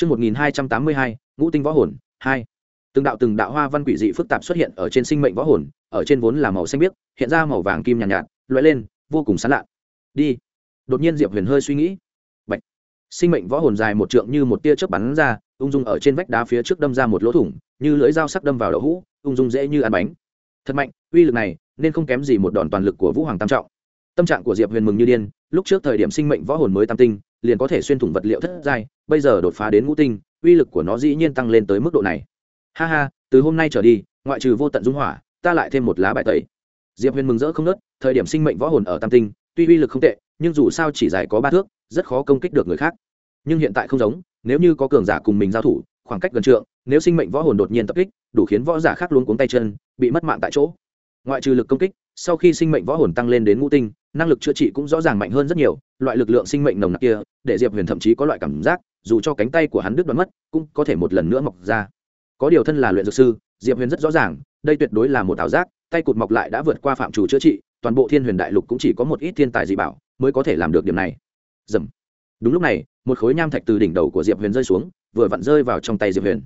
Chương 1282, Ngũ tinh võ hồn 2. Từng đạo từng đạo hoa văn quỷ dị phức tạp xuất hiện ở trên sinh mệnh võ hồn, ở trên vốn là màu xanh biếc, hiện ra màu vàng kim nhàn nhạt, nhạt, lóe lên, vô cùng sáng lạ. Đi. Đột nhiên Diệp Huyền hơi suy nghĩ. Bạch. Sinh mệnh võ hồn dài một trượng như một tia chớp bắn ra, ung dung ở trên vách đá phía trước đâm ra một lỗ thủng, như lưỡi dao sắc đâm vào đậu hũ, ung dung dễ như ăn bánh. Thật mạnh, uy lực này, nên không kém gì một đòn toàn lực của Vũ Hoàng Tam trọng. Tâm trạng của Diệp Huyền mừng như điên, lúc trước thời điểm sinh mệnh võ hồn mới tam tinh, liền có thể xuyên thủng vật liệu thất giai, bây giờ đột phá đến ngũ tinh, uy lực của nó dĩ nhiên tăng lên tới mức độ này. Ha ha từ hôm nay trở đi ngoại trừ vô tận dung hỏa ta lại thêm một lá bài tẩy. Diệp huyền mừng rỡ không nớt thời điểm sinh mệnh võ hồn ở tam tinh tuy uy lực không tệ nhưng dù sao chỉ dài có ba thước rất khó công kích được người khác. Nhưng hiện tại không giống nếu như có cường giả cùng mình giao thủ khoảng cách gần trượng nếu sinh mệnh võ hồn đột nhiên tập kích đủ khiến võ giả khác luôn cuống tay chân bị mất mạng tại chỗ. Ngoại trừ lực công kích sau khi sinh mệnh võ hồn tăng lên đến ngũ tinh, năng lực chữa trị cũng rõ ràng mạnh hơn rất nhiều, loại lực lượng sinh mệnh nồng nặc kia, để diệp huyền thậm chí có loại cảm giác, dù cho cánh tay của hắn đứt đoán mất, cũng có thể một lần nữa mọc ra. Có điều thân là luyện dược sư, diệp huyền rất rõ ràng, đây tuyệt đối là một ảo giác, tay cụt mọc lại đã vượt qua phạm chủ chữa trị, toàn bộ thiên huyền đại lục cũng chỉ có một ít thiên tài dị bảo mới có thể làm được điểm này. Dầm. Đúng lúc này, một khối nham thạch từ đỉnh đầu của diệp huyền rơi xuống, vừa vặn rơi vào trong tay diệp huyền.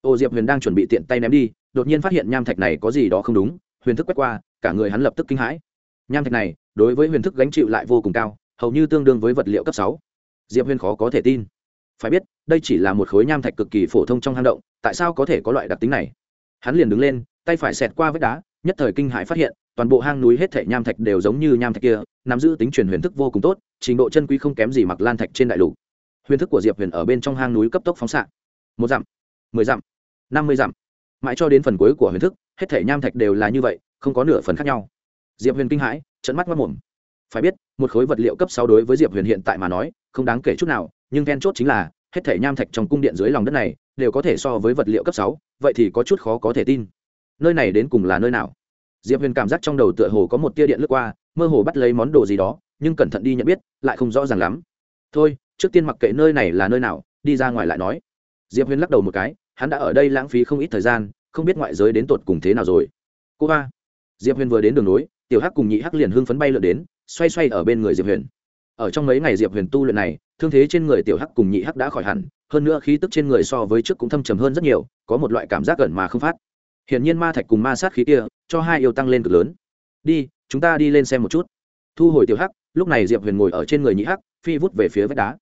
Ô, diệp huyền đang chuẩn bị tiện tay ném đi, đột nhiên phát hiện nham thạch này có gì đó không đúng, huyền thức quét qua cả người hắn lập tức kinh hãi. Nham thạch này, đối với huyền thức gánh chịu lại vô cùng cao, hầu như tương đương với vật liệu cấp sáu. Diệp huyền khó có thể tin. Phải biết, đây chỉ là một khối nham thạch cực kỳ phổ thông trong hang động, tại sao có thể có loại đặc tính này? Hắn liền đứng lên, tay phải xẹt qua vết đá, nhất thời kinh hãi phát hiện, toàn bộ hang núi hết thể nham thạch đều giống như nham thạch kia, nắm giữ tính truyền huyền thức vô cùng tốt, trình độ chân quý không kém gì mặc lan thạch trên đại lục. Huyền thức của diệp huyền ở bên trong hang núi cấp tốc phóng xạ. Một dặm, mười dặm, năm mươi dặm. Mãi cho đến phần cuối của huyền thức, hết thể nham thạch đều là như vậy không có nửa phần khác nhau. Diệp huyền kinh hãi trận mắt mất mồm phải biết, một khối vật liệu cấp sáu đối với diệp huyền hiện tại mà nói, không đáng kể chút nào, nhưng then chốt chính là, hết thể nham thạch trong cung điện dưới lòng đất này, đều có thể so với vật liệu cấp sáu, vậy thì có chút khó có thể tin. Nơi này đến cùng là nơi nào? Diệp huyền cảm giác trong đầu tựa hồ có một tia điện lướt qua, mơ hồ bắt lấy món đồ gì đó, nhưng cẩn thận đi nhận biết, lại không rõ ràng lắm. Thôi, trước tiên mặc kệ nơi này là nơi nào, đi ra ngoài lại nói. Diệp huyền lắc đầu một cái, hắn đã ở đây lãng phí không ít thời gian, không biết ngoại giới đến tột cùng thế nào rồi. Cô ba diệp huyền vừa đến đường nối, tiểu hắc cùng nhị hắc liền hưng phấn bay lượn đến, xoay xoay ở bên người diệp huyền. Ở trong mấy ngày diệp huyền tu luyện này, thương thế trên người tiểu hắc cùng nhị hắc đã khỏi hẳn, hơn nữa khí tức trên người so với trước cũng thâm trầm hơn rất nhiều, có một loại cảm giác gần mà không phát. Hiển nhiên ma thạch cùng ma sát khí kia, cho hai yêu tăng lên cực lớn. Đi, chúng ta đi lên xem một chút. Thu hồi tiểu hắc, lúc này diệp huyền ngồi ở trên người nhị hắc, phi vút về phía vách đá.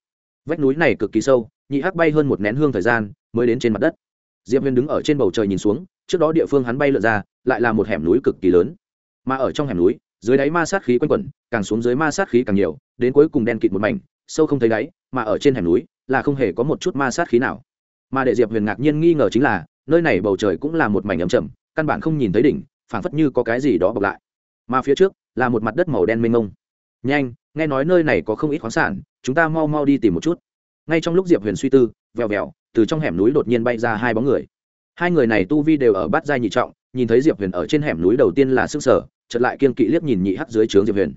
Vách núi này cực kỳ sâu, nhị hắc bay hơn một nén hương thời gian, mới đến trên mặt đất. Diệp huyền đứng ở trên bầu trời nhìn xuống trước đó địa phương hắn bay lượn ra, lại là một hẻm núi cực kỳ lớn. Mà ở trong hẻm núi, dưới đáy ma sát khí quanh quẩn, càng xuống dưới ma sát khí càng nhiều, đến cuối cùng đen kịt một mảnh, sâu không thấy đáy, mà ở trên hẻm núi, là không hề có một chút ma sát khí nào. Mà để diệp huyền ngạc nhiên nghi ngờ chính là, nơi này bầu trời cũng là một mảnh ấm chậm căn bản không nhìn thấy đỉnh, phảng phất như có cái gì đó bọc lại. Mà phía trước, là một mặt đất màu đen mênh mông. Nhanh, nghe nói nơi này có không ít khoáng sản, chúng ta mau mau đi tìm một chút. Ngay trong lúc diệp huyền suy tư, vèo vèo, từ trong hẻm núi đột nhiên bay ra hai bóng người hai người này tu vi đều ở bát giai nhị trọng, nhìn thấy diệp huyền ở trên hẻm núi đầu tiên là s ư sở, chợt lại kiên kỵ liếc nhìn nhị hắc dưới trướng diệp huyền.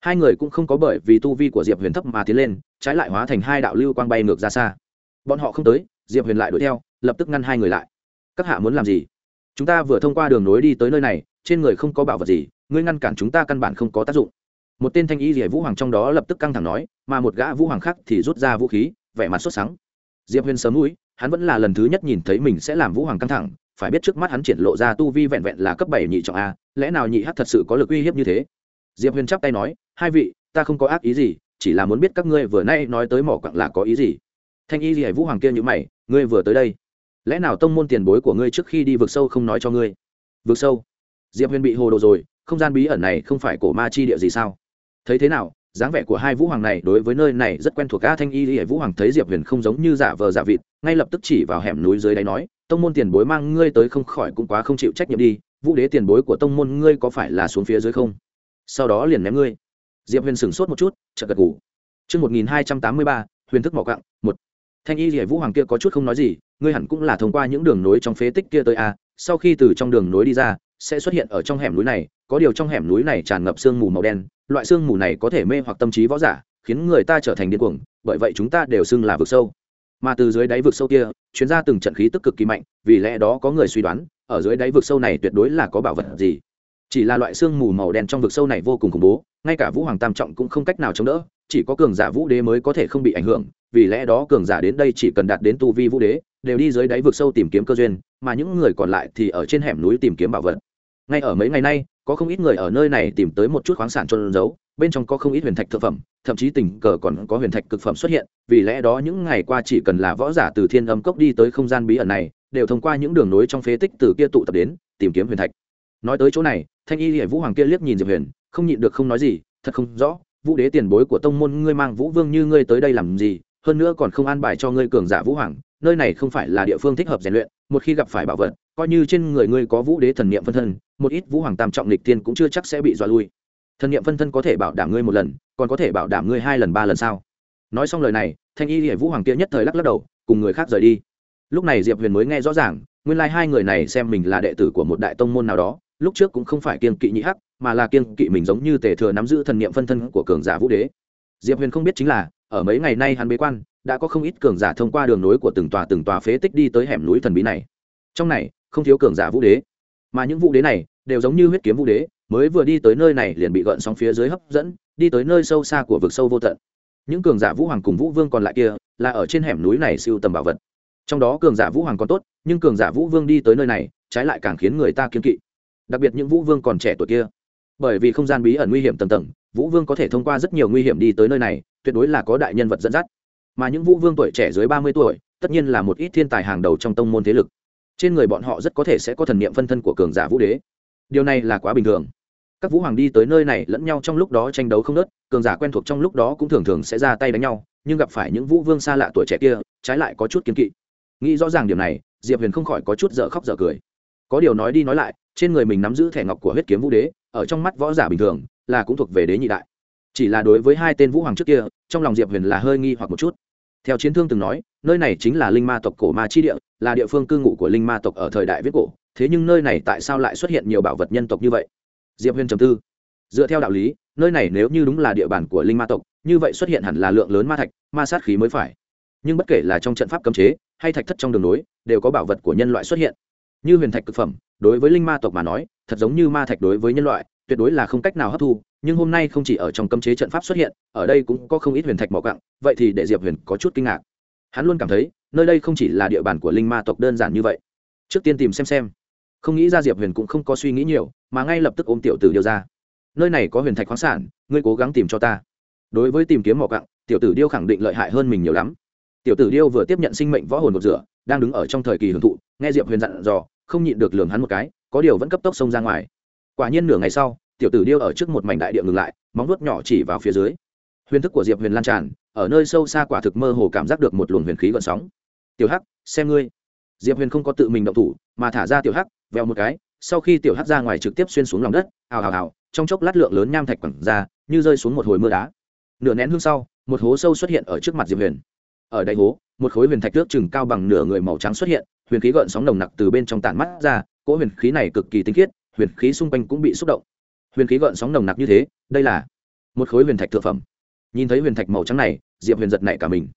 Hai người cũng không có bởi vì tu vi của diệp huyền thấp mà tiến lên, trái lại hóa thành hai đạo lưu quang bay ngược ra xa. Bọn họ không tới, diệp huyền lại đuổi theo, lập tức ngăn hai người lại. Các hạ muốn làm gì? Chúng ta vừa thông qua đường nối đi tới nơi này, trên người không có bảo vật gì, ngươi ngăn cản chúng ta căn bản không có tác dụng. Một tên thanh y rỉa vũ hoàng trong đó lập tức căng thẳng nói, mà một gã vũ hoàng khác thì rút ra vũ khí, vẻ mặt sốt sắng. Diệp huyền sớm mũi hắn vẫn là lần thứ nhất nhìn thấy mình sẽ làm vũ hoàng căng thẳng, phải biết trước mắt hắn triển lộ ra tu vi vẹn vẹn là cấp bảy nhị trọng a, lẽ nào nhị hát thật sự có lực uy hiếp như thế? Diệp huyền chắp tay nói, hai vị, ta không có ác ý gì, chỉ là muốn biết các ngươi vừa nay nói tới mỏ quặng là có ý gì. Thanh y gì vũ hoàng kia như mày, ngươi vừa tới đây. Lẽ nào tông môn tiền bối của ngươi trước khi đi vực sâu không nói cho ngươi? Vực sâu? Diệp huyền bị hồ đồ rồi, không gian bí ẩn này không phải cổ ma chi địa gì sao? Thấy thế nào? Dáng vẻ của hai vũ hoàng này đối với nơi này rất quen thuộc a thanh y lý vũ hoàng thấy diệp huyền không giống như giả vờ giả vịt ngay lập tức chỉ vào hẻm núi dưới đáy nói tông môn tiền bối mang ngươi tới không khỏi cũng quá không chịu trách nhiệm đi vũ đế tiền bối của tông môn ngươi có phải là xuống phía dưới không sau đó liền ném ngươi diệp huyền sửng sốt một chút chợt gật ngủ Trước 1283, huyền thức mỏ cặng, một. Thanh y rỉa vũ hoàng kia có chút không nói gì, ngươi hẳn cũng là thông qua những đường nối trong phế tích kia tới a, à. sau khi từ trong đường nối đi ra, sẽ xuất hiện ở trong hẻm núi này, có điều trong hẻm núi này tràn ngập sương mù màu đen, loại sương mù này có thể mê hoặc tâm trí võ giả, khiến người ta trở thành điên cuồng, bởi vậy chúng ta đều xưng là vực sâu. Mà từ dưới đáy vực sâu kia, chuyến ra từng trận khí tức cực kỳ mạnh, vì lẽ đó có người suy đoán, ở dưới đáy vực sâu này tuyệt đối là có bảo vật gì chỉ là loại xương mù màu đen trong vực sâu này vô cùng khủng bố ngay cả vũ hoàng tam trọng cũng không cách nào chống đỡ chỉ có cường giả vũ đế mới có thể không bị ảnh hưởng vì lẽ đó cường giả đến đây chỉ cần đạt đến tu vi vũ đế đều đi dưới đáy vực sâu tìm kiếm cơ duyên mà những người còn lại thì ở trên hẻm núi tìm kiếm bảo vật ngay ở mấy ngày nay, có không ít người ở nơi này tìm tới một chút khoáng sản trôn giấu, bên trong có không ít huyền thạch thực phẩm, thậm chí tình cờ còn có huyền thạch cực phẩm xuất hiện, vì lẽ đó những ngày qua chỉ cần là võ giả từ thiên âm cốc đi tới không gian bí ẩn này, đều thông qua những đường nối trong phế tích từ kia tụ tập đến, tìm kiếm huyền thạch. Nói tới chỗ này, thanh y hệ vũ hoàng kia liếc nhìn diệp huyền, không nhịn được không nói gì, thật không rõ, vũ đế tiền bối của tông môn ngươi mang vũ vương như ngươi tới đây làm gì, hơn nữa còn không an bài cho ngươi cường giả vũ hoàng, nơi này không phải là địa phương thích hợp rèn luyện, một khi gặp phải bảo vật coi như trên người ngươi có vũ đế thần niệm phân thân, một ít vũ hoàng tam trọng lịch tiên cũng chưa chắc sẽ bị dọa lui. Thần niệm phân thân có thể bảo đảm ngươi một lần, còn có thể bảo đảm ngươi hai lần, ba lần sao? Nói xong lời này, thanh y hệ vũ hoàng kia nhất thời lắc lắc đầu, cùng người khác rời đi. Lúc này diệp huyền mới nghe rõ ràng, nguyên lai、like、hai người này xem mình là đệ tử của một đại tông môn nào đó, lúc trước cũng không phải kiên kỵ nhị hắc, mà là kiên kỵ mình giống như tề thừa nắm giữ thần niệm phân thân của cường giả vũ đế. Diệp huyền không biết chính là, ở mấy ngày nay hắn bế quan, đã có không ít cường giả thông qua đường nối của từng tòa từng tòa phế tích đi tới hẻm núi thần bí này. Trong này không thiếu cường giả vũ đế. Mà những vũ đế này đều giống như huyết kiếm vũ đế, mới vừa đi tới nơi này liền bị gợn sóng phía dưới hấp dẫn, đi tới nơi sâu xa của vực sâu vô tận. Những cường giả vũ hoàng cùng vũ vương còn lại kia là ở trên hẻm núi này siêu tầm bảo vật. Trong đó cường giả vũ hoàng còn tốt, nhưng cường giả vũ vương đi tới nơi này, trái lại càng khiến người ta kiên kỵ. Đặc biệt những vũ vương còn trẻ tuổi kia. Bởi vì không gian bí ẩn nguy hiểm tầng tầng, vũ vương có thể thông qua rất nhiều nguy hiểm đi tới nơi này, tuyệt đối là có đại nhân vật dẫn dắt. Mà những vũ vương tuổi trẻ dưới ba mươi tuổi, tất nhiên là một ít thiên tài hàng đầu trong tông môn thế lực trên người bọn họ rất có thể sẽ có thần niệm phân thân của cường giả vũ đế. Điều này là quá bình thường. Các vũ hoàng đi tới nơi này lẫn nhau trong lúc đó tranh đấu không nớt, cường giả quen thuộc trong lúc đó cũng thường thường sẽ ra tay đánh nhau, nhưng gặp phải những vũ vương xa lạ tuổi trẻ kia, trái lại có chút kiến kỵ. Nghĩ rõ ràng điểm này, diệp huyền không khỏi có chút dở khóc dở cười. Có điều nói đi nói lại, trên người mình nắm giữ thẻ ngọc của huyết kiếm vũ đế, ở trong mắt võ giả bình thường, là cũng thuộc về đế nhị đại. Chỉ là đối với hai tên vũ hoàng trước kia, trong lòng diệp huyền là hơi nghi hoặc một chút theo chiến thương từng nói, nơi này chính là linh ma tộc cổ ma chi địa, là địa phương cư ngụ của linh ma tộc ở thời đại viết cổ. Thế nhưng nơi này tại sao lại xuất hiện nhiều bảo vật nhân tộc như vậy? Diệp Huyên trầm tư. Dựa theo đạo lý, nơi này nếu như đúng là địa bàn của linh ma tộc, như vậy xuất hiện hẳn là lượng lớn ma thạch, ma sát khí mới phải. Nhưng bất kể là trong trận pháp cấm chế, hay thạch thất trong đường nối, đều có bảo vật của nhân loại xuất hiện. Như huyền thạch c ự c phẩm, đối với linh ma tộc mà nói, thật giống như ma thạch đối với nhân loại tuyệt đối là không cách nào hấp thu, nhưng hôm nay không chỉ ở trong cấm chế trận pháp xuất hiện, ở đây cũng có không ít huyền thạch mỏ cặng vậy thì để diệp huyền có chút kinh ngạc. Hắn luôn cảm thấy, nơi đây không chỉ là địa bàn của linh ma tộc đơn giản như vậy. Trước tiên tìm xem xem. Không nghĩ ra diệp huyền cũng không có suy nghĩ nhiều, mà ngay lập tức ôm tiểu tử điều ra. Nơi này có huyền thạch khoáng sản, ngươi cố gắng tìm cho ta. Đối với tìm kiếm mỏ cặng tiểu tử điêu khẳng định lợi hại hơn mình nhiều lắm. Tiểu tử điêu vừa tiếp nhận sinh mệnh võ hồn một rửa, đang đứng ở trong thời kỳ hưởng thụ, nghe diệp huyền dặn dò, không nhịn được lường hắn một cái, có điều vẫn cấp tốc xông ra ngoài quả nhiên nửa ngày sau, tiểu tử điêu ở trước một mảnh đại địa ngừng lại, móng nuốt nhỏ chỉ vào phía dưới. Huyền thức của diệp huyền lan tràn, ở nơi sâu xa quả thực mơ hồ cảm giác được một luồng huyền khí gợn sóng. Tiểu hắc, xem ngươi. Diệp huyền không có tự mình động thủ, mà thả ra tiểu hắc vèo một cái, sau khi tiểu hắc ra ngoài trực tiếp xuyên xuống lòng đất hào hào hào trong chốc lát lượng lớn nham thạch quẳng ra, như rơi xuống một hồi mưa đá. Nửa nén hương sau, một hố sâu xuất hiện ở trước mặt diệp huyền. Ở đáy hố, một khối huyền thạch tước chừng cao bằng nửa người màu trắng xuất hiện, huyền khí gợn sóng nồng nặc từ bên trong tản mắt ra, cỗ huyền khí này cực kỳ tinh khiết huyền khí xung quanh cũng bị xúc động. Huyền khí gợn sóng nồng nặc như thế, đây là một khối huyền thạch thượng phẩm. Nhìn thấy huyền thạch màu trắng này, diệp huyền giật này cả mình.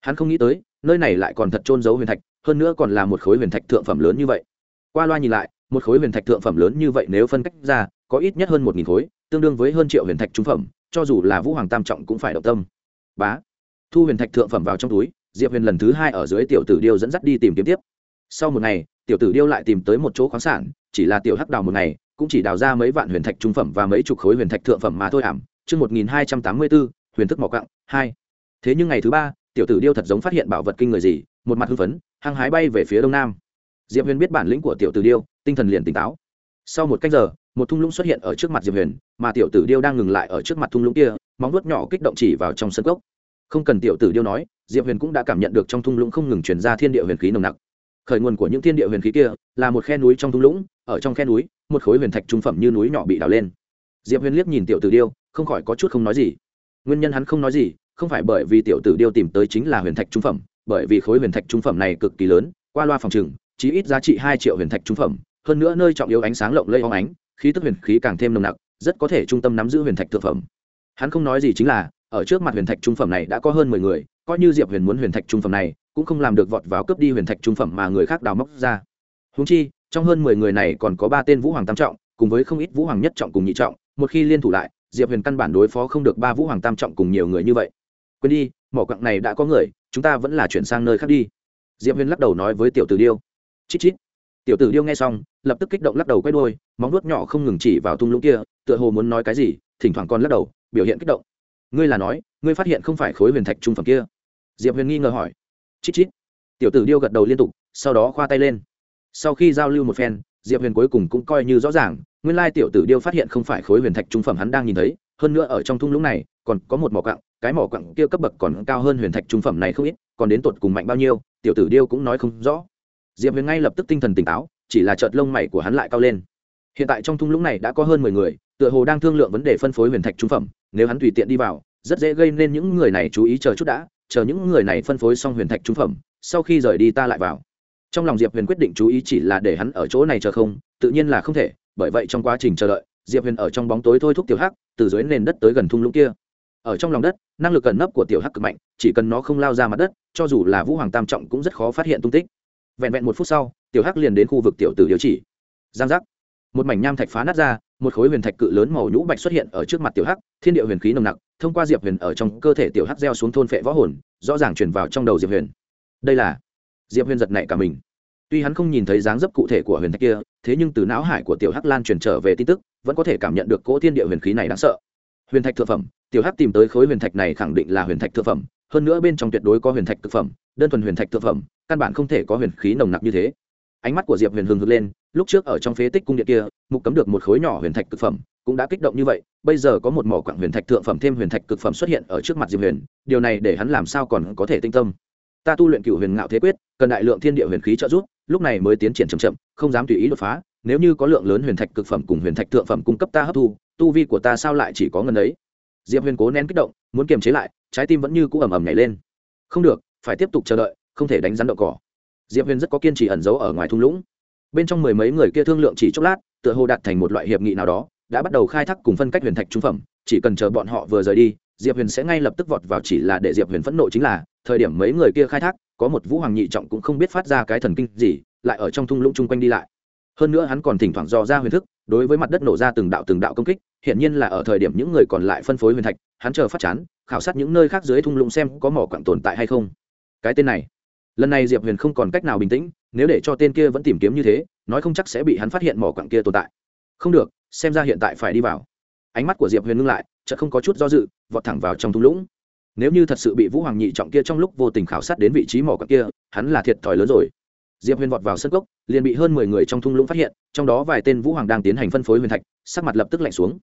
Hắn không nghĩ tới, nơi này lại còn thật trôn giấu huyền thạch, hơn nữa còn là một khối huyền thạch thượng phẩm lớn như vậy. Qua loa nhìn lại, một khối huyền thạch thượng phẩm lớn như vậy nếu phân cách ra, có ít nhất hơn một nghìn khối, tương đương với hơn triệu huyền thạch trung phẩm, cho dù là vũ hoàng tam trọng cũng phải động tâm. Bá! Thu huyền thạch thượng phẩm vào trong túi, diệp huyền lần thứ hai ở dưới tiểu tử điêu dẫn dắt đi tìm kiếm tiếp. Sau một ngày, tiểu tử điêu lại tìm tới một chỗ khoáng sản chỉ là tiểu hắc đào một ngày, cũng chỉ đào ra mấy vạn huyền thạch trung phẩm và mấy chục khối huyền thạch thượng phẩm mà thôi ảm. Chương một nghìn hai trăm tám mươi bốn, huyền thức mỏ cặng hai. Thế nhưng ngày thứ ba, tiểu tử điêu thật giống phát hiện bảo vật kinh người gì, một mặt hưng phấn, hăng hái bay về phía đông nam. Diệp huyền biết bản lĩnh của tiểu tử điêu, tinh thần liền tỉnh táo. Sau một cách giờ, một thung lũng xuất hiện ở trước mặt diệp huyền, mà tiểu tử điêu đang ngừng lại ở trước mặt thung lũng kia, móng vuốt nhỏ kích động chỉ vào trong sân cốc. Không cần tiểu tử điêu nói, diệp huyền cũng đã cảm nhận được trong thung lũng không ngừng chuyển ra thiên địa huyền khí nồng nặc khởi nguồn của những thiên địa huyền khí kia là một khe núi trong thung lũng, ở trong khe núi, một khối huyền thạch trung phẩm như núi nhỏ bị đào lên. Diệp huyền liếc nhìn tiểu tử điêu, không khỏi có chút không nói gì. Nguyên nhân hắn không nói gì, không phải bởi vì tiểu tử điêu tìm tới chính là huyền thạch trung phẩm, bởi vì khối huyền thạch trung phẩm này cực kỳ lớn, qua loa phòng trừng chỉ ít giá trị hai triệu huyền thạch trung phẩm, hơn nữa nơi trọng yếu ánh sáng lộng lây hóng ánh, khí tức huyền khí càng thêm nồng nặc, rất có thể trung tâm nắm giữ huyền thạch thực phẩm. Hắn không nói gì chính là, ở trước mặt huyền thạch trung phẩm này đã có hơn mười người, coi như diệp huyền muốn huyền thạch trung phẩm này cũng không làm được vọt vào cướp đi huyền thạch trung phẩm mà người khác đào móc ra. Húng chi, trong hơn mười người này còn có ba tên vũ hoàng tam trọng, cùng với không ít vũ hoàng nhất trọng cùng nhị trọng, một khi liên thủ lại, diệp huyền căn bản đối phó không được ba vũ hoàng tam trọng cùng nhiều người như vậy. Quên đi, mỏ quặng này đã có người, chúng ta vẫn là chuyển sang nơi khác đi. Diệp huyền lắc đầu nói với tiểu tử điêu. Chít chít. Tiểu tử điêu nghe xong, lập tức kích động lắc đầu quay đôi móng nuốt nhỏ không ngừng chỉ vào thung lũng kia, tựa hồ muốn nói cái gì, thỉnh thoảng còn lắc đầu, biểu hiện kích động. Ngươi là nói, ngươi phát hiện không phải khối huyền thạch trung phẩm kia? Diệp huyền nghi ngờ hỏi chít chít. Tiểu tử điêu gật đầu liên tục, sau đó khoa tay lên. Sau khi giao lưu một phen, diệp huyền cuối cùng cũng coi như rõ ràng, nguyên lai tiểu tử điêu phát hiện không phải khối huyền thạch trung phẩm hắn đang nhìn thấy, hơn nữa ở trong thung lũng này, còn có một mỏ quặng, cái mỏ quặng kia cấp bậc còn cao hơn huyền thạch trung phẩm này không ít, còn đến tột cùng mạnh bao nhiêu, tiểu tử điêu cũng nói không rõ. Diệp huyền ngay lập tức tinh thần tỉnh táo, chỉ là chợt lông mày của hắn lại cao lên. Hiện tại trong thung lũng này đã có hơn mười người, tựa hồ đang thương lượng vấn đề phân phối huyền thạch trung phẩm, nếu hắn tùy tiện đi vào, rất dễ gây nên những người này chú ý chờ chút đã chờ những người này phân phối xong huyền thạch trung phẩm, sau khi rời đi ta lại vào. Trong lòng diệp huyền quyết định chú ý chỉ là để hắn ở chỗ này chờ không, tự nhiên là không thể, bởi vậy trong quá trình chờ đợi, diệp huyền ở trong bóng tối thôi thúc tiểu hắc, từ dưới nền đất tới gần thung lũng kia. Ở trong lòng đất, năng lực cẩn nấp của tiểu hắc cực mạnh, chỉ cần nó không lao ra mặt đất, cho dù là vũ hoàng tam trọng cũng rất khó phát hiện tung tích. Vẹn vẹn một phút sau, tiểu hắc liền đến khu vực tiểu tử điều chỉ giang giác. Một mảnh nham thạch phá nát ra một khối huyền thạch cự lớn màu nhũ bạch xuất hiện ở trước mặt tiểu hắc, thiên địa huyền khí nồng nặc, thông qua diệp huyền ở trong cơ thể tiểu hắc gieo xuống thôn phệ võ hồn, rõ ràng chuyển vào trong đầu diệp huyền. Đây là, diệp huyền giật nảy cả mình. Tuy hắn không nhìn thấy dáng dấp cụ thể của huyền thạch kia, thế nhưng từ não hải của tiểu hắc lan truyền trở về tin tức, vẫn có thể cảm nhận được cỗ thiên địa huyền khí này đáng sợ. Huyền thạch thượng phẩm, tiểu hắc tìm tới khối huyền thạch này khẳng định là huyền thạch thượng phẩm, hơn nữa bên trong tuyệt đối có huyền thạch thực phẩm, đơn thuần huyền thạch thực phẩm, căn bản không thể có huyền khí nồng nặc như thế. Ánh mắt của diệp huyền hừng hực lên lúc trước ở trong phế tích cung điện kia, mục cấm được một khối nhỏ huyền thạch cực phẩm, cũng đã kích động như vậy, bây giờ có một mỏ quặng huyền thạch thượng phẩm thêm huyền thạch cực phẩm xuất hiện ở trước mặt diệp huyền, điều này để hắn làm sao còn có thể tinh tâm? Ta tu luyện cựu huyền ngạo thế quyết, cần đại lượng thiên địa huyền khí trợ giúp, lúc này mới tiến triển chậm chậm, không dám tùy ý đột phá, nếu như có lượng lớn huyền thạch cực phẩm cùng huyền thạch thượng phẩm cung cấp ta hấp thu, tu vi của ta sao lại chỉ có ngần ấy? Diệp huyền cố nén kích động, muốn kiềm chế lại, trái tim vẫn như cũ ầm ầm nhảy lên. Không được, phải tiếp tục chờ đợi, không thể đánh rắn đậu cỏ. Diệp huyền rất có kiên trì ẩn giấu ở ngoài thung lũng bên trong mười mấy người kia thương lượng chỉ chốc lát, tựa hồ đạt thành một loại hiệp nghị nào đó, đã bắt đầu khai thác cùng phân cách huyền thạch trung phẩm, chỉ cần chờ bọn họ vừa rời đi, diệp huyền sẽ ngay lập tức vọt vào chỉ là để diệp huyền phẫn nộ chính là, thời điểm mấy người kia khai thác, có một vũ hoàng nhị trọng cũng không biết phát ra cái thần kinh gì, lại ở trong thung lũng chung quanh đi lại. Hơn nữa hắn còn thỉnh thoảng dò ra huyền thức, đối với mặt đất nổ ra từng đạo từng đạo công kích hiện nhiên là ở thời điểm những người còn lại phân phối huyền thạch, hắn chờ phát chán, khảo sát những nơi khác dưới thung lũng xem có mỏ quặng tồn tại hay không. Cái tên này, lần này diệp huyền không còn cách nào bình tĩnh nếu để cho tên kia vẫn tìm kiếm như thế, nói không chắc sẽ bị hắn phát hiện mỏ quặng kia tồn tại. Không được, xem ra hiện tại phải đi vào. Ánh mắt của diệp huyền ngưng lại, chợt không có chút do dự, vọt thẳng vào trong thung lũng. Nếu như thật sự bị vũ hoàng nhị trọng kia trong lúc vô tình khảo sát đến vị trí mỏ quặng kia, hắn là thiệt thòi lớn rồi. Diệp huyền vọt vào sân cốc, liền bị hơn mười người trong thung lũng phát hiện, trong đó vài tên vũ hoàng đang tiến hành phân phối huyền thạch, sắc mặt lập tức lạnh xuống.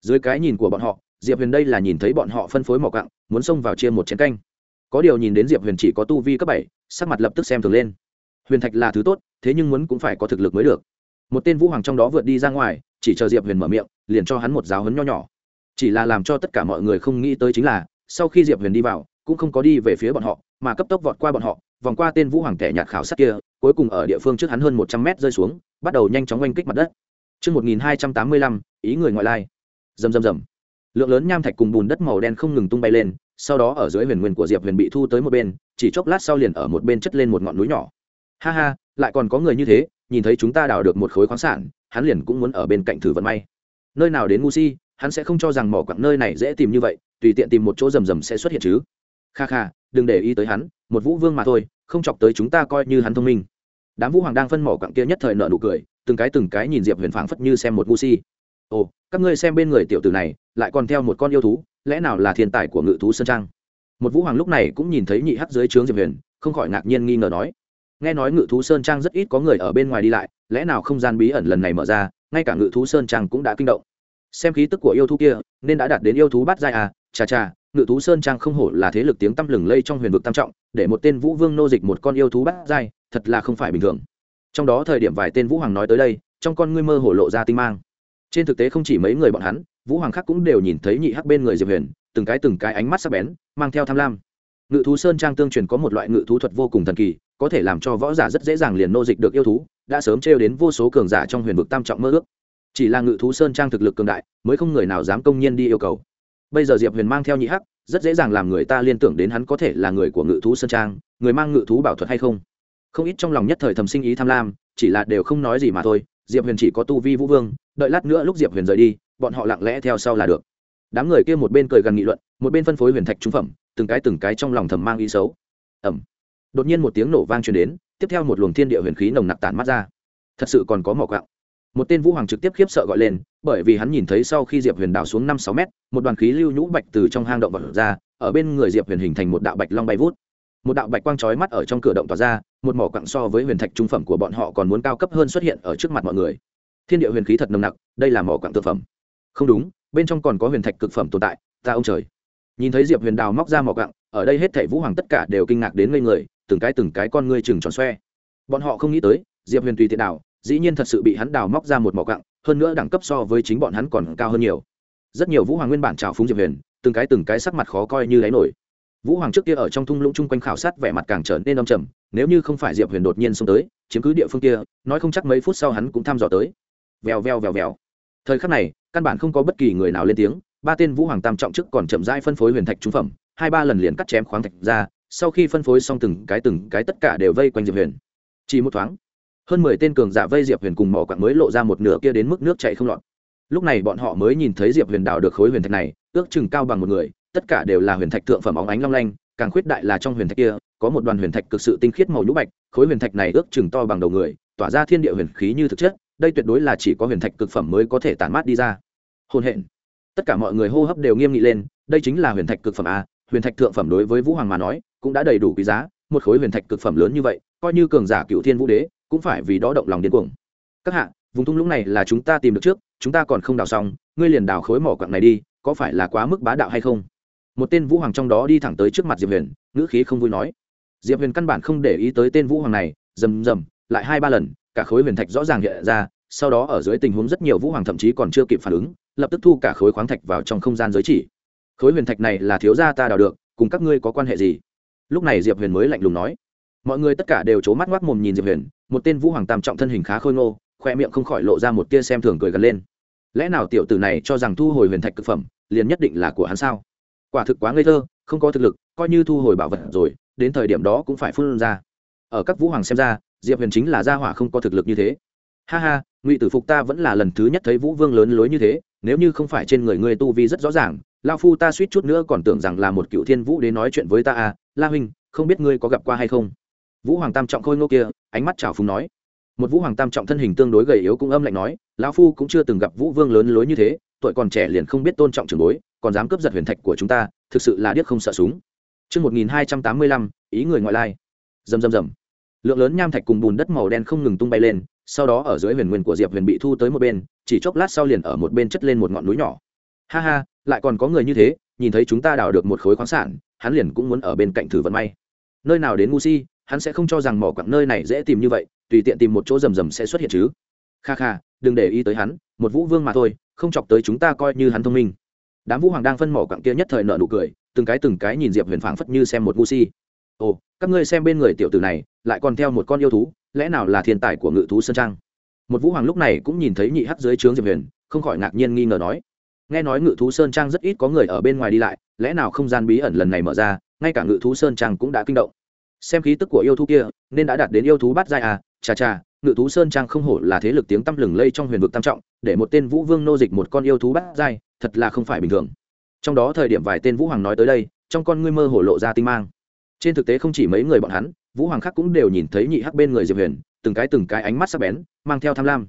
Dưới cái nhìn của bọn họ, diệp huyền đây là nhìn thấy bọn họ phân phối mỏ cặng muốn xông vào chia một chén canh. Có điều nhìn đến diệp huyền chỉ có tu vi cấp bảy, sắc mặt lập tức xem thường lên huyền thạch là thứ tốt thế nhưng muốn cũng phải có thực lực mới được một tên vũ hoàng trong đó vượt đi ra ngoài chỉ chờ diệp huyền mở miệng liền cho hắn một giáo hấn nho nhỏ chỉ là làm cho tất cả mọi người không nghĩ tới chính là sau khi diệp huyền đi vào cũng không có đi về phía bọn họ mà cấp tốc vọt qua bọn họ vòng qua tên vũ hoàng kẻ nhạt khảo sát kia cuối cùng ở địa phương trước hắn hơn một trăm mét rơi xuống bắt đầu nhanh chóng oanh kích mặt đất Trước 1285, ý người ngoại lai. Rầm rầm rầm. Lượng lớn nham thạch cùng bùn đất màu đen không ngừng tung bay lên, sau đó ở dưới huyền nguyên của Diệp Huyền bị thu tới một bên, chỉ chốc lát sau liền ở một bên chất lên một ngọn núi nhỏ. Ha ha, lại còn có người như thế, nhìn thấy chúng ta đào được một khối khoáng sản, hắn liền cũng muốn ở bên cạnh thử vận may. Nơi nào đến ngu si, hắn sẽ không cho rằng mỏ quặng nơi này dễ tìm như vậy, tùy tiện tìm một chỗ rầm rầm sẽ xuất hiện chứ. Kha kha, đừng để ý tới hắn, một vũ vương mà thôi, không chọc tới chúng ta coi như hắn thông minh. Đám vũ hoàng đang phân mỏ quặng kia nhất thời nợ nụ cười, từng cái từng cái nhìn Diệp Huyền phảng phất như xem một ngu si. Ồ, các ngươi xem bên người tiểu tử này, lại còn theo một con yêu thú, lẽ nào là thiên tài của ngự thú sơn trang? Một vũ hoàng lúc này cũng nhìn thấy nhị hắc dưới trướng Diệp Huyền, không khỏi ngạc nhiên nghi ngờ nói: nghe nói ngự thú sơn trang rất ít có người ở bên ngoài đi lại, lẽ nào không gian bí ẩn lần này mở ra, ngay cả ngự thú sơn trang cũng đã kinh động. Xem khí tức của yêu thú kia, nên đã đạt đến yêu thú bát giai à chà chà, ngự thú sơn trang không hổ là thế lực tiếng tăm lừng lây trong huyền vực tam trọng, để một tên vũ vương nô dịch một con yêu thú bát giai, thật là không phải bình thường. Trong đó thời điểm vài tên vũ hoàng nói tới đây, trong con ngươi mơ hổ lộ ra tinh mang. Trên thực tế không chỉ mấy người bọn hắn, vũ hoàng khác cũng đều nhìn thấy nhị hắc bên người diệp huyền, từng cái từng cái ánh mắt sắc bén, mang theo tham lam. Ngự thú sơn trang tương truyền có một loại ngự thú thuật vô cùng thần kỳ có thể làm cho võ giả rất dễ dàng liền nô dịch được yêu thú, đã sớm trêu đến vô số cường giả trong huyền vực tam trọng mơ ước. Chỉ là ngự thú sơn trang thực lực cường đại, mới không người nào dám công nhiên đi yêu cầu. Bây giờ diệp huyền mang theo nhị hắc, rất dễ dàng làm người ta liên tưởng đến hắn có thể là người của ngự thú sơn trang, người mang ngự thú bảo thuật hay không. Không ít trong lòng nhất thời thầm sinh ý tham lam, chỉ là đều không nói gì mà thôi, diệp huyền chỉ có tu vi vũ vương, đợi lát nữa lúc diệp huyền rời đi, bọn họ lặng lẽ theo sau là được. Đám người kia một bên cười gần nghị luận, một bên phân phối huyền thạch trung phẩm, từng cái từng cái trong lòng thầm mang ý xấu. Ẩm đột nhiên một tiếng nổ vang truyền đến, tiếp theo một luồng thiên địa huyền khí nồng nặc tản mắt ra. Thật sự còn có mỏ quạng. Một tên vũ hoàng trực tiếp khiếp sợ gọi lên, bởi vì hắn nhìn thấy sau khi diệp huyền đào xuống năm sáu mét, một đoàn khí lưu nhũ bạch từ trong hang động vật ra, ở bên người diệp huyền hình thành một đạo bạch long bay vút. Một đạo bạch quang trói mắt ở trong cửa động tỏa ra, một mỏ quặng so với huyền thạch trung phẩm của bọn họ còn muốn cao cấp hơn xuất hiện ở trước mặt mọi người. Thiên địa huyền khí thật nồng nặc, đây là mỏ quặng thực phẩm. Không đúng, bên trong còn có huyền thạch cực phẩm tồn tại, ta ông trời. Nhìn thấy diệp huyền đào móc ra mỏ quặng ở đây hết thảy vũ hoàng tất cả đều kinh ngạc đến ngây người từng cái từng cái con ngươi chừng tròn xoe. Bọn họ không nghĩ tới, diệp huyền tùy tiện đào, dĩ nhiên thật sự bị hắn đào móc ra một mỏ quặng hơn nữa đẳng cấp so với chính bọn hắn còn cao hơn nhiều. Rất nhiều vũ hoàng nguyên bản trào phúng diệp huyền, từng cái từng cái sắc mặt khó coi như đáy nổi. Vũ hoàng trước kia ở trong thung lũng chung quanh khảo sát vẻ mặt càng trở nên âm trầm, nếu như không phải diệp huyền đột nhiên xông tới, chiếm cứ địa phương kia, nói không chắc mấy phút sau hắn cũng thăm dò tới. Vèo vèo vèo vèo. Thời khắc này, căn bản không có bất kỳ người nào lên tiếng, ba tên vũ hoàng tam trọng chức còn chậm rãi phân phối huyền thạch trung phẩm, hai ba lần liền cắt chém khoáng thạch ra sau khi phân phối xong từng cái từng cái tất cả đều vây quanh diệp huyền. Chỉ một thoáng, hơn mười tên cường giả vây diệp huyền cùng mỏ quặng mới lộ ra một nửa kia đến mức nước chạy không lọt. Lúc này bọn họ mới nhìn thấy diệp huyền đào được khối huyền thạch này, ước chừng cao bằng một người, tất cả đều là huyền thạch thượng phẩm óng ánh long lanh, càng khuyết đại là trong huyền thạch kia, có một đoàn huyền thạch cực sự tinh khiết màu nhũ bạch, khối huyền thạch này ước chừng to bằng đầu người, tỏa ra thiên địa huyền khí như thực chất, đây tuyệt đối là chỉ có huyền thạch cực phẩm mới có thể tản mát đi ra. Hôn hẹn tất cả mọi người hô hấp đều nghiêm nghị lên, đây chính là huyền thạch cực phẩm a, huyền thạch thượng phẩm đối với vũ hoàng mà nói cũng đã đầy đủ quý giá, một khối huyền thạch cực phẩm lớn như vậy, coi như cường giả cựu thiên vũ đế, cũng phải vì đó động lòng điên cuồng. Các hạ, vùng thung lũng này là chúng ta tìm được trước, chúng ta còn không đào xong, ngươi liền đào khối mỏ quặng này đi, có phải là quá mức bá đạo hay không? Một tên vũ hoàng trong đó đi thẳng tới trước mặt diệp huyền, ngữ khí không vui nói. Diệp huyền căn bản không để ý tới tên vũ hoàng này, rầm rầm, lại hai ba lần, cả khối huyền thạch rõ ràng hiện ra, sau đó ở dưới tình huống rất nhiều vũ hoàng thậm chí còn chưa kịp phản ứng, lập tức thu cả khối khoáng thạch vào trong không gian giới chỉ. Khối huyền thạch này là thiếu gia ta đào được, cùng các ngươi có quan hệ gì? Lúc này diệp huyền mới lạnh lùng nói, mọi người tất cả đều c h ố mắt ngoác mồm nhìn diệp huyền, một tên vũ hoàng tam trọng thân hình khá khôi ngô, khoe miệng không khỏi lộ ra một tia xem thường cười gần lên. Lẽ nào tiểu tử này cho rằng thu hồi huyền thạch c ự c phẩm, liền nhất định là của hắn sao? Quả thực quá ngây thơ, không có thực lực, coi như thu hồi bảo vật rồi, đến thời điểm đó cũng phải phun ra. Ở các vũ hoàng xem ra, diệp huyền chính là gia hỏa không có thực lực như thế. Ha ha, ngụy tử phục ta vẫn là lần thứ nhất thấy vũ vương lớn lối như thế, nếu như không phải trên người ngươi tu vi rất rõ ràng lao phu ta suýt chút nữa còn tưởng rằng là một cựu thiên vũ đến nói chuyện với ta à la huynh không biết ngươi có gặp qua hay không vũ hoàng tam trọng khôi ngô kia ánh mắt trào phúng nói một vũ hoàng tam trọng thân hình tương đối gầy yếu cũng âm lạnh nói lão phu cũng chưa từng gặp vũ vương lớn lối như thế tuổi còn trẻ liền không biết tôn trọng trường bối còn dám cướp giật huyền thạch của chúng ta thực sự là điếc không sợ súng Trước 1285, ý người ngoại lai. Rầm rầm rầm. Lượng lớn nham thạch cùng bùn đất màu đen không ngừng tung bay lên, sau đó ở dưới huyền nguyên của Diệp Huyền bị thu tới một bên, chỉ chốc lát sau liền ở một bên chất lên một ngọn núi nhỏ. Ha ha, lại còn có người như thế, nhìn thấy chúng ta đào được một khối khoáng sản, hắn liền cũng muốn ở bên cạnh thử vận may. Nơi nào đến ngu si, hắn sẽ không cho rằng mỏ quặng nơi này dễ tìm như vậy tùy tiện tìm một chỗ rầm rầm sẽ xuất hiện chứ. Kha kha đừng để ý tới hắn một vũ vương mà thôi không chọc tới chúng ta coi như hắn thông minh. Đám vũ hoàng đang phân mỏ quặng kia nhất thời nợ nụ cười từng cái từng cái nhìn diệp huyền phảng phất như xem một ngu si. Ồ các ngươi xem bên người tiểu tử này lại còn theo một con yêu thú lẽ nào là thiên tài của ngự thú sơn trang? Một vũ hoàng lúc này cũng nhìn thấy nhị hắc dưới trướng diệp huyền không khỏi ngạc nhiên nghi ngờ nói nghe nói ngự thú sơn trang rất ít có người ở bên ngoài đi lại, lẽ nào không gian bí ẩn lần này mở ra, ngay cả ngự thú sơn trang cũng đã kinh động. Xem khí tức của yêu thú kia, nên đã đạt đến yêu thú bát giai à chà chà, ngự thú sơn trang không hổ là thế lực tiếng tăm lừng lây trong huyền vực tam trọng, để một tên vũ vương nô dịch một con yêu thú bát giai, thật là không phải bình thường. Trong đó thời điểm vài tên vũ hoàng nói tới đây, trong con ngươi mơ hổ lộ ra tinh mang. Trên thực tế không chỉ mấy người bọn hắn, vũ hoàng khác cũng đều nhìn thấy nhị hắc bên người diệp huyền, từng cái từng cái ánh mắt sắc bén, mang theo tham lam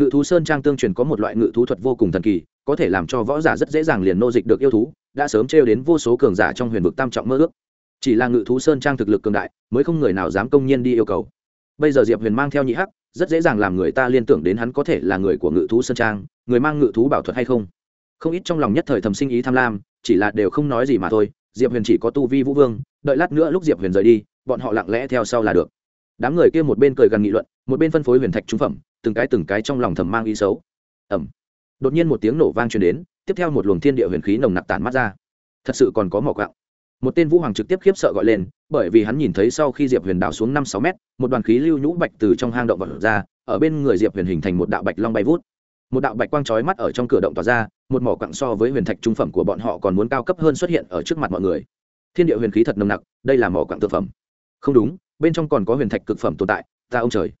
ngự thú sơn trang tương truyền có một loại ngự thú thuật vô cùng thần kỳ, có thể làm cho võ giả rất dễ dàng liền nô dịch được yêu thú, đã sớm trêu đến vô số cường giả trong huyền vực tam trọng mơ ước. Chỉ là ngự thú sơn trang thực lực cường đại, mới không người nào dám công nhiên đi yêu cầu. Bây giờ diệp huyền mang theo nhị hắc, rất dễ dàng làm người ta liên tưởng đến hắn có thể là người của ngự thú sơn trang, người mang ngự thú bảo thuật hay không. Không ít trong lòng nhất thời thầm sinh ý tham lam, chỉ là đều không nói gì mà thôi, diệp huyền chỉ có tu vi vũ vương, đợi lát nữa lúc diệp huyền rời đi, bọn họ lặng lẽ theo sau là được. Đám người kia một bên cười gần nghị luận, một bên phân phối huyền thạch trung phẩm từng cái từng cái trong lòng thầm mang ý xấu. Ẩm đột nhiên một tiếng nổ vang truyền đến, tiếp theo một luồng thiên địa huyền khí nồng nặc tản mắt ra. Thật sự còn có mỏ quạng một tên vũ hoàng trực tiếp khiếp sợ gọi lên, bởi vì hắn nhìn thấy sau khi diệp huyền đào xuống năm sáu mét, một đoàn khí lưu nhũ bạch từ trong hang động vật ra, ở bên người diệp huyền hình thành một đạo bạch long bay vút. Một đạo bạch quang trói mắt ở trong cửa động tỏa ra, một mỏ quặng so với huyền thạch trung phẩm của bọn họ còn muốn cao cấp hơn xuất hiện ở trước mặt mọi người. Thiên địa huyền khí thật nồng nặc, đây là mỏ quặng thực phẩm. Không đúng, bên trong còn có huyền thạch cực phẩm tồn tại, ta ông trời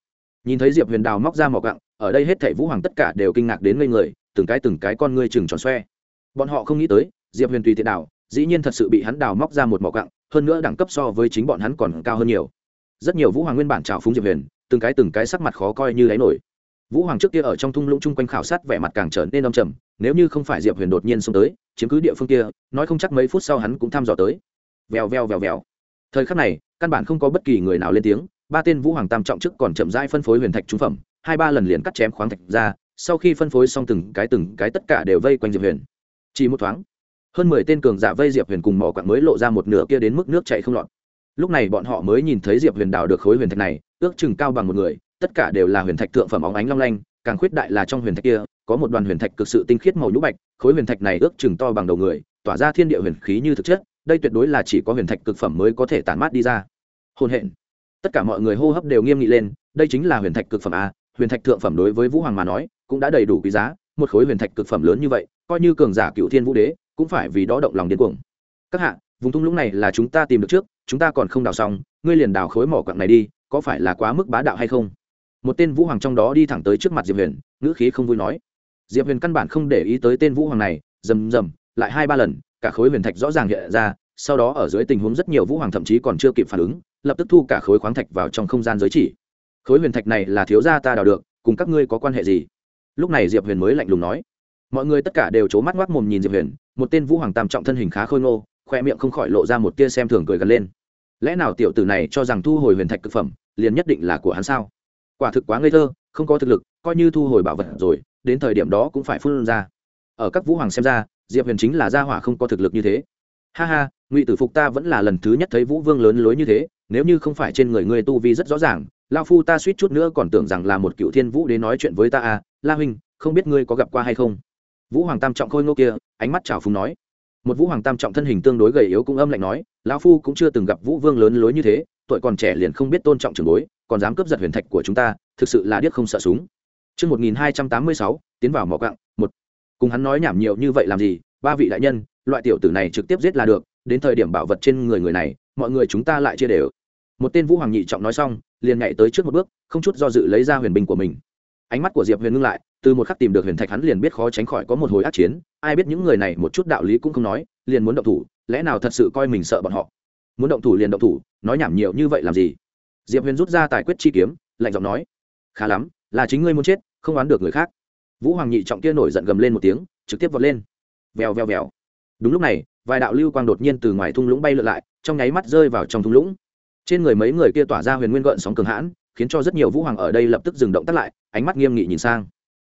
nhìn thấy diệp huyền đào móc ra mỏ gặng, ở đây hết thảy vũ hoàng tất cả đều kinh ngạc đến ngây người từng cái từng cái con ngươi chừng tròn xoe. Bọn họ không nghĩ tới diệp huyền tùy tiện đào, dĩ nhiên thật sự bị hắn đào móc ra một mỏ gặng, hơn nữa đẳng cấp so với chính bọn hắn còn cao hơn nhiều. Rất nhiều vũ hoàng nguyên bản trào phúng diệp huyền từng cái từng cái sắc mặt khó coi như đáy nổi. Vũ hoàng trước kia ở trong thung lũng chung quanh khảo sát vẻ mặt càng trở nên âm trầm nếu như không phải diệp huyền đột nhiên xông tới chiếm cứ địa phương kia nói không chắc mấy phút sau hắn cũng thăm dò tới. Vèo vèo vèo vèo. Thời khắc này căn bản không có bất kỳ người nào lên tiếng ba tên vũ hoàng tam trọng chức còn chậm rãi phân phối huyền thạch trung phẩm, hai ba lần liền cắt chém khoáng thạch ra, sau khi phân phối xong từng cái từng cái tất cả đều vây quanh diệp huyền. Chỉ một thoáng, hơn mười tên cường giả vây diệp huyền cùng mỏ quặng mới lộ ra một nửa kia đến mức nước chạy không lọt. Lúc này bọn họ mới nhìn thấy diệp huyền đào được khối huyền thạch này, ước chừng cao bằng một người, tất cả đều là huyền thạch thượng phẩm óng ánh long lanh, càng khuyết đại là trong huyền thạch kia, có một đoàn huyền thạch cực sự tinh khiết màu nhũ bạch, khối huyền thạch này ước chừng to bằng đầu người, tỏa ra thiên địa huyền khí như thực chất, đây tuyệt đối là chỉ có huyền thạch cực phẩm mới có thể tản mát đi ra. Hôn hẹn tất cả mọi người hô hấp đều nghiêm nghị lên, đây chính là huyền thạch cực phẩm a, huyền thạch thượng phẩm đối với vũ hoàng mà nói, cũng đã đầy đủ quý giá, một khối huyền thạch cực phẩm lớn như vậy, coi như cường giả cựu thiên vũ đế, cũng phải vì đó động lòng điên cuồng. Các hạ, vùng thung lũng này là chúng ta tìm được trước, chúng ta còn không đào xong, ngươi liền đào khối mỏ quặng này đi, có phải là quá mức bá đạo hay không? Một tên vũ hoàng trong đó đi thẳng tới trước mặt diệp huyền, ngữ khí không vui nói. Diệp huyền căn bản không để ý tới tên vũ hoàng này, rầm rầm, lại hai ba lần, cả khối huyền thạch rõ ràng hiện ra, sau đó ở dưới tình huống rất nhiều vũ hoàng thậm chí còn chưa kịp phản ứng lập tức thu cả khối khoáng thạch vào trong không gian giới chỉ. Khối huyền thạch này là thiếu gia ta đào được, cùng các ngươi có quan hệ gì? Lúc này diệp huyền mới lạnh lùng nói. Mọi người tất cả đều c h ố mắt ngoác mồm nhìn diệp huyền, một tên vũ hoàng tam trọng thân hình khá khôi ngô, khoe miệng không khỏi lộ ra một tia xem thường cười gần lên. Lẽ nào tiểu tử này cho rằng thu hồi huyền thạch cực phẩm, liền nhất định là của hắn sao? Quả thực quá ngây thơ, không có thực lực, coi như thu hồi bảo vật rồi, đến thời điểm đó cũng phải phun ra. Ở các vũ hoàng xem ra, diệp huyền chính là gia hỏa không có thực lực như thế. Ha ha, ngụy tử phục ta vẫn là lần thứ nhất thấy vũ vương lớn lối như thế nếu như không phải trên người ngươi tu vi rất rõ ràng lao phu ta suýt chút nữa còn tưởng rằng là một cựu thiên vũ đến nói chuyện với ta à la huynh không biết ngươi có gặp qua hay không vũ hoàng tam trọng khôi ngô kia ánh mắt trào phúng nói một vũ hoàng tam trọng thân hình tương đối gầy yếu cũng âm lạnh nói lão phu cũng chưa từng gặp vũ vương lớn lối như thế tuổi còn trẻ liền không biết tôn trọng trường bối còn dám cướp giật huyền thạch của chúng ta thực sự là điếc không sợ súng Trước 1286, tiến vào mỏ cặng, một. Cùng hắn nói nhảm nhiều như vậy làm gì, ba vị đại nhân, loại tiểu tử này trực tiếp giết là được, đến thời điểm bảo vật trên người người này, mọi người chúng ta lại chia đều. Một tên vũ hoàng nhị trọng nói xong, liền nhảy tới trước một bước, không chút do dự lấy ra huyền binh của mình. Ánh mắt của Diệp Huyền ngưng lại, từ một khắc tìm được huyền thạch hắn liền biết khó tránh khỏi có một hồi ác chiến ai biết những người này một chút đạo lý cũng không nói liền muốn động thủ lẽ nào thật sự coi mình sợ bọn họ? Muốn động thủ liền động thủ nói nhảm nhiều như vậy làm gì? Diệp huyền rút ra tài quyết chi kiếm lạnh giọng nói khá lắm là chính ngươi muốn chết không oán được người khác. Vũ hoàng nhị trọng kia nổi giận gầm lên một tiếng trực tiếp vọt lên. Vèo vèo vèo. Đúng lúc này vài đạo lưu quang đột nhiên từ ngoài thung lũng bay lượn lại trong nháy mắt rơi vào trong thung lũng trên người mấy người kia tỏa ra huyền nguyên gợn sóng cường hãn, khiến cho rất nhiều vũ hoàng ở đây lập tức dừng động tắt lại, ánh mắt nghiêm nghị nhìn sang.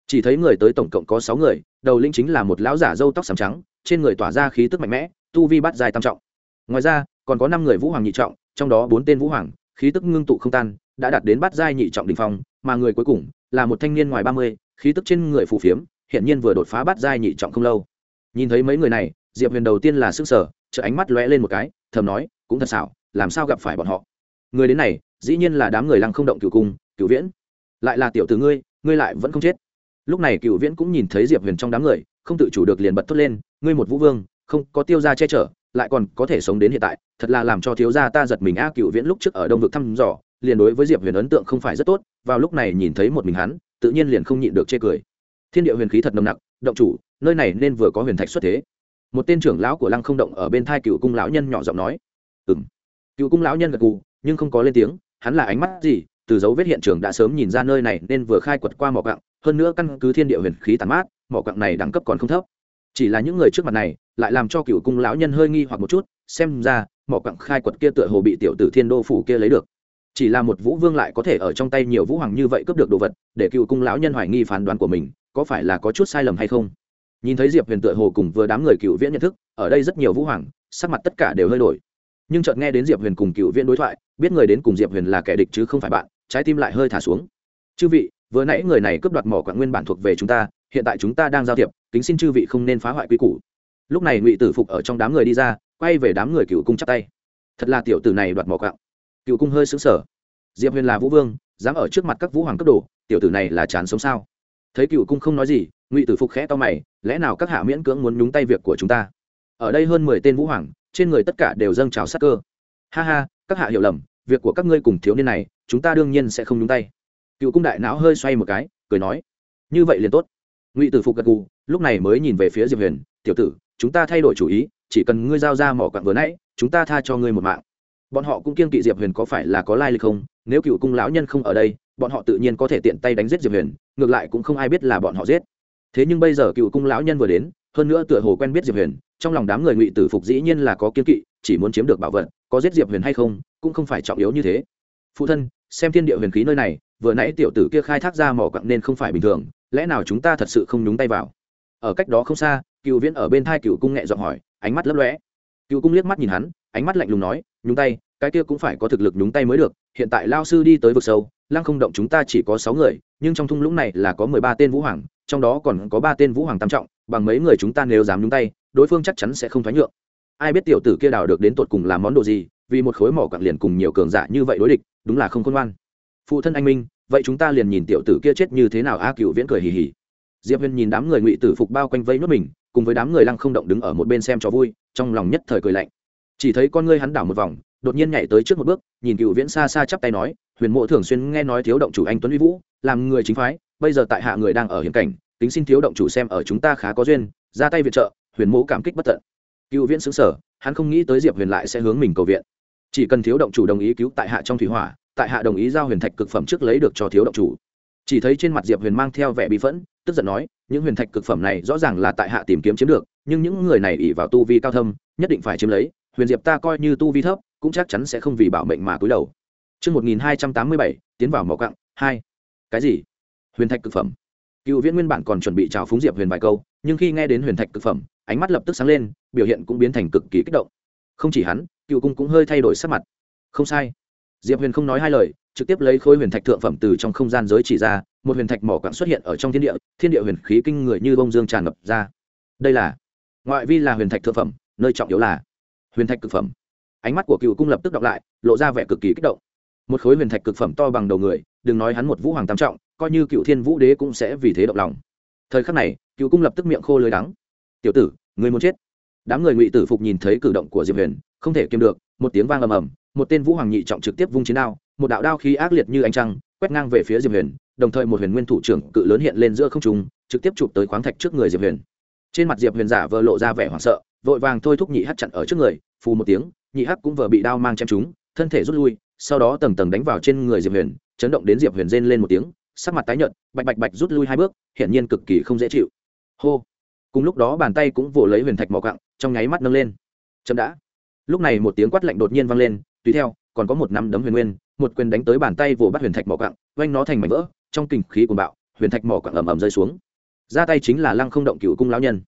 Chỉ thấy người tới tổng cộng có sáu người, đầu linh chính là một lão giả râu tóc sàm trắng, trên người tỏa ra khí tức mạnh mẽ, tu vi bắt dài tam trọng. Ngoài ra, còn có năm người vũ hoàng nhị trọng, trong đó bốn tên vũ hoàng, khí tức ngưng tụ không tan, đã đạt đến bắt giai nhị trọng đình phong, mà người cuối cùng là một thanh niên ngoài ba mươi, khí tức trên người phù phiếm hiện nhiên vừa đột phá bắt giai nhị trọng không lâu. Nhìn thấy mấy người này, diệp huyền đầu tiên là sức sở chợ ánh mắt lóe lên một cái, thầm nói, cũng thật xảo làm sao gặp phải bọn họ? Người đến này, dĩ nhiên là đám người lăng không động cửu cung, cửu viễn. Lại là tiểu tử ngươi ngươi lại vẫn không chết. Lúc này cựu viễn cũng nhìn thấy diệp huyền trong đám người, không tự chủ được liền bật thốt lên, ngươi một vũ vương, không có tiêu gia che chở, lại còn có thể sống đến hiện tại, thật là làm cho thiếu gia ta giật mình a. Cựu viễn lúc trước ở đông vực thăm dò, liền đối với diệp huyền ấn tượng không phải rất tốt, vào lúc này nhìn thấy một mình hắn, tự nhiên liền không nhịn được chê cười. Thiên địa huyền khí thật nồng nặc, động chủ, nơi này nên vừa có huyền thạch xuất thế. Một tên trưởng lão của lăng không động ở bên thai cựu cung lão nhân nhỏ giọng nói ừng cựu cung lão nhân gật cù nhưng không có lên tiếng, hắn là ánh mắt gì, từ dấu vết hiện trường đã sớm nhìn ra nơi này nên vừa khai quật qua mỏ quặng, hơn nữa căn cứ thiên địa huyền khí tàn mát, mỏ quặng này đẳng cấp còn không thấp. Chỉ là những người trước mặt này, lại làm cho cựu cung lão nhân hơi nghi hoặc một chút, xem ra, mỏ quặng khai quật kia tựa hồ bị tiểu tử thiên đô phủ kia lấy được. Chỉ là một vũ vương lại có thể ở trong tay nhiều vũ hoàng như vậy cướp được đồ vật, để cựu cung lão nhân hoài nghi phán đoán của mình, có phải là có chút sai lầm hay không? Nhìn thấy diệp huyền tựa hồ cùng vừa đám người cựu viễn nhận thức, ở đây rất nhiều vũ hoàng, sắc mặt tất cả đều hơi đổi nhưng chợt nghe đến diệp huyền cùng cựu Viên đối thoại, biết người đến cùng diệp huyền là kẻ địch chứ không phải bạn, trái tim lại hơi thả xuống. Chư vị, vừa nãy người này cướp đoạt mỏ quạng nguyên bản thuộc về chúng ta, hiện tại chúng ta đang giao thiệp, kính xin chư vị không nên phá hoại quy củ. Lúc này ngụy tử phục ở trong đám người đi ra, quay về đám người cựu cung chắp tay. Thật là tiểu tử này đoạt mỏ quạng. Cựu cung hơi xứng sở diệp huyền là vũ vương, dám ở trước mặt các vũ hoàng cấp đồ, tiểu tử này là chán sống sao? Thấy cựu cung không nói gì, ngụy tử phục khẽ to mày, lẽ nào các hạ miễn cưỡng muốn nhúng tay việc của chúng ta? Ở đây hơn mười tên vũ hoàng trên người tất cả đều dâng trào sát cơ. Ha ha, các hạ hiểu lầm, việc của các ngươi cùng thiếu niên này, chúng ta đương nhiên sẽ không nhúng tay. Cựu cung đại não hơi xoay một cái, cười nói, như vậy liền tốt. Ngụy tử phục gật gù, lúc này mới nhìn về phía diệp huyền, tiểu tử, chúng ta thay đổi chủ ý, chỉ cần ngươi giao ra mỏ quặng vừa nãy, chúng ta tha cho ngươi một mạng. Bọn họ cũng kiên kỵ diệp huyền có phải là có lai lịch không? Nếu cựu cung lão nhân không ở đây, bọn họ tự nhiên có thể tiện tay đánh giết diệp huyền, ngược lại cũng không ai biết là bọn họ giết. Thế nhưng bây giờ cựu cung lão nhân vừa đến, hơn nữa tựa hồ quen biết diệp huyền trong lòng đám người ngụy tử phục dĩ nhiên là có kiên kỵ, chỉ muốn chiếm được bảo vật, có giết diệp huyền hay không, cũng không phải trọng yếu như thế. Phụ thân, xem thiên địa huyền khí nơi này, vừa nãy tiểu tử kia khai thác ra mỏ quặng nên không phải bình thường, lẽ nào chúng ta thật sự không nhúng tay vào? Ở cách đó không xa, cựu viễn ở bên thai cựu cung nhẹ giọng hỏi, ánh mắt lấp lóe. Cựu cung liếc mắt nhìn hắn, ánh mắt lạnh lùng nói, nhúng tay, cái kia cũng phải có thực lực nhúng tay mới được, hiện tại lao sư đi tới vực sâu, lăng không động chúng ta chỉ có sáu người, nhưng trong thung lũng này là có mười ba tên vũ hoàng, trong đó còn có ba tên vũ hoàng tam trọng bằng mấy người chúng ta nếu dám nhúng tay, đối phương chắc chắn sẽ không thoái nhượng. Ai biết tiểu tử kia đào được đến tột cùng làm món đồ gì, vì một khối mỏ quặng liền cùng nhiều cường giả như vậy đối địch, đúng là không khôn ngoan. Phụ thân anh minh, vậy chúng ta liền nhìn tiểu tử kia chết như thế nào, a cựu viễn cười hì hì. Diệp huyền nhìn đám người ngụy tử phục bao quanh vây nuốt mình, cùng với đám người lăng không động đứng ở một bên xem cho vui, trong lòng nhất thời cười lạnh. Chỉ thấy con ngươi hắn đảo một vòng, đột nhiên nhảy tới trước một bước, nhìn cựu viễn xa xa chắp tay nói, huyền mộ thường xuyên nghe nói thiếu động chủ anh tuấn uy vũ, làm người chính phái, bây giờ tại hạ người đang ở hiểm cảnh tính xin thiếu động chủ xem ở chúng ta khá có duyên ra tay viện trợ huyền mũ cảm kích bất tận cựu viễn xứng sở hắn không nghĩ tới diệp huyền lại sẽ hướng mình cầu viện chỉ cần thiếu động chủ đồng ý cứu tại hạ trong thủy hỏa tại hạ đồng ý giao huyền thạch cực phẩm trước lấy được cho thiếu động chủ chỉ thấy trên mặt diệp huyền mang theo vẻ bị phẫn tức giận nói những huyền thạch cực phẩm này rõ ràng là tại hạ tìm kiếm chiếm được nhưng những người này ỉ vào tu vi cao thâm nhất định phải chiếm lấy huyền diệp ta coi như tu vi thấp cũng chắc chắn sẽ không vì bảo mệnh mà cúi đầu Trước 1287, tiến vào mỏ cặng, 2. Cái gì? Huyền thạch cực phẩm. Cựu Viễn nguyên bản còn chuẩn bị chào phúng Diệp Huyền vài câu, nhưng khi nghe đến huyền thạch cực phẩm, ánh mắt lập tức sáng lên, biểu hiện cũng biến thành cực kỳ kích động. Không chỉ hắn, Cựu cung cũng hơi thay đổi sắc mặt. Không sai. Diệp Huyền không nói hai lời, trực tiếp lấy khối huyền thạch thượng phẩm từ trong không gian giới chỉ ra, một huyền thạch mỏ quặng xuất hiện ở trong thiên địa, thiên địa huyền khí kinh người như bông dương tràn ngập ra. Đây là ngoại vi là huyền thạch thượng phẩm, nơi trọng yếu là huyền thạch cực phẩm ánh mắt của cựu cung lập tức đọc lại lộ ra vẻ cực kỳ kích động một khối huyền thạch cực phẩm to bằng đầu người đừng nói hắn một vũ hoàng tam trọng coi như cựu thiên vũ đế cũng sẽ vì thế động lòng. Thời khắc này, cựu cung lập tức miệng khô lưới đắng. Tiểu tử, người muốn chết. Đám người ngụy tử phục nhìn thấy cử động của diệp huyền, không thể kiềm được, một tiếng vang ầm ầm, một tên vũ hoàng nhị trọng trực tiếp vung chiến đao, một đạo đao khí ác liệt như ánh trăng, quét ngang về phía diệp huyền, đồng thời một huyền nguyên thủ trưởng cự lớn hiện lên giữa không trung, trực tiếp chụp tới khoáng thạch trước người diệp huyền. Trên mặt diệp huyền giả vờ lộ ra vẻ hoảng sợ, vội vàng thôi thúc nhị hắt chặn ở trước người, phù một tiếng, nhị hắc cũng vừa bị đao mang chém trúng, thân thể rút lui, sau đó tầng tầng đánh vào trên người diệp huyền, chấn động đến diệp huyền rên lên một tiếng sắc mặt tái nhợt, bạch bạch bạch rút lui hai bước, hiển nhiên cực kỳ không dễ chịu. Hô. Cùng lúc đó bàn tay cũng vồ lấy huyền thạch mỏ cặng trong nháy mắt nâng lên. Chậm đã. Lúc này một tiếng quát lạnh đột nhiên vang lên, tùy theo, còn có một nắm đấm huyền nguyên, một quyền đánh tới bàn tay vồ bắt huyền thạch mỏ cặng oanh nó thành mảnh vỡ, trong kinh khí cuồng bạo, huyền thạch mỏ cặng ầm ầm rơi xuống. Ra tay chính là lăng không động cựu cung lão nhân.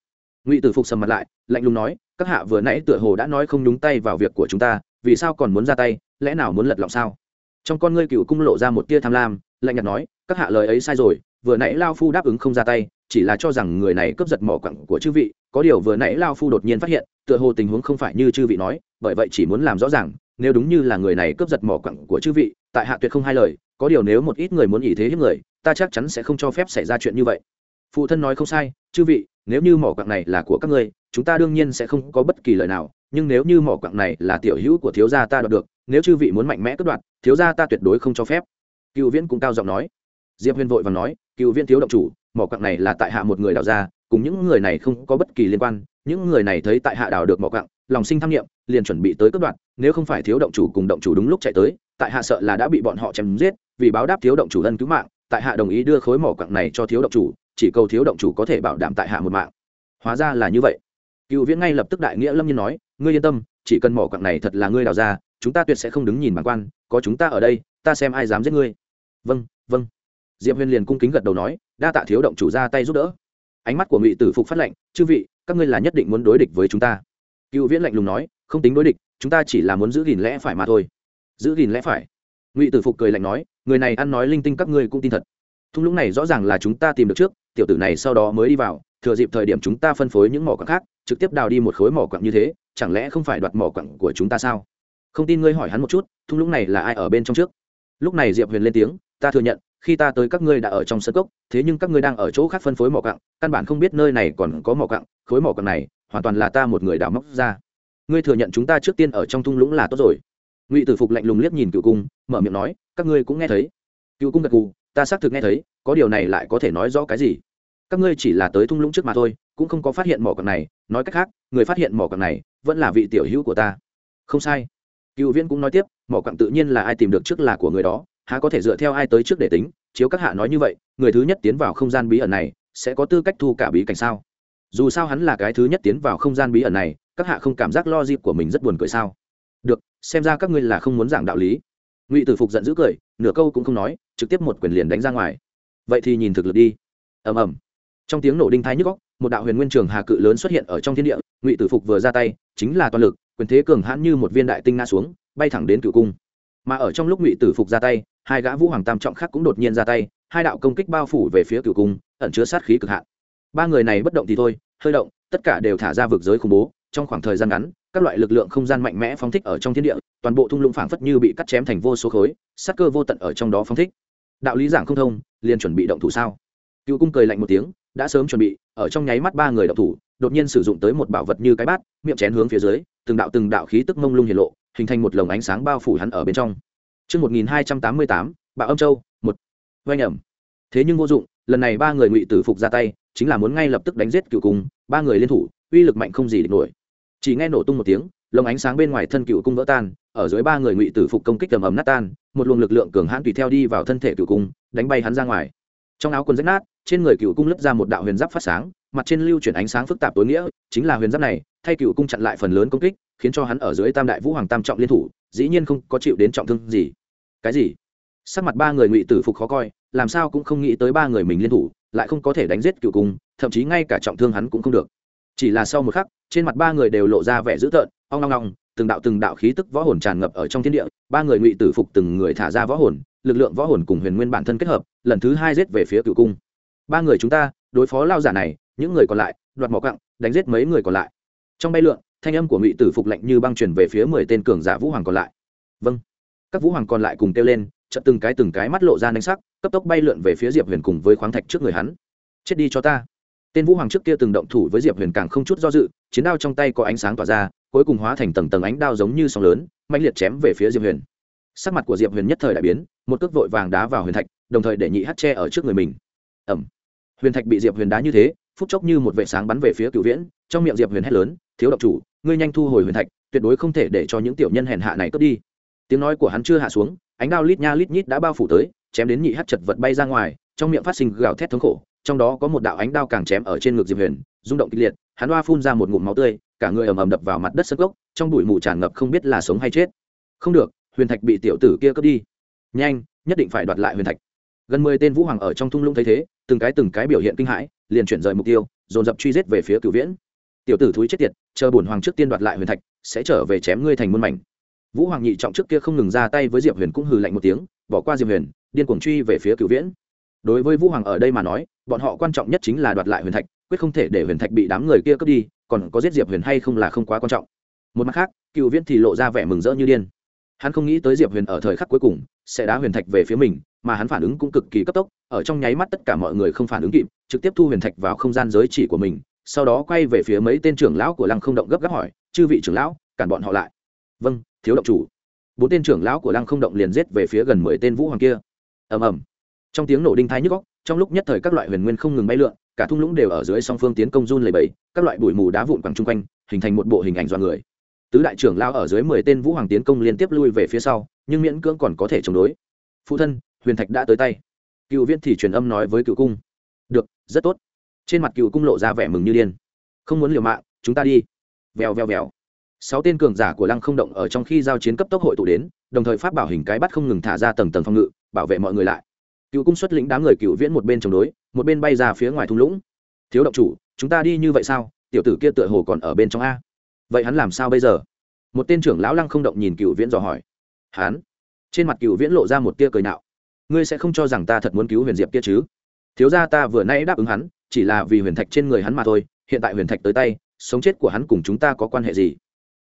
Ngụy tử phục sầm mặt lại, lạnh lùng nói, các hạ vừa nãy tựa hồ đã nói không nhúng tay vào việc của chúng ta, vì sao còn muốn ra tay, lẽ nào muốn lật lọng sao? Trong con ngươi cựu cung lộ ra một tia tham lam, lạnh nhạt nói các hạ lời ấy sai rồi, vừa nãy lao phu đáp ứng không ra tay, chỉ là cho rằng người này cướp giật mỏ quặng của chư vị, có điều vừa nãy lao phu đột nhiên phát hiện, tựa hồ tình huống không phải như chư vị nói, bởi vậy chỉ muốn làm rõ ràng, nếu đúng như là người này cướp giật mỏ quặng của chư vị, tại hạ tuyệt không hai lời, có điều nếu một ít người muốn ý thế hiếp người, ta chắc chắn sẽ không cho phép xảy ra chuyện như vậy. Phụ thân nói không sai, chư vị, nếu như mỏ quặng này là của các ngươi, chúng ta đương nhiên sẽ không có bất kỳ lời nào, nhưng nếu như mỏ quặng này là tiểu hữu của thiếu gia ta đoạt được, nếu chư vị muốn mạnh mẽ cướp đoạt, thiếu gia ta tuyệt đối không cho phép. Cựu viễn cũng cao giọng nói diệp huyền vội và nói, cựu Viên thiếu động chủ, mỏ quặng này là tại hạ một người đào ra, cùng những người này không có bất kỳ liên quan. Những người này thấy tại hạ đào được mỏ quặng, lòng sinh tham nghiệm liền chuẩn bị tới cướp đoạt. Nếu không phải thiếu động chủ cùng động chủ đúng lúc chạy tới, tại hạ sợ là đã bị bọn họ chém giết. Vì báo đáp thiếu động chủ ân cứu mạng, tại hạ đồng ý đưa khối mỏ quặng này cho thiếu động chủ, chỉ cầu thiếu động chủ có thể bảo đảm tại hạ một mạng. Hóa ra là như vậy. Cựu viễn ngay lập tức đại nghĩa lâm nhiên nói, ngươi yên tâm, chỉ cần mỏ quặng này thật là ngươi đào ra, chúng ta tuyệt sẽ không đứng nhìn bản quan, có chúng ta ở đây, ta xem ai dám giết ngươi. Vâng vâng diệp huyền liền cung kính gật đầu nói, đa tạ thiếu động chủ ra tay giúp đỡ. Ánh mắt của ngụy tử phục phát lệnh chư vị, các ngươi là nhất định muốn đối địch với chúng ta. Cựu viễn lạnh lùng nói, không tính đối địch, chúng ta chỉ là muốn giữ gìn lẽ phải mà thôi. Giữ gìn lẽ phải? Ngụy tử phục cười lạnh nói, người này ăn nói linh tinh các ngươi cũng tin thật. Thung lũng này rõ ràng là chúng ta tìm được trước, tiểu tử này sau đó mới đi vào, thừa dịp thời điểm chúng ta phân phối những mỏ quặng khác, trực tiếp đào đi một khối mỏ quặng như thế, chẳng lẽ không phải đoạt mỏ quặng của chúng ta sao? Không tin ngươi hỏi hắn một chút, thung lũng này là ai ở bên trong trước? Lúc này diệp huyền lên tiếng, ta thừa nhận khi ta tới các ngươi đã ở trong sân cốc, thế nhưng các ngươi đang ở chỗ khác phân phối mỏ cặng căn bản không biết nơi này còn có mỏ cặng khối mỏ cặng này, hoàn toàn là ta một người đào móc ra. Ngươi thừa nhận chúng ta trước tiên ở trong thung lũng là tốt rồi. Ngụy tử phục lạnh lùng liếc nhìn cựu cung, mở miệng nói, các ngươi cũng nghe thấy. Cựu cung gật cù ta xác thực nghe thấy, có điều này lại có thể nói rõ cái gì? Các ngươi chỉ là tới thung lũng trước mà thôi, cũng không có phát hiện mỏ cọc này, nói cách khác, người phát hiện mỏ cọc này, vẫn là vị tiểu hữu của ta. Không sai. Cựu viễn cũng nói tiếp, mỏ quặng tự nhiên là ai tìm được trước là của người đó há có thể dựa theo ai tới trước để tính, chiếu các hạ nói như vậy, người thứ nhất tiến vào không gian bí ẩn này, sẽ có tư cách thu cả bí cảnh sao? Dù sao hắn là cái thứ nhất tiến vào không gian bí ẩn này, các hạ không cảm giác lo dịp của mình rất buồn cười sao? Được, xem ra các ngươi là không muốn giảng đạo lý. Ngụy tử phục giận dữ cười, nửa câu cũng không nói, trực tiếp một quyền liền đánh ra ngoài. Vậy thì nhìn thực lực đi. Ầm ầm. Trong tiếng nổ đinh thái nhức góc một đạo huyền nguyên trường hà cự lớn xuất hiện ở trong thiên địa, ngụy tử phục vừa ra tay, chính là toàn lực, quyền thế cường hãn như một viên đại tinh nga xuống, bay thẳng đến cựu cung. Mà ở trong lúc ngụy tử phục ra tay hai gã vũ hoàng tam trọng khác cũng đột nhiên ra tay, hai đạo công kích bao phủ về phía cựu cung, ẩn chứa sát khí cực hạn. Ba người này bất động thì thôi, hơi động, tất cả đều thả ra vực giới khủng bố, trong khoảng thời gian ngắn, các loại lực lượng không gian mạnh mẽ phóng thích ở trong thiên địa, toàn bộ thung lũng phảng phất như bị cắt chém thành vô số khối, sát cơ vô tận ở trong đó phóng thích. Đạo lý giảng không thông, liền chuẩn bị động thủ sao? Cựu cung cười lạnh một tiếng, đã sớm chuẩn bị, ở trong nháy mắt ba người động thủ, đột nhiên sử dụng tới một bảo vật như cái bát, miệng chén hướng phía dưới, từng đạo từng đạo khí tức mông lung hiển lộ, hình thành một lồng ánh sáng bao phủ hắn ở bên trong. Trước 1288, Bạo Âm Châu, một. Oanh ẩm. Thế nhưng vô dụng, lần này ba người ngụy tử phục ra tay, chính là muốn ngay lập tức đánh giết cựu cung, ba người liên thủ, uy lực mạnh không gì địch nổi. Chỉ nghe nổ tung một tiếng, lồng ánh sáng bên ngoài thân cựu cung vỡ tan, ở dưới ba người ngụy tử phục công kích tầm ầm nát tan, một luồng lực lượng cường hãn tùy theo đi vào thân thể cựu cung, đánh bay hắn ra ngoài. Trong áo quần rách nát, trên người cựu cung lấp ra một đạo huyền giáp phát sáng, mặt trên lưu chuyển ánh sáng phức tạp tối nghĩa, chính là huyền giáp này, thay cựu cung chặn lại phần lớn công kích, khiến cho hắn ở dưới tam đại vũ hoàng tam trọng liên thủ dĩ nhiên không có chịu đến trọng thương gì. Cái gì? Sắc mặt ba người ngụy tử phục khó coi, làm sao cũng không nghĩ tới ba người mình liên thủ, lại không có thể đánh giết cựu cung, thậm chí ngay cả trọng thương hắn cũng không được. Chỉ là sau một khắc, trên mặt ba người đều lộ ra vẻ dữ tợn, ong ong ong, từng đạo từng đạo khí tức võ hồn tràn ngập ở trong thiên địa, ba người ngụy tử phục từng người thả ra võ hồn, lực lượng võ hồn cùng huyền nguyên bản thân kết hợp, lần thứ hai giết về phía cựu cung. Ba người chúng ta, đối phó lao giả này, những người còn lại, đoạt mỏ cặng đánh giết mấy người còn lại. Trong bay lượn thanh âm của ngụy tử phục lệnh như băng truyền về phía mười tên cường giả vũ hoàng còn lại. Vâng. Các vũ hoàng còn lại cùng kêu lên, chợt từng cái từng cái mắt lộ ra nanh sắc, cấp tốc bay lượn về phía diệp huyền cùng với khoáng thạch trước người hắn. Chết đi cho ta. Tên vũ hoàng trước kia từng động thủ với diệp huyền càng không chút do dự, chiến đao trong tay có ánh sáng tỏa ra, cuối cùng hóa thành tầng tầng ánh đao giống như sóng lớn mạnh liệt chém về phía diệp huyền. Sắc mặt của diệp huyền nhất thời đại biến, một cước vội vàng đá vào huyền thạch, đồng thời để nhị hát tre ở trước người mình. Ẩm huyền thạch bị diệp huyền đá như thế, phút chốc như một vệ sáng bắn về phía cựu viễn, trong miệng diệp huyền hét lớn, thiếu độc chủ ngươi nhanh thu hồi huyền thạch, tuyệt đối không thể để cho những tiểu nhân hèn hạ này cướp đi. Tiếng nói của hắn chưa hạ xuống, ánh đao lít nha lít nhít đã bao phủ tới, chém đến nhị hát chật vật bay ra ngoài, trong miệng phát sinh gào thét thống khổ, trong đó có một đạo ánh đao càng chém ở trên ngực diệp huyền, rung động kịch liệt, hắn hoa phun ra một ngụm máu tươi, cả người ầm ầm đập vào mặt đất sân gốc, trong bụi mù tràn ngập không biết là sống hay chết. Không được, huyền thạch bị tiểu tử kia cướp đi. Nhanh, nhất định phải đoạt lại huyền thạch. Gần mười tên vũ hoàng ở trong thung lũng thấy thế, từng cái từng cái biểu hiện kinh hãi, liền chuyển rời mục tiêu, dồn dập truy giết về phía cửu viễn tiểu tử thúi chết tiệt, chờ bổn hoàng trước tiên đoạt lại huyền thạch, sẽ trở về chém ngươi thành muôn mảnh. Vũ hoàng nhị trọng trước kia không ngừng ra tay với diệp huyền cũng hừ lạnh một tiếng, bỏ qua diệp huyền, điên cuồng truy về phía cửu viễn. Đối với vũ hoàng ở đây mà nói, bọn họ quan trọng nhất chính là đoạt lại huyền thạch, quyết không thể để huyền thạch bị đám người kia cướp đi, còn có giết diệp huyền hay không là không quá quan trọng. Một mặt khác cựu viễn thì lộ ra vẻ mừng rỡ như điên. Hắn không nghĩ tới diệp huyền ở thời khắc cuối cùng sẽ đá huyền thạch về phía mình, mà hắn phản ứng cũng cực kỳ cấp tốc, ở trong nháy mắt tất cả mọi người không phản ứng kịp, trực tiếp thu huyền thạch vào không gian giới chỉ của mình sau đó quay về phía mấy tên trưởng lão của lăng không động gấp gáp hỏi, chư vị trưởng lão, cản bọn họ lại. Vâng thiếu động chủ. Bốn tên trưởng lão của lăng không động liền giết về phía gần mười tên vũ hoàng kia. Ầm ầm. Trong tiếng nổ đinh thái nhức góc trong lúc nhất thời các loại huyền nguyên không ngừng bay lượn, cả thung lũng đều ở dưới song phương tiến công run lầy bẫy các loại bụi mù đá vụn quẳng chung quanh, hình thành một bộ hình ảnh do người. Tứ đại trưởng lao ở dưới mười tên vũ hoàng tiến công liên tiếp lui về phía sau, nhưng miễn cưỡng còn có thể chống đối. Phụ thân, huyền thạch đã tới tay. Cựu viên thì truyền âm nói với cựu cung. Được, rất tốt trên mặt cựu cung lộ ra vẻ mừng như điên. Không muốn liều mạng, chúng ta đi. Vèo vèo vèo. Sáu tên cường giả của lăng không động ở trong khi giao chiến cấp tốc hội tụ đến, đồng thời pháp bảo hình cái bắt không ngừng thả ra tầng tầng phòng ngự, bảo vệ mọi người lại. Cựu cung xuất lĩnh đám người cựu viễn một bên chống đối, một bên bay ra phía ngoài thung lũng. Thiếu động chủ, chúng ta đi như vậy sao? Tiểu tử kia tựa hồ còn ở bên trong a. Vậy hắn làm sao bây giờ? Một tên trưởng lão lăng không động nhìn cựu viễn dò hỏi. Hắn? Trên mặt cựu viễn lộ ra một tia cười nạo. Ngươi sẽ không cho rằng ta thật muốn cứu huyền diệp kia chứ? Thiếu ra ta vừa nay đáp ứng hắn chỉ là vì huyền thạch trên người hắn mà thôi, hiện tại huyền thạch tới tay, sống chết của hắn cùng chúng ta có quan hệ gì?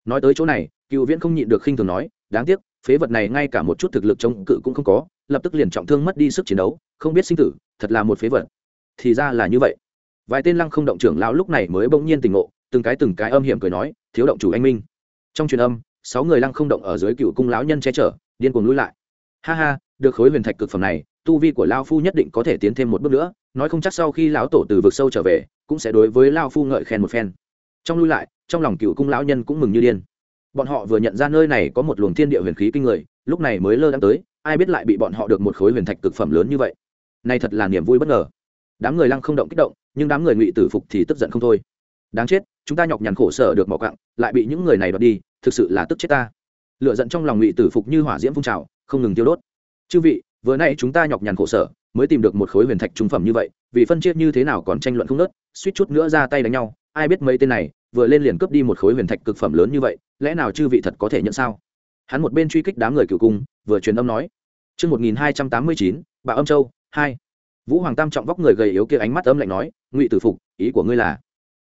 Nói tới chỗ này, cựu viễn không nhịn được khinh thường nói, đáng tiếc, phế vật này ngay cả một chút thực lực chống cự cũng không có, lập tức liền trọng thương mất đi sức chiến đấu, không biết sinh tử, thật là một phế vật. Thì ra là như vậy. Vài tên lăng không động trưởng lão lúc này mới bỗng nhiên tình ngộ, từng cái từng cái âm hiểm cười nói, thiếu động chủ anh minh. Trong truyền âm, sáu người lăng không động ở dưới cựu cung lão nhân che chở, điên cuồng lui lại. Ha ha, được khối huyền thạch cực phẩm này, tu vi của lao phu nhất định có thể tiến thêm một bước nữa nói không chắc sau khi lão tổ từ vực sâu trở về, cũng sẽ đối với lao phu ngợi khen một phen. Trong lui lại, trong lòng cựu cung lão nhân cũng mừng như điên. Bọn họ vừa nhận ra nơi này có một luồng thiên địa huyền khí kinh người, lúc này mới lơ đang tới, ai biết lại bị bọn họ được một khối huyền thạch cực phẩm lớn như vậy. Nay thật là niềm vui bất ngờ. Đám người lăng không động kích động, nhưng đám người ngụy tử phục thì tức giận không thôi. Đáng chết, chúng ta nhọc nhằn khổ sở được mỏ cặng lại bị những người này đoạt đi, thực sự là tức chết ta. Lựa giận trong lòng ngụy tử phục như hỏa diễm phun trào, không ngừng tiêu đốt. Chư vị, vừa nay chúng ta nhọc nhằn khổ sở mới tìm được một khối huyền thạch trung phẩm như vậy vì phân chia như thế nào còn tranh luận không nớt suýt chút nữa ra tay đánh nhau ai biết mấy tên này vừa lên liền cướp đi một khối huyền thạch cực phẩm lớn như vậy lẽ nào chư vị thật có thể nhận sao hắn một bên truy kích đám người cựu cung vừa truyền âm nói Trước 1289, bà âm châu, 2. Vũ Hoàng Tam trọng vóc người gầy yếu kia ánh mắt âm lạnh nói, "Ngụy Tử Phục, ý của ngươi là?"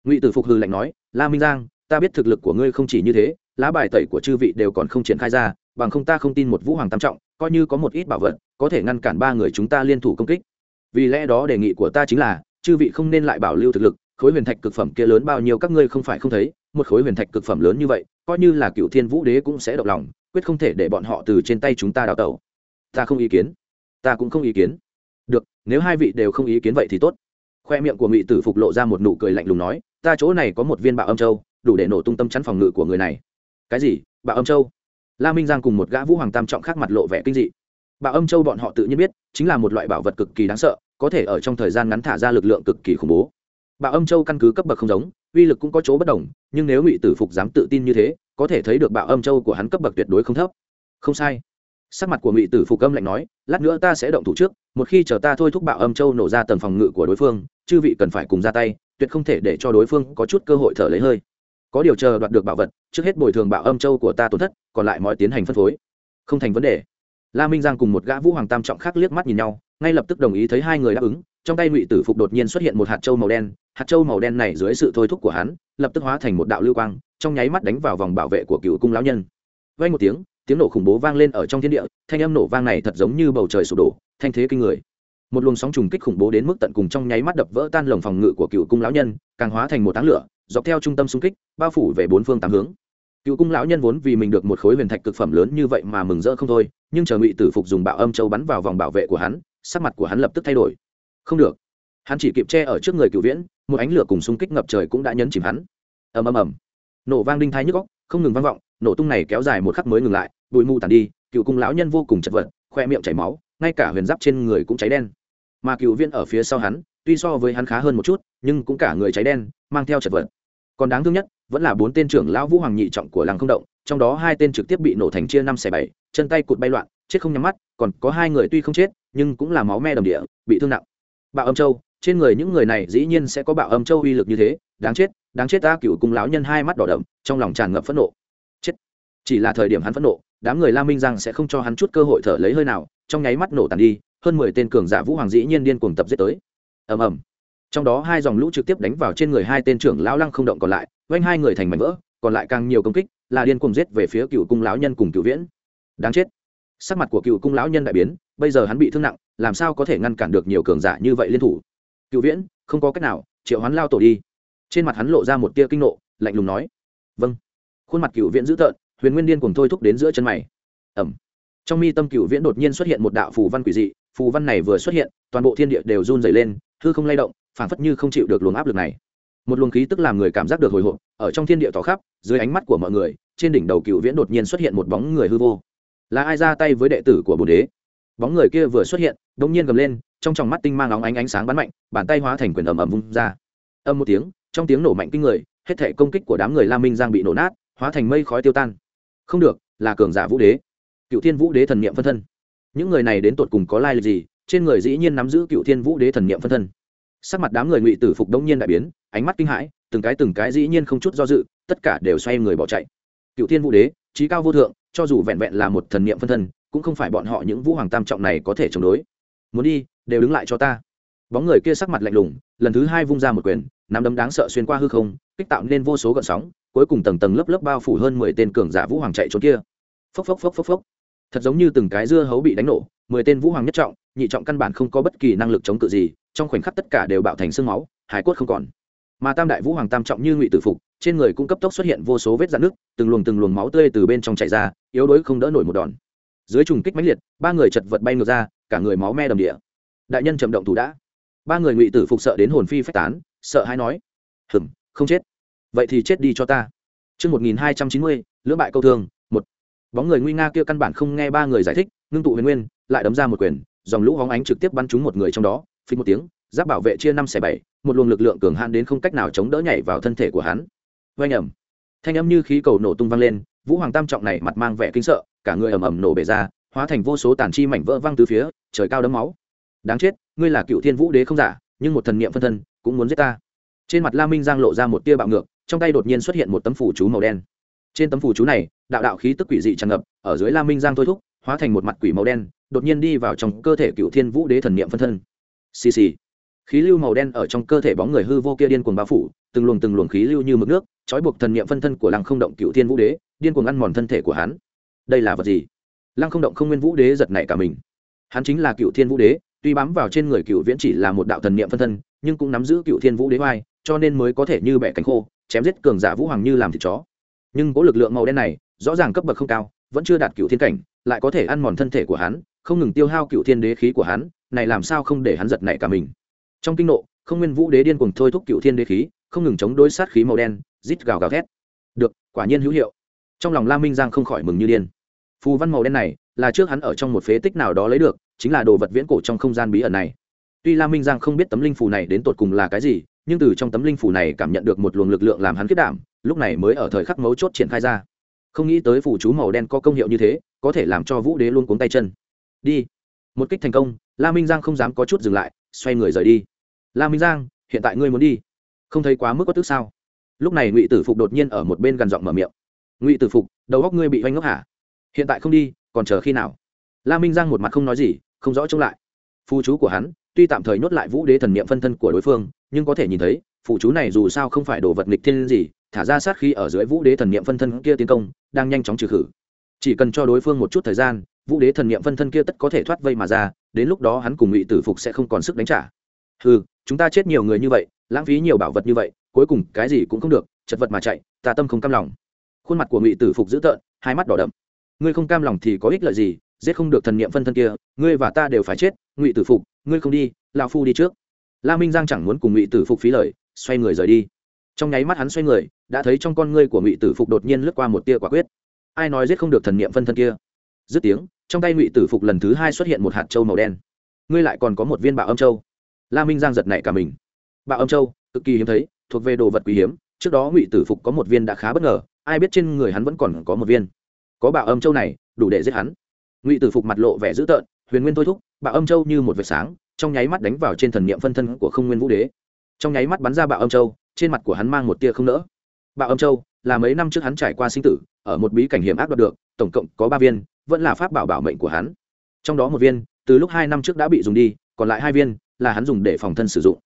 Ngụy Tử Phục hừ lạnh nói, "La Minh Giang, ta biết thực lực của ngươi không chỉ như thế, lá bài tẩy của chư vị đều còn không triển khai ra, bằng không ta không tin một Vũ Hoàng Tam trọng, coi như có một ít bảo vật, có thể ngăn cản ba người chúng ta liên thủ công kích. Vì lẽ đó đề nghị của ta chính là, chư vị không nên lại bảo lưu thực lực, khối huyền thạch cực phẩm kia lớn bao nhiêu các ngươi không phải không thấy, một khối huyền thạch cực phẩm lớn như vậy, coi như là cựu Thiên Vũ Đế cũng sẽ động lòng, quyết không thể để bọn họ từ trên tay chúng ta đào tẩu. Ta không ý kiến. Ta cũng không ý kiến. Được nếu hai vị đều không ý kiến vậy thì tốt. Khoe miệng của ngụy tử phục lộ ra một nụ cười lạnh lùng nói ta chỗ này có một viên bạo âm châu đủ để nổ tung tâm chắn phòng ngự của người này. Cái gì? Bạo âm châu? La minh giang cùng một gã vũ hoàng tam trọng khác mặt lộ vẻ kinh dị. Bạo âm châu bọn họ tự nhiên biết, chính là một loại bảo vật cực kỳ đáng sợ, có thể ở trong thời gian ngắn thả ra lực lượng cực kỳ khủng bố. Bạo âm châu căn cứ cấp bậc không giống, uy lực cũng có chỗ bất đồng, nhưng nếu ngụy tử phục dám tự tin như thế, có thể thấy được bạo âm châu của hắn cấp bậc tuyệt đối không thấp. Không sai. Sắc mặt của ngụy tử phục âm lạnh nói, lát nữa ta sẽ động thủ trước, một khi chờ ta thôi thúc bạo âm châu nổ ra tầng phòng ngự của đối phương, chư vị cần phải cùng ra tay, tuyệt không thể để cho đối phương có chút cơ hội thở lấy hơi có điều chờ đoạt được bảo vật, trước hết bồi thường bảo âm châu của ta tổn thất, còn lại mọi tiến hành phân phối. Không thành vấn đề. La minh giang cùng một gã vũ hoàng tam trọng khác liếc mắt nhìn nhau, ngay lập tức đồng ý thấy hai người đáp ứng, trong tay ngụy tử phục đột nhiên xuất hiện một hạt châu màu đen, hạt châu màu đen này dưới sự thôi thúc của hắn, lập tức hóa thành một đạo lưu quang, trong nháy mắt đánh vào vòng bảo vệ của cựu cung lão nhân. Vay một tiếng tiếng nổ khủng bố vang lên ở trong thiên địa, thanh âm nổ vang này thật giống như bầu trời sụp đổ, thanh thế kinh người. Một luồng sóng trùng kích khủng bố đến mức tận cùng trong nháy mắt đập vỡ tan lồng phòng ngự của cựu cung lão nhân, càng hóa thành một táng lửa dọc theo trung tâm xung kích, bao phủ về bốn phương tám hướng. Cựu cung lão nhân vốn vì mình được một khối huyền thạch cực phẩm lớn như vậy mà mừng rỡ không thôi, nhưng chờ ngụy tử phục dùng bạo âm châu bắn vào vòng bảo vệ của hắn, sắc mặt của hắn lập tức thay đổi. Không được. Hắn chỉ kịp che ở trước người cựu viễn, một ánh lửa cùng xung kích ngập trời cũng đã nhấn chìm hắn. Ầm ầm ầm. Nổ vang đinh thái nhức góc không ngừng vang vọng, nổ tung này kéo dài một khắc mới ngừng lại, bụi mù tàn đi, cựu cung lão nhân vô cùng chật vật, khoe miệng chảy máu, ngay cả huyền giáp trên người cũng cháy đen. Mà cựu viên ở phía sau hắn, tuy so với hắn khá hơn một chút, nhưng cũng cả người cháy đen, mang theo chật vật còn đáng thương nhất, vẫn là bốn tên trưởng lão vũ hoàng nhị trọng của làng không động, trong đó hai tên trực tiếp bị nổ thành chia năm xẻ bảy, chân tay cụt bay loạn, chết không nhắm mắt, còn có hai người tuy không chết, nhưng cũng là máu me đầm địa, bị thương nặng. Bạo âm châu, trên người những người này dĩ nhiên sẽ có bạo âm châu uy lực như thế, đáng chết đáng chết ta, cựu cung lão nhân hai mắt đỏ đậm, trong lòng tràn ngập phẫn nộ. Chết. Chỉ là thời điểm hắn phẫn nộ, đám người la minh rằng sẽ không cho hắn chút cơ hội thở lấy hơi nào, trong nháy mắt nổ tàn đi, hơn mười tên cường giả vũ hoàng dĩ nhiên điên cuồng tập giết tới. Ầm ầm trong đó hai dòng lũ trực tiếp đánh vào trên người hai tên trưởng lão lăng không động còn lại, oanh hai người thành mảnh vỡ, còn lại càng nhiều công kích, là điên cuồng giết về phía cựu cung lão nhân cùng cựu viễn. Đáng chết. Sắc mặt của cựu cung lão nhân đại biến, bây giờ hắn bị thương nặng, làm sao có thể ngăn cản được nhiều cường giả như vậy liên thủ? Cựu viễn, không có cách nào, triệu hắn lao tổ đi. Trên mặt hắn lộ ra một tia kinh nộ, lạnh lùng nói. Vâng. Khuôn mặt cựu viễn dữ tợn, huyền nguyên điên cùng thôi thúc đến giữa chân mày. Ẩm. Trong mi tâm cựu viễn đột nhiên xuất hiện một đạo phù văn quỷ dị, phù văn này vừa xuất hiện, toàn bộ thiên địa đều run dày lên, hư không lay động phảng phất như không chịu được luồng áp lực này. Một luồng khí tức làm người cảm giác được hồi hộp, ở trong thiên địa tỏ khắp, dưới ánh mắt của mọi người, trên đỉnh đầu cựu viễn đột nhiên xuất hiện một bóng người hư vô. Là ai ra tay với đệ tử của bồ đế? Bóng người kia vừa xuất hiện đ ỗ n g nhiên gầm lên, trong tròng mắt tinh mang óng ánh ánh sáng bắn mạnh, bàn tay hóa thành quyền ầm ầm vung ra. Âm một tiếng, trong tiếng nổ mạnh kinh người, hết thể công kích của đám người la minh giang bị nổ nát, hóa thành mây khói tiêu tan. Không được, là cường giả vũ đế. Cựu thiên vũ đế thần niệm phân thân. Những người này đến tột cùng có lai lịch gì? Trên người dĩ nhiên nắm giữ cựu thiên vũ đế thần niệm phân thân sắc mặt đám người ngụy tử phục đông nhiên đại biến, ánh mắt kinh hãi, từng cái từng cái dĩ nhiên không chút do dự, tất cả đều xoay người bỏ chạy. Cựu thiên vũ đế, trí cao vô thượng, cho dù vẹn vẹn là một thần niệm phân thân, cũng không phải bọn họ những vũ hoàng tam trọng này có thể chống đối. Muốn đi, đều đứng lại cho ta. Bóng người kia sắc mặt lạnh lùng, lần thứ hai vung ra một quyền, nắm đấm đáng sợ xuyên qua hư không, kích tạo nên vô số gợn sóng, cuối cùng tầng tầng lớp lớp bao phủ hơn mười tên cường giả vũ hoàng chạy trốn kia. Phốc phốc phốc phốc phốc. Thật giống như từng cái dưa hấu bị đánh nổ, mười tên vũ hoàng nhất trọng, nhị trọng căn bản không có bất kỳ năng lực chống cự gì trong khoảnh khắc tất cả đều bạo thành xương máu hải cốt không còn. Mà tam đại vũ hoàng tam trọng như ngụy tử phục trên người cũng cấp tốc xuất hiện vô số vết dạn nước từng luồng từng luồng máu tươi từ bên trong chạy ra yếu đuối không đỡ nổi một đòn. Dưới trùng kích mãnh liệt ba người chật vật bay ngược ra cả người máu me đầm địa. Đại nhân chậm động thủ đã. Ba người ngụy tử phục sợ đến hồn phi phách tán sợ hãi nói hừm không chết. Vậy thì chết đi cho ta. Chương 1290, lưỡng bại câu thương, một. Bóng người nguy nga kia căn bản không nghe ba người giải thích, ngưng tụ huyền nguyên, lại đấm ra một quyền, dòng lũ hóng ánh trực tiếp bắn trúng một người trong đó, phình một tiếng, giáp bảo vệ chia năm xẻ bảy, một luồng lực lượng cường hãn đến không cách nào chống đỡ nhảy vào thân thể của hắn. Vang ầm. Thanh âm như khí cầu nổ tung vang lên, Vũ Hoàng Tam trọng này mặt mang vẻ kinh sợ, cả người ầm ầm nổ bể ra, hóa thành vô số tàn chi mảnh vỡ văng từ phía, trời cao đấm máu. Đáng chết, ngươi là Cựu Thiên Vũ Đế không giả, nhưng một thần niệm phân thân cũng muốn giết ta. Trên mặt La Minh Giang lộ ra một tia bạo ngược, trong tay đột nhiên xuất hiện một tấm phủ chú màu đen trên tấm phủ chú này đạo đạo khí tức quỷ dị tràn ngập ở dưới la minh giang thôi thúc hóa thành một mặt quỷ màu đen đột nhiên đi vào trong cơ thể cựu thiên vũ đế thần niệm phân thân xì xì. Khí lưu màu đen ở trong cơ thể bóng người hư vô kia điên cuồng bao phủ, từng luồng từng luồng khí lưu như mực nước, trói buộc thần niệm phân thân của lăng không động cựu thiên vũ đế, điên cuồng ăn mòn thân thể của hắn. Đây là vật gì? Lăng không động không nguyên vũ đế giật nảy cả mình. Hắn chính là cựu thiên vũ đế, tuy bám vào trên người cựu viễn chỉ là một đạo thần niệm phân thân, nhưng cũng nắm giữ cựu thiên vũ đế vai cho nên mới có thể như bẻ cánh khô, chém giết cường giả vũ hoàng như làm thịt chó. Nhưng có lực lượng màu đen này, rõ ràng cấp bậc không cao, vẫn chưa đạt cựu thiên cảnh, lại có thể ăn mòn thân thể của hắn, không ngừng tiêu hao cựu thiên đế khí của hắn này làm sao không để hắn giật nảy cả mình? Trong kinh nộ, không nguyên vũ đế điên cùng thôi thúc cựu thiên đế khí, không ngừng chống đối sát khí màu đen, rít gào gào thét. Được, quả nhiên hữu hiệu. Trong lòng la minh giang không khỏi mừng như điên. Phù văn màu đen này là trước hắn ở trong một phế tích nào đó lấy được, chính là đồ vật viễn cổ trong không gian bí ẩn này. Tuy la minh giang không biết tấm linh phù này đến tột cùng là cái gì, nhưng từ trong tấm linh phù này cảm nhận được một luồng lực lượng làm hắn kết đảm, lúc này mới ở thời khắc mấu chốt triển khai ra. Không nghĩ tới phù chú màu đen có công hiệu như thế, có thể làm cho vũ đế luôn cuống tay chân. Đi. Một kích thành công la minh giang không dám có chút dừng lại, xoay người rời đi. La minh giang, hiện tại ngươi muốn đi. Không thấy quá mức có tức sao? Lúc này ngụy tử phục đột nhiên ở một bên gần giọng mở miệng. Ngụy tử phục, đầu góc ngươi bị oanh ngốc hả? Hiện tại không đi, còn chờ khi nào? La minh giang một mặt không nói gì, không rõ trông lại. Phù chú của hắn, tuy tạm thời nhốt lại vũ đế thần niệm phân thân của đối phương, nhưng có thể nhìn thấy phụ chú này dù sao không phải đồ vật nghịch thiên gì, thả ra sát khi ở dưới vũ đế thần niệm phân thân kia tiến công, đang nhanh chóng trừ khử. Chỉ cần cho đối phương một chút thời gian, vũ đế thần niệm phân thân kia tất có thể thoát vây mà ra đến lúc đó hắn cùng ngụy tử phục sẽ không còn sức đánh trả. Ừ chúng ta chết nhiều người như vậy, lãng phí nhiều bảo vật như vậy, cuối cùng cái gì cũng không được, chật vật mà chạy, ta tâm không cam lòng. Khuôn mặt của ngụy tử phục dữ tợn, hai mắt đỏ đậm. Ngươi không cam lòng thì có ích lợi gì, giết không được thần niệm phân thân kia, ngươi và ta đều phải chết, ngụy tử phục, ngươi không đi lao phu đi trước. La minh giang chẳng muốn cùng ngụy tử phục phí lời, xoay người rời đi. Trong nháy mắt hắn xoay người, đã thấy trong con ngươi của ngụy tử phục đột nhiên lướt qua một tia quả quyết. Ai nói giết không được thần niệm phân thân kia? Dứt tiếng, trong tay ngụy tử phục lần thứ hai xuất hiện một hạt trâu màu đen. Ngươi lại còn có một viên bạo âm châu. La minh giang giật nảy cả mình. Bạo âm châu, cực kỳ hiếm thấy, thuộc về đồ vật quý hiếm. Trước đó ngụy tử phục có một viên đã khá bất ngờ, ai biết trên người hắn vẫn còn có một viên. Có bạo âm châu này, đủ để giết hắn. Ngụy tử phục mặt lộ vẻ dữ tợn, huyền nguyên thôi thúc, bạo âm châu như một vệt sáng, trong nháy mắt đánh vào trên thần niệm phân thân của không nguyên vũ đế. Trong nháy mắt bắn ra bạo âm châu, trên mặt của hắn mang một tia không nỡ. Bạo âm châu, là mấy năm trước hắn trải qua sinh tử, ở một bí cảnh hiểm ác đoạt được, tổng cộng có ba viên vẫn là pháp bảo bảo mệnh của hắn. Trong đó một viên, từ lúc hai năm trước đã bị dùng đi, còn lại hai viên là hắn dùng để phòng thân sử dụng.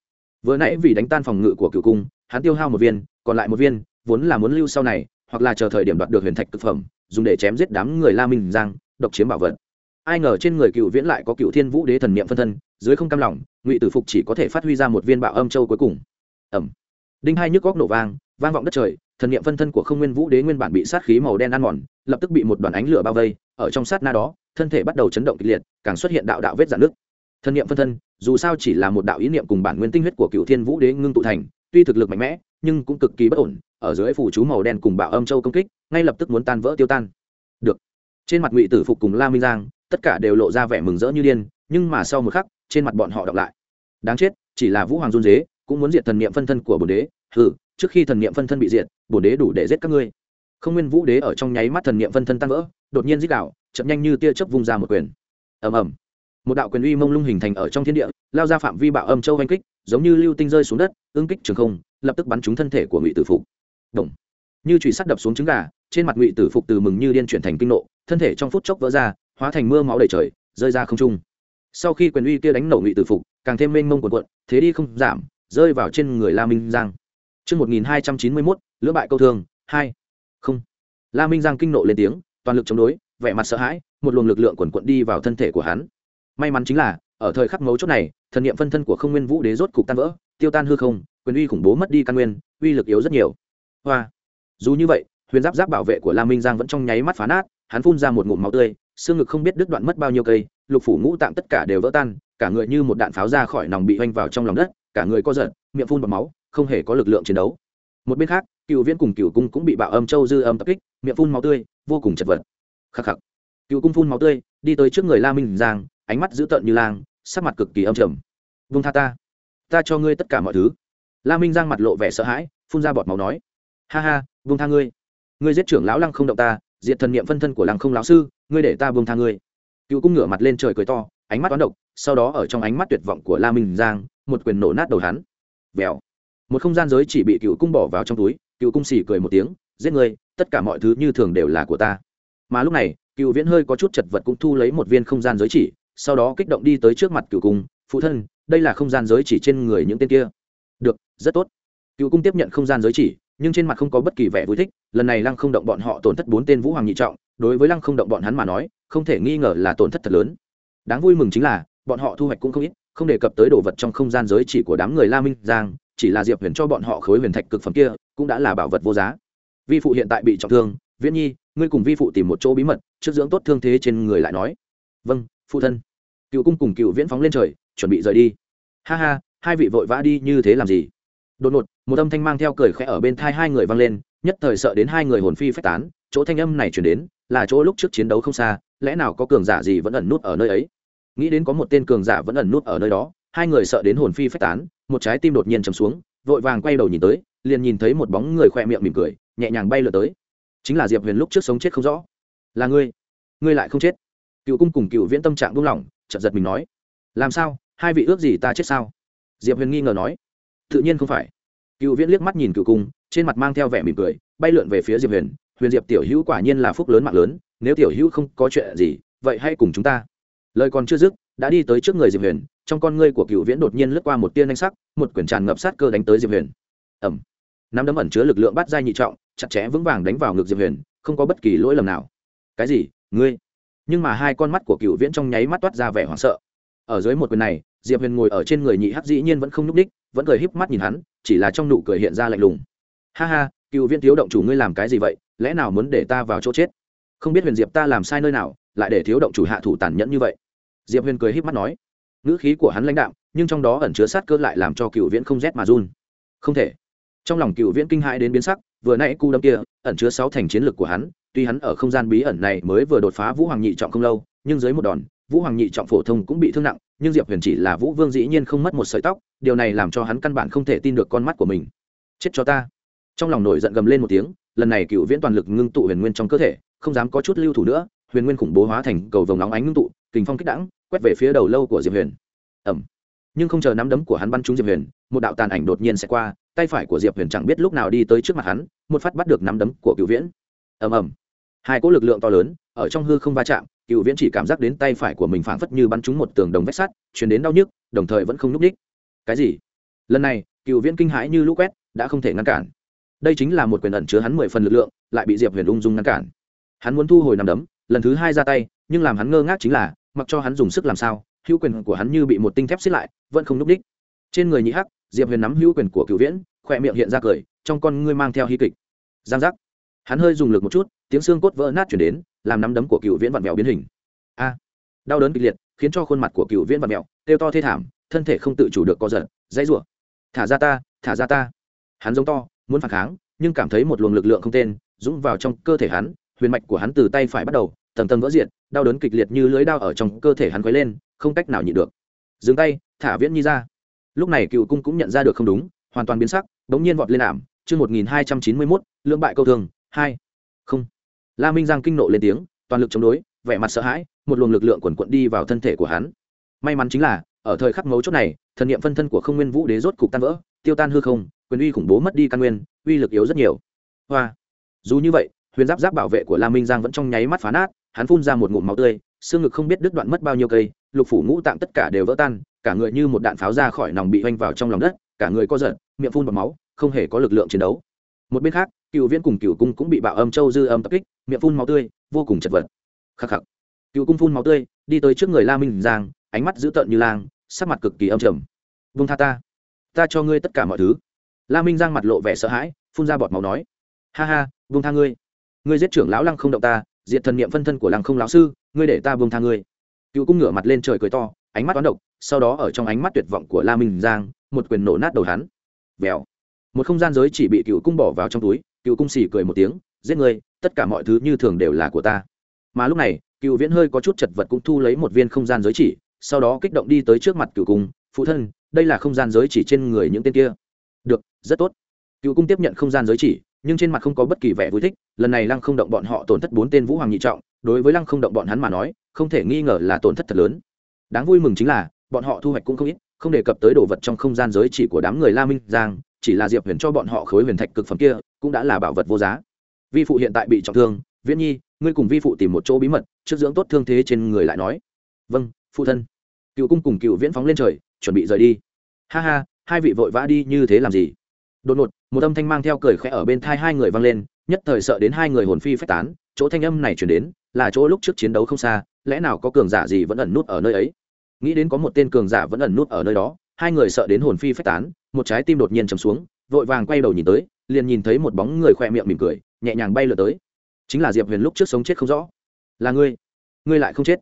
Vừa nãy vì đánh tan phòng ngự của cựu cung, hắn tiêu hao một viên, còn lại một viên vốn là muốn lưu sau này, hoặc là chờ thời điểm đoạt được huyền thạch thực phẩm, dùng để chém giết đám người la minh giang, độc chiếm bảo vật. Ai ngờ trên người cựu viễn lại có cựu thiên vũ đế thần niệm phân thân, dưới không cam lòng, ngụy tử phục chỉ có thể phát huy ra một viên bạo âm châu cuối cùng. Ẩm đinh hai nhức góc nổ vang vang vọng đất trời thần niệm phân thân của không nguyên vũ đế nguyên bản bị sát khí màu đen ăn mòn, lập tức bị một đoàn ánh lửa bao vây, ở trong sát na đó, thân thể bắt đầu chấn động kịch liệt, càng xuất hiện đạo đạo vết dạn nước thần niệm phân thân, dù sao chỉ là một đạo ý niệm cùng bản nguyên tinh huyết của cựu thiên vũ đế ngưng tụ thành, tuy thực lực mạnh mẽ, nhưng cũng cực kỳ bất ổn, ở dưới phủ chú màu đen cùng bạo âm châu công kích, ngay lập tức muốn tan vỡ tiêu tan. Được. Trên mặt ngụy tử phục cùng la minh giang, tất cả đều lộ ra vẻ mừng rỡ như điên, nhưng mà sau một khắc, trên mặt bọn họ đọc lại. Đáng chết, chỉ là vũ hoàng run dế, cũng muốn diệt thần niệm phân thân của bồn đế ừ trước khi thần niệm phân thân bị diệt, bổn đế đủ để giết các ngươi. Không nguyên vũ đế ở trong nháy mắt thần niệm phân thân tan vỡ, đột nhiên dích đạo, chậm nhanh như tia chớp vung ra một quyền. Ầm ầm. Một đạo quyền uy mông lung hình thành ở trong thiên địa, lao ra phạm vi bạo âm châu oanh kích, giống như lưu tinh rơi xuống đất ương kích trường không, lập tức bắn trúng thân thể của ngụy tử phục. Động. như chùy sắt đập xuống trứng gà, trên mặt ngụy tử phục từ mừng như điên chuyển thành kinh nộ, thân thể trong phút chốc vỡ ra, hóa thành mưa máu đầy trời, rơi ra không trung. Sau khi quyền uy kia đánh nổ ngụy tử phục, càng thêm mênh mông quần quận thế đi không giảm, rơi vào trên người la minh giang. Chương 1291, lưỡng bại câu thương, 2. Không. La Minh Giang kinh nộ lên tiếng, toàn lực chống đối, vẻ mặt sợ hãi, một luồng lực lượng quần quận đi vào thân thể của hắn. May mắn chính là, ở thời khắc mấu chốt này, thần niệm phân thân của Không Nguyên Vũ Đế rốt cục tan vỡ, tiêu tan hư không, quyền uy khủng bố mất đi căn nguyên, uy lực yếu rất nhiều. Hoa. Dù như vậy, huyền giáp giáp bảo vệ của La Minh Giang vẫn trong nháy mắt phá nát, hắn phun ra một ngụm máu tươi, xương ngực không biết đứt đoạn mất bao nhiêu cây lục phủ ngũ tạng tất cả đều vỡ tan cả người như một đạn pháo ra khỏi nòng bị vênh vào trong lòng đất cả người co giật miệng phun bọt máu không hề có lực lượng chiến đấu. Một bên khác, cựu viễn cùng cựu cung cũng bị bạo âm châu dư âm tập kích, miệng phun máu tươi, vô cùng chật vật. Khắc khắc. Cựu cung phun máu tươi, đi tới trước người la minh giang, ánh mắt dữ tợn như lang, sắc mặt cực kỳ âm trầm. Vung tha ta. Ta cho ngươi tất cả mọi thứ. La minh giang mặt lộ vẻ sợ hãi, phun ra bọt máu nói. Ha ha, vung tha ngươi. Ngươi giết trưởng lão lăng không động ta, diệt thần niệm phân thân của lăng không lão sư, ngươi để ta vung tha ngươi. Cựu cung ngửa mặt lên trời cười to, ánh mắt toán độc, sau đó ở trong ánh mắt tuyệt vọng của la minh giang, một quyền nổ nát đầu hắn. Vèo một không gian giới chỉ bị cựu cung bỏ vào trong túi cựu cung xỉ cười một tiếng giết người, tất cả mọi thứ như thường đều là của ta. Mà lúc này cựu viễn hơi có chút chật vật cũng thu lấy một viên không gian giới chỉ sau đó kích động đi tới trước mặt cựu cung phụ thân đây là không gian giới chỉ trên người những tên kia. Được rất tốt. Cựu cung tiếp nhận không gian giới chỉ nhưng trên mặt không có bất kỳ vẻ vui thích lần này lăng không động bọn họ tổn thất bốn tên vũ hoàng nhị trọng đối với lăng không động bọn hắn mà nói không thể nghi ngờ là tổn thất thật lớn. Đáng vui mừng chính là bọn họ thu hoạch cũng không ít không đề cập tới đồ vật trong không gian giới chỉ của đám người la minh giang chỉ là diệp huyền cho bọn họ khối huyền thạch cực phẩm kia, cũng đã là bảo vật vô giá. Vi phụ hiện tại bị trọng thương, viễn nhi, ngươi cùng vi phụ tìm một chỗ bí mật, trước dưỡng tốt thương thế trên người lại nói. Vâng phụ thân. Cựu cung cùng cựu viễn phóng lên trời, chuẩn bị rời đi. Ha ha, hai vị vội vã đi như thế làm gì? Đột ngột, một âm thanh mang theo cười khẽ ở bên thai hai người vang lên, nhất thời sợ đến hai người hồn phi phách tán, chỗ thanh âm này chuyển đến, là chỗ lúc trước chiến đấu không xa, lẽ nào có cường giả gì vẫn ẩn nút ở nơi ấy? Nghĩ đến có một tên cường giả vẫn ẩn nút ở nơi đó hai người sợ đến hồn phi phách tán, một trái tim đột nhiên chầm xuống, vội vàng quay đầu nhìn tới, liền nhìn thấy một bóng người khoe miệng mỉm cười, nhẹ nhàng bay lượt tới. Chính là diệp huyền lúc trước sống chết không rõ. Là ngươi ngươi lại không chết? Cựu cung cùng cựu viễn tâm trạng buông lỏng, chợt giật mình nói. Làm sao? Hai vị ước gì ta chết sao? Diệp huyền nghi ngờ nói. Tự nhiên không phải. Cựu viễn liếc mắt nhìn cựu cung, trên mặt mang theo vẻ mỉm cười, bay lượn về phía diệp huyền. Huyền diệp tiểu hữu quả nhiên là phúc lớn mạng lớn, nếu tiểu hữu không có chuyện gì, vậy hãy cùng chúng ta. Lời còn chưa dứt, đã đi tới trước người diệp huyền trong con ngươi của cựu viễn đột nhiên lướt qua một tiên anh sắc, một quyển tràn ngập sát cơ đánh tới diệp huyền. Ẩm nắm đấm ẩn chứa lực lượng bắt dai nhị trọng, chặt chẽ vững vàng đánh vào ngực diệp huyền, không có bất kỳ lỗi lầm nào. Cái gì? Ngươi? Nhưng mà hai con mắt của cựu viễn trong nháy mắt toát ra vẻ hoảng sợ. Ở dưới một quyền này, diệp huyền ngồi ở trên người nhị hắc dĩ nhiên vẫn không nhúc ních vẫn cười híp mắt nhìn hắn, chỉ là trong nụ cười hiện ra lạnh lùng. Ha ha, cựu viễn thiếu động chủ ngươi làm cái gì vậy? Lẽ nào muốn để ta vào chỗ chết? Không biết huyền diệp ta làm sai nơi nào, lại để thiếu động chủ hạ thủ tàn nhẫn như vậy. Diệp huyền cười híp mắt nói ngữ khí của hắn lãnh đạm, nhưng trong đó ẩn chứa sát cơ lại làm cho cựu viễn không rét mà run. Không thể. Trong lòng cựu viễn kinh hãi đến biến sắc, vừa nãy cu đâm kia ẩn chứa sáu thành chiến lược của hắn, tuy hắn ở không gian bí ẩn này mới vừa đột phá vũ hoàng nhị trọng không lâu, nhưng dưới một đòn, vũ hoàng nhị trọng phổ thông cũng bị thương nặng, nhưng diệp huyền chỉ là vũ vương dĩ nhiên không mất một sợi tóc, điều này làm cho hắn căn bản không thể tin được con mắt của mình. Chết cho ta. Trong lòng nổi giận gầm lên một tiếng, lần này cựu viễn toàn lực ngưng tụ huyền nguyên trong cơ thể, không dám có chút lưu thủ nữa, huyền nguyên khủng bố hóa thành cầu vồng nóng ánh ngưng tụ, kình phong kích đẳng quét về phía đầu lâu của diệp huyền. Ẩm. Nhưng không chờ nắm đấm của hắn bắn trúng diệp huyền, một đạo tàn ảnh đột nhiên sẽ qua, tay phải của diệp huyền chẳng biết lúc nào đi tới trước mặt hắn, một phát bắt được nắm đấm của cựu viễn. Ầm ầm. Hai cỗ lực lượng to lớn, ở trong hư không va chạm cựu viễn chỉ cảm giác đến tay phải của mình phảng phất như bắn trúng một tường đồng vách sắt chuyển đến đau nhức, đồng thời vẫn không nhúc ních cái gì? Lần này cựu viễn kinh hãi như lũ quét, đã không thể ngăn cản. Đây chính là một quyền ẩn chứa hắn mười phần lực lượng, lại bị diệp huyền ung dung ngăn cản. Hắn muốn thu hồi nằm đấm, lần thứ hai ra tay, nhưng làm hắn ngơ ngác chính là mặc cho hắn dùng sức làm sao, hữu quyền của hắn như bị một tinh thép xiết lại, vẫn không núp đích. Trên người nhị hắc, diệp huyền nắm hữu quyền của cựu viễn, khỏe miệng hiện ra cười, trong con ngươi mang theo hy kịch. Giang giác. Hắn hơi dùng lực một chút, tiếng xương cốt vỡ nát chuyển đến, làm nắm đấm của cựu viễn vặn vẹo biến hình. A. À. Đau đớn kịch liệt, khiến cho khuôn mặt của cựu viễn vặn vẹo, kêu to thê thảm, thân thể không tự chủ được co giật, dãy rủa. Thả ra ta, thả ra ta. Hắn giống to, muốn phản kháng, nhưng cảm thấy một luồng lực lượng không tên, dũng vào trong cơ thể hắn, huyền mạch của hắn từ tay phải bắt đầu tầng tầng vỡ diện đau đớn kịch liệt như lưới đao ở trong cơ thể hắn quấy lên, không cách nào nhịn được. Dừng tay, thả viễn nhi ra. Lúc này cựu cung cũng nhận ra được không đúng, hoàn toàn biến sắc, bỗng nhiên vọt lên ảm. Chương một nghìn hai trăm chín mươi mốt, lưỡng bại câu thường, hai. Không. La minh giang kinh nộ lên tiếng, toàn lực chống đối, vẻ mặt sợ hãi, một luồng lực lượng quần quận đi vào thân thể của hắn. May mắn chính là, ở thời khắc mấu chốt này, thần niệm phân thân của không nguyên vũ đế rốt cục tan vỡ, tiêu tan hư không, quyền uy khủng bố mất đi căn nguyên, uy lực yếu rất nhiều. Hoa. Dù như vậy, huyền giáp giáp bảo vệ của la minh giang vẫn trong nháy mắt phá nát hắn phun ra một ngụm máu tươi, xương ngực không biết đứt đoạn mất bao nhiêu cây, lục phủ ngũ tạng tất cả đều vỡ tan, cả người như một đạn pháo ra khỏi nòng bị oanh vào trong lòng đất, cả người co giật, miệng phun bọt máu, không hề có lực lượng chiến đấu. Một bên khác, cựu viễn cùng cựu cung cũng bị bạo âm châu dư âm tập kích, miệng phun máu tươi, vô cùng chật vật. Khắc khắc. Cựu cung phun máu tươi, đi tới trước người la minh giang, ánh mắt dữ tợn như lang, sắc mặt cực kỳ âm trầm. Vung tha ta. Ta cho ngươi tất cả mọi thứ. La minh giang mặt lộ vẻ sợ hãi, phun ra bọt máu nói. Ha ha, vung tha ngươi. Ngươi giết trưởng lão lăng không động ta diệt thần niệm phân thân của lăng không lão sư ngươi để ta buông tha ngươi. Cựu cung ngửa mặt lên trời cười to ánh mắt toán độc sau đó ở trong ánh mắt tuyệt vọng của la minh giang một quyền nổ nát đầu hắn. Vèo. Một không gian giới chỉ bị cựu cung bỏ vào trong túi cựu cung xì cười một tiếng giết ngươi, tất cả mọi thứ như thường đều là của ta. Mà lúc này cựu viễn hơi có chút chật vật cũng thu lấy một viên không gian giới chỉ sau đó kích động đi tới trước mặt cựu cung phụ thân đây là không gian giới chỉ trên người những tên kia. Được rất tốt. Cựu cung tiếp nhận không gian giới chỉ nhưng trên mặt không có bất kỳ vẻ vui thích, lần này lăng không động bọn họ tổn thất bốn tên vũ hoàng nhị trọng, đối với lăng không động bọn hắn mà nói, không thể nghi ngờ là tổn thất thật lớn. Đáng vui mừng chính là, bọn họ thu hoạch cũng không ít, không đề cập tới đồ vật trong không gian giới chỉ của đám người la minh giang, chỉ là diệp huyền cho bọn họ khối huyền thạch cực phẩm kia, cũng đã là bảo vật vô giá. Vi phụ hiện tại bị trọng thương, viễn nhi, ngươi cùng vi phụ tìm một chỗ bí mật, trước dưỡng tốt thương thế trên người lại nói. Vâng phụ thân. Cựu cung cùng cựu viễn phóng lên trời, chuẩn bị rời đi. Ha ha, hai vị vội vã đi như thế làm gì? Đột ngột một âm thanh mang theo cười khẽ ở bên thai hai người vang lên, nhất thời sợ đến hai người hồn phi phách tán, chỗ thanh âm này chuyển đến là chỗ lúc trước chiến đấu không xa, lẽ nào có cường giả gì vẫn ẩn nút ở nơi ấy? Nghĩ đến có một tên cường giả vẫn ẩn nút ở nơi đó, hai người sợ đến hồn phi phách tán, một trái tim đột nhiên chầm xuống, vội vàng quay đầu nhìn tới, liền nhìn thấy một bóng người khoe miệng mỉm cười, nhẹ nhàng bay lượt tới. Chính là diệp huyền lúc trước sống chết không rõ. Là ngươi ngươi lại không chết?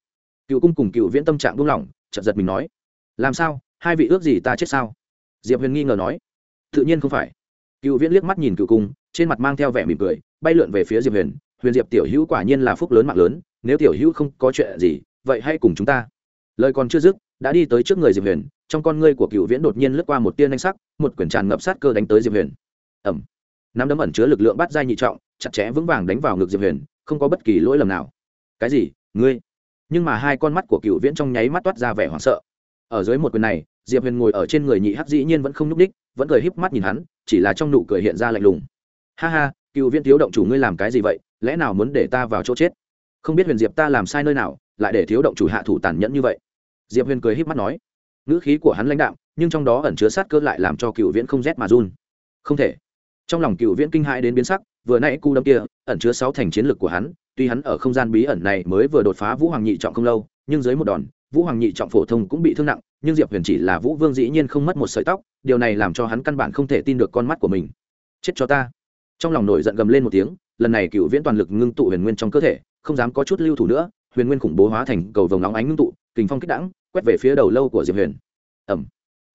Cựu cung cùng cựu viễn tâm trạng buông lỏng, chợt giật mình nói. Làm sao? Hai vị ước gì ta chết sao? Diệp huyền nghi ngờ nói. Tự nhiên không phải cựu viễn liếc mắt nhìn cựu cung, trên mặt mang theo vẻ mỉm cười, bay lượn về phía diệp huyền. Huyền diệp tiểu hữu quả nhiên là phúc lớn mạng lớn, nếu tiểu hữu không có chuyện gì, vậy hãy cùng chúng ta. Lời còn chưa dứt, đã đi tới trước người diệp huyền, trong con ngươi của cựu viễn đột nhiên lướt qua một tiên anh sắc, một quyển tràn ngập sát cơ đánh tới diệp huyền. Ẩm nắm đấm ẩn chứa lực lượng bắt dai nhị trọng, chặt chẽ vững vàng đánh vào ngực diệp huyền, không có bất kỳ lỗi lầm nào. Cái gì? Ngươi? Nhưng mà hai con mắt của cựu viễn trong nháy mắt toát ra vẻ hoảng sợ. Ở dưới một quyền này diệp huyền ngồi ở trên người nhị hắc dĩ nhiên vẫn không n ú c vẫn cười híp mắt nhìn hắn, chỉ là trong nụ cười hiện ra lạnh lùng. Ha ha, cựu viễn thiếu động chủ ngươi làm cái gì vậy? Lẽ nào muốn để ta vào chỗ chết? Không biết huyền diệp ta làm sai nơi nào, lại để thiếu động chủ hạ thủ tàn nhẫn như vậy. Diệp huyền cười híp mắt nói. Ngữ khí của hắn lãnh đạm, nhưng trong đó ẩn chứa sát cơ lại làm cho cựu viễn không rét mà run. Không thể. Trong lòng cựu viễn kinh hãi đến biến sắc, vừa nãy cu đâm kia ẩn chứa sáu thành chiến lực của hắn, tuy hắn ở không gian bí ẩn này mới vừa đột phá vũ hoàng nhị trọng không lâu, nhưng dưới một đòn, vũ hoàng nhị trọng phổ thông cũng bị thương nặng nhưng diệp huyền chỉ là vũ vương dĩ nhiên không mất một sợi tóc, điều này làm cho hắn căn bản không thể tin được con mắt của mình. Chết cho ta. Trong lòng nổi giận gầm lên một tiếng, lần này cựu viễn toàn lực ngưng tụ huyền nguyên trong cơ thể, không dám có chút lưu thủ nữa, huyền nguyên khủng bố hóa thành cầu vồng nóng ánh ngưng tụ, kình phong kích đẳng quét về phía đầu lâu của diệp huyền. Ẩm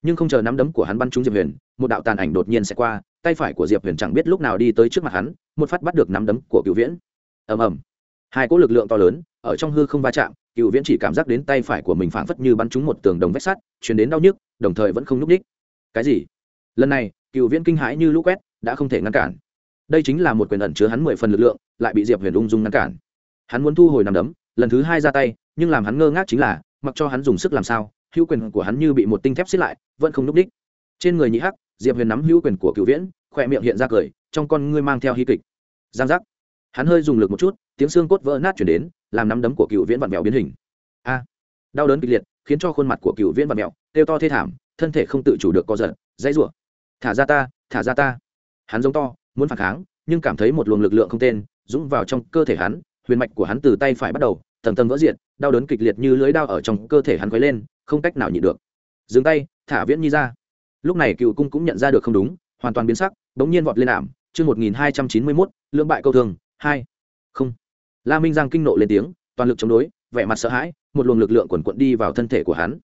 nhưng không chờ nắm đấm của hắn bắn trúng diệp huyền, một đạo tàn ảnh đột nhiên sẽ qua, tay phải của diệp huyền chẳng biết lúc nào đi tới trước mặt hắn, một phát bắt được nắm đấm của cựu viễn. Ầm ầm. Hai cỗ lực lượng to lớn, ở trong hư không va chạm cựu viễn chỉ cảm giác đến tay phải của mình phảng phất như bắn trúng một tường đồng vách sắt chuyển đến đau nhức, đồng thời vẫn không n ú c ních cái gì? Lần này cựu viễn kinh hãi như lũ quét, đã không thể ngăn cản. Đây chính là một quyền ẩn chứa hắn mười phần lực lượng, lại bị diệp huyền ung dung ngăn cản. Hắn muốn thu hồi nằm đấm, lần thứ hai ra tay, nhưng làm hắn ngơ ngác chính là, mặc cho hắn dùng sức làm sao, hữu quyền của hắn như bị một tinh thép xiết lại, vẫn không n ú c ních trên người nhị hắc, diệp huyền nắm hữu quyền của cựu viễn, khỏe miệng hiện ra cười, trong con ngươi mang theo hy kịch. Giang giác. Hắn hơi dùng lực một chút, tiếng xương cốt vỡ nát chuyển đến làm nắm đấm của cựu viễn vặn mèo biến hình. A, đau đớn kịch liệt, khiến cho khuôn mặt của cựu viễn vặn mèo kêu to thê thảm, thân thể không tự chủ được co giật, dãy rủa. Thả ra ta, thả ra ta. Hắn giống to, muốn phản kháng, nhưng cảm thấy một luồng lực lượng không tên, dũng vào trong cơ thể hắn, huyền mạch của hắn từ tay phải bắt đầu, tầng tầng vỡ diệt, đau đớn kịch liệt như lưới đao ở trong cơ thể hắn quấy lên, không cách nào nhịn được. Dừng tay, thả viễn nhi ra. Lúc này cựu cung cũng nhận ra được không đúng, hoàn toàn biến sắc, bỗng nhiên vọt lên ảm. Chương một nghìn hai trăm chín mươi mốt, lưỡng bại câu thường hai. Không la minh giang kinh nộ lên tiếng, toàn lực chống đối, vẻ mặt sợ hãi, một luồng lực lượng quần quận đi vào thân thể của hắn.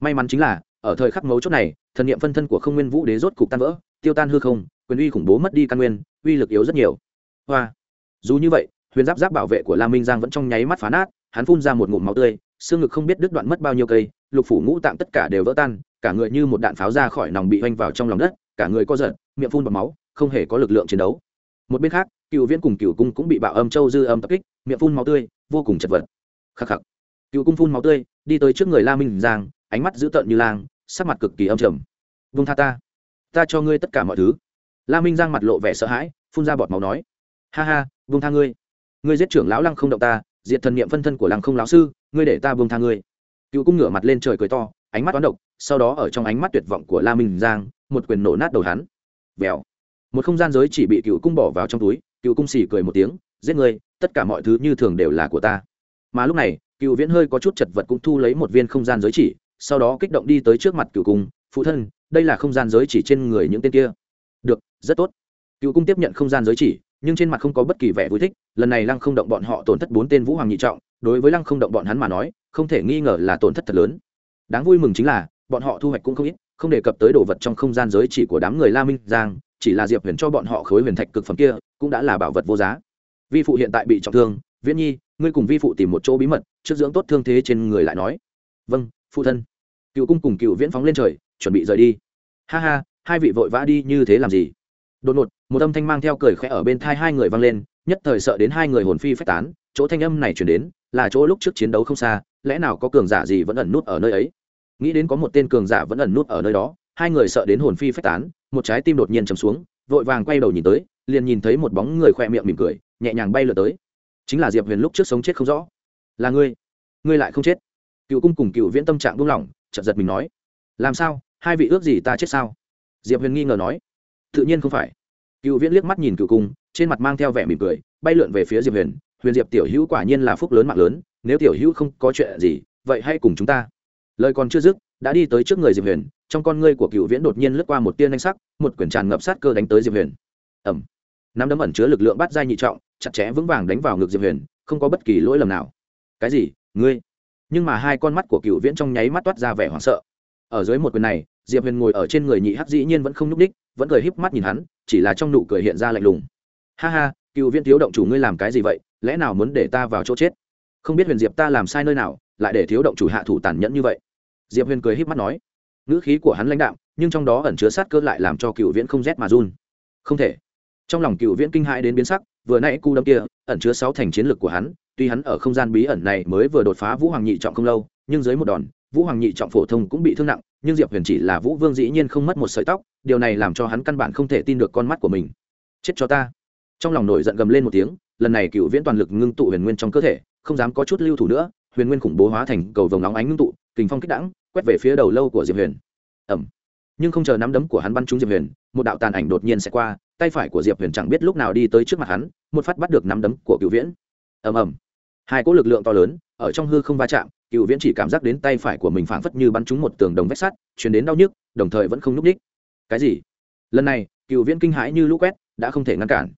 May mắn chính là, ở thời khắc mấu chốt này, thần niệm phân thân của không nguyên vũ đế rốt cục tan vỡ, tiêu tan hư không, quyền uy khủng bố mất đi căn nguyên, uy lực yếu rất nhiều. Hoa! Dù như vậy, huyền giáp giáp bảo vệ của la minh giang vẫn trong nháy mắt phá nát, hắn phun ra một ngụm máu tươi, xương ngực không biết đứt đoạn mất bao nhiêu cây, lục phủ ngũ tạng tất cả đều vỡ tan, cả người như một đạn pháo ra khỏi nòng bị oanh vào trong lòng đất, cả người co giật, miệng phun bọt máu, không hề có lực lượng chiến đấu. Một bên khác cựu viễn cùng cựu cung cũng bị bạo âm châu dư âm tập kích, miệng phun máu tươi, vô cùng chật vật. Khắc khắc. Cựu cung phun máu tươi, đi tới trước người la minh giang, ánh mắt dữ tợn như lang, sắc mặt cực kỳ âm trầm. Vung tha ta. Ta cho ngươi tất cả mọi thứ. La minh giang mặt lộ vẻ sợ hãi, phun ra bọt máu nói. Ha ha, vung tha ngươi. Ngươi giết trưởng lão lăng không động ta, diệt thần niệm phân thân của lăng không lão sư, ngươi để ta vung tha ngươi. Cựu cung ngửa mặt lên trời cười to, ánh mắt toán độc, sau đó ở trong ánh mắt tuyệt vọng của la minh giang, một quyền nổ nát đầu hắn. Vèo. Một không gian giới chỉ bị cựu cung bỏ vào trong túi cựu cung xỉ cười một tiếng, giết ngươi, tất cả mọi thứ như thường đều là của ta. Mà lúc này, cựu viễn hơi có chút chật vật cũng thu lấy một viên không gian giới chỉ, sau đó kích động đi tới trước mặt cựu cung, phụ thân, đây là không gian giới chỉ trên người những tên kia. Được, rất tốt. Cựu cung tiếp nhận không gian giới chỉ, nhưng trên mặt không có bất kỳ vẻ vui thích, lần này lăng không động bọn họ tổn thất bốn tên vũ hoàng nhị trọng, đối với lăng không động bọn hắn mà nói, không thể nghi ngờ là tổn thất thật lớn. Đáng vui mừng chính là, bọn họ thu hoạch cũng không ít, không đề cập tới đồ vật trong không gian giới chỉ của đám người la minh giang chỉ là diệp huyền cho bọn họ khối huyền thạch cực phẩm kia, cũng đã là bảo vật vô giá. Vi phụ hiện tại bị trọng thương, viễn nhi, ngươi cùng vi phụ tìm một chỗ bí mật, trước dưỡng tốt thương thế trên người lại nói. Vâng phụ thân. Cựu cung cùng cựu viễn phóng lên trời, chuẩn bị rời đi. Ha ha, hai vị vội vã đi như thế làm gì? Đột ngột, một âm thanh mang theo cười khẽ ở bên thai hai người vang lên, nhất thời sợ đến hai người hồn phi phách tán, chỗ thanh âm này chuyển đến, là chỗ lúc trước chiến đấu không xa, lẽ nào có cường giả gì vẫn ẩn nút ở nơi ấy? Nghĩ đến có một tên cường giả vẫn ẩn nút ở nơi đó, hai người sợ đến hồn phi phách tán một trái tim đột nhiên chầm xuống, vội vàng quay đầu nhìn tới, liền nhìn thấy một bóng người khoe miệng mỉm cười, nhẹ nhàng bay lượt tới. Chính là diệp huyền lúc trước sống chết không rõ. Là ngươi ngươi lại không chết? Cựu cung cùng cựu viễn tâm trạng buông lỏng, chợt giật mình nói. Làm sao? Hai vị ước gì ta chết sao? Diệp huyền nghi ngờ nói. Tự nhiên không phải. Cựu viễn liếc mắt nhìn cựu cung, trên mặt mang theo vẻ mỉm cười, bay lượn về phía diệp huyền. Huyền diệp tiểu hữu quả nhiên là phúc lớn mạng lớn, nếu tiểu hữu không có chuyện gì, vậy hãy cùng chúng ta. Lời còn chưa dứt đã đi tới trước người diệp huyền trong con ngươi của cựu viễn đột nhiên lướt qua một tiên anh sắc một quyển tràn ngập sát cơ đánh tới diệp huyền ẩm nắm đấm ẩn chứa lực lượng bắt giai nhị trọng chặt chẽ vững vàng đánh vào ngực diệp huyền không có bất kỳ lỗi lầm nào cái gì ngươi nhưng mà hai con mắt của cựu viễn trong nháy mắt toát ra vẻ hoảng sợ ở dưới một quyền này diệp huyền ngồi ở trên người nhị hắc dĩ nhiên vẫn không n ú c đích vẫn cười híp mắt nhìn hắn chỉ là trong nụ cười hiện ra lạnh lùng ha ha cựu viễn thiếu động chủ ngươi làm cái gì vậy lẽ nào muốn để ta vào chỗ chết không biết huyền diệp ta làm sai nơi nào lại để thiếu động chủ hạ thủ tàn nhẫn như vậy diệp huyền cười híp mắt nói, ngữ khí của hắn lãnh đạm, nhưng trong đó ẩn chứa sát cơ lại làm cho cựu viễn không rét mà run. Không thể. Trong lòng cựu viễn kinh hãi đến biến sắc, vừa nãy cu đâm kia, ẩn chứa sáu thành chiến lược của hắn, tuy hắn ở không gian bí ẩn này mới vừa đột phá vũ hoàng nhị trọng không lâu, nhưng dưới một đòn, vũ hoàng nhị trọng phổ thông cũng bị thương nặng, nhưng diệp huyền chỉ là vũ vương dĩ nhiên không mất một sợi tóc, điều này làm cho hắn căn bản không thể tin được con mắt của mình. Chết cho ta. Trong lòng nổi giận gầm lên một tiếng, lần này cựu viễn toàn lực ngưng tụ huyền nguyên trong cơ thể, không dám có chút lưu thủ nữa, huyền nguyên khủng bố hóa thành cầu vồng nóng ánh ngưng tụ, kình phong kích đẳng quét về phía đầu lâu của diệp huyền. Ẩm. Nhưng không chờ nắm đấm của hắn bắn trúng diệp huyền, một đạo tàn ảnh đột nhiên sẽ qua, tay phải của diệp huyền chẳng biết lúc nào đi tới trước mặt hắn, một phát bắt được nắm đấm của cựu viễn. Ầm ầm. Hai cỗ lực lượng to lớn, ở trong hư không va chạm cựu viễn chỉ cảm giác đến tay phải của mình phảng phất như bắn trúng một tường đồng vách sắt chuyển đến đau nhức, đồng thời vẫn không núp ních cái gì? Lần này cựu viễn kinh hãi như lũ quét, đã không thể ngăn cản.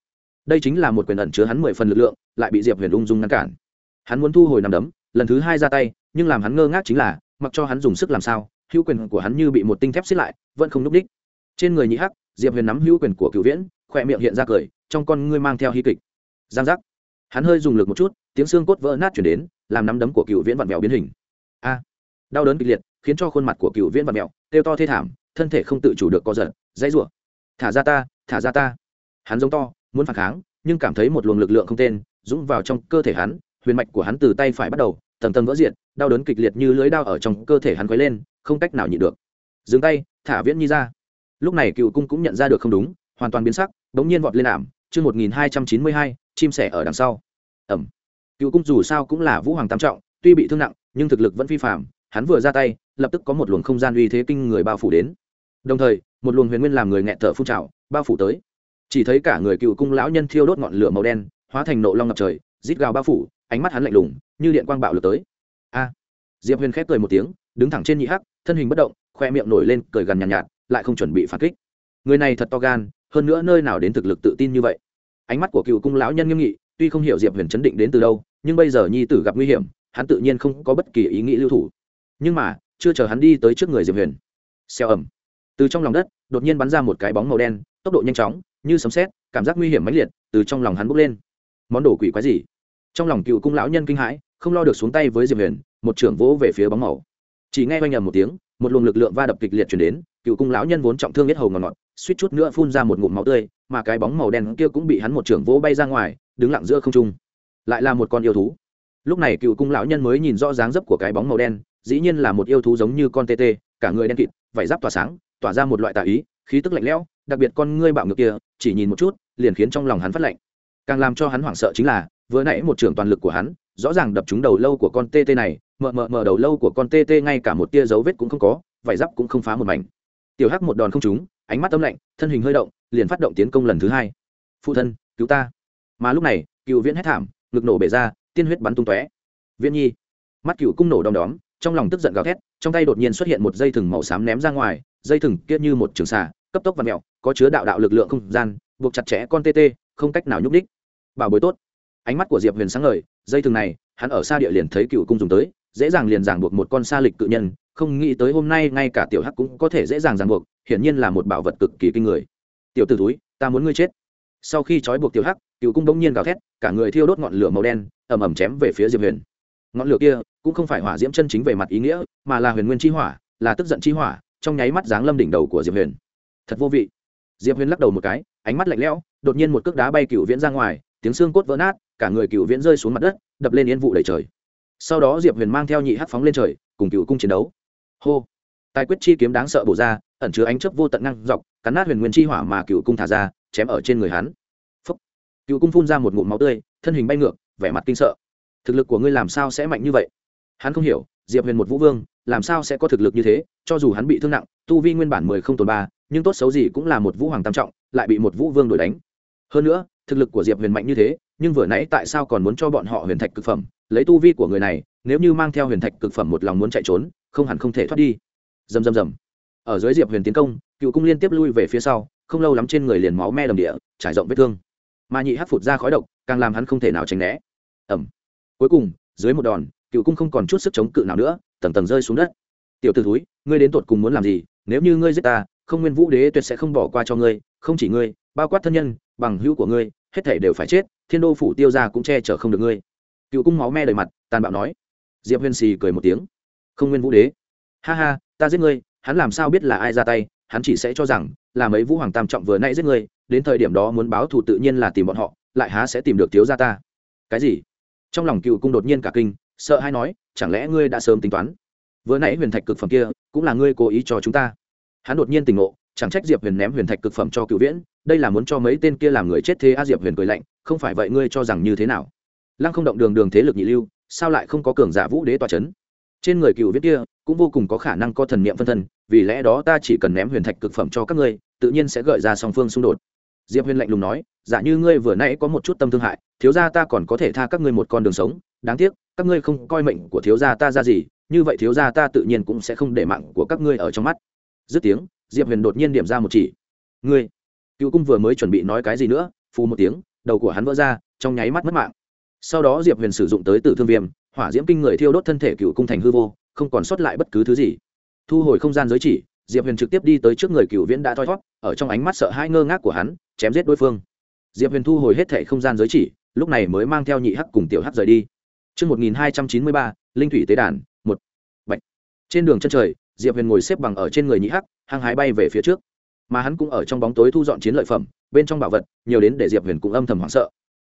Đây chính là một quyền ẩn chứa hắn mười phần lực lượng, lại bị diệp huyền ung dung ngăn cản. Hắn muốn thu hồi nằm đấm, lần thứ hai ra tay, nhưng làm hắn ngơ ngác chính là mặc cho hắn dùng sức làm sao, hữu quyền của hắn như bị một tinh thép xiết lại, vẫn không núp đích. Trên người nhị hắc, diệp huyền nắm hữu quyền của cựu viễn, khỏe miệng hiện ra cười, trong con ngươi mang theo hy kịch. Giang giác. Hắn hơi dùng lực một chút, tiếng xương cốt vỡ nát chuyển đến, làm nắm đấm của cựu viễn vặn vẹo biến hình. A. Đau đớn kịch liệt, khiến cho khuôn mặt của cựu viễn vặn vẹo, kêu to thê thảm, thân thể không tự chủ được co giật, dãy rủa. Thả ra ta, thả ra ta. Hắn giống to, muốn phản kháng, nhưng cảm thấy một luồng lực lượng không tên, dũng vào trong cơ thể hắn, huyền mạch của hắn từ tay phải bắt đầu tầng tầng vỡ diện đau đớn kịch liệt như lưới đao ở trong cơ thể hắn quấy lên, không cách nào nhịn được. Dừng tay, thả viễn nhi ra. Lúc này cựu cung cũng nhận ra được không đúng, hoàn toàn biến sắc, bỗng nhiên vọt lên ảm. Chương một nghìn hai trăm chín mươi hai, chim sẻ ở đằng sau. Ẩm. Cựu cung dù sao cũng là vũ hoàng tam trọng, tuy bị thương nặng, nhưng thực lực vẫn phi phạm hắn vừa ra tay, lập tức có một luồng không gian uy thế kinh người bao phủ đến. Đồng thời, một luồng huyền nguyên làm người nghẹn thở phun trào, bao phủ tới. Chỉ thấy cả người cựu cung lão nhân thiêu đốt ngọn lửa màu đen, hóa thành nộ long ngập trời, rít gào bao phủ, ánh mắt hắn lạnh lùng như điện quang bạo lực tới. A. Diệp huyền khép cười một tiếng đứng thẳng trên nhị hắc thân hình bất động khoe miệng nổi lên cười gần nhàn nhạt, nhạt lại không chuẩn bị phản kích. Người này thật to gan hơn nữa nơi nào đến thực lực tự tin như vậy. Ánh mắt của cựu cung lão nhân nghiêm nghị tuy không hiểu diệp huyền chấn định đến từ đâu nhưng bây giờ nhi tử gặp nguy hiểm hắn tự nhiên không có bất kỳ ý nghĩ lưu thủ. Nhưng mà chưa chờ hắn đi tới trước người diệp huyền. Xeo ẩm. Từ trong lòng đất đột nhiên bắn ra một cái bóng màu đen tốc độ nhanh chóng như sấm xét cảm giác nguy hiểm mãnh liệt từ trong lòng hắn bốc lên. Món đồ quỷ quái gì? Trong lòng cựu cung lão nhân kinh hãi không lo được xuống tay với diệp huyền, một trưởng vỗ về phía bóng màu. Chỉ nghe oanh nhầm một tiếng, một luồng lực lượng va đập kịch liệt chuyển đến, cựu cung lão nhân vốn trọng thương biết hầu ngọt ngọt suýt chút nữa phun ra một ngụm máu tươi, mà cái bóng màu đen kia cũng bị hắn một trưởng vỗ bay ra ngoài, đứng lặng giữa không trung. Lại là một con yêu thú. Lúc này cựu cung lão nhân mới nhìn rõ dáng dấp của cái bóng màu đen, dĩ nhiên là một yêu thú giống như con tê tê, cả người đen kịt, vải giáp tỏa sáng, tỏa ra một loại tà ý, khí tức lạnh lẽo, đặc biệt con ngươi bạo ngược kia, chỉ nhìn một chút, liền khiến trong lòng hắn phát lạnh. Càng làm cho hắn hoảng sợ chính là, vừa nãy một trưởng toàn lực của hắn rõ ràng đập trúng đầu lâu của con tê tê này, mờ mờ mờ đầu lâu của con tê tê ngay cả một tia dấu vết cũng không có, vải giáp cũng không phá một mảnh. Tiểu hắc một đòn không trúng, ánh mắt tâm lạnh, thân hình hơi động, liền phát động tiến công lần thứ hai. Phụ thân, cứu ta. Mà lúc này, cựu viễn hét thảm, ngực nổ bể ra, tiên huyết bắn tung tóe. Viễn nhi. Mắt cựu cung nổ đom đóm, trong lòng tức giận gào thét, trong tay đột nhiên xuất hiện một dây thừng màu xám ném ra ngoài, dây thừng kia như một trường xà, cấp tốc và mẹo có chứa đạo đạo lực lượng không gian, buộc chặt chẽ con tê tê, không cách nào nhúc đích. bảo bối tốt ánh mắt của diệp huyền sáng ngời, dây thừng này, hắn ở xa địa liền thấy cựu cung dùng tới, dễ dàng liền ràng buộc một con sa lịch cự nhân, không nghĩ tới hôm nay ngay cả tiểu hắc cũng có thể dễ dàng ràng buộc, hiển nhiên là một bảo vật cực kỳ kinh người. Tiểu t ử túi ta muốn ngươi chết. Sau khi trói buộc tiểu hắc, cựu cung bỗng nhiên gào thét, cả người thiêu đốt ngọn lửa màu đen, ầm ầm chém về phía diệp huyền. Ngọn lửa kia cũng không phải hỏa diễm chân chính về mặt ý nghĩa, mà là huyền nguyên chi hỏa, là tức giận chi hỏa, trong nháy mắt giáng lâm đỉnh đầu của diệp huyền. Thật vô vị. Diệp huyền lắc đầu một cái, ánh mắt lạnh lẽo, đột nhiên một cước đá bay cựu viễn ra ngoài, tiếng xương cốt vỡ nát cả người cựu viễn rơi xuống mặt đất, đập lên yên vụ đầy trời. Sau đó diệp huyền mang theo nhị hát phóng lên trời, cùng cựu cung chiến đấu. Hô! Tài quyết chi kiếm đáng sợ bổ ra, ẩn chứa ánh chớp vô tận năng dọc, cắn nát huyền nguyên chi hỏa mà cựu cung thả ra, chém ở trên người hắn. Phúc. cựu cung phun ra một ngụm máu tươi, thân hình bay ngược, vẻ mặt kinh sợ. Thực lực của ngươi làm sao sẽ mạnh như vậy? Hắn không hiểu, diệp huyền một vũ vương, làm sao sẽ có thực lực như thế, cho dù hắn bị thương nặng, tu vi nguyên bản mười không tồn ba, nhưng tốt xấu gì cũng là một vũ hoàng tam trọng, lại bị một vũ vương đổi đánh. Hơn nữa thực lực của diệp huyền mạnh như thế, nhưng vừa nãy tại sao còn muốn cho bọn họ huyền thạch cực phẩm? Lấy tu vi của người này, nếu như mang theo huyền thạch cực phẩm một lòng muốn chạy trốn, không hẳn không thể thoát đi. Dầm dầm dầm ở dưới diệp huyền tiến công, cựu cung liên tiếp lui về phía sau, không lâu lắm trên người liền máu me đầm địa, trải rộng vết thương. Mà nhị hát phụt ra khói độc, càng làm hắn không thể nào tránh né. Ẩm cuối cùng, dưới một đòn, cựu cung không còn chút sức chống cự nào nữa, tầng tầng rơi xuống đất. Tiểu t ử túi ngươi đến tột cùng muốn làm gì? Nếu như ngươi giết ta, không nguyên vũ đế tuyệt sẽ không bỏ qua cho ngươi, không chỉ ngươi, bao quát thân nhân, bằng hữu của ngươi hết thể đều phải chết, thiên đô phủ tiêu ra cũng che chở không được ngươi. Cựu cung máu me đầy mặt, tàn bạo nói. Diệp huyền xì cười một tiếng. Không nguyên vũ đế. Ha ha, ta giết ngươi, hắn làm sao biết là ai ra tay, hắn chỉ sẽ cho rằng là mấy vũ hoàng tam trọng vừa nãy giết ngươi, đến thời điểm đó muốn báo thù tự nhiên là tìm bọn họ, lại há sẽ tìm được thiếu gia ta. Cái gì? Trong lòng cựu cung đột nhiên cả kinh, sợ hay nói, chẳng lẽ ngươi đã sớm tính toán? Vừa nãy huyền thạch cực phẩm kia, cũng là ngươi cố ý cho chúng ta. Hắn đột nhiên tỉnh ngộ chẳng trách diệp huyền ném huyền thạch cực phẩm cho cựu viễn, đây là muốn cho mấy tên kia làm người chết thế a, diệp huyền cười lạnh, không phải vậy ngươi cho rằng như thế nào? Lăng không động đường đường thế lực nhị lưu, sao lại không có cường giả vũ đế tòa c h ấ n trên người cựu viết kia, cũng vô cùng có khả năng có thần niệm phân thân, vì lẽ đó ta chỉ cần ném huyền thạch cực phẩm cho các ngươi, tự nhiên sẽ gợi ra song phương xung đột. Diệp huyền lạnh lùng nói, giả như ngươi vừa nãy có một chút tâm thương hại, thiếu gia ta còn có thể tha các ngươi một con đường sống, đáng tiếc, các ngươi không coi mệnh của thiếu gia ta ra gì, như vậy thiếu gia ta tự nhiên cũng sẽ không để mạng của các ngươi ở trong mắt. Dứt tiếng diệp huyền đột nhiên điểm ra một chỉ. Ngươi? Cựu cung vừa mới chuẩn bị nói cái gì nữa phù một tiếng đầu của hắn vỡ ra trong nháy mắt mất mạng. Sau đó diệp huyền sử dụng tới tử thương viêm hỏa diễm kinh người thiêu đốt thân thể cựu cung thành hư vô không còn sót lại bất cứ thứ gì. Thu hồi không gian giới chỉ diệp huyền trực tiếp đi tới trước người cựu viễn đã thoi thót ở trong ánh mắt sợ hai ngơ ngác của hắn chém giết đối phương. Diệp huyền thu hồi hết thẻ không gian giới chỉ lúc này mới mang theo nhị hắc cùng tiểu hắc rời đi. Trước 1293, Linh Thủy Tế Đàn, một. Bạch. Trên đường chân trời, diệp huyền ngồi xếp bằng ở trên người nhị hắc, hăng hái bay về phía trước. Mà hắn cũng ở trong bóng tối thu dọn chiến lợi phẩm, bên trong bảo vật, nhiều đến để diệp huyền cũng âm thầm hoảng sợ.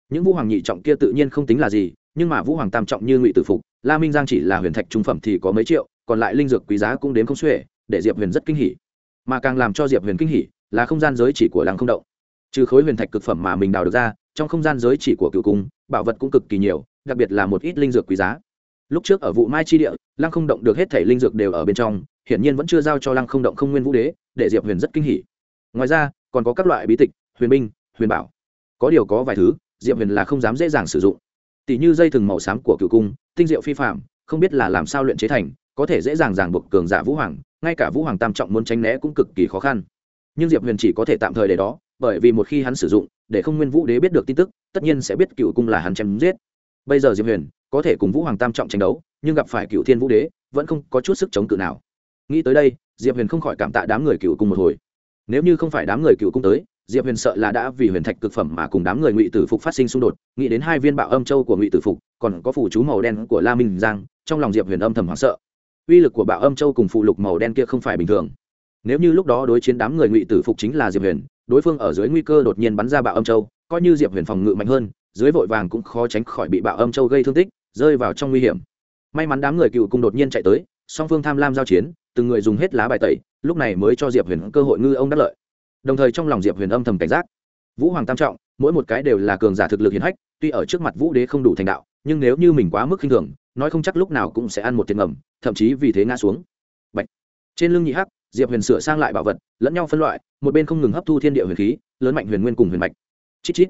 Những vũ hoàng nhị trọng kia tự nhiên không tính là gì, nhưng mà vũ hoàng tam trọng như ngụy tử phục, la minh giang chỉ là huyền thạch trung phẩm thì có mấy triệu, còn lại linh dược quý giá cũng đến không xuể, để diệp huyền rất kinh hỉ. Mà càng làm cho diệp huyền kinh hỉ là không gian giới chỉ của làng không động. Trừ khối huyền thạch cực phẩm mà mình đào được ra, trong không gian giới chỉ của cựu cung, bảo vật cũng cực kỳ nhiều, đặc biệt là một ít linh dược quý giá. Lúc trước ở vụ mai chi địa, lăng không động được hết thể linh dược đều ở bên trong hiển nhiên vẫn chưa giao cho lăng không động không nguyên vũ đế, để diệp huyền rất kinh hỉ. Ngoài ra, còn có các loại bí tịch, huyền binh, huyền bảo. Có điều có vài thứ, diệp huyền là không dám dễ dàng sử dụng. Tỷ như dây thừng màu xám của cựu cung, tinh diệu phi phạm không biết là làm sao luyện chế thành, có thể dễ dàng ràng buộc cường giả vũ hoàng, ngay cả vũ hoàng tam trọng muốn tránh né cũng cực kỳ khó khăn. Nhưng diệp huyền chỉ có thể tạm thời để đó, bởi vì một khi hắn sử dụng, để không nguyên vũ đế biết được tin tức, tất nhiên sẽ biết cựu cung là hắn chém giết. Bây giờ diệp huyền có thể cùng vũ hoàng tam trọng tranh đấu, nhưng gặp phải cựu thiên vũ đế, vẫn không có chút sức chống cự nào nghĩ tới đây, diệp huyền không khỏi cảm tạ đám người cựu cung một hồi. Nếu như không phải đám người cựu cung tới, diệp huyền sợ là đã vì huyền thạch cực phẩm mà cùng đám người ngụy tử phục phát sinh xung đột. Nghĩ đến hai viên bạo âm châu của ngụy tử phục, còn có phủ chú màu đen của la minh giang, trong lòng diệp huyền âm thầm hoảng sợ. Uy lực của bạo âm châu cùng phụ lục màu đen kia không phải bình thường. Nếu như lúc đó đối chiến đám người ngụy tử phục chính là diệp huyền, đối phương ở dưới nguy cơ đột nhiên bắn ra bạo âm châu, coi như diệp huyền phòng ngự mạnh hơn, dưới vội vàng cũng khó tránh khỏi bị bạo âm châu gây thương tích, rơi vào trong nguy hiểm. May mắn đám người cựu cung đột nhiên chạy tới, song phương tham lam giao chiến từng người dùng hết lá bài tẩy, lúc này mới cho diệp huyền cơ hội ngư ông đắc lợi. Đồng thời trong lòng diệp huyền âm thầm cảnh giác. Vũ hoàng tam trọng, mỗi một cái đều là cường giả thực lực hiển hách, tuy ở trước mặt vũ đế không đủ thành đạo, nhưng nếu như mình quá mức khinh thường, nói không chắc lúc nào cũng sẽ ăn một tiền ngầm thậm chí vì thế ngã xuống. Bạch. trên lưng nhị hắc, diệp huyền sửa sang lại bảo vật, lẫn nhau phân loại, một bên không ngừng hấp thu thiên địa huyền khí, lớn mạnh huyền nguyên cùng huyền mạch. Chít chít.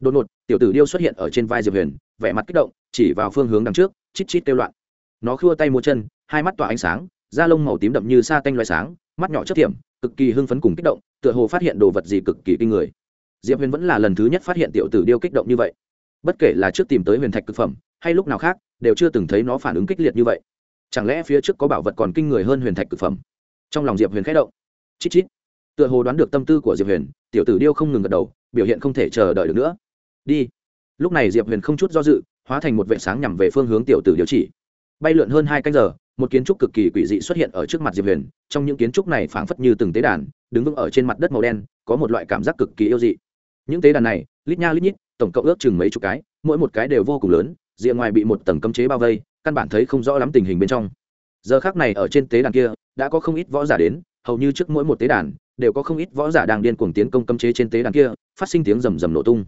Đột ngột, tiểu tử điêu xuất hiện ở trên vai diệp huyền, vẻ mặt kích động, chỉ vào phương hướng đằng trước, chít chít kêu loạn. Nó khua tay mua chân, hai mắt tỏa ánh sáng da lông màu tím đậm như sa tanh loại sáng, mắt nhỏ chất thiểm, cực kỳ hưng phấn cùng kích động, tựa hồ phát hiện đồ vật gì cực kỳ kinh người. Diệp huyền vẫn là lần thứ nhất phát hiện tiểu tử điêu kích động như vậy. Bất kể là trước tìm tới huyền thạch cực phẩm, hay lúc nào khác, đều chưa từng thấy nó phản ứng kích liệt như vậy. Chẳng lẽ phía trước có bảo vật còn kinh người hơn huyền thạch cực phẩm? Trong lòng diệp huyền khẽ động. Chít chít. Tựa hồ đoán được tâm tư của diệp huyền, tiểu tử điêu không ngừng gật đầu, biểu hiện không thể chờ đợi được nữa. Đi. Lúc này diệp huyền không chút do dự, hóa thành một vệ sáng nhằm về phương hướng tiểu tử điều chỉ. Bay lượn hơn hai canh giờ một kiến trúc cực kỳ quỷ dị xuất hiện ở trước mặt diệp huyền, trong những kiến trúc này phảng phất như từng tế đàn, đứng vững ở trên mặt đất màu đen, có một loại cảm giác cực kỳ yêu dị. Những tế đàn này, lít nha lít nhít, tổng cộng ước chừng mấy chục cái, mỗi một cái đều vô cùng lớn, rìa ngoài bị một tầng cấm chế bao vây, căn bản thấy không rõ lắm tình hình bên trong. Giờ khác này ở trên tế đàn kia, đã có không ít võ giả đến, hầu như trước mỗi một tế đàn, đều có không ít võ giả đang điên cuồng tiến công cấm chế trên tế đàn kia, phát sinh tiếng rầm rầm nổ tung.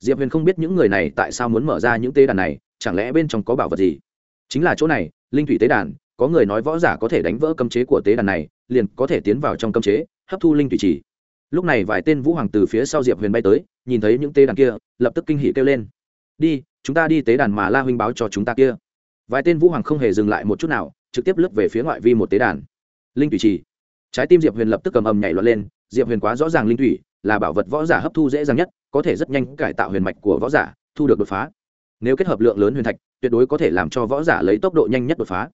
Diệp huyền không biết những người này tại sao muốn mở ra những tế đàn này, chẳng lẽ bên trong có bảo vật gì? Chính là chỗ này, linh thủy tế đàn có người nói võ giả có thể đánh vỡ cấm chế của tế đàn này, liền có thể tiến vào trong cấm chế, hấp thu linh thủy trì. Lúc này vài tên vũ hoàng từ phía sau diệp huyền bay tới, nhìn thấy những tế đàn kia, lập tức kinh hỉ kêu lên. Đi, chúng ta đi tế đàn mà la huynh báo cho chúng ta kia. Vài tên vũ hoàng không hề dừng lại một chút nào, trực tiếp lướt về phía ngoại vi một tế đàn. Linh thủy trì. Trái tim diệp huyền lập tức cầm ầm nhảy loạn lên, diệp huyền quá rõ ràng linh thủy là bảo vật võ giả hấp thu dễ dàng nhất, có thể rất nhanh cải tạo huyền mạch của võ giả, thu được đột phá. Nếu kết hợp lượng lớn huyền thạch, tuyệt đối có thể làm cho võ giả lấy tốc độ nhanh nhất đột phá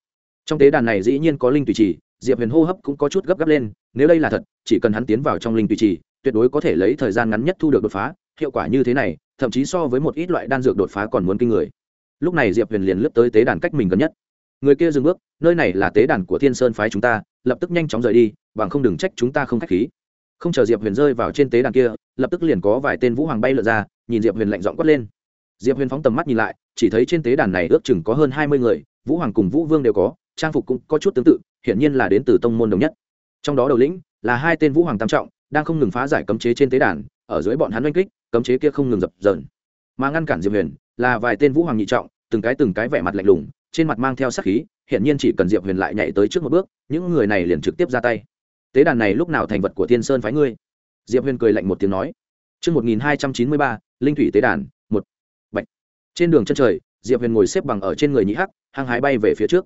trong tế đàn này dĩ nhiên có linh tùy trì, diệp huyền hô hấp cũng có chút gấp gáp lên, nếu đây là thật, chỉ cần hắn tiến vào trong linh tùy trì, tuyệt đối có thể lấy thời gian ngắn nhất thu được đột phá, hiệu quả như thế này, thậm chí so với một ít loại đan dược đột phá còn muốn kinh người. Lúc này diệp huyền liền lướt tới tế đàn cách mình gần nhất. Người kia dừng bước, nơi này là tế đàn của thiên sơn phái chúng ta, lập tức nhanh chóng rời đi, bằng không đừng trách chúng ta không k h á c h khí. Không chờ diệp huyền rơi vào trên tế đàn kia, lập tức liền có vài tên vũ hoàng bay lượt ra, nhìn diệp huyền lạnh giọng quất lên. Diệp huyền phóng tầm mắt nhìn lại, chỉ thấy trên tế đàn này ước chừng có hơn hai mươi người, vũ hoàng cùng vũ vương đều có trang phục cũng có chút tương tự hiển nhiên là đến từ tông môn đồng nhất. Trong đó đầu lĩnh là hai tên vũ hoàng tam trọng đang không ngừng phá giải cấm chế trên tế đàn ở dưới bọn hắn oanh kích cấm chế kia không ngừng dập dờn. Mà ngăn cản diệp huyền là vài tên vũ hoàng nhị trọng từng cái từng cái vẻ mặt lạnh lùng trên mặt mang theo sắc khí hiển nhiên chỉ cần diệp huyền lại nhảy tới trước một bước những người này liền trực tiếp ra tay. Tế đàn này lúc nào thành vật của thiên sơn phái ngươi? Diệp huyền cười lạnh một tiếng nói. Trước 1293, Linh Thủy Tế Đàn, một. Bạch. Trên đường chân trời, Diệp Huyền ngồi xếp bằng ở trên người nhị hắc, hăng hái bay về phía trước.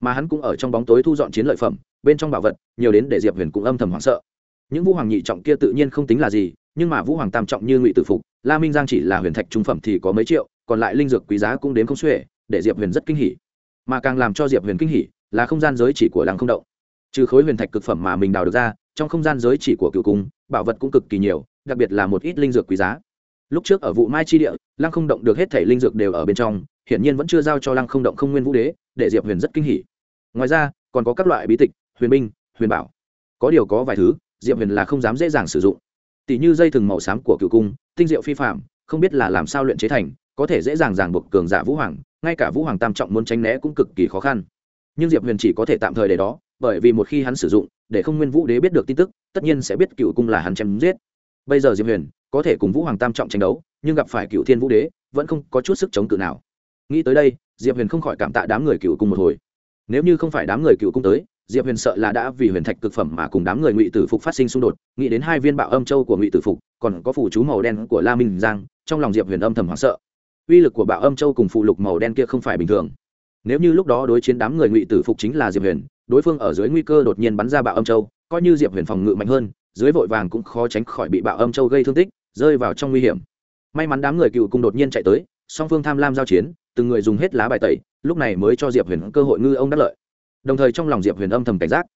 Mà hắn cũng ở trong bóng tối thu dọn chiến lợi phẩm, bên trong bảo vật, nhiều đến để Diệp Huyền cũng âm thầm hoảng sợ. Những vũ hoàng nhị trọng kia tự nhiên không tính là gì, nhưng mà vũ hoàng tam trọng như Ngụy Tử Phục, La Minh Giang chỉ là huyền thạch trung phẩm thì có mấy triệu, còn lại linh dược quý giá cũng đến không xuể, để Diệp Huyền rất kinh hỉ. Mà càng làm cho Diệp Huyền kinh hỉ, là không gian giới chỉ của làng Không Động. Trừ khối huyền thạch cực phẩm mà mình đào được ra, trong không gian giới chỉ của cựu cung, bảo vật cũng cực kỳ nhiều, đặc biệt là một ít linh dược quý giá lúc trước ở vụ mai chi địa lăng không động được hết thể linh dược đều ở bên trong hiển nhiên vẫn chưa giao cho lăng không động không nguyên vũ đế để diệp huyền rất kinh hỉ. ngoài ra, còn có các loại bí tịch, huyền binh, huyền bảo. có điều có vài thứ, diệp huyền là không dám dễ dàng sử dụng. tỷ như dây thừng màu xám của cựu cung, tinh diệu phi phạm, không biết là làm sao luyện chế thành, có thể dễ dàng ràng buộc cường giả vũ hoàng, ngay cả vũ hoàng tam trọng muốn tránh né cũng cực kỳ khó khăn. nhưng diệp huyền chỉ có thể tạm thời để đó, bởi vì một khi hắn sử dụng, để không nguyên vũ đế biết được tin tức, tất nhiên sẽ biết cựu cung là hắn chém giết. bây giờ diệp huyền, có thể cùng vũ hoàng tam trọng tranh đấu, nhưng gặp phải cựu thiên vũ đế, vẫn không có chút sức chống cự nào. nghĩ tới đây diệp huyền không khỏi cảm tạ đám người cựu cung một hồi. Nếu như không phải đám người cựu cung tới, diệp huyền sợ là đã vì huyền thạch cực phẩm mà cùng đám người ngụy tử phục phát sinh xung đột, nghĩ đến hai viên bạo âm châu của ngụy tử phục, còn có phủ chú màu đen của la minh giang, trong lòng diệp huyền âm thầm hoảng sợ. Uy lực của bạo âm châu cùng phụ lục màu đen kia không phải bình thường. Nếu như lúc đó đối chiến đám người ngụy tử phục chính là diệp huyền, đối phương ở dưới nguy cơ đột nhiên bắn ra bạo âm châu, coi như diệp huyền phòng ngự mạnh hơn, dưới vội vàng cũng khó tránh khỏi bị bạo âm châu gây thương tích, rơi vào trong nguy hiểm. May mắn đám người cựu cung đột nhiên chạy tới, song phương tham lam giao chiến từng người dùng hết lá bài tẩy, lúc này mới cho diệp huyền cơ hội ngư ông đắc lợi. Đồng thời trong lòng diệp huyền âm thầm cảnh giác.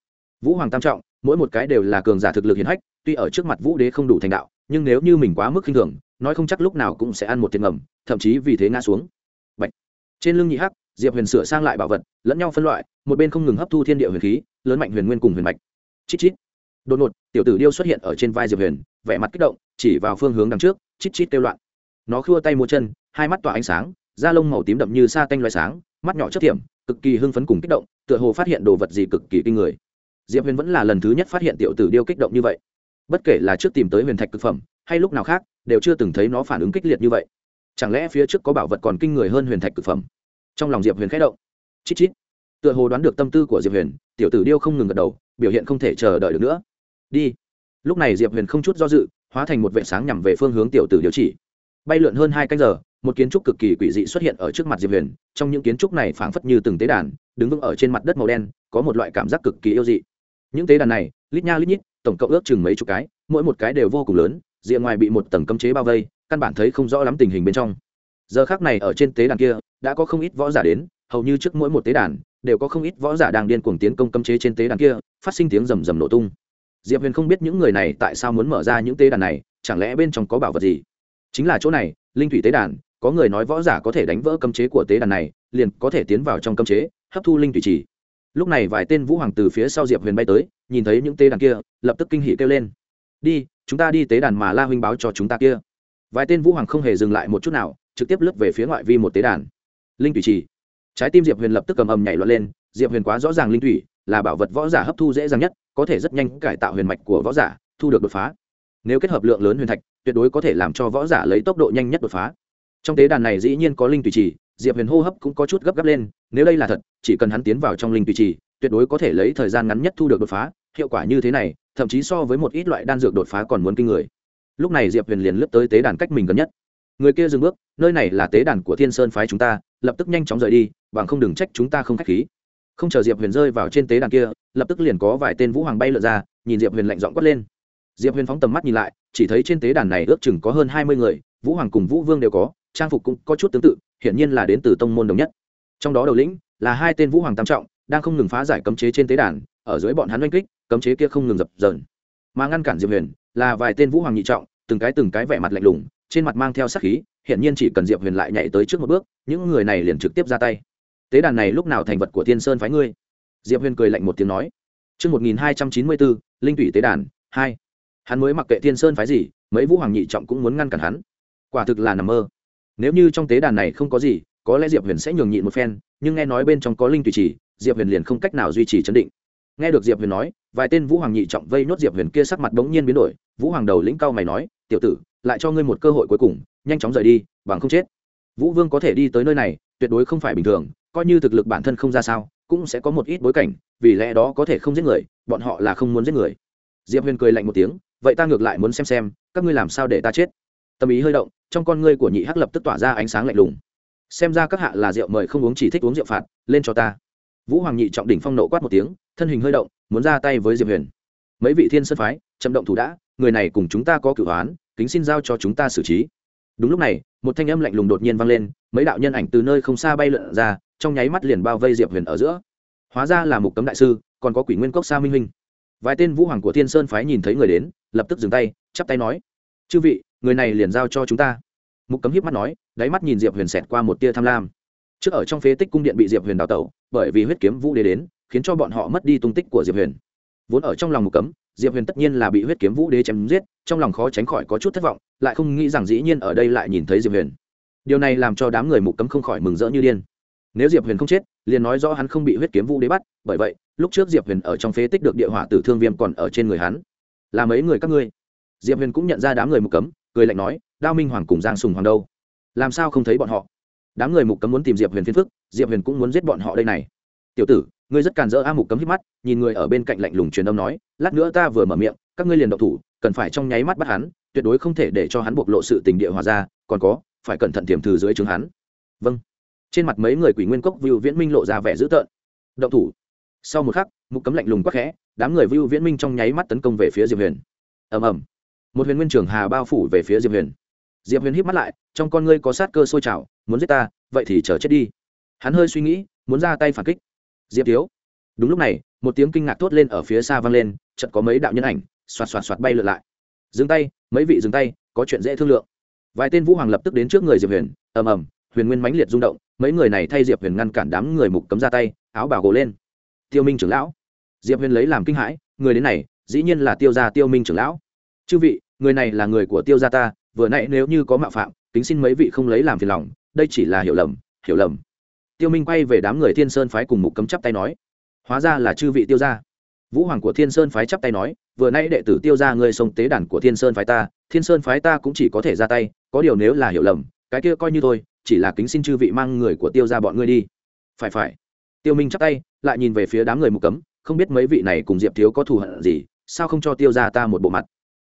Vũ hoàng tam trọng, mỗi một cái đều là cường giả thực lực hiển hách, tuy ở trước mặt vũ đế không đủ thành đạo, nhưng nếu như mình quá mức khinh thường, nói không chắc lúc nào cũng sẽ ăn một tiền ngầm, thậm chí vì thế ngã xuống. Bạch. trên lưng nhị hắc, diệp huyền sửa sang lại bảo vật, lẫn nhau phân loại, một bên không ngừng hấp thu thiên địa huyền khí, lớn mạnh huyền nguyên cùng huyền mạch. Chít chít. Đột ngột, tiểu tử điêu xuất hiện ở trên vai diệp huyền, vẻ mặt kích động, chỉ vào phương hướng đằng trước, chít chít kêu loạn. Nó khua tay mua chân, hai mắt tỏa ánh sáng da lông màu tím đậm như sa tanh loài sáng, mắt nhỏ chất thiểm, cực kỳ hưng phấn cùng kích động, tựa hồ phát hiện đồ vật gì cực kỳ kinh người. Diệp huyền vẫn là lần thứ nhất phát hiện tiểu tử điêu kích động như vậy. Bất kể là trước tìm tới huyền thạch cực phẩm, hay lúc nào khác, đều chưa từng thấy nó phản ứng kích liệt như vậy. Chẳng lẽ phía trước có bảo vật còn kinh người hơn huyền thạch cực phẩm? Trong lòng diệp huyền k h ẽ động. Chít chít. Tựa hồ đoán được tâm tư của diệp huyền, tiểu tử điêu không ngừng gật đầu, biểu hiện không thể chờ đợi được nữa. Đi. Lúc này diệp huyền không chút do dự, hóa thành một vệ sáng nhằm về phương hướng tiểu tử điều chỉ. Bay lượn hơn hai canh giờ một kiến trúc cực kỳ quỷ dị xuất hiện ở trước mặt diệp huyền, trong những kiến trúc này phảng phất như từng tế đàn, đứng vững ở trên mặt đất màu đen, có một loại cảm giác cực kỳ yêu dị. Những tế đàn này, lít nha lít nhít, tổng cộng ước chừng mấy chục cái, mỗi một cái đều vô cùng lớn, rìa ngoài bị một tầng cấm chế bao vây, căn bản thấy không rõ lắm tình hình bên trong. Giờ khác này ở trên tế đàn kia, đã có không ít võ giả đến, hầu như trước mỗi một tế đàn, đều có không ít võ giả đang điên cuồng tiến công cấm chế trên tế đàn kia, phát sinh tiếng rầm rầm nổ tung. Diệp huyền không biết những người này tại sao muốn mở ra những tế đàn này, chẳng lẽ bên trong có bảo vật gì? Chính là chỗ này, linh thủy tế đàn có người nói võ giả có thể đánh vỡ cấm chế của tế đàn này, liền có thể tiến vào trong cấm chế, hấp thu linh thủy trì. Lúc này vài tên vũ hoàng từ phía sau diệp huyền bay tới, nhìn thấy những tế đàn kia, lập tức kinh hỉ kêu lên. Đi, chúng ta đi tế đàn mà la huynh báo cho chúng ta kia. Vài tên vũ hoàng không hề dừng lại một chút nào, trực tiếp lướt về phía ngoại vi một tế đàn. Linh thủy trì. Trái tim diệp huyền lập tức cầm ầm nhảy loạn lên, diệp huyền quá rõ ràng linh thủy là bảo vật võ giả hấp thu dễ dàng nhất, có thể rất nhanh cải tạo huyền mạch của võ giả, thu được đột phá. Nếu kết hợp lượng lớn huyền thạch, tuyệt đối có thể làm cho võ giả lấy tốc độ nhanh nhất đột phá trong tế đàn này dĩ nhiên có linh tùy trì, diệp huyền hô hấp cũng có chút gấp gáp lên, nếu đây là thật, chỉ cần hắn tiến vào trong linh tùy trì, tuyệt đối có thể lấy thời gian ngắn nhất thu được đột phá, hiệu quả như thế này, thậm chí so với một ít loại đan dược đột phá còn muốn kinh người. Lúc này diệp huyền liền lướt tới tế đàn cách mình gần nhất. Người kia dừng bước, nơi này là tế đàn của thiên sơn phái chúng ta, lập tức nhanh chóng rời đi, bằng không đừng trách chúng ta không k h á c h khí. Không chờ diệp huyền rơi vào trên tế đàn kia, lập tức liền có vài tên vũ hoàng bay lượn ra, nhìn diệp huyền lạnh dọn quất lên. Diệp huyền phóng tầm mắt nhìn lại, chỉ thấy trên tế đàn này ước chừng có hơn hai mươi người, vũ hoàng cùng vũ vương đều có trang phục cũng có chút tương tự hiển nhiên là đến từ tông môn đồng nhất trong đó đầu lĩnh là hai tên vũ hoàng tam trọng đang không ngừng phá giải cấm chế trên tế đàn ở dưới bọn hắn oanh kích cấm chế kia không ngừng dập dờn mà ngăn cản diệp huyền là vài tên vũ hoàng nhị trọng từng cái từng cái vẻ mặt lạnh lùng trên mặt mang theo sắc khí hiển nhiên chỉ cần diệp huyền lại nhảy tới trước một bước những người này liền trực tiếp ra tay tế đàn này lúc nào thành vật của thiên sơn phái ngươi diệp huyền cười lạnh một tiếng nói Trước 1294, Linh Tủy Tế Đàn, 2. Hắn mới mặc kệ Thiên Sơn phái gì, mấy vũ hoàng nhị trọng cũng muốn ngăn cản hắn. Quả thực là nằm mơ. Nếu như trong tế đàn này không có gì, có lẽ Diệp Huyền sẽ nhường nhịn một phen, nhưng nghe nói bên trong có linh tùy chỉ, Diệp Huyền liền không cách nào duy trì chấn định. Nghe được Diệp Huyền nói, vài tên vũ hoàng nhị trọng vây nhốt Diệp Huyền kia sắc mặt bỗng nhiên biến đổi, vũ hoàng đầu lĩnh cao mày nói, "Tiểu tử, lại cho ngươi một cơ hội cuối cùng, nhanh chóng rời đi, bằng không chết." Vũ Vương có thể đi tới nơi này, tuyệt đối không phải bình thường, coi như thực lực bản thân không ra sao, cũng sẽ có một ít bối cảnh vì lẽ đó có thể không giết người bọn họ là không muốn giết người diệp huyền cười lạnh một tiếng vậy ta ngược lại muốn xem xem các ngươi làm sao để ta chết tâm ý hơi động trong con ngươi của nhị hắc lập tức tỏa ra ánh sáng lạnh lùng. Xem ra các hạ là rượu mời không uống chỉ thích uống rượu phạt, lên cho ta. Vũ hoàng nhị trọng đỉnh phong nộ quát một tiếng, thân hình hơi động, muốn ra tay với diệp huyền. Mấy vị thiên sơn phái, chậm động thủ đã, người này cùng chúng ta có cửu hoán, kính xin giao cho chúng ta xử trí. Đúng lúc này, một thanh âm lạnh lùng đột nhiên vang lên, mấy đạo nhân ảnh từ nơi không xa bay lượn ra, trong nháy mắt liền bao vây diệp huyền ở giữa. Hóa ra là mục cấm đại sư, còn có quỷ nguyên cốc sa minh minh vài tên vũ hoàng của thiên sơn phái nhìn thấy người đến, lập tức dừng tay, chắp tay nói, chư vị người này liền giao cho chúng ta. Mục cấm hiếp mắt nói, đáy mắt nhìn diệp huyền xẹt qua một tia tham lam. Trước ở trong phế tích cung điện bị diệp huyền đào tẩu, bởi vì huyết kiếm vũ đế đến, khiến cho bọn họ mất đi tung tích của diệp huyền. Vốn ở trong lòng mục cấm, diệp huyền tất nhiên là bị huyết kiếm vũ đế chém giết, trong lòng khó tránh khỏi có chút thất vọng, lại không nghĩ rằng dĩ nhiên ở đây lại nhìn thấy diệp huyền. Điều này làm cho đám người mục cấm không khỏi mừng rỡ như điên. Nếu diệp huyền không chết, liền nói rõ hắn không bị huyết kiếm vũ đế bắt, bởi vậy, lúc trước diệp huyền ở trong phế tích được địa hỏa tử thương viêm còn ở trên người hắn. Là mấy người các ngươi? Diệp huyền cũng nhận ra đám người mục cấm cười lạnh nói, đao minh hoàng cùng giang sùng hoàng đâu? Làm sao không thấy bọn họ? Đám người mục cấm muốn tìm diệp huyền phiên phức, diệp huyền cũng muốn giết bọn họ đây này. Tiểu tử, ngươi rất càn rỡ a. Mục cấm hít mắt, nhìn người ở bên cạnh lạnh lùng truyền âm nói, lát nữa ta vừa mở miệng, các ngươi liền độc thủ, cần phải trong nháy mắt bắt hắn, tuyệt đối không thể để cho hắn bộc lộ sự tình địa hòa ra, còn có, phải cẩn thận tiềm thử dưới trướng hắn. Vâng. Trên mặt mấy người quỷ nguyên cốc vưu viễn minh lộ ra vẻ dữ tợn. Động thủ. Sau một khắc, mục cấm lạnh lùng quắc khẽ, đám người vưu viễn minh trong nháy mắt tấn công về phía diệp huyền. Ầm ầm một huyền nguyên trường hà bao phủ về phía diệp huyền. Diệp huyền hít mắt lại, trong con ngươi có sát cơ sôi trào, muốn giết ta, vậy thì chờ chết đi. Hắn hơi suy nghĩ, muốn ra tay phản kích. Diệp thiếu. Đúng lúc này, một tiếng kinh ngạc thốt lên ở phía xa vang lên, chợt có mấy đạo nhân ảnh, xoạt xoạt xoạt bay lượn lại. Dừng tay, mấy vị dừng tay, có chuyện dễ thương lượng. Vài tên vũ hoàng lập tức đến trước người diệp huyền, ầm ầm, huyền nguyên mãnh liệt rung động, mấy người này thay diệp huyền ngăn cản đám người mục cấm ra tay, áo bảo gồ lên. Tiêu minh trưởng lão. Diệp huyền lấy làm kinh hãi, người đến này, dĩ nhiên là tiêu gia tiêu minh trưởng lão chư vị, người này là người của tiêu gia ta, vừa nãy nếu như có mạo phạm, kính xin mấy vị không lấy làm phiền lòng, đây chỉ là hiểu lầm hiểu lầm. Tiêu minh quay về đám người thiên sơn phái cùng mục cấm chắp tay nói, hóa ra là chư vị tiêu gia. Vũ hoàng của thiên sơn phái chắp tay nói, vừa nãy đệ tử tiêu gia người sông tế đàn của thiên sơn phái ta, thiên sơn phái ta cũng chỉ có thể ra tay, có điều nếu là hiểu lầm, cái kia coi như thôi, chỉ là kính xin chư vị mang người của tiêu gia bọn ngươi đi. Phải phải. Tiêu minh chắp tay, lại nhìn về phía đám người mục cấm, không biết mấy vị này cùng diệp thiếu có thù hận gì, sao không cho tiêu gia ta một bộ mặt?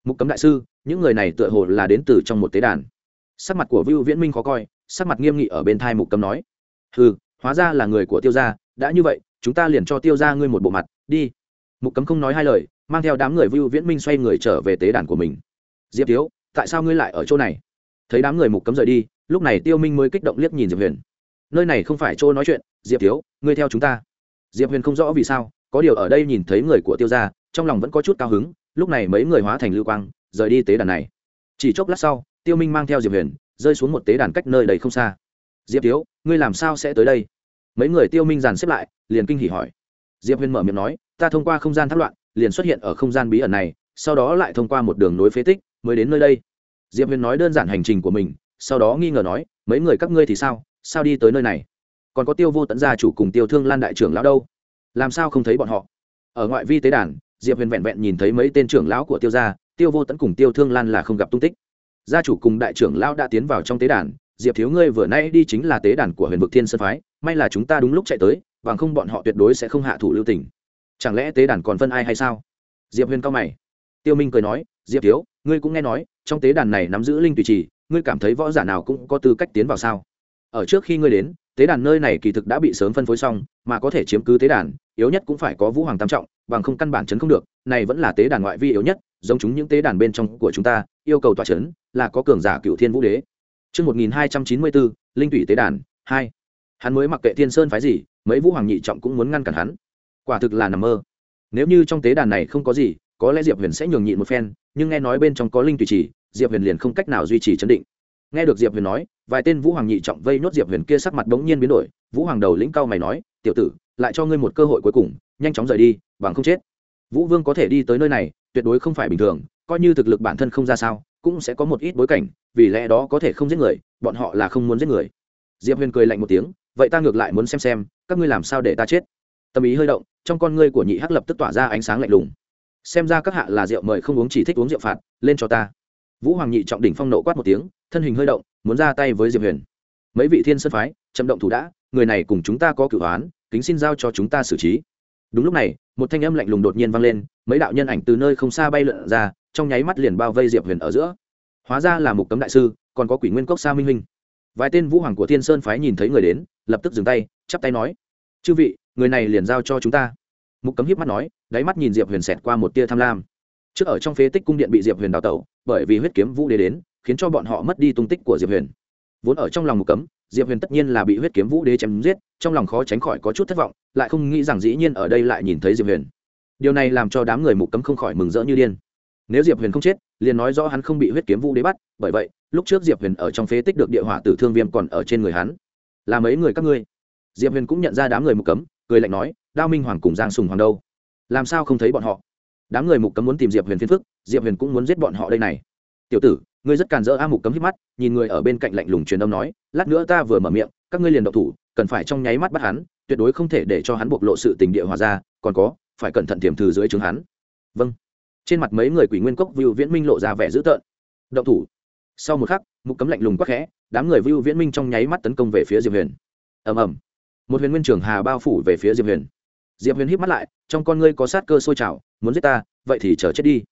Mục cấm đại sư, những người này tựa hồ là đến từ trong một tế đàn. Sắc mặt của vưu viễn minh khó coi, sắc mặt nghiêm nghị ở bên thai mục cấm nói ừ hóa ra là người của tiêu gia, đã như vậy, chúng ta liền cho tiêu gia ngươi một bộ mặt, đi. Mục cấm không nói hai lời, mang theo đám người vưu viễn minh xoay người trở về tế đàn của mình. Diệp thiếu, tại sao ngươi lại ở chỗ này? Thấy đám người mục cấm rời đi, lúc này tiêu minh mới kích động liếc nhìn diệp huyền. Nơi này không phải chỗ nói chuyện, diệp thiếu, ngươi theo chúng ta. Diệp huyền không rõ vì sao, có điều ở đây nhìn thấy người của tiêu gia, trong lòng vẫn có chút cao hứng lúc này mấy người hóa thành lưu quang, rời đi tế đàn này. Chỉ chốc lát sau, tiêu minh mang theo diệp huyền, rơi xuống một tế đàn cách nơi đầy không xa. Diệp thiếu, ngươi làm sao sẽ tới đây? Mấy người tiêu minh dàn xếp lại, liền kinh hỉ hỏi. Diệp huyền mở miệng nói, ta thông qua không gian thác loạn, liền xuất hiện ở không gian bí ẩn này, sau đó lại thông qua một đường nối phế tích, mới đến nơi đây. Diệp huyền nói đơn giản hành trình của mình, sau đó nghi ngờ nói, mấy người các ngươi thì sao? Sao đi tới nơi này? Còn có tiêu vô tận gia chủ cùng tiêu thương lan đại trưởng lão đâu? Làm sao không thấy bọn họ? Ở ngoại vi tế đàn diệp huyền vẹn vẹn nhìn thấy mấy tên trưởng lão của tiêu gia, tiêu vô tận cùng tiêu thương lan là không gặp tung tích. gia chủ cùng đại trưởng lão đã tiến vào trong tế đàn, diệp thiếu ngươi vừa nay đi chính là tế đàn của huyền vực thiên sơn phái, may là chúng ta đúng lúc chạy tới, bằng không bọn họ tuyệt đối sẽ không hạ thủ lưu tình. chẳng lẽ tế đàn còn phân ai hay sao? diệp huyền cao mày. tiêu minh cười nói, diệp thiếu, ngươi cũng nghe nói, trong tế đàn này nắm giữ linh tùy trì, ngươi cảm thấy võ giả nào cũng có tư cách tiến vào sao? ở trước khi ngươi đến tế đàn nơi này kỳ thực đã bị sớm phân phối xong mà có thể chiếm cứ tế đàn yếu nhất cũng phải có vũ hoàng tam trọng bằng không căn bản chấn không được này vẫn là tế đàn ngoại vi yếu nhất giống chúng những tế đàn bên trong của chúng ta yêu cầu tòa chấn là có cường giả cựu thiên vũ đế Trước 1294, linh tủy tế đàn, 2. Hắn mới mặc kệ thiên sơn phái gì, mấy vũ hoàng nhị trọng cũng muốn ngăn cản hắn. Quả thực là nằm mơ. Nếu như trong tế đàn này không có gì, có lẽ Diệp Huyền sẽ nhường nhịn một phen, nhưng nghe nói bên trong có linh tùy chỉ, Diệp Huyền liền không cách nào duy trì chấn định. Nghe được Diệp Huyền nói, vài tên vũ hoàng nhị trọng vây nốt Diệp Huyền kia sắc mặt bỗng nhiên biến đổi, vũ hoàng đầu lĩnh cao mày nói, "Tiểu tử, lại cho ngươi một cơ hội cuối cùng, nhanh chóng rời đi, bằng không chết." Vũ Vương có thể đi tới nơi này, tuyệt đối không phải bình thường, coi như thực lực bản thân không ra sao, cũng sẽ có một ít bối cảnh vì lẽ đó có thể không giết người bọn họ là không muốn giết người. Diệp huyền cười lạnh một tiếng vậy ta ngược lại muốn xem xem các ngươi làm sao để ta chết? Tâm ý hơi động trong con ngươi của nhị hắc lập tức tỏa ra ánh sáng lạnh lùng. Xem ra các hạ là rượu mời không uống chỉ thích uống rượu phạt lên cho ta vũ hoàng nhị trọng đỉnh phong nộ quát một tiếng, thân hình hơi động, muốn ra tay với diệp huyền. Mấy vị thiên sơn phái, chậm động thủ đã, người này cùng chúng ta có cửu hoán kính xin giao cho chúng ta xử trí. Đúng lúc này, một thanh âm lạnh lùng đột nhiên vang lên, mấy đạo nhân ảnh từ nơi không xa bay lượn ra, trong nháy mắt liền bao vây diệp huyền ở giữa. Hóa ra là mục cấm đại sư, còn có quỷ nguyên cốc sa minh Minh. vài tên vũ hoàng của thiên sơn phái nhìn thấy người đến, lập tức dừng tay, chắp tay nói, chư vị, người này liền giao cho chúng ta. Mục cấm hiếp mắt nói, đáy mắt nhìn diệp huyền xẹt qua một tia tham lam trước ở trong phế tích cung điện bị diệp huyền đào tẩu, bởi vì huyết kiếm vũ đế đến, khiến cho bọn họ mất đi tung tích của diệp huyền. Vốn ở trong lòng một cấm, diệp huyền tất nhiên là bị huyết kiếm vũ đế chém giết, trong lòng khó tránh khỏi có chút thất vọng, lại không nghĩ rằng dĩ nhiên ở đây lại nhìn thấy diệp huyền. Điều này làm cho đám người mục cấm không khỏi mừng rỡ như điên. Nếu diệp huyền không chết, liền nói rõ hắn không bị huyết kiếm vũ đế bắt, bởi vậy, lúc trước diệp huyền ở trong phế tích được địa hỏa tử thương viêm còn ở trên người hắn. Là mấy người các ngươi? Diệp huyền cũng nhận ra đám người mục cấm, cười lạnh nói, đao minh hoàng cùng giang sùng hoàng đâu? Làm sao không thấy bọn họ? Đám người mục cấm muốn tìm diệp huyền phiên phức, diệp huyền cũng muốn giết bọn họ đây này. Tiểu tử, ngươi rất càn rỡ a, mục cấm hít mắt, nhìn người ở bên cạnh lạnh lùng truyền âm nói, lát nữa ta vừa mở miệng, các ngươi liền độc thủ, cần phải trong nháy mắt bắt hắn, tuyệt đối không thể để cho hắn bộc lộ sự tình địa hòa ra, còn có, phải cẩn thận tiềm thử dưới trướng hắn. Vâng. Trên mặt mấy người quỷ nguyên cốc vưu viễn minh lộ ra vẻ dữ tợn. Động thủ. Sau một khắc, mục cấm lạnh lùng quắc khẽ, đám người vưu viễn minh trong nháy mắt tấn công về phía diệp huyền. Ầm ầm. Một huyền nguyên trưởng hà bao phủ về phía diệp huyền diệp huyền hít mắt lại, trong con ngươi có sát cơ sôi trào, muốn giết ta, vậy thì chờ chết đi.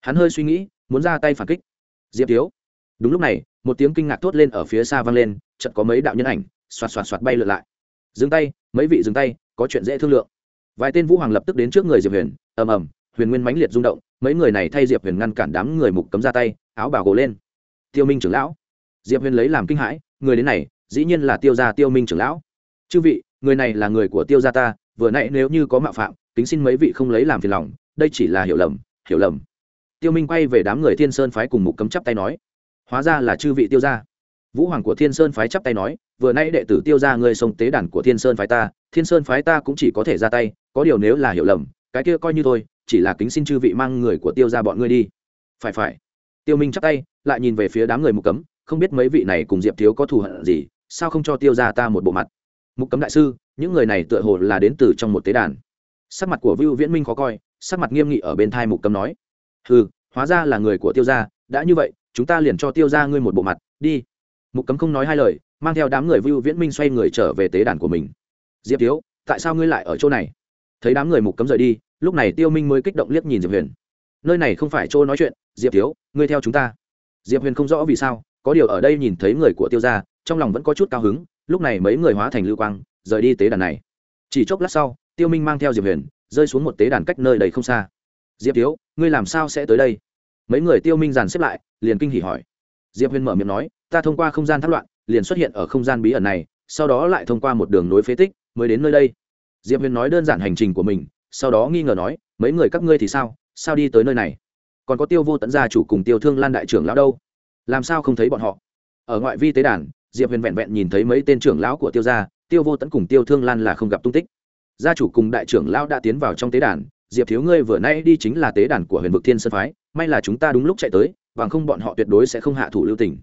Hắn hơi suy nghĩ, muốn ra tay phản kích. Diệp thiếu. Đúng lúc này, một tiếng kinh ngạc thốt lên ở phía xa vang lên, chợt có mấy đạo nhân ảnh, xoạt xoạt xoạt bay lượn lại. Dừng tay, mấy vị dừng tay, có chuyện dễ thương lượng. Vài tên vũ hoàng lập tức đến trước người diệp huyền, ầm ầm, huyền nguyên mãnh liệt rung động, mấy người này thay diệp huyền ngăn cản đám người mục cấm ra tay, áo bảo gồ lên. Tiêu minh trưởng lão. Diệp huyền lấy làm kinh hãi, người đến này, dĩ nhiên là tiêu gia tiêu minh trưởng lão. Chư vị, người này là người của tiêu gia ta vừa nãy nếu như có mạo phạm, kính xin mấy vị không lấy làm phiền lòng, đây chỉ là hiểu lầm hiểu lầm. Tiêu minh quay về đám người thiên sơn phái cùng mục cấm chắp tay nói, hóa ra là chư vị tiêu gia. Vũ hoàng của thiên sơn phái chắp tay nói, vừa nãy đệ tử tiêu gia người sông tế đàn của thiên sơn phái ta, thiên sơn phái ta cũng chỉ có thể ra tay, có điều nếu là hiểu lầm, cái kia coi như thôi, chỉ là kính xin chư vị mang người của tiêu ra bọn ngươi đi. Phải phải. Tiêu minh chắp tay, lại nhìn về phía đám người mục cấm, không biết mấy vị này cùng diệp thiếu có thù hận gì, sao không cho tiêu ra ta một bộ mặt? Mục cấm đại sư, những người này tựa hồ là đến từ trong một tế đàn. Sắc mặt của vưu viễn minh khó coi, sắc mặt nghiêm nghị ở bên thai mục cấm nói ừ hóa ra là người của tiêu gia, đã như vậy, chúng ta liền cho tiêu ra ngươi một bộ mặt, đi. Mục cấm không nói hai lời, mang theo đám người vưu viễn minh xoay người trở về tế đàn của mình. Diệp thiếu, tại sao ngươi lại ở chỗ này? Thấy đám người mục cấm rời đi, lúc này tiêu minh mới kích động liếc nhìn diệp huyền. Nơi này không phải chỗ nói chuyện, diệp thiếu, ngươi theo chúng ta. Diệp huyền không rõ vì sao, có điều ở đây nhìn thấy người của tiêu gia, trong lòng vẫn có chút cao hứng lúc này mấy người hóa thành lưu quang, rời đi tế đàn này. Chỉ chốc lát sau, tiêu minh mang theo diệp huyền, rơi xuống một tế đàn cách nơi đầy không xa. Diệp thiếu, ngươi làm sao sẽ tới đây? Mấy người tiêu minh dàn xếp lại, liền kinh hỉ hỏi. Diệp huyền mở miệng nói, ta thông qua không gian thác loạn, liền xuất hiện ở không gian bí ẩn này, sau đó lại thông qua một đường nối phế tích, mới đến nơi đây. Diệp huyền nói đơn giản hành trình của mình, sau đó nghi ngờ nói, mấy người các ngươi thì sao? Sao đi tới nơi này? Còn có tiêu vô tận gia chủ cùng tiêu thương lan đại trưởng lão đâu? Làm sao không thấy bọn họ? Ở ngoại vi tế đàn diệp huyền vẹn vẹn nhìn thấy mấy tên trưởng lão của tiêu gia, tiêu vô tận cùng tiêu thương lan là không gặp tung tích. gia chủ cùng đại trưởng lão đã tiến vào trong tế đàn, diệp thiếu ngươi vừa nay đi chính là tế đàn của huyền vực thiên sơn phái, may là chúng ta đúng lúc chạy tới, bằng không bọn họ tuyệt đối sẽ không hạ thủ lưu tình.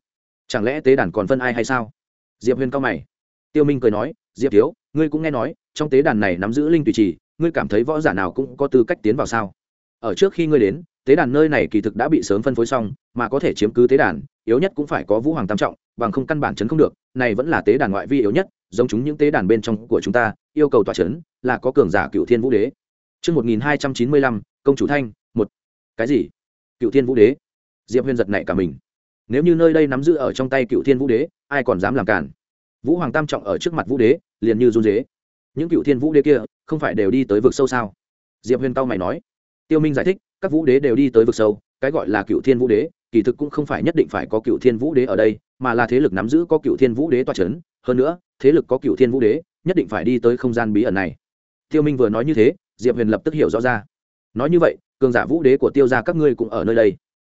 chẳng lẽ tế đàn còn phân ai hay sao? diệp huyền cao mày. tiêu minh cười nói, diệp thiếu, ngươi cũng nghe nói, trong tế đàn này nắm giữ linh tùy trì, ngươi cảm thấy võ giả nào cũng có tư cách tiến vào sao? ở trước khi ngươi đến tế đàn nơi này kỳ thực đã bị sớm phân phối xong mà có thể chiếm cứ tế đàn yếu nhất cũng phải có vũ hoàng tam trọng bằng không căn bản chấn không được này vẫn là tế đàn ngoại vi yếu nhất giống chúng những tế đàn bên trong của chúng ta yêu cầu tòa chấn là có cường giả cựu thiên vũ đế Chương 1295, công chủ thanh, một. Cái gì? Cựu Thiên Vũ Đế? Diệp Huyền giật nảy cả mình. Nếu như nơi đây nắm giữ ở trong tay Cựu Thiên Vũ Đế, ai còn dám làm cản? Vũ Hoàng Tam trọng ở trước mặt Vũ Đế, liền như run rế. Những Cựu Thiên Vũ Đế kia, không phải đều đi tới vực sâu sao? Diệp Huyền cao mày nói. Tiêu Minh giải thích, các Vũ Đế đều đi tới vực sâu, cái gọi là Cựu Thiên Vũ Đế, kỳ thực cũng không phải nhất định phải có Cựu Thiên Vũ Đế ở đây, mà là thế lực nắm giữ có Cựu Thiên Vũ Đế tọa chấn, hơn nữa, thế lực có Cựu Thiên Vũ Đế, nhất định phải đi tới không gian bí ẩn này. Tiêu Minh vừa nói như thế, Diệp Huyền lập tức hiểu rõ ra. Nói như vậy cường giả vũ đế của tiêu gia các ngươi cũng ở nơi đây.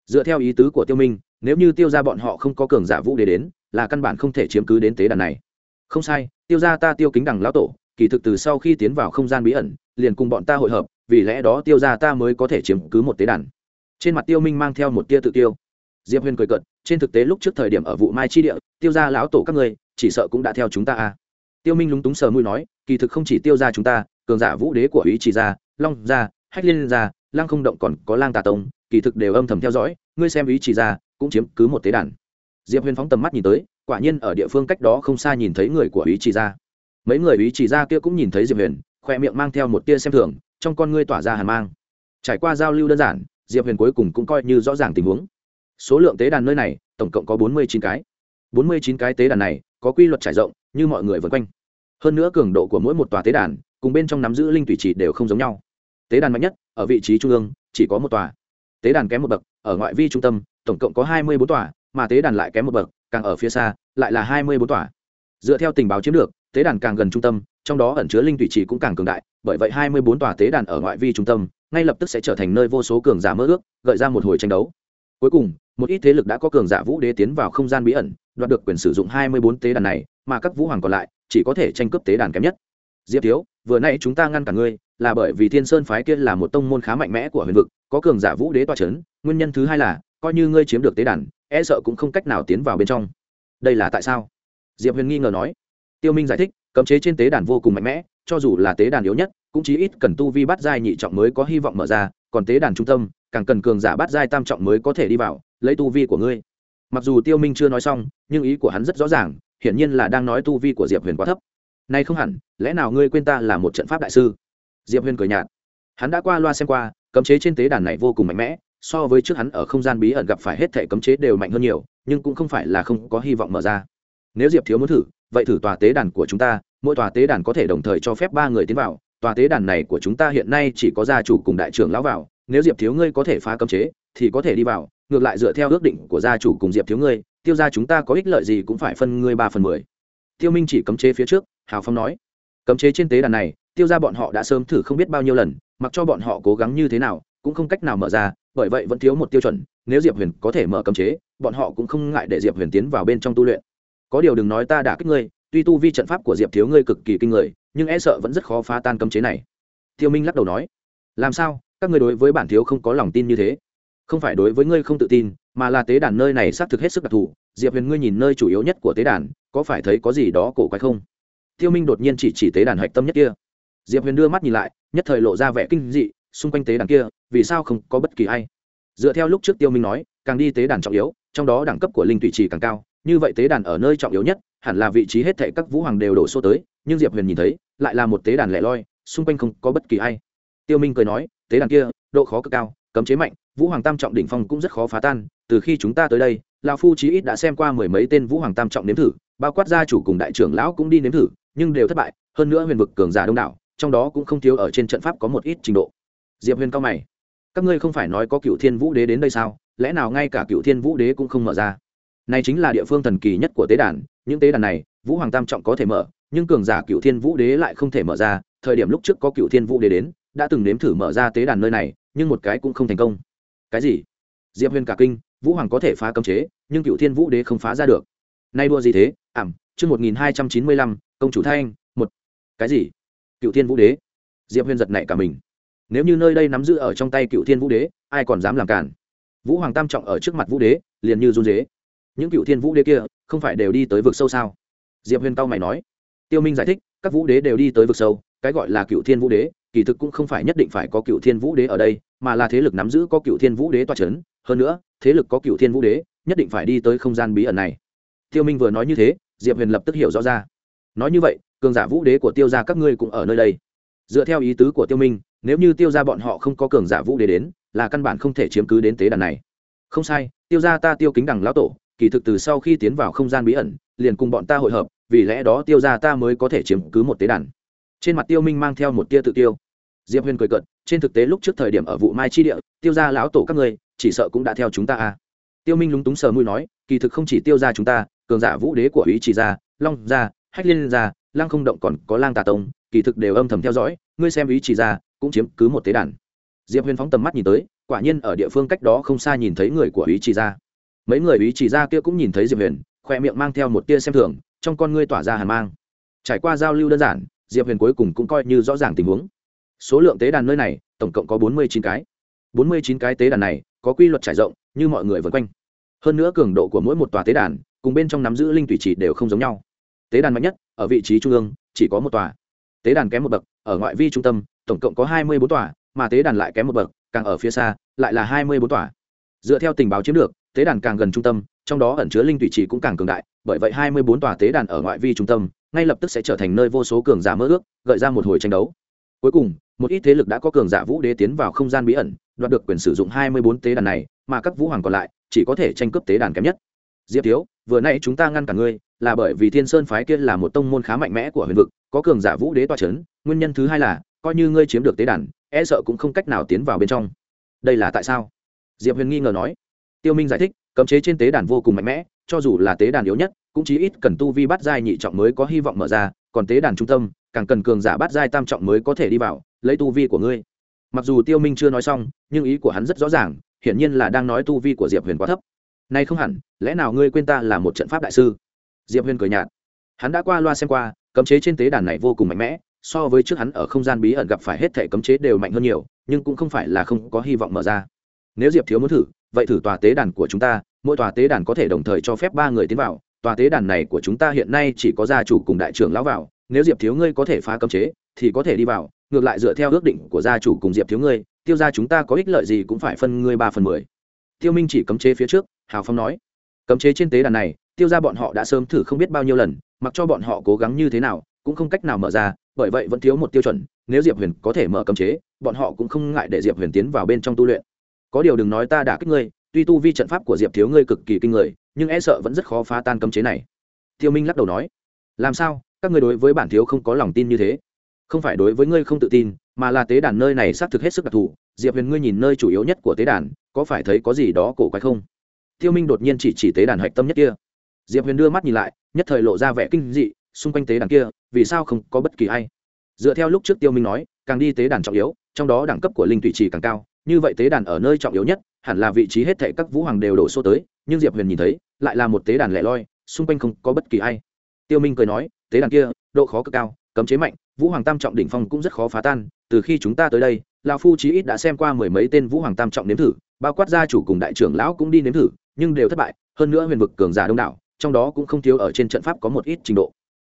Dựa theo ý tứ của tiêu minh nếu như tiêu gia bọn họ không có cường giả vũ đế đến là căn bản không thể chiếm cứ đến tế đàn này. Không sai tiêu gia ta tiêu kính đằng lão tổ kỳ thực từ sau khi tiến vào không gian bí ẩn liền cùng bọn ta hội hợp, vì lẽ đó tiêu gia ta mới có thể chiếm cứ một tế đàn. Trên mặt tiêu minh mang theo một tia tự tiêu diệp huyền cười cợt, trên thực tế lúc trước thời điểm ở vụ mai chi địa, tiêu gia lão tổ các ngươi, chỉ sợ cũng đã theo chúng ta à. Tiêu minh lúng túng sờ mũi nói, kỳ thực không chỉ tiêu gia chúng ta, cường giả vũ đế của ý chỉ gia, long gia, hách liên gia lang không động còn có lang tà tông, kỳ thực đều âm thầm theo dõi, ngươi xem ý chỉ ra cũng chiếm cứ một tế đàn. Diệp huyền phóng tầm mắt nhìn tới, quả nhiên ở địa phương cách đó không xa nhìn thấy người của ý chỉ ra mấy người ý chỉ ra kia cũng nhìn thấy diệp huyền khoe miệng mang theo một tia xem thường, trong con ngươi tỏa ra hàn mang. Trải qua giao lưu đơn giản, diệp huyền cuối cùng cũng coi như rõ ràng tình huống. Số lượng tế đàn nơi này, tổng cộng có bốn mươi chín cái. bốn mươi chín cái tế đàn này, có quy luật trải rộng, như mọi người vân quanh. Hơn nữa cường độ của mỗi một tòa tế đàn, cùng bên trong nắm giữ linh thủy chỉ đều không giống nhau. Tế đàn mạnh nhất, ở vị trí trung ương, chỉ có một tòa. Tế đàn kém một bậc, ở ngoại vi trung tâm, tổng cộng có hai mươi bốn tòa, mà tế đàn lại kém một bậc, càng ở phía xa, lại là hai mươi bốn tòa. Dựa theo tình báo chiếm được, tế đàn càng gần trung tâm trong đó ẩn chứa linh tùy chỉ cũng càng cường đại, bởi vậy hai mươi bốn tòa tế đàn ở ngoại vi trung tâm, ngay lập tức sẽ trở thành nơi vô số cường giả mơ ước, gợi ra một hồi tranh đấu. Cuối cùng, một ít thế lực đã có cường giả vũ đế tiến vào không gian bí ẩn, đoạt được quyền sử dụng hai mươi bốn tế đàn này, mà các vũ hoàng còn lại chỉ có thể tranh cướp tế đàn kém nhất. Diệp thiếu, vừa nãy chúng ta ngăn cả ngươi, là bởi vì thiên sơn phái kia là một tông môn khá mạnh mẽ của huyền vực, có cường giả vũ đế toa c h ấ n nguyên nhân thứ hai là, coi như ngươi chiếm được tế đàn e sợ cũng không cách nào tiến vào bên trong. Đây là tại sao? Diệp huyền nghi ngờ nói. Tiêu minh giải thích cấm chế trên tế đàn vô cùng mạnh mẽ, cho dù là tế đàn yếu nhất, cũng chí ít cần tu vi bắt giai nhị trọng mới có hy vọng mở ra, còn tế đàn trung tâm, càng cần cường giả bắt giai tam trọng mới có thể đi vào, lấy tu vi của ngươi. Mặc dù tiêu minh chưa nói xong, nhưng ý của hắn rất rõ ràng, hiển nhiên là đang nói tu vi của diệp huyền quá thấp. Nay không hẳn, lẽ nào ngươi quên ta là một trận pháp đại sư? Diệp huyền cười nhạt. Hắn đã qua loa xem qua, cấm chế trên tế đàn này vô cùng mạnh mẽ, so với trước hắn ở không gian bí ẩn gặp phải hết thể cấm chế đều mạnh hơn nhiều, nhưng cũng không phải là không có hy vọng mở ra. Nếu diệp thiếu muốn thử vậy thử tòa tế đàn của chúng ta, mỗi tòa tế đàn có thể đồng thời cho phép ba người tiến vào. Tòa tế đàn này của chúng ta hiện nay chỉ có gia chủ cùng đại trưởng lão vào. Nếu diệp thiếu ngươi có thể phá cấm chế, thì có thể đi vào. Ngược lại dựa theo ước định của gia chủ cùng diệp thiếu ngươi, tiêu ra chúng ta có ích lợi gì cũng phải phân ngươi ba phần mười. Tiêu minh chỉ cấm chế phía trước, hào phong nói. Cấm chế trên tế đàn này, tiêu ra bọn họ đã sớm thử không biết bao nhiêu lần, mặc cho bọn họ cố gắng như thế nào, cũng không cách nào mở ra, bởi vậy vẫn thiếu một tiêu chuẩn. Nếu diệp huyền có thể mở cấm chế, bọn họ cũng không ngại để diệp huyền tiến vào bên trong tu luyện có điều đừng nói ta đã kích ngươi, tuy tu vi trận pháp của diệp thiếu ngươi cực kỳ kinh người, nhưng e sợ vẫn rất khó phá tan cấm chế này. Tiêu minh lắc đầu nói. Làm sao? Các ngươi đối với bản thiếu không có lòng tin như thế. Không phải đối với ngươi không tự tin, mà là tế đàn nơi này xác thực hết sức đặc thù. Diệp huyền ngươi nhìn nơi chủ yếu nhất của tế đàn, có phải thấy có gì đó cổ quái không? Tiêu minh đột nhiên chỉ chỉ tế đàn hạch tâm nhất kia. Diệp huyền đưa mắt nhìn lại, nhất thời lộ ra vẻ kinh dị, xung quanh tế đàn kia, vì sao không có bất kỳ ai? Dựa theo lúc trước tiêu minh nói, càng đi tế đàn trọng yếu, trong đó đẳng cấp của linh tùy trì càng cao như vậy tế đàn ở nơi trọng yếu nhất, hẳn là vị trí hết thảy các vũ hoàng đều đổ xô tới, nhưng diệp huyền nhìn thấy, lại là một tế đàn lẻ loi, xung quanh không có bất kỳ ai. Tiêu minh cười nói, tế đàn kia, độ khó cực cao, cấm chế mạnh, vũ hoàng tam trọng đỉnh phong cũng rất khó phá tan, từ khi chúng ta tới đây, lão phu chí ít đã xem qua mười mấy tên vũ hoàng tam trọng nếm thử, bao quát gia chủ cùng đại trưởng lão cũng đi nếm thử, nhưng đều thất bại, hơn nữa huyền vực cường giả đông đảo, trong đó cũng không thiếu ở trên trận pháp có một ít trình độ. Diệp huyền cao mày, các ngươi không phải nói có cựu thiên vũ đế đến đây sao? Lẽ nào ngay cả cựu thiên vũ đế cũng không mở ra? Này chính là địa phương thần kỳ nhất của tế đàn, những tế đàn này, vũ hoàng tam trọng có thể mở, nhưng cường giả cựu thiên vũ đế lại không thể mở ra. Thời điểm lúc trước có cựu thiên vũ đế đến, đã từng nếm thử mở ra tế đàn nơi này, nhưng một cái cũng không thành công. Cái gì? Diệp huyền cả kinh, vũ hoàng có thể phá cấm chế, nhưng cựu thiên vũ đế không phá ra được. Nay đua gì thế? Ảm, chương một nghìn hai trăm chín mươi lăm, công chủ thanh, một. Cái gì? Cựu thiên vũ đế. Diệp huyền giật nảy cả mình. Nếu như nơi đây nắm giữ ở trong tay cựu thiên vũ đế, ai còn dám làm cản vũ hoàng tam trọng ở trước mặt vũ đế, liền như run dế những cựu thiên vũ đế kia không phải đều đi tới vực sâu sao? Diệp huyền tao mày nói. Tiêu minh giải thích, các vũ đế đều đi tới vực sâu, cái gọi là cựu thiên vũ đế, kỳ thực cũng không phải nhất định phải có cựu thiên vũ đế ở đây, mà là thế lực nắm giữ có cựu thiên vũ đế toa c h ấ n hơn nữa, thế lực có cựu thiên vũ đế, nhất định phải đi tới không gian bí ẩn này. Tiêu minh vừa nói như thế, diệp huyền lập tức hiểu rõ ra. Nói như vậy, cường giả vũ đế của tiêu g i a các ngươi cũng ở nơi đây. Dựa theo ý tứ của tiêu minh, nếu như tiêu g i a bọn họ không có cường giả vũ đế đến, là căn bản không thể chiếm cứ đến tế đàn này. Không sai, tiêu g i a ta tiêu kính đằng lão tổ kỳ thực từ sau khi tiến vào không gian bí ẩn liền cùng bọn ta hội hợp vì lẽ đó tiêu ra ta mới có thể chiếm cứ một tế đàn. Trên mặt tiêu minh mang theo một tia tự tiêu diệp huyền cười cợt, trên thực tế lúc trước thời điểm ở vụ mai chi địa tiêu ra lão tổ các ngươi chỉ sợ cũng đã theo chúng ta à. tiêu minh lúng túng sờ mũi nói kỳ thực không chỉ tiêu ra chúng ta cường giả vũ đế của ý chỉ ra long ra hách liên ra lang không động còn có lang tà tông kỳ thực đều âm thầm theo dõi ngươi xem ý chỉ ra cũng chiếm cứ một tế đàn. Diệp huyền phóng tầm mắt nhìn tới quả nhiên ở địa phương cách đó không xa nhìn thấy người của ý chỉ ra mấy người ý chỉ ra kia cũng nhìn thấy diệp huyền, khoe miệng mang theo một tia xem thường, trong con ngươi tỏa ra hàn mang. Trải qua giao lưu đơn giản, diệp huyền cuối cùng cũng coi như rõ ràng tình huống. Số lượng tế đàn nơi này, tổng cộng có bốn mươi chín cái. bốn mươi chín cái tế đàn này, có quy luật trải rộng, như mọi người vân quanh. Hơn nữa cường độ của mỗi một tòa tế đàn, cùng bên trong nắm giữ linh thủy chỉ đều không giống nhau. Tế đàn mạnh nhất, ở vị trí trung ương, chỉ có một tòa. Tế đàn kém một bậc, ở ngoại vi trung tâm, tổng cộng có hai mươi bốn tòa, mà tế đàn lại kém một bậc, càng ở phía xa, lại là hai mươi bốn tòa. Dựa theo tình báo chiếm được tế đàn càng gần trung tâm, trong đó ẩn chứa linh tùy chỉ cũng càng cường đại, bởi vậy hai mươi bốn tòa tế đàn ở ngoại vi trung tâm, ngay lập tức sẽ trở thành nơi vô số cường giả mơ ước, gợi ra một hồi tranh đấu. Cuối cùng, một ít thế lực đã có cường giả vũ đế tiến vào không gian bí ẩn, đoạt được quyền sử dụng hai mươi bốn tế đàn này, mà các vũ hoàng còn lại chỉ có thể tranh cướp tế đàn kém nhất. Diệp thiếu, vừa nay chúng ta ngăn cả ngươi, là bởi vì thiên sơn phái kia là một tông môn khá mạnh mẽ của huyền vực, có cường giả vũ đế toa c h ấ n nguyên nhân thứ hai là, coi như ngươi chiếm được tế đàn e sợ cũng không cách nào tiến vào bên trong. Đây là tại sao? Diệp huyền nghi ngờ nói tiêu minh giải thích, cấm chế trên tế đàn vô cùng mạnh mẽ, cho dù là tế đàn yếu nhất, cũng chí ít cần tu vi bắt giai nhị trọng mới có hy vọng mở ra, còn tế đàn trung tâm, càng cần cường giả bắt giai tam trọng mới có thể đi vào, lấy tu vi của ngươi. Mặc dù tiêu minh chưa nói xong, nhưng ý của hắn rất rõ ràng, hiển nhiên là đang nói tu vi của diệp huyền quá thấp. Nay không hẳn, lẽ nào ngươi quên ta là một trận pháp đại sư? Diệp huyền cười nhạt. Hắn đã qua loa xem qua, cấm chế trên tế đàn này vô cùng mạnh mẽ, so với trước hắn ở không gian bí ẩn gặp phải hết thể cấm chế đều mạnh hơn nhiều, nhưng cũng không phải là không có hy vọng mở ra nếu diệp thiếu muốn thử, vậy thử tòa tế đàn của chúng ta, mỗi tòa tế đàn có thể đồng thời cho phép ba người tiến vào. Tòa tế đàn này của chúng ta hiện nay chỉ có gia chủ cùng đại trưởng lão vào. Nếu diệp thiếu ngươi có thể phá cấm chế, thì có thể đi vào. Ngược lại dựa theo ước định của gia chủ cùng diệp thiếu ngươi, tiêu ra chúng ta có ích lợi gì cũng phải phân ngươi ba phần mười. Tiêu minh chỉ cấm chế phía trước, hào phong nói. Cấm chế trên tế đàn này, tiêu ra bọn họ đã sớm thử không biết bao nhiêu lần, mặc cho bọn họ cố gắng như thế nào, cũng không cách nào mở ra, bởi vậy vẫn thiếu một tiêu chuẩn. Nếu diệp huyền có thể mở cấm chế, bọn họ cũng không ngại để diệp huyền tiến vào bên trong tu luyện có điều đừng nói ta đã kích ngươi, tuy tu vi trận pháp của diệp thiếu ngươi cực kỳ kinh người, nhưng e sợ vẫn rất khó phá tan cấm chế này. Tiêu minh lắc đầu nói. Làm sao? Các ngươi đối với bản thiếu không có lòng tin như thế. Không phải đối với ngươi không tự tin, mà là tế đàn nơi này xác thực hết sức đặc thù. Diệp huyền ngươi nhìn nơi chủ yếu nhất của tế đàn, có phải thấy có gì đó cổ quái không? Tiêu minh đột nhiên chỉ chỉ tế đàn hạch tâm nhất kia. Diệp huyền đưa mắt nhìn lại, nhất thời lộ ra vẻ kinh dị, xung quanh tế đàn kia, vì sao không có bất kỳ ai? Dựa theo lúc trước tiêu minh nói, càng đi tế đàn trọng yếu, trong đó đẳng cấp của linh thủy trì càng cao như vậy tế đàn ở nơi trọng yếu nhất, hẳn là vị trí hết thệ các vũ hoàng đều đổ xô tới, nhưng diệp huyền nhìn thấy, lại là một tế đàn lẻ loi, xung quanh không có bất kỳ ai. Tiêu minh cười nói, tế đàn kia, độ khó cực cao, cấm chế mạnh, vũ hoàng tam trọng đỉnh phong cũng rất khó phá tan, từ khi chúng ta tới đây, lão phu chí ít đã xem qua mười mấy tên vũ hoàng tam trọng nếm thử, bao quát gia chủ cùng đại trưởng lão cũng đi nếm thử, nhưng đều thất bại, hơn nữa huyền vực cường giả đông đảo, trong đó cũng không thiếu ở trên trận pháp có một ít trình độ.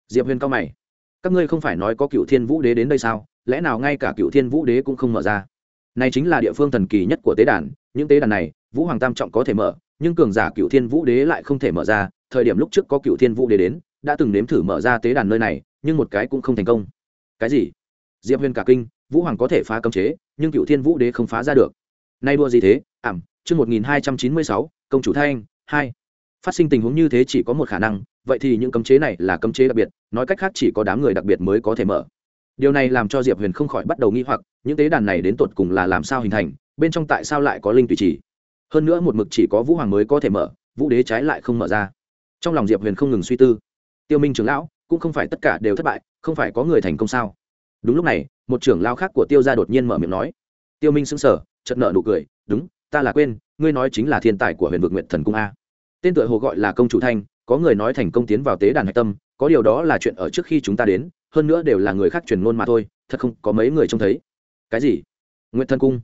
Diệp huyền cao mày, các ngươi không phải nói có cựu thiên vũ đế đến đây sao? Lẽ nào ngay cả cựu thiên vũ đế cũng không mở ra? Này chính là địa phương thần kỳ nhất của tế đàn, những tế đàn này, vũ hoàng tam trọng có thể mở, nhưng cường giả cựu thiên vũ đế lại không thể mở ra, thời điểm lúc trước có cựu thiên vũ đế đến, đã từng nếm thử mở ra tế đàn nơi này, nhưng một cái cũng không thành công. Cái gì? Diệp huyền cả kinh, vũ hoàng có thể phá cấm chế, nhưng cựu thiên vũ đế không phá ra được. Nay đua gì thế? Ảm, chương một nghìn hai trăm chín mươi sáu, công chủ thanh, hai. Phát sinh tình huống như thế chỉ có một khả năng, vậy thì những cấm chế này là cấm chế đặc biệt, nói cách khác chỉ có đám người đặc biệt mới có thể mở điều này làm cho diệp huyền không khỏi bắt đầu nghi hoặc, những tế đàn này đến tột cùng là làm sao hình thành, bên trong tại sao lại có linh tùy trì? Hơn nữa một mực chỉ có vũ hoàng mới có thể mở, vũ đế trái lại không mở ra. Trong lòng diệp huyền không ngừng suy tư. Tiêu minh trưởng lão, cũng không phải tất cả đều thất bại, không phải có người thành công sao? Đúng lúc này, một trưởng lão khác của tiêu gia đột nhiên mở miệng nói. Tiêu minh sững sờ, chợt nở nụ cười, đúng, ta là quên, ngươi nói chính là thiên tài của huyền vực nguyện thần cung a. Tên tuổi hồ gọi là công chủ thanh, có người nói thành công tiến vào tế đàn hạch tâm, có điều đó là chuyện ở trước khi chúng ta đến hơn nữa đều là người khác truyền ngôn mà thôi, thật không có mấy người trông thấy. Cái gì? Nguyện thần cung.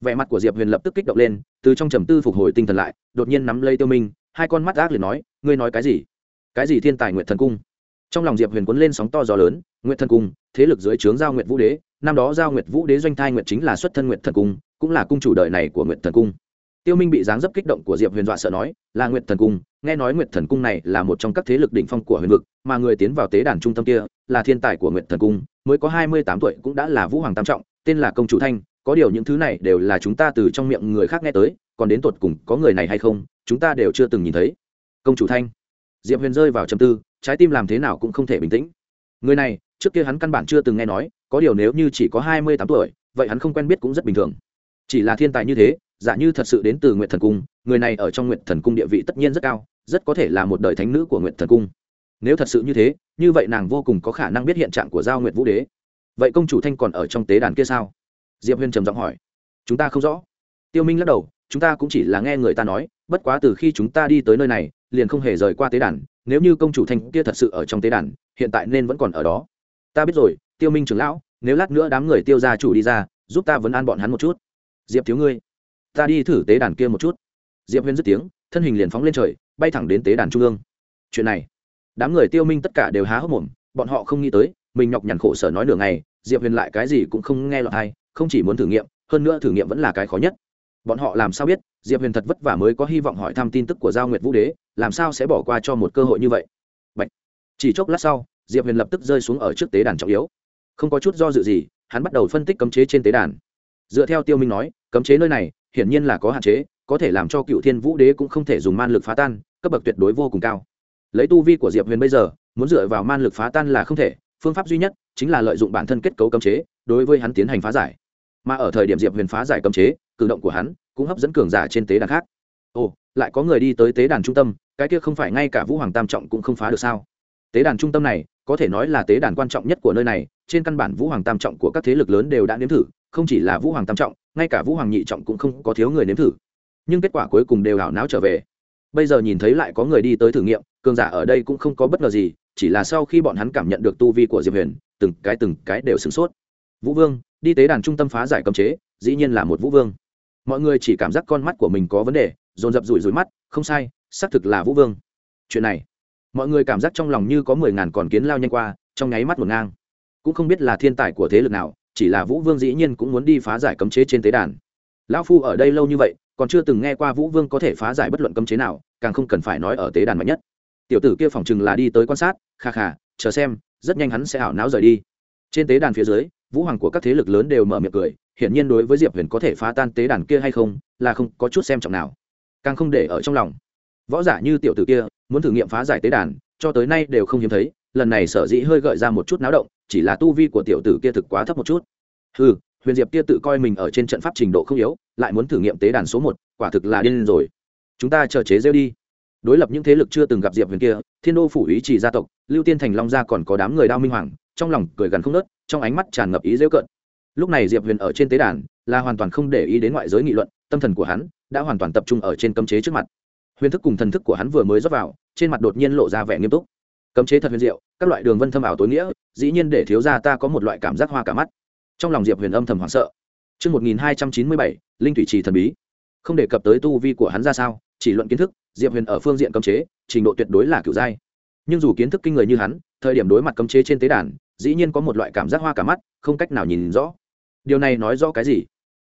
Vẻ mặt của diệp huyền lập tức kích động lên, từ trong trầm tư phục hồi tinh thần lại, đột nhiên nắm lấy tiêu minh, hai con mắt ác liền nói, ngươi nói cái gì? Cái gì thiên tài nguyện thần cung? Trong lòng diệp huyền cuốn lên sóng to gió lớn nguyện thần cung, thế lực dưới trướng giao nguyện vũ đế, năm đó giao nguyệt vũ đế doanh thai nguyệt chính là xuất thân nguyệt thần cung, cũng là cung chủ đời này của nguyệt thần cung tiêu minh bị dáng dấp kích động của diệp huyền dọa sợ nói, là nguyệt thần cung, nghe nói nguyệt thần cung này là một trong các thế lực đỉnh phong của huyền vực, mà người tiến vào tế đàn trung tâm kia là thiên tài của nguyệt thần cung, mới có hai mươi tám tuổi cũng đã là vũ hoàng tam trọng, tên là công chủ thanh, có điều những thứ này đều là chúng ta từ trong miệng người khác nghe tới, còn đến tột cùng có người này hay không, chúng ta đều chưa từng nhìn thấy. Công chủ thanh. Diệp huyền rơi vào trầm tư, trái tim làm thế nào cũng không thể bình tĩnh. Người này, trước kia hắn căn bản chưa từng nghe nói, có điều nếu như chỉ có hai mươi tám tuổi, vậy hắn không quen biết cũng rất bình thường. Chỉ là thiên tài như thế giả như thật sự đến từ nguyện thần cung, người này ở trong nguyện thần cung địa vị tất nhiên rất cao, rất có thể là một đời thánh nữ của nguyện thần cung. Nếu thật sự như thế, như vậy nàng vô cùng có khả năng biết hiện trạng của giao nguyện vũ đế. Vậy công chủ thanh còn ở trong tế đàn kia sao? Diệp huyên trầm giọng hỏi. Chúng ta không rõ. Tiêu minh lắc đầu, chúng ta cũng chỉ là nghe người ta nói, bất quá từ khi chúng ta đi tới nơi này, liền không hề rời qua tế đàn, nếu như công chủ thanh kia thật sự ở trong tế đàn, hiện tại nên vẫn còn ở đó. Ta biết rồi, tiêu minh trưởng lão, nếu lát nữa đám người tiêu gia chủ đi ra, giúp ta vấn an bọn hắn một chút. Diệp thiếu ngươi ta đi thử tế đàn kia một chút. Diệp huyên dứt tiếng, thân hình liền phóng lên trời, bay thẳng đến tế đàn trung ương. Chuyện này, đám người tiêu minh tất cả đều há hốc mồm, bọn họ không nghĩ tới, mình nhọc nhằn khổ sở nói nửa ngày, diệp huyền lại cái gì cũng không nghe lọt hay không chỉ muốn thử nghiệm, hơn nữa thử nghiệm vẫn là cái khó nhất. Bọn họ làm sao biết, diệp huyền thật vất vả mới có hy vọng hỏi thăm tin tức của giao nguyệt vũ đế, làm sao sẽ bỏ qua cho một cơ hội như vậy? Bạch. chỉ chốc lát sau, diệp huyền lập tức rơi xuống ở trước tế đàn trọng yếu. Không có chút do dự gì, hắn bắt đầu phân tích cấm chế trên tế đàn. Dựa theo tiêu minh nói, cấm chế nơi này hiển nhiên là có hạn chế, có thể làm cho cựu thiên vũ đế cũng không thể dùng man lực phá tan, cấp bậc tuyệt đối vô cùng cao. Lấy tu vi của diệp huyền bây giờ, muốn dựa vào man lực phá tan là không thể, phương pháp duy nhất chính là lợi dụng bản thân kết cấu cấm chế, đối với hắn tiến hành phá giải. Mà ở thời điểm diệp huyền phá giải cấm chế, cử động của hắn cũng hấp dẫn cường giả trên tế đàn khác. Ồ, lại có người đi tới tế đàn trung tâm, cái kia không phải ngay cả vũ hoàng tam trọng cũng không phá được sao? Tế đàn trung tâm này, có thể nói là tế đàn quan trọng nhất của nơi này, trên căn bản vũ hoàng tam trọng của các thế lực lớn đều đã nếm thử không chỉ là vũ hoàng tam trọng, ngay cả vũ hoàng nhị trọng cũng không có thiếu người nếm thử. Nhưng kết quả cuối cùng đều ảo não trở về. Bây giờ nhìn thấy lại có người đi tới thử nghiệm, cường giả ở đây cũng không có bất ngờ gì, chỉ là sau khi bọn hắn cảm nhận được tu vi của diệp huyền, từng cái từng cái đều sửng sốt. Vũ vương, đi tế đàn trung tâm phá giải cấm chế, dĩ nhiên là một vũ vương. Mọi người chỉ cảm giác con mắt của mình có vấn đề, dồn dập rủi rủi mắt, không sai, xác thực là vũ vương. Chuyện này, mọi người cảm giác trong lòng như có mười ngàn con kiến lao nhanh qua, trong nháy mắt một ngang. Cũng không biết là thiên tài của thế lực nào chỉ là vũ vương dĩ nhiên cũng muốn đi phá giải cấm chế trên tế đàn. Lão phu ở đây lâu như vậy, còn chưa từng nghe qua vũ vương có thể phá giải bất luận cấm chế nào, càng không cần phải nói ở tế đàn mạnh nhất. Tiểu tử kia phỏng chừng là đi tới quan sát, kha kha, chờ xem, rất nhanh hắn sẽ ảo não rời đi. Trên tế đàn phía dưới, vũ hoàng của các thế lực lớn đều mở miệng cười, hiển nhiên đối với diệp huyền có thể phá tan tế đàn kia hay không, là không có chút xem trọng nào. Càng không để ở trong lòng. Võ giả như tiểu tử kia, muốn thử nghiệm phá giải tế đàn, cho tới nay đều không hiếm thấy, lần này sở dĩ hơi gợi ra một chút náo động chỉ là tu vi của tiểu tử kia thực quá thấp một chút. Ừ huyền diệp kia tự coi mình ở trên trận pháp trình độ không yếu, lại muốn thử nghiệm tế đàn số một, quả thực là điên rồi. Chúng ta chờ chế rêu đi. Đối lập những thế lực chưa từng gặp diệp huyền kia, thiên đô phủ ý chỉ gia tộc, lưu tiên thành long gia còn có đám người đao minh hoàng, trong lòng cười gần không nớt, trong ánh mắt tràn ngập ý dễu cận lúc này diệp huyền ở trên tế đàn, là hoàn toàn không để ý đến ngoại giới nghị luận, tâm thần của hắn đã hoàn toàn tập trung ở trên cấm chế trước mặt. Huyền thức cùng thần thức của hắn vừa mới rót vào, trên mặt đột nhiên lộ ra vẻ nghiêm túc cấm chế thật huyền diệu các loại đường vân thâm ảo tối nghĩa dĩ nhiên để thiếu gia ta có một loại cảm giác hoa cả mắt trong lòng diệp huyền âm thầm hoảng sợ Trước 1297, Linh Thủy Trì thần bí. Không đề cập tới tu vi của hắn ra sao, chỉ luận kiến thức, Diệp Huyền ở phương diện cấm chế, trình độ tuyệt đối là cửu giai. Nhưng dù kiến thức kinh người như hắn, thời điểm đối mặt cấm chế trên tế đàn, dĩ nhiên có một loại cảm giác hoa cả mắt, không cách nào nhìn rõ. Điều này nói rõ cái gì?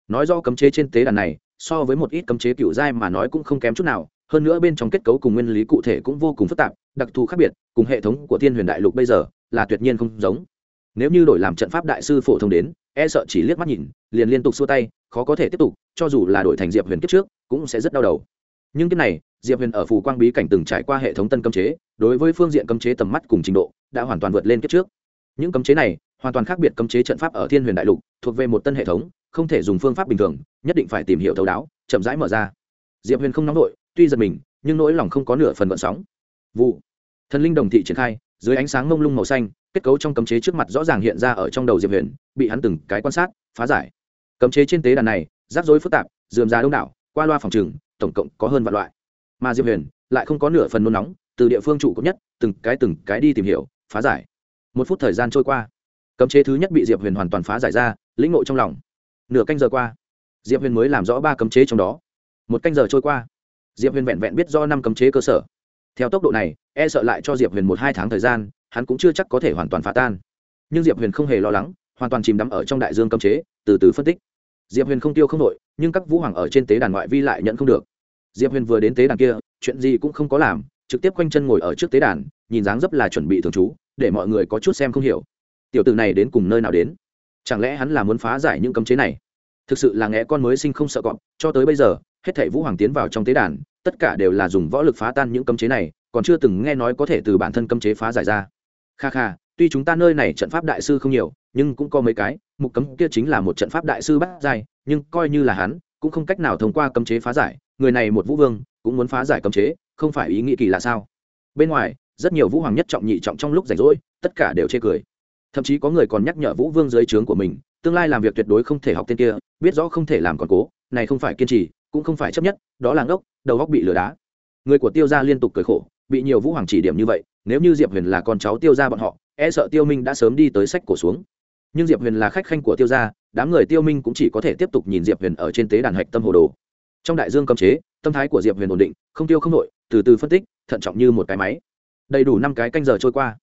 Nói rõ cấm chế trên tế đàn này, so với một ít cấm chế cửu giai mà nói cũng không kém chút nào, hơn nữa bên trong kết cấu cùng nguyên lý cụ thể cũng vô cùng phức tạp, đặc thù khác biệt, cùng hệ thống của thiên huyền đại lục bây giờ là tuyệt nhiên không giống. Nếu như đổi làm trận pháp đại sư phổ thông đến e sợ chỉ liếc mắt nhìn, liền liên tục xua tay, khó có thể tiếp tục, cho dù là đổi thành diệp huyền kiếp trước, cũng sẽ rất đau đầu. Nhưng cái này, diệp huyền ở phù quang bí cảnh từng trải qua hệ thống tân cấm chế, đối với phương diện cấm chế tầm mắt cùng trình độ, đã hoàn toàn vượt lên kiếp trước. Những cấm chế này, hoàn toàn khác biệt cấm chế trận pháp ở thiên huyền đại lục, thuộc về một tân hệ thống, không thể dùng phương pháp bình thường, nhất định phải tìm hiểu thấu đáo, chậm rãi mở ra. Diệp huyền không nóng đội tuy giật mình, nhưng nỗi lòng không có nửa phần vận sóng. Vụ. Thần linh đồng thị triển khai, dưới ánh sáng mông lung màu xanh, kết cấu trong cấm chế trước mặt rõ ràng hiện ra ở trong đầu diệp huyền, bị hắn từng cái quan sát, phá giải. Cấm chế trên tế đàn này, rắc rối phức tạp, dườm ra đông đảo, qua loa phòng trừng tổng cộng có hơn vạn loại. Mà diệp huyền lại không có nửa phần nôn nóng, từ địa phương chủ cấp nhất, từng cái từng cái đi tìm hiểu, phá giải. Một phút thời gian trôi qua, cấm chế thứ nhất bị diệp huyền hoàn toàn phá giải ra, lĩnh ngộ trong lòng. Nửa canh giờ qua, diệp huyền mới làm rõ ba cấm chế trong đó. Một canh giờ trôi qua diệp huyền vẹn vẹn biết do năm cấm chế cơ sở. Theo tốc độ này e sợ lại cho diệp huyền một hai tháng thời gian hắn cũng chưa chắc có thể hoàn toàn phá tan. Nhưng diệp huyền không hề lo lắng hoàn toàn chìm đắm ở trong đại dương cấm chế từ từ phân tích. Diệp huyền không tiêu không nội, nhưng các vũ hoàng ở trên tế đàn ngoại vi lại nhận không được. Diệp huyền vừa đến tế đàn kia chuyện gì cũng không có làm trực tiếp quanh chân ngồi ở trước tế đàn nhìn dáng dấp là chuẩn bị thường trú để mọi người có chút xem không hiểu. Tiểu tử này đến cùng nơi nào đến? Chẳng lẽ hắn là muốn phá giải những cấm chế này? Thực sự là nghe con mới sinh không sợ cọp cho tới bây giờ hết thảy vũ hoàng tiến vào trong tế đàn, tất cả đều là dùng võ lực phá tan những cấm chế này, còn chưa từng nghe nói có thể từ bản thân cấm chế phá giải ra. Kha kha, tuy chúng ta nơi này trận pháp đại sư không nhiều, nhưng cũng có mấy cái, mục cấm kia chính là một trận pháp đại sư bắt dài nhưng coi như là hắn, cũng không cách nào thông qua cấm chế phá giải, người này một vũ vương, cũng muốn phá giải cấm chế, không phải ý nghĩ kỳ là sao? Bên ngoài, rất nhiều vũ hoàng nhất trọng nhị trọng trong lúc rảnh rỗi, tất cả đều chê cười. Thậm chí có người còn nhắc nhở vũ vương dưới trướng của mình, tương lai làm việc tuyệt đối không thể học tên kia, biết rõ không thể làm còn cố, này không phải kiên trì cũng không phải chấp nhất, đó là ngốc, đầu góc bị lừa đá. Người của tiêu gia liên tục cười khổ, bị nhiều vũ hoàng chỉ điểm như vậy, nếu như diệp huyền là con cháu tiêu gia bọn họ e sợ tiêu minh đã sớm đi tới sách cổ xuống. Nhưng diệp huyền là khách khanh của tiêu gia, đám người tiêu minh cũng chỉ có thể tiếp tục nhìn diệp huyền ở trên tế đàn hạch tâm hồ đồ. Trong đại dương cấm chế, tâm thái của diệp huyền ổn định, không tiêu không nội, từ từ phân tích, thận trọng như một cái máy. Đầy đủ năm cái canh giờ trôi qua.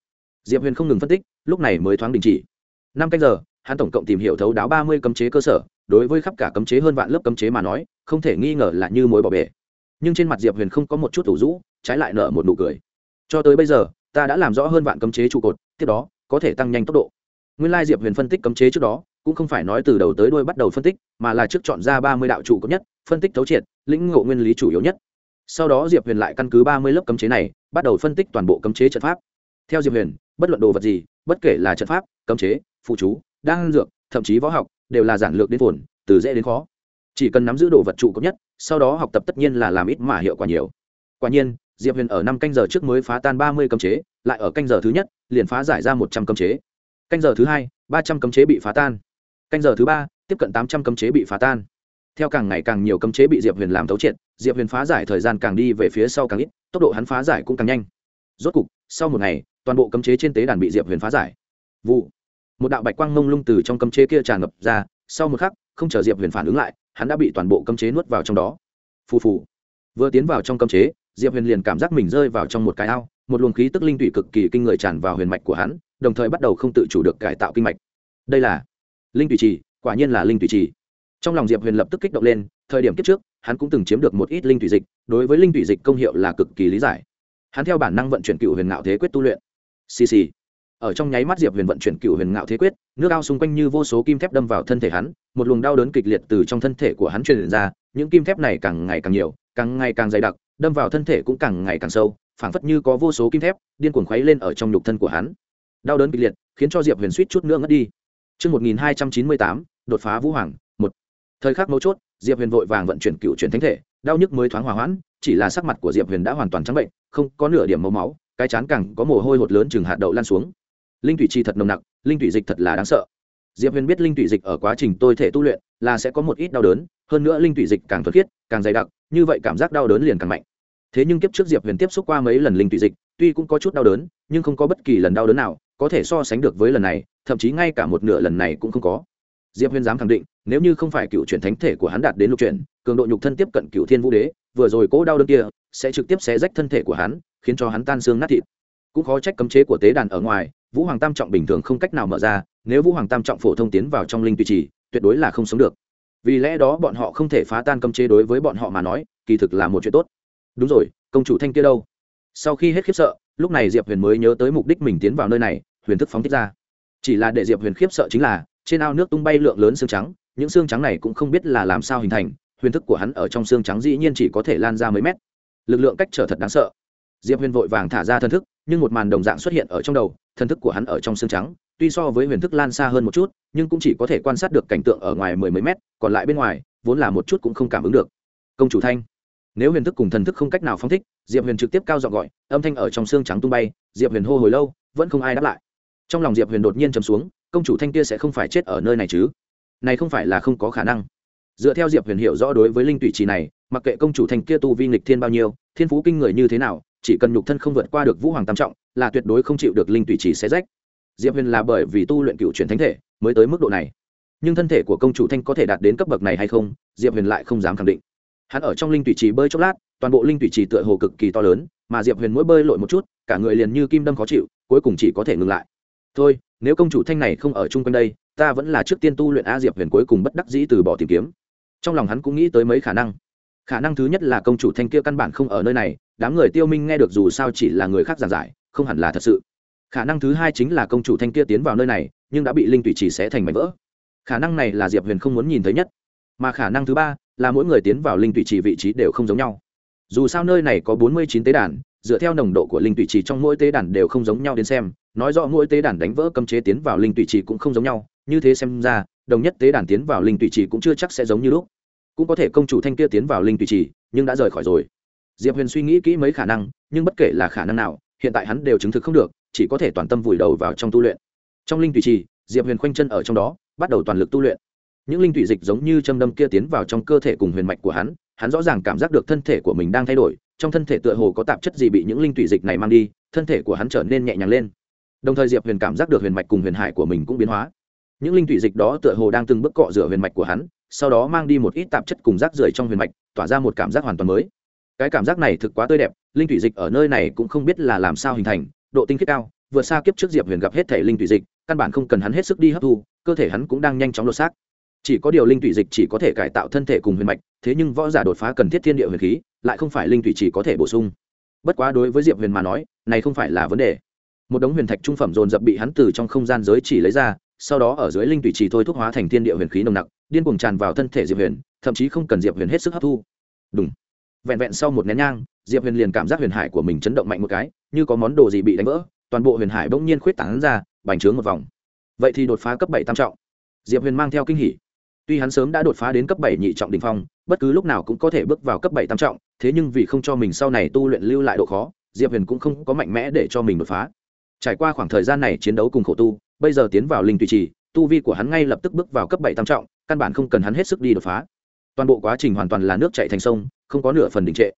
Diệp huyền không ngừng phân tích, lúc này mới thoáng đình chỉ. Năm canh giờ hắn tổng cộng tìm hiểu thấu đáo ba mươi cấm chế cơ sở, đối với khắp cả cấm chế hơn vạn lớp cấm chế mà nói, không thể nghi ngờ là như mối bỏ bể. Nhưng trên mặt diệp huyền không có một chút thủ rũ, trái lại nở một nụ cười. Cho tới bây giờ, ta đã làm rõ hơn vạn cấm chế trụ cột, tiếp đó, có thể tăng nhanh tốc độ. Nguyên lai diệp huyền phân tích cấm chế trước đó, cũng không phải nói từ đầu tới đuôi bắt đầu phân tích, mà là trước chọn ra ba mươi đạo trụ cột nhất, phân tích thấu triệt, lĩnh ngộ nguyên lý chủ yếu nhất. Sau đó diệp huyền lại căn cứ ba mươi lớp cấm chế này, bắt đầu phân tích toàn bộ cấm chế trận pháp. Theo diệp huyền, bất luận đồ vật gì, bất kể là trận pháp, cấm chế, phụ chú đan dược, thậm chí võ học, đều là giản lược đến phồn, từ dễ đến khó. Chỉ cần nắm giữ đồ vật trụ cấp nhất, sau đó học tập tất nhiên là làm ít mà hiệu quả nhiều. Quả nhiên, diệp huyền ở năm canh giờ trước mới phá tan ba mươi cấm chế, lại ở canh giờ thứ nhất, liền phá giải ra một trăm cấm chế. Canh giờ thứ hai, ba trăm cấm chế bị phá tan. Canh giờ thứ ba, tiếp cận tám trăm cấm chế bị phá tan. Theo càng ngày càng nhiều cấm chế bị diệp huyền làm thấu triệt, diệp huyền phá giải thời gian càng đi về phía sau càng ít, tốc độ hắn phá giải cũng càng nhanh. Rốt cục, sau một ngày, toàn bộ cấm chế trên tế đàn bị diệp huyền phá giải. Vụ một đạo bạch quang mông lung từ trong cấm chế kia tràn ngập ra, sau một khắc, không chờ diệp huyền phản ứng lại, hắn đã bị toàn bộ cấm chế nuốt vào trong đó. Phù phù. Vừa tiến vào trong cấm chế, diệp huyền liền cảm giác mình rơi vào trong một cái ao, một luồng khí tức linh tụy cực kỳ kinh người tràn vào huyền mạch của hắn, đồng thời bắt đầu không tự chủ được cải tạo kinh mạch. Đây là linh tụy trì, quả nhiên là linh tụy trì. Trong lòng diệp huyền lập tức kích động lên, thời điểm kiếp trước, hắn cũng từng chiếm được một ít linh tụy dịch, đối với linh tụy dịch công hiệu là cực kỳ lý giải. Hắn theo bản năng vận chuyển cựu huyền ngạo thế quyết tu luyện. Xì xì ở trong nháy mắt diệp huyền vận chuyển cựu huyền ngạo thế quyết nước ao xung quanh như vô số kim thép đâm vào thân thể hắn một luồng đau đớn kịch liệt từ trong thân thể của hắn truyền ra những kim thép này càng ngày càng nhiều càng ngày càng dày đặc đâm vào thân thể cũng càng ngày càng sâu phảng phất như có vô số kim thép điên cuồng khuấy lên ở trong nhục thân của hắn đau đớn kịch liệt khiến cho diệp huyền suýt chút nữa ngất đi Trước 1298, đột phá vũ hoàng, một. Thời khắc mấu chốt, Diệp Huyền vội vàng vận chuyển cựu chuyển thánh thể, đau nhức mới thoáng hòa hoãn, chỉ là sắc mặt của Diệp Huyền đã hoàn toàn trắng bệnh, không có nửa điểm máu máu, cái chán càng có mồ hôi hột lớn chừng hạt đậu lan xuống. Linh thủy chi thật nồng nặc, linh thủy dịch thật là đáng sợ. Diệp Huyền biết linh thủy dịch ở quá trình tôi thể tu luyện là sẽ có một ít đau đớn, hơn nữa linh thủy dịch càng thuần khiết, càng dày đặc, như vậy cảm giác đau đớn liền càng mạnh. Thế nhưng kiếp trước Diệp Huyền tiếp xúc qua mấy lần linh thủy dịch, tuy cũng có chút đau đớn, nhưng không có bất kỳ lần đau đớn nào có thể so sánh được với lần này, thậm chí ngay cả một nửa lần này cũng không có. Diệp Huyền dám khẳng định, nếu như không phải cựu chuyển thánh thể của hắn đạt đến lục chuyển, cường độ nhục thân tiếp cận cựu thiên vũ đế, vừa rồi cỗ đau đớn kia sẽ trực tiếp xé rách thân thể của hắn, khiến cho hắn tan xương nát thịt. Cũng khó trách cấm chế của tế đàn ở ngoài, Vũ Hoàng Tam trọng bình thường không cách nào mở ra, nếu Vũ Hoàng Tam trọng phổ thông tiến vào trong linh tùy trì, tuyệt đối là không sống được. Vì lẽ đó bọn họ không thể phá tan cấm chế đối với bọn họ mà nói, kỳ thực là một chuyện tốt. Đúng rồi, công chủ thanh kia đâu? Sau khi hết khiếp sợ, lúc này Diệp Huyền mới nhớ tới mục đích mình tiến vào nơi này, huyền thức phóng thích ra. Chỉ là để Diệp Huyền khiếp sợ chính là, trên ao nước tung bay lượng lớn xương trắng, những xương trắng này cũng không biết là làm sao hình thành, huyền thức của hắn ở trong xương trắng dĩ nhiên chỉ có thể lan ra mấy mét. Lực lượng cách trở thật đáng sợ. Diệp Huyền vội vàng thả ra thần thức, nhưng một màn đồng dạng xuất hiện ở trong đầu, thần thức của hắn ở trong xương trắng, tuy so với huyền thức lan xa hơn một chút, nhưng cũng chỉ có thể quan sát được cảnh tượng ở ngoài mười mấy mét, còn lại bên ngoài, vốn là một chút cũng không cảm ứng được. Công chủ thanh, nếu huyền thức cùng thần thức không cách nào phong thích, Diệp Huyền trực tiếp cao giọng gọi, âm thanh ở trong xương trắng tung bay, Diệp Huyền hô hồi lâu, vẫn không ai đáp lại. Trong lòng diệp huyền đột nhiên chấm xuống công chủ thanh kia sẽ không phải chết ở nơi này chứ? Này không phải là không có khả năng. Dựa theo diệp huyền hiểu rõ đối với linh tụy trì này mặc kệ công chủ thanh kia tu vi nghịch thiên bao nhiêu, thiên phú kinh người như thế nào, chỉ cần nhục thân không vượt qua được vũ hoàng tam trọng, là tuyệt đối không chịu được linh tùy chỉ xé rách. Diệp huyền là bởi vì tu luyện cựu chuyển thánh thể mới tới mức độ này. Nhưng thân thể của công chủ thanh có thể đạt đến cấp bậc này hay không, diệp huyền lại không dám khẳng định. Hắn ở trong linh tùy trì bơi chốc lát, toàn bộ linh tùy trì tựa hồ cực kỳ to lớn, mà diệp huyền mỗi bơi lội một chút, cả người liền như kim đâm khó chịu, cuối cùng chỉ có thể ngừng lại. Thôi, nếu công chủ thanh này không ở chung quanh đây, ta vẫn là trước tiên tu luyện a diệp huyền cuối cùng bất đắc dĩ từ bỏ tìm kiếm. Trong lòng hắn cũng nghĩ tới mấy khả năng khả năng thứ nhất là công chủ thanh kia căn bản không ở nơi này, đám người tiêu minh nghe được dù sao chỉ là người khác giảng giải, không hẳn là thật sự. Khả năng thứ hai chính là công chủ thanh kia tiến vào nơi này, nhưng đã bị linh tụy chỉ sẽ thành mảnh vỡ. Khả năng này là diệp huyền không muốn nhìn thấy nhất, mà khả năng thứ ba là mỗi người tiến vào linh tụy chỉ vị trí đều không giống nhau. Dù sao nơi này có bốn mươi chín tế đàn, dựa theo nồng độ của linh tụy chỉ trong mỗi tế đàn đều không giống nhau đến xem, nói rõ mỗi tế đàn đánh vỡ cấm chế tiến vào linh tụy chỉ cũng không giống nhau, như thế xem ra, đồng nhất tế đàn tiến vào linh tụy chỉ cũng chưa chắc sẽ giống như lúc cũng có thể công chủ thanh kia tiến vào linh tùy trì, nhưng đã rời khỏi rồi. Diệp huyền suy nghĩ kỹ mấy khả năng, nhưng bất kể là khả năng nào, hiện tại hắn đều chứng thực không được, chỉ có thể toàn tâm vùi đầu vào trong tu luyện. Trong linh tùy trì, diệp huyền khoanh chân ở trong đó, bắt đầu toàn lực tu luyện. Những linh tùy dịch giống như châm đâm kia tiến vào trong cơ thể cùng huyền mạch của hắn hắn rõ ràng cảm giác được thân thể của mình đang thay đổi, trong thân thể tựa hồ có tạp chất gì bị những linh tùy dịch này mang đi, thân thể của hắn trở nên nhẹ nhàng lên. Đồng thời diệp huyền cảm giác được huyền mạch cùng huyền hải của mình cũng biến hóa. Những linh tùy dịch đó tựa hồ đang từng bước cọ rửa huyền mạch của hắn sau đó mang đi một ít tạp chất cùng rác rưởi trong huyền mạch, tỏa ra một cảm giác hoàn toàn mới. Cái cảm giác này thực quá tươi đẹp, linh thủy dịch ở nơi này cũng không biết là làm sao hình thành, độ tinh khiết cao, vượt xa kiếp trước diệp huyền gặp hết thể linh thủy dịch, căn bản không cần hắn hết sức đi hấp thu, cơ thể hắn cũng đang nhanh chóng lột xác. Chỉ có điều linh thủy dịch chỉ có thể cải tạo thân thể cùng huyền mạch, thế nhưng võ giả đột phá cần thiết thiên địa huyền khí, lại không phải linh thủy chỉ có thể bổ sung. Bất quá đối với diệp huyền mà nói, này không phải là vấn đề. Một đống huyền thạch trung phẩm dồn dập bị hắn từ trong không gian giới chỉ lấy ra, sau đó ở dưới linh thủy chỉ thôi thúc hóa thành thiên địa huyền khí nồng nặc điên cuồng tràn vào thân thể diệp huyền, thậm chí không cần diệp huyền hết sức hấp thu. Đúng vẹn vẹn sau một nén nhang, diệp huyền liền cảm giác huyền hải của mình chấn động mạnh một cái, như có món đồ gì bị đánh vỡ, toàn bộ huyền hải bỗng nhiên khuyết tảng ra, bành trướng một vòng. Vậy thì đột phá cấp bảy tam trọng. Diệp huyền mang theo kinh hỉ. Tuy hắn sớm đã đột phá đến cấp bảy nhị trọng đình phong, bất cứ lúc nào cũng có thể bước vào cấp bảy tam trọng, thế nhưng vì không cho mình sau này tu luyện lưu lại độ khó, diệp huyền cũng không có mạnh mẽ để cho mình đột phá. Trải qua khoảng thời gian này chiến đấu cùng khổ tu, bây giờ tiến vào linh tùy trì, tu vi của hắn ngay lập tức bước vào cấp bảy tam trọng căn bản không cần hắn hết sức đi đột phá. Toàn bộ quá trình hoàn toàn là nước chạy thành sông không có nửa phần đình trệ.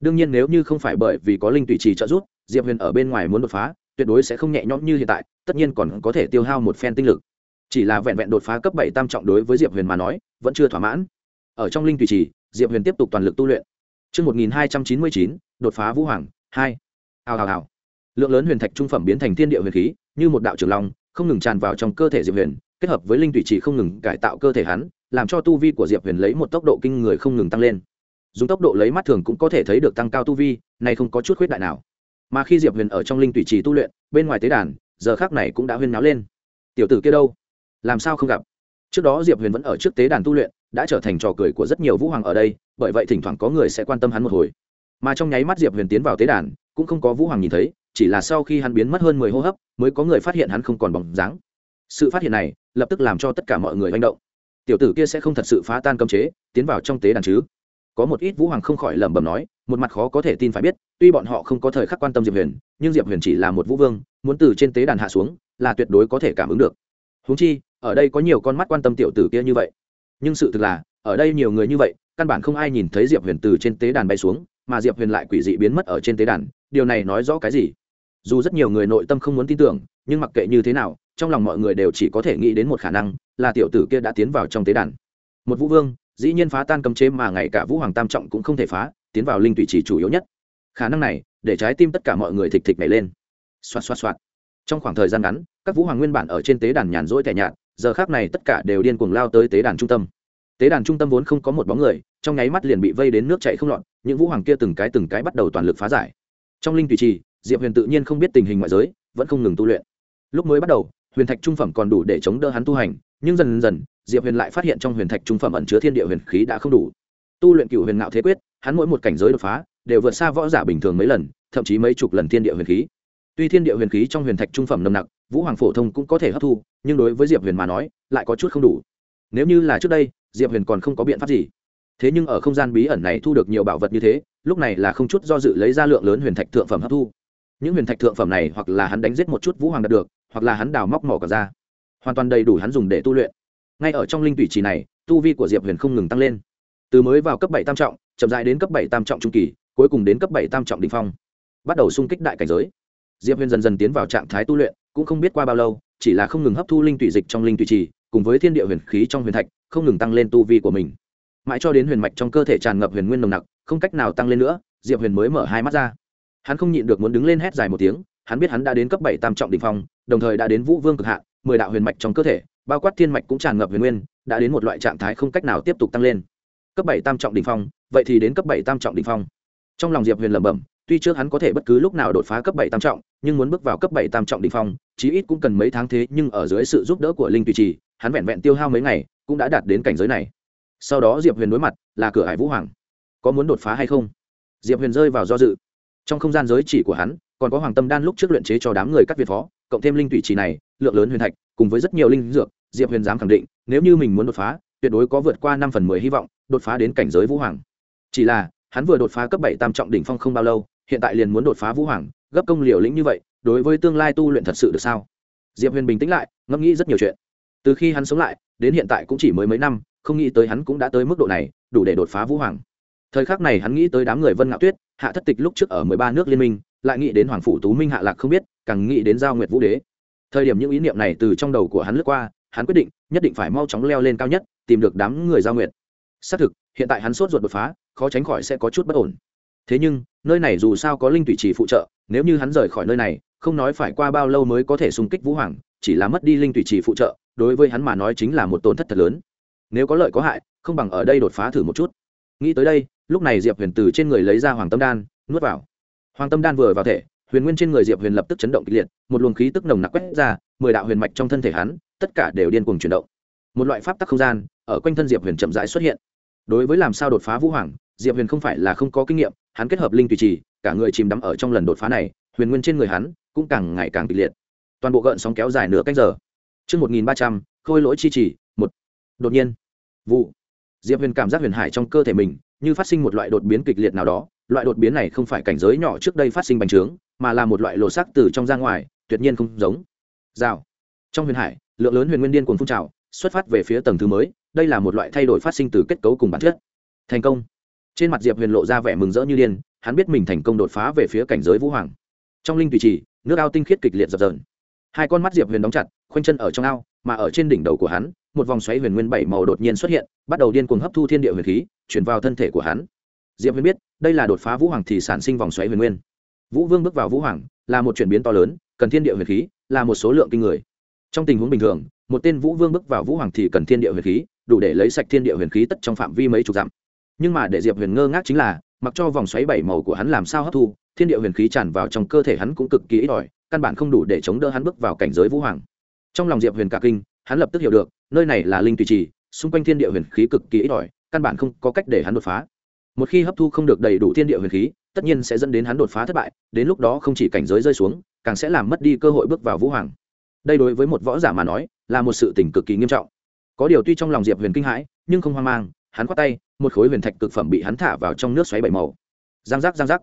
Đương nhiên nếu như không phải bởi vì có linh tùy trì trợ giúp diệp huyền ở bên ngoài muốn đột phá tuyệt đối sẽ không nhẹ nhõm như hiện tại tất nhiên còn có thể tiêu hao một phen tinh lực. Chỉ là vẹn vẹn đột phá cấp bảy tam trọng đối với diệp huyền mà nói vẫn chưa thỏa mãn. Ở trong linh tùy trì diệp huyền tiếp tục toàn lực tu luyện. Trước 1299, đột phá vũ hoàng, 2. Hào hào hào. Lượng lớn huyền thạch trung phẩm biến thành thiên địa huyền khí, như một đạo trường long, không ngừng tràn vào trong cơ thể Diệp Huyền, kết hợp với linh tùy trì không ngừng cải tạo cơ thể hắn, làm cho tu vi của Diệp Huyền lấy một tốc độ kinh người không ngừng tăng lên. Dùng tốc độ lấy mắt thường cũng có thể thấy được tăng cao tu vi này không có chút khuyết đại nào. Mà khi diệp huyền ở trong linh tùy trì tu luyện bên ngoài tế đàn giờ khác này cũng đã huyên náo lên. Tiểu tử kia đâu? Làm sao không gặp? Trước đó diệp huyền vẫn ở trước tế đàn tu luyện đã trở thành trò cười của rất nhiều vũ hoàng ở đây bởi vậy thỉnh thoảng có người sẽ quan tâm hắn một hồi. Mà trong nháy mắt diệp huyền tiến vào tế đàn cũng không có vũ hoàng nhìn thấy chỉ là sau khi hắn biến mất hơn mười hô hấp mới có người phát hiện hắn không còn bóng dáng. Sự phát hiện này lập tức làm cho tất cả mọi người manh động. Tiểu tử kia sẽ không thật sự phá tan cấm chế, tiến vào trong tế đàn chứ? Có một ít vũ hoàng không khỏi lẩm bẩm nói, một mặt khó có thể tin phải biết, tuy bọn họ không có thời khắc quan tâm diệp huyền, nhưng diệp huyền chỉ là một vũ vương, muốn từ trên tế đàn hạ xuống, là tuyệt đối có thể cảm ứng được. Húng chi, ở đây có nhiều con mắt quan tâm tiểu tử kia như vậy. Nhưng sự thực là, ở đây nhiều người như vậy, căn bản không ai nhìn thấy diệp huyền từ trên tế đàn bay xuống, mà diệp huyền lại quỷ dị biến mất ở trên tế đàn, điều này nói rõ cái gì? Dù rất nhiều người nội tâm không muốn tin tưởng, nhưng mặc kệ như thế nào trong lòng mọi người đều chỉ có thể nghĩ đến một khả năng, là tiểu tử kia đã tiến vào trong tế đàn. Một vũ vương, dĩ nhiên phá tan cấm chế mà ngay cả vũ hoàng tam trọng cũng không thể phá, tiến vào linh tùy chỉ chủ yếu nhất. Khả năng này, để trái tim tất cả mọi người thịch thịch nhảy lên. Xoạt xoạt xoạt. Trong khoảng thời gian ngắn, các vũ hoàng nguyên bản ở trên tế đàn nhàn rỗi tẻ nhạt, giờ khác này tất cả đều điên cuồng lao tới tế đàn trung tâm. Tế đàn trung tâm vốn không có một bóng người, trong nháy mắt liền bị vây đến nước chạy không lọt, những vũ hoàng kia từng cái từng cái bắt đầu toàn lực phá giải. Trong linh tùy trì, diệp huyền tự nhiên không biết tình hình ngoại giới, vẫn không ngừng tu luyện. Lúc mới bắt đầu huyền thạch trung phẩm còn đủ để chống đỡ hắn tu hành, nhưng dần dần, diệp huyền lại phát hiện trong huyền thạch trung phẩm ẩn chứa thiên địa huyền khí đã không đủ. Tu luyện cựu huyền ngạo thế quyết, hắn mỗi một cảnh giới đột phá, đều vượt xa võ giả bình thường mấy lần, thậm chí mấy chục lần thiên địa huyền khí. Tuy thiên địa huyền khí trong huyền thạch trung phẩm nồng nặc, vũ hoàng phổ thông cũng có thể hấp thu, nhưng đối với diệp huyền mà nói, lại có chút không đủ. Nếu như là trước đây, diệp huyền còn không có biện pháp gì. Thế nhưng ở không gian bí ẩn này thu được nhiều bảo vật như thế, lúc này là không chút do dự lấy ra lượng lớn huyền thạch thượng phẩm hấp thu. Những huyền thạch thượng phẩm này hoặc là hắn đánh giết một chút vũ hoàng đạt được hoặc là hắn đào móc mỏ cả ra. Hoàn toàn đầy đủ hắn dùng để tu luyện. Ngay ở trong linh tủy trì này, tu vi của diệp huyền không ngừng tăng lên. Từ mới vào cấp bảy tam trọng, chậm dài đến cấp bảy tam trọng trung kỳ, cuối cùng đến cấp bảy tam trọng đình phong. Bắt đầu xung kích đại cảnh giới. Diệp huyền dần dần tiến vào trạng thái tu luyện, cũng không biết qua bao lâu, chỉ là không ngừng hấp thu linh tủy dịch trong linh tủy trì, cùng với thiên địa huyền khí trong huyền thạch, không ngừng tăng lên tu vi của mình. Mãi cho đến huyền mạch trong cơ thể tràn ngập huyền nguyên nồng nặc, không cách nào tăng lên nữa, diệp huyền mới mở hai mắt ra. Hắn không nhịn được muốn đứng lên hét dài một tiếng, hắn biết hắn đã đến cấp bảy tam trọng đ ỉ n h phong đồng thời đã đến vũ vương cực hạ mười đạo huyền mạch trong cơ thể, bao quát thiên mạch cũng tràn ngập huyền nguyên, đã đến một loại trạng thái không cách nào tiếp tục tăng lên. Cấp bảy tam trọng đ ỉ n h phong, vậy thì đến cấp bảy tam trọng đ ỉ n h phong. Trong lòng diệp huyền lẩm bẩm, tuy trước hắn có thể bất cứ lúc nào đột phá cấp bảy tam trọng, nhưng muốn bước vào cấp bảy tam trọng đ ỉ n h phong, chí ít cũng cần mấy tháng thế, nhưng ở dưới sự giúp đỡ của linh tùy trì, hắn vẹn vẹn tiêu hao mấy ngày, cũng đã đạt đến cảnh giới này. Sau đó diệp huyền đối mặt, là cửa hải vũ hoàng. Có muốn đột phá hay không? Diệp huyền rơi vào do dự. Trong không gian giới chỉ của hắn, còn có hoàng tâm đan lúc trước luyện chế cho đám người các việt phó cộng thêm linh thủy trì này, lượng lớn huyền thạch, cùng với rất nhiều linh dược, diệp huyền dám khẳng định, nếu như mình muốn đột phá, tuyệt đối có vượt qua năm phần mười hy vọng, đột phá đến cảnh giới vũ hoàng. Chỉ là, hắn vừa đột phá cấp bảy tam trọng đỉnh phong không bao lâu, hiện tại liền muốn đột phá vũ hoàng, gấp công liều lĩnh như vậy, đối với tương lai tu luyện thật sự được sao? Diệp huyền bình tĩnh lại, ngẫm nghĩ rất nhiều chuyện. Từ khi hắn sống lại, đến hiện tại cũng chỉ mới mấy năm, không nghĩ tới hắn cũng đã tới mức độ này, đủ để đột phá vũ hoàng. Thời khắc này hắn nghĩ tới đám người vân ngạo tuyết, hạ thất tịch lúc trước ở mười ba nước liên minh lại nghĩ đến hoàng phủ tú minh hạ lạc không biết, càng nghĩ đến giao nguyệt vũ đế. Thời điểm những ý niệm này từ trong đầu của hắn lướt qua, hắn quyết định nhất định phải mau chóng leo lên cao nhất, tìm được đám người giao nguyệt. Xác thực, hiện tại hắn sốt ruột đột phá, khó tránh khỏi sẽ có chút bất ổn. Thế nhưng, nơi này dù sao có linh tùy trì phụ trợ, nếu như hắn rời khỏi nơi này, không nói phải qua bao lâu mới có thể xung kích vũ hoàng, chỉ là mất đi linh tùy trì phụ trợ, đối với hắn mà nói chính là một tổn thất thật lớn. Nếu có lợi có hại, không bằng ở đây đột phá thử một chút. Nghĩ tới đây, lúc này diệp huyền từ trên người lấy ra hoàng tâm đan, nuốt vào hoàng tâm đan vừa vào thể huyền nguyên trên người diệp huyền lập tức chấn động kịch liệt một luồng khí tức nồng nặc quét ra mười đạo huyền mạch trong thân thể hắn tất cả đều điên cuồng chuyển động một loại pháp tắc không gian ở quanh thân diệp huyền chậm rãi xuất hiện đối với làm sao đột phá vũ hoàng diệp huyền không phải là không có kinh nghiệm hắn kết hợp linh tùy trì cả người chìm đắm ở trong lần đột phá này huyền nguyên trên người hắn cũng càng ngày càng kịch liệt toàn bộ gợn sóng kéo dài nửa cách giờ Trước 1300, khôi lỗi chi trì, một. Đột nhiên, vụ. Diệp Huyền cảm giác huyền hải trong cơ thể mình như phát sinh một loại đột biến kịch liệt nào đó, loại đột biến này không phải cảnh giới nhỏ trước đây phát sinh bành trướng, mà là một loại lộ sắc từ trong ra ngoài, tuyệt nhiên không giống. Rào. Trong huyền hải, lượng lớn huyền nguyên điên cuồng phun trào, xuất phát về phía tầng thứ mới, đây là một loại thay đổi phát sinh từ kết cấu cùng bản chất. Thành công. Trên mặt Diệp Huyền lộ ra vẻ mừng rỡ như điên, hắn biết mình thành công đột phá về phía cảnh giới vũ hoàng. Trong linh tùy trì, nước ao tinh khiết kịch liệt dập dờn. Hai con mắt Diệp Huyền đóng chặt, khoanh chân ở trong ao, mà ở trên đỉnh đầu của hắn, một vòng xoáy huyền nguyên bảy màu đột nhiên xuất hiện, bắt đầu điên cuồng hấp thu thiên địa huyền khí, chuyển vào thân thể của hắn. Diệp Huyền biết, đây là đột phá vũ hoàng thì sản sinh vòng xoáy huyền nguyên. Vũ Vương bước vào vũ hoàng, là một chuyển biến to lớn, cần thiên địa huyền khí, là một số lượng kinh người. Trong tình huống bình thường, một tên vũ vương bước vào vũ hoàng thì cần thiên địa huyền khí, đủ để lấy sạch thiên địa huyền khí tất trong phạm vi mấy chục dặm. Nhưng mà để Diệp Huyền ngơ ngác chính là, mặc cho vòng xoáy bảy màu của hắn làm sao hấp thu, thiên địa huyền khí tràn vào trong cơ thể hắn cũng cực kỳ ít ỏi, căn bản không đủ để chống đỡ hắn bước vào cảnh giới vũ hoàng. Trong lòng Diệp Huyền cả kinh, hắn lập tức hiểu được, nơi này là linh tùy trì, xung quanh thiên địa huyền khí cực kỳ ít ỏi, căn bản không có cách để hắn đột phá. Một khi hấp thu không được đầy đủ thiên địa huyền khí, tất nhiên sẽ dẫn đến hắn đột phá thất bại, đến lúc đó không chỉ cảnh giới rơi xuống, càng sẽ làm mất đi cơ hội bước vào vũ hoàng. Đây đối với một võ giả mà nói, là một sự tình cực kỳ nghiêm trọng. Có điều tuy trong lòng Diệp Huyền kinh hãi, nhưng không hoang mang, hắn quát tay, một khối huyền thạch cực phẩm bị hắn thả vào trong nước xoáy bảy màu. Giang giác giang giác.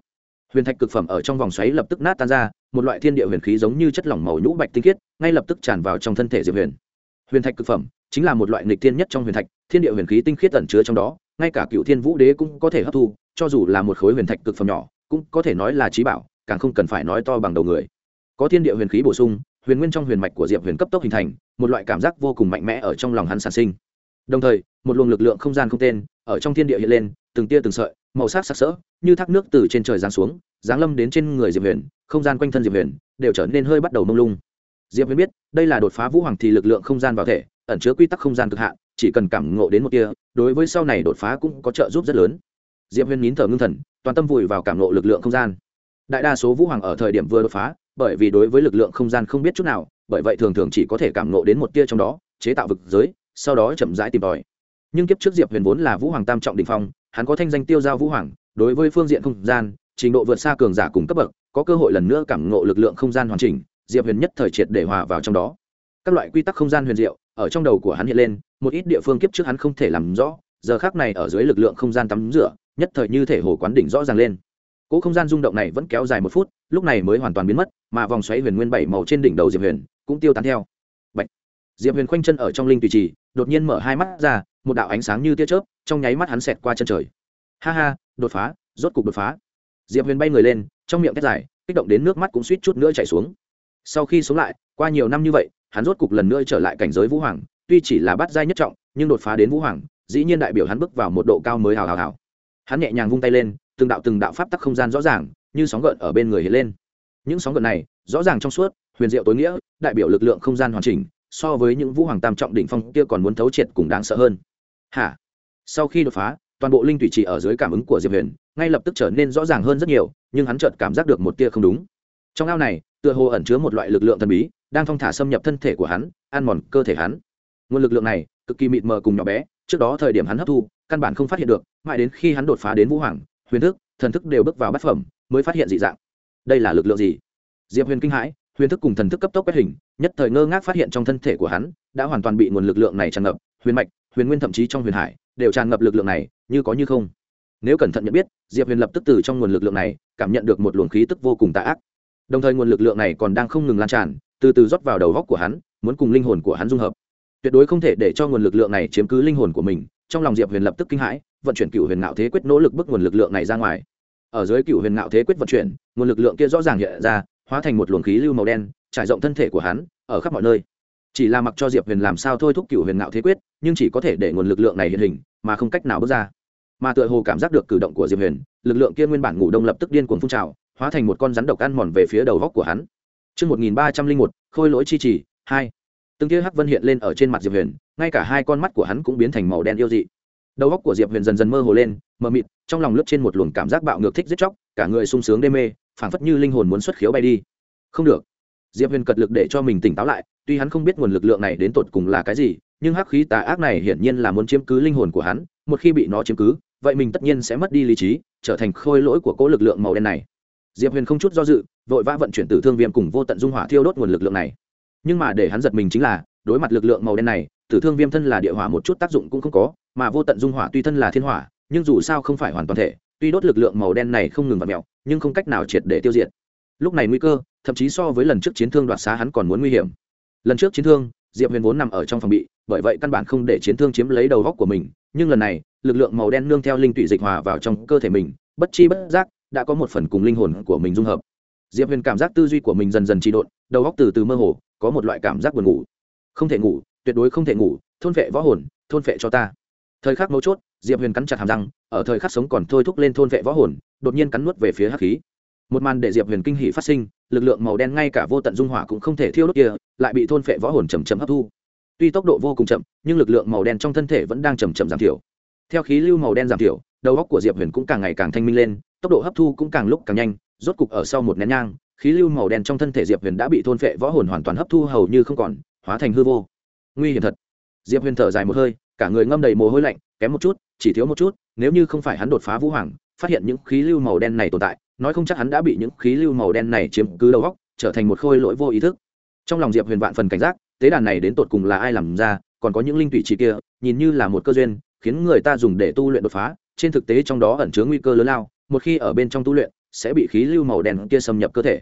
Huyền thạch cực phẩm ở trong vòng xoáy lập tức nát tan ra, một loại thiên địa huyền khí giống như chất lỏng màu nhũ bạch tinh khiết, ngay lập tức tràn vào trong thân thể Diệp Huyền. Huyền thạch cực phẩm chính là một loại nghịch thiên nhất trong huyền thạch, thiên địa huyền khí tinh khiết ẩn chứa trong đó, ngay cả cựu thiên vũ đế cũng có thể hấp thu, cho dù là một khối huyền thạch cực phẩm nhỏ, cũng có thể nói là trí bảo, càng không cần phải nói to bằng đầu người. Có thiên địa huyền khí bổ sung, huyền nguyên trong huyền mạch của diệp huyền cấp tốc hình thành, một loại cảm giác vô cùng mạnh mẽ ở trong lòng hắn sản sinh. Đồng thời, một luồng lực lượng không gian không tên, ở trong thiên địa hiện lên, từng tia từng sợi, màu sắc sắc sỡ, như thác nước từ trên trời giáng xuống, giáng lâm đến trên người diệp huyền, không gian quanh thân diệp huyền đều trở nên hơi bắt đầu mông lung. Diệp huyền biết, đây là đột phá vũ hoàng thì lực lượng không gian vào thể ẩn chứa quy tắc không gian cực hạn, chỉ cần cảm ngộ đến một kia đối với sau này đột phá cũng có trợ giúp rất lớn. Diệp huyền nín thở ngưng thần, toàn tâm vùi vào cảm ngộ lực lượng không gian. Đại đa số vũ hoàng ở thời điểm vừa đột phá, bởi vì đối với lực lượng không gian không biết chút nào, bởi vậy thường thường chỉ có thể cảm ngộ đến một tia trong đó, chế tạo vực giới, sau đó chậm rãi tìm tòi. Nhưng kiếp trước diệp huyền vốn là vũ hoàng tam trọng đình phong, hắn có thanh danh tiêu giao vũ hoàng, đối với phương diện không gian, trình độ vượt xa cường giả cùng cấp bậc, có cơ hội lần nữa cảm ngộ lực lượng không gian hoàn chỉnh, diệp huyền nhất thời triệt để hòa vào trong đó các loại quy tắc không gian huyền diệu, ở trong đầu của hắn hiện lên, một ít địa phương kiếp trước hắn không thể làm rõ, giờ khác này ở dưới lực lượng không gian tắm rửa, nhất thời như thể hồ quán đỉnh rõ ràng lên. Cỗ không gian rung động này vẫn kéo dài một phút, lúc này mới hoàn toàn biến mất, mà vòng xoáy huyền nguyên bảy màu trên đỉnh đầu diệp huyền cũng tiêu tán theo. Bạch. diệp huyền khoanh chân ở trong linh tùy trì, đột nhiên mở hai mắt ra, một đạo ánh sáng như tia chớp, trong nháy mắt hắn xẹt qua chân trời. Ha ha, đột phá, rốt cục đột phá. Diệp huyền bay người lên, trong miệng thét dài, kích động đến nước mắt cũng suýt chút nữa chảy xuống. Sau khi sống lại, qua nhiều năm như vậy hắn rốt cục lần nữa trở lại cảnh giới vũ hoàng, tuy chỉ là bắt giai nhất trọng, nhưng đột phá đến vũ hoàng, dĩ nhiên đại biểu hắn bước vào một độ cao mới hào hào hào. Hắn nhẹ nhàng vung tay lên, từng đạo từng đạo pháp tắc không gian rõ ràng, như sóng gợn ở bên người hiện lên. Những sóng gợn này, rõ ràng trong suốt, huyền diệu tối nghĩa, đại biểu lực lượng không gian hoàn chỉnh, so với những vũ hoàng tam trọng đỉnh phong kia còn muốn thấu triệt cùng đáng sợ hơn. Hả? Sau khi đột phá, toàn bộ linh thủy chỉ ở dưới cảm ứng của diệp huyền, ngay lập tức trở nên rõ ràng hơn rất nhiều, nhưng hắn chợt cảm giác được một tia không đúng. Trong ao này, tựa hồ ẩn chứa một loại lực lượng thần bí đang thong thả xâm nhập thân thể của hắn, ăn mòn cơ thể hắn. Nguồn lực lượng này, cực kỳ mịt mờ cùng nhỏ bé, trước đó thời điểm hắn hấp thu, căn bản không phát hiện được, mãi đến khi hắn đột phá đến vũ hoàng, huyền thức, thần thức đều bước vào bát phẩm, mới phát hiện dị dạng. Đây là lực lượng gì? Diệp huyền kinh hãi, huyền thức cùng thần thức cấp tốc quét hình, nhất thời ngơ ngác phát hiện trong thân thể của hắn, đã hoàn toàn bị nguồn lực lượng này tràn ngập, huyền mạch, huyền nguyên thậm chí trong huyền hải, đều tràn ngập lực lượng này, như có như không. Nếu cẩn thận nhận biết, diệp huyền lập tức từ trong nguồn lực lượng này, cảm nhận được một luồng khí tức vô cùng tà ác. Đồng thời nguồn lực lượng này còn đang không ngừng lan tràn từ từ rót vào đầu góc của hắn, muốn cùng linh hồn của hắn dung hợp. Tuyệt đối không thể để cho nguồn lực lượng này chiếm cứ linh hồn của mình, trong lòng diệp huyền lập tức kinh hãi, vận chuyển cựu huyền ngạo thế quyết nỗ lực bức nguồn lực lượng này ra ngoài. Ở dưới cựu huyền ngạo thế quyết vận chuyển, nguồn lực lượng kia rõ ràng hiện ra, hóa thành một luồng khí lưu màu đen, trải rộng thân thể của hắn, ở khắp mọi nơi. Chỉ là mặc cho diệp huyền làm sao thôi thúc cựu huyền ngạo thế quyết, nhưng chỉ có thể để nguồn lực lượng này hiện hình, mà không cách nào bước ra. Mà tựa hồ cảm giác được cử động của diệp huyền, lực lượng kia nguyên bản ngủ đông lập tức điên cuồng phun trào, hóa thành một con rắn độc ăn mòn về phía đầu góc của hắn. Trước 1301, khôi lỗi chi trì, 2. Từng tia hắc vân hiện lên ở trên mặt Diệp Huyền, ngay cả hai con mắt của hắn cũng biến thành màu đen yêu dị. Đầu óc của Diệp Huyền dần dần mơ hồ lên, mờ mịt, trong lòng lướt trên một luồng cảm giác bạo ngược thích giết chóc, cả người sung sướng đê mê, phảng phất như linh hồn muốn xuất khiếu bay đi. Không được. Diệp Huyền cật lực để cho mình tỉnh táo lại, tuy hắn không biết nguồn lực lượng này đến tột cùng là cái gì, nhưng hắc khí tà ác này hiển nhiên là muốn chiếm cứ linh hồn của hắn, một khi bị nó chiếm cứ, vậy mình tất nhiên sẽ mất đi lý trí, trở thành khôi lỗi của cố lực lượng màu đen này diệp huyền không chút do dự, vội vã vận chuyển tử thương viêm cùng vô tận dung hỏa thiêu đốt nguồn lực lượng này. Nhưng mà để hắn giật mình chính là, đối mặt lực lượng màu đen này, tử thương viêm thân là địa hỏa một chút tác dụng cũng không có, mà vô tận dung hỏa tuy thân là thiên hỏa, nhưng dù sao không phải hoàn toàn thể, tuy đốt lực lượng màu đen này không ngừng vặt mẹo nhưng không cách nào triệt để tiêu diệt. Lúc này nguy cơ, thậm chí so với lần trước chiến thương đoạt xá hắn còn muốn nguy hiểm. Lần trước chiến thương, diệp huyền vốn nằm ở trong phòng bị, bởi vậy căn bản không để chiến thương chiếm lấy đầu góc của mình, nhưng lần này, lực lượng màu đen nương theo linh tụy dịch hòa vào trong cơ thể mình, bất chi bất giác đã có một phần cùng linh hồn của mình dung hợp. Diệp huyền cảm giác tư duy của mình dần dần trị độn, đầu óc từ từ mơ hồ, có một loại cảm giác buồn ngủ. Không thể ngủ, tuyệt đối không thể ngủ, thôn vệ võ hồn, thôn vệ cho ta. Thời khắc mấu chốt, diệp huyền cắn chặt hàm răng, ở thời khắc sống còn thôi thúc lên thôn vệ võ hồn, đột nhiên cắn nuốt về phía hắc khí. Một màn để diệp huyền kinh hỉ phát sinh, lực lượng màu đen ngay cả vô tận dung hỏa cũng không thể thiêu đốt kia, lại bị thôn vệ võ hồn chầm chậm hấp thu. Tuy tốc độ vô cùng chậm, nhưng lực lượng màu đen trong thân thể vẫn đang chầm chậm giảm thiểu. Theo khí lưu màu đen giảm thiểu đầu óc của diệp huyền cũng càng ngày càng thanh minh lên, tốc độ hấp thu cũng càng lúc càng nhanh, rốt cục ở sau một nén nhang, khí lưu màu đen trong thân thể diệp huyền đã bị thôn phệ võ hồn hoàn toàn hấp thu hầu như không còn, hóa thành hư vô. Nguy hiểm thật. Diệp huyền thở dài một hơi, cả người ngâm đầy mồ hôi lạnh, kém một chút, chỉ thiếu một chút, nếu như không phải hắn đột phá vũ hoàng, phát hiện những khí lưu màu đen này tồn tại, nói không chắc hắn đã bị những khí lưu màu đen này chiếm cứ đầu góc, trở thành một khôi lỗi vô ý thức. Trong lòng diệp huyền vạn phần cảnh giác, tế đàn này đến tột cùng là ai làm ra, còn có những linh tụy chỉ kia, nhìn như là một cơ duyên, khiến người ta dùng để tu luyện đột phá trên thực tế trong đó ẩn chứa nguy cơ lớn lao, một khi ở bên trong tu luyện, sẽ bị khí lưu màu đen kia xâm nhập cơ thể.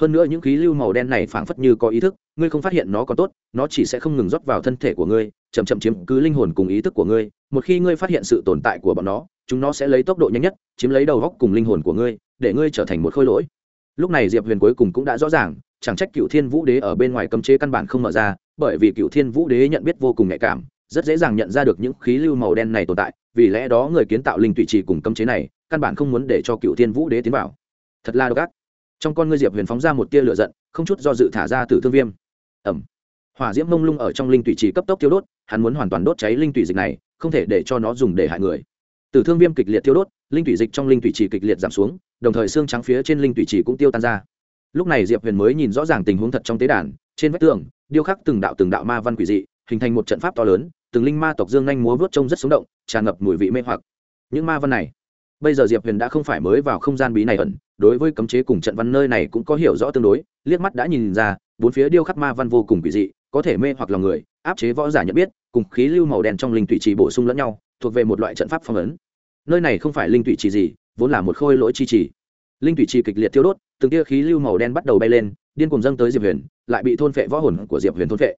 Hơn nữa những khí lưu màu đen này phảng phất như có ý thức, ngươi không phát hiện nó còn tốt, nó chỉ sẽ không ngừng rót vào thân thể của ngươi, chậm chậm chiếm cứ linh hồn cùng ý thức của ngươi. Một khi ngươi phát hiện sự tồn tại của bọn nó, chúng nó sẽ lấy tốc độ nhanh nhất, chiếm lấy đầu góc cùng linh hồn của ngươi, để ngươi trở thành một khôi lỗi. Lúc này diệp huyền cuối cùng cũng đã rõ ràng, chẳng trách cựu thiên vũ đế ở bên ngoài cấm chế căn bản không mở ra, bởi vì cựu thiên vũ đế nhận biết vô cùng nhạy cảm, rất dễ dàng nhận ra được những khí lưu màu đen này tồn tại vì lẽ đó người kiến tạo linh tụy trì cùng cấm chế này, căn bản không muốn để cho cựu thiên vũ đế tiến vào. Thật là độc ác. Trong con ngươi diệp huyền phóng ra một tia lửa giận, không chút do dự thả ra từ thương viêm. Ẩm. Hỏa diễm mông lung ở trong linh tụy trì cấp tốc tiêu đốt, hắn muốn hoàn toàn đốt cháy linh tụy dịch này, không thể để cho nó dùng để hại người. Từ thương viêm kịch liệt tiêu đốt, linh tụy dịch trong linh tụy trì kịch liệt giảm xuống, đồng thời xương trắng phía trên linh tụy trì cũng tiêu tan ra. Lúc này diệp huyền mới nhìn rõ ràng tình huống thật trong tế đàn, trên vách tường, điêu khắc từng đạo từng đạo ma văn quỷ dị, hình thành một trận pháp to lớn từng linh ma tộc dương nhanh múa vớt trông rất sống động, tràn ngập mùi vị mê hoặc. Những ma văn này, bây giờ diệp huyền đã không phải mới vào không gian bí này ẩn, đối với cấm chế cùng trận văn nơi này cũng có hiểu rõ tương đối, liếc mắt đã nhìn ra, bốn phía điêu khắc ma văn vô cùng kỳ dị, có thể mê hoặc lòng người, áp chế võ giả nhận biết, cùng khí lưu màu đen trong linh thủy trì bổ sung lẫn nhau, thuộc về một loại trận pháp phong ấn. Nơi này không phải linh thủy trì gì, vốn là một khôi lỗi chi trì. Linh thủy trì kịch liệt thiêu đốt, từng tia khí lưu màu đen bắt đầu bay lên, điên cùng dâng tới diệp huyền, lại bị thôn phệ võ hồn của diệp huyền thôn phệ.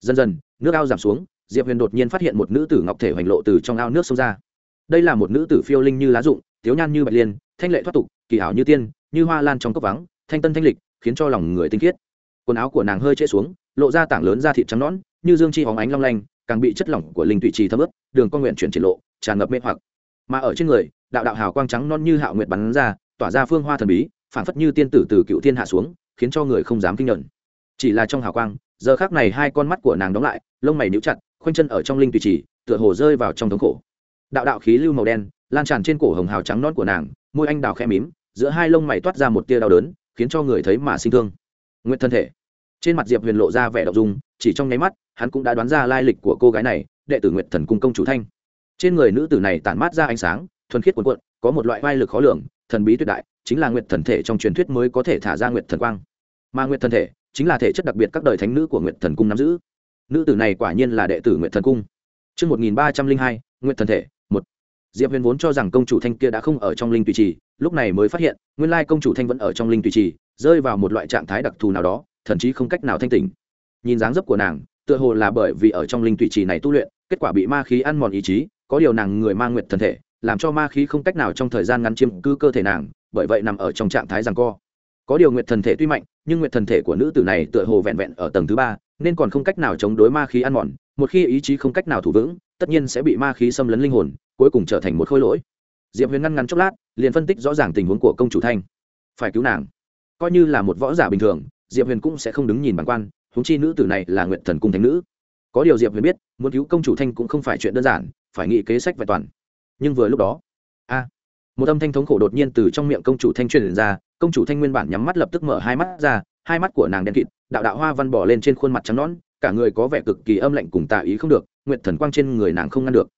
Dần dần, nước ao giảm xuống diệp huyền đột nhiên phát hiện một nữ tử ngọc thể hoành lộ từ trong ao nước sông ra đây là một nữ tử phiêu linh như lá rụng tiếu nhan như bạch liên thanh lệ thoát tục kỳ ảo như tiên như hoa lan trong cốc vắng thanh tân thanh lịch khiến cho lòng người tinh khiết quần áo của nàng hơi trễ xuống lộ ra tảng lớn da thịt trắng nõn như dương chi hóng ánh long lanh càng bị chất lỏng của linh tụy trì thấm ướt đường con nguyện chuyển triển lộ tràn ngập mê hoặc mà ở trên người đạo đạo hào quang trắng non như hạo nguyện bắn ra tỏa ra phương hoa thần bí phản phất như tiên tử từ cựu thiên hạ xuống khiến cho người không dám kinh nhận chỉ là trong hào quang giờ khác này hai con mắt của nàng đóng lại lông mày níu chặt khoanh chân ở trong linh tùy trì, tựa hồ rơi vào trong thống khổ. Đạo đạo khí lưu màu đen, lan tràn trên cổ hồng hào trắng non của nàng, môi anh đào khẽ mím, giữa hai lông mày toát ra một tia đau đớn, khiến cho người thấy mà sinh thương. Nguyện thân thể. Trên mặt diệp huyền lộ ra vẻ đ ộ n g dung, chỉ trong nháy mắt, hắn cũng đã đoán ra lai lịch của cô gái này, đệ tử nguyện thần cung công chủ thanh. Trên người nữ tử này tản mát ra ánh sáng, thuần khiết cuồn cuộn, có một loại vai lực khó lường, thần bí tuyệt đại, chính là nguyện thần thể trong truyền thuyết mới có thể thả ra nguyện thần quang. Mà nguyện thần thể chính là thể chất đặc biệt các đời thánh nữ của nguyện thần cung nắm giữ nữ tử này quả nhiên là đệ tử nguyện thần cung. Trước 1302, nguyện thần thể, một. Diệp Huyền vốn cho rằng công chủ Thanh kia đã không ở trong linh tùy trì, lúc này mới phát hiện, nguyên lai công chủ Thanh vẫn ở trong linh tùy trì, rơi vào một loại trạng thái đặc thù nào đó, thậm chí không cách nào thanh tỉnh. Nhìn dáng dấp của nàng tựa hồ là bởi vì ở trong linh tùy trì này tu luyện kết quả bị ma khí ăn mòn ý chí có điều nàng người mang nguyệt thần thể làm cho ma khí không cách nào trong thời gian ngắn chiếm cư cơ thể nàng bởi vậy nằm ở trong trạng thái giằng co. Có điều nguyệt thần thể tuy mạnh nhưng nguyệt thần thể của nữ tử này tựa hồ vẹn vẹn ở tầng thứ ba nên còn không cách nào chống đối ma khí ăn mòn, một khi ý chí không cách nào thủ vững, tất nhiên sẽ bị ma khí xâm lấn linh hồn, cuối cùng trở thành một khối lỗi. Diệp huyền ngăn ngắn chốc lát, liền phân tích rõ ràng tình huống của công chủ thanh. Phải cứu nàng. Coi như là một võ giả bình thường, diệp huyền cũng sẽ không đứng nhìn bản quan húng chi nữ tử này là nguyện thần cung thánh nữ. Có điều diệp huyền biết, muốn cứu công chủ thanh cũng không phải chuyện đơn giản, phải nghĩ kế sách vẹn toàn. Nhưng vừa lúc đó, a một âm thanh thống khổ đột nhiên từ trong miệng công chủ thanh truyền ra, công chủ thanh nguyên bản nhắm mắt lập tức mở hai mắt ra, hai mắt của nàng đen kịt, đạo đạo hoa văn bỏ lên trên khuôn mặt trắng nõn, cả người có vẻ cực kỳ âm lạnh cùng tà ý không được nguyện thần quang trên người nàng không ngăn được.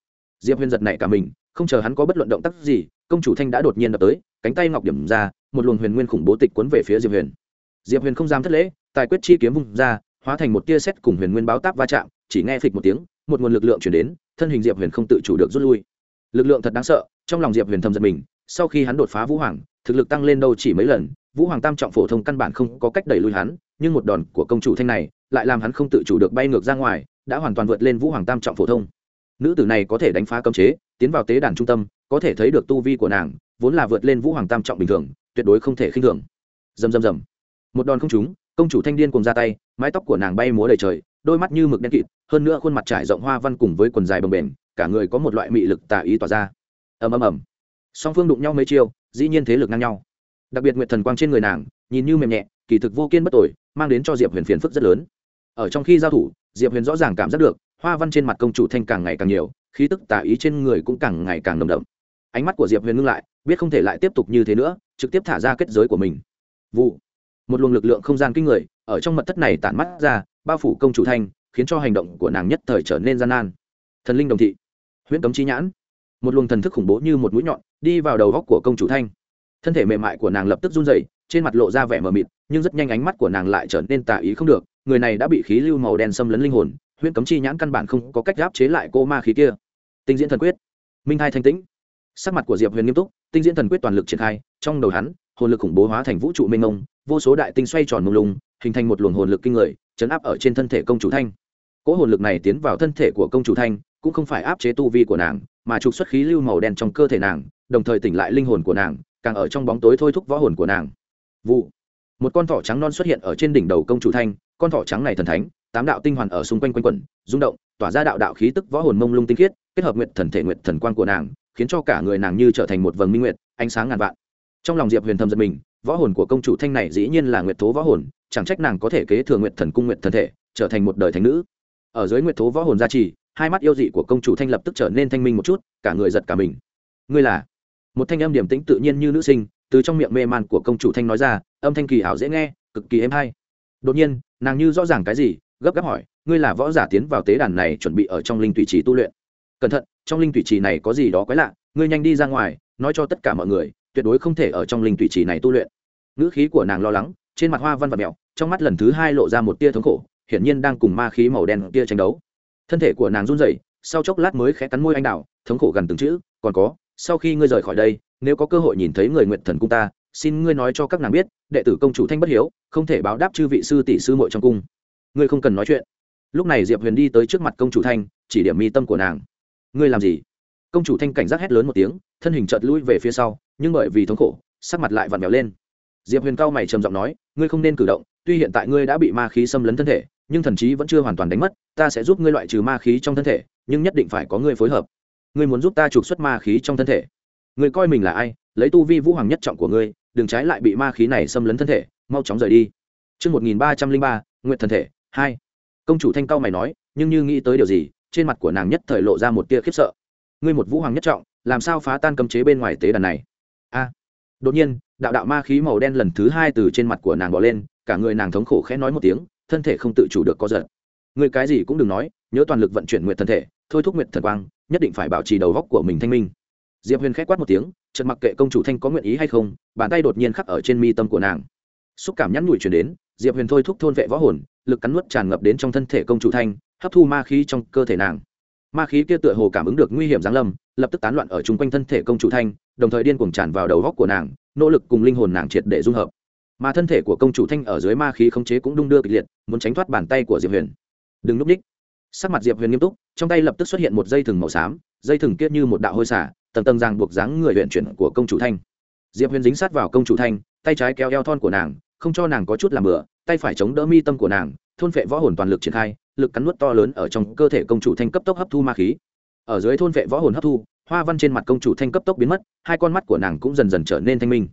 Diệp huyền giật này cả mình, không chờ hắn có bất luận động tác gì, công chủ thanh đã đột nhiên đập tới, cánh tay ngọc điểm ra, một luồng huyền nguyên khủng bố tịch cuốn về phía diệp huyền. Diệp huyền không dám thất lễ, tài quyết chi kiếm vùng ra, hóa thành một tia sét cùng huyền nguyên báo táp va chạm, chỉ nghe phịch một tiếng, một nguồn lực lượng chuyển đến, thân hình diệp huyền không tự chủ được rút lui lực lượng thật đáng sợ, trong lòng diệp huyền thầm giật mình, sau khi hắn đột phá vũ hoàng, thực lực tăng lên đâu chỉ mấy lần, vũ hoàng tam trọng phổ thông căn bản không có cách đẩy lui hắn, nhưng một đòn của công chủ thanh này lại làm hắn không tự chủ được bay ngược ra ngoài, đã hoàn toàn vượt lên vũ hoàng tam trọng phổ thông. Nữ tử này có thể đánh phá cấm chế, tiến vào tế đàn trung tâm, có thể thấy được tu vi của nàng, vốn là vượt lên vũ hoàng tam trọng bình thường, tuyệt đối không thể khinh thường. Dầm dầm dầm một đòn không trúng, công chủ thanh niên cùng ra tay, mái tóc của nàng bay múa đầy trời, đôi mắt như mực đen kịt, hơn nữa khuôn mặt trải rộng hoa văn cùng với quần dài bồng bềnh cả người có một loại mị lực tà ý tỏa ra. Ầm ầm ầm. Song phương đụng nhau mấy chiêu, dĩ nhiên thế lực ngang nhau. Đặc biệt nguyệt thần quang trên người nàng, nhìn như mềm nhẹ, kỳ thực vô kiên bất tội mang đến cho diệp huyền phiền phức rất lớn. Ở trong khi giao thủ, diệp huyền rõ ràng cảm giác được, hoa văn trên mặt công chủ thanh càng ngày càng nhiều, khí tức tà ý trên người cũng càng ngày càng nồng đậm. Ánh mắt của diệp huyền ngưng lại, biết không thể lại tiếp tục như thế nữa, trực tiếp thả ra kết giới của mình. Vụ. Một luồng lực lượng không gian kinh người, ở trong mật thất này tản mắt ra, bao phủ công chủ thanh, khiến cho hành động của nàng nhất thời trở nên gian nan. Thần linh đồng thị huyễn cấm chi nhãn. Một luồng thần thức khủng bố như một mũi nhọn đi vào đầu góc của công chủ thanh. Thân thể mềm mại của nàng lập tức run rẩy, trên mặt lộ ra vẻ mờ mịt, nhưng rất nhanh ánh mắt của nàng lại trở nên tà ý không được. Người này đã bị khí lưu màu đen xâm lấn linh hồn, huyễn cấm chi nhãn căn bản không có cách áp chế lại cô ma khí kia. Tinh diễn thần quyết. Minh hai thanh tĩnh. Sắc mặt của diệp huyền nghiêm túc, tinh diễn thần quyết toàn lực triển khai, trong đầu hắn, hồn lực khủng bố hóa thành vũ trụ mênh mông, vô số đại tinh xoay tròn mông lung, hình thành một luồng hồn lực kinh người, chấn áp ở trên thân thể công chủ thanh. Cỗ hồn lực này tiến vào thân thể của công chủ thanh cũng không phải áp chế tu vi của nàng, mà trục xuất khí lưu màu đen trong cơ thể nàng, đồng thời tỉnh lại linh hồn của nàng, càng ở trong bóng tối thôi thúc võ hồn của nàng. Vụ. Một con thỏ trắng non xuất hiện ở trên đỉnh đầu công chủ thanh, con thỏ trắng này thần thánh, tám đạo tinh hoàn ở xung quanh quanh quẩn, rung động, tỏa ra đạo đạo khí tức võ hồn mông lung tinh khiết, kết hợp nguyện thần thể nguyện thần quan của nàng, khiến cho cả người nàng như trở thành một vầng minh nguyệt, ánh sáng ngàn vạn. Trong lòng diệp huyền thầm giật mình, võ hồn của công chủ thanh này dĩ nhiên là nguyệt thố võ hồn, chẳng trách nàng có thể kế thừa nguyệt thần cung nguyệt thần thể, trở thành một đời thánh nữ. Ở dưới nguyệt thố võ hồn gia trì hai mắt yêu dị của công chủ thanh lập tức trở nên thanh minh một chút, cả người giật cả mình. Ngươi là? Một thanh âm điểm tĩnh tự nhiên như nữ sinh, từ trong miệng mê man của công chủ thanh nói ra, âm thanh kỳ ảo dễ nghe, cực kỳ êm hay. Đột nhiên, nàng như rõ ràng cái gì, gấp gáp hỏi, ngươi là võ giả tiến vào tế đàn này chuẩn bị ở trong linh thủy trì tu luyện. Cẩn thận, trong linh thủy trì này có gì đó quái lạ, ngươi nhanh đi ra ngoài, nói cho tất cả mọi người, tuyệt đối không thể ở trong linh thủy trì này tu luyện. Ngữ khí của nàng lo lắng, trên mặt hoa văn vật mèo trong mắt lần thứ hai lộ ra một tia thống khổ, hiển nhiên đang cùng ma khí màu đen tia tranh đấu thân thể của nàng run rẩy, sau chốc lát mới khẽ cắn môi anh đào, thống khổ gần từng chữ, còn có, sau khi ngươi rời khỏi đây, nếu có cơ hội nhìn thấy người nguyện thần cung ta, xin ngươi nói cho các nàng biết, đệ tử công chủ thanh bất hiếu, không thể báo đáp chư vị sư tỷ sư muội trong cung. Ngươi không cần nói chuyện. Lúc này diệp huyền đi tới trước mặt công chủ thanh, chỉ điểm mi tâm của nàng. Ngươi làm gì? Công chủ thanh cảnh giác hét lớn một tiếng, thân hình chợt lui về phía sau, nhưng bởi vì thống khổ, sắc mặt lại vặn vẹo lên. Diệp huyền cao mày trầm giọng nói, ngươi không nên cử động, tuy hiện tại ngươi đã bị ma khí xâm lấn thân thể nhưng thần trí vẫn chưa hoàn toàn đánh mất ta sẽ giúp ngươi loại trừ ma khí trong thân thể nhưng nhất định phải có ngươi phối hợp ngươi muốn giúp ta trục xuất ma khí trong thân thể ngươi coi mình là ai lấy tu vi vũ hoàng nhất trọng của ngươi đừng trái lại bị ma khí này xâm lấn thân thể mau chóng rời đi Trước 1303, nguyệt thần thể, 2. Công chủ thanh cao mày nói, nhưng như nghĩ tới điều gì, trên mặt của nàng nhất thời lộ ra một tia khiếp sợ. Ngươi một vũ hoàng nhất trọng, làm sao phá tan cấm chế bên ngoài tế đàn này? A. Đột nhiên, đạo đạo ma khí màu đen lần thứ hai từ trên mặt của nàng bò lên, cả người nàng thống khổ khẽ nói một tiếng, thân thể không tự chủ được có giật. người cái gì cũng đừng nói, nhớ toàn lực vận chuyển nguyện thân thể, thôi thúc nguyện thần quang, nhất định phải bảo trì đầu góc của mình thanh minh. Diệp Huyền khẽ quát một tiếng, chợt mặc kệ công chủ thanh có nguyện ý hay không, bàn tay đột nhiên khắc ở trên mi tâm của nàng xúc cảm nhắn nhủi chuyển đến diệp huyền thôi thúc thôn vệ võ hồn lực cắn nuốt tràn ngập đến trong thân thể công chủ thanh hấp thu ma khí trong cơ thể nàng ma khí kia tựa hồ cảm ứng được nguy hiểm giáng lâm lập tức tán loạn ở chung quanh thân thể công chủ thanh đồng thời điên cuồng tràn vào đầu góc của nàng nỗ lực cùng linh hồn nàng triệt để dung hợp mà thân thể của công chủ thanh ở dưới ma khí khống chế cũng đung đưa kịch liệt, muốn tránh thoát bàn tay của diệp huyền. Đừng núp ních. Sắc mặt diệp huyền nghiêm túc, trong tay lập tức xuất hiện một dây thừng màu xám, dây thừng kiết như một đạo hôi xả, tầng tầng ràng buộc dáng người huyện chuyển của công chủ thanh. Diệp huyền dính sát vào công chủ thanh, tay trái kéo eo thon của nàng, không cho nàng có chút làm bừa, tay phải chống đỡ mi tâm của nàng, thôn phệ võ hồn toàn lực triển khai, lực cắn nuốt to lớn ở trong cơ thể công chủ thanh cấp tốc hấp thu ma khí. Ở dưới thôn vệ võ hồn hấp thu, hoa văn trên mặt công chủ thanh cấp tốc biến mất, hai con mắt của nàng cũng dần dần trở nên thanh minh.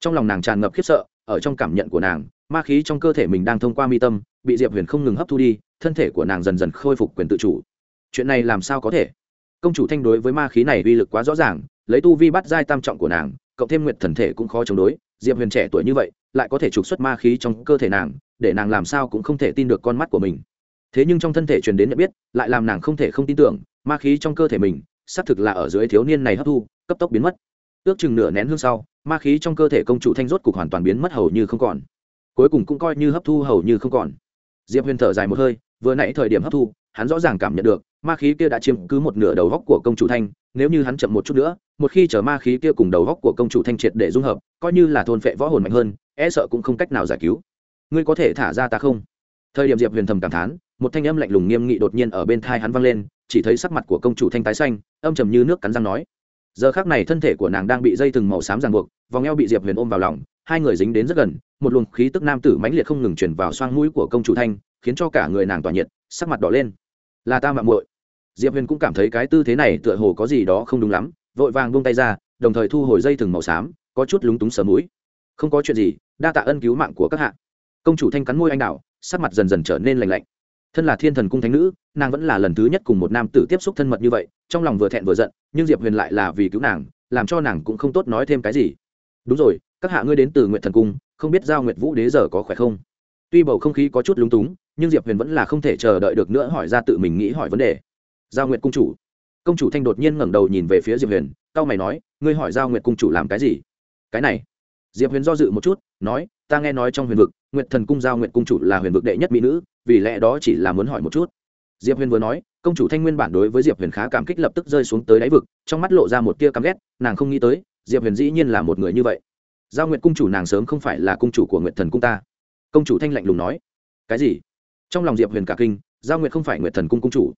Trong lòng nàng tràn ngập khiếp sợ ở trong cảm nhận của nàng, ma khí trong cơ thể mình đang thông qua mi tâm, bị diệp huyền không ngừng hấp thu đi, thân thể của nàng dần dần khôi phục quyền tự chủ. Chuyện này làm sao có thể? Công chủ thanh đối với ma khí này uy lực quá rõ ràng, lấy tu vi bắt giai tam trọng của nàng, cộng thêm nguyện thần thể cũng khó chống đối, diệp huyền trẻ tuổi như vậy, lại có thể trục xuất ma khí trong cơ thể nàng, để nàng làm sao cũng không thể tin được con mắt của mình. Thế nhưng trong thân thể truyền đến nhận biết, lại làm nàng không thể không tin tưởng, ma khí trong cơ thể mình, xác thực là ở dưới thiếu niên này hấp thu, cấp tốc biến mất ước chừng nửa nén hương sau, ma khí trong cơ thể công chủ thanh rốt cục hoàn toàn biến mất hầu như không còn. Cuối cùng cũng coi như hấp thu hầu như không còn. Diệp huyền thở dài một hơi, vừa nãy thời điểm hấp thu, hắn rõ ràng cảm nhận được, ma khí kia đã chiếm cứ một nửa đầu góc của công chủ thanh, nếu như hắn chậm một chút nữa, một khi chở ma khí kia cùng đầu góc của công chủ thanh triệt để dung hợp, coi như là thôn phệ võ hồn mạnh hơn e sợ cũng không cách nào giải cứu. Ngươi có thể thả ra ta không? Thời điểm diệp huyền thầm cảm thán, một thanh âm lạnh lùng nghiêm nghị đột nhiên ở bên thai hắn vang lên, chỉ thấy sắc mặt của công chủ thanh tái xanh, âm trầm như nước cắn răng nói giờ khác này thân thể của nàng đang bị dây thừng màu xám ràng buộc, vòng eo bị diệp huyền ôm vào lòng, hai người dính đến rất gần, một luồng khí tức nam tử mãnh liệt không ngừng chuyển vào xoang mũi của công chủ thanh, khiến cho cả người nàng tỏa nhiệt, sắc mặt đỏ lên. Là ta mạng muội. Diệp huyền cũng cảm thấy cái tư thế này tựa hồ có gì đó không đúng lắm, vội vàng buông tay ra, đồng thời thu hồi dây thừng màu xám, có chút lúng túng sờ mũi. Không có chuyện gì, đa tạ ân cứu mạng của các hạ. Công chủ thanh cắn môi anh đạo sắc mặt dần dần trở nên lành lạnh thân là thiên thần cung thánh nữ, nàng vẫn là lần thứ nhất cùng một nam tử tiếp xúc thân mật như vậy, trong lòng vừa thẹn vừa giận, nhưng diệp huyền lại là vì cứu nàng, làm cho nàng cũng không tốt nói thêm cái gì. Đúng rồi, các hạ ngươi đến từ nguyện thần cung, không biết giao nguyệt vũ đế giờ có khỏe không? Tuy bầu không khí có chút lúng túng, nhưng diệp huyền vẫn là không thể chờ đợi được nữa hỏi ra tự mình nghĩ hỏi vấn đề. Giao nguyệt cung chủ. Công chủ thanh đột nhiên ngẩng đầu nhìn về phía diệp huyền c a o mày nói, ngươi hỏi giao nguyệt cung chủ làm cái gì? Cái này. Diệp huyền do dự một chút, nói ta nghe nói trong huyền vực, nguyệt thần cung giao nguyệt cung chủ là huyền vực đệ nhất mỹ nữ, vì lẽ đó chỉ là muốn hỏi một chút. Diệp huyền vừa nói, công chủ thanh nguyên bản đối với diệp huyền khá cảm kích lập tức rơi xuống tới đáy vực, trong mắt lộ ra một tia căm ghét, nàng không nghĩ tới, diệp huyền dĩ nhiên là một người như vậy. Giao nguyệt cung chủ nàng sớm không phải là cung chủ của nguyệt thần cung ta. Công chủ thanh lạnh lùng nói. Cái gì? Trong lòng diệp huyền cả kinh, giao nguyệt không phải nguyệt thần cung cung chủ.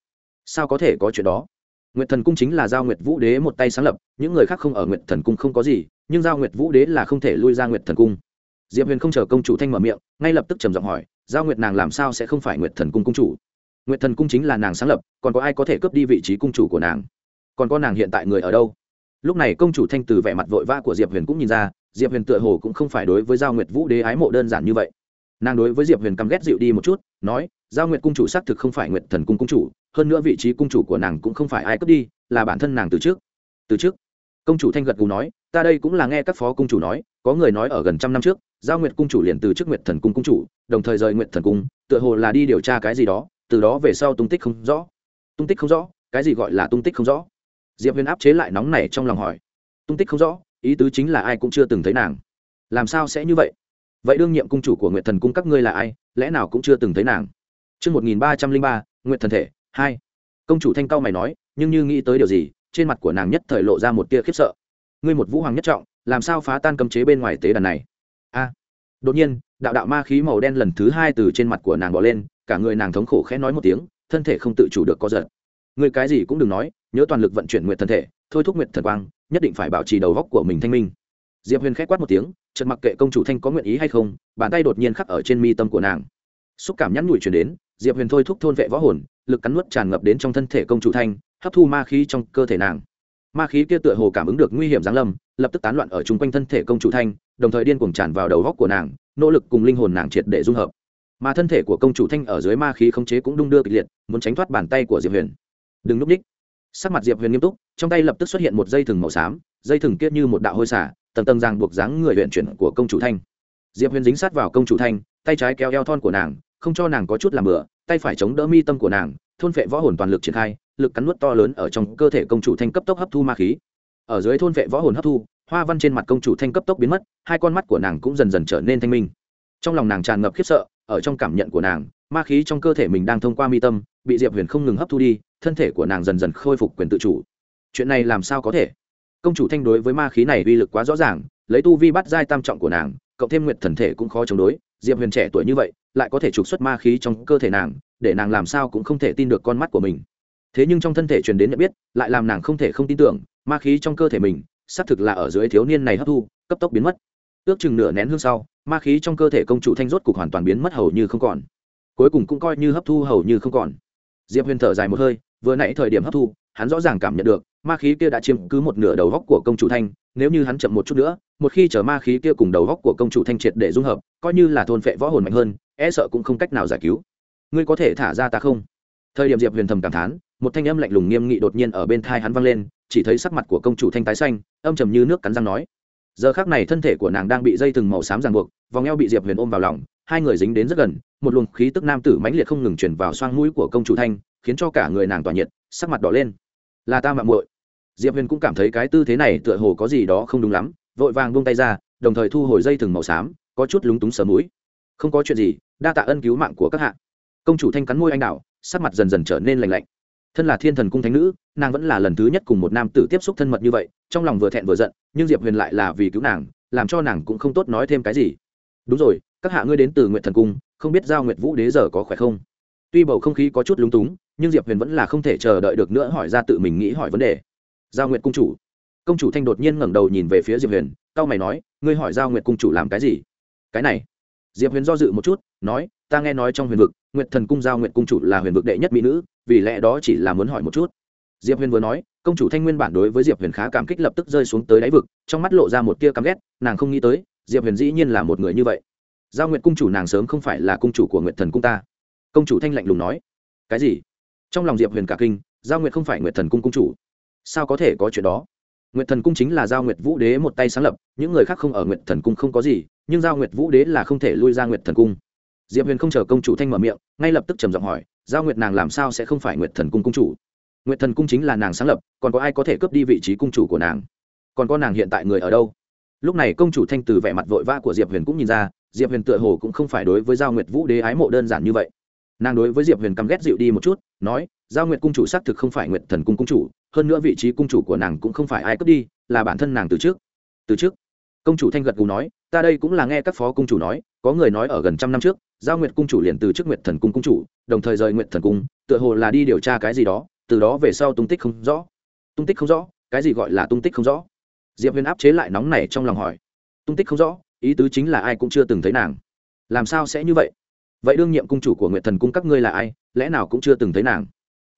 Sao có thể có chuyện đó? Nguyệt thần cung chính là giao nguyệt vũ đế một tay sáng lập, những người khác không ở nguyệt thần cung không có gì, nhưng giao nguyệt vũ đế là không thể lui ra nguyệt thần cung diệp huyền không chờ công chủ thanh mở miệng, ngay lập tức trầm giọng hỏi, giao nguyệt nàng làm sao sẽ không phải nguyệt thần cung cung chủ? Nguyệt thần cung chính là nàng sáng lập, còn có ai có thể cướp đi vị trí cung chủ của nàng? Còn có nàng hiện tại người ở đâu? Lúc này công chủ thanh từ vẻ mặt vội vã của diệp huyền cũng nhìn ra, diệp huyền tựa hồ cũng không phải đối với giao nguyệt vũ đế ái mộ đơn giản như vậy. Nàng đối với diệp huyền căm ghét dịu đi một chút, nói, giao nguyệt cung chủ xác thực không phải nguyệt thần cung cung chủ, hơn nữa vị trí cung chủ của nàng cũng không phải ai cướp đi, là bản thân nàng từ trước. Từ trước? Công chủ thanh gật gù nói, ta đây cũng là nghe các phó cung chủ nói, có người nói ở gần trăm năm trước giao nguyệt cung chủ liền từ trước nguyệt thần cung cung chủ đồng thời rời nguyệt thần cung tựa hồ là đi điều tra cái gì đó từ đó về sau tung tích không rõ. Tung tích không rõ? Cái gì gọi là tung tích không rõ? Diệp huyền áp chế lại nóng này trong lòng hỏi. Tung tích không rõ? Ý tứ chính là ai cũng chưa từng thấy nàng. Làm sao sẽ như vậy? Vậy đương nhiệm cung chủ của nguyệt thần cung các ngươi là ai? Lẽ nào cũng chưa từng thấy nàng? Trước 1303, Nguyệt thần thể, 2. Công chủ thanh cao mày nói, nhưng như nghĩ tới điều gì, trên mặt của nàng nhất thời lộ ra một tia khiếp sợ. Ngươi một vũ hoàng nhất trọng, làm sao phá tan cấm chế bên ngoài tế đàn này? A. Đột nhiên, đạo đạo ma khí màu đen lần thứ hai từ trên mặt của nàng bỏ lên, cả người nàng thống khổ khẽ nói một tiếng, thân thể không tự chủ được có giật. Người cái gì cũng đừng nói, nhớ toàn lực vận chuyển nguyện thân thể, thôi thúc nguyện thần quang, nhất định phải bảo trì đầu góc của mình thanh minh. Diệp huyền k h á quát một tiếng chật mặc kệ công chủ thanh có nguyện ý hay không, bàn tay đột nhiên khắc ở trên mi tâm của nàng. Xúc cảm nhắn nhủi chuyển đến, diệp huyền thôi thúc thôn vệ võ hồn, lực cắn nuốt tràn ngập đến trong thân thể công chủ thanh, hấp thu ma khí trong cơ thể nàng ma khí kia tựa hồ cảm ứng được nguy hiểm giáng lâm, lập tức tán loạn ở chung quanh thân thể công chủ thanh, đồng thời điên cuồng tràn vào đầu góc của nàng, nỗ lực cùng linh hồn nàng triệt để dung hợp. Mà thân thể của công chủ thanh ở dưới ma khí khống chế cũng đung đưa kịch liệt, muốn tránh thoát bàn tay của diệp huyền. Đừng núp ních sắc mặt diệp huyền nghiêm túc, trong tay lập tức xuất hiện một dây thừng màu xám, dây thừng kiết như một đạo hôi xả, tầng tầng ràng buộc dáng người huyện chuyển của công chủ thanh. Diệp huyền dính sát vào công chủ thanh, tay trái kéo eo thon của nàng, không cho nàng có chút làm bừa, tay phải chống đỡ mi tâm của nàng, thôn vệ võ hồn toàn lực triển khai lực cắn nuốt to lớn ở trong cơ thể công chủ thanh cấp tốc hấp thu ma khí. Ở dưới thôn vệ võ hồn hấp thu, hoa văn trên mặt công chủ thanh cấp tốc biến mất, hai con mắt của nàng cũng dần dần trở nên thanh minh. Trong lòng nàng tràn ngập khiếp sợ, ở trong cảm nhận của nàng, ma khí trong cơ thể mình đang thông qua mi tâm, bị diệp huyền không ngừng hấp thu đi, thân thể của nàng dần dần khôi phục quyền tự chủ. Chuyện này làm sao có thể? Công chủ thanh đối với ma khí này uy lực quá rõ ràng, lấy tu vi bắt giai tam trọng của nàng, cộng thêm nguyện thần thể cũng khó chống đối, diệp huyền trẻ tuổi như vậy, lại có thể trục xuất ma khí trong cơ thể nàng, để nàng làm sao cũng không thể tin được con mắt của mình thế nhưng trong thân thể truyền đến nhận biết, lại làm nàng không thể không tin tưởng, ma khí trong cơ thể mình, xác thực là ở dưới thiếu niên này hấp thu, cấp tốc biến mất. Ước chừng nửa nén hương sau, ma khí trong cơ thể công chủ thanh rốt cục hoàn toàn biến mất hầu như không còn. Cuối cùng cũng coi như hấp thu hầu như không còn. Diệp huyền thở dài một hơi, vừa nãy thời điểm hấp thu, hắn rõ ràng cảm nhận được, ma khí kia đã chiếm cứ một nửa đầu góc của công chủ thanh, nếu như hắn chậm một chút nữa, một khi chở ma khí kia cùng đầu góc của công chủ thanh triệt để dung hợp, coi như là thôn phệ võ hồn mạnh hơn e sợ cũng không cách nào giải cứu. Ngươi có thể thả ra ta không? Thời điểm diệp huyền thầm cảm thán một thanh âm lạnh lùng nghiêm nghị đột nhiên ở bên thai hắn vang lên, chỉ thấy sắc mặt của công chủ thanh tái xanh, âm trầm như nước cắn răng nói. Giờ khác này thân thể của nàng đang bị dây thừng màu xám ràng buộc, vòng eo bị diệp huyền ôm vào lòng, hai người dính đến rất gần, một luồng khí tức nam tử mãnh liệt không ngừng chuyển vào xoang mũi của công chủ thanh, khiến cho cả người nàng tỏa nhiệt, sắc mặt đỏ lên. Là ta mạng muội. Diệp huyền cũng cảm thấy cái tư thế này tựa hồ có gì đó không đúng lắm, vội vàng buông tay ra, đồng thời thu hồi dây thừng màu xám, có chút lúng túng sờ mũi. Không có chuyện gì, đa tạ ân cứu mạng của các hạ. Công chủ thanh cắn môi anh đạo sắc mặt dần dần trở nên lành lạnh thân là thiên thần cung thánh nữ, nàng vẫn là lần thứ nhất cùng một nam tử tiếp xúc thân mật như vậy, trong lòng vừa thẹn vừa giận, nhưng diệp huyền lại là vì cứu nàng, làm cho nàng cũng không tốt nói thêm cái gì. Đúng rồi, các hạ ngươi đến từ nguyện thần cung, không biết giao nguyệt vũ đế giờ có khỏe không? Tuy bầu không khí có chút lúng túng, nhưng diệp huyền vẫn là không thể chờ đợi được nữa hỏi ra tự mình nghĩ hỏi vấn đề. Giao nguyệt cung chủ. Công chủ thanh đột nhiên ngẩng đầu nhìn về phía diệp huyền c mày nói, ngươi hỏi giao nguyệt cung chủ làm cái gì? Cái này. Diệp huyền do dự một chút, nói ta nghe nói trong huyền vực, nguyệt thần cung giao nguyệt cung chủ là huyền vực đệ nhất mỹ nữ, vì lẽ đó chỉ là muốn hỏi một chút. Diệp huyền vừa nói, công chủ thanh nguyên bản đối với diệp huyền khá cảm kích lập tức rơi xuống tới đáy vực, trong mắt lộ ra một tia căm ghét, nàng không nghĩ tới, diệp huyền dĩ nhiên là một người như vậy. Giao nguyệt cung chủ nàng sớm không phải là cung chủ của nguyệt thần cung ta. Công chủ thanh lạnh lùng nói. Cái gì? Trong lòng diệp huyền cả kinh, giao nguyệt không phải nguyệt thần cung cung chủ. Sao có thể có chuyện đó? Nguyệt thần cung chính là giao nguyệt vũ đế một tay sáng lập, những người khác không ở nguyệt thần cung không có gì, nhưng giao nguyệt vũ đế là không thể lui ra nguyệt thần cung diệp huyền không chờ công chủ thanh mở miệng, ngay lập tức trầm giọng hỏi, giao nguyệt nàng làm sao sẽ không phải nguyệt thần cung cung chủ? Nguyệt thần cung chính là nàng sáng lập, còn có ai có thể cướp đi vị trí cung chủ của nàng? Còn có nàng hiện tại người ở đâu? Lúc này công chủ thanh từ vẻ mặt vội vã của diệp huyền cũng nhìn ra, diệp huyền tựa hồ cũng không phải đối với giao nguyệt vũ đế ái mộ đơn giản như vậy. Nàng đối với diệp huyền căm ghét dịu đi một chút, nói, giao nguyệt cung chủ xác thực không phải nguyệt thần cung cung chủ, hơn nữa vị trí cung chủ của nàng cũng không phải ai cướp đi, là bản thân nàng từ trước. Từ trước? Công chủ thanh gật gù nói, ta đây cũng là nghe các phó cung chủ nói có người nói ở gần trăm năm trước giao nguyệt cung chủ liền từ chức nguyệt thần cung cung chủ đồng thời rời nguyệt thần cung tựa hồ là đi điều tra cái gì đó từ đó về sau tung tích không rõ. Tung tích không rõ? Cái gì gọi là tung tích không rõ? Diệp huyền áp chế lại nóng này trong lòng hỏi. Tung tích không rõ? Ý tứ chính là ai cũng chưa từng thấy nàng. Làm sao sẽ như vậy? Vậy đương nhiệm cung chủ của nguyệt thần cung các ngươi là ai? Lẽ nào cũng chưa từng thấy nàng?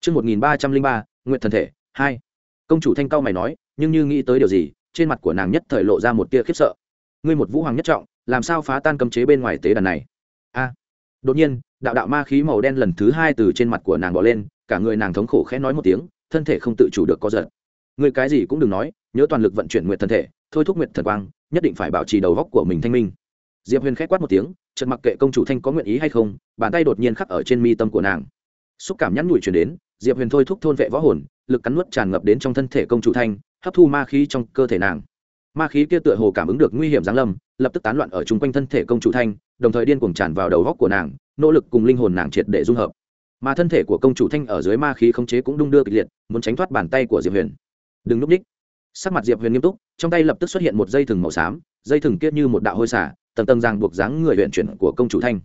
Trước 1303, Nguyệt thần thể, 2. Công chủ thanh cao mày nói, nhưng như nghĩ tới điều gì, trên mặt của nàng nhất thời lộ ra một tia khiếp sợ. Ngươi một vũ hoàng nhất trọng, làm sao phá tan cấm chế bên ngoài tế đàn này? A. Đột nhiên, đạo đạo ma khí màu đen lần thứ hai từ trên mặt của nàng bò lên, cả người nàng thống khổ khẽ nói một tiếng, thân thể không tự chủ được có giật. Ngươi cái gì cũng đừng nói, nhớ toàn lực vận chuyển nguyện thân thể, thôi thúc nguyện thần quang, nhất định phải bảo trì đầu góc của mình thanh minh. Diệp Huyền khẽ quát một tiếng, chợt mặc kệ công chủ thanh có nguyện ý hay không, bàn tay đột nhiên khắc ở trên mi tâm của nàng. Xúc cảm nhắn nhủi truyền đến, Diệp Huyền thôi thúc thôn vệ võ hồn, lực cắn nuốt tràn ngập đến trong thân thể công chủ thanh, hấp thu ma khí trong cơ thể nàng ma khí kia tựa hồ cảm ứng được nguy hiểm giáng lâm, lập tức tán loạn ở chung quanh thân thể công chủ thanh, đồng thời điên cuồng tràn vào đầu góc của nàng, nỗ lực cùng linh hồn nàng triệt để dung hợp. Mà thân thể của công chủ thanh ở dưới ma khí khống chế cũng đung đưa kịch liệt, muốn tránh thoát bàn tay của diệp huyền. Đừng núp ních. Sắc mặt diệp huyền nghiêm túc, trong tay lập tức xuất hiện một dây thừng màu xám, dây thừng kia như một đạo hôi xả, tầng tầng ràng buộc dáng người huyện chuyển của công chủ thanh.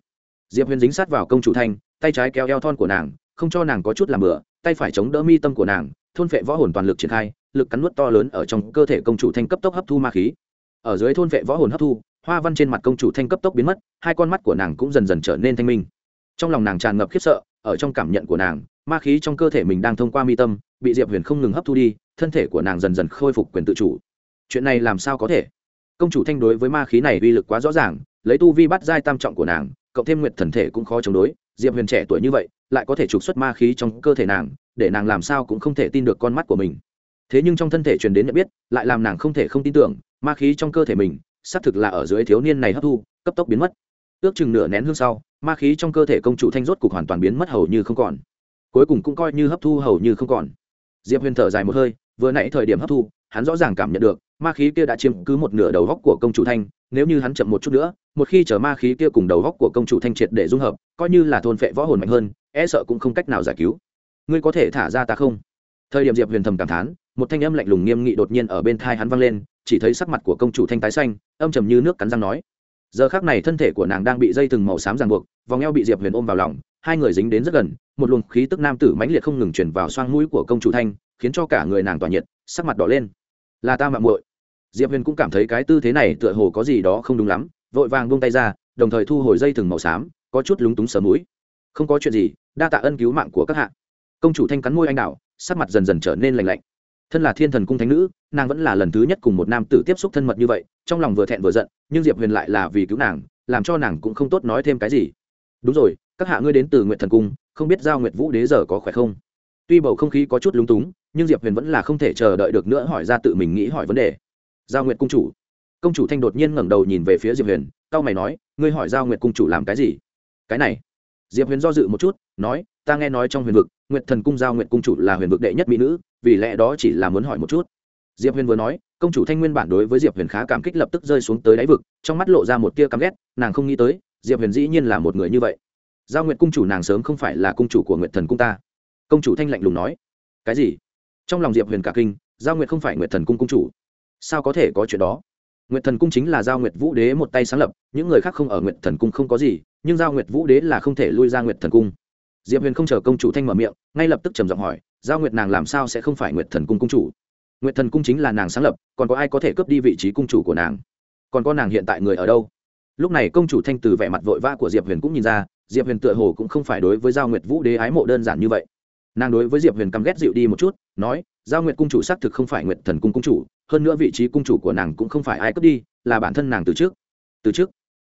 Diệp huyền dính sát vào công chủ thanh, tay trái kéo eo thon của nàng, không cho nàng có chút làm bừa, tay phải chống đỡ mi tâm của nàng, thôn phệ võ hồn toàn lực triển khai lực cắn nuốt to lớn ở trong cơ thể công chủ thanh cấp tốc hấp thu ma khí. Ở dưới thôn vệ võ hồn hấp thu, hoa văn trên mặt công chủ thanh cấp tốc biến mất, hai con mắt của nàng cũng dần dần trở nên thanh minh. Trong lòng nàng tràn ngập khiếp sợ, ở trong cảm nhận của nàng, ma khí trong cơ thể mình đang thông qua mi tâm, bị diệp huyền không ngừng hấp thu đi, thân thể của nàng dần dần khôi phục quyền tự chủ. Chuyện này làm sao có thể? Công chủ thanh đối với ma khí này uy lực quá rõ ràng, lấy tu vi bắt giai tam trọng của nàng, cộng thêm nguyệt thần thể cũng khó chống đối, diệp huyền trẻ tuổi như vậy, lại có thể trục xuất ma khí trong cơ thể nàng, để nàng làm sao cũng không thể tin được con mắt của mình thế nhưng trong thân thể truyền đến nhận biết, lại làm nàng không thể không tin tưởng, ma khí trong cơ thể mình, xác thực là ở dưới thiếu niên này hấp thu, cấp tốc biến mất. Ước chừng nửa nén hương sau, ma khí trong cơ thể công chủ thanh rốt cục hoàn toàn biến mất hầu như không còn. Cuối cùng cũng coi như hấp thu hầu như không còn. Diệp huyền thở dài một hơi, vừa nãy thời điểm hấp thu, hắn rõ ràng cảm nhận được, ma khí kia đã chiếm cứ một nửa đầu góc của công chủ thanh, nếu như hắn chậm một chút nữa, một khi chở ma khí kia cùng đầu góc của công chủ thanh triệt để dung hợp, coi như là thôn phệ võ hồn mạnh hơn e sợ cũng không cách nào giải cứu. Ngươi có thể thả ra ta không? Thời điểm diệp huyền thầm cảm thán, một thanh âm lạnh lùng nghiêm nghị đột nhiên ở bên thai hắn vang lên, chỉ thấy sắc mặt của công chủ thanh tái xanh, âm trầm như nước cắn răng nói. Giờ khác này thân thể của nàng đang bị dây thừng màu xám ràng buộc, vòng eo bị diệp huyền ôm vào lòng, hai người dính đến rất gần, một luồng khí tức nam tử mãnh liệt không ngừng chuyển vào xoang mũi của công chủ thanh, khiến cho cả người nàng tỏa nhiệt, sắc mặt đỏ lên. Là ta mạng muội. Diệp huyền cũng cảm thấy cái tư thế này tựa hồ có gì đó không đúng lắm, vội vàng buông tay ra, đồng thời thu hồi dây thừng màu xám, có chút lúng túng sờ mũi. Không có chuyện gì, đa tạ ân cứu mạng của các hạ. Công chủ thanh cắn môi anh đạo sắc mặt dần dần trở nên lạnh lạnh. Thân là thiên thần cung thánh nữ, nàng vẫn là lần thứ nhất cùng một nam tử tiếp xúc thân mật như vậy, trong lòng vừa thẹn vừa giận, nhưng diệp huyền lại là vì cứu nàng, làm cho nàng cũng không tốt nói thêm cái gì. Đúng rồi, các hạ ngươi đến từ nguyện thần cung, không biết giao nguyệt vũ đế giờ có khỏe không? Tuy bầu không khí có chút lúng túng, nhưng diệp huyền vẫn là không thể chờ đợi được nữa hỏi ra tự mình nghĩ hỏi vấn đề. Giao nguyệt cung chủ. Công chủ thanh đột nhiên ngẩng đầu nhìn về phía diệp huyền tao mày nói, ngươi hỏi giao nguyệt cung chủ làm cái gì? Cái này. Diệp huyền do dự một chút, nói ta nghe nói trong huyền vực, nguyệt thần cung giao nguyệt cung chủ là huyền vực đệ nhất mỹ nữ, vì lẽ đó chỉ là muốn hỏi một chút. Diệp huyền vừa nói, công chủ thanh nguyên bản đối với diệp huyền khá cảm kích lập tức rơi xuống tới đáy vực, trong mắt lộ ra một tia căm ghét, nàng không nghĩ tới, diệp huyền dĩ nhiên là một người như vậy. Giao nguyệt cung chủ nàng sớm không phải là cung chủ của nguyệt thần cung ta. Công chủ thanh lạnh lùng nói. Cái gì? Trong lòng diệp huyền cả kinh, giao nguyệt không phải nguyệt thần cung cung chủ. Sao có thể có chuyện đó? Nguyệt thần cung chính là giao nguyệt vũ đế một tay sáng lập, những người khác không ở nguyệt thần cung không có gì, nhưng giao nguyệt vũ đế là không thể lui ra nguyệt thần cung diệp huyền không chờ công chủ thanh mở miệng, ngay lập tức trầm giọng hỏi, giao nguyệt nàng làm sao sẽ không phải nguyệt thần cung cung chủ? Nguyệt thần cung chính là nàng sáng lập, còn có ai có thể cướp đi vị trí cung chủ của nàng? Còn có nàng hiện tại người ở đâu? Lúc này công chủ thanh từ vẻ mặt vội vã của diệp huyền cũng nhìn ra, diệp huyền tựa hồ cũng không phải đối với giao nguyệt vũ đế ái mộ đơn giản như vậy. Nàng đối với diệp huyền căm ghét dịu đi một chút, nói, giao nguyệt cung chủ xác thực không phải nguyệt thần cung cung chủ, hơn nữa vị trí cung chủ của nàng cũng không phải ai cướp đi, là bản thân nàng từ trước. Từ trước?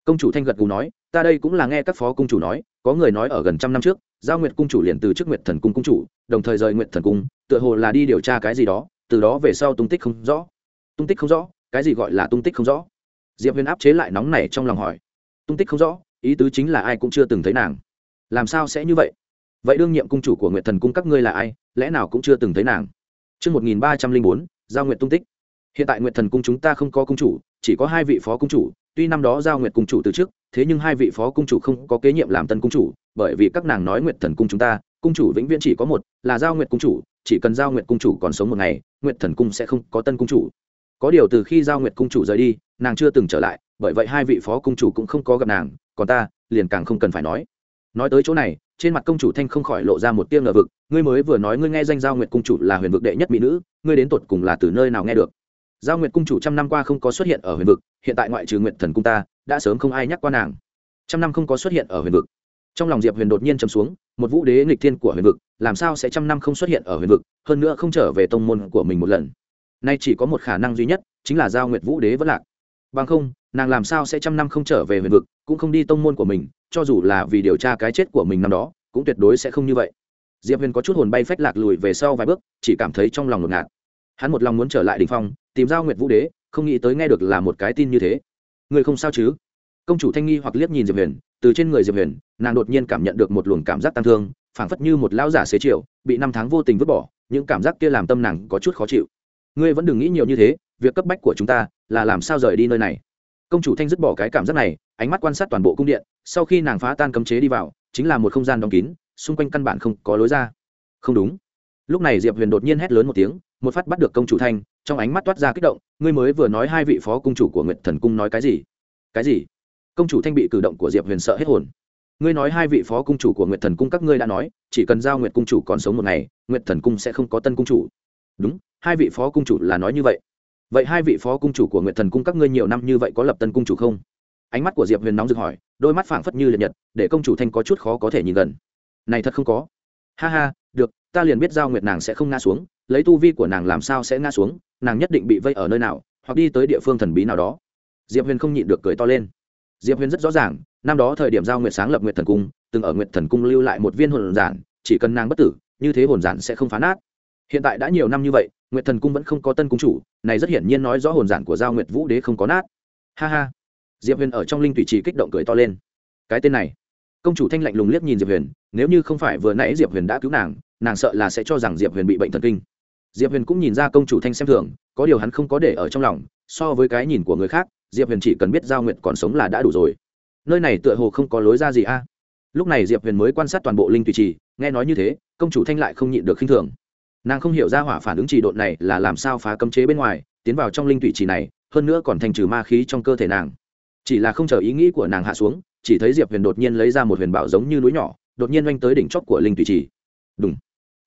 Công chủ thanh gật gù nói, ta đây cũng là nghe các phó cung chủ nói, có người nói ở gần trăm năm trước giao nguyệt cung chủ liền từ trước nguyệt thần cung cung chủ đồng thời rời nguyệt thần cung tựa hồ là đi điều tra cái gì đó từ đó về sau tung tích không rõ. Tung tích không rõ? Cái gì gọi là tung tích không rõ? Diệp huyền áp chế lại nóng này trong lòng hỏi. Tung tích không rõ? Ý tứ chính là ai cũng chưa từng thấy nàng. Làm sao sẽ như vậy? Vậy đương nhiệm cung chủ của nguyệt thần cung các ngươi là ai? Lẽ nào cũng chưa từng thấy nàng? Trước 1304, giao nguyệt tung tích. Hiện tại Nguyệt Thần cung chúng ta không có cung chủ, chỉ có hai vị phó cung chủ, tuy năm đó giao Nguyệt cung chủ từ trước, thế nhưng hai vị phó cung chủ không có kế nhiệm làm tân cung chủ, bởi vì các nàng nói Nguyệt Thần cung chúng ta, cung chủ vĩnh viễn chỉ có một, là giao Nguyệt cung chủ, chỉ cần giao Nguyệt cung chủ còn sống một ngày, Nguyệt Thần cung sẽ không có tân cung chủ. Có điều từ khi giao Nguyệt cung chủ rời đi, nàng chưa từng trở lại, bởi vậy hai vị phó cung chủ cũng không có gặp nàng, còn ta, liền càng không cần phải nói. Nói tới chỗ này, trên mặt công chủ thanh không khỏi lộ ra một tia ngờ vực ngươi mới vừa nói ngươi nghe danh giao nguyệt cung chủ là huyền vực đệ nhất mỹ nữ ngươi đến tột cùng là từ nơi nào nghe được giao nguyệt cung chủ trăm năm qua không có xuất hiện ở huyền vực hiện tại ngoại trừ nguyệt thần cung ta đã sớm không ai nhắc qua nàng trăm năm không có xuất hiện ở huyền vực trong lòng diệp huyền đột nhiên chấm xuống, một vũ đế nghịch thiên của huyền vực, làm sao sẽ trăm năm không xuất hiện ở huyền vực, hơn nữa không trở về tông môn của mình một lần. Nay chỉ có một khả năng duy nhất, chính là giao nguyệt vũ đế vẫn lạc. Bằng không, nàng làm sao sẽ trăm năm không trở về huyền vực, cũng không đi tông môn của mình, cho dù là vì điều tra cái chết của mình năm đó, cũng tuyệt đối sẽ không như vậy. Diệp huyền có chút hồn bay phách lạc lùi về sau vài bước, chỉ cảm thấy trong lòng ngột ngạt. Hắn một lòng muốn trở lại đình phong, tìm giao nguyệt vũ đế, không nghĩ tới nghe được là một cái tin như thế. Người không sao chứ? Công chủ thanh nghi hoặc liếc nhìn diệp huyền từ trên người diệp huyền, nàng đột nhiên cảm nhận được một luồng cảm giác tăng thương, phảng phất như một lão giả xế chiều, bị năm tháng vô tình vứt bỏ, những cảm giác kia làm tâm nàng có chút khó chịu. Ngươi vẫn đừng nghĩ nhiều như thế, việc cấp bách của chúng ta là làm sao rời đi nơi này. Công chủ thanh dứt bỏ cái cảm giác này, ánh mắt quan sát toàn bộ cung điện, sau khi nàng phá tan cấm chế đi vào, chính là một không gian đóng kín, xung quanh căn bản không có lối ra. Không đúng. Lúc này diệp huyền đột nhiên hét lớn một tiếng, một phát bắt được công chủ thanh, trong ánh mắt toát ra kích động, ngươi mới vừa nói hai vị phó cung chủ của nguyệt thần cung nói cái gì? Cái gì? Công chủ thanh bị cử động của diệp huyền sợ hết hồn. Ngươi nói hai vị phó cung chủ của nguyệt thần cung các ngươi đã nói, chỉ cần giao nguyệt cung chủ còn sống một ngày, nguyệt thần cung sẽ không có tân cung chủ. Đúng, hai vị phó cung chủ là nói như vậy. Vậy hai vị phó cung chủ của nguyệt thần cung các ngươi nhiều năm như vậy có lập tân cung chủ không? Ánh mắt của diệp huyền nóng rực hỏi, đôi mắt phảng phất như liệt nhật, để công chủ thanh có chút khó có thể nhìn gần. Này thật không có. Ha ha, được, ta liền biết giao nguyệt nàng sẽ không ngã xuống, lấy tu vi của nàng làm sao sẽ ngã xuống, nàng nhất định bị vây ở nơi nào, hoặc đi tới địa phương thần bí nào đó. Diệp huyền không nhịn được cười to lên diệp huyền rất rõ ràng, năm đó thời điểm giao nguyệt sáng lập nguyệt thần cung, từng ở nguyệt thần cung lưu lại một viên hồn giản, chỉ cần nàng bất tử, như thế hồn giản sẽ không phá nát. Hiện tại đã nhiều năm như vậy, nguyệt thần cung vẫn không có tân cung chủ, này rất hiển nhiên nói rõ hồn giản của giao nguyệt vũ đế không có nát. Ha ha. Diệp huyền ở trong linh thủy trì kích động cười to lên. Cái tên này. Công chủ thanh lạnh lùng liếc nhìn diệp huyền, nếu như không phải vừa nãy diệp huyền đã cứu nàng nàng sợ là sẽ cho rằng diệp huyền bị bệnh thần kinh. Diệp huyền cũng nhìn ra công chủ thanh xem thường, có điều hắn không có để ở trong lòng, so với cái nhìn của người khác diệp huyền chỉ cần biết giao nguyệt còn sống là đã đủ rồi nơi này tựa hồ không có lối ra gì a à? lúc này diệp huyền mới quan sát toàn bộ linh tùy trì nghe nói như thế công chủ thanh lại không nhịn được khinh thường nàng không hiểu ra hỏa phản ứng trì độn này là làm sao phá cấm chế bên ngoài tiến vào trong linh tùy trì này hơn nữa còn thành trừ ma khí trong cơ thể nàng chỉ là không chờ ý nghĩ của nàng hạ xuống chỉ thấy diệp huyền đột nhiên lấy ra một huyền bảo giống như núi nhỏ đột nhiên oanh tới đỉnh chóp của linh tùy trì đúng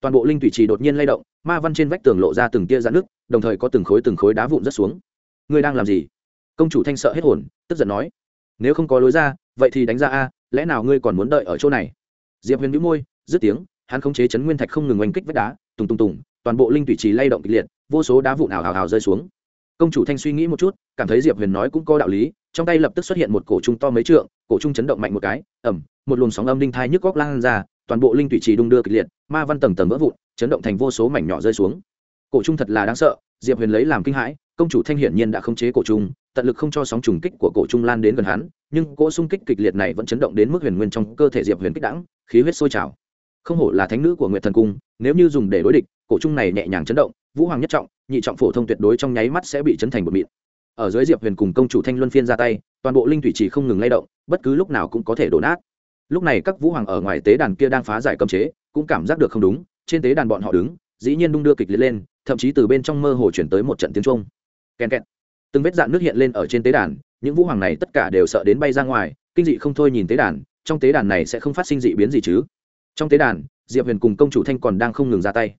toàn bộ linh tùy trì đột nhiên lay động ma văn trên vách tường lộ ra từng tia dạn nước đồng thời có từng khối từng khối đá vụn rất xuống ngươi đang làm gì công chủ thanh sợ hết hồn, tức giận nói, nếu không có lối ra, vậy thì đánh ra a, lẽ nào ngươi còn muốn đợi ở chỗ này? Diệp huyền nhũ môi, dứt tiếng, hắn khống chế chấn nguyên thạch không ngừng oanh kích vách đá, tùng tùng tùng, toàn bộ linh thủy trì lay động kịch liệt, vô số đá vụn ảo hào hào rơi xuống. Công chủ thanh suy nghĩ một chút, cảm thấy diệp huyền nói cũng có đạo lý, trong tay lập tức xuất hiện một cổ trung to mấy trượng, cổ trung chấn động mạnh một cái ẩm một luồng sóng âm đinh thai nhức góc lan ra, toàn bộ linh thủy trì đung đưa kịch liệt, ma văn tầng tầng vỡ vụn, chấn động thành vô số mảnh nhỏ rơi xuống. Cổ trung thật là đáng sợ, diệp huyền lấy làm kinh hãi công chủ thanh hiển nhiên đã khống chế cổ trung, tận lực không cho sóng trùng kích của cổ trung lan đến gần hắn, nhưng cỗ xung kích kịch liệt này vẫn chấn động đến mức huyền nguyên trong cơ thể diệp huyền kích đẳng khí huyết sôi trào. Không hổ là thánh nữ của nguyệt thần cung, nếu như dùng để đối địch, cổ trung này nhẹ nhàng chấn động, vũ hoàng nhất trọng, nhị trọng phổ thông tuyệt đối trong nháy mắt sẽ bị chấn thành một mịn. Ở dưới diệp huyền cùng công chủ thanh luân phiên ra tay, toàn bộ linh thủy chỉ không ngừng lay động, bất cứ lúc nào cũng có thể đổ nát. Lúc này các vũ hoàng ở ngoài tế đàn kia đang phá giải cấm chế, cũng cảm giác được không đúng, trên tế đàn bọn họ đứng, dĩ nhiên đung đưa kịch liệt lên, thậm chí từ bên trong mơ hồ chuyển tới một trận tiếng trung kèn kẹt. Từng vết dạn nước hiện lên ở trên tế đàn những vũ hoàng này tất cả đều sợ đến bay ra ngoài kinh dị không thôi nhìn tế đàn trong tế đàn này sẽ không phát sinh dị biến gì chứ? Trong tế đàn diệp huyền cùng công chủ thanh còn đang không ngừng ra tay.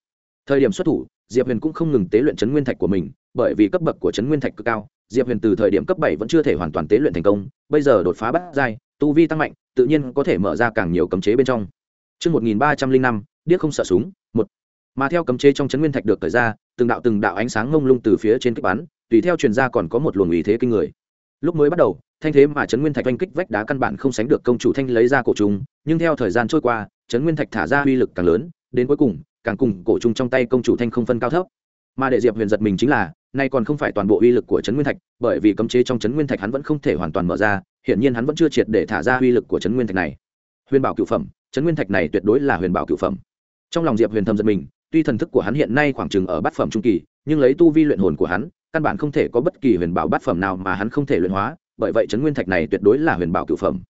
Thời điểm xuất thủ diệp huyền cũng không ngừng tế luyện chấn nguyên thạch của mình bởi vì cấp bậc của chấn nguyên thạch cực cao diệp huyền từ thời điểm cấp bảy vẫn chưa thể hoàn toàn tế luyện thành công bây giờ đột phá bắt giai tu vi tăng mạnh tự nhiên có thể mở ra càng nhiều cấm chế bên trong. Trước 1305, điếc không sợ súng, một. Mà theo cấm chế trong chấn nguyên thạch được thời ra, từng đạo từng đạo ánh sáng ngông lung từ phía trên kích bắn, tùy theo truyền ra còn có một luồng ý thế kinh người. Lúc mới bắt đầu, thanh thế mà chấn nguyên thạch oanh kích vách đá căn bản không sánh được công chủ thanh lấy ra cổ trùng, nhưng theo thời gian trôi qua, chấn nguyên thạch thả ra uy lực càng lớn, đến cuối cùng, càng cùng cổ trùng trong tay công chủ thanh không phân cao thấp. Mà để Diệp Huyền giật mình chính là, nay còn không phải toàn bộ uy lực của chấn nguyên thạch, bởi vì cấm chế trong chấn nguyên thạch hắn vẫn không thể hoàn toàn mở ra, hiển nhiên hắn vẫn chưa triệt để thả ra uy lực của chấn nguyên thạch này. Huyền bảo cửu phẩm, chấn nguyên thạch này tuyệt đối là huyền bảo cửu phẩm. Trong lòng Diệp Huyền thầm giật mình, tuy thần thức của hắn hiện nay khoảng chừng ở bát phẩm trung kỳ, nhưng lấy tu vi luyện hồn của hắn, căn bản không thể có bất kỳ huyền bảo bát phẩm nào mà hắn không thể luyện hóa, bởi vậy chấn nguyên thạch này tuyệt đối là huyền bảo cửu phẩm.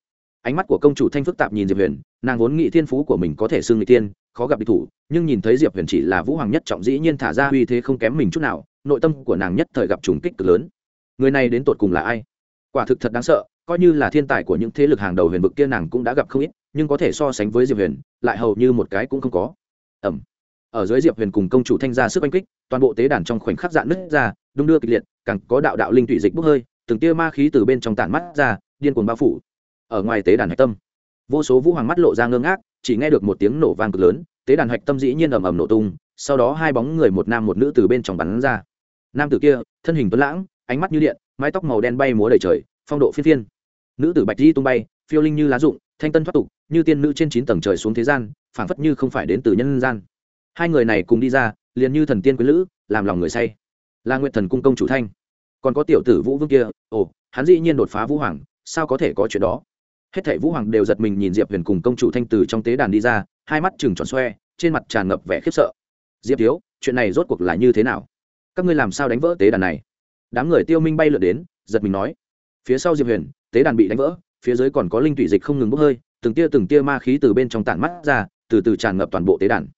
Ánh mắt của công chủ Thanh phức tạp nhìn Diệp Huyền, nàng vốn nghĩ thiên phú của mình có thể xưng nghịch tiên, khó gặp địch thủ, nhưng nhìn thấy Diệp Huyền chỉ là vũ hoàng nhất trọng dĩ nhiên thả ra uy thế không kém mình chút nào, nội tâm của nàng nhất thời gặp trùng kích cực lớn. Người này đến tột cùng là ai? Quả thực thật đáng sợ, coi như là thiên tài của những thế lực hàng đầu huyền vực kia nàng cũng đã gặp không ít, nhưng có thể so sánh với Diệp Huyền, lại hầu như một cái cũng không có. Ầm. Ở dưới Diệp Huyền cùng công chủ Thanh ra sức oanh kích, toàn bộ tế đàn trong khoảnh khắc dạn nứt ra, đung đưa kịch liệt, càng có đạo đạo linh tụy dịch bốc hơi, từng tia ma khí từ bên trong tản mắt ra, điên cuồng bao phủ. Ở ngoài tế đàn hạch tâm, vô số vũ hoàng mắt lộ ra ngơ ngác, chỉ nghe được một tiếng nổ vang cực lớn, tế đàn hạch tâm dĩ nhiên ầm ầm nổ tung, sau đó hai bóng người một nam một nữ từ bên trong bắn ra. Nam tử kia, thân hình tuấn lãng, ánh mắt như điện, mái tóc màu đen bay múa đầy trời, phong độ phiên phiên. Nữ tử bạch di tung bay, phiêu linh như lá rụng, thanh tân thoát tục, như tiên nữ trên chín tầng trời xuống thế gian, phảng phất như không phải đến từ nhân gian. Hai người này cùng đi ra, liền như thần tiên quý lữ, làm lòng người say. Là Nguyệt Thần cung công chủ thanh. Còn có tiểu tử vũ vương kia ồ hắn dĩ nhiên đột phá vũ hoàng sao có thể có chuyện đó? Hết thảy vũ hoàng đều giật mình nhìn diệp huyền cùng công chủ thanh từ trong tế đàn đi ra hai mắt chừng tròn xoe trên mặt tràn ngập vẻ khiếp sợ. Diệp thiếu chuyện này rốt cuộc là như thế nào? Các ngươi làm sao đánh vỡ tế đàn này? Đám người tiêu minh bay lượn đến giật mình nói. Phía sau diệp huyền tế đàn bị đánh vỡ phía dưới còn có linh thủy dịch không ngừng bốc hơi từng tia từng tia ma khí từ bên trong tản mắt ra từ từ tràn ngập toàn bộ tế đàn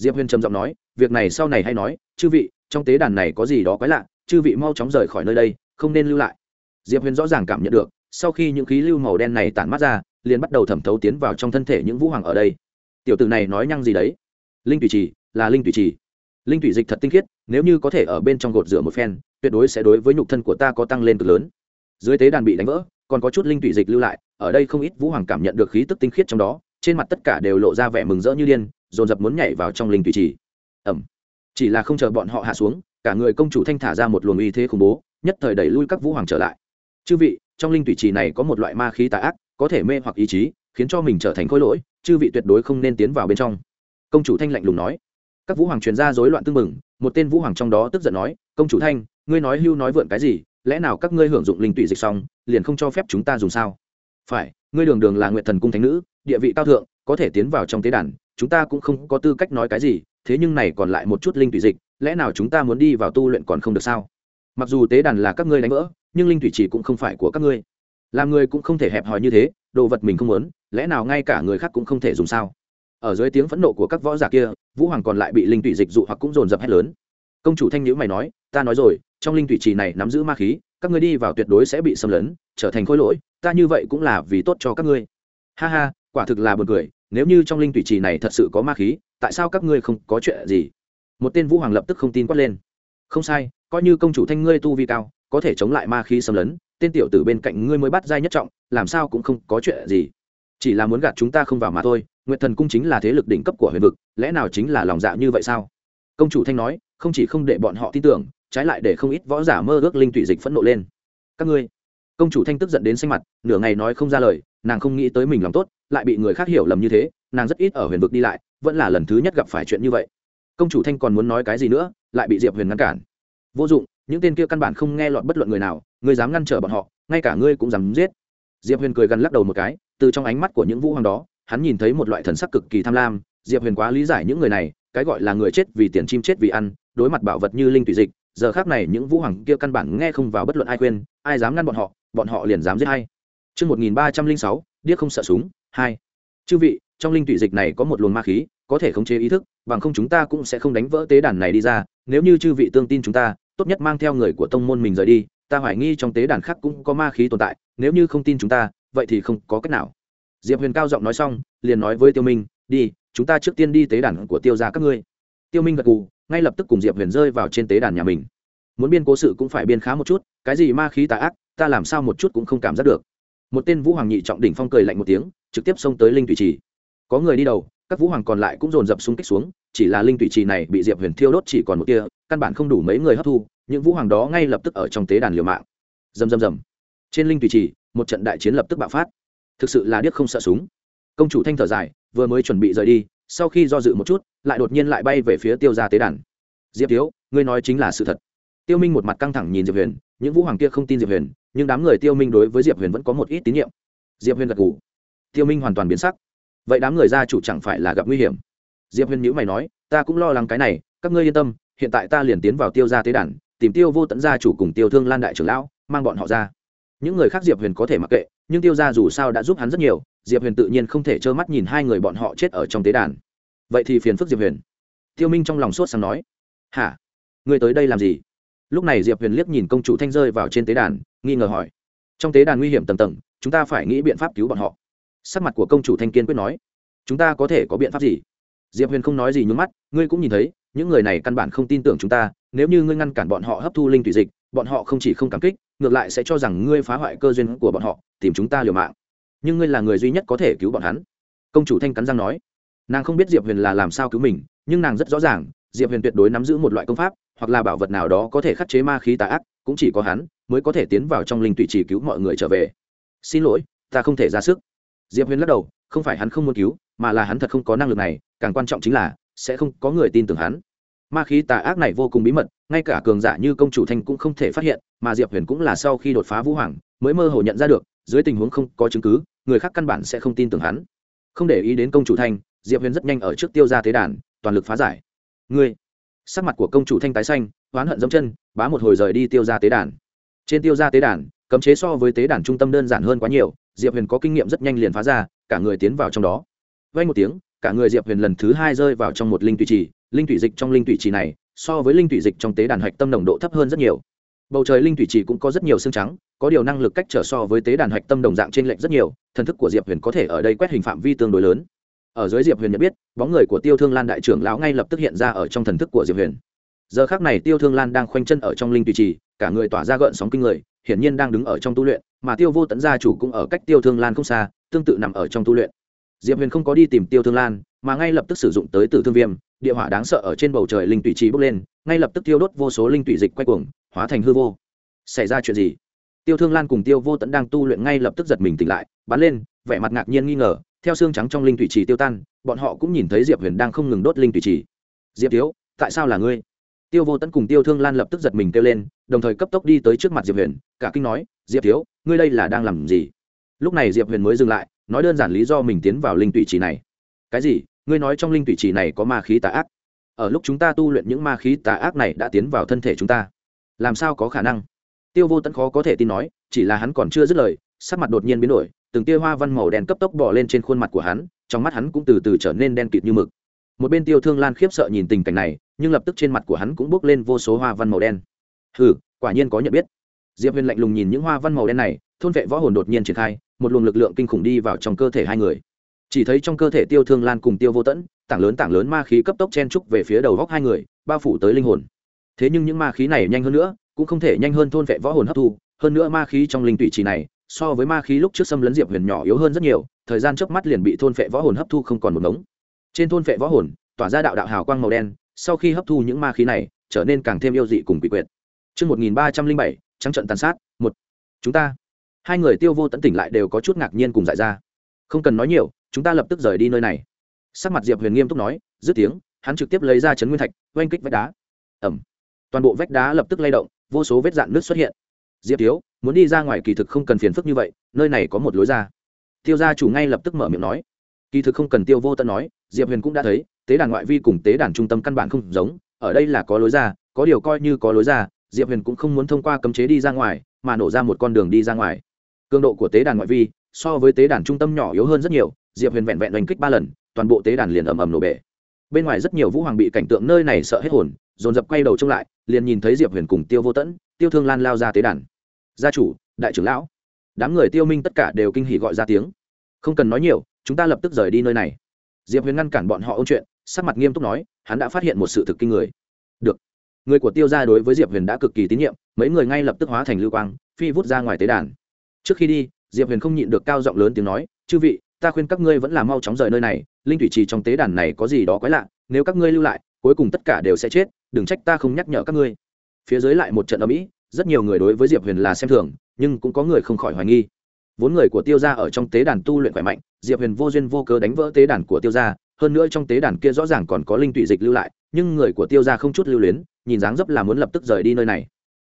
diệp huyền trầm giọng nói, việc này sau này hay nói, chư vị, trong tế đàn này có gì đó quái lạ, chư vị mau chóng rời khỏi nơi đây, không nên lưu lại. Diệp huyền rõ ràng cảm nhận được, sau khi những khí lưu màu đen này tản mắt ra, liền bắt đầu thẩm thấu tiến vào trong thân thể những vũ hoàng ở đây. Tiểu tử này nói nhăng gì đấy? Linh tùy trì, là linh tùy trì. Linh tùy dịch thật tinh khiết, nếu như có thể ở bên trong gột rửa một phen, tuyệt đối sẽ đối với nhục thân của ta có tăng lên cực lớn. Dưới tế đàn bị đánh vỡ, còn có chút linh tùy dịch lưu lại, ở đây không ít vũ hoàng cảm nhận được khí tức tinh khiết trong đó, trên mặt tất cả đều lộ ra vẻ mừng rỡ như điên dồn dập muốn nhảy vào trong linh tùy trì. Ẩm. Chỉ là không chờ bọn họ hạ xuống, cả người công chủ thanh thả ra một luồng uy thế khủng bố, nhất thời đẩy lui các vũ hoàng trở lại. Chư vị, trong linh tùy trì này có một loại ma khí tà ác, có thể mê hoặc ý chí, khiến cho mình trở thành khối lỗi, chư vị tuyệt đối không nên tiến vào bên trong. Công chủ thanh lạnh lùng nói. Các vũ hoàng truyền ra rối loạn tương mừng một tên vũ hoàng trong đó tức giận nói, công chủ thanh, ngươi nói hưu nói vượn cái gì, lẽ nào các ngươi hưởng dụng linh tụy dịch xong, liền không cho phép chúng ta dùng sao? Phải, ngươi đường đường là nguyện thần cung thánh nữ, địa vị cao thượng, có thể tiến vào trong tế đàn chúng ta cũng không có tư cách nói cái gì, thế nhưng này còn lại một chút linh thủy dịch, lẽ nào chúng ta muốn đi vào tu luyện còn không được sao? Mặc dù tế đàn là các ngươi đánh vỡ, nhưng linh thủy chỉ cũng không phải của các ngươi. Làm người cũng không thể hẹp hòi như thế, đồ vật mình không muốn, lẽ nào ngay cả người khác cũng không thể dùng sao? Ở dưới tiếng phẫn nộ của các võ giả kia, vũ hoàng còn lại bị linh thủy dịch dụ hoặc cũng dồn dập hết lớn. Công chủ thanh nhữ mày nói, ta nói rồi, trong linh thủy trì này nắm giữ ma khí, các ngươi đi vào tuyệt đối sẽ bị xâm lấn, trở thành khối lỗi, ta như vậy cũng là vì tốt cho các ngươi. Ha ha, quả thực là buồn cười nếu như trong linh tùy trì này thật sự có ma khí, tại sao các ngươi không có chuyện gì? Một tên vũ hoàng lập tức không tin quát lên. Không sai, coi như công chủ thanh ngươi tu vi cao, có thể chống lại ma khí xâm lấn, tên tiểu tử bên cạnh ngươi mới bắt dai nhất trọng, làm sao cũng không có chuyện gì. Chỉ là muốn gạt chúng ta không vào mà thôi nguyện thần cung chính là thế lực đỉnh cấp của huyền vực, lẽ nào chính là lòng dạ như vậy sao? Công chủ thanh nói, không chỉ không để bọn họ tin tưởng, trái lại để không ít võ giả mơ ước linh tụy dịch phẫn nộ lên. Các ngươi. Công chủ thanh tức giận đến xanh mặt, nửa ngày nói không ra lời, nàng không nghĩ tới mình lòng tốt lại bị người khác hiểu lầm như thế nàng rất ít ở huyền vực đi lại vẫn là lần thứ nhất gặp phải chuyện như vậy. Công chủ thanh còn muốn nói cái gì nữa lại bị diệp huyền ngăn cản. Vô dụng những tên kia căn bản không nghe lọt bất luận người nào ngươi dám ngăn trở bọn họ ngay cả ngươi cũng dám giết. Diệp huyền cười gần lắc đầu một cái từ trong ánh mắt của những vũ hoàng đó hắn nhìn thấy một loại thần sắc cực kỳ tham lam diệp huyền quá lý giải những người này cái gọi là người chết vì tiền chim chết vì ăn đối mặt bảo vật như linh tùy dịch giờ khác này những vũ hoàng kia căn bản nghe không vào bất luận ai khuyên ai dám ngăn bọn họ bọn họ liền dám giết hay. Trước 1306, điếc không sợ súng, hai, Chư vị, trong linh tụy dịch này có một luồng ma khí, có thể khống chế ý thức, bằng không chúng ta cũng sẽ không đánh vỡ tế đàn này đi ra, nếu như chư vị tương tin chúng ta, tốt nhất mang theo người của tông môn mình rời đi, ta hoài nghi trong tế đàn khác cũng có ma khí tồn tại, nếu như không tin chúng ta, vậy thì không có cách nào. Diệp Huyền cao giọng nói xong, liền nói với Tiêu Minh, "Đi, chúng ta trước tiên đi tế đàn của Tiêu gia các ngươi." Tiêu Minh gật gù, ngay lập tức cùng Diệp Huyền rơi vào trên tế đàn nhà mình. Muốn biên cố sự cũng phải biên khá một chút, cái gì ma khí tà ác, ta làm sao một chút cũng không cảm giác được. Một tên Vũ Hoàng nhị trọng đỉnh phong cười lạnh một tiếng, trực tiếp xông tới linh thủy trì. Có người đi đầu, các Vũ Hoàng còn lại cũng dồn dập xung kích xuống, chỉ là linh thủy trì này bị Diệp Huyền thiêu đốt chỉ còn một tia, căn bản không đủ mấy người hấp thu, những Vũ Hoàng đó ngay lập tức ở trong tế đàn liều mạng. Rầm rầm rầm. Trên linh thủy trì, một trận đại chiến lập tức bạo phát. Thực sự là điếc không sợ súng. Công chủ thanh thở dài, vừa mới chuẩn bị rời đi, sau khi do dự một chút, lại đột nhiên lại bay về phía Tiêu gia tế đàn. Diệp thiếu ngươi nói chính là sự thật tiêu minh một mặt căng thẳng nhìn diệp huyền những vũ hoàng kia không tin diệp huyền nhưng đám người tiêu minh đối với diệp huyền vẫn có một ít tín nhiệm diệp huyền gật gù tiêu minh hoàn toàn biến sắc. Vậy đám người gia chủ chẳng phải là gặp nguy hiểm? Diệp huyền nhíu mày nói, ta cũng lo lắng cái này, các ngươi yên tâm, hiện tại ta liền tiến vào tiêu gia tế đàn, tìm tiêu vô tận gia chủ cùng tiêu thương lan đại trưởng lão, mang bọn họ ra. Những người khác diệp huyền có thể mặc kệ, nhưng tiêu gia dù sao đã giúp hắn rất nhiều, diệp huyền tự nhiên không thể trơ mắt nhìn hai người bọn họ chết ở trong tế đàn. Vậy thì phiền phức diệp huyền. Tiêu minh trong lòng sốt sáng nói, hả? Ngươi tới đây làm gì? Lúc này diệp huyền liếc nhìn công chủ thanh rơi vào trên tế đàn, nghi ngờ hỏi, trong tế đàn nguy hiểm tầng tầng, chúng ta phải nghĩ biện pháp cứu bọn họ sắc mặt của công chủ thanh kiên quyết nói, chúng ta có thể có biện pháp gì? Diệp huyền không nói gì nhún mắt, ngươi cũng nhìn thấy, những người này căn bản không tin tưởng chúng ta, nếu như ngươi ngăn cản bọn họ hấp thu linh thủy dịch, bọn họ không chỉ không cảm kích, ngược lại sẽ cho rằng ngươi phá hoại cơ duyên của bọn họ, tìm chúng ta liều mạng. Nhưng ngươi là người duy nhất có thể cứu bọn hắn. Công chủ thanh cắn răng nói. Nàng không biết diệp huyền là làm sao cứu mình, nhưng nàng rất rõ ràng, diệp huyền tuyệt đối nắm giữ một loại công pháp, hoặc là bảo vật nào đó có thể khắc chế ma khí tà ác, cũng chỉ có hắn mới có thể tiến vào trong linh tụy trì cứu mọi người trở về. Xin lỗi, ta không thể ra sức diệp huyền lắc đầu, không phải hắn không muốn cứu, mà là hắn thật không có năng lực này, càng quan trọng chính là, sẽ không có người tin tưởng hắn. Ma khí tà ác này vô cùng bí mật, ngay cả cường giả như công chủ thanh cũng không thể phát hiện, mà diệp huyền cũng là sau khi đột phá vũ hoàng, mới mơ hồ nhận ra được, dưới tình huống không có chứng cứ, người khác căn bản sẽ không tin tưởng hắn. Không để ý đến công chủ thanh, diệp huyền rất nhanh ở trước tiêu ra thế đàn, toàn lực phá giải. Ngươi! Sắc mặt của công chủ thanh tái xanh, oán hận dẫm chân, bá một hồi rời đi tiêu ra tế đàn. Trên tiêu ra tế đàn cấm chế so với tế đàn trung tâm đơn giản hơn quá nhiều, diệp huyền có kinh nghiệm rất nhanh liền phá ra, cả người tiến vào trong đó. Vay một tiếng, cả người diệp huyền lần thứ hai rơi vào trong một linh tụy trì, linh tụy dịch trong linh tụy trì này, so với linh thủy dịch trong tế đàn hạch tâm nồng độ thấp hơn rất nhiều. Bầu trời linh thủy trì cũng có rất nhiều xương trắng, có điều năng lực cách trở so với tế đàn hạch tâm đồng dạng trên lệnh rất nhiều, thần thức của diệp huyền có thể ở đây quét hình phạm vi tương đối lớn. Ở dưới diệp huyền nhận biết, bóng người của tiêu thương lan đại trưởng lão ngay lập tức hiện ra ở trong thần thức của diệp huyền. Giờ khác này tiêu thương lan đang khoanh chân ở trong linh tùy trì, cả người tỏa ra gợn sóng kinh người hiển nhiên đang đứng ở trong tu luyện, mà tiêu vô tận gia chủ cũng ở cách tiêu thương lan không xa, tương tự nằm ở trong tu luyện. Diệp huyền không có đi tìm tiêu thương lan, mà ngay lập tức sử dụng tới tử thương viêm, địa hỏa đáng sợ ở trên bầu trời linh tùy trì bốc lên, ngay lập tức tiêu đốt vô số linh tùy dịch quay cuồng, hóa thành hư vô. Xảy ra chuyện gì? Tiêu thương lan cùng tiêu vô tận đang tu luyện ngay lập tức giật mình tỉnh lại, bắn lên, vẻ mặt ngạc nhiên nghi ngờ, theo xương trắng trong linh tùy trì tiêu tan, bọn họ cũng nhìn thấy diệp huyền đang không ngừng đốt linh tùy trì. Diệp thiếu, tại sao là ngươi? Tiêu vô tẫn cùng tiêu thương lan lập tức giật mình kêu lên, đồng thời cấp tốc đi tới trước mặt diệp huyền cả kinh nói, diệp thiếu, ngươi đây là đang làm gì? Lúc này diệp huyền mới dừng lại, nói đơn giản lý do mình tiến vào linh tụy trì này. Cái gì? Ngươi nói trong linh tụy trì này có ma khí tà ác. Ở lúc chúng ta tu luyện những ma khí tà ác này đã tiến vào thân thể chúng ta. Làm sao có khả năng? Tiêu vô tẫn khó có thể tin nói, chỉ là hắn còn chưa dứt lời, sắc mặt đột nhiên biến đổi, từng tia hoa văn màu đen cấp tốc bỏ lên trên khuôn mặt của hắn, trong mắt hắn cũng từ từ trở nên đen kịt như mực. Một bên tiêu thương lan khiếp sợ nhìn tình cảnh này, nhưng lập tức trên mặt của hắn cũng bốc lên vô số hoa văn màu đen. Hừ, quả nhiên có nhận biết diệp huyền lạnh lùng nhìn những hoa văn màu đen này thôn vệ võ hồn đột nhiên triển khai một luồng lực lượng kinh khủng đi vào trong cơ thể hai người. Chỉ thấy trong cơ thể tiêu thương lan cùng tiêu vô tẫn tảng lớn tảng lớn ma khí cấp tốc chen trúc về phía đầu góc hai người bao phủ tới linh hồn. Thế nhưng những ma khí này nhanh hơn nữa cũng không thể nhanh hơn thôn vệ võ hồn hấp thu hơn nữa ma khí trong linh tụy trì này so với ma khí lúc trước xâm lấn diệp huyền nhỏ yếu hơn rất nhiều thời gian trước mắt liền bị thôn vệ võ hồn hấp thu không còn một ngống. Trên thôn vệ võ hồn tỏa ra đạo đạo hào quang màu đen sau khi hấp thu những ma khí này trở nên càng thêm yêu dị cùng quỷ quyệt. Trước 1307, trắng trận tàn sát, một. Chúng ta. Hai người tiêu vô tận tỉnh lại đều có chút ngạc nhiên cùng dại ra. Không cần nói nhiều, chúng ta lập tức rời đi nơi này. Sắc mặt Diệp Huyền nghiêm túc nói, dứt tiếng, hắn trực tiếp lấy ra chấn nguyên thạch, oanh kích vách đá. Ẩm. Toàn bộ vách đá lập tức lay động, vô số vết dạn nước xuất hiện. Diệp Thiếu, muốn đi ra ngoài kỳ thực không cần phiền phức như vậy, nơi này có một lối ra. Tiêu gia chủ ngay lập tức mở miệng nói. Kỳ thực không cần Tiêu Vô Tận nói, Diệp Huyền cũng đã thấy, tế đàn ngoại vi cùng tế đàn trung tâm căn bản không giống ở đây là có lối ra có điều coi như có lối ra diệp huyền cũng không muốn thông qua cấm chế đi ra ngoài, mà nổ ra một con đường đi ra ngoài. Cường độ của tế đàn ngoại vi so với tế đàn trung tâm nhỏ yếu hơn rất nhiều, diệp huyền vẹn vẹn đánh kích ba lần, toàn bộ tế đàn liền ầm ầm nổ bể. Bên ngoài rất nhiều vũ hoàng bị cảnh tượng nơi này sợ hết hồn, dồn dập quay đầu trông lại, liền nhìn thấy diệp huyền cùng tiêu vô tẫn, tiêu thương lan lao ra tế đàn. Gia chủ, đại trưởng lão. Đám người tiêu minh tất cả đều kinh hỉ gọi ra tiếng. Không cần nói nhiều, chúng ta lập tức rời đi nơi này. Diệp huyền ngăn cản bọn họ ôn chuyện, sắc mặt nghiêm túc nói, hắn đã phát hiện một sự thực kinh người người của tiêu gia đối với diệp huyền đã cực kỳ tín nhiệm mấy người ngay lập tức hóa thành lưu quang phi vút ra ngoài tế đàn trước khi đi diệp huyền không nhịn được cao giọng lớn tiếng nói chư vị ta khuyên các ngươi vẫn là mau chóng rời nơi này linh thủy trì trong tế đàn này có gì đó quái lạ nếu các ngươi lưu lại cuối cùng tất cả đều sẽ chết đừng trách ta không nhắc nhở các ngươi phía dưới lại một trận ở mỹ rất nhiều người đối với diệp huyền là xem thường nhưng cũng có người không khỏi hoài nghi vốn người của tiêu gia ở trong tế đàn tu luyện khỏe mạnh diệp huyền vô duyên vô cớ đánh vỡ tế đàn của tiêu gia hơn nữa trong tế đàn kia rõ ràng còn có linh tụy dịch lưu lại nhưng người của tiêu gia không chút lưu luyến nhìn dáng dấp là muốn lập tức rời đi nơi này.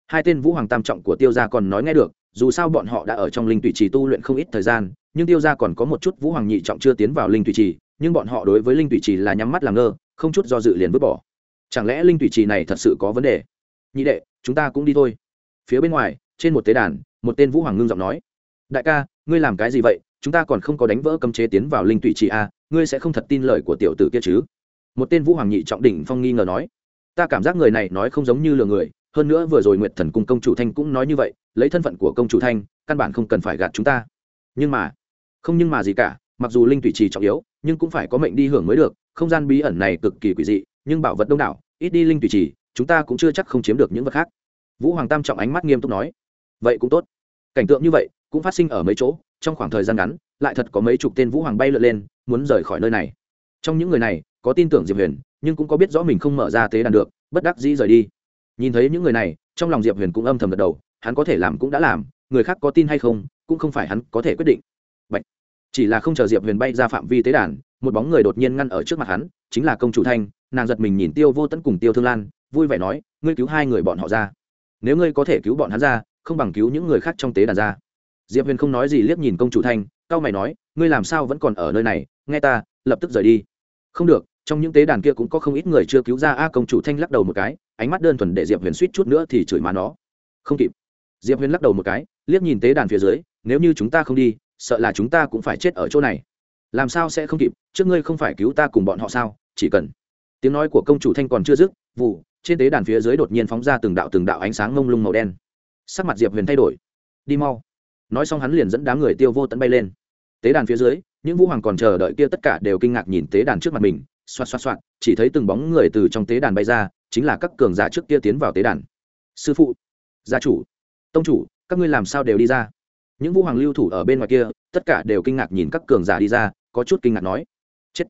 Hai tên vũ hoàng tam trọng của tiêu gia còn nói nghe được dù sao bọn họ đã ở trong linh tùy trì tu luyện không ít thời gian nhưng tiêu gia còn có một chút vũ hoàng nhị trọng chưa tiến vào linh tùy trì nhưng bọn họ đối với linh tùy trì là nhắm mắt làm ngơ không chút do dự liền vứt bỏ. Chẳng lẽ linh tùy trì này thật sự có vấn đề? Nhị đệ chúng ta cũng đi thôi. Phía bên ngoài trên một tế đàn một tên vũ hoàng ngưng giọng nói. Đại ca ngươi làm cái gì vậy? Chúng ta còn không có đánh vỡ cấm chế tiến vào linh tùy trì a à, ngươi sẽ không thật tin lời của tiểu tử kia chứ? Một tên vũ hoàng nhị trọng đỉnh phong nghi ngờ nói, ta cảm giác người này nói không giống như lừa người, hơn nữa vừa rồi nguyệt thần cung công chủ thanh cũng nói như vậy, lấy thân phận của công chủ thanh, căn bản không cần phải gạt chúng ta. Nhưng mà, không nhưng mà gì cả, mặc dù linh thủy trì trọng yếu, nhưng cũng phải có mệnh đi hưởng mới được, không gian bí ẩn này cực kỳ quỷ dị, nhưng bảo vật đông đảo, ít đi linh thủy trì, chúng ta cũng chưa chắc không chiếm được những vật khác. Vũ hoàng tam trọng ánh mắt nghiêm túc nói, vậy cũng tốt. Cảnh tượng như vậy cũng phát sinh ở mấy chỗ, trong khoảng thời gian ngắn, lại thật có mấy chục tên vũ hoàng bay lượn lên, muốn rời khỏi nơi này. Trong những người này có tin tưởng diệp huyền, nhưng cũng có biết rõ mình không mở ra tế đàn được, bất đắc dĩ rời đi. Nhìn thấy những người này, trong lòng diệp huyền cũng âm thầm gật đầu, hắn có thể làm cũng đã làm, người khác có tin hay không, cũng không phải hắn có thể quyết định. Bạch. chỉ là không chờ diệp huyền bay ra phạm vi tế đàn, một bóng người đột nhiên ngăn ở trước mặt hắn, chính là công chủ thanh, nàng giật mình nhìn tiêu vô tẫn cùng tiêu thương lan, vui vẻ nói, ngươi cứu hai người bọn họ ra. Nếu ngươi có thể cứu bọn hắn ra, không bằng cứu những người khác trong tế đàn ra. Diệp huyền không nói gì liếc nhìn công chủ thanh, cao mày nói, ngươi làm sao vẫn còn ở nơi này? Nghe ta, lập tức rời đi. Không được trong những tế đàn kia cũng có không ít người chưa cứu ra a công chủ thanh lắc đầu một cái, ánh mắt đơn thuần để diệp huyền suýt chút nữa thì chửi má nó. Không kịp. Diệp huyền lắc đầu một cái, liếc nhìn tế đàn phía dưới, nếu như chúng ta không đi, sợ là chúng ta cũng phải chết ở chỗ này. Làm sao sẽ không kịp, trước ngươi không phải cứu ta cùng bọn họ sao, chỉ cần. Tiếng nói của công chủ thanh còn chưa dứt, vụ, trên tế đàn phía dưới đột nhiên phóng ra từng đạo từng đạo ánh sáng ngông lung màu đen. Sắc mặt diệp huyền thay đổi. Đi mau. Nói xong hắn liền dẫn đám người tiêu vô tận bay lên. Tế đàn phía dưới, những vũ hoàng còn chờ đợi kia tất cả đều kinh ngạc nhìn tế đàn trước mặt mình xoạt xoạt xoạt, chỉ thấy từng bóng người từ trong tế đàn bay ra, chính là các cường giả trước kia tiến vào tế đàn. Sư phụ, gia chủ, tông chủ, các ngươi làm sao đều đi ra? Những vũ hoàng lưu thủ ở bên ngoài kia, tất cả đều kinh ngạc nhìn các cường giả đi ra, có chút kinh ngạc nói, chết!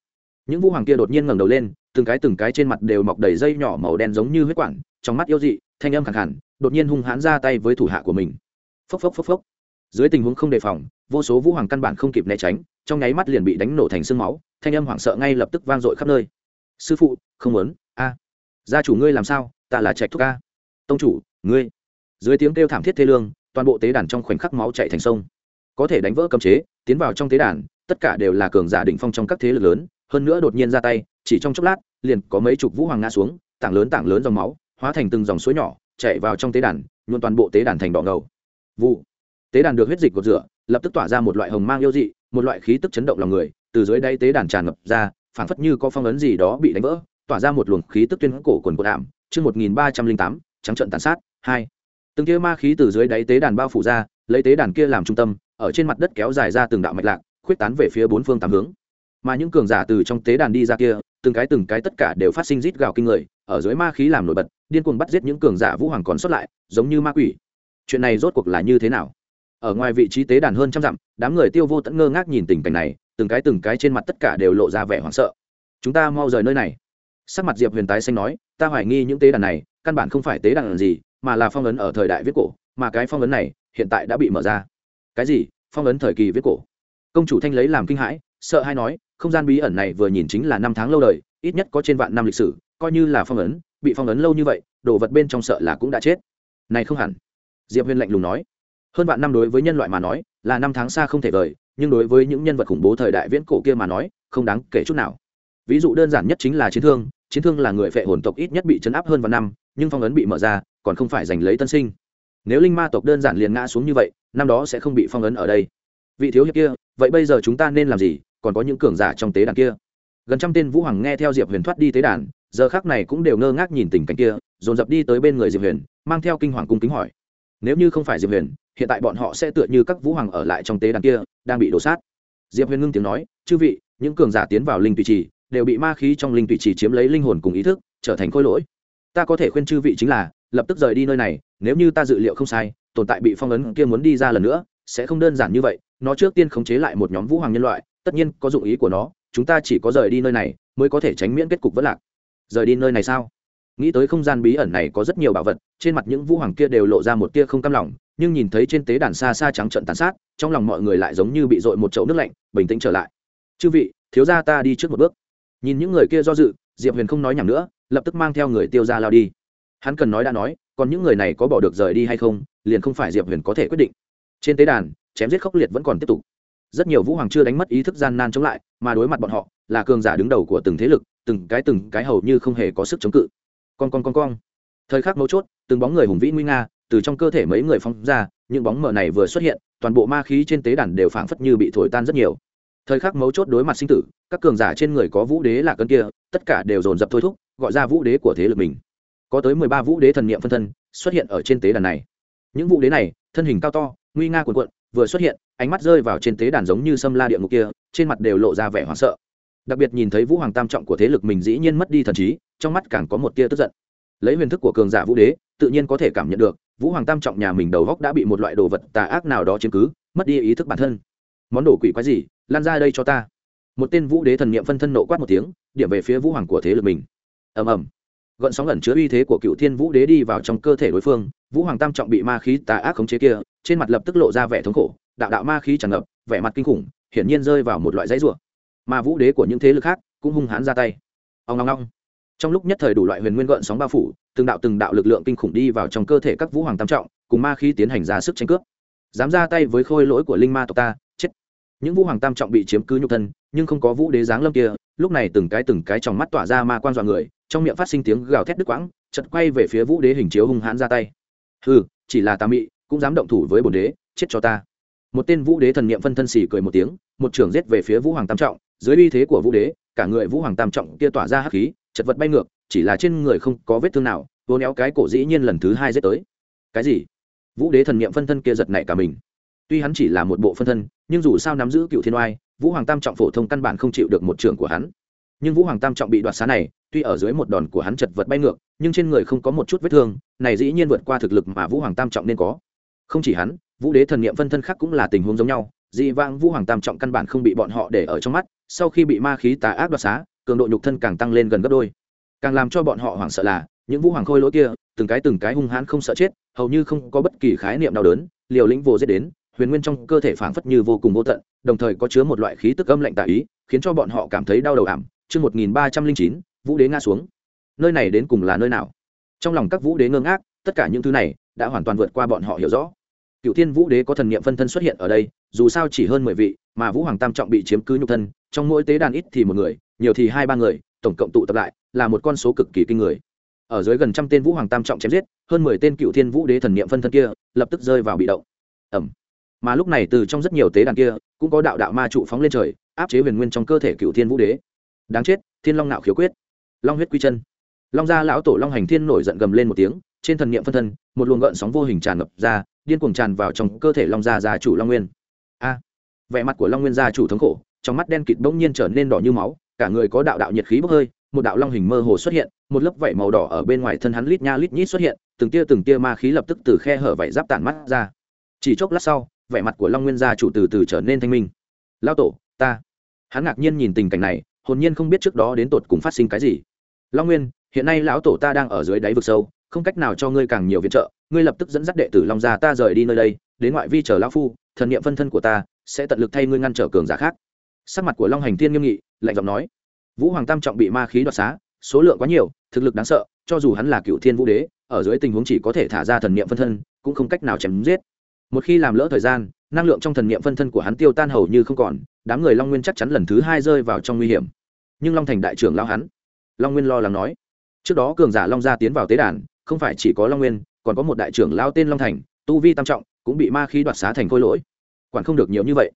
Những vũ hoàng kia đột nhiên ngẩng đầu lên, từng cái từng cái trên mặt đều mọc đầy dây nhỏ màu đen giống như huyết quản, trong mắt yêu dị, thanh âm khẳng hẳn đột nhiên hung hãn ra tay với thủ hạ của mình. Phốc phốc phốc phốc dưới tình huống không đề phòng, vô số vũ hoàng căn bản không kịp né tránh, trong nháy mắt liền bị đánh nổ thành sương máu, thanh âm hoảng sợ ngay lập tức vang dội khắp nơi. Sư phụ, không muốn, a. Gia chủ ngươi làm sao, ta là trạch thúc a. Tông chủ, ngươi. Dưới tiếng kêu thảm thiết thê lương, toàn bộ tế đàn trong khoảnh khắc máu chạy thành sông. Có thể đánh vỡ cấm chế, tiến vào trong tế đàn, tất cả đều là cường giả đỉnh phong trong các thế lực lớn, hơn nữa đột nhiên ra tay, chỉ trong chốc lát, liền có mấy chục vũ hoàng ngã xuống, tảng lớn tảng lớn dòng máu, hóa thành từng dòng suối nhỏ chạy vào trong tế đàn, nhuộn toàn bộ tế đàn thành đỏ ngầu. Vụ tế đàn được huyết dịch gột rửa, lập tức tỏa ra một loại hồng mang yêu dị, một loại khí tức chấn động lòng người, từ dưới đáy tế đàn tràn ngập ra, phảng phất như có phong ấn gì đó bị đánh vỡ, tỏa ra một luồng khí tức tuyên cổ quần của ảm. Chương một nghìn ba trăm linh tám, trắng trận tàn sát, hai. Từng kia ma khí từ dưới đáy tế đàn bao phủ ra, lấy tế đàn kia làm trung tâm, ở trên mặt đất kéo dài ra từng đạo mạch lạc, khuyết tán về phía bốn phương tám hướng. Mà những cường giả từ trong tế đàn đi ra kia, từng cái từng cái tất cả đều phát sinh rít gào kinh người, ở dưới ma khí làm nổi bật, điên cuồng bắt giết những cường giả vũ hoàng còn xuất lại, giống như ma quỷ. Chuyện này rốt cuộc là như thế nào? Ở ngoài vị trí tế đàn hơn trăm dặm, đám người tiêu vô tẫn ngơ ngác nhìn tình cảnh này, từng cái từng cái trên mặt tất cả đều lộ ra vẻ hoảng sợ. Chúng ta mau rời nơi này. Sắc mặt diệp huyền tái xanh nói, ta hoài nghi những tế đàn này, căn bản không phải tế đàn gì, mà là phong ấn ở thời đại viết cổ, mà cái phong ấn này hiện tại đã bị mở ra. Cái gì? Phong ấn thời kỳ viết cổ? Công chủ thanh lấy làm kinh hãi, sợ hay nói, không gian bí ẩn này vừa nhìn chính là năm tháng lâu đời, ít nhất có trên vạn năm lịch sử, coi như là phong ấn, bị phong ấn lâu như vậy, đồ vật bên trong sợ là cũng đã chết. Này không hẳn. Diệp huyền lạnh lùng nói hơn vạn năm đối với nhân loại mà nói, là năm tháng xa không thể vời, nhưng đối với những nhân vật khủng bố thời đại viễn cổ kia mà nói, không đáng kể chút nào. Ví dụ đơn giản nhất chính là chiến thương chiến thương là người phệ hồn tộc ít nhất bị chấn áp hơn vạn năm, nhưng phong ấn bị mở ra, còn không phải giành lấy tân sinh. Nếu linh ma tộc đơn giản liền ngã xuống như vậy, năm đó sẽ không bị phong ấn ở đây. Vị thiếu hiệp kia, vậy bây giờ chúng ta nên làm gì? Còn có những cường giả trong tế đàn kia. Gần trăm tên vũ hoàng nghe theo diệp huyền thoát đi tế đàn, giờ khác này cũng đều ngơ ngác nhìn tình cảnh kia, dồn dập đi tới bên người diệp huyền, mang theo kinh hoàng cung kính hỏi. Nếu như không phải diệp huyền hiện tại bọn họ sẽ tựa như các vũ hoàng ở lại trong tế đàn kia, đang bị đổ sát. Diệp huyền ngưng tiếng nói, chư vị, những cường giả tiến vào linh tùy trì, đều bị ma khí trong linh tùy trì chiếm lấy linh hồn cùng ý thức, trở thành khôi lỗi. Ta có thể khuyên chư vị chính là, lập tức rời đi nơi này, nếu như ta dự liệu không sai, tồn tại bị phong ấn kia muốn đi ra lần nữa, sẽ không đơn giản như vậy, nó trước tiên khống chế lại một nhóm vũ hoàng nhân loại, tất nhiên có dụng ý của nó, chúng ta chỉ có rời đi nơi này, mới có thể tránh miễn kết cục vất lạc. Rời đi nơi này sao? Nghĩ tới không gian bí ẩn này có rất nhiều bảo vật, trên mặt những vũ hoàng kia đều lộ ra một tia không cam lòng nhưng nhìn thấy trên tế đàn xa xa trắng trận tàn sát, trong lòng mọi người lại giống như bị dội một chậu nước lạnh, bình tĩnh trở lại. Chư vị, thiếu gia ta đi trước một bước. Nhìn những người kia do dự, diệp huyền không nói nhầm nữa, lập tức mang theo người tiêu ra lao đi. Hắn cần nói đã nói, còn những người này có bỏ được rời đi hay không, liền không phải diệp huyền có thể quyết định. Trên tế đàn, chém giết khốc liệt vẫn còn tiếp tục. Rất nhiều vũ hoàng chưa đánh mất ý thức gian nan chống lại, mà đối mặt bọn họ, là cường giả đứng đầu của từng thế lực, từng cái từng cái hầu như không hề có sức chống cự. Con con con con thời khắc mấu chốt, từng bóng người hùng vĩ nguy nga từ trong cơ thể mấy người phóng ra, những bóng mờ này vừa xuất hiện, toàn bộ ma khí trên tế đàn đều phảng phất như bị thổi tan rất nhiều. Thời khắc mấu chốt đối mặt sinh tử, các cường giả trên người có vũ đế là cân kia, tất cả đều dồn dập thôi thúc, gọi ra vũ đế của thế lực mình. Có tới mười ba vũ đế thần niệm phân thân xuất hiện ở trên tế đàn này. Những vũ đế này, thân hình cao to, nguy nga cuồn cuộn, vừa xuất hiện, ánh mắt rơi vào trên tế đàn giống như sâm la địa ngục kia, trên mặt đều lộ ra vẻ hoảng sợ. Đặc biệt nhìn thấy vũ hoàng tam trọng của thế lực mình dĩ nhiên mất đi thần trí, trong mắt càng có một tia tức giận. Lấy huyền thức của cường giả vũ đế, tự nhiên có thể cảm nhận được vũ hoàng tam trọng nhà mình đầu góc đã bị một loại đồ vật tà ác nào đó chiếm cứ, mất đi ý thức bản thân. Món đồ quỷ quái gì? Lan ra đây cho ta. Một tên vũ đế thần niệm phân thân nộ quát một tiếng, điểm về phía vũ hoàng của thế lực mình. Ầm ầm. Gợn sóng ẩn chứa uy thế của cựu thiên vũ đế đi vào trong cơ thể đối phương, vũ hoàng tam trọng bị ma khí tà ác khống chế kia, trên mặt lập tức lộ ra vẻ thống khổ, đạo đạo ma khí tràn ngập, vẻ mặt kinh khủng, hiển nhiên rơi vào một loại dãy rủa. Mà vũ đế của những thế lực khác cũng hung hãn ra tay. Ông ngong ngong trong lúc nhất thời đủ loại huyền nguyên gợn sóng bao phủ từng đạo từng đạo lực lượng kinh khủng đi vào trong cơ thể các vũ hoàng tam trọng, cùng ma khí tiến hành ra sức tranh cướp. Dám ra tay với khôi lỗi của linh ma tộc ta, chết. Những vũ hoàng tam trọng bị chiếm cứ nhục thân, nhưng không có vũ đế giáng lâm kia, lúc này từng cái từng cái trong mắt tỏa ra ma quan dọa người, trong miệng phát sinh tiếng gào thét đứt quãng chật quay về phía vũ đế hình chiếu hung hãn ra tay. Hừ, chỉ là tà mị, cũng dám động thủ với bồn đế, chết cho ta. Một tên vũ đế thần niệm phân thân xỉ cười một tiếng, một trưởng giết về phía vũ hoàng tam trọng, dưới uy thế của vũ đế, cả người vũ hoàng tam trọng kia tỏa ra hắc khí, chật vật bay ngược chỉ là trên người không có vết thương nào, vô néo cái cổ dĩ nhiên lần thứ hai dết tới. Cái gì? Vũ đế thần niệm phân thân kia giật nảy cả mình. Tuy hắn chỉ là một bộ phân thân, nhưng dù sao nắm giữ cựu thiên oai, vũ hoàng tam trọng phổ thông căn bản không chịu được một trường của hắn. Nhưng vũ hoàng tam trọng bị đoạt xá này, tuy ở dưới một đòn của hắn chật vật bay ngược, nhưng trên người không có một chút vết thương, này dĩ nhiên vượt qua thực lực mà vũ hoàng tam trọng nên có. Không chỉ hắn, vũ đế thần niệm phân thân khác cũng là tình huống giống nhau, dị vãng vũ hoàng tam trọng căn bản không bị bọn họ để ở trong mắt, sau khi bị ma khí tà ác đoạt xá, cường độ nhục thân càng tăng lên gần gấp đôi càng làm cho bọn họ hoảng sợ là, những vũ hoàng khôi lỗi kia, từng cái từng cái hung hãn không sợ chết, hầu như không có bất kỳ khái niệm đau đớn, liều lĩnh vô giết đến, huyền nguyên trong cơ thể phảng phất như vô cùng vô tận, đồng thời có chứa một loại khí tức âm lạnh tại ý, khiến cho bọn họ cảm thấy đau đầu ảm. Chương một nghìn ba trăm linh chín, vũ đế ngã xuống. Nơi này đến cùng là nơi nào? Trong lòng các vũ đế ngơ ngác, tất cả những thứ này đã hoàn toàn vượt qua bọn họ hiểu rõ. Cựu thiên vũ đế có thần niệm phân thân xuất hiện ở đây, dù sao chỉ hơn mười vị, mà vũ hoàng tam trọng bị chiếm cứ nhục thân, trong mỗi tế đàn ít thì một người, nhiều thì hai ba người, tổng cộng tụ tập lại là một con số cực kỳ kinh người. Ở dưới gần trăm tên vũ hoàng tam trọng chém giết, hơn mười tên cựu thiên vũ đế thần niệm phân thân kia lập tức rơi vào bị động. Ẩm mà lúc này từ trong rất nhiều tế đàn kia, cũng có đạo đạo ma trụ phóng lên trời, áp chế huyền nguyên trong cơ thể cựu thiên vũ đế. Đáng chết, thiên long nạo khiếu quyết. Long huyết quy chân. Long gia lão tổ long hành thiên nổi giận gầm lên một tiếng, trên thần niệm phân thân, một luồng gợn sóng vô hình tràn ngập ra, điên cuồng tràn vào trong cơ thể long gia gia chủ long nguyên. A. Vẻ mặt của long nguyên gia chủ thống khổ, trong mắt đen kịt bỗng nhiên trở nên đỏ như máu, cả người có đạo đạo nhiệt khí bốc hơi một đạo long hình mơ hồ xuất hiện, một lớp vảy màu đỏ ở bên ngoài thân hắn lít nha lít nhít xuất hiện, từng tia từng tia ma khí lập tức từ khe hở vảy giáp tản mắt ra. Chỉ chốc lát sau, vẻ mặt của long nguyên gia chủ từ từ trở nên thanh minh. Lao tổ, ta. Hắn ngạc nhiên nhìn tình cảnh này, hồn nhiên không biết trước đó đến tột cùng phát sinh cái gì. Long nguyên, hiện nay lão tổ ta đang ở dưới đáy vực sâu, không cách nào cho ngươi càng nhiều viện trợ, ngươi lập tức dẫn dắt đệ tử long gia ta rời đi nơi đây, đến ngoại vi chờ lão phu, thần niệm phân thân của ta sẽ tận lực thay ngươi ngăn trở cường giả khác. Sắc mặt của long hành thiên nghiêm nghị, lạnh giọng nói vũ hoàng tam trọng bị ma khí đoạt xá, số lượng quá nhiều, thực lực đáng sợ, cho dù hắn là cựu thiên vũ đế, ở dưới tình huống chỉ có thể thả ra thần niệm phân thân, cũng không cách nào chém giết. Một khi làm lỡ thời gian, năng lượng trong thần niệm phân thân của hắn tiêu tan hầu như không còn, đám người long nguyên chắc chắn lần thứ hai rơi vào trong nguy hiểm. Nhưng long thành đại trưởng lao hắn, long nguyên lo lắng nói, trước đó cường giả long gia tiến vào tế đàn, không phải chỉ có long nguyên, còn có một đại trưởng lao tên long thành, tu vi tam trọng, cũng bị ma khí đoạt xá thành khôi lỗi. Quản không được nhiều như vậy.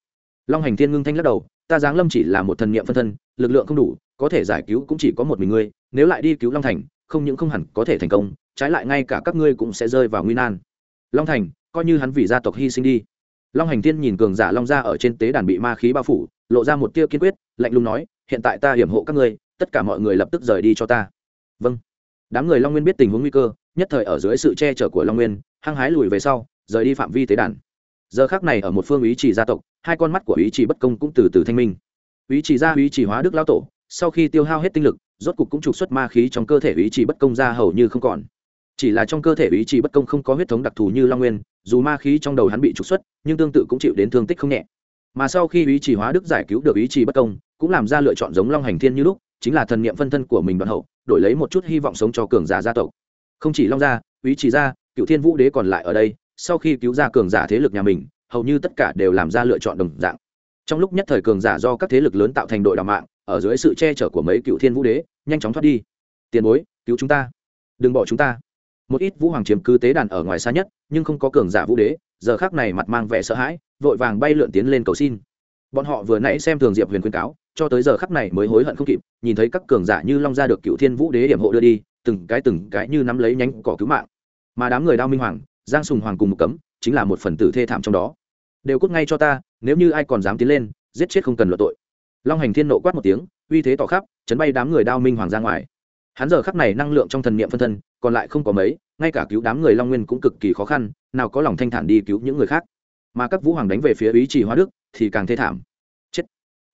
Long hành thiên ngưng thanh lắc đầu, ta giáng lâm chỉ là một thần niệm phân thân, lực lượng không đủ có thể giải cứu cũng chỉ có một mình ngươi, nếu lại đi cứu long thành, không những không hẳn có thể thành công, trái lại ngay cả các ngươi cũng sẽ rơi vào nguy nan. Long thành, coi như hắn vì gia tộc hy sinh đi. Long hành thiên nhìn cường giả long gia ở trên tế đàn bị ma khí bao phủ, lộ ra một tia kiên quyết, lạnh lùng nói, hiện tại ta hiểm hộ các ngươi, tất cả mọi người lập tức rời đi cho ta. Vâng. Đám người long nguyên biết tình huống nguy cơ, nhất thời ở dưới sự che chở của long nguyên, hăng hái lùi về sau, rời đi phạm vi tế đàn. Giờ khác này ở một phương ý chỉ gia tộc, hai con mắt của ý chỉ bất công cũng từ từ thanh minh. Ý chỉ gia, ý chỉ hóa đức lao tổ sau khi tiêu hao hết tinh lực, rốt cục cũng trục xuất ma khí trong cơ thể ý chỉ bất công ra hầu như không còn. Chỉ là trong cơ thể ý chỉ bất công không có huyết thống đặc thù như long nguyên, dù ma khí trong đầu hắn bị trục xuất, nhưng tương tự cũng chịu đến thương tích không nhẹ. Mà sau khi ý chỉ hóa đức giải cứu được ý chỉ bất công, cũng làm ra lựa chọn giống long hành thiên như lúc, chính là thần niệm phân thân của mình đoạn hậu, đổi lấy một chút hy vọng sống cho cường giả gia tộc. Không chỉ long gia, ý chỉ gia, cựu thiên vũ đế còn lại ở đây, sau khi cứu ra cường giả thế lực nhà mình, hầu như tất cả đều làm ra lựa chọn đồng dạng. Trong lúc nhất thời cường giả do các thế lực lớn tạo thành đội đào mạng ở dưới sự che chở của mấy cựu thiên vũ đế, nhanh chóng thoát đi. Tiền bối, cứu chúng ta. Đừng bỏ chúng ta. Một ít vũ hoàng chiếm cứ tế đàn ở ngoài xa nhất, nhưng không có cường giả vũ đế, giờ khác này mặt mang vẻ sợ hãi, vội vàng bay lượn tiến lên cầu xin. Bọn họ vừa nãy xem thường diệp huyền khuyên cáo, cho tới giờ khắc này mới hối hận không kịp, nhìn thấy các cường giả như long gia được cựu thiên vũ đế điểm hộ đưa đi, từng cái từng cái như nắm lấy nhánh cỏ cứu mạng. Mà đám người đao minh hoàng, giang sùng hoàng cùng một cấm, chính là một phần tử thê thảm trong đó. Đều cút ngay cho ta, nếu như ai còn dám tiến lên, giết chết không cần luận tội long hành thiên nộ quát một tiếng, uy thế tỏ khắp, chấn bay đám người đao minh hoàng ra ngoài. Hắn giờ khắc này năng lượng trong thần niệm phân thân, còn lại không có mấy, ngay cả cứu đám người long nguyên cũng cực kỳ khó khăn, nào có lòng thanh thản đi cứu những người khác. Mà các vũ hoàng đánh về phía ý chỉ hóa đức, thì càng thê thảm. Chết.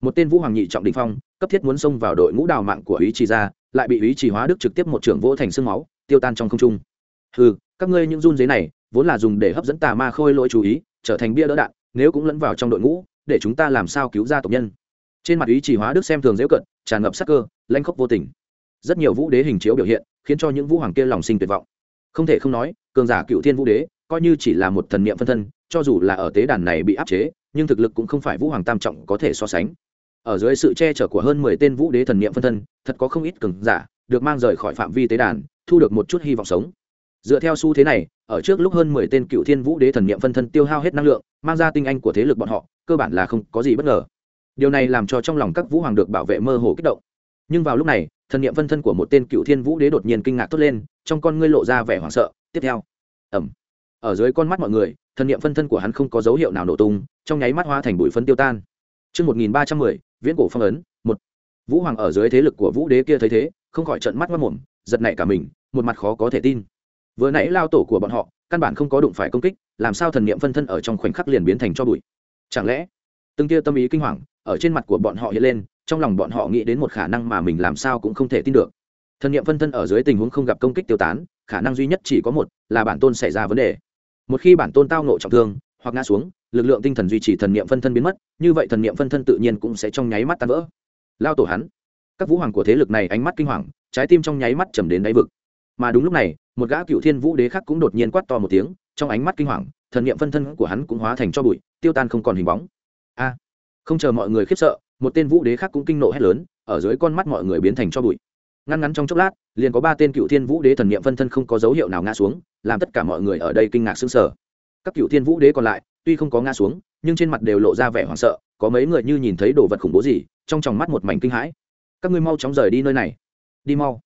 Một tên vũ hoàng nhị trọng đình phong, cấp thiết muốn xông vào đội ngũ đào mạng của ý chỉ ra, lại bị ý chỉ hóa đức trực tiếp một trưởng vỗ thành sương máu, tiêu tan trong không trung. Ừ các ngươi những run giấy này, vốn là dùng để hấp dẫn tà ma khôi lỗi chú ý, trở thành bia đỡ đạn, nếu cũng lẫn vào trong đội ngũ, để chúng ta làm sao cứu ra tộc nhân? Trên mặt ý chỉ hóa đức xem thường dễ cận, tràn ngập sắc cơ lanh khốc vô tình. Rất nhiều vũ đế hình chiếu biểu hiện, khiến cho những vũ hoàng kia lòng sinh tuyệt vọng. Không thể không nói, cường giả cựu thiên vũ đế, coi như chỉ là một thần niệm phân thân, cho dù là ở tế đàn này bị áp chế, nhưng thực lực cũng không phải vũ hoàng tam trọng có thể so sánh. Ở dưới sự che chở của hơn mười tên vũ đế thần niệm phân thân, thật có không ít cường giả được mang rời khỏi phạm vi tế đàn, thu được một chút hy vọng sống. Dựa theo xu thế này, ở trước lúc hơn mười tên cựu thiên vũ đế thần niệm phân thân tiêu hao hết năng lượng, mang ra tinh anh của thế lực bọn họ, cơ bản là không có gì bất ngờ điều này làm cho trong lòng các vũ hoàng được bảo vệ mơ hồ kích động nhưng vào lúc này thần niệm phân thân của một tên cựu thiên vũ đế đột nhiên kinh ngạc thốt lên trong con ngươi lộ ra vẻ hoảng sợ tiếp theo ẩm ở dưới con mắt mọi người thần niệm phân thân của hắn không có dấu hiệu nào nổ tung trong nháy mắt hoa thành bụi phấn tiêu tan Trước 1310, viễn cổ phong ấn, một. Vũ Hoàng ở dưới thế lực của Vũ Đế kia thấy thế, không khỏi trợn mắt ngoác mồm, giật nảy cả mình, một mặt khó có thể tin. Vừa nãy lao tổ của bọn họ, căn bản không có đụng phải công kích, làm sao thần niệm phân thân ở trong khoảnh khắc liền biến thành cho bụi? Chẳng lẽ, từng kia tâm ý kinh hoàng ở trên mặt của bọn họ hiện lên, trong lòng bọn họ nghĩ đến một khả năng mà mình làm sao cũng không thể tin được. Thần niệm phân thân ở dưới tình huống không gặp công kích tiêu tán, khả năng duy nhất chỉ có một, là bản tôn xảy ra vấn đề. Một khi bản tôn tao ngộ trọng thương, hoặc ngã xuống, lực lượng tinh thần duy trì thần niệm phân thân biến mất như vậy thần niệm phân thân tự nhiên cũng sẽ trong nháy mắt tan vỡ lao tổ hắn các vũ hoàng của thế lực này ánh mắt kinh hoàng trái tim trong nháy mắt trầm đến đáy vực mà đúng lúc này một gã cựu thiên vũ đế khác cũng đột nhiên quát to một tiếng trong ánh mắt kinh hoàng thần niệm phân thân của hắn cũng hóa thành cho bụi tiêu tan không còn hình bóng a không chờ mọi người khiếp sợ, một tên vũ đế khác cũng kinh nộ hét lớn, ở dưới con mắt mọi người biến thành cho bụi. Ngăn ngắn trong chốc lát, liền có ba tên cựu thiên vũ đế thần niệm phân thân không có dấu hiệu nào ngã xuống, làm tất cả mọi người ở đây kinh ngạc sững sờ. Các cựu thiên vũ đế còn lại, tuy không có ngã xuống, nhưng trên mặt đều lộ ra vẻ hoảng sợ, có mấy người như nhìn thấy đồ vật khủng bố gì, trong tròng mắt một mảnh kinh hãi. Các ngươi mau chóng rời đi nơi này. Đi mau.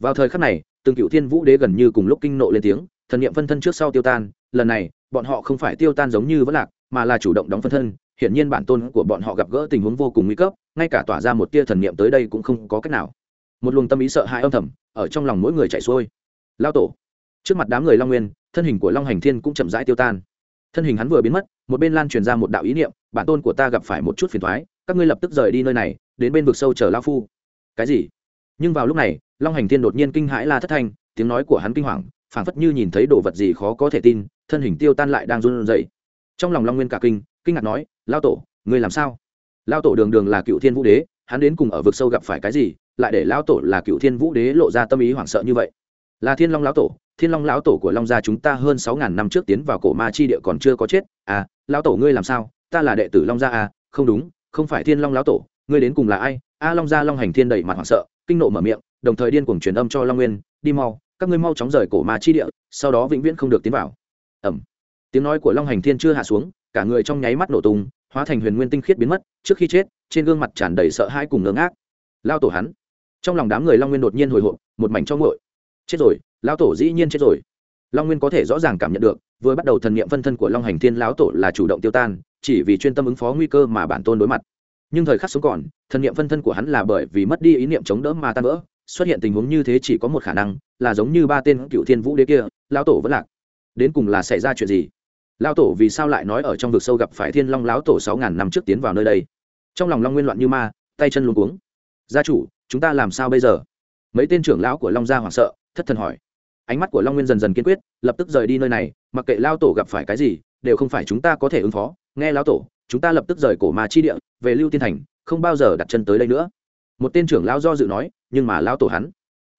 Vào thời khắc này, từng cựu thiên vũ đế gần như cùng lúc kinh nộ lên tiếng, thần niệm phân thân trước sau tiêu tan, lần này, bọn họ không phải tiêu tan giống như vẫn lạc, mà là chủ động đóng phân thân hiển nhiên bản tôn của bọn họ gặp gỡ tình huống vô cùng nguy cấp, ngay cả tỏa ra một tia thần niệm tới đây cũng không có cách nào. Một luồng tâm ý sợ hãi âm thầm ở trong lòng mỗi người chạy xuôi. Lao tổ, trước mặt đám người long nguyên, thân hình của long hành thiên cũng chậm rãi tiêu tan. Thân hình hắn vừa biến mất, một bên lan truyền ra một đạo ý niệm, bản tôn của ta gặp phải một chút phiền thoái các ngươi lập tức rời đi nơi này, đến bên vực sâu chờ lao phu. Cái gì? Nhưng vào lúc này, long hành thiên đột nhiên kinh hãi la thất thanh, tiếng nói của hắn kinh hoàng, phảng phất như nhìn thấy đồ vật gì khó có thể tin, thân hình tiêu tan lại đang run rẩy. Trong lòng long nguyên cả kinh kinh ngạc nói, lao tổ, ngươi làm sao? Lao tổ đường đường là cựu thiên vũ đế, hắn đến cùng ở vực sâu gặp phải cái gì, lại để lao tổ là cựu thiên vũ đế lộ ra tâm ý hoảng sợ như vậy? Là thiên long lão tổ, thiên long lão tổ của long gia chúng ta hơn sáu ngàn năm trước tiến vào cổ ma chi địa còn chưa có chết. À lão tổ ngươi làm sao? Ta là đệ tử long gia à? Không đúng, không phải thiên long lão tổ, ngươi đến cùng là ai? A, long gia long hành thiên đầy mặt hoảng sợ, kinh nộ mở miệng, đồng thời điên cuồng truyền âm cho long nguyên, đi mau, các ngươi mau chóng rời cổ ma chi địa, sau đó vĩnh viễn không được tiến vào. Ẩm tiếng nói của long hành thiên chưa hạ xuống cả người trong nháy mắt nổ tung, hóa thành huyền nguyên tinh khiết biến mất, trước khi chết, trên gương mặt tràn đầy sợ hãi cùng ngớ ngác. Lao tổ hắn. Trong lòng đám người long nguyên đột nhiên hồi hộp, một mảnh cho ngội chết rồi lão tổ dĩ nhiên chết rồi. Long nguyên có thể rõ ràng cảm nhận được, vừa bắt đầu thần niệm phân thân của long hành thiên lão tổ là chủ động tiêu tan, chỉ vì chuyên tâm ứng phó nguy cơ mà bản tôn đối mặt. Nhưng thời khắc sống còn, thần niệm phân thân của hắn là bởi vì mất đi ý niệm chống đỡ mà tan vỡ, xuất hiện tình huống như thế chỉ có một khả năng, là giống như ba tên cựu thiên vũ đế kia, lão tổ vẫn lạc. Đến cùng là xảy ra chuyện gì? Lão tổ vì sao lại nói ở trong vực sâu gặp phải thiên long lão tổ sáu ngàn năm trước tiến vào nơi đây? Trong lòng long nguyên loạn như ma, tay chân luống cuống. Gia chủ, chúng ta làm sao bây giờ? Mấy tên trưởng lão của long gia hoảng sợ, thất thần hỏi. Ánh mắt của long nguyên dần dần kiên quyết, lập tức rời đi nơi này, mặc kệ lao tổ gặp phải cái gì, đều không phải chúng ta có thể ứng phó. Nghe lao tổ, chúng ta lập tức rời cổ mà chi địa, về lưu tiên thành, không bao giờ đặt chân tới đây nữa. Một tên trưởng lao do dự nói, nhưng mà lao tổ hắn.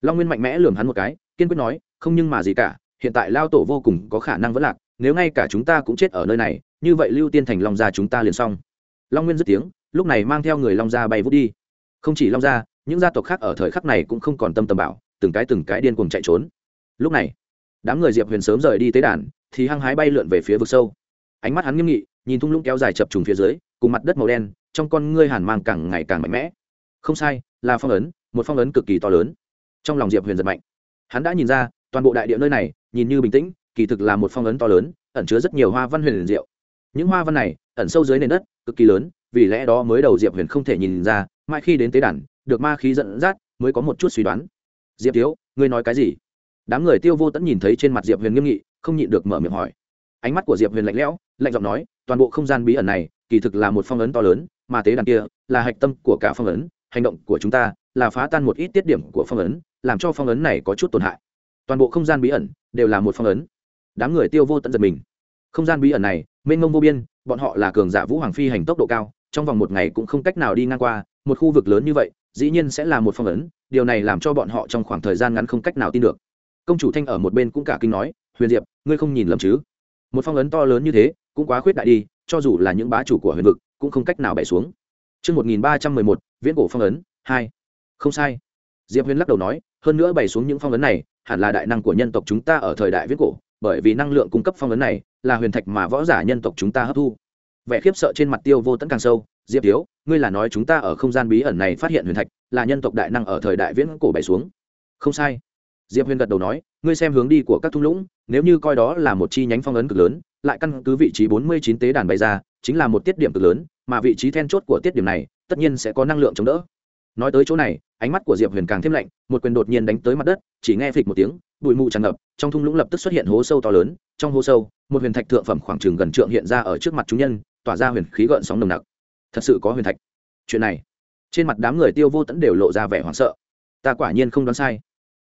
Long nguyên mạnh mẽ lường hắn một cái, kiên quyết nói, không nhưng mà gì cả, hiện tại lao tổ vô cùng có khả năng vẫn lạc nếu ngay cả chúng ta cũng chết ở nơi này, như vậy lưu tiên thành long gia chúng ta liền xong. Long nguyên dứt tiếng, lúc này mang theo người long gia bay vút đi. Không chỉ long gia, những gia tộc khác ở thời khắc này cũng không còn tâm tầm bảo từng cái từng cái điên cuồng chạy trốn. Lúc này, đám người diệp huyền sớm rời đi tế đàn, thì hăng hái bay lượn về phía vực sâu. Ánh mắt hắn nghiêm nghị, nhìn thung lũng kéo dài chập trùng phía dưới, cùng mặt đất màu đen, trong con ngươi hàn mang càng ngày càng mạnh mẽ. Không sai, là phong ấn, một phong ấn cực kỳ to lớn. Trong lòng diệp huyền giật mạnh. Hắn đã nhìn ra, toàn bộ đại địa nơi này, nhìn như bình tĩnh kỳ thực là một phong ấn to lớn, ẩn chứa rất nhiều hoa văn huyền diệu. Những hoa văn này, ẩn sâu dưới nền đất, cực kỳ lớn, vì lẽ đó mới đầu diệp huyền không thể nhìn ra, mãi khi đến tế đàn, được ma khí dẫn dắt, mới có một chút suy đoán. Diệp thiếu, ngươi nói cái gì? Đám người tiêu vô tẫn nhìn thấy trên mặt diệp huyền nghiêm nghị, không nhịn được mở miệng hỏi. Ánh mắt của diệp huyền lạnh lẽo, lạnh giọng nói, toàn bộ không gian bí ẩn này, kỳ thực là một phong ấn to lớn, mà tế đàn kia là hạch tâm của cả phong ấn, hành động của chúng ta là phá tan một ít tiết điểm của phong ấn, làm cho phong ấn này có chút tổn hại. Toàn bộ không gian bí ẩn đều là một phong ấn đám người tiêu vô tận giật mình không gian bí ẩn này mênh mông vô biên bọn họ là cường giả vũ hoàng phi hành tốc độ cao trong vòng một ngày cũng không cách nào đi ngang qua một khu vực lớn như vậy dĩ nhiên sẽ là một phong ấn điều này làm cho bọn họ trong khoảng thời gian ngắn không cách nào tin được công chủ thanh ở một bên cũng cả kinh nói huyền diệp ngươi không nhìn lầm chứ một phong ấn to lớn như thế cũng quá khuyết đại đi cho dù là những bá chủ của huyền vực cũng không cách nào bẻ xuống Trước 1311, viễn cổ phong ấn, 2. Không sai. Diệp Huyền lắc đầu nói, hơn nữa bày xuống những phong ấn này, hẳn là đại năng của nhân tộc chúng ta ở thời đại viễn cổ, bởi vì năng lượng cung cấp phong ấn này là huyền thạch mà võ giả nhân tộc chúng ta hấp thu. Vẻ khiếp sợ trên mặt Tiêu Vô tẫn càng sâu, Diệp Thiếu, ngươi là nói chúng ta ở không gian bí ẩn này phát hiện huyền thạch, là nhân tộc đại năng ở thời đại viễn cổ bày xuống. Không sai. Diệp huyền gật đầu nói ngươi xem hướng đi của các thung lũng nếu như coi đó là một chi nhánh phong ấn cực lớn lại căn cứ vị trí bốn mươi chín tế đàn bày ra chính là một tiết điểm cực lớn mà vị trí then chốt của tiết điểm này tất nhiên sẽ có năng lượng chống đỡ nói tới chỗ này, ánh mắt của diệp huyền càng thêm lạnh, một quyền đột nhiên đánh tới mặt đất, chỉ nghe phịch một tiếng, bụi mù tràn ngập, trong thung lũng lập tức xuất hiện hố sâu to lớn, trong hố sâu, một huyền thạch thượng phẩm khoảng trừng gần trượng hiện ra ở trước mặt chúng nhân, tỏa ra huyền khí gợn sóng nồng nặc. Thật sự có huyền thạch. Chuyện này, trên mặt đám người tiêu vô tẫn đều lộ ra vẻ hoảng sợ. Ta quả nhiên không đoán sai.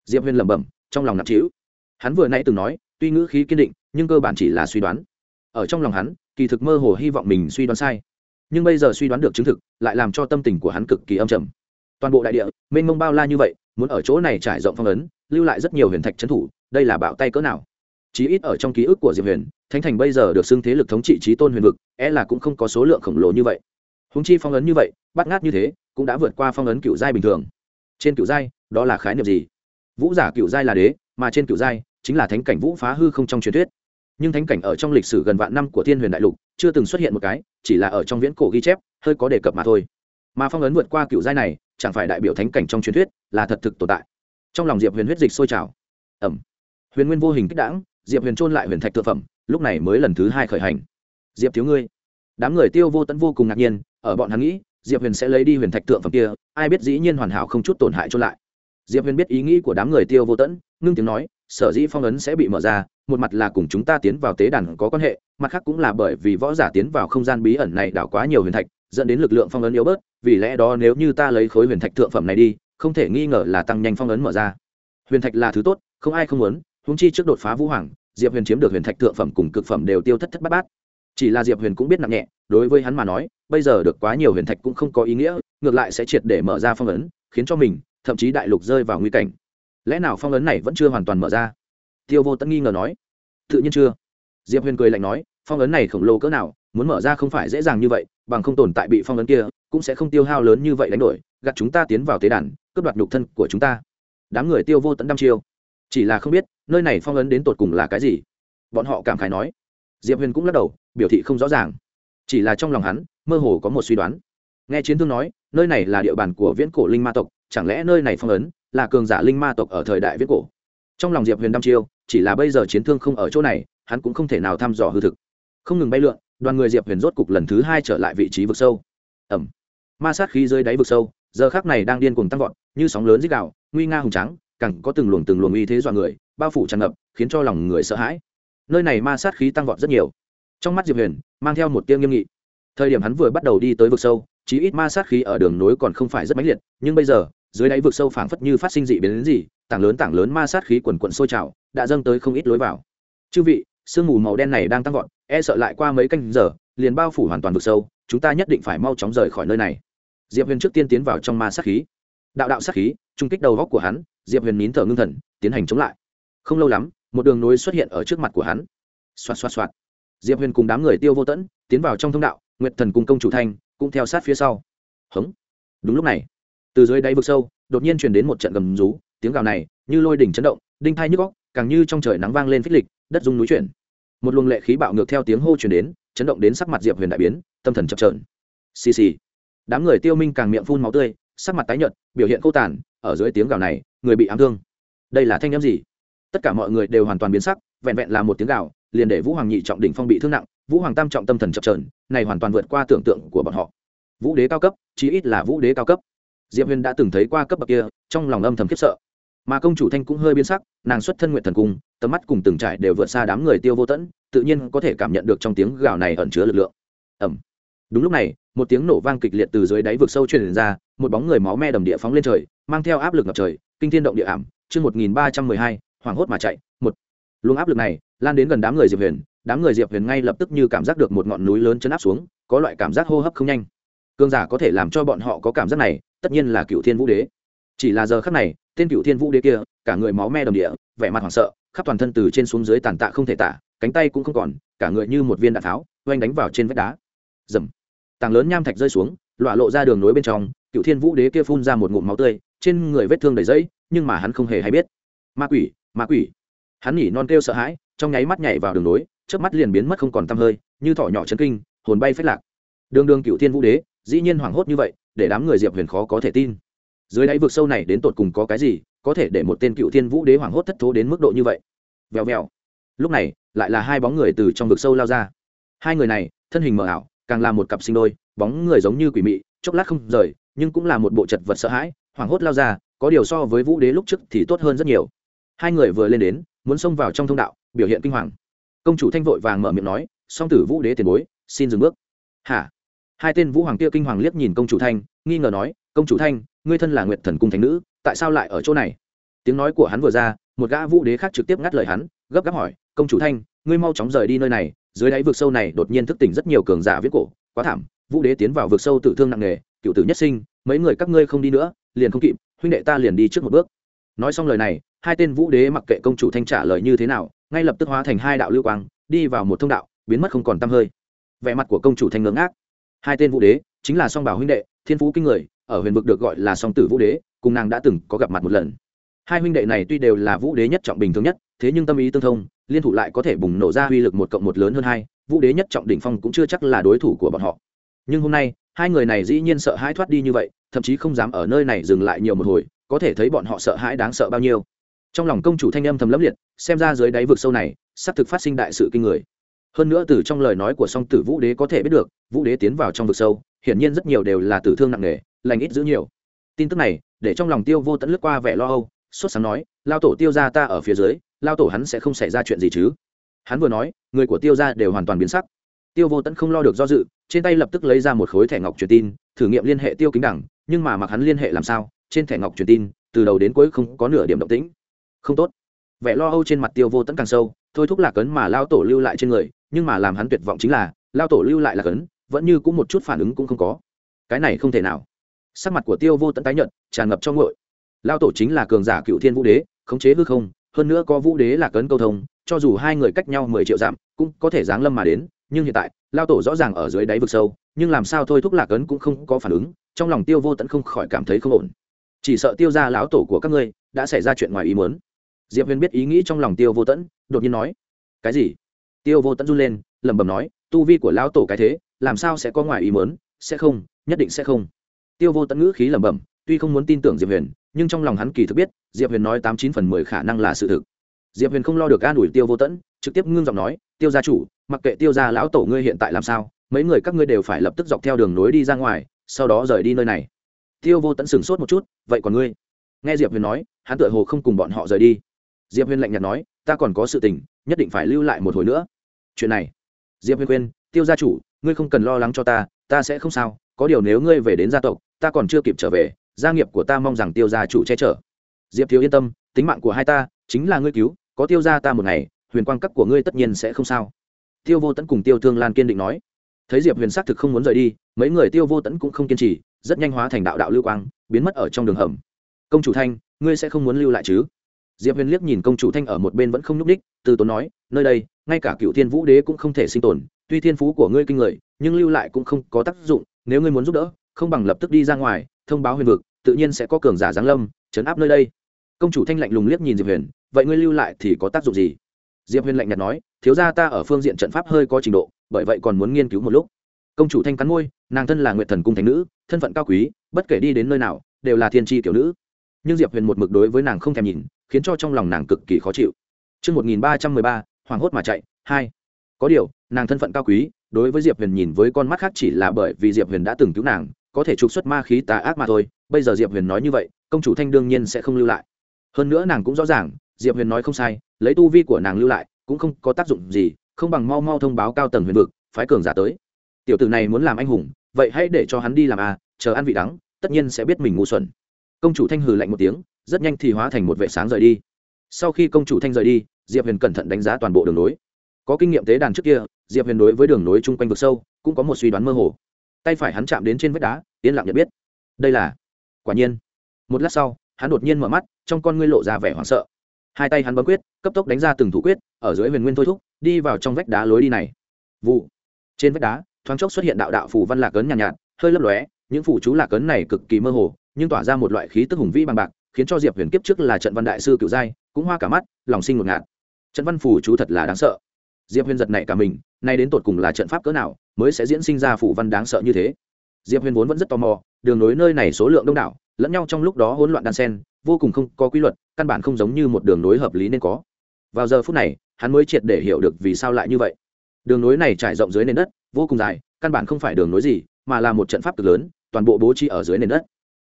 Diệp huyền lẩm bẩm, trong lòng nặng trĩu. Hắn vừa nãy từng nói, tuy ngữ khí kiên định, nhưng cơ bản chỉ là suy đoán. Ở trong lòng hắn, kỳ thực mơ hồ hy vọng mình suy đoán sai. Nhưng bây giờ suy đoán được chứng thực, lại làm cho tâm tình của hắn cực kỳ âm trầm toàn bộ đại địa, mênh mông bao la như vậy, muốn ở chỗ này trải rộng phong ấn, lưu lại rất nhiều huyền thạch trấn thủ, đây là bạo tay cỡ nào? Chí ít ở trong ký ức của diệp huyền, thánh thành bây giờ được xưng thế lực thống trị trí tôn huyền vực e là cũng không có số lượng khổng lồ như vậy. Húng chi phong ấn như vậy, bắt ngát như thế, cũng đã vượt qua phong ấn cựu giai bình thường. Trên cựu giai, đó là khái niệm gì? Vũ giả cựu giai là đế, mà trên cựu giai, chính là thánh cảnh vũ phá hư không trong truyền thuyết. Nhưng thánh cảnh ở trong lịch sử gần vạn năm của thiên huyền đại lục, chưa từng xuất hiện một cái, chỉ là ở trong viễn cổ ghi chép, hơi có đề cập mà thôi. Mà phong ấn vượt qua cựu giai này chẳng phải đại biểu thánh cảnh trong truyền thuyết, là thật thực tồn tại. Trong lòng diệp huyền huyết dịch sôi trào. Ẩm. Huyền nguyên vô hình kích đãng, diệp huyền trôn lại huyền thạch thực phẩm, lúc này mới lần thứ hai khởi hành. Diệp thiếu ngươi. Đám người tiêu vô tẫn vô cùng ngạc nhiên, ở bọn hắn nghĩ, diệp huyền sẽ lấy đi huyền thạch tượng phẩm kia, ai biết dĩ nhiên hoàn hảo không chút tổn hại trôn lại. Diệp huyền biết ý nghĩ của đám người tiêu vô tẫn ngưng tiếng nói, sở dĩ phong ấn sẽ bị mở ra, một mặt là cùng chúng ta tiến vào tế đàn có quan hệ, mặt khác cũng là bởi vì võ giả tiến vào không gian bí ẩn này đảo quá nhiều huyền thạch dẫn đến lực lượng phong ấn yếu bớt, vì lẽ đó nếu như ta lấy khối huyền thạch thượng phẩm này đi, không thể nghi ngờ là tăng nhanh phong ấn mở ra. Huyền thạch là thứ tốt, không ai không muốn húng chi trước đột phá vũ hoàng, diệp huyền chiếm được huyền thạch thượng phẩm cùng cực phẩm đều tiêu thất thất bát bát. Chỉ là diệp huyền cũng biết nặng nhẹ, đối với hắn mà nói, bây giờ được quá nhiều huyền thạch cũng không có ý nghĩa, ngược lại sẽ triệt để mở ra phong ấn, khiến cho mình, thậm chí đại lục rơi vào nguy cảnh. Lẽ nào phong ấn này vẫn chưa hoàn toàn mở ra? Tiêu vô tẫn nghi ngờ nói. Tự nhiên chưa. Diệp huyền cười lạnh nói, phong ấn này khổng lồ cỡ nào, muốn mở ra không phải dễ dàng như vậy bằng không tồn tại bị phong ấn kia, cũng sẽ không tiêu hao lớn như vậy đánh đổi gặt chúng ta tiến vào tế đàn, cướp đoạt nhục thân của chúng ta. Đám người tiêu vô tận đăm chiêu. Chỉ là không biết, nơi này phong ấn đến tột cùng là cái gì. Bọn họ cảm khái nói. Diệp huyền cũng lắc đầu, biểu thị không rõ ràng. Chỉ là trong lòng hắn, mơ hồ có một suy đoán. Nghe chiến thương nói, nơi này là địa bàn của viễn cổ linh ma tộc, chẳng lẽ nơi này phong ấn là cường giả linh ma tộc ở thời đại viễn cổ? Trong lòng diệp huyền đăm chiêu, chỉ là bây giờ chiến thương không ở chỗ này, hắn cũng không thể nào thăm dò hư thực. Không ngừng bay lượn đoàn người diệp huyền rốt cục lần thứ hai trở lại vị trí vực sâu ẩm ma sát khí dưới đáy vực sâu giờ khác này đang điên cuồng tăng vọt như sóng lớn dích đạo nguy nga hùng trắng cẳng có từng luồng từng luồng uy thế dọa người bao phủ tràn ngập khiến cho lòng người sợ hãi nơi này ma sát khí tăng vọt rất nhiều trong mắt diệp huyền mang theo một tiêu nghiêm nghị thời điểm hắn vừa bắt đầu đi tới vực sâu chí ít ma sát khí ở đường nối còn không phải rất mãnh liệt nhưng bây giờ dưới đáy vực sâu phảng phất như phát sinh dị biến đến gì tảng lớn tảng lớn ma sát khí quần quận sôi trào đã dâng tới không ít lối vào chư vị sương mù màu đen này đang tăng vọt e sợ lại qua mấy canh giờ, liền bao phủ hoàn toàn vực sâu, chúng ta nhất định phải mau chóng rời khỏi nơi này. Diệp huyền trước tiên tiến vào trong ma sát khí. Đạo đạo sát khí trung kích đầu góc của hắn, diệp huyền nín thở ngưng thần, tiến hành chống lại. Không lâu lắm, một đường nối xuất hiện ở trước mặt của hắn. Xoạt xoạt xoạt. Diệp huyền cùng đám người tiêu vô tẫn, tiến vào trong thông đạo, nguyệt thần cùng công chủ thanh, cũng theo sát phía sau. Hống. Đúng lúc này, từ dưới đáy vực sâu, đột nhiên truyền đến một trận gầm rú, tiếng gào này, như lôi đỉnh chấn động, đinh thai nhức góc càng như trong trời nắng vang lên phích lịch, đất dung núi chuyển một luồng lệ khí bạo ngược theo tiếng hô truyền đến, chấn động đến sắc mặt diệp huyền đại biến, tâm thần chập trờn xì xì. Đám người tiêu minh càng miệng phun máu tươi, sắc mặt tái nhợt, biểu hiện cô tàn, ở dưới tiếng gào này, người bị ám thương. Đây là thanh â m gì? Tất cả mọi người đều hoàn toàn biến sắc, vẹn vẹn là một tiếng gào, liền để vũ hoàng nhị trọng đỉnh phong bị thương nặng, vũ hoàng tam trọng tâm thần chập trờn này hoàn toàn vượt qua tưởng tượng của bọn họ. Vũ đế cao cấp, chí ít là vũ đế cao cấp. Diệp huyền đã từng thấy qua cấp bậc kia, trong lòng âm thầm khiếp sợ mà công chủ thanh cũng hơi biến sắc, nàng xuất thân nguyện thần cung, tầm mắt cùng từng trải đều vượt xa đám người tiêu vô tẫn, tự nhiên có thể cảm nhận được trong tiếng gào này ẩn chứa lực lượng. Ẩm đúng lúc này, một tiếng nổ vang kịch liệt từ dưới đáy vực sâu truyền ra, một bóng người máu me đầm địa phóng lên trời, mang theo áp lực ngập trời, kinh thiên động địa ảm, chương một nghìn ba trăm mười hai, hoảng hốt mà chạy, một. Luồng áp lực này, lan đến gần đám người diệp huyền, đám người diệp huyền ngay lập tức như cảm giác được một ngọn núi lớn chấn áp xuống, có loại cảm giác hô hấp không nhanh. Cương giả có thể làm cho bọn họ có cảm giác này, tất nhiên là cựu thiên vũ đế chỉ là giờ khắc này, tên cựu thiên vũ đế kia, cả người máu me đầm địa, vẻ mặt hoảng sợ, khắp toàn thân từ trên xuống dưới tàn tạ không thể tả, cánh tay cũng không còn, cả người như một viên đạn tháo, oanh đánh vào trên vách đá. Dầm tảng lớn nham thạch rơi xuống, lọa lộ ra đường nối bên trong cựu thiên vũ đế kia phun ra một ngụm máu tươi, trên người vết thương đầy dẫy nhưng mà hắn không hề hay biết. Ma quỷ ma quỷ. Hắn nhỉ non kêu sợ hãi, trong nháy mắt nhảy vào đường nối trước mắt liền biến mất không còn tăm hơi, như thỏ nhỏ chấn kinh, hồn bay phết lạc. Đường đường cựu thiên vũ đế, dĩ nhiên hoảng hốt như vậy, để đám người diệp huyền khó có thể tin dưới đáy vực sâu này đến tột cùng có cái gì, có thể để một tên cựu thiên vũ đế hoảng hốt thất thố đến mức độ như vậy? Vèo vèo. Lúc này, lại là hai bóng người từ trong vực sâu lao ra. Hai người này, thân hình mờ ảo, càng là một cặp sinh đôi, bóng người giống như quỷ mị, chốc lát không rời, nhưng cũng là một bộ chật vật sợ hãi, hoảng hốt lao ra, có điều so với vũ đế lúc trước thì tốt hơn rất nhiều. Hai người vừa lên đến, muốn xông vào trong thông đạo, biểu hiện kinh hoàng. Công chủ thanh vội vàng mở miệng nói, song tử vũ đế tiền bối, xin dừng bước. Hả? Hai tên vũ hoàng kia kinh hoàng liếc nhìn công chủ thanh, nghi ngờ nói, công chủ thanh ngươi thân là nguyệt thần cung thánh nữ, tại sao lại ở chỗ này? Tiếng nói của hắn vừa ra, một gã vũ đế khác trực tiếp ngắt lời hắn, gấp gáp hỏi, công chủ thanh, ngươi mau chóng rời đi nơi này, dưới đáy vực sâu này đột nhiên thức tỉnh rất nhiều cường giả viết cổ, quá thảm, vũ đế tiến vào vực sâu tử thương nặng nề, cựu tử nhất sinh, mấy người các ngươi không đi nữa, liền không kịp, huynh đệ ta liền đi trước một bước. Nói xong lời này, hai tên vũ đế mặc kệ công chủ thanh trả lời như thế nào, ngay lập tức hóa thành hai đạo lưu quang, đi vào một thông đạo, biến mất không còn tăm hơi. Vẻ mặt của công chủ thanh ngưỡng ác hai tên vũ đế, chính là song bảo huynh đệ thiên phú kinh người, ở huyền vực được gọi là song tử vũ đế, cùng nàng đã từng có gặp mặt một lần. Hai huynh đệ này tuy đều là vũ đế nhất trọng bình thường nhất, thế nhưng tâm ý tương thông, liên thủ lại có thể bùng nổ ra uy lực một cộng một lớn hơn hai, vũ đế nhất trọng đỉnh phong cũng chưa chắc là đối thủ của bọn họ. Nhưng hôm nay, hai người này dĩ nhiên sợ hãi thoát đi như vậy, thậm chí không dám ở nơi này dừng lại nhiều một hồi, có thể thấy bọn họ sợ hãi đáng sợ bao nhiêu. Trong lòng công chủ thanh âm thầm lấp liệt, xem ra dưới đáy vực sâu này, sắp thực phát sinh đại sự kinh người. Hơn nữa từ trong lời nói của song tử vũ đế có thể biết được, vũ đế tiến vào trong vực sâu hiển nhiên rất nhiều đều là tử thương nặng nề, lành ít giữ nhiều. Tin tức này, để trong lòng tiêu vô tẫn lướt qua vẻ lo âu, sốt sáng nói, lao tổ tiêu ra ta ở phía dưới, lao tổ hắn sẽ không xảy ra chuyện gì chứ? Hắn vừa nói, người của tiêu ra đều hoàn toàn biến sắc. Tiêu vô tẫn không lo được do dự, trên tay lập tức lấy ra một khối thẻ ngọc truyền tin, thử nghiệm liên hệ tiêu kính đẳng, nhưng mà mặc hắn liên hệ làm sao, trên thẻ ngọc truyền tin, từ đầu đến cuối không có nửa điểm động tĩnh. Không tốt. Vẻ lo âu trên mặt tiêu vô tẫn càng sâu, thôi thúc lạc ấn mà lao tổ lưu lại trên người, nhưng mà làm hắn tuyệt vọng chính là, lao tổ lưu lại lạc ấn vẫn như cũng một chút phản ứng cũng không có. Cái này không thể nào. Sắc mặt của tiêu vô tận tái nhận tràn ngập trong ngội. Lao tổ chính là cường giả cựu thiên vũ đế, khống chế hư không, hơn nữa có vũ đế là cấn câu thông, cho dù hai người cách nhau mười triệu dặm, cũng có thể giáng lâm mà đến, nhưng hiện tại, lao tổ rõ ràng ở dưới đáy vực sâu, nhưng làm sao thôi thúc lạc ấn cũng không có phản ứng, trong lòng tiêu vô tận không khỏi cảm thấy không ổn. Chỉ sợ tiêu ra lão tổ của các ngươi đã xảy ra chuyện ngoài ý muốn. Diệp huyền biết ý nghĩ trong lòng tiêu vô tẫn đột nhiên nói, cái gì? Tiêu vô tẫn run lên, lẩm bẩm nói, tu vi của lão tổ cái thế làm sao sẽ có ngoài ý muốn, sẽ không, nhất định sẽ không. Tiêu vô tận ngữ khí lẩm bẩm, tuy không muốn tin tưởng diệp huyền, nhưng trong lòng hắn kỳ thực biết, diệp huyền nói tám chín phần mười khả năng là sự thực. Diệp huyền không lo được an ủi tiêu vô tẫn trực tiếp ngưng giọng nói, tiêu gia chủ, mặc kệ tiêu gia lão tổ ngươi hiện tại làm sao, mấy người các ngươi đều phải lập tức dọc theo đường nối đi ra ngoài, sau đó rời đi nơi này. Tiêu vô tẫn sửng sốt một chút, vậy còn ngươi? Nghe diệp huyền nói, hắn tựa hồ không cùng bọn họ rời đi. Diệp huyền lạnh nhạt nói, ta còn có sự tình, nhất định phải lưu lại một hồi nữa. Chuyện này? Diệp huyền khuyên, tiêu gia chủ ngươi không cần lo lắng cho ta ta sẽ không sao, có điều nếu ngươi về đến gia tộc, ta còn chưa kịp trở về, gia nghiệp của ta mong rằng tiêu gia chủ che chở. Diệp thiếu yên tâm, tính mạng của hai ta chính là ngươi cứu, có tiêu gia ta một ngày, huyền quang cấp của ngươi tất nhiên sẽ không sao. Tiêu vô tẫn cùng tiêu thương lan kiên định nói. Thấy diệp huyền xác thực không muốn rời đi, mấy người tiêu vô tẫn cũng không kiên trì, rất nhanh hóa thành đạo đạo lưu quang, biến mất ở trong đường hầm. Công chủ thanh, ngươi sẽ không muốn lưu lại chứ? Diệp huyền liếc nhìn công chủ thanh ở một bên vẫn không nhúc đích từ tốn nói, nơi đây, ngay cả cựu thiên vũ đế cũng không thể sinh tồn tuy thiên phú của ngươi kinh người nhưng lưu lại cũng không có tác dụng nếu ngươi muốn giúp đỡ không bằng lập tức đi ra ngoài thông báo huyền vực tự nhiên sẽ có cường giả giáng lâm chấn áp nơi đây. Công chủ thanh lạnh lùng liếc nhìn diệp huyền vậy ngươi lưu lại thì có tác dụng gì? Diệp huyền lạnh nhạt nói thiếu gia ta ở phương diện trận pháp hơi có trình độ bởi vậy còn muốn nghiên cứu một lúc. Công chủ thanh cắn môi nàng thân là nguyện thần cung thánh nữ thân phận cao quý bất kể đi đến nơi nào đều là thiên tri kiểu nữ. Nhưng diệp huyền một mực đối với nàng không thèm nhìn khiến cho trong lòng nàng cực kỳ khó chịu. Trước 1313, hoàng hốt mà chạy, hai. Có điều, nàng thân phận cao quý, đối với Diệp Huyền nhìn với con mắt khác chỉ là bởi vì Diệp Huyền đã từng cứu nàng, có thể trục xuất ma khí tà ác mà thôi. Bây giờ Diệp Huyền nói như vậy, công chủ Thanh đương nhiên sẽ không lưu lại. Hơn nữa nàng cũng rõ ràng, Diệp Huyền nói không sai, lấy tu vi của nàng lưu lại, cũng không có tác dụng gì, không bằng mau mau thông báo cao tầng huyền vực, phái cường giả tới. Tiểu tử này muốn làm anh hùng, vậy hãy để cho hắn đi làm a, chờ ăn vị đắng, tất nhiên sẽ biết mình ngu xuẩn công chủ thanh hừ lạnh một tiếng rất nhanh thì hóa thành một vệ sáng rời đi sau khi công chủ thanh rời đi diệp huyền cẩn thận đánh giá toàn bộ đường lối có kinh nghiệm tế đàn trước kia diệp huyền đối với đường nối chung quanh vực sâu cũng có một suy đoán mơ hồ. Tay phải hắn chạm đến trên vách đá yên lặng nhận biết. Đây là quả nhiên. Một lát sau hắn đột nhiên mở mắt trong con ngươi lộ ra vẻ hoảng sợ. Hai tay hắn bấm quyết cấp tốc đánh ra từng thủ quyết ở dưới huyền nguyên thôi thúc đi vào trong vách đá lối đi này. Vụ. Trên vách đá thoáng chốc xuất hiện đạo đạo phủ văn lạc ấn nhàn nhạt, nhạt hơi lấp lóe những phủ chú lạc ấn này cực kỳ mơ hồ nhưng tỏa ra một loại khí tức hùng vĩ bằng bạc khiến cho diệp huyền kiếp trước là trận văn đại sư cựu giai cũng hoa cả mắt lòng sinh ngột ngạt. Trận văn phủ chú thật là đáng sợ diệp huyền giật này cả mình, nay đến tột cùng là trận pháp cỡ nào mới sẽ diễn sinh ra phủ văn đáng sợ như thế? Diệp huyền vốn vẫn rất tò mò, đường nối nơi này số lượng đông đảo, lẫn nhau trong lúc đó hỗn loạn đan sen, vô cùng không có quy luật, căn bản không giống như một đường nối hợp lý nên có. Vào giờ phút này, hắn mới triệt để hiểu được vì sao lại như vậy. Đường nối này trải rộng dưới nền đất, vô cùng dài, căn bản không phải đường nối gì, mà là một trận pháp cực lớn, toàn bộ bố trí ở dưới nền đất.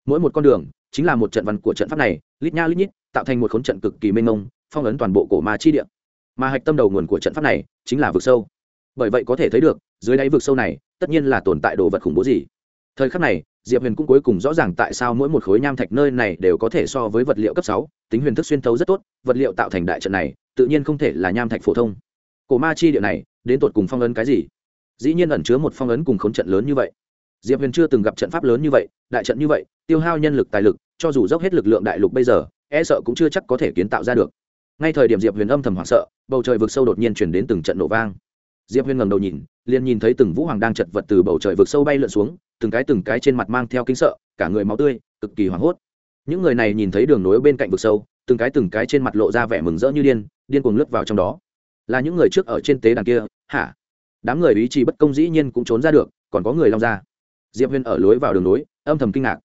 Mỗi một con đường, chính là một trận văn của trận pháp này, lít nha lít nhít, tạo thành một khốn trận cực kỳ mênh mông, phong ấn toàn bộ cổ ma chi địa mà hạch tâm đầu nguồn của trận pháp này chính là vực sâu. Bởi vậy có thể thấy được, dưới đáy vực sâu này, tất nhiên là tồn tại đồ vật khủng bố gì. Thời khắc này, diệp huyền cũng cuối cùng rõ ràng tại sao mỗi một khối nham thạch nơi này đều có thể so với vật liệu cấp sáu, tính huyền thức xuyên thấu rất tốt, vật liệu tạo thành đại trận này, tự nhiên không thể là nham thạch phổ thông. Cổ ma chi địa này, đến tột cùng phong ấn cái gì? Dĩ nhiên ẩn chứa một phong ấn cùng khốn trận lớn như vậy. Diệp huyền chưa từng gặp trận pháp lớn như vậy, đại trận như vậy, tiêu hao nhân lực tài lực, cho dù dốc hết lực lượng đại lục bây giờ e sợ cũng chưa chắc có thể kiến tạo ra được ngay thời điểm diệp huyền âm thầm hoảng sợ, bầu trời vực sâu đột nhiên chuyển đến từng trận nổ vang. Diệp huyền ngầm đầu nhìn, liền nhìn thấy từng vũ hoàng đang chật vật từ bầu trời vực sâu bay lượn xuống, từng cái từng cái trên mặt mang theo kinh sợ, cả người máu tươi, cực kỳ hoảng hốt. Những người này nhìn thấy đường nối bên cạnh vực sâu, từng cái từng cái trên mặt lộ ra vẻ mừng rỡ như điên điên cuồng lướt vào trong đó. Là những người trước ở trên tế đàn kia, hả? Đám người ý chí bất công dĩ nhiên cũng trốn ra được, còn có người long ra. Diệp huyền ở lối vào đường nối, âm thầm kinh ngạc.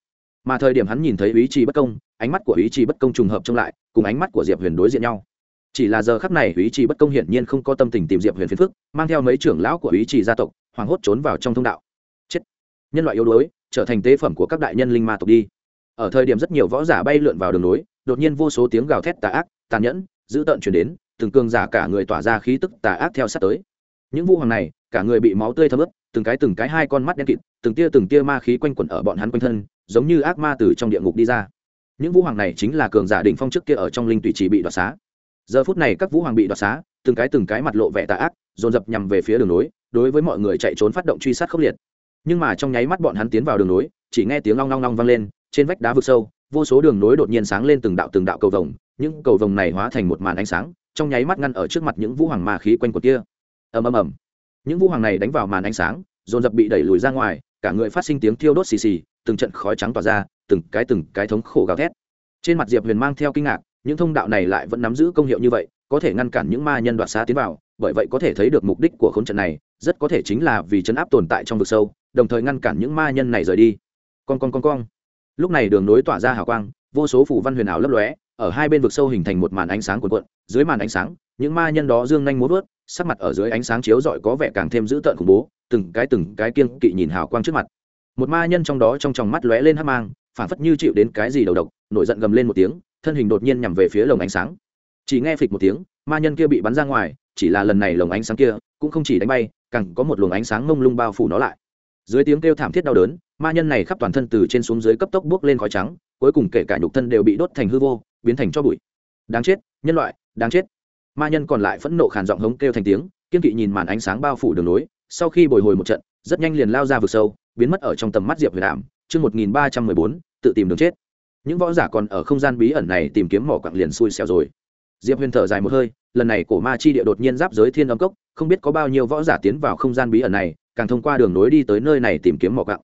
Mà thời điểm hắn nhìn thấy ý chí bất công, ánh mắt của ý chí bất công trùng hợp trông lại cùng ánh mắt của diệp huyền đối diện nhau. Chỉ là giờ khắc này ý chí bất công hiển nhiên không có tâm tình tìm diệp huyền phiền phức mang theo mấy trưởng lão của ý chí gia tộc hoảng hốt trốn vào trong thông đạo. Chết! Nhân loại yếu đuối trở thành tế phẩm của các đại nhân linh ma tộc đi. Ở thời điểm rất nhiều võ giả bay lượn vào đường núi, đột nhiên vô số tiếng gào thét tà ác tàn nhẫn dữ tợn chuyển đến từng cường giả cả người tỏa ra khí tức tà ác theo sát tới. Những vũ hoàng này cả người bị máu tươi thấm ướt từng cái từng cái hai con mắt đen kịt từng tia từng tia ma khí quanh quẩn ở bọn hắn quanh thân giống như ác ma từ trong địa ngục đi ra những vũ hoàng này chính là cường giả đỉnh phong trước kia ở trong linh tùy chỉ bị đoạt xá. Giờ phút này các vũ hoàng bị đoạt xá, từng cái từng cái mặt lộ vẻ tà ác, dồn dập nhằm về phía đường nối, đối với mọi người chạy trốn phát động truy sát khốc liệt. Nhưng mà trong nháy mắt bọn hắn tiến vào đường nối, chỉ nghe tiếng long long long vang lên, trên vách đá vực sâu, vô số đường nối đột nhiên sáng lên từng đạo từng đạo cầu vồng, những cầu vồng này hóa thành một màn ánh sáng, trong nháy mắt ngăn ở trước mặt những vũ hoàng ma khí quanh quần kia. Ầm ầm ầm. Những vũ hoàng này đánh vào màn ánh sáng, dồn dập bị đẩy lùi ra ngoài, cả người phát sinh tiếng thiêu đốt xì xì từng trận khói trắng tỏa ra, từng cái từng cái thống khổ gào thét. Trên mặt diệp huyền mang theo kinh ngạc, những thông đạo này lại vẫn nắm giữ công hiệu như vậy, có thể ngăn cản những ma nhân đoạt xa tiến vào, bởi vậy có thể thấy được mục đích của khốn trận này, rất có thể chính là vì chấn áp tồn tại trong vực sâu, đồng thời ngăn cản những ma nhân này rời đi. Con con con con lúc này đường nối tỏa ra hào quang, vô số phủ văn huyền ảo lấp lóe, ở hai bên vực sâu hình thành một màn ánh sáng cuộn cuộn, dưới màn ánh sáng, những ma nhân đó dương nhanh muốn vớt, sắc mặt ở dưới ánh sáng chiếu rọi có vẻ càng thêm dữ tợn khủng bố, từng cái từng cái kiêng kỵ nhìn hào quang trước mặt một ma nhân trong đó trong tròng mắt lóe lên hắc mang, phản phất như chịu đến cái gì đầu độc, nổi giận gầm lên một tiếng, thân hình đột nhiên nhằm về phía lồng ánh sáng. Chỉ nghe phịch một tiếng, ma nhân kia bị bắn ra ngoài, chỉ là lần này lồng ánh sáng kia, cũng không chỉ đánh bay, càng có một luồng ánh sáng mông lung bao phủ nó lại. Dưới tiếng kêu thảm thiết đau đớn, ma nhân này khắp toàn thân từ trên xuống dưới cấp tốc bước lên khói trắng, cuối cùng kể cả nhục thân đều bị đốt thành hư vô, biến thành cho bụi. Đáng chết, nhân loại, đáng chết. Ma nhân còn lại phẫn nộ khàn giọng hống kêu thành tiếng, kiên kỵ nhìn màn ánh sáng bao phủ đường nối sau khi bồi hồi một trận, rất nhanh liền lao ra vực sâu biến mất ở trong tầm mắt diệp huyền ảm, chương một nghìn ba trăm mười bốn, tự tìm đường chết. Những võ giả còn ở không gian bí ẩn này tìm kiếm mỏ quặng liền xui xẻo rồi. Diệp huyền thở dài một hơi, lần này cổ ma chi địa đột nhiên giáp giới thiên âm cốc, không biết có bao nhiêu võ giả tiến vào không gian bí ẩn này, càng thông qua đường nối đi tới nơi này tìm kiếm mỏ quặng.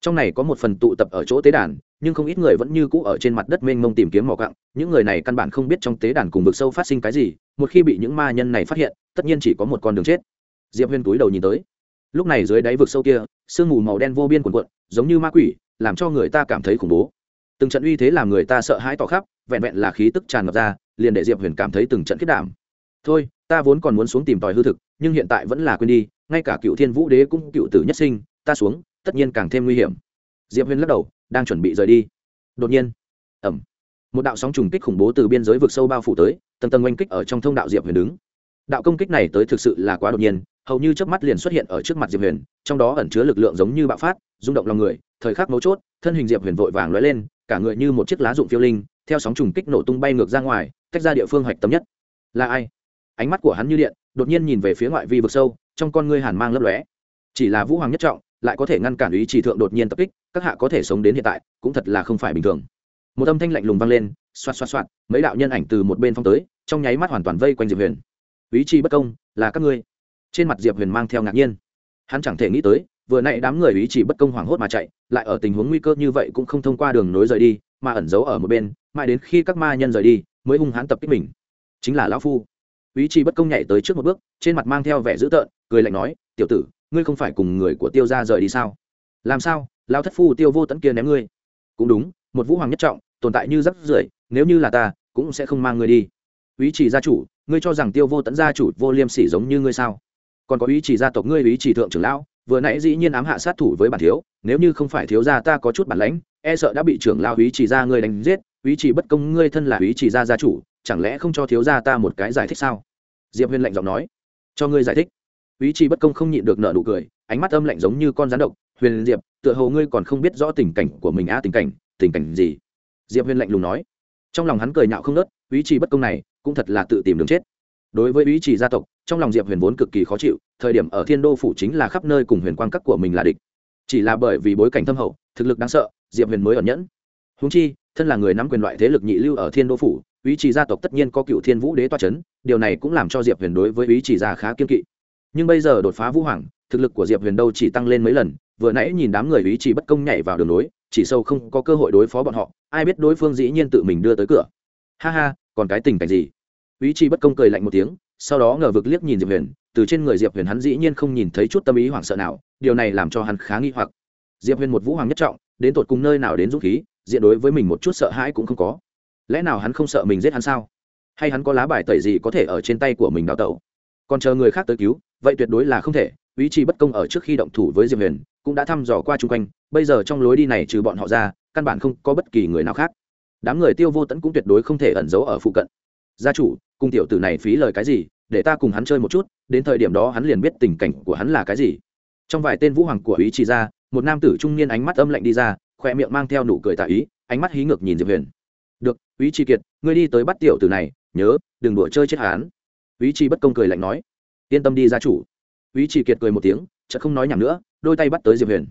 Trong này có một phần tụ tập ở chỗ tế đàn, nhưng không ít người vẫn như cũ ở trên mặt đất mênh mông tìm kiếm mỏ quặng. Những người này căn bản không biết trong tế đàn cùng vực sâu phát sinh cái gì, một khi bị những ma nhân này phát hiện, tất nhiên chỉ có một con đường chết. Diệp huyên túi đầu nhìn tới lúc này dưới đáy vực sâu kia, sương mù màu đen vô biên cuồn cuộn, giống như ma quỷ, làm cho người ta cảm thấy khủng bố. Từng trận uy thế làm người ta sợ hãi tỏ khắp, vẹn vẹn là khí tức tràn ngập ra, liền để diệp huyền cảm thấy từng trận kết đảm. Thôi, ta vốn còn muốn xuống tìm tòi hư thực, nhưng hiện tại vẫn là quên đi, ngay cả cựu thiên vũ đế cũng cựu tử nhất sinh, ta xuống, tất nhiên càng thêm nguy hiểm. Diệp huyền lắc đầu, đang chuẩn bị rời đi. Đột nhiên ẩm một đạo sóng trùng kích khủng bố từ biên giới vực sâu bao phủ tới, tầng tầng oanh kích ở trong thông đạo diệp huyền đứng. Đạo công kích này tới thực sự là quá đột nhiên hầu như chớp mắt liền xuất hiện ở trước mặt diệp huyền, trong đó ẩn chứa lực lượng giống như bạo phát, rung động lòng người, thời khắc mấu chốt, thân hình diệp huyền vội vàng lóe lên, cả người như một chiếc lá dụng phiêu linh, theo sóng trùng kích nổ tung bay ngược ra ngoài, tách ra địa phương hoạch tâm nhất. Là ai? Ánh mắt của hắn như điện, đột nhiên nhìn về phía ngoại vi vực sâu, trong con ngươi hàn mang lấp lóe. Chỉ là vũ hoàng nhất trọng, lại có thể ngăn cản ý chỉ thượng đột nhiên tập kích, các hạ có thể sống đến hiện tại, cũng thật là không phải bình thường. Một âm thanh lạnh lùng vang lên, xoạt xoạt xoạt, mấy đạo nhân ảnh từ một bên phong tới, trong nháy mắt hoàn toàn vây quanh diệp huyền. Ý chi bất công, là các ngươi trên mặt diệp huyền mang theo ngạc nhiên hắn chẳng thể nghĩ tới vừa nãy đám người ý chỉ bất công hoảng hốt mà chạy lại ở tình huống nguy cơ như vậy cũng không thông qua đường nối rời đi mà ẩn giấu ở một bên mãi đến khi các ma nhân rời đi mới hung hãn tập kích mình chính là lão phu ý chỉ bất công nhảy tới trước một bước trên mặt mang theo vẻ dữ tợn cười lạnh nói tiểu tử ngươi không phải cùng người của tiêu ra rời đi sao làm sao lao thất phu tiêu vô tận kia ném ngươi cũng đúng một vũ hoàng nhất trọng tồn tại như rắc rưởi nếu như là ta cũng sẽ không mang ngươi đi ý chỉ gia chủ ngươi cho rằng tiêu vô tẫn gia chủ vô liêm sỉ giống như ngươi sao còn có ý chỉ gia tộc ngươi, ý chỉ thượng trưởng lão, vừa nãy dĩ nhiên ám hạ sát thủ với bản thiếu, nếu như không phải thiếu gia ta có chút bản lãnh e sợ đã bị trưởng lão ý chỉ gia ngươi đánh giết, ý chỉ bất công ngươi thân là ý chỉ gia gia chủ, chẳng lẽ không cho thiếu gia ta một cái giải thích sao? Diệp huyền lạnh giọng nói. Cho ngươi giải thích. Ý chỉ bất công không nhịn được nợ nụ cười, ánh mắt âm lạnh giống như con rắn độc. Huyền diệp, tựa hồ ngươi còn không biết rõ tình cảnh của mình a tình cảnh tình cảnh gì? Diệp huyền lạnh lùng nói. Trong lòng hắn cười nhạo không nớt ý chỉ bất công này cũng thật là tự tìm đường chết. Đối với ý chỉ gia tộc trong lòng diệp huyền vốn cực kỳ khó chịu, thời điểm ở thiên đô phủ chính là khắp nơi cùng huyền quang các của mình là địch. Chỉ là bởi vì bối cảnh thâm hậu, thực lực đáng sợ, diệp huyền mới ẩn nhẫn. Húng chi, thân là người nắm quyền loại thế lực nhị lưu ở thiên đô phủ, ý chỉ gia tộc tất nhiên có cựu thiên vũ đế toa c h ấ n điều này cũng làm cho diệp huyền đối với ý chỉ gia khá kiên kỵ. Nhưng bây giờ đột phá vũ hoàng, thực lực của diệp huyền đâu chỉ tăng lên mấy lần, vừa nãy nhìn đám người ý chỉ bất công nhảy vào đường nối chỉ sâu không có cơ hội đối phó bọn họ, ai biết đối phương dĩ nhiên tự mình đưa tới cửa. Ha ha, còn cái tình cảnh gì? Ý chỉ bất công cười lạnh một tiếng sau đó ngờ vực liếc nhìn diệp huyền, từ trên người diệp huyền hắn dĩ nhiên không nhìn thấy chút tâm ý hoảng sợ nào, điều này làm cho hắn khá nghi hoặc. Diệp huyền một vũ hoàng nhất trọng, đến tột cùng nơi nào đến dũng khí, diện đối với mình một chút sợ hãi cũng không có. Lẽ nào hắn không sợ mình giết hắn sao? Hay hắn có lá bài tẩy gì có thể ở trên tay của mình đào tẩu? Còn chờ người khác tới cứu, vậy tuyệt đối là không thể, ý chí bất công ở trước khi động thủ với diệp huyền, cũng đã thăm dò qua chung quanh, bây giờ trong lối đi này trừ bọn họ ra, căn bản không có bất kỳ người nào khác. Đám người tiêu vô tẫn cũng tuyệt đối không thể ẩn giấu ở phụ cận gia chủ, cùng tiểu tử này phí lời cái gì, để ta cùng hắn chơi một chút, đến thời điểm đó hắn liền biết tình cảnh của hắn là cái gì. Trong vài tên vũ hoàng của ý chỉ ra một nam tử trung niên ánh mắt âm lạnh đi ra, khoe miệng mang theo nụ cười tạ ý, ánh mắt hí ngược nhìn diệp huyền. Được, ý chi kiệt, ngươi đi tới bắt tiểu tử này, nhớ, đừng đùa chơi chết hắn. Ý chi bất công cười lạnh nói. Yên tâm đi, gia chủ. Ý chỉ kiệt cười một tiếng, chợt không nói nhảm nữa, đôi tay bắt tới diệp huyền.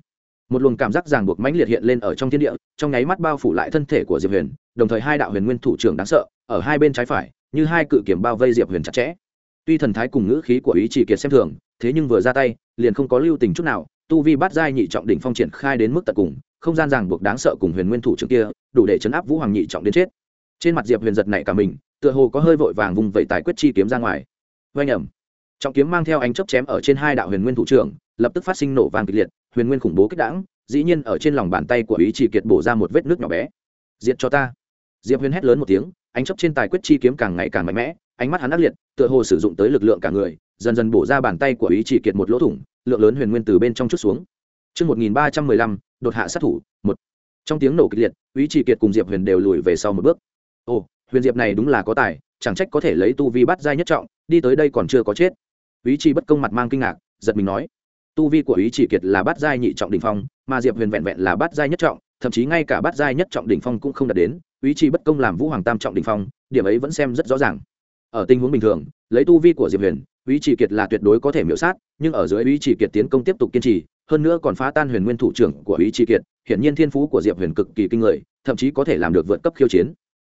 Một luồng cảm giác ràng buộc mãnh liệt hiện lên ở trong thiên địa, trong nháy mắt bao phủ lại thân thể của diệp huyền đồng thời hai đạo huyền nguyên thủ trưởng đáng sợ, ở hai bên trái phải, như hai cự kiểm bao vây diệp huyền chặt chẽ. Tuy thần thái cùng ngữ khí của ý chỉ kiệt xem thường, thế nhưng vừa ra tay, liền không có lưu tình chút nào, tu vi bắt giai nhị trọng đỉnh phong triển khai đến mức tận cùng, không gian ràng buộc đáng sợ cùng huyền nguyên thủ trưởng kia, đủ để chấn áp vũ hoàng nhị trọng đến chết. Trên mặt diệp huyền giật này cả mình, tựa hồ có hơi vội vàng vùng vẫy tài quyết chi kiếm ra ngoài. Oanh ẩm trọng kiếm mang theo ánh chớp chém ở trên hai đạo huyền nguyên thủ trưởng, lập tức phát sinh nổ vàng kịch liệt, huyền nguyên khủng bố kích đãng, dĩ nhiên ở trên lòng bàn tay của ý chỉ kiệt bổ ra một vết nước nhỏ bé. Diệt cho ta diệp huyền hét lớn một tiếng ánh chớp trên tài quyết chi kiếm càng ngày càng mạnh mẽ ánh mắt hắn ác liệt tựa hồ sử dụng tới lực lượng cả người dần dần bổ ra bàn tay của ý chỉ kiệt một lỗ thủng lượng lớn huyền nguyên từ bên trong chút xuống Trước 1315, đột hạ sát thủ, một. Trong tiếng nổ kịch liệt, Ý Chỉ Kiệt cùng Diệp Huyền đều lùi về sau một bước. Ồ, Huyền Diệp này đúng là có tài, chẳng trách có thể lấy tu vi bắt giai nhất trọng, đi tới đây còn chưa có chết. Úy Chỉ bất công mặt mang kinh ngạc, giật mình nói: Tu vi của Úy Chỉ Kiệt là bắt giai nhị trọng đỉnh phong, mà Diệp Huyền vẹn vẹn là bắt giai nhất trọng, thậm chí ngay cả bắt giai nhất trọng đỉnh phong cũng không đạt đến, Ý chí bất công làm Vũ Hoàng tam trọng đình phong, điểm ấy vẫn xem rất rõ ràng. Ở tình huống bình thường, lấy tu vi của Diệp Huyền, Ý chí Kiệt là tuyệt đối có thể miễu sát, nhưng ở dưới Ý chí Kiệt tiến công tiếp tục kiên trì, hơn nữa còn phá tan huyền nguyên thủ trưởng của ý chí kiệt hiển nhiên thiên phú của diệp huyền cực kỳ kinh người thậm chí có thể làm được vượt cấp khiêu chiến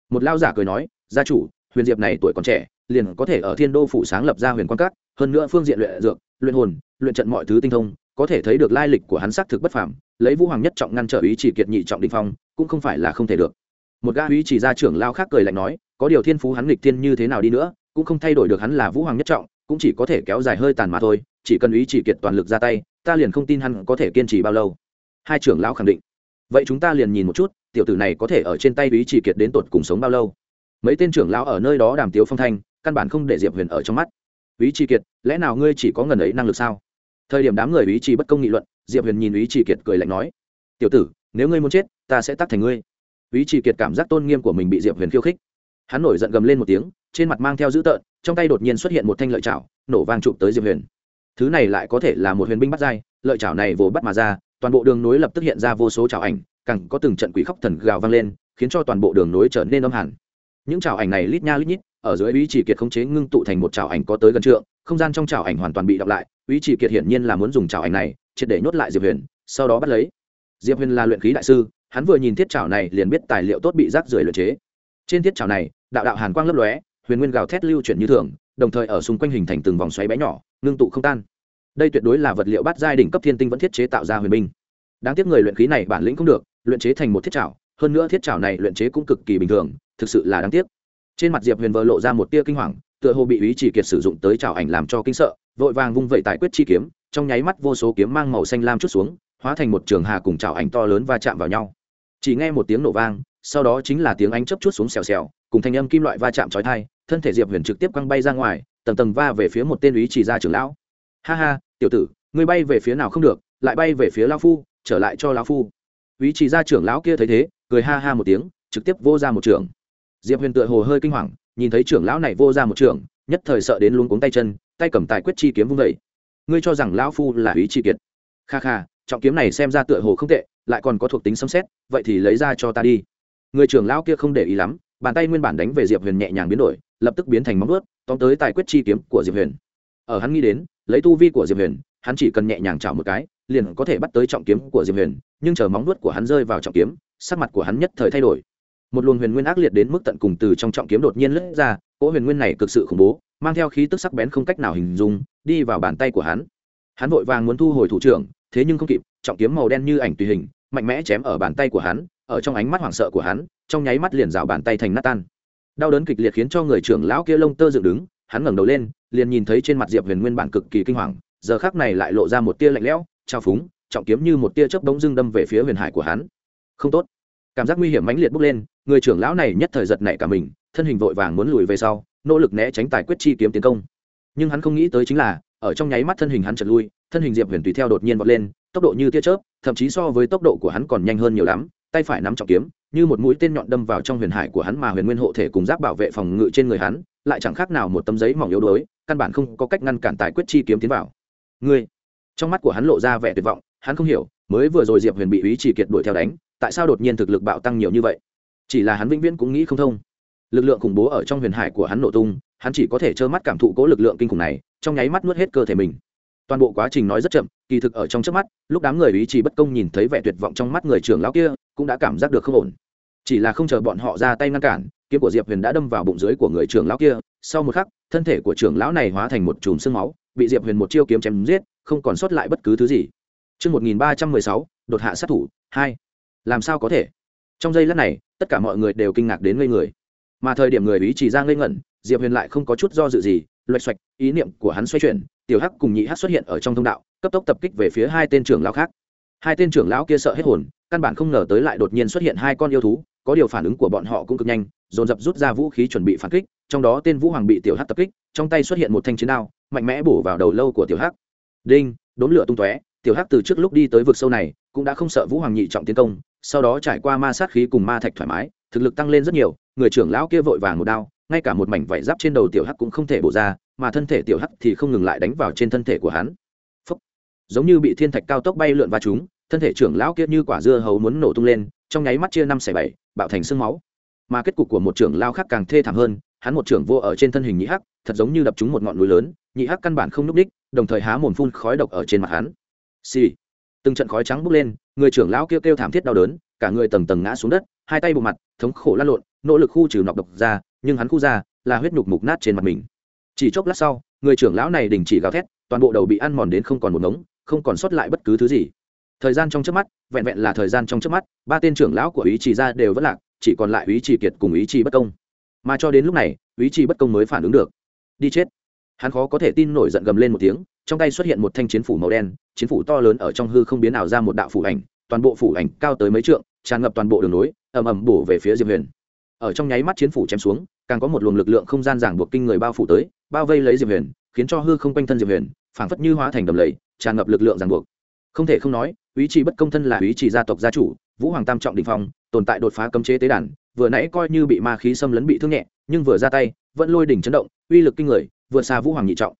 một lao giả cười nói gia chủ huyền diệp này tuổi còn trẻ liền có thể ở thiên đô phủ sáng lập ra huyền quan cát hơn nữa phương diện luyện dược luyện hồn luyện trận mọi thứ tinh thông có thể thấy được lai lịch của hắn xác thực bất phàm lấy vũ hoàng nhất trọng ngăn trở ý chỉ kiệt nhị trọng định phong cũng không phải là không thể được một gã ý chỉ gia trưởng lao khác cười lạnh nói, có điều thiên phú hắn nghịch thiên như thế nào đi nữa, cũng không thay đổi được hắn là vũ hoàng nhất trọng, cũng chỉ có thể kéo dài hơi tàn mà thôi, chỉ cần ý chỉ kiệt toàn lực ra tay, ta liền không tin hắn có thể kiên trì bao lâu. Hai trưởng lão khẳng định. Vậy chúng ta liền nhìn một chút, tiểu tử này có thể ở trên tay ý chỉ kiệt đến tột cùng sống bao lâu. Mấy tên trưởng lão ở nơi đó đàm tiếu phong thanh, căn bản không để diệp huyền ở trong mắt. Ý chỉ kiệt, lẽ nào ngươi chỉ có ngần ấy năng lực sao? Thời điểm đám người ý chỉ bất công nghị luận, diệp huyền nhìn ý chỉ kiệt cười lạnh nói, tiểu tử, nếu ngươi muốn chết, ta sẽ tắt thành ngươi ý chỉ kiệt cảm giác tôn nghiêm của mình bị diệp huyền khiêu khích. Hắn nổi giận gầm lên một tiếng, trên mặt mang theo dữ tợn, trong tay đột nhiên xuất hiện một thanh lợi chảo, nổ vang chụp tới diệp huyền. Thứ này lại có thể là một huyền binh bắt dai lợi chảo này vồ bắt mà ra, toàn bộ đường nối lập tức hiện ra vô số chảo ảnh, càng có từng trận quỷ khóc thần gào vang lên, khiến cho toàn bộ đường nối trở nên âm hẳn. Những chảo ảnh này lít nha lít nhít, ở dưới ý chỉ kiệt khống chế ngưng tụ thành một chảo ảnh có tới gần trượng, không gian trong chảo ảnh hoàn toàn bị đọc lại, ý chỉ kiệt hiển nhiên là muốn dùng chảo ảnh này, triệt để nhốt lại diệp huyền, sau đó bắt lấy. Diệp huyền là luyện khí đại sư hắn vừa nhìn thiết chảo này liền biết tài liệu tốt bị rác rưởi luyện chế. Trên thiết chảo này, đạo đạo hàn quang lấp lóe, huyền nguyên gào thét lưu chuyển như thường, đồng thời ở xung quanh hình thành từng vòng xoáy bé nhỏ, ngưng tụ không tan. Đây tuyệt đối là vật liệu bát giai đỉnh cấp thiên tinh vẫn thiết chế tạo ra huyền binh. Đáng tiếc người luyện khí này bản lĩnh không được, luyện chế thành một thiết trảo hơn nữa thiết trảo này luyện chế cũng cực kỳ bình thường, thực sự là đáng tiếc. Trên mặt diệp huyền vờ lộ ra một tia kinh hoàng, tựa hồ bị ý chỉ kiệt sử dụng tới trảo ảnh làm cho kinh sợ, vội vàng vung vẩy tại quyết chi kiếm, trong nháy mắt vô số kiếm mang màu xanh lam chút xuống, hóa thành một trường hà cùng trảo ảnh to lớn va chạm vào nhau chỉ nghe một tiếng nổ vang, sau đó chính là tiếng ánh chớp chút xuống xèo xèo, cùng thanh âm kim loại va chạm chói tai, thân thể diệp huyền trực tiếp quăng bay ra ngoài, tầng tầng va về phía một tên ý chỉ ra trưởng lão. Ha ha, tiểu tử, ngươi bay về phía nào không được, lại bay về phía lão phu, trở lại cho lão phu. Ý chỉ ra trưởng lão kia thấy thế, cười ha ha một tiếng, trực tiếp vô ra một trường. Diệp huyền tựa hồ hơi kinh hoàng, nhìn thấy trưởng lão này vô ra một trường, nhất thời sợ đến luôn cuống tay chân, tay cầm tài quyết chi kiếm vung vẩy ngươi cho rằng lão phu là ý chỉ kiệt? Kha kha, trọng kiếm này xem ra tựa hồ không tệ lại còn có thuộc tính xâm xét vậy thì lấy ra cho ta đi. Người trưởng lão kia không để ý lắm, bàn tay nguyên bản đánh về diệp huyền nhẹ nhàng biến đổi, lập tức biến thành móng ướt tóm tới tài quyết chi kiếm của diệp huyền. Ở hắn nghĩ đến, lấy tu vi của diệp huyền, hắn chỉ cần nhẹ nhàng chảo một cái, liền có thể bắt tới trọng kiếm của diệp huyền, nhưng chờ móng ướt của hắn rơi vào trọng kiếm, sắc mặt của hắn nhất thời thay đổi. Một luồng huyền nguyên ác liệt đến mức tận cùng từ trong trọng kiếm đột nhiên lướt ra, cỗ huyền nguyên này cực sự khủng bố, mang theo khí tức sắc bén không cách nào hình dung, đi vào bàn tay của hắn. Hắn vội vàng muốn thu hồi thủ trưởng, thế nhưng không kịp trọng kiếm màu đen như ảnh tùy hình, mạnh mẽ chém ở bàn tay của hắn, ở trong ánh mắt hoảng sợ của hắn, trong nháy mắt liền rào bàn tay thành nát tan. Đau đớn kịch liệt khiến cho người trưởng lão kia lông tơ dựng đứng, hắn ngẩng đầu lên, liền nhìn thấy trên mặt diệp huyền nguyên bản cực kỳ kinh hoàng, giờ khác này lại lộ ra một tia lạnh lẽo trao phúng, trọng kiếm như một tia chớp bỗng dưng đâm về phía huyền hải của hắn. Không tốt. Cảm giác nguy hiểm mãnh liệt bốc lên, người trưởng lão này nhất thời giật nảy cả mình, thân hình vội vàng muốn lùi về sau, nỗ lực né tránh tài quyết chi kiếm tiến công. Nhưng hắn không nghĩ tới chính là, ở trong nháy mắt thân hình hắn chật lui thân hình diệp huyền tùy theo đột nhiên vọt lên, tốc độ như tia chớp, thậm chí so với tốc độ của hắn còn nhanh hơn nhiều lắm, tay phải nắm trọng kiếm, như một mũi tên nhọn đâm vào trong huyền hải của hắn mà huyền nguyên hộ thể cùng giáp bảo vệ phòng ngự trên người hắn, lại chẳng khác nào một tấm giấy mỏng yếu đuối, căn bản không có cách ngăn cản tài quyết chi kiếm tiến vào. Ngươi, trong mắt của hắn lộ ra vẻ tuyệt vọng, hắn không hiểu, mới vừa rồi diệp huyền bị ý chỉ kiệt đuổi theo đánh, tại sao đột nhiên thực lực bạo tăng nhiều như vậy? Chỉ là hắn vĩnh viễn cũng nghĩ không thông. Lực lượng khủng bố ở trong huyền hải của hắn nổ tung, hắn chỉ có thể trơ mắt cảm thụ cố lực lượng kinh khủng này, trong nháy mắt nuốt hết cơ thể mình toàn bộ quá trình nói rất chậm kỳ thực ở trong trước mắt lúc đám người ý chỉ bất công nhìn thấy vẻ tuyệt vọng trong mắt người trưởng lão kia cũng đã cảm giác được không ổn chỉ là không chờ bọn họ ra tay ngăn cản kiếm của diệp huyền đã đâm vào bụng dưới của người trưởng lão kia sau một khắc thân thể của trưởng lão này hóa thành một chùm sương máu bị diệp huyền một chiêu kiếm chém giết không còn sót lại bất cứ thứ gì Trước 1316, đột hạ sát thủ, 2. Làm sao có thể? Trong giây lát này, tất cả mọi người đều kinh ngạc đến ngây người. Mà thời điểm người ý chỉ ra ngây ngẩn, Diệp Huyền lại không có chút do dự gì, loạch xoạch, ý niệm của hắn xoay chuyển, tiểu hắc cùng nhị hắc xuất hiện ở trong thông đạo, cấp tốc tập kích về phía hai tên trưởng lão khác. Hai tên trưởng lão kia sợ hết hồn, căn bản không ngờ tới lại đột nhiên xuất hiện hai con yêu thú, có điều phản ứng của bọn họ cũng cực nhanh, dồn dập rút ra vũ khí chuẩn bị phản kích, trong đó tên Vũ Hoàng bị tiểu hắc tập kích, trong tay xuất hiện một thanh chiến đao, mạnh mẽ bổ vào đầu lâu của tiểu hắc. Đinh, đốn lửa tung tóe, tiểu hắc từ trước lúc đi tới vực sâu này, cũng đã không sợ Vũ Hoàng nhị trọng tiến công, sau đó trải qua ma sát khí cùng ma thạch thoải mái, thực lực tăng lên rất nhiều, người trưởng lão kia vội vàng một đao, ngay cả một mảnh vải giáp trên đầu tiểu hắc cũng không thể bổ ra, mà thân thể tiểu hắc thì không ngừng lại đánh vào trên thân thể của hắn. Phốc. Giống như bị thiên thạch cao tốc bay lượn va chúng, thân thể trưởng lão kia như quả dưa hấu muốn nổ tung lên, trong nháy mắt chia năm xẻ bảy, bạo thành xương máu. Mà kết cục của một trưởng lão khác càng thê thảm hơn, hắn một trưởng vô ở trên thân hình nhị hắc, thật giống như đập trúng một ngọn núi lớn, nhị hắc căn bản không núp đích, đồng thời há mồm phun khói độc ở trên mặt hắn. Xì. Từng trận khói trắng bốc lên, người trưởng lão kia kêu, kêu thảm thiết đau đớn, cả người tầng tầng ngã xuống đất, hai tay bộ mặt, thống khổ lăn lộn, nỗ lực khu trừ nọc độc ra, nhưng hắn khu ra là huyết nhục mục nát trên mặt mình. Chỉ chốc lát sau người trưởng lão này đình chỉ gào thét toàn bộ đầu bị ăn mòn đến không còn một ngống không còn sót lại bất cứ thứ gì. Thời gian trong trước mắt vẹn vẹn là thời gian trong trước mắt ba tên trưởng lão của ý chỉ ra đều vẫn lạc chỉ còn lại ý chỉ kiệt cùng ý chỉ bất công. Mà cho đến lúc này ý chỉ bất công mới phản ứng được. Đi chết. Hắn khó có thể tin nổi giận gầm lên một tiếng trong tay xuất hiện một thanh chiến phủ màu đen chiến phủ to lớn ở trong hư không biến ảo ra một đạo phủ ảnh toàn bộ phủ ảnh cao tới mấy trượng tràn ngập toàn bộ đường núi, ầm ầm bổ về phía diệp huyền ở trong nháy mắt chiến phủ chém xuống, càng có một luồng lực lượng không gian giảng buộc kinh người bao phủ tới, bao vây lấy diệp huyền, khiến cho hư không quanh thân diệp huyền, phảng phất như hóa thành đầm lầy, tràn ngập lực lượng giảng buộc. Không thể không nói, ý chỉ bất công thân là ý chỉ gia tộc gia chủ, vũ hoàng tam trọng đình phong, tồn tại đột phá cấm chế tế đàn, vừa nãy coi như bị ma khí xâm lấn bị thương nhẹ, nhưng vừa ra tay, vẫn lôi đỉnh chấn động, uy lực kinh người, vượt xa vũ hoàng nhị trọng.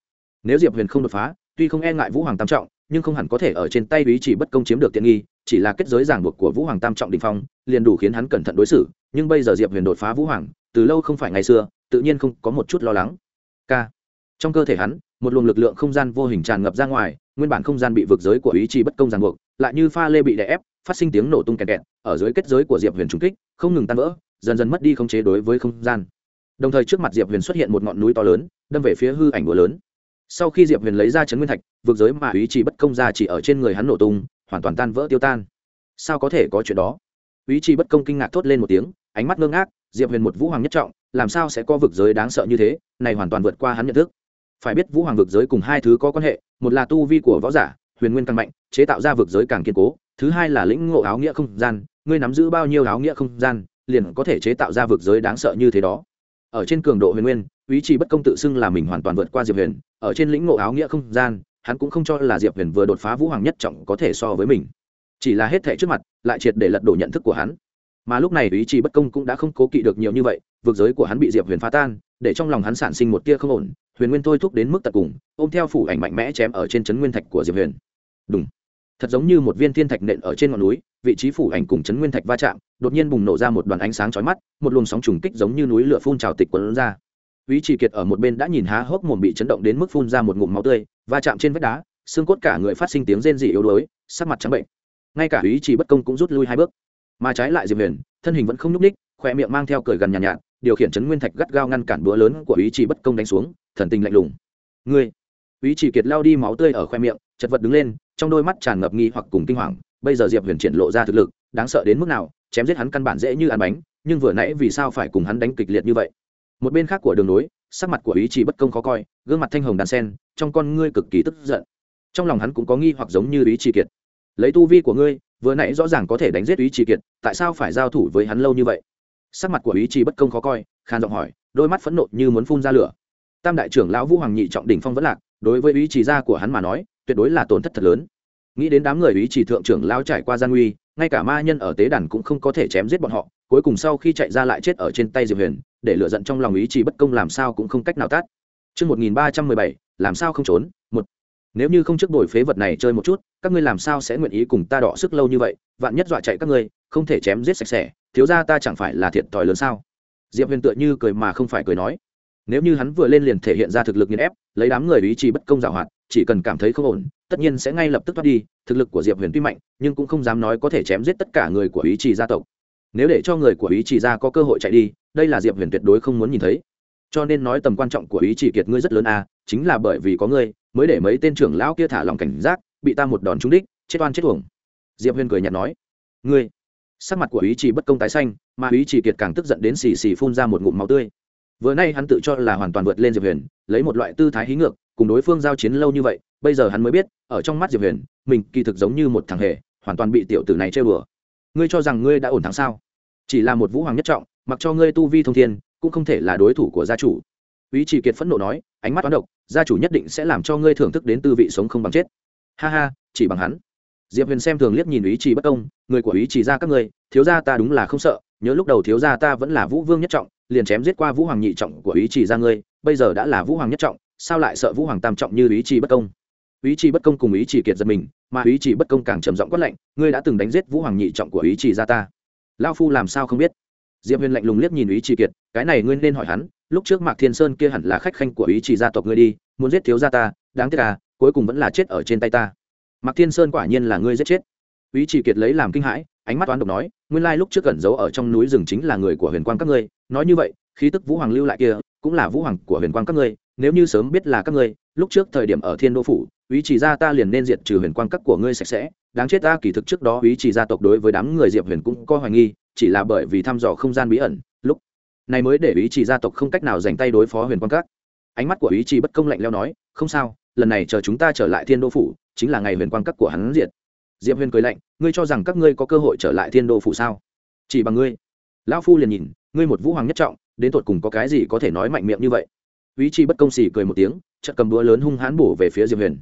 Nếu diệp huyền không đột phá, tuy không e ngại vũ hoàng tam trọng, nhưng không hẳn có thể ở trên tay ý chỉ bất công chiếm được tiện nghi chỉ là kết giới giảng buộc của vũ hoàng tam trọng đình phong, liền đủ khiến hắn cẩn thận đối xử, nhưng bây giờ diệp huyền đột phá vũ hoàng, từ lâu không phải ngày xưa, tự nhiên không có một chút lo lắng. K trong cơ thể hắn, một luồng lực lượng không gian vô hình tràn ngập ra ngoài, nguyên bản không gian bị vực giới của ý chí bất công ràng buộc, lại như pha lê bị đè ép, phát sinh tiếng nổ tung kẹt kẹt, ở dưới kết giới của diệp huyền trung kích, không ngừng tan vỡ, dần dần mất đi khống chế đối với không gian. Đồng thời trước mặt diệp huyền xuất hiện một ngọn núi to lớn, đâm về phía hư ảnh búa lớn. Sau khi diệp huyền lấy ra chấn nguyên thạch, vực giới mà ý chí bất công ra chỉ ở trên người hắn nổ tung hoàn toàn tan vỡ tiêu tan. Sao có thể có chuyện đó? Ý chí bất công kinh ngạc thốt lên một tiếng, ánh mắt ngơ ngác, diệp huyền một vũ hoàng nhất trọng, làm sao sẽ có vực giới đáng sợ như thế, này hoàn toàn vượt qua hắn nhận thức. Phải biết vũ hoàng vực giới cùng hai thứ có quan hệ, một là tu vi của võ giả, huyền nguyên càng mạnh, chế tạo ra vực giới càng kiên cố, thứ hai là lĩnh ngộ áo nghĩa không gian, ngươi nắm giữ bao nhiêu áo nghĩa không gian, liền có thể chế tạo ra vực giới đáng sợ như thế đó. Ở trên cường độ huyền nguyên, ý chí bất công tự xưng là mình hoàn toàn vượt qua diệp huyền, ở trên lĩnh ngộ áo nghĩa không gian hắn cũng không cho là diệp huyền vừa đột phá vũ hoàng nhất trọng có thể so với mình. Chỉ là hết thệ trước mặt, lại triệt để lật đổ nhận thức của hắn. Mà lúc này ý chí bất công cũng đã không cố kỵ được nhiều như vậy, vực giới của hắn bị diệp huyền phá tan, để trong lòng hắn sản sinh một tia không ổn, huyền nguyên thôi thúc đến mức tận cùng, ôm theo phủ ảnh mạnh mẽ chém ở trên chấn nguyên thạch của diệp huyền. Đúng thật giống như một viên thiên thạch nện ở trên ngọn núi, vị trí phủ ảnh cùng chấn nguyên thạch va chạm, đột nhiên bùng nổ ra một đoàn ánh sáng chói mắt, một luồng sóng trùng kích giống như núi lửa phun trào tịch quấn ra. Vĩ Chỉ Kiệt ở một bên đã nhìn há hốc mồm bị chấn động đến mức phun ra một ngụm máu tươi, va chạm trên vách đá, xương cốt cả người phát sinh tiếng rên rỉ yếu đuối, sắc mặt trắng bệnh. Ngay cả Vĩ Chỉ bất công cũng rút lui hai bước, mà trái lại Diệp Huyền, thân hình vẫn không nhúc nhích, khóe miệng mang theo cười gần nhàn nhạt, nhạt, điều khiển chấn nguyên thạch gắt gao ngăn cản búa lớn của Vĩ Chỉ bất công đánh xuống, thần tình lạnh lùng. "Ngươi!" Vĩ Chỉ Kiệt lao đi máu tươi ở khóe miệng, chật vật đứng lên, trong đôi mắt tràn ngập nghi hoặc cùng kinh hoàng, bây giờ Diệp Huyền triển lộ ra thực lực, đáng sợ đến mức nào, chém giết hắn căn bản dễ như ăn bánh, nhưng vừa nãy vì sao phải cùng hắn đánh kịch liệt như vậy? Một bên khác của đường núi, sắc mặt của ý chỉ bất công khó coi gương mặt thanh hồng đàn sen trong con ngươi cực kỳ tức giận. Trong lòng hắn cũng có nghi hoặc giống như ý chỉ kiệt. Lấy tu vi của ngươi vừa nãy rõ ràng có thể đánh giết ý chỉ kiệt tại sao phải giao thủ với hắn lâu như vậy? Sắc mặt của ý chỉ bất công khó coi khan giọng hỏi đôi mắt phẫn nộ như muốn phun ra lửa. Tam đại trưởng lão vũ hoàng nhị trọng đỉnh phong vẫn lạc đối với ý chỉ gia của hắn mà nói tuyệt đối là tổn thất thật lớn. Nghĩ đến đám người ý chỉ thượng trưởng lão trải qua gian nguy ngay cả ma nhân ở tế đàn cũng không có thể chém giết bọn họ cuối cùng sau khi chạy ra lại chết ở trên tay diệp huyền để lựa giận trong lòng ý chỉ bất công làm sao cũng không cách nào tát Trước 1317, làm sao không trốn? Một. Nếu như không trước đổi phế vật này chơi một chút, các ngươi làm sao sẽ nguyện ý cùng ta đọ sức lâu như vậy, vạn nhất dọa chạy các ngươi, không thể chém giết sạch sẽ, thiếu gia ta chẳng phải là thiệt thòi lớn sao? Diệp Huyền tựa như cười mà không phải cười nói. Nếu như hắn vừa lên liền thể hiện ra thực lực nghiền ép, lấy đám người ý chí bất công giảo hoạt, chỉ cần cảm thấy không ổn, tất nhiên sẽ ngay lập tức thoát đi, thực lực của Diệp Huyền tuy mạnh, nhưng cũng không dám nói có thể chém giết tất cả người của ý chí gia tộc. Nếu để cho người của ý chỉ ra có cơ hội chạy đi, đây là diệp huyền tuyệt đối không muốn nhìn thấy. Cho nên nói tầm quan trọng của ý chỉ kiệt ngươi rất lớn à chính là bởi vì có ngươi mới để mấy tên trưởng lão kia thả lòng cảnh giác bị ta một đòn trúng đích chết oan chết uổng. Diệp huyền cười nhạt nói ngươi. Sắc mặt của ý chỉ bất công tái xanh mà ý chỉ kiệt càng tức giận đến xì xì phun ra một ngụm máu tươi. Vừa nay hắn tự cho là hoàn toàn vượt lên diệp huyền lấy một loại tư thái hí ngược cùng đối phương giao chiến lâu như vậy bây giờ hắn mới biết ở trong mắt diệp huyền mình kỳ thực giống như một thằng hề hoàn toàn bị tiểu tử này chơi bừa ngươi cho rằng ngươi đã ổn thắng sao? Chỉ là một vũ hoàng nhất trọng, mặc cho ngươi tu vi thông thiên, cũng không thể là đối thủ của gia chủ. Ý chỉ kiệt phẫn nộ nói, ánh mắt toán độc, gia chủ nhất định sẽ làm cho ngươi thưởng thức đến tư vị sống không bằng chết. Ha ha, chỉ bằng hắn. Diệp huyền xem thường liếc nhìn ý chỉ bất công, người của ý chỉ ra các ngươi, thiếu gia ta đúng là không sợ, nhớ lúc đầu thiếu gia ta vẫn là vũ vương nhất trọng, liền chém giết qua vũ hoàng nhị trọng của ý chỉ ra ngươi, bây giờ đã là vũ hoàng nhất trọng, sao lại sợ vũ hoàng tam trọng như ý chỉ bất công? Ý chỉ bất công cùng ý chỉ kiệt giật mình, mà ý chỉ bất công càng trầm giọng quát lạnh, ngươi đã từng đánh giết vũ hoàng nhị trọng của ý chỉ ra ta. Lao phu làm sao không biết? Diệp huyền lạnh lùng liếc nhìn ý chỉ kiệt, cái này ngươi nên hỏi hắn, lúc trước mạc thiên sơn kia hẳn là khách khanh của ý chỉ gia tộc ngươi đi, muốn giết thiếu gia ta, đáng tiếc à cuối cùng vẫn là chết ở trên tay ta. Mạc thiên sơn quả nhiên là ngươi giết chết. Ý chỉ kiệt lấy làm kinh hãi, ánh mắt toán độc nói, nguyên lai lúc trước cẩn giấu ở trong núi rừng chính là người của huyền quang các ngươi, nói như vậy, khí tức vũ hoàng lưu lại kia, cũng là vũ hoàng của huyền quang các ngươi, nếu như sớm biết là các ngươi, lúc trước thời điểm ở thiên đô phủ ý chỉ gia ta liền nên diệt trừ huyền quang các của ngươi sạch sẽ. Đáng chết ta, kỳ thực trước đó ý chỉ gia tộc đối với đám người diệp huyền cũng có hoài nghi, chỉ là bởi vì thăm dò không gian bí ẩn. Lúc này mới để ý chỉ gia tộc không cách nào dành tay đối phó huyền quang các. Ánh mắt của ý chỉ bất công lạnh leo nói, không sao, lần này chờ chúng ta trở lại thiên đô phủ, chính là ngày huyền quang các của hắn diệt. Diệp huyền cười lạnh, ngươi cho rằng các ngươi có cơ hội trở lại thiên đô phủ sao? Chỉ bằng ngươi. Lão phu liền nhìn, ngươi một vũ hoàng nhất trọng, đến tột cùng có cái gì có thể nói mạnh miệng như vậy? Ý chỉ bất công xỉ cười một tiếng, chợt cầm đũa lớn hung hãn bổ về phía diệp huyền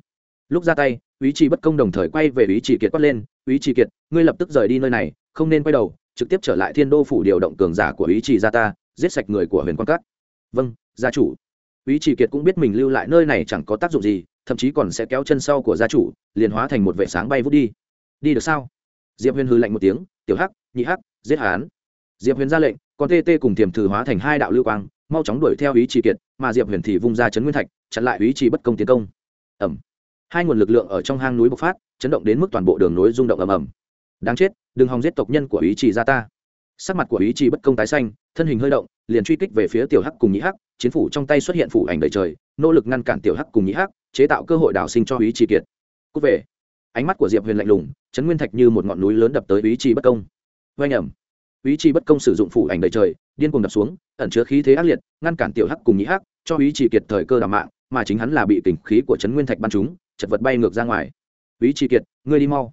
lúc ra tay ý chỉ bất công đồng thời quay về ý chỉ kiệt quát lên ý chỉ kiệt, ngươi lập tức rời đi nơi này, không nên quay đầu, trực tiếp trở lại thiên đô phủ điều động cường giả của ý chỉ gia ta, giết sạch người của huyền quan cát vâng gia chủ. Ý chỉ kiệt cũng biết mình lưu lại nơi này chẳng có tác dụng gì, thậm chí còn sẽ kéo chân sau của gia chủ, liền hóa thành một vệ sáng bay vút đi. Đi được sao? Diệp huyền hư lạnh một tiếng, tiểu hắc, nhị hắc, giết hán diệp huyền ra lệnh, còn tê tê cùng tiềm thử hóa thành hai đạo lưu quang, mau chóng đuổi theo ý chỉ kiệt, mà diệp huyền thì vung ra chấn nguyên thạch, chặn lại ý chỉ bất công tiến công. Ẩm hai nguồn lực lượng ở trong hang núi bộc phát, chấn động đến mức toàn bộ đường núi rung động ầm ầm. Đáng chết, đừng hòng giết tộc nhân của ý chỉ ra ta. Sắc mặt của ý chỉ bất công tái xanh, thân hình hơi động, liền truy kích về phía tiểu hắc cùng nhĩ hắc, chiến phủ trong tay xuất hiện phủ ảnh đầy trời, nỗ lực ngăn cản tiểu hắc cùng nhĩ hắc, chế tạo cơ hội đào sinh cho ý chỉ kiệt. Cúc về. Ánh mắt của diệp huyền lạnh lùng chấn nguyên thạch như một ngọn núi lớn đập tới ý chỉ bất công. Oanh ẩm. Ý chỉ bất công sử dụng phủ ảnh đầy trời, điên cuồng đập xuống, ẩn chứa khí thế ác liệt, ngăn cản tiểu hắc cùng nhĩ hắc, cho ý chỉ kiệt thời cơ đào mạng, mà chính hắn là bị tình khí của chấn nguyên thạch bắn chúng chật vật bay ngược ra ngoài. Ý chỉ kiệt, ngươi đi mau.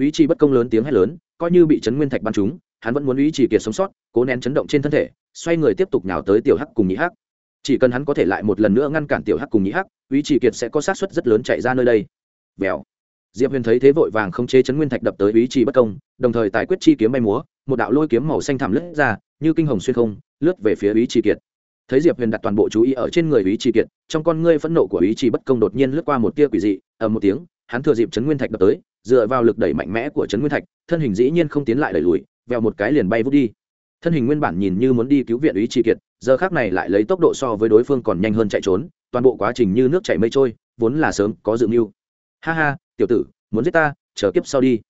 Ý chí bất công lớn tiếng hét lớn, coi như bị chấn nguyên thạch bắn trúng, hắn vẫn muốn ý chí kiệt sống sót, cố nén chấn động trên thân thể, xoay người tiếp tục nhào tới tiểu hắc cùng nhị hắc. Chỉ cần hắn có thể lại một lần nữa ngăn cản tiểu hắc cùng nhị hắc, ý chí kiệt sẽ có sát suất rất lớn chạy ra nơi đây. Vèo. Diệp huyền thấy thế vội vàng không chế chấn nguyên thạch đập tới ý chí bất công, đồng thời tài quyết chi kiếm bay múa, một đạo lôi kiếm màu xanh thẳm lướt ra, như kinh hồng xuyên không, lướt về phía ý chí kiệt thấy diệp huyền đặt toàn bộ chú ý ở trên người ý chí kiệt, trong con ngươi phẫn nộ của ý chí bất công đột nhiên lướt qua một tia quỷ dị, ầm một tiếng, hắn thừa dịp Trấn nguyên thạch đập tới, dựa vào lực đẩy mạnh mẽ của Trấn nguyên thạch, thân hình dĩ nhiên không tiến lại đẩy lùi, vèo một cái liền bay vút đi. Thân hình nguyên bản nhìn như muốn đi cứu viện ý chí kiệt, giờ khác này lại lấy tốc độ so với đối phương còn nhanh hơn chạy trốn, toàn bộ quá trình như nước chảy mây trôi, vốn là sớm có dự mưu. Ha ha, tiểu tử, muốn giết ta, chờ kiếp sau đi.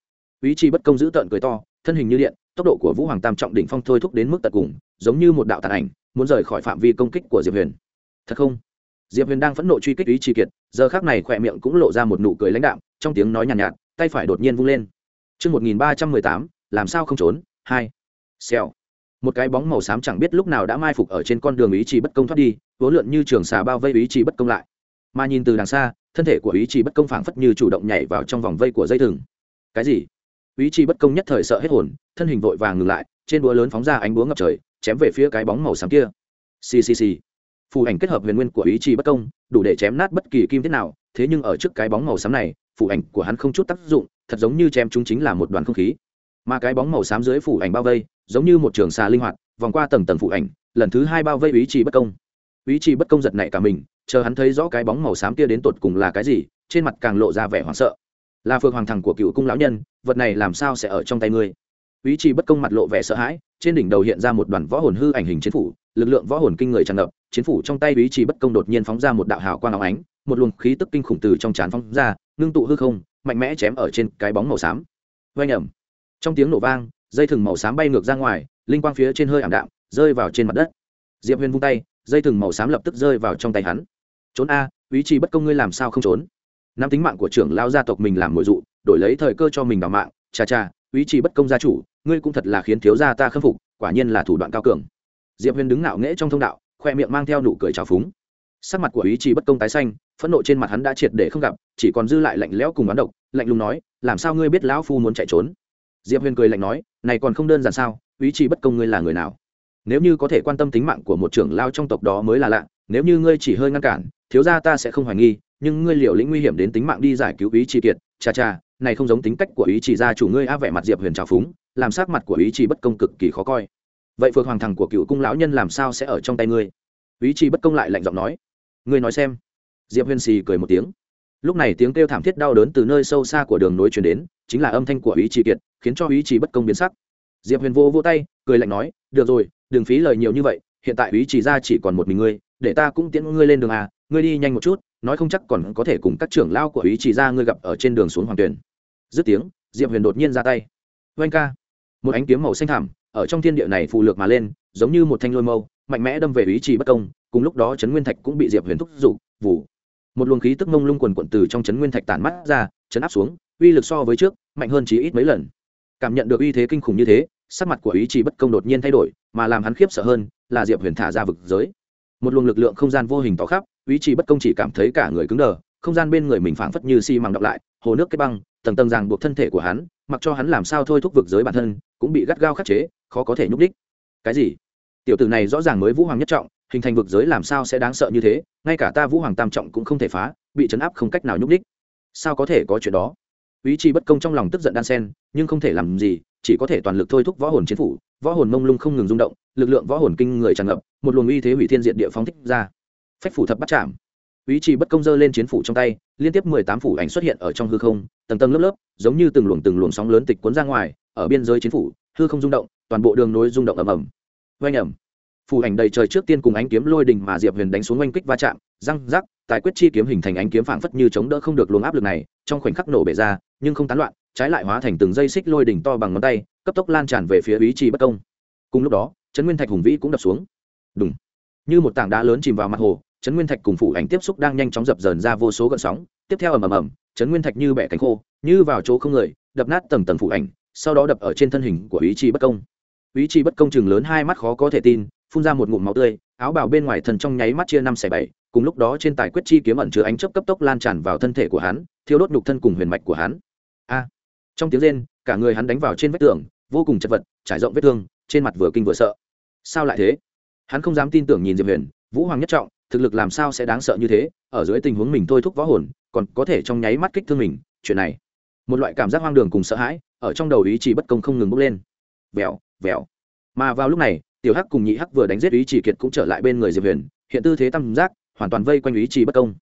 Ý chí bất công giữ tợn cười to, thân hình như điện, tốc độ của vũ hoàng tam trọng đỉnh phong thôi thúc đến mức tận cùng, giống như một đạo tàn ảnh muốn rời khỏi phạm vi công kích của diệp huyền thật không diệp huyền đang phẫn nộ truy kích ý chi kiệt giờ khác này khỏe miệng cũng lộ ra một nụ cười lãnh đạm trong tiếng nói nhàn nhạt, nhạt tay phải đột nhiên vung lên Trước 1318, làm sao không trốn? Hai. Xèo. Một cái bóng màu xám chẳng biết lúc nào đã mai phục ở trên con đường ý chí bất công thoát đi, vốn lượn như trường xà bao vây ý chí bất công lại. Mà nhìn từ đằng xa, thân thể của ý chí bất công phảng phất như chủ động nhảy vào trong vòng vây của dây thừng. Cái gì? Ý chí bất công nhất thời sợ hết hồn, thân hình vội vàng ngừng lại, trên búa lớn phóng ra ánh búa ngập trời, chém về phía cái bóng màu xám kia. Xì xì xì. Phù ảnh kết hợp huyền nguyên của ý chí bất công, đủ để chém nát bất kỳ kim thiết nào, thế nhưng ở trước cái bóng màu xám này, phù ảnh của hắn không chút tác dụng, thật giống như chém chúng chính là một đoàn không khí. Mà cái bóng màu xám dưới phù ảnh bao vây, giống như một trường xà linh hoạt, vòng qua tầng tầng phù ảnh, lần thứ hai bao vây ý chí bất công. Ý chí bất công giật nảy cả mình, chờ hắn thấy rõ cái bóng màu xám kia đến tột cùng là cái gì, trên mặt càng lộ ra vẻ hoảng sợ. Là phượng hoàng thẳng của cựu cung lão nhân, vật này làm sao sẽ ở trong tay ngươi? Ý chí bất công mặt lộ vẻ sợ hãi, trên đỉnh đầu hiện ra một đoàn võ hồn hư ảnh hình chiến phủ, lực lượng võ hồn kinh người tràn ngập, chiến phủ trong tay ý chí bất công đột nhiên phóng ra một đạo hào quang áo ánh, một luồng khí tức kinh khủng từ trong trán phóng ra, ngưng tụ hư không, mạnh mẽ chém ở trên cái bóng màu xám. Vang ẩm trong tiếng nổ vang, dây thừng màu xám bay ngược ra ngoài, linh quang phía trên hơi ảm đạm, rơi vào trên mặt đất. Diệp huyền vung tay, dây thừng màu xám lập tức rơi vào trong tay hắn. Trốn a, ý chí bất công ngươi làm sao không trốn? Năm tính mạng của trưởng lao gia tộc mình làm mồi dụ, đổi lấy thời cơ cho mình đào mạng, cha cha ý chí bất công gia chủ, ngươi cũng thật là khiến thiếu gia ta khâm phục, quả nhiên là thủ đoạn cao cường. Diệp huyền đứng ngạo nghễ trong thông đạo, khoe miệng mang theo nụ cười trào phúng. Sắc mặt của ý chí bất công tái xanh, phẫn nộ trên mặt hắn đã triệt để không gặp, chỉ còn dư lại lạnh lẽo cùng bán độc, lạnh lùng nói, làm sao ngươi biết lão phu muốn chạy trốn? Diệp huyền cười lạnh nói, này còn không đơn giản sao, ý chí bất công ngươi là người nào? Nếu như có thể quan tâm tính mạng của một trưởng lao trong tộc đó mới là lạ, nếu như ngươi chỉ hơi ngăn cản, thiếu gia ta sẽ không hoài nghi, nhưng ngươi liều lĩnh nguy hiểm đến tính mạng đi giải cứu ý chí kiệt, cha cha này không giống tính cách của ý chỉ gia chủ ngươi a vẻ mặt diệp huyền trào phúng, làm sắc mặt của ý chỉ bất công cực kỳ khó coi. Vậy phượng hoàng thằng của cựu cung lão nhân làm sao sẽ ở trong tay ngươi? Ý chỉ bất công lại lạnh giọng nói. Ngươi nói xem. Diệp huyền xì cười một tiếng. Lúc này tiếng kêu thảm thiết đau đớn từ nơi sâu xa của đường nối chuyển đến, chính là âm thanh của ý chỉ kiệt, khiến cho ý chỉ bất công biến sắc. Diệp huyền vô vô tay, cười lạnh nói, được rồi, đừng phí lời nhiều như vậy, hiện tại ý chỉ ra chỉ còn một mình ngươi, để ta cũng tiễn ngươi lên đường à ngươi đi nhanh một chút nói không chắc còn có thể cùng các trưởng lao của ý chỉ ra ngươi gặp ở trên đường xuống hoàng tuyển. Dứt tiếng, diệp huyền đột nhiên ra tay. Oanh ca. Một ánh kiếm màu xanh thảm ở trong thiên địa này phụ lược mà lên, giống như một thanh lôi mâu, mạnh mẽ đâm về ý chỉ bất công, cùng lúc đó trấn nguyên thạch cũng bị diệp huyền thúc giục vụ một luồng khí tức mông lung quần quận từ trong trấn nguyên thạch tản mắt ra, chấn áp xuống, uy lực so với trước, mạnh hơn chỉ ít mấy lần. Cảm nhận được uy thế kinh khủng như thế, sắc mặt của ý chỉ bất công đột nhiên thay đổi, mà làm hắn khiếp sợ hơn là diệp huyền thả ra vực giới. Một luồng lực lượng không gian vô hình tỏ khắp ý chí bất công chỉ cảm thấy cả người cứng đờ, không gian bên người mình phảng phất như xi măng đọc lại, hồ nước kết băng, tầng tầng ràng buộc thân thể của hắn, mặc cho hắn làm sao thôi thúc vực giới bản thân, cũng bị gắt gao khắc chế, khó có thể nhúc đích cái gì? Tiểu tử này rõ ràng mới vũ hoàng nhất trọng, hình thành vực giới làm sao sẽ đáng sợ như thế, ngay cả ta vũ hoàng tam trọng cũng không thể phá, bị chấn áp không cách nào nhúc đích sao có thể có chuyện đó? Ý chí bất công trong lòng tức giận đan sen, nhưng không thể làm gì, chỉ có thể toàn lực thôi thúc võ hồn chiến phủ, võ hồn mông lung không ngừng rung động, lực lượng võ hồn kinh người tràn ngập, một luồng uy thế hủy thiên diện địa phóng thích ra phách phủ thập bắt chạm. Ý chí bất công dơ lên chiến phủ trong tay, liên tiếp mười tám phủ ảnh xuất hiện ở trong hư không, tầng tầng lớp lớp, giống như từng luồng từng luồng sóng lớn tịch cuốn ra ngoài, ở biên giới chiến phủ, hư không rung động, toàn bộ đường nối rung động ầm ầm. Vang ầm. Phủ ảnh đầy trời trước tiên cùng ánh kiếm lôi đình mà diệp huyền đánh xuống oanh kích va chạm, răng rắc, tài quyết chi kiếm hình thành ánh kiếm phảng phất như chống đỡ không được luồng áp lực này, trong khoảnh khắc nổ bể ra, nhưng không tán loạn, trái lại hóa thành từng dây xích lôi đỉnh to bằng ngón tay, cấp tốc lan tràn về phía ý chí bất công. Cùng lúc đó, trấn nguyên thạch hùng vĩ cũng đập xuống. Đúng như một tảng đá lớn chìm vào mặt hồ trấn nguyên thạch cùng phủ ảnh tiếp xúc đang nhanh chóng dập dờn ra vô số gợn sóng. Tiếp theo ầm ầm ầm, trấn nguyên thạch như bẻ cánh khô, như vào chỗ không người, đập nát tầng tầng phủ ảnh, sau đó đập ở trên thân hình của ý chí bất công. Ý chí bất công chừng lớn hai mắt khó có thể tin, phun ra một ngụm máu tươi, áo bào bên ngoài thần trong nháy mắt chia năm xẻ bảy, cùng lúc đó trên tài quyết chi kiếm ẩn chứa ánh chớp cấp tốc lan tràn vào thân thể của hắn, thiêu đốt nhục thân cùng huyền mạch của hắn. A! Trong tiếng rên, cả người hắn đánh vào trên vách tường, vô cùng chật vật, trải rộng vết thương, trên mặt vừa kinh vừa sợ. Sao lại thế? Hắn không dám tin tưởng nhìn diệp huyền vũ hoàng nhất trọng thực lực làm sao sẽ đáng sợ như thế ở dưới tình huống mình thôi thúc võ hồn còn có thể trong nháy mắt kích thương mình chuyện này một loại cảm giác hoang đường cùng sợ hãi ở trong đầu ý chỉ bất công không ngừng bốc lên vèo vèo mà vào lúc này tiểu hắc cùng nhị hắc vừa đánh giết ý chỉ kiệt cũng trở lại bên người diệp huyền hiện tư thế tam giác hoàn toàn vây quanh ý chỉ bất công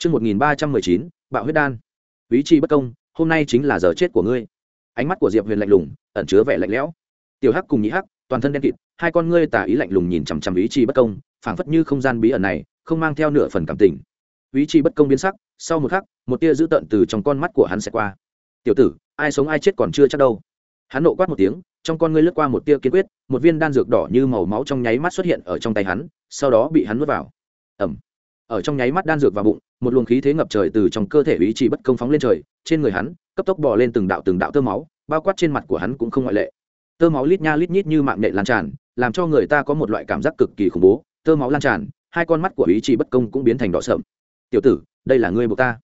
Trước 1319, bạo huyết đan. Ý chỉ bất công, hôm nay chính là giờ chết của ngươi. Ánh mắt của Diệp Huyền lạnh lùng, ẩn chứa vẻ lạnh lẽo. Tiểu Hắc cùng Nhị Hắc, toàn thân đen kịt, hai con ngươi tà ý lạnh lùng nhìn chằm chằm ý chí bất công, phảng phất như không gian bí ẩn này, không mang theo nửa phần cảm tình. Ý chí bất công biến sắc, sau một khắc, một tia dữ tợn từ trong con mắt của hắn sẽ qua. "Tiểu tử, ai sống ai chết còn chưa chắc đâu." Hắn nộ quát một tiếng, trong con ngươi lướt qua một tia kiên quyết, một viên đan dược đỏ như màu máu trong nháy mắt xuất hiện ở trong tay hắn, sau đó bị hắn nuốt vào. Ầm. Ở trong nháy mắt đan dược vào bụng, một luồng khí thế ngập trời từ trong cơ thể ý chí bất công phóng lên trời, trên người hắn, cấp tốc bò lên từng đạo từng đạo tơ máu, bao quát trên mặt của hắn cũng không ngoại lệ. Tơ máu lít nha lít nhít như mạng nệ lan tràn, làm cho người ta có một loại cảm giác cực kỳ khủng bố, tơ máu lan tràn, hai con mắt của ý chí bất công cũng biến thành đỏ sậm. "Tiểu tử, đây là ngươi buộc ta."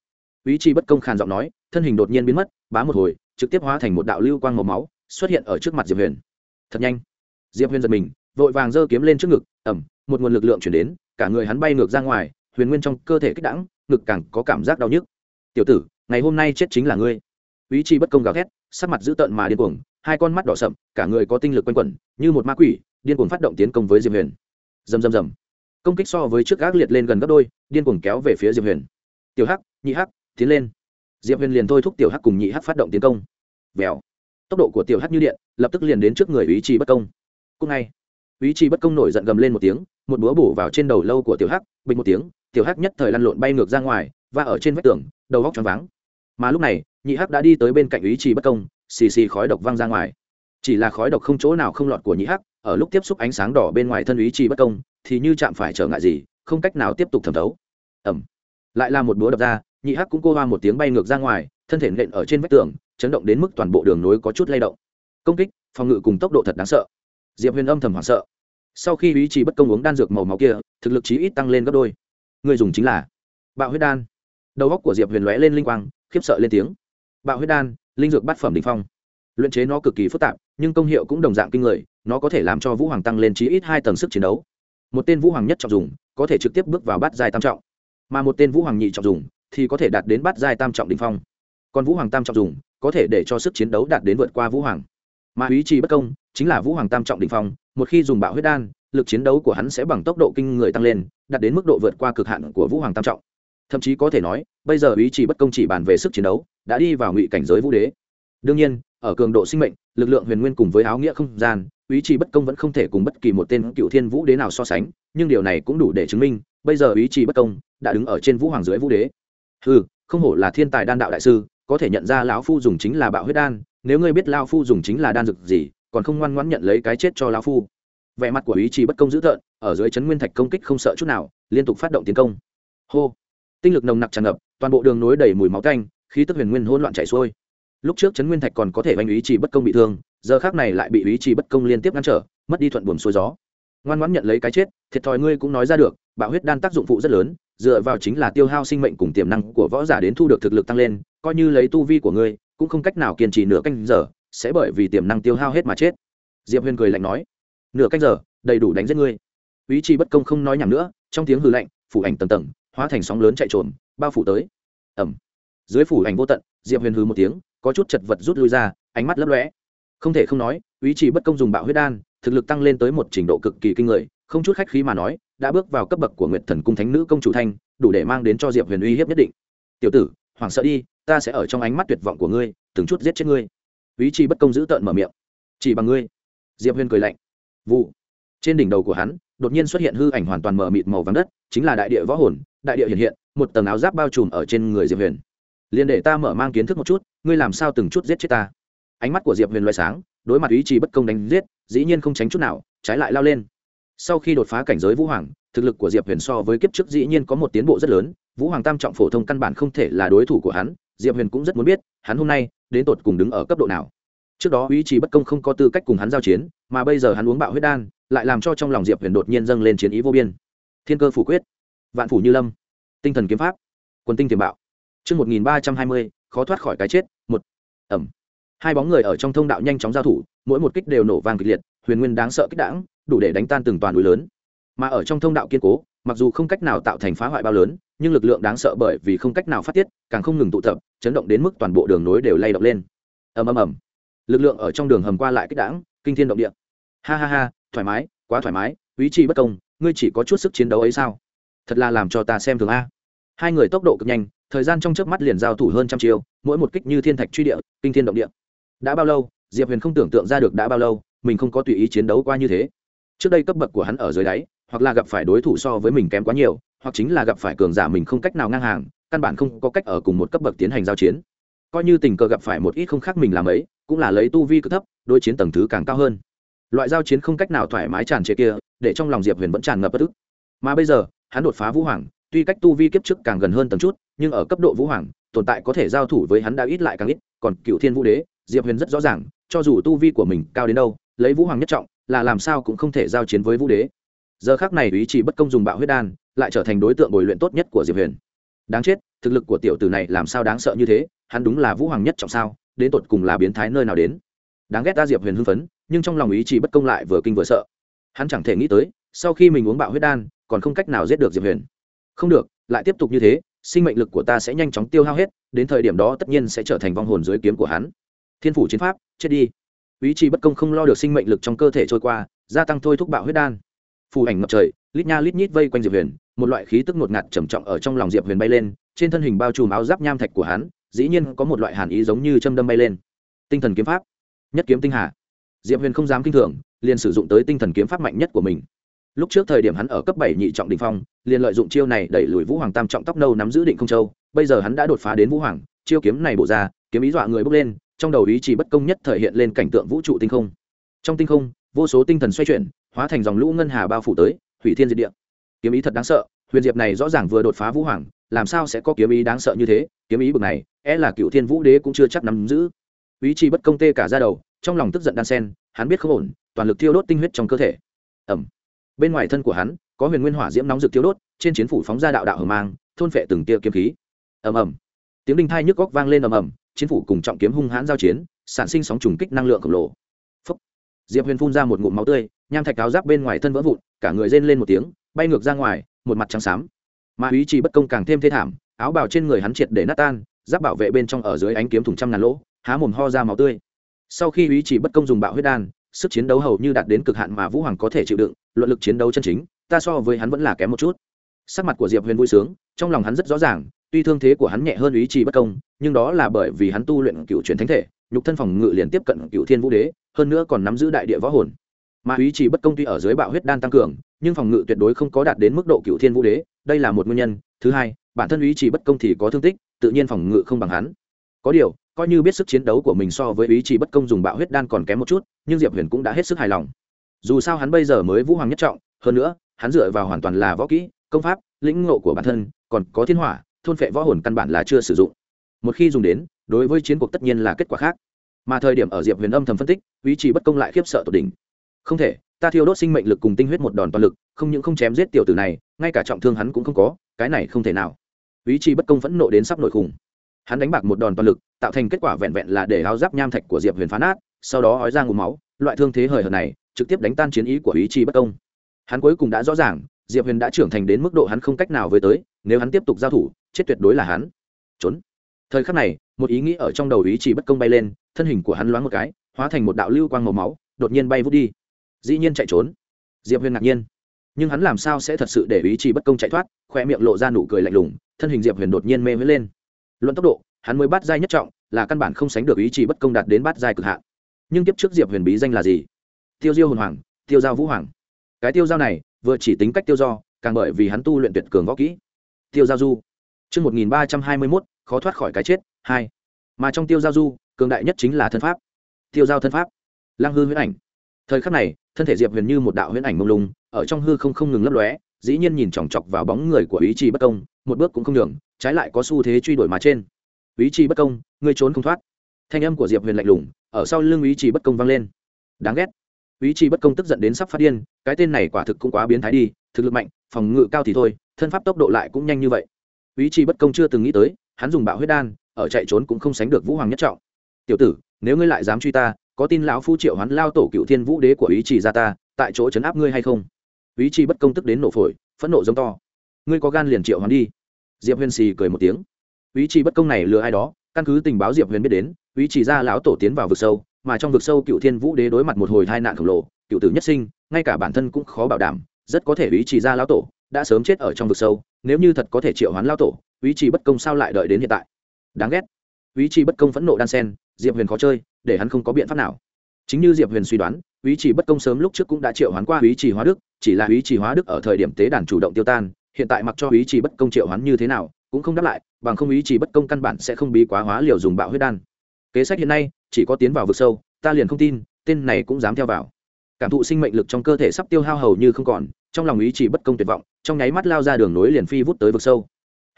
Ý chí bất công khàn giọng nói, thân hình đột nhiên biến mất, bá một hồi, trực tiếp hóa thành một đạo lưu quang màu máu, xuất hiện ở trước mặt Diệp Huyền. Thật nhanh. Diệp Huyền giật mình, vội vàng giơ kiếm lên trước ngực, ầm, một nguồn lực lượng chuyển đến, cả người hắn bay ngược ra ngoài, huyền nguyên trong cơ thể kích đãng, ngực càng có cảm giác đau nhức. "Tiểu tử, ngày hôm nay chết chính là ngươi." Ý chi bất công gào thét, sắc mặt dữ tợn mà điên cuồng, hai con mắt đỏ sậm, cả người có tinh lực quanh quẩn, như một ma quỷ, điên cuồng phát động tiến công với Diệp Huyền. Rầm rầm rầm. Công kích so với trước gác liệt lên gần gấp đôi, điên cuồng kéo về phía Diệp Huyền. Tiểu Hắc, Nhị Hắc, tiến lên. Diệp Huyền liền thôi thúc Tiểu Hắc cùng Nhị Hắc phát động tiến công. Vèo. Tốc độ của Tiểu Hắc như điện, lập tức liền đến trước người Ý Chi bất công. Cùng ngay, Ý Chi bất công nổi giận gầm lên một tiếng, một búa bổ vào trên đầu lâu của Tiểu Hắc, bình một tiếng, Tiểu Hắc nhất thời lăn lộn bay ngược ra ngoài, và ở trên vách tường, đầu góc choáng váng. Mà lúc này, Nhị Hắc đã đi tới bên cạnh Ý Chi bất công, xì xì khói độc văng ra ngoài. Chỉ là khói độc không chỗ nào không lọt của nhị hắc, ở lúc tiếp xúc ánh sáng đỏ bên ngoài thân ý chi bất công, thì như chạm phải trở ngại gì, không cách nào tiếp tục thẩm thấu. Ẩm lại là một búa đập ra, nhị hắc cũng cô hoa một tiếng bay ngược ra ngoài, thân thể nện ở trên vách tường, chấn động đến mức toàn bộ đường nối có chút lay động. Công kích, phòng ngự cùng tốc độ thật đáng sợ. Diệp huyền âm thầm hoảng sợ. Sau khi ý chí bất công uống đan dược màu máu kia, thực lực chí ít tăng lên gấp đôi. Người dùng chính là bạo huyết đan. Đầu góc của diệp huyền lóe lên linh quang, khiếp sợ lên tiếng. Bạo huyết đan linh dược bát phẩm đ ỉ n h phong. Luyện chế nó cực kỳ phức tạp, nhưng công hiệu cũng đồng dạng kinh người, nó có thể làm cho vũ hoàng tăng lên chí ít hai tầng sức chiến đấu. Một tên vũ hoàng nhất trọng dùng, có thể trực tiếp bước vào bát giai tam trọng. Mà một tên vũ hoàng nhị trọng dùng, thì có thể đạt đến bát giai tam trọng đỉnh phong. Còn vũ hoàng tam trọng dùng, có thể để cho sức chiến đấu đạt đến vượt qua vũ hoàng. Mà ý chí bất công, chính là vũ hoàng tam trọng đỉnh phong, một khi dùng bạo huyết đan, lực chiến đấu của hắn sẽ bằng tốc độ kinh người tăng lên, đạt đến mức độ vượt qua cực hạn của vũ hoàng tam trọng thậm chí có thể nói, bây giờ ý chí bất công chỉ bàn về sức chiến đấu, đã đi vào ngụy cảnh giới vũ đế. Đương nhiên, ở cường độ sinh mệnh, lực lượng huyền nguyên cùng với áo nghĩa không gian, ý chí bất công vẫn không thể cùng bất kỳ một tên cựu thiên vũ đế nào so sánh, nhưng điều này cũng đủ để chứng minh, bây giờ ý chí bất công đã đứng ở trên vũ hoàng dưới vũ đế. Ừ không hổ là thiên tài đan đạo đại sư, có thể nhận ra lão phu dùng chính là bạo huyết đan, nếu ngươi biết lão phu dùng chính là đan dược gì, còn không ngoan ngoãn nhận lấy cái chết cho lão phu. Vẻ mặt của ý chí bất công dữ tợn, ở dưới chấn nguyên thạch công kích không sợ chút nào, liên tục phát động tiến công. Hô tinh lực nồng nặc tràn ngập, toàn bộ đường nối đầy mùi máu canh khí tức huyền nguyên hỗn loạn chảy xuôi. Lúc trước trấn nguyên thạch còn có thể oanh ý chỉ bất công bị thương, giờ khác này lại bị ý chỉ bất công liên tiếp ngăn trở, mất đi thuận buồm xuôi gió. Ngoan ngoãn nhận lấy cái chết, thiệt thòi ngươi cũng nói ra được, bạo huyết đan tác dụng phụ rất lớn, dựa vào chính là tiêu hao sinh mệnh cùng tiềm năng của võ giả đến thu được thực lực tăng lên, coi như lấy tu vi của ngươi, cũng không cách nào kiên trì nửa canh giờ, sẽ bởi vì tiềm năng tiêu hao hết mà chết. Diệp huyền cười lạnh nói. Nửa canh giờ, đầy đủ đánh giết ngươi. Ý chí bất công không nói nhầm nữa, trong tiếng hư lạnh, phủ ảnh tầng tầng hóa thành sóng lớn chạy trộm bao phủ tới. Ẩm dưới phủ ảnh vô tận, diệp huyền hư một tiếng, có chút chật vật rút lui ra, ánh mắt lấp lóe. Không thể không nói, ý chỉ bất công dùng bạo huyết đan, thực lực tăng lên tới một trình độ cực kỳ kinh người, không chút khách khí mà nói, đã bước vào cấp bậc của nguyện thần cung thánh nữ công chủ thanh, đủ để mang đến cho diệp huyền uy hiếp nhất định. Tiểu tử, hoảng sợ đi, ta sẽ ở trong ánh mắt tuyệt vọng của ngươi, từng chút giết chết ngươi. Ý chỉ bất công giữ tợn mở miệng. Chỉ bằng ngươi. Diệp huyền cười lạnh. Vụ. Trên đỉnh đầu của hắn, đột nhiên xuất hiện hư ảnh hoàn toàn mở mịt màu vàng đất, chính là đại địa võ hồn đại địa hiện hiện, một tầng áo giáp bao trùm ở trên người diệp huyền. Liền để ta mở mang kiến thức một chút, ngươi làm sao từng chút giết chết ta? Ánh mắt của diệp huyền loại sáng, đối mặt ý chí bất công đánh giết, dĩ nhiên không tránh chút nào, trái lại lao lên. Sau khi đột phá cảnh giới vũ hoàng, thực lực của diệp huyền so với kiếp trước dĩ nhiên có một tiến bộ rất lớn, vũ hoàng tam trọng phổ thông căn bản không thể là đối thủ của hắn, diệp huyền cũng rất muốn biết, hắn hôm nay đến tột cùng đứng ở cấp độ nào. Trước đó ý chí bất công không có tư cách cùng hắn giao chiến, mà bây giờ hắn uống bạo huyết đan, lại làm cho trong lòng diệp huyền đột nhiên dâng lên chiến ý vô biên. Thiên cơ phủ quyết vạn phủ như lâm. Tinh thần kiếm pháp quân tinh tiềm bạo. Chương 1320, khó thoát khỏi cái chết, một. Ẩm. hai bóng người ở trong thông đạo nhanh chóng giao thủ mỗi một kích đều nổ vang kịch liệt huyền nguyên đáng sợ kích đảng đủ để đánh tan từng toàn núi lớn. Mà ở trong thông đạo kiên cố mặc dù không cách nào tạo thành phá hoại bao lớn nhưng lực lượng đáng sợ bởi vì không cách nào phát tiết càng không ngừng tụ tập chấn động đến mức toàn bộ đường nối đều lay động lên. Ầm ầm ầm. Lực lượng ở trong đường hầm qua lại kích đảng kinh thiên động địa. Ha ha ha thoải mái quá thoải mái ý chí bất công ngươi chỉ có chút sức chiến đấu ấy sao? Thật là làm cho ta xem thường a. Hai người tốc độ cực nhanh, thời gian trong chớp mắt liền giao thủ hơn trăm chiêu, mỗi một kích như thiên thạch truy địa, kinh thiên động địa. Đã bao lâu, diệp huyền không tưởng tượng ra được đã bao lâu, mình không có tùy ý chiến đấu qua như thế. Trước đây cấp bậc của hắn ở dưới đáy, hoặc là gặp phải đối thủ so với mình kém quá nhiều, hoặc chính là gặp phải cường giả mình không cách nào ngang hàng, căn bản không có cách ở cùng một cấp bậc tiến hành giao chiến. Coi như tình cờ gặp phải một ít không khác mình làm ấy, cũng là lấy tu vi cực thấp, đối chiến tầng thứ càng cao hơn. Loại giao chiến không cách nào thoải mái tràn trề kia, để trong lòng diệp huyền vẫn tràn ngập bất ức. Mà bây giờ hắn đột phá vũ hoàng, tuy cách tu vi kiếp trước càng gần hơn tầm chút, nhưng ở cấp độ vũ hoàng, tồn tại có thể giao thủ với hắn đã ít lại càng ít, còn cựu thiên vũ đế, diệp huyền rất rõ ràng, cho dù tu vi của mình cao đến đâu, lấy vũ hoàng nhất trọng, là làm sao cũng không thể giao chiến với vũ đế. Giờ khác này ý chỉ bất công dùng bạo huyết đan, lại trở thành đối tượng bồi luyện tốt nhất của diệp huyền. Đáng chết, thực lực của tiểu tử này làm sao đáng sợ như thế, hắn đúng là vũ hoàng nhất trọng sao, đến tột cùng là biến thái nơi nào đến? Đáng ghét ta diệp huyền hưng phấn, nhưng trong lòng ý chỉ bất công lại vừa kinh vừa sợ. Hắn chẳng thể nghĩ tới, sau khi mình uống bạo huyết đan còn không cách nào giết được diệp huyền. Không được, lại tiếp tục như thế, sinh mệnh lực của ta sẽ nhanh chóng tiêu hao hết, đến thời điểm đó tất nhiên sẽ trở thành vong hồn dưới kiếm của hắn. Thiên phủ chiến pháp, chết đi. Ý chí bất công không lo được sinh mệnh lực trong cơ thể trôi qua, gia tăng thôi thúc bạo huyết đan. Phù ảnh ngập trời, lít nha lít nhít vây quanh diệp huyền, một loại khí tức ngột ngạt trầm trọng ở trong lòng diệp huyền bay lên, trên thân hình bao trùm áo giáp nham thạch của hắn, dĩ nhiên có một loại hàn ý giống như châm đâm bay lên. Tinh thần kiếm pháp. Nhất kiếm tinh hà. Diệp huyền không dám kinh thường, liền sử dụng tới tinh thần kiếm pháp mạnh nhất của mình lúc trước thời điểm hắn ở cấp bảy nhị trọng đình phong, liền lợi dụng chiêu này đẩy lùi vũ hoàng tam trọng tóc nâu nắm giữ định không châu, bây giờ hắn đã đột phá đến vũ hoàng, chiêu kiếm này bổ ra, kiếm ý dọa người bước lên, trong đầu ý chỉ bất công nhất thể hiện lên cảnh tượng vũ trụ tinh không. Trong tinh không, vô số tinh thần xoay chuyển, hóa thành dòng lũ ngân hà bao phủ tới, hủy thiên diệt địa. Kiếm ý thật đáng sợ, huyền diệp này rõ ràng vừa đột phá vũ hoàng, làm sao sẽ có kiếm ý đáng sợ như thế, kiếm ý bực này e là cựu thiên vũ đế cũng chưa chắc nắm giữ. Ý chỉ bất công tê cả ra đầu, trong lòng tức giận đan sen, hắn biết không ổn, toàn lực thiêu đốt tinh huyết trong cơ thể. Ẩm bên ngoài thân của hắn, có huyền nguyên hỏa diễm nóng rực thiếu đốt, trên chiến phủ phóng ra đạo đạo hờ mang, thôn phệ từng tia kiếm khí. Ầm ầm. Tiếng đinh thai nhức góc vang lên ầm ầm, chiến phủ cùng trọng kiếm hung hãn giao chiến, sản sinh sóng trùng kích năng lượng khổng lồ. Phúc. diệp huyền phun ra một ngụm máu tươi, nham thạch áo giáp bên ngoài thân vỡ vụn, cả người rên lên một tiếng, bay ngược ra ngoài, một mặt trắng xám. Mà ý chí bất công càng thêm thê thảm, áo bào trên người hắn triệt để nát tan, giáp bảo vệ bên trong ở dưới ánh kiếm thủng trăm ngàn lỗ, há mồm ho ra máu tươi. Sau khi ý chỉ bất công dùng bạo huyết đan sức chiến đấu hầu như đạt đến cực hạn mà vũ hoàng có thể chịu đựng, luận lực chiến đấu chân chính, ta so với hắn vẫn là kém một chút. Sắc mặt của diệp huyền vui sướng, trong lòng hắn rất rõ ràng, tuy thương thế của hắn nhẹ hơn ý chí bất công, nhưng đó là bởi vì hắn tu luyện cựu truyền thánh thể, nhục thân phòng ngự liền tiếp cận cựu thiên vũ đế, hơn nữa còn nắm giữ đại địa võ hồn. Mà ý chí bất công tuy ở dưới bạo huyết đan tăng cường, nhưng phòng ngự tuyệt đối không có đạt đến mức độ cựu thiên vũ đế, đây là một nguyên nhân. Thứ hai, bản thân ý chí bất công thì có thương tích, tự nhiên phòng ngự không bằng hắn. Có điều coi như biết sức chiến đấu của mình so với ý chí bất công dùng bạo huyết đan còn kém một chút, nhưng diệp huyền cũng đã hết sức hài lòng. Dù sao hắn bây giờ mới vũ hoàng nhất trọng, hơn nữa, hắn dựa vào hoàn toàn là võ kỹ, công pháp, lĩnh ngộ của bản thân, còn có thiên hỏa, thôn phệ võ hồn căn bản là chưa sử dụng. Một khi dùng đến, đối với chiến cuộc tất nhiên là kết quả khác. Mà thời điểm ở diệp huyền âm thầm phân tích, ý chí bất công lại khiếp sợ tột đỉnh. Không thể, ta thiêu đốt sinh mệnh lực cùng tinh huyết một đòn toàn lực, không những không chém giết tiểu tử này, ngay cả trọng thương hắn cũng không có, cái này không thể nào. Ý chí bất công phẫn nộ đến sắp nổi khủng hắn đánh bạc một đòn toàn lực, tạo thành kết quả vẹn vẹn là để áo giáp nham thạch của diệp huyền phá nát, sau đó ói ra ngụm máu, loại thương thế hời hợt này, trực tiếp đánh tan chiến ý của ý Chi bất công. Hắn cuối cùng đã rõ ràng, diệp huyền đã trưởng thành đến mức độ hắn không cách nào với tới, nếu hắn tiếp tục giao thủ, chết tuyệt đối là hắn. Trốn. Thời khắc này, một ý nghĩ ở trong đầu ý chỉ bất công bay lên, thân hình của hắn loáng một cái, hóa thành một đạo lưu quang màu máu, đột nhiên bay vút đi. Dĩ nhiên chạy trốn. Diệp huyền ngạc nhiên. Nhưng hắn làm sao sẽ thật sự để ý chỉ bất công chạy thoát khoe miệng lộ ra nụ cười lạnh lùng, thân hình diệp huyền đột nhiên mê mới lên luận tốc độ, hắn mới bắt giai nhất trọng, là căn bản không sánh được ý chí bất công đạt đến bắt giai cực hạn. Nhưng tiếp trước diệp huyền bí danh là gì? Tiêu diêu hồn hoàng, tiêu giao vũ hoàng. Cái tiêu giao này, vừa chỉ tính cách tiêu do, càng bởi vì hắn tu luyện tuyệt cường võ kỹ. Tiêu giao du. Chương một nghìn ba trăm hai mươi mốt, khó thoát khỏi cái chết, hai. Mà trong tiêu giao du, cường đại nhất chính là thân pháp. Tiêu giao thân pháp. Lang hư huyễn ảnh. Thời khắc này, thân thể diệp huyền như một đạo huyễn ảnh mông lung, ở trong hư không không ngừng lấp lóe dĩ nhiên nhìn chòng chọc vào bóng người của ý chí bất công, một bước cũng không đường trái lại có xu thế truy đuổi mà trên. Ý chí bất công, ngươi trốn không thoát. Thanh âm của diệp huyền lạnh lùng, ở sau lưng ý chí bất công vang lên. Đáng ghét. Ý chí bất công tức giận đến sắp phát điên, cái tên này quả thực cũng quá biến thái đi, thực lực mạnh, phòng ngự cao thì thôi, thân pháp tốc độ lại cũng nhanh như vậy. Ý chí bất công chưa từng nghĩ tới, hắn dùng bạo huyết đan, ở chạy trốn cũng không sánh được vũ hoàng nhất trọng. Tiểu tử, nếu ngươi lại dám truy ta, có tin lão phu triệu hoán lao tổ cựu thiên vũ đế của ý chỉ ra ta, tại chỗ chấn áp ngươi hay không? Ý Chi bất công tức đến nổ phổi, phẫn nộ giống to. Ngươi có gan liền triệu hoán đi. Diệp huyền xì cười một tiếng. Ý Chi bất công này lừa ai đó, căn cứ tình báo diệp huyền biết đến, ý chỉ ra lão tổ tiến vào vực sâu, mà trong vực sâu cựu thiên vũ đế đối mặt một hồi tai nạn khổng lồ, cựu tử nhất sinh, ngay cả bản thân cũng khó bảo đảm, rất có thể ý chỉ ra lão tổ đã sớm chết ở trong vực sâu, nếu như thật có thể triệu hoán lão tổ, ý chỉ bất công sao lại đợi đến hiện tại? Đáng ghét. Ý chỉ bất công phẫn nộ đan sen, diệp huyền khó chơi, để hắn không có biện pháp nào. Chính như diệp huyền suy đoán ý chỉ bất công sớm lúc trước cũng đã triệu hoán qua ý chỉ hóa đức, chỉ là ý chỉ hóa đức ở thời điểm tế đàn chủ động tiêu tan, hiện tại mặc cho ý chỉ bất công triệu hoán như thế nào, cũng không đáp lại, bằng không ý chỉ bất công căn bản sẽ không bí quá hóa liều dùng bạo huyết đan. Kế sách hiện nay, chỉ có tiến vào vực sâu, ta liền không tin, tên này cũng dám theo vào. Cảm thụ sinh mệnh lực trong cơ thể sắp tiêu hao hầu như không còn, trong lòng ý chỉ bất công tuyệt vọng, trong nháy mắt lao ra đường nối liền phi vút tới vực sâu.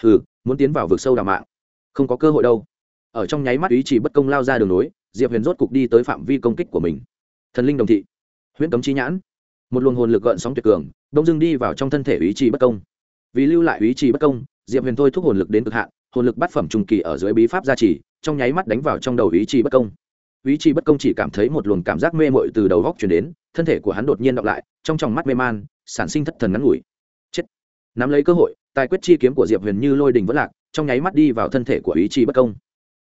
Hừ, muốn tiến vào vực sâu đào mạng, không có cơ hội đâu. Ở trong nháy mắt ý chỉ bất công lao ra đường nối, diệp huyền rốt cục đi tới phạm vi công kích của mình thần linh đồng thị, huyễn cấm chi nhãn, một luồng hồn lực gợn sóng tuyệt cường, đông dưng đi vào trong thân thể ý chí bất công. Vì lưu lại ý chí bất công, diệp huyền thôi thúc hồn lực đến cực hạn, hồn lực bát phẩm trùng kỳ ở dưới bí pháp gia trì, trong nháy mắt đánh vào trong đầu ý chí bất công. Ý chí bất công chỉ cảm thấy một luồng cảm giác mê mội từ đầu góc chuyển đến, thân thể của hắn đột nhiên đọc lại, trong tròng mắt mê man, sản sinh thất thần ngắn ngủi. Chết. Nắm lấy cơ hội, tài quyết chi kiếm của diệp huyền như lôi đình vỡ lạc, trong nháy mắt đi vào thân thể của ý chí bất công.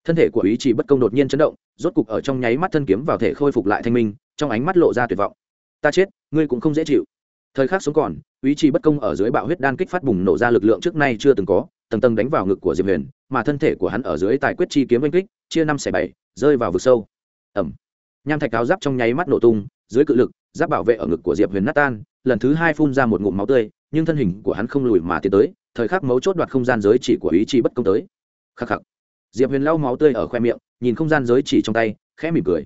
Thân thể của ý chí bất công đột nhiên chấn động, rốt cục ở trong nháy mắt thân kiếm vào thể khôi phục lại thanh minh trong ánh mắt lộ ra tuyệt vọng. Ta chết, ngươi cũng không dễ chịu. Thời khắc sống còn, ý chí bất công ở dưới bạo huyết đan kích phát bùng nổ ra lực lượng trước nay chưa từng có, tầng tầng đánh vào ngực của diệp huyền, mà thân thể của hắn ở dưới tài quyết chi kiếm oanh kích, chia năm xẻ bảy, rơi vào vực sâu. Ẩm nham thạch áo giáp trong nháy mắt nổ tung, dưới cự lực, giáp bảo vệ ở ngực của diệp huyền nát tan, lần thứ hai phun ra một ngụm máu tươi, nhưng thân hình của hắn không lùi mà tiến tới, thời khắc mấu chốt đoạt không gian giới chỉ của ý chí bất công tới. Khắc khắc. Diệp huyền lau máu tươi ở khoe miệng, nhìn không gian giới chỉ trong tay, khẽ mỉm cười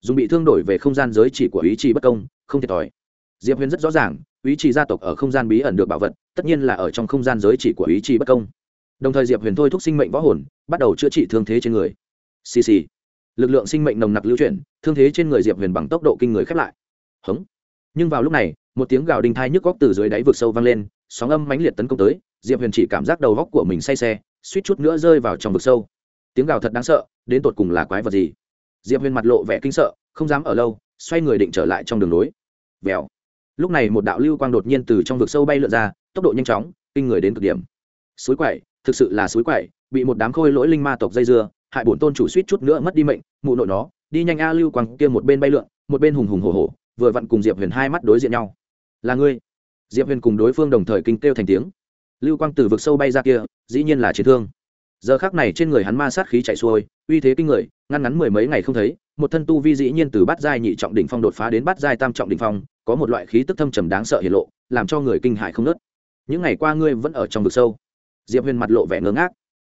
dùng bị thương đổi về không gian giới chỉ của ý chí bất công, không thiệt thòi. Diệp huyền rất rõ ràng, ý chí gia tộc ở không gian bí ẩn được bảo vật, tất nhiên là ở trong không gian giới chỉ của ý chí bất công. Đồng thời diệp huyền thôi thúc sinh mệnh võ hồn, bắt đầu chữa trị thương thế trên người. Xì xì. Lực lượng sinh mệnh nồng nặc lưu chuyển, thương thế trên người diệp huyền bằng tốc độ kinh người khép lại. Hống. Nhưng vào lúc này, một tiếng gào đinh thai nhức góc từ dưới đáy vực sâu vang lên, sóng âm mãnh liệt tấn công tới, diệp huyền chỉ cảm giác đầu góc của mình say xe, suýt chút nữa rơi vào trong vực sâu. Tiếng gào thật đáng sợ, đến tột cùng là quái vật gì? Diệp huyền mặt lộ vẻ kinh sợ, không dám ở lâu, xoay người định trở lại trong đường lối. Vèo. Lúc này một đạo lưu quang đột nhiên từ trong vực sâu bay lượn ra, tốc độ nhanh chóng, kinh người đến cực điểm. Suối quậy, thực sự là suối quậy, bị một đám khôi lỗi linh ma tộc dây dưa, hại bổn tôn chủ suýt chút nữa mất đi mệnh, mụ nội nó, đi nhanh a lưu quang kia một bên bay lượn, một bên hùng hùng hổ hổ, vừa vặn cùng diệp huyền hai mắt đối diện nhau. Là ngươi? Diệp huyền cùng đối phương đồng thời kinh kêu thành tiếng. Lưu quang từ vực sâu bay ra kia, dĩ nhiên là chiến thương giờ khác này trên người hắn ma sát khí chạy xuôi, uy thế kinh người, ngăn ngắn mười mấy ngày không thấy, một thân tu vi dĩ nhiên từ bát giai nhị trọng đỉnh phong đột phá đến bát giai tam trọng đỉnh phong, có một loại khí tức thâm trầm đáng sợ hiện lộ, làm cho người kinh hại không nớt những ngày qua ngươi vẫn ở trong vực sâu. Diệp huyền mặt lộ vẻ ngớ ngác.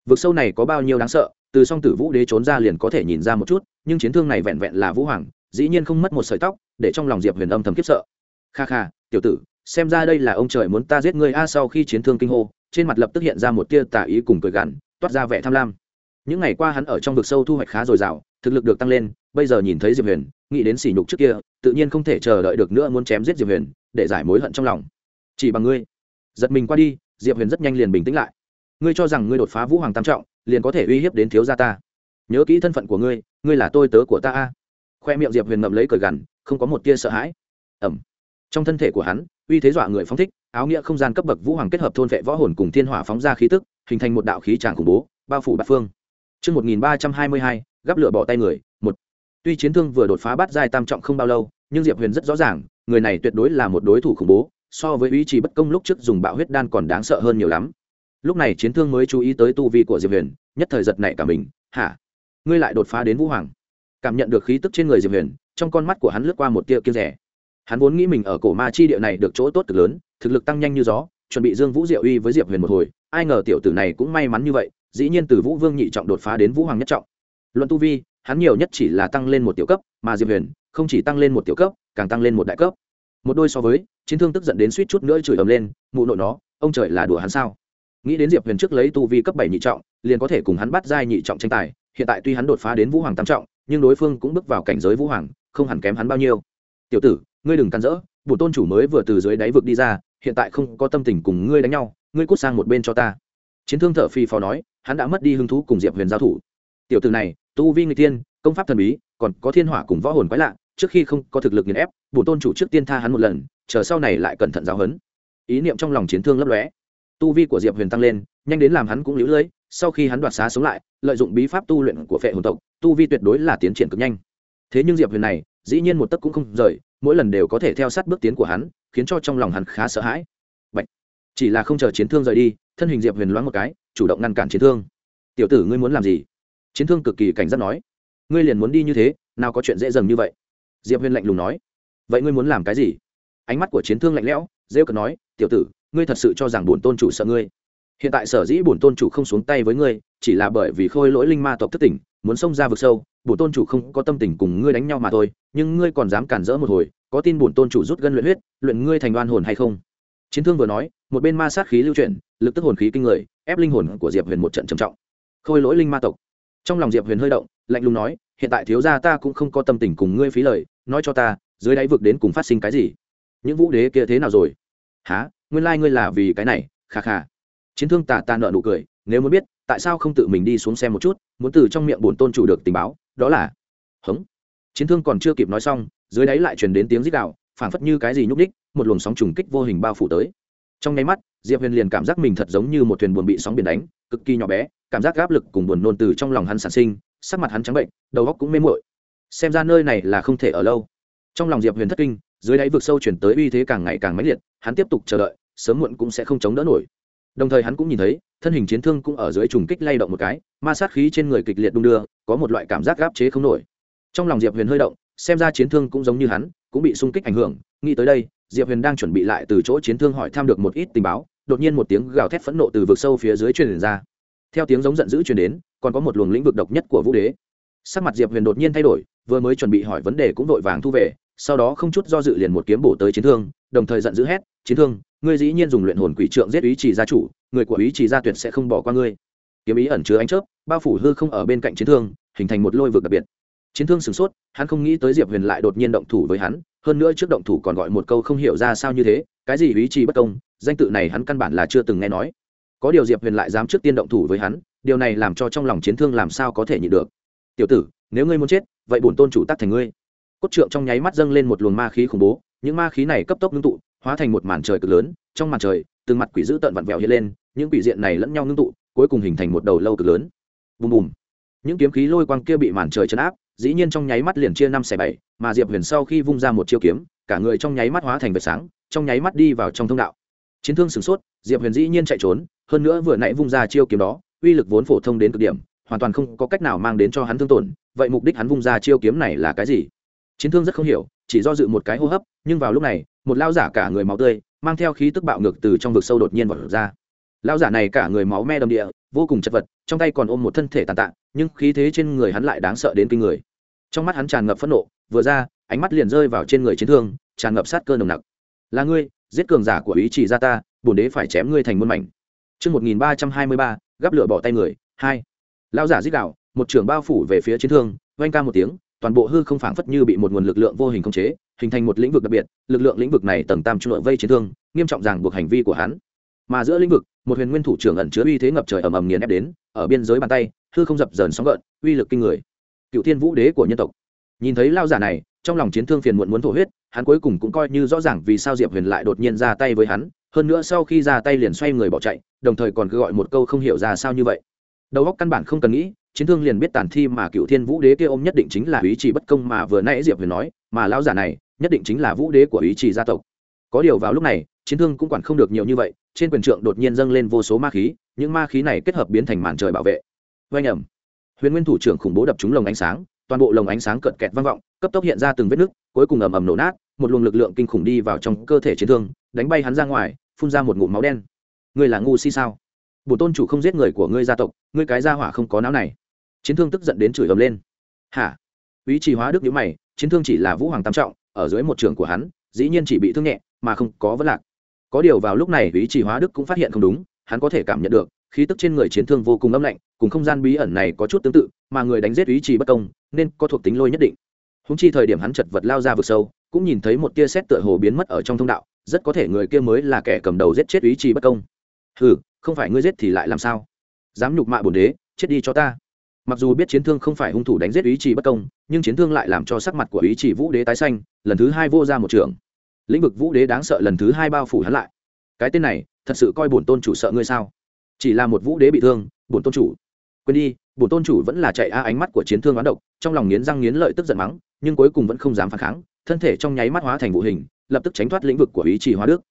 Vực sâu này có bao nhiêu đáng sợ, từ song tử vũ đế trốn ra liền có thể nhìn ra một chút, nhưng chiến thương này vẹn vẹn là vũ hoàng, dĩ nhiên không mất một sợi tóc, để trong lòng diệp huyền âm thầm kiếp sợ. Kha kha, tiểu tử, xem ra đây là ông trời muốn ta giết ngươi a sau khi chiến thương kinh hô, trên mặt lập tức hiện ra một tia tà ý cùng cười gằn toát ra vẻ tham lam. Những ngày qua hắn ở trong vực sâu thu hoạch khá dồi dào, thực lực được tăng lên, bây giờ nhìn thấy diệp huyền, nghĩ đến sỉ nhục trước kia, tự nhiên không thể chờ đợi được nữa muốn chém giết diệp huyền, để giải mối hận trong lòng. Chỉ bằng ngươi. Giật mình qua đi, diệp huyền rất nhanh liền bình tĩnh lại. Ngươi cho rằng ngươi đột phá vũ hoàng tam trọng, liền có thể uy hiếp đến thiếu gia ta. Nhớ kỹ thân phận của ngươi ngươi là tôi tớ của ta a. Khoe miệng diệp huyền ngậm lấy cởi gằn, không có một tia sợ hãi. Ẩm. Trong thân thể của hắn, uy thế dọa người phóng thích áo nghĩa không gian cấp bậc vũ hoàng kết hợp thôn vệ võ hồn cùng thiên hỏa phóng ra khí tức hình thành một đạo khí tràng khủng bố bao phủ bát phương Trước 1322, gắp lửa bỏ tay người, một. Tuy chiến thương vừa đột phá bát giai tam trọng không bao lâu, nhưng Diệp Huyền rất rõ ràng, người này tuyệt đối là một đối thủ khủng bố, so với ý chí bất công lúc trước dùng bạo huyết đan còn đáng sợ hơn nhiều lắm. Lúc này chiến thương mới chú ý tới tu vi của Diệp Huyền, nhất thời giật nảy cả mình, "Hả? Ngươi lại đột phá đến vũ hoàng?" Cảm nhận được khí tức trên người Diệp Huyền, trong con mắt của hắn lướt qua một tia kiêng rẻ. Hắn vốn nghĩ mình ở cổ ma chi địa này được chỗ tốt cực lớn, thực lực tăng nhanh như gió, chuẩn bị Dương Vũ Diệu uy với Diệp Huyền một hồi, ai ngờ tiểu tử này cũng may mắn như vậy, dĩ nhiên từ Vũ Vương nhị trọng đột phá đến Vũ Hoàng nhất trọng. Luận tu vi, hắn nhiều nhất chỉ là tăng lên một tiểu cấp, mà Diệp Huyền không chỉ tăng lên một tiểu cấp, càng tăng lên một đại cấp. Một đôi so với, chiến thương tức giận đến suýt chút nữa chửi ầm lên, mụ nội nó, ông trời là đùa hắn sao? Nghĩ đến Diệp Huyền trước lấy tu vi cấp bảy nhị trọng, liền có thể cùng hắn bắt giai nhị trọng tranh tài, hiện tại tuy hắn đột phá đến Vũ Hoàng tam trọng, nhưng đối phương cũng bước vào cảnh giới Vũ Hoàng, không hẳn kém hắn bao nhiêu. Tiểu tử, ngươi đừng cắn rỡ, bổn tôn chủ mới vừa từ dưới đáy vực đi ra, hiện tại không có tâm tình cùng ngươi đánh nhau, ngươi cút sang một bên cho ta. Chiến thương thợ phi phò nói hắn đã mất đi hứng thú cùng diệp huyền giao thủ. Tiểu từ này tu vi người tiên công pháp thần bí còn có thiên hỏa cùng võ hồn quái lạ trước khi không có thực lực nghiền ép bổn tôn chủ trước tiên tha hắn một lần chờ sau này lại cẩn thận giáo hấn ý niệm trong lòng chiến thương lấp lóe. Tu vi của diệp huyền tăng lên nhanh đến làm hắn cũng lũ lưỡi sau khi hắn đoạt xá sống lại lợi dụng bí pháp tu luyện của phệ hồn tộc tu vi tuyệt đối là tiến triển cực nhanh. Thế nhưng diệp huyền này dĩ nhiên một tấc cũng không rời, mỗi lần đều có thể theo sát bước tiến của hắn, khiến cho trong lòng hắn khá sợ hãi. Bạch. chỉ là không chờ chiến thương rời đi, thân hình diệp huyền loáng một cái, chủ động ngăn cản chiến thương. Tiểu tử ngươi muốn làm gì? Chiến thương cực kỳ cảnh giác nói. Ngươi liền muốn đi như thế, nào có chuyện dễ dàng như vậy? Diệp huyền lạnh lùng nói. Vậy ngươi muốn làm cái gì? Ánh mắt của chiến thương lạnh lẽo, rêu cợt nói. Tiểu tử, ngươi thật sự cho rằng bổn tôn chủ sợ ngươi? Hiện tại sở dĩ bổn tôn chủ không xuống tay với ngươi, chỉ là bởi vì khôi lỗi linh ma tộc thất tỉnh muốn xông ra vực sâu, bổn tôn chủ không có tâm tình cùng ngươi đánh nhau mà thôi, nhưng ngươi còn dám cản rỡ một hồi, có tin bổn tôn chủ rút gân luyện huyết, luyện ngươi thành đoan hồn hay không? Chiến thương vừa nói, một bên ma sát khí lưu chuyển, lực tức hồn khí kinh người, ép linh hồn của diệp huyền một trận trầm trọng. Khôi lỗi linh ma tộc. Trong lòng diệp huyền hơi động, lạnh lùng nói, hiện tại thiếu gia ta cũng không có tâm tình cùng ngươi phí lời, nói cho ta, dưới đáy vực đến cùng phát sinh cái gì? Những vũ đế kia thế nào rồi? Há nguyên lai ngươi là vì cái này khà khà chiến thương tà ta nợ nụ cười, nếu muốn biết, tại sao không tự mình đi xuống xem một chút muốn từ trong miệng bổn tôn chủ được tình báo, đó là, hống. Chiến thương còn chưa kịp nói xong, dưới đáy lại truyền đến tiếng rít đạo phảng phất như cái gì nhúc đích một luồng sóng trùng kích vô hình bao phủ tới. Trong nháy mắt, diệp huyền liền cảm giác mình thật giống như một thuyền buồn bị sóng biển đánh, cực kỳ nhỏ bé, cảm giác áp lực cùng buồn nôn từ trong lòng hắn sản sinh, sắc mặt hắn trắng bệnh, đầu óc cũng mê muội. xem ra nơi này là không thể ở lâu. Trong lòng diệp huyền thất kinh, dưới đáy vực sâu chuyển tới uy thế càng ngày càng mãnh liệt, hắn tiếp tục chờ đợi, sớm muộn cũng sẽ không chống đỡ nổi. Đồng thời hắn cũng nhìn thấy thân hình chiến thương cũng ở dưới trùng kích lay động một cái, ma sát khí trên người kịch liệt đung đưa, có một loại cảm giác gáp chế không nổi. Trong lòng diệp huyền hơi động, xem ra chiến thương cũng giống như hắn, cũng bị xung kích ảnh hưởng, nghĩ tới đây, diệp huyền đang chuẩn bị lại từ chỗ chiến thương hỏi thăm được một ít tình báo, đột nhiên một tiếng gào thét phẫn nộ từ vực sâu phía dưới truyền ra. Theo tiếng giống giận dữ truyền đến, còn có một luồng lĩnh vực độc nhất của vũ đế. Sắc mặt diệp huyền đột nhiên thay đổi, vừa mới chuẩn bị hỏi vấn đề cũng vội vàng thu về, sau đó không chút do dự liền một kiếm bổ tới chiến thương, đồng thời giận dữ hét, chiến thương, ngươi dĩ nhiên dùng luyện hồn quỷ trượng giết ý chỉ gia chủ người của ý chỉ gia tuyệt sẽ không bỏ qua ngươi. Kiếm ý ẩn chứa ánh chớp, bao phủ hư không ở bên cạnh chiến thương, hình thành một lôi vực đặc biệt. Chiến thương sửng sốt, hắn không nghĩ tới diệp huyền lại đột nhiên động thủ với hắn, hơn nữa trước động thủ còn gọi một câu không hiểu ra sao như thế, cái gì ý chỉ bất công, danh tự này hắn căn bản là chưa từng nghe nói. Có điều diệp huyền lại dám trước tiên động thủ với hắn, điều này làm cho trong lòng chiến thương làm sao có thể nhịn được. Tiểu tử, nếu ngươi muốn chết, vậy bổn tôn chủ tắc thành ngươi. Cốt trượng trong nháy mắt dâng lên một luồng ma khí khủng bố, những ma khí này cấp tốc ngưng tụ, hóa thành một màn trời cực lớn, trong màn trời từng mặt quỷ dữ tợn vặn vẹo hiện lên, những quỷ diện này lẫn nhau ngưng tụ, cuối cùng hình thành một đầu lâu cực lớn. Bùm bùm. Những kiếm khí lôi quang kia bị màn trời chấn áp, dĩ nhiên trong nháy mắt liền chia năm xẻ bảy, mà diệp huyền sau khi vung ra một chiêu kiếm, cả người trong nháy mắt hóa thành vệt sáng, trong nháy mắt đi vào trong thông đạo. Chiến thương sửng sốt, diệp huyền dĩ nhiên chạy trốn, hơn nữa vừa nãy vung ra chiêu kiếm đó, uy lực vốn phổ thông đến cực điểm, hoàn toàn không có cách nào mang đến cho hắn thương tổn, vậy mục đích hắn vung ra chiêu kiếm này là cái gì? Chiến thương rất không hiểu, chỉ do dự một cái hô hấp, nhưng vào lúc này, một lao giả cả người máu tươi mang theo khí tức bạo ngược từ trong vực sâu đột nhiên vọt ra. Lao giả này cả người máu me đầm địa vô cùng chật vật trong tay còn ôm một thân thể tàn tạ nhưng khí thế trên người hắn lại đáng sợ đến kinh người. Trong mắt hắn tràn ngập phẫn nộ vừa ra ánh mắt liền rơi vào trên người chiến thương tràn ngập sát cơ nồng nặc. Là ngươi giết cường giả của ý chỉ ra ta bổn đế phải chém ngươi thành muôn mảnh. Trước 1323, gắp lửa bỏ tay người, hai. Lão giả giết đạo, một trường bao phủ về phía chiến thương, vang ca một tiếng, toàn bộ hư không phảng phất như bị một nguồn lực lượng vô hình khống chế, hình thành một lĩnh vực đặc biệt, lực lượng lĩnh vực này tầng tam trung vây chiến thương, nghiêm trọng ràng buộc hành vi của hắn. Mà giữa lĩnh vực, một huyền nguyên thủ trưởng ẩn chứa uy thế ngập trời ầm ầm nghiền ép đến, ở biên giới bàn tay, hư không dập dờn sóng gợn, uy lực kinh người. Cựu Thiên Vũ Đế của nhân tộc. Nhìn thấy lão giả này, trong lòng chiến thương phiền muộn muốn thổ huyết, hắn cuối cùng cũng coi như rõ ràng vì sao Diệp Huyền lại đột nhiên ra tay với hắn, hơn nữa sau khi ra tay liền xoay người bỏ chạy, đồng thời còn cứ gọi một câu không hiểu ra sao như vậy. Đầu óc căn bản không cần nghĩ, chiến thương liền biết tàn thi mà cựu thiên vũ đế kia ôm nhất định chính là ý chỉ bất công mà vừa nãy diệp huyền nói, mà lão giả này nhất định chính là vũ đế của ý chỉ gia tộc. Có điều vào lúc này, chiến thương cũng quản không được nhiều như vậy, trên quyền trượng đột nhiên dâng lên vô số ma khí, những ma khí này kết hợp biến thành màn trời bảo vệ. Vanh ẩm huyền nguyên thủ trưởng khủng bố đập trúng lồng ánh sáng, toàn bộ lồng ánh sáng cận kẹt vang vọng, cấp tốc hiện ra từng vết nứt, cuối cùng ầm ầm nổ nát, một luồng lực lượng kinh khủng đi vào trong cơ thể chiến thương, đánh bay hắn ra ngoài, phun ra một ngụm máu đen. Ngươi là ngu si sao? Bổn tôn chủ không giết người của ngươi gia tộc, ngươi cái gia hỏa không có não này chiến thương tức giận đến chửi ầm lên. Hả? Ý chỉ hóa đức nhữ mày, chiến thương chỉ là vũ hoàng tam trọng, ở dưới một trường của hắn, dĩ nhiên chỉ bị thương nhẹ, mà không có vấn lạc. Có điều vào lúc này, ý chỉ hóa đức cũng phát hiện không đúng, hắn có thể cảm nhận được, khí tức trên người chiến thương vô cùng âm lạnh, cùng không gian bí ẩn này có chút tương tự, mà người đánh giết ý chỉ bất công, nên có thuộc tính lôi nhất định. Húng chi thời điểm hắn chật vật lao ra vực sâu, cũng nhìn thấy một tia xét tựa hồ biến mất ở trong thông đạo, rất có thể người kia mới là kẻ cầm đầu giết chết ý Chỉ bất công. Ừ không phải ngươi giết thì lại làm sao? Dám nhục mạ bổn đế, chết đi cho ta mặc dù biết chiến thương không phải hung thủ đánh giết ý chỉ bất công, nhưng chiến thương lại làm cho sắc mặt của ý chỉ vũ đế tái xanh, lần thứ hai vô ra một trường. Lĩnh vực vũ đế đáng sợ lần thứ hai bao phủ hắn lại. Cái tên này, thật sự coi bổn tôn chủ sợ ngươi sao? Chỉ là một vũ đế bị thương, bổn tôn chủ. Quên đi, bổn tôn chủ vẫn là chạy a ánh mắt của chiến thương oán độc, trong lòng nghiến răng nghiến lợi tức giận mắng, nhưng cuối cùng vẫn không dám phản kháng, thân thể trong nháy mắt hóa thành vũ hình, lập tức tránh thoát lĩnh vực của ý chỉ hóa đức.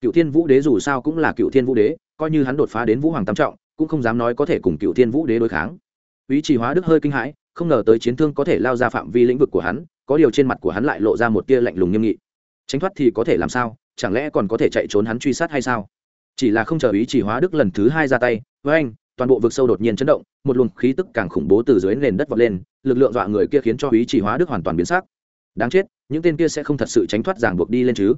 Cựu thiên vũ đế dù sao cũng là cựu thiên vũ đế, coi như hắn đột phá đến vũ hoàng tam trọng, cũng không dám nói có thể cùng cựu thiên vũ đế đối kháng ý chỉ hóa đức hơi kinh hãi, không ngờ tới chiến thương có thể lao ra phạm vi lĩnh vực của hắn, có điều trên mặt của hắn lại lộ ra một tia lạnh lùng nghiêm nghị. Tránh thoát thì có thể làm sao? Chẳng lẽ còn có thể chạy trốn hắn truy sát hay sao? Chỉ là không chờ ý chỉ hóa đức lần thứ hai ra tay, với anh, toàn bộ vực sâu đột nhiên chấn động, một luồng khí tức càng khủng bố từ dưới nền đất vọt lên, lực lượng dọa người kia khiến cho ý chỉ hóa đức hoàn toàn biến sắc. Đáng chết, những tên kia sẽ không thật sự tránh thoát ràng buộc đi lên chứ?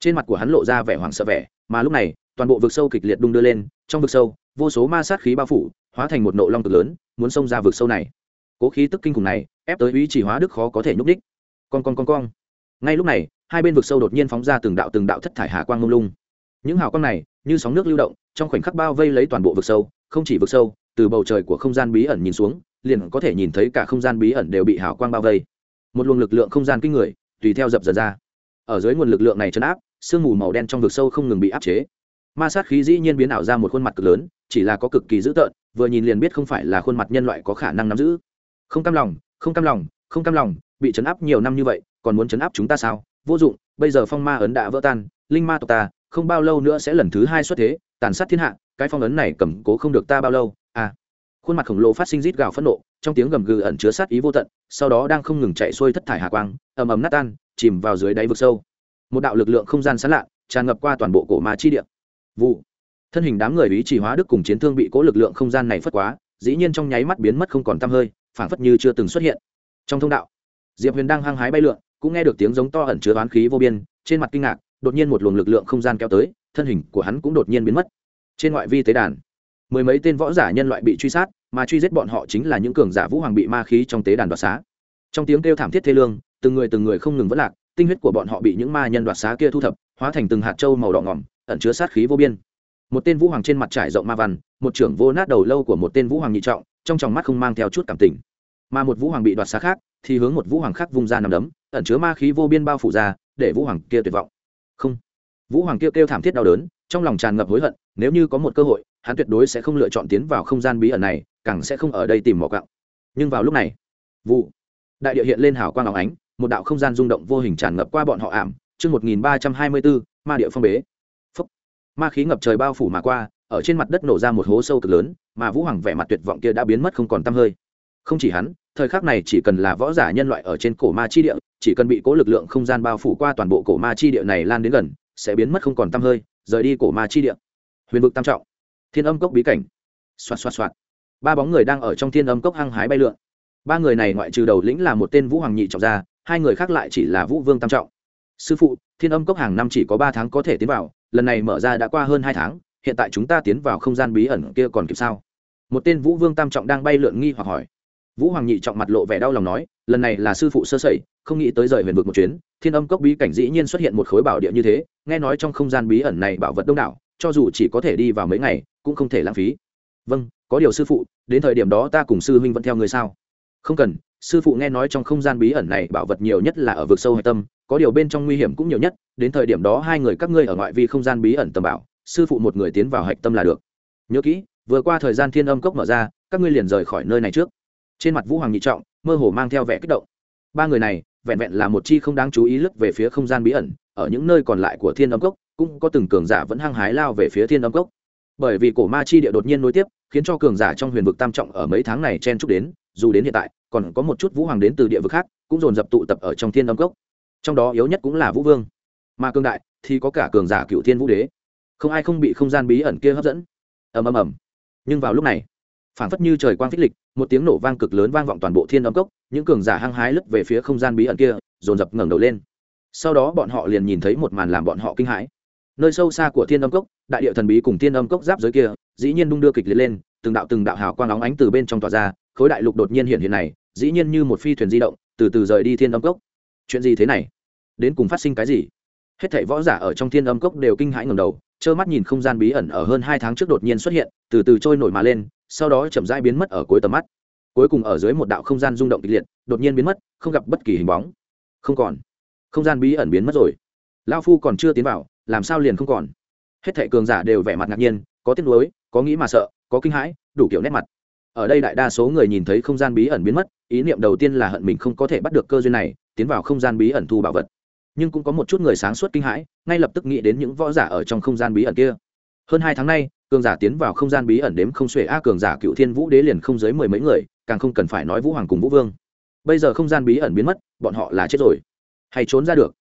Trên mặt của hắn lộ ra vẻ hoảng sợ vẻ, mà lúc này, toàn bộ vực sâu kịch liệt đung đưa lên, trong vực sâu, vô số ma sát khí bao phủ hóa thành một nộ long cực lớn, muốn xông ra vực sâu này. Cố khí tức kinh khủng này, ép tới ý chỉ hóa đức khó có thể nhúc đích con con con con ngay lúc này, hai bên vực sâu đột nhiên phóng ra từng đạo từng đạo thất thải hà quang ngông lung. Những hào quang này, như sóng nước lưu động, trong khoảnh khắc bao vây lấy toàn bộ vực sâu, không chỉ vực sâu, từ bầu trời của không gian bí ẩn nhìn xuống, liền có thể nhìn thấy cả không gian bí ẩn đều bị hào quang bao vây. Một luồng lực lượng không gian kinh người, tùy theo dập dần ra. Ở dưới nguồn lực lượng này chấn áp, sương mù màu đen trong vực sâu không ngừng bị áp chế. Ma sát khí dĩ nhiên biến ảo ra một khuôn mặt cực lớn, chỉ là có cực kỳ dữ tợn vừa nhìn liền biết không phải là khuôn mặt nhân loại có khả năng nắm giữ. Không cam lòng, không cam lòng, không cam lòng, bị chấn áp nhiều năm như vậy, còn muốn chấn áp chúng ta sao? Vô dụng, bây giờ phong ma ấn đã vỡ tan, linh ma tộc ta, không bao lâu nữa sẽ lần thứ hai xuất thế, tàn sát thiên hạ, cái phong ấn này cầm cố không được ta bao lâu à. Khuôn mặt khổng lồ phát sinh rít gào phẫn nộ, trong tiếng gầm gừ ẩn chứa sát ý vô tận, sau đó đang không ngừng chạy xuôi thất thải hà quang, ầm ầm nát tan, chìm vào dưới đáy vực sâu. Một đạo lực lượng không gian sán lạ, tràn ngập qua toàn bộ cổ ma chi địa. Vụ thân hình đám người ý chỉ hóa đức cùng chiến thương bị cố lực lượng không gian này phất quá, dĩ nhiên trong nháy mắt biến mất không còn tăm hơi, phảng phất như chưa từng xuất hiện. Trong thông đạo, diệp huyền đang hăng hái bay lượn, cũng nghe được tiếng giống to ẩn chứa oán khí vô biên, trên mặt kinh ngạc, đột nhiên một luồng lực lượng không gian kéo tới, thân hình của hắn cũng đột nhiên biến mất. Trên ngoại vi tế đàn, mười mấy tên võ giả nhân loại bị truy sát, mà truy giết bọn họ chính là những cường giả vũ hoàng bị ma khí trong tế đàn đoạt xá. Trong tiếng kêu thảm thiết thê lương, từng người từng người không ngừng vất lạc, tinh huyết của bọn họ bị những ma nhân đoạt xá kia thu thập, hóa thành từng hạt trâu màu đỏ ngỏm, ẩn chứa sát khí vô biên một tên vũ hoàng trên mặt trải rộng ma văn một trưởng vô nát đầu lâu của một tên vũ hoàng nhị trọng trong tròng mắt không mang theo chút cảm tình. Mà một vũ hoàng bị đoạt xá khác thì hướng một vũ hoàng khác vung ra nằm đấm ẩn chứa ma khí vô biên bao phủ ra để vũ hoàng kia tuyệt vọng. Không. Vũ hoàng kia kêu, kêu thảm thiết đau đớn trong lòng tràn ngập hối hận nếu như có một cơ hội hắn tuyệt đối sẽ không lựa chọn tiến vào không gian bí ẩn này càng sẽ không ở đây tìm mỏ cạo nhưng vào lúc này vụ đại địa hiện lên hào quang áo ánh một đạo không gian rung động vô hình tràn ngập qua bọn họ ảm chương một nghìn ba trăm hai mươi bốn ma địa phong bế ma khí ngập trời bao phủ mà qua, ở trên mặt đất nổ ra một hố sâu cực lớn, mà vũ hoàng vẻ mặt tuyệt vọng kia đã biến mất không còn t hơi. Không chỉ hắn, thời khắc này chỉ cần là võ giả nhân loại ở trên cổ ma chi địa, chỉ cần bị cố lực lượng không gian bao phủ qua toàn bộ cổ ma chi địa này lan đến gần, sẽ biến mất không còn t hơi, rời đi cổ ma chi địa. Huyền vực tam trọng. Thiên âm cốc bí cảnh. Xoạt xoạt xoạt. Ba bóng người đang ở trong thiên âm cốc hăng hái bay lượn. Ba người này ngoại trừ đầu lĩnh là một tên vũ hoàng nhị trọng gia, hai người khác lại chỉ là vũ vương tam trọng sư phụ, thiên âm cốc hàng năm chỉ có ba tháng có thể tiến vào, lần này mở ra đã qua hơn hai tháng, hiện tại chúng ta tiến vào không gian bí ẩn kia còn kịp sao? Một tên vũ vương tam trọng đang bay lượn nghi hoặc hỏi. Vũ hoàng nhị trọng mặt lộ vẻ đau lòng nói, lần này là sư phụ sơ sẩy, không nghĩ tới rời huyền vực một chuyến, thiên âm cốc bí cảnh dĩ nhiên xuất hiện một khối bảo địa như thế, nghe nói trong không gian bí ẩn này bảo vật đông đảo, cho dù chỉ có thể đi vào mấy ngày, cũng không thể lãng phí. Vâng có điều sư phụ, đến thời điểm đó ta cùng sư huynh vẫn theo người sao? Không cần, sư phụ nghe nói trong không gian bí ẩn này bảo vật nhiều nhất là ở vực sâu hạch tâm có điều bên trong nguy hiểm cũng nhiều nhất, đến thời điểm đó hai người các ngươi ở ngoại vi không gian bí ẩn tầm bảo, sư phụ một người tiến vào hạch tâm là được. Nhớ kỹ, vừa qua thời gian thiên âm cốc mở ra, các ngươi liền rời khỏi nơi này trước. Trên mặt vũ hoàng nhị trọng, mơ hồ mang theo vẻ kích động. Ba người này, vẹn vẹn là một chi không đáng chú ý lướt về phía không gian bí ẩn, ở những nơi còn lại của thiên âm cốc, cũng có từng cường giả vẫn hăng hái lao về phía thiên âm cốc. Bởi vì cổ ma chi địa đột nhiên nối tiếp, khiến cho cường giả trong huyền vực tam trọng ở mấy tháng này chen chúc đến, dù đến hiện tại, còn có một chút vũ hoàng đến từ địa vực khác, cũng dồn dập tụ tập ở trong thiên âm cốc trong đó yếu nhất cũng là vũ vương mà cương đại thì có cả cường giả cựu thiên vũ đế không ai không bị không gian bí ẩn kia hấp dẫn ầm ầm ầm. Nhưng vào lúc này, phảng phất như trời quang phích lịch, một tiếng nổ vang cực lớn vang vọng toàn bộ thiên âm cốc, những cường giả hăng hái lướt về phía không gian bí ẩn kia, dồn dập ngẩng đầu lên. Sau đó bọn họ liền nhìn thấy một màn làm bọn họ kinh hãi. Nơi sâu xa của thiên âm cốc, đại địa thần bí cùng thiên âm cốc giáp giới kia, dĩ nhiên đung đưa kịch liệt lên, từng đạo từng đạo hào quang óng ánh từ bên trong tỏa ra, khối đại lục đột nhiên hiện hiện này, dĩ nhiên như một phi thuyền di động, từ từ rời đi thiên âm cốc chuyện gì thế này? Đến cùng phát sinh cái gì? Hết thảy võ giả ở trong thiên âm cốc đều kinh hãi ngầm đầu, trơ mắt nhìn không gian bí ẩn ở hơn hai tháng trước đột nhiên xuất hiện, từ từ trôi nổi mà lên, sau đó chậm rãi biến mất ở cuối tầm mắt. Cuối cùng ở dưới một đạo không gian rung động kịch liệt, đột nhiên biến mất, không gặp bất kỳ hình bóng. Không còn. Không gian bí ẩn biến mất rồi. Lao phu còn chưa tiến vào, làm sao liền không còn? Hết thệ cường giả đều vẻ mặt ngạc nhiên, có tiếc nuối, có nghĩ mà sợ, có kinh hãi, đủ kiểu nét mặt. Ở đây đại đa số người nhìn thấy không gian bí ẩn biến mất, ý niệm đầu tiên là hận mình không có thể bắt được cơ duyên này tiến vào không gian bí ẩn thu bảo vật. Nhưng cũng có một chút người sáng suốt kinh hãi, ngay lập tức nghĩ đến những võ giả ở trong không gian bí ẩn kia. Hơn hai tháng nay, cường giả tiến vào không gian bí ẩn đếm không xuể a, cường giả cựu thiên vũ đế liền không dưới mười mấy người, càng không cần phải nói vũ hoàng cùng vũ vương. Bây giờ không gian bí ẩn biến mất, bọn họ là chết rồi. Hay trốn ra được.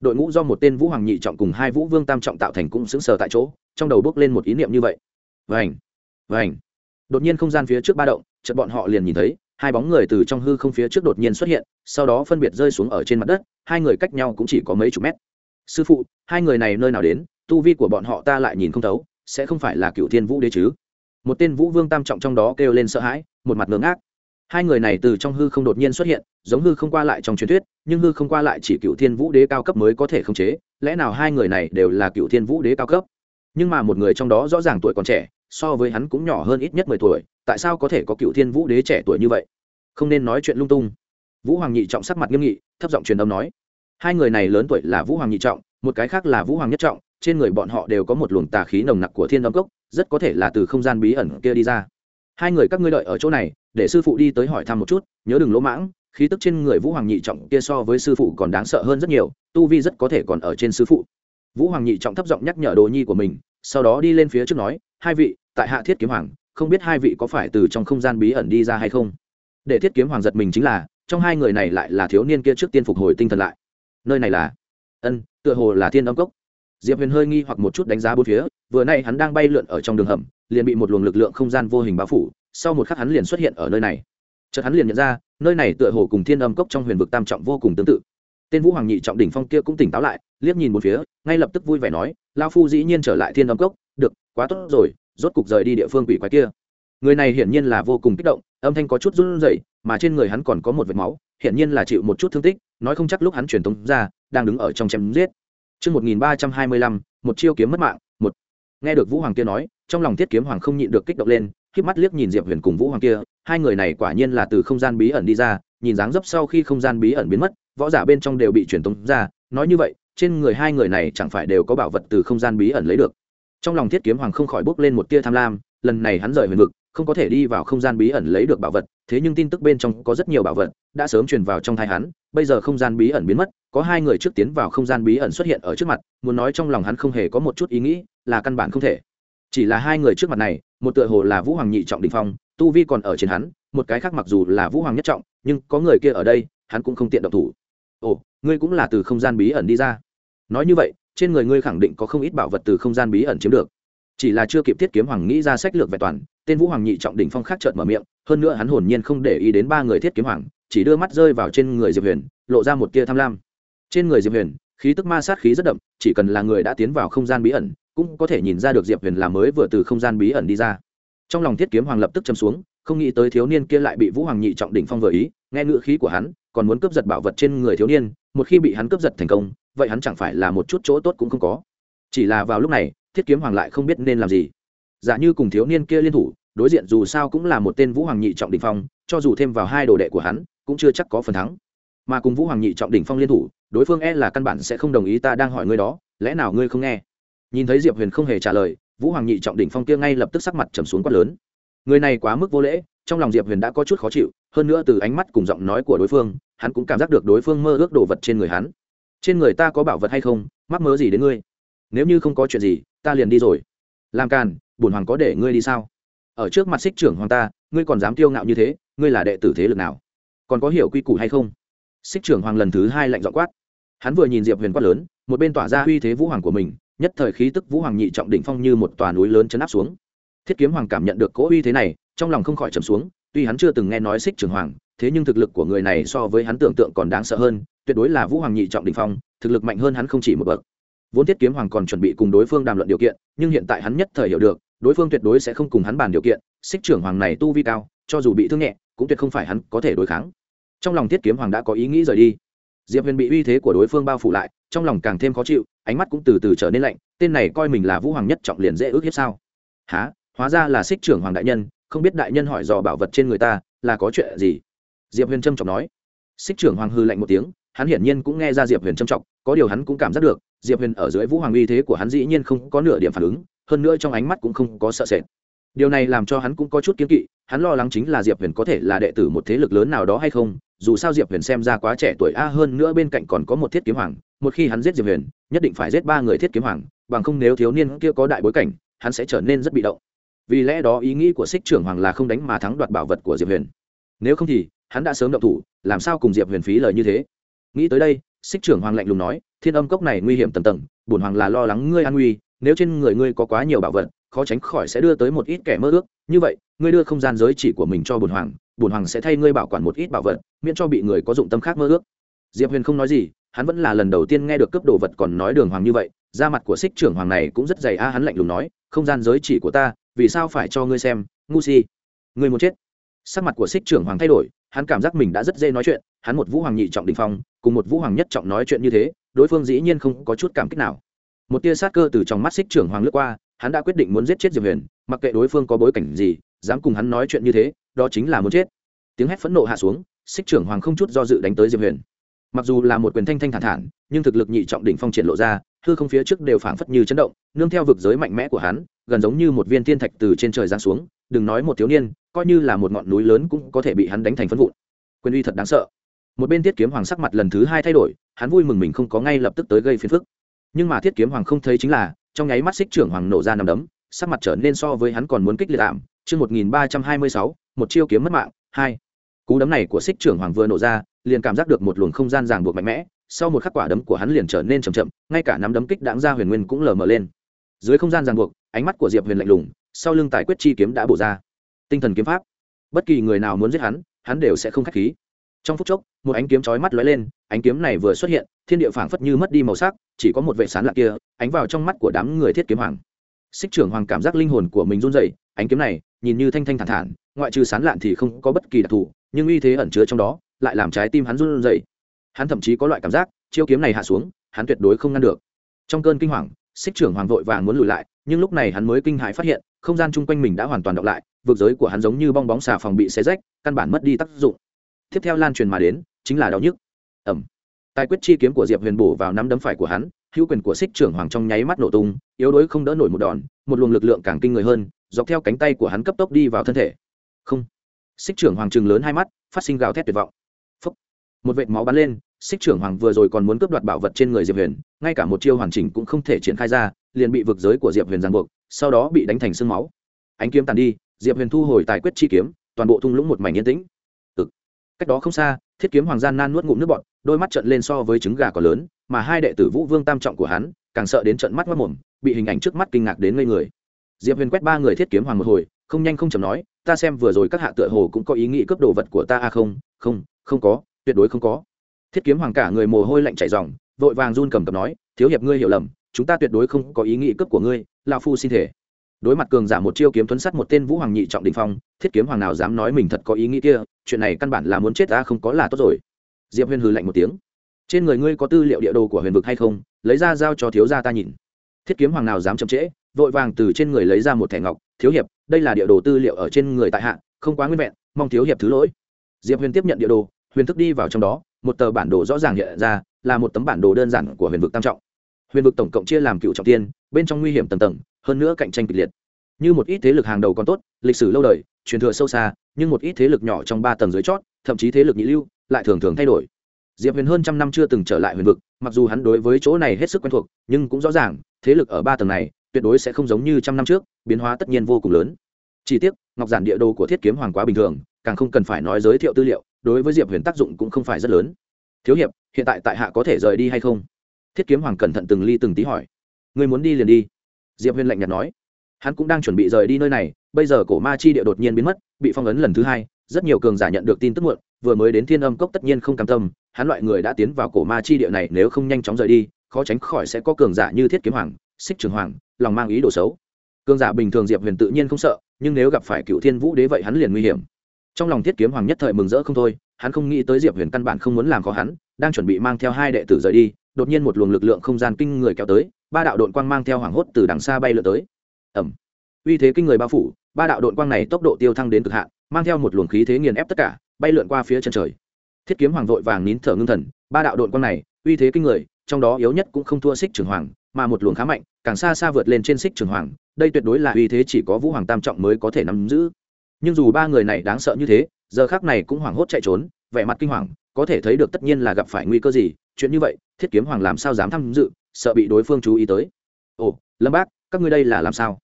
Đội ngũ do một tên vũ hoàng nhị trọng cùng hai vũ vương tam trọng tạo thành cũng sững sờ tại chỗ, trong đầu bước lên một ý niệm như vậy. Vảnh vảnh đột nhiên không gian phía trước ba động, chợt bọn họ liền nhìn thấy hai bóng người từ trong hư không phía trước đột nhiên xuất hiện, sau đó phân biệt rơi xuống ở trên mặt đất, hai người cách nhau cũng chỉ có mấy chục mét. Sư phụ, hai người này nơi nào đến, tu vi của bọn họ ta lại nhìn không thấu, sẽ không phải là cựu thiên vũ đế chứ? Một tên vũ vương tam trọng trong đó kêu lên sợ hãi, một mặt ngớ ngác. Hai người này từ trong hư không đột nhiên xuất hiện, giống hư không qua lại trong truyền thuyết, nhưng hư không qua lại chỉ cựu thiên vũ đế cao cấp mới có thể khống chế, lẽ nào hai người này đều là cựu thiên vũ đế cao cấp? Nhưng mà một người trong đó rõ ràng tuổi còn trẻ so với hắn cũng nhỏ hơn ít nhất mười tuổi, tại sao có thể có cựu thiên vũ đế trẻ tuổi như vậy? Không nên nói chuyện lung tung. Vũ hoàng nhị trọng sắc mặt nghiêm nghị, thấp giọng truyền âm nói, hai người này lớn tuổi là vũ hoàng nhị trọng, một cái khác là vũ hoàng nhất trọng, trên người bọn họ đều có một luồng tà khí nồng nặc của thiên âm cốc, rất có thể là từ không gian bí ẩn kia đi ra. Hai người các ngươi đợi ở chỗ này, để sư phụ đi tới hỏi thăm một chút, nhớ đừng lỗ mãng, khí tức trên người vũ hoàng nhị trọng kia so với sư phụ còn đáng sợ hơn rất nhiều, tu vi rất có thể còn ở trên sư phụ. Vũ hoàng nhị trọng thấp giọng nhắc nhở đồ nhi của mình, sau đó đi lên phía trước nói, hai vị tại hạ thiết kiếm hoàng, không biết hai vị có phải từ trong không gian bí ẩn đi ra hay không? Để thiết kiếm hoàng giật mình chính là, trong hai người này lại là thiếu niên kia trước tiên phục hồi tinh thần lại. Nơi này là? Ân, tựa hồ là thiên âm cốc. Diệp huyền hơi nghi hoặc một chút đánh giá bốn phía, vừa nay hắn đang bay lượn ở trong đường hầm, liền bị một luồng lực lượng không gian vô hình bao phủ, sau một khắc hắn liền xuất hiện ở nơi này. Chợt hắn liền nhận ra, nơi này tựa hồ cùng thiên âm cốc trong huyền vực tam trọng vô cùng tương tự. Tên vũ hoàng nhị trọng đỉnh phong kia cũng tỉnh táo lại, liếc nhìn một phía, ngay lập tức vui vẻ nói lao phu dĩ nhiên trở lại thiên âm cốc, được, quá tốt rồi rốt cục rời đi địa phương quỷ quái kia người này hiển nhiên là vô cùng kích động âm thanh có chút run rẩy mà trên người hắn còn có một vệt máu hiển nhiên là chịu một chút thương tích nói không chắc lúc hắn truyền tống ra đang đứng ở trong chém giết Trước 1325, một chiêu kiếm mất mạng, một. Nghe được Vũ Hoàng kia nói, trong lòng Thiết Kiếm Hoàng không nhịn được kích động lên, khép mắt liếc nhìn Diệp Huyền cùng Vũ Hoàng kia, hai người này quả nhiên là từ không gian bí ẩn đi ra, nhìn dáng dấp sau khi không gian bí ẩn biến mất, võ giả bên trong đều bị truyền tống ra, nói như vậy, trên người hai người này chẳng phải đều có bảo vật từ không gian bí ẩn lấy được. Trong lòng Thiết Kiếm Hoàng không khỏi bốc lên một tia tham lam, lần này hắn rời huyền vực, không có thể đi vào không gian bí ẩn lấy được bảo vật thế nhưng tin tức bên trong có rất nhiều bảo vật đã sớm truyền vào trong thai hắn bây giờ không gian bí ẩn biến mất có hai người trước tiến vào không gian bí ẩn xuất hiện ở trước mặt muốn nói trong lòng hắn không hề có một chút ý nghĩ là căn bản không thể. Chỉ là hai người trước mặt này một tựa hồ là vũ hoàng nhị trọng đình phong tu vi còn ở trên hắn một cái khác mặc dù là vũ hoàng nhất trọng nhưng có người kia ở đây hắn cũng không tiện độc thủ. Ồ ngươi cũng là từ không gian bí ẩn đi ra. Nói như vậy trên người ngươi khẳng định có không ít bảo vật từ không gian bí ẩn chiếm được. Chỉ là chưa kịp thiết kiếm hoàng nghĩ ra sách lược về toàn, tên vũ hoàng nhị trọng đỉnh phong khác trợn mở miệng, hơn nữa hắn hồn nhiên không để ý đến ba người thiết kiếm hoàng, chỉ đưa mắt rơi vào trên người diệp huyền, lộ ra một tia tham lam. Trên người diệp huyền, khí tức ma sát khí rất đậm, chỉ cần là người đã tiến vào không gian bí ẩn, cũng có thể nhìn ra được diệp huyền là mới vừa từ không gian bí ẩn đi ra. Trong lòng thiết kiếm hoàng lập tức châm xuống, không nghĩ tới thiếu niên kia lại bị vũ hoàng nhị trọng đỉnh phong vừa ý, nghe ngữ khí của hắn, còn muốn cướp giật bảo vật trên người thiếu niên, một khi bị hắn cướp giật thành công vậy hắn chẳng phải là một chút chỗ tốt cũng không có. Chỉ là vào lúc này, thiết kiếm hoàng lại không biết nên làm gì. Giả như cùng thiếu niên kia liên thủ, đối diện dù sao cũng là một tên vũ hoàng nhị trọng đỉnh phong, cho dù thêm vào hai đồ đệ của hắn, cũng chưa chắc có phần thắng. Mà cùng vũ hoàng nhị trọng đỉnh phong liên thủ, đối phương e là căn bản sẽ không đồng ý ta đang hỏi ngươi đó, lẽ nào ngươi không nghe? Nhìn thấy diệp huyền không hề trả lời, vũ hoàng nhị trọng đỉnh phong kia ngay lập tức sắc mặt trầm xuống quát lớn. Người này quá mức vô lễ, trong lòng diệp huyền đã có chút khó chịu, hơn nữa từ ánh mắt cùng giọng nói của đối phương, hắn cũng cảm giác được đối phương mơ ước đồ vật trên người hắn trên người ta có bảo vật hay không, mắc mớ gì đến ngươi? Nếu như không có chuyện gì, ta liền đi rồi. Làm càn, bổn hoàng có để ngươi đi sao? Ở trước mặt xích trưởng hoàng ta, ngươi còn dám tiêu ngạo như thế, ngươi là đệ tử thế lực nào? Còn có hiểu quy củ hay không? Xích trưởng hoàng lần thứ hai lạnh dọn quát. Hắn vừa nhìn diệp huyền quát lớn, một bên tỏa ra uy thế vũ hoàng của mình, nhất thời khí tức vũ hoàng nhị trọng đỉnh phong như một tòa núi lớn chấn áp xuống. Thiết kiếm hoàng cảm nhận được cỗ uy thế này, trong lòng không khỏi trầm xuống, tuy hắn chưa từng nghe nói xích trưởng hoàng, thế nhưng thực lực của người này so với hắn tưởng tượng còn đáng sợ hơn tuyệt đối là vũ hoàng nhị trọng đỉnh phong, thực lực mạnh hơn hắn không chỉ một bậc. Vốn thiết kiếm hoàng còn chuẩn bị cùng đối phương đàm luận điều kiện, nhưng hiện tại hắn nhất thời hiểu được, đối phương tuyệt đối sẽ không cùng hắn bàn điều kiện xích trưởng hoàng này tu vi cao, cho dù bị thương nhẹ, cũng tuyệt không phải hắn có thể đối kháng. Trong lòng thiết kiếm hoàng đã có ý nghĩ rời đi. Diệp huyền bị uy thế của đối phương bao phủ lại, trong lòng càng thêm khó chịu, ánh mắt cũng từ từ trở nên lạnh, tên này coi mình là vũ hoàng nhất trọng liền dễ ước hiếp sao? Há hóa ra là xích trưởng hoàng đại nhân, không biết đại nhân hỏi dò bảo vật trên người ta, là có chuyện gì? Diệp huyền trâm trọng nói. Xích trưởng hoàng hư lạnh một tiếng hắn hiển nhiên cũng nghe ra diệp huyền trâm trọng, có điều hắn cũng cảm giác được, diệp huyền ở dưới vũ hoàng uy thế của hắn dĩ nhiên không có nửa điểm phản ứng, hơn nữa trong ánh mắt cũng không có sợ sệt. Điều này làm cho hắn cũng có chút kiếm kỵ, hắn lo lắng chính là diệp huyền có thể là đệ tử một thế lực lớn nào đó hay không, dù sao diệp huyền xem ra quá trẻ tuổi, a, hơn nữa bên cạnh còn có một thiết kiếm hoàng, một khi hắn giết diệp huyền, nhất định phải giết ba người thiết kiếm hoàng, bằng không nếu thiếu niên kia có đại bối cảnh, hắn sẽ trở nên rất bị động. Vì lẽ đó ý nghĩ của xích trưởng hoàng là không đánh mà thắng đoạt bảo vật của diệp huyền. Nếu không thì, hắn đã sớm động thủ, làm sao cùng diệp huyền phí lời như thế? Nghĩ tới đây xích trưởng hoàng lạnh lùng nói, thiên âm cốc này nguy hiểm tầm tầng, bổn hoàng là lo lắng ngươi an nguy, nếu trên người ngươi có quá nhiều bảo vật, khó tránh khỏi sẽ đưa tới một ít kẻ mơ ước. Như vậy, ngươi đưa không gian giới chỉ của mình cho bổn hoàng bổn hoàng sẽ thay ngươi bảo quản một ít bảo vật, miễn cho bị người có dụng tâm khác mơ ước. Diệp huyền không nói gì, hắn vẫn là lần đầu tiên nghe được cấp đồ vật còn nói đường hoàng như vậy, da mặt của xích trưởng hoàng này cũng rất dày a, hắn lạnh lùng nói, không gian giới chỉ của ta, vì sao phải cho ngươi xem, ngu si, ngươi muốn chết. Sắc mặt của xích trưởng hoàng thay đổi hắn cảm giác mình đã rất dễ nói chuyện, hắn một vũ hoàng nhị trọng đình phong, cùng một vũ hoàng nhất trọng nói chuyện như thế, đối phương dĩ nhiên không có chút cảm kích nào. Một tia sát cơ từ trong mắt xích trưởng hoàng lướt qua, hắn đã quyết định muốn giết chết diệp huyền, mặc kệ đối phương có bối cảnh gì, dám cùng hắn nói chuyện như thế, đó chính là muốn chết. Tiếng hét phẫn nộ hạ xuống xích trưởng hoàng không chút do dự đánh tới diệp huyền. Mặc dù là một quyền thanh thanh thản thản, nhưng thực lực nhị trọng đỉnh phong triển lộ ra, hư không phía trước đều phảng phất như chấn động, nương theo vực giới mạnh mẽ của hắn, gần giống như một viên thiên thạch từ trên trời giáng xuống đừng nói một thiếu niên, coi như là một ngọn núi lớn cũng có thể bị hắn đánh thành phân vụn. Quyền uy thật đáng sợ. Một bên thiết kiếm hoàng sắc mặt lần thứ hai thay đổi, hắn vui mừng mình không có ngay lập tức tới gây phiền phức. Nhưng mà thiết kiếm hoàng không thấy chính là, trong nháy mắt xích trưởng hoàng nổ ra nằm đấm, sắc mặt trở nên so với hắn còn muốn kích liệt ảm. Chương một nghìn ba trăm hai mươi sáu, một chiêu kiếm mất mạng, hai. Cú đấm này của xích trưởng hoàng vừa nổ ra, liền cảm giác được một luồng không gian ràng buộc mạnh mẽ, sau một khắc quả đấm của hắn liền trở nên chậm chậm, ngay cả nắm đấm kích đáng ra huyền nguyên cũng lờ mờ lên. Dưới không gian ràng buộc, ánh mắt của diệp huyền lạnh lùng sau lưng tài quyết chi kiếm đã bổ ra. Tinh thần kiếm pháp. Bất kỳ người nào muốn giết hắn hắn đều sẽ không k h á c h khí. Trong phút chốc, một ánh kiếm chói mắt lóe lên, ánh kiếm này vừa xuất hiện, thiên địa phảng phất như mất đi màu sắc, chỉ có một vệ sán lạc kia, ánh vào trong mắt của đám người thiết kiếm hoàng. Xích trưởng hoàng cảm giác linh hồn của mình run dậy ánh kiếm này, nhìn như thanh thanh thản thản, ngoại trừ sán lạn thì không có bất kỳ đặc thù, nhưng uy thế ẩn chứa trong đó, lại làm trái tim hắn run dậy hắn thậm chí có loại cảm giác, chiêu kiếm này hạ xuống, hắn tuyệt đối không ngăn được. Trong cơn kinh hoàng, xích trưởng hoàng vội vàng muốn lùi lại nhưng lúc này hắn mới kinh hãi phát hiện, không gian chung quanh mình đã hoàn toàn đọc lại, vực giới của hắn giống như bong bóng xà phòng bị xé rách, căn bản mất đi tác dụng. Tiếp theo lan truyền mà đến, chính là đau nhức. Ẩm tài quyết chi kiếm của diệp huyền bổ vào nắm đấm phải của hắn, hữu quyền của xích trưởng hoàng trong nháy mắt nổ tung, yếu đuối không đỡ nổi một đòn, một luồng lực lượng càng kinh người hơn, dọc theo cánh tay của hắn cấp tốc đi vào thân thể. Không. Xích trưởng hoàng trừng lớn hai mắt, phát sinh gào thét tuyệt vọng. Phúc. một vệt máu bắn lên xích trưởng hoàng vừa rồi còn muốn cướp đoạt bảo vật trên người diệp huyền, ngay cả một chiêu hoàn chỉnh cũng không thể triển khai ra, liền bị vực giới của diệp huyền giàn buộc, sau đó bị đánh thành sương máu. Ánh kiếm tàn đi, diệp huyền thu hồi tài quyết chi kiếm, toàn bộ thung lũng một mảnh yên tĩnh. Ừ. cách đó không xa, thiết kiếm hoàng gian nan nuốt ngụm nước bọt, đôi mắt trận lên so với trứng gà còn lớn, mà hai đệ tử vũ vương tam trọng của hắn, càng sợ đến trận mắt mất mồm, bị hình ảnh trước mắt kinh ngạc đến ngây người. Diệp huyền quét ba người thiết kiếm hoàng một hồi, không nhanh không chầm nói, ta xem vừa rồi các hạ tựa hồ cũng có ý nghĩ cướp đồ vật của ta à không? Không không có, tuyệt đối không có thiết kiếm hoàng cả người mồ hôi lạnh chảy dòng vội vàng run cầm cập nói, thiếu hiệp ngươi hiểu lầm, chúng ta tuyệt đối không có ý nghĩ cướp của ngươi lao phu xin thể đối mặt cường giả một chiêu kiếm tuấn sắt một tên vũ hoàng nhị trọng đình phong, thiết kiếm hoàng nào dám nói mình thật có ý nghĩ kia, chuyện này căn bản là muốn chết ta không có là tốt rồi. Diệp huyền hừ lạnh một tiếng. Trên người ngươi có tư liệu địa đồ của huyền vực hay không? Lấy ra giao cho thiếu gia ta nhìn. Thiết kiếm hoàng nào dám chậm trễ, vội vàng từ trên người lấy ra một thẻ ngọc, thiếu hiệp, đây là địa đồ tư liệu ở trên người tại hạ, không quá nguyên vẹn, mong thiếu hiệp thứ lỗi. Diệp huyền tiếp nhận địa đồ, huyền thức đi vào trong đó một tờ bản đồ rõ ràng hiện ra, là một tấm bản đồ đơn giản của huyền vực tam trọng. Huyền vực tổng cộng chia làm cựu trọng tiên, bên trong nguy hiểm tầng tầng, hơn nữa cạnh tranh kịch liệt. Như một ít thế lực hàng đầu còn tốt, lịch sử lâu đời, truyền thừa sâu xa, nhưng một ít thế lực nhỏ trong ba tầng dưới chót, thậm chí thế lực nhị lưu, lại thường thường thay đổi. Diệp huyền hơn trăm năm chưa từng trở lại huyền vực, mặc dù hắn đối với chỗ này hết sức quen thuộc, nhưng cũng rõ ràng, thế lực ở ba tầng này, tuyệt đối sẽ không giống như trăm năm trước, biến hóa tất nhiên vô cùng lớn. Chi tiết ngọc giản địa đồ của thiết kiếm hoàng quá bình thường càng không cần phải nói giới thiệu tư liệu, đối với diệp huyền tác dụng cũng không phải rất lớn. Thiếu hiệp, hiện tại tại hạ có thể rời đi hay không? Thiết kiếm hoàng cẩn thận từng ly từng tí hỏi. Người muốn đi liền đi. Diệp huyền lạnh nhạt nói. Hắn cũng đang chuẩn bị rời đi nơi này, bây giờ cổ ma chi địa đột nhiên biến mất, bị phong ấn lần thứ hai, rất nhiều cường giả nhận được tin tức muộn, vừa mới đến thiên âm cốc tất nhiên không cam tâm, hắn loại người đã tiến vào cổ ma chi địa này nếu không nhanh chóng rời đi, khó tránh khỏi sẽ có cường giả như thiết kiếm hoàng, xích trường hoàng, lòng mang ý đồ xấu. Cường giả bình thường diệp huyền tự nhiên không sợ, nhưng nếu gặp phải cựu thiên vũ đế vậy hắn liền nguy hiểm trong lòng thiết kiếm hoàng nhất thời mừng rỡ không thôi, hắn không nghĩ tới diệp huyền căn bản không muốn làm khó hắn, đang chuẩn bị mang theo hai đệ tử rời đi, đột nhiên một luồng lực lượng không gian kinh người kéo tới, ba đạo đội quang mang theo hoàng hốt từ đằng xa bay lượn tới. Ẩm uy thế kinh người bao phủ, ba đạo đội quang này tốc độ tiêu thăng đến cực hạn, mang theo một luồng khí thế nghiền ép tất cả, bay lượn qua phía chân trời. Thiết kiếm hoàng vội vàng nín thở ngưng thần, ba đạo đội quang này, uy thế kinh người, trong đó yếu nhất cũng không thua xích trường hoàng, mà một luồng khá mạnh, càng xa xa vượt lên trên xích trường hoàng, đây tuyệt đối là uy thế chỉ có vũ hoàng tam trọng mới có thể nắm giữ nhưng dù ba người này đáng sợ như thế, giờ khác này cũng hoảng hốt chạy trốn, vẻ mặt kinh hoàng, có thể thấy được tất nhiên là gặp phải nguy cơ gì. Chuyện như vậy, thiết kiếm hoàng làm sao dám tham dự, sợ bị đối phương chú ý tới. Ồ, lâm bác, các ngươi đây là làm sao?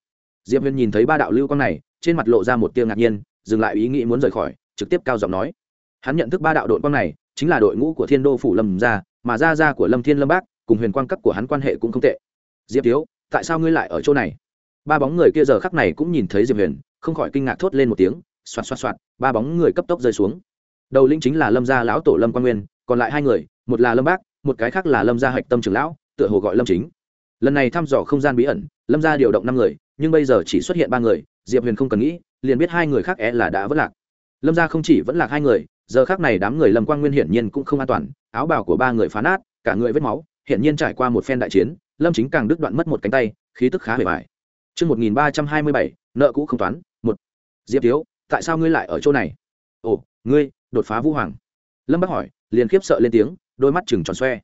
Diệp huyền nhìn thấy ba đạo lưu quang này, trên mặt lộ ra một tia ngạc nhiên, dừng lại ý nghĩ muốn rời khỏi, trực tiếp cao giọng nói. Hắn nhận thức ba đạo đội quang này, chính là đội ngũ của thiên đô phủ lâm gia, mà gia gia của lâm thiên lâm bác, cùng huyền quang cấp của hắn quan hệ cũng không tệ. Diệp thiếu, tại sao ngươi lại ở chỗ này? Ba bóng người kia giờ khắc này cũng nhìn thấy diệp huyền không khỏi kinh ngạc thốt lên một tiếng xoạt xoạt xoạt ba bóng người cấp tốc rơi xuống. Đầu linh chính là lâm gia lão tổ lâm quan nguyên còn lại hai người một là lâm bác một cái khác là lâm gia hạch tâm trưởng lão tựa hồ gọi lâm chính. Lần này thăm dò không gian bí ẩn lâm gia điều động năm người nhưng bây giờ chỉ xuất hiện ba người diệp huyền không cần nghĩ liền biết hai người khác é là đã vất lạc. Lâm gia không chỉ vẫn lạc hai người giờ khác này đám người lâm quang nguyên hiển nhiên cũng không an toàn áo bào của ba người phá nát cả người vết máu hiển nhiên trải qua một phen đại chiến lâm chính càng đứt đoạn mất một cánh tay khí tức khá bề bài Trước 1327, nợ cũ không toán, một. Diệp Thiếu, tại sao ngươi lại ở chỗ này? Ồ, ngươi, đột phá Vũ Hoàng. Lâm Bắc hỏi, liền khiếp sợ lên tiếng, đôi mắt chừng tròn xoe.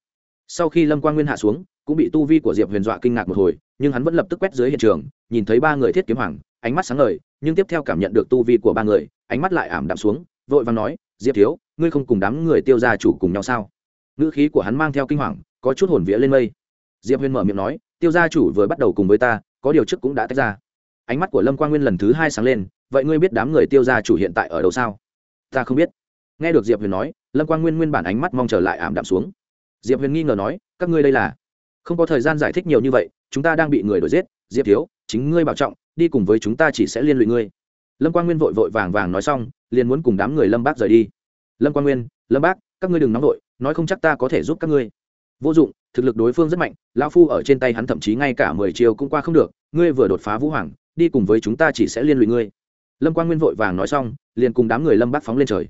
Sau khi Lâm Quang Nguyên hạ xuống, cũng bị tu vi của Diệp Huyền dọa kinh ngạc một hồi, nhưng hắn vẫn lập tức quét dưới hiện trường, nhìn thấy ba người thiết kiếm hoàng, ánh mắt sáng ngời, nhưng tiếp theo cảm nhận được tu vi của ba người, ánh mắt lại ảm đạm xuống, vội vàng nói, "Diệp thiếu, ngươi không cùng đám người tiêu gia chủ cùng nhau sao?" Ngữ khí của hắn mang theo kinh hoàng, có chút hồn vía lên mây. Diệp Huyền mở miệng nói, "Tiêu gia chủ vừa bắt đầu cùng với ta, có điều trước cũng đã tách ra." Ánh mắt của Lâm Quang Nguyên lần thứ hai sáng lên, "Vậy ngươi biết đám người Tiêu gia chủ hiện tại ở đâu sao?" "Ta không biết." Nghe được Diệp Huyền nói, Lâm Quang Nguyên nguyên bản ánh mắt mong chờ lại ảm đạm xuống. Diệp Huyền nghi ngờ nói, "Các ngươi đây là?" không có thời gian giải thích nhiều như vậy chúng ta đang bị người đuổi giết diệp thiếu chính ngươi bảo trọng đi cùng với chúng ta chỉ sẽ liên lụy ngươi lâm quang nguyên vội vội vàng vàng nói xong liền muốn cùng đám người lâm bác rời đi lâm quang nguyên lâm bác các ngươi đừng nóng vội nói không chắc ta có thể giúp các ngươi vô dụng thực lực đối phương rất mạnh lao phu ở trên tay hắn thậm chí ngay cả mười chiều cũng qua không được ngươi vừa đột phá vũ hoàng đi cùng với chúng ta chỉ sẽ liên lụy ngươi. Lâm quang nguyên vội vàng nói xong, liền cùng đám người lâm bác phóng lên trời.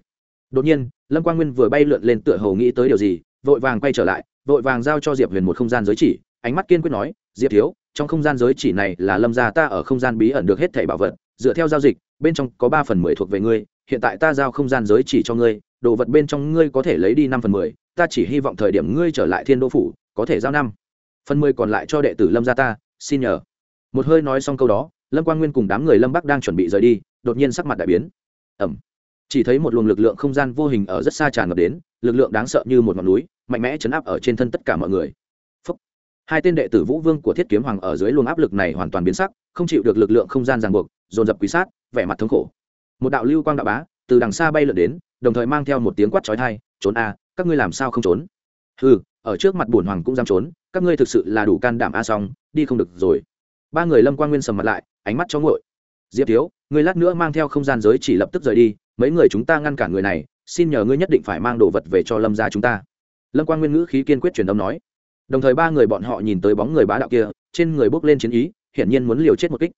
Đột nhiên, lâm quang nguyên vừa bay lượn lên tựa hồ nghĩ tới điều gì, vội vàng quay trở lại, vội vàng giao cho diệp huyền một không gian giới chỉ, ánh mắt kiên quyết nói, diệp thiếu, trong không gian giới chỉ này là lâm gia ta ở không gian bí ẩn được hết thảy bảo vật, dựa theo giao dịch, bên trong có ba phần mười thuộc về ngươi, hiện tại ta giao không gian giới chỉ cho ngươi, đồ vật bên trong ngươi có thể lấy đi năm phần mười, ta chỉ hy vọng thời điểm ngươi trở lại thiên đô phủ, có thể giao năm. Phần mười còn lại cho đệ tử lâm gia ta, xin nhờ. Một hơi nói xong câu đó lâm quang nguyên cùng đám người lâm bắc đang chuẩn bị rời đi, đột nhiên sắc mặt đại biến. Ẩm. Chỉ thấy một luồng lực lượng không gian vô hình ở rất xa tràn ngập đến, lực lượng đáng sợ như một ngọn núi, mạnh mẽ chấn áp ở trên thân tất cả mọi người. Phúc. hai tên đệ tử vũ vương của thiết kiếm hoàng ở dưới luồng áp lực này hoàn toàn biến sắc, không chịu được lực lượng không gian ràng buộc, dồn dập quý sát, vẻ mặt thống khổ. Một đạo lưu quang đạo bá, từ đằng xa bay lượn đến, đồng thời mang theo một tiếng quát chói tai, trốn a, các ngươi làm sao không trốn? Ừ ở trước mặt bổn hoàng cũng dám trốn, các ngươi thực sự là đủ can đảm a xong, đi không được rồi. Ba người lâm quang nguyên sầm mặt lại ánh mắt cho ngội. Diệp thiếu, ngươi lát nữa mang theo không gian giới chỉ lập tức rời đi, mấy người chúng ta ngăn cản người này, xin nhờ ngươi nhất định phải mang đồ vật về cho lâm gia chúng ta. Lâm quan nguyên ngữ khí kiên quyết truyền âm nói. Đồng thời ba người bọn họ nhìn tới bóng người bá đạo kia, trên người bốc lên chiến ý, hiển nhiên muốn liều chết một kích.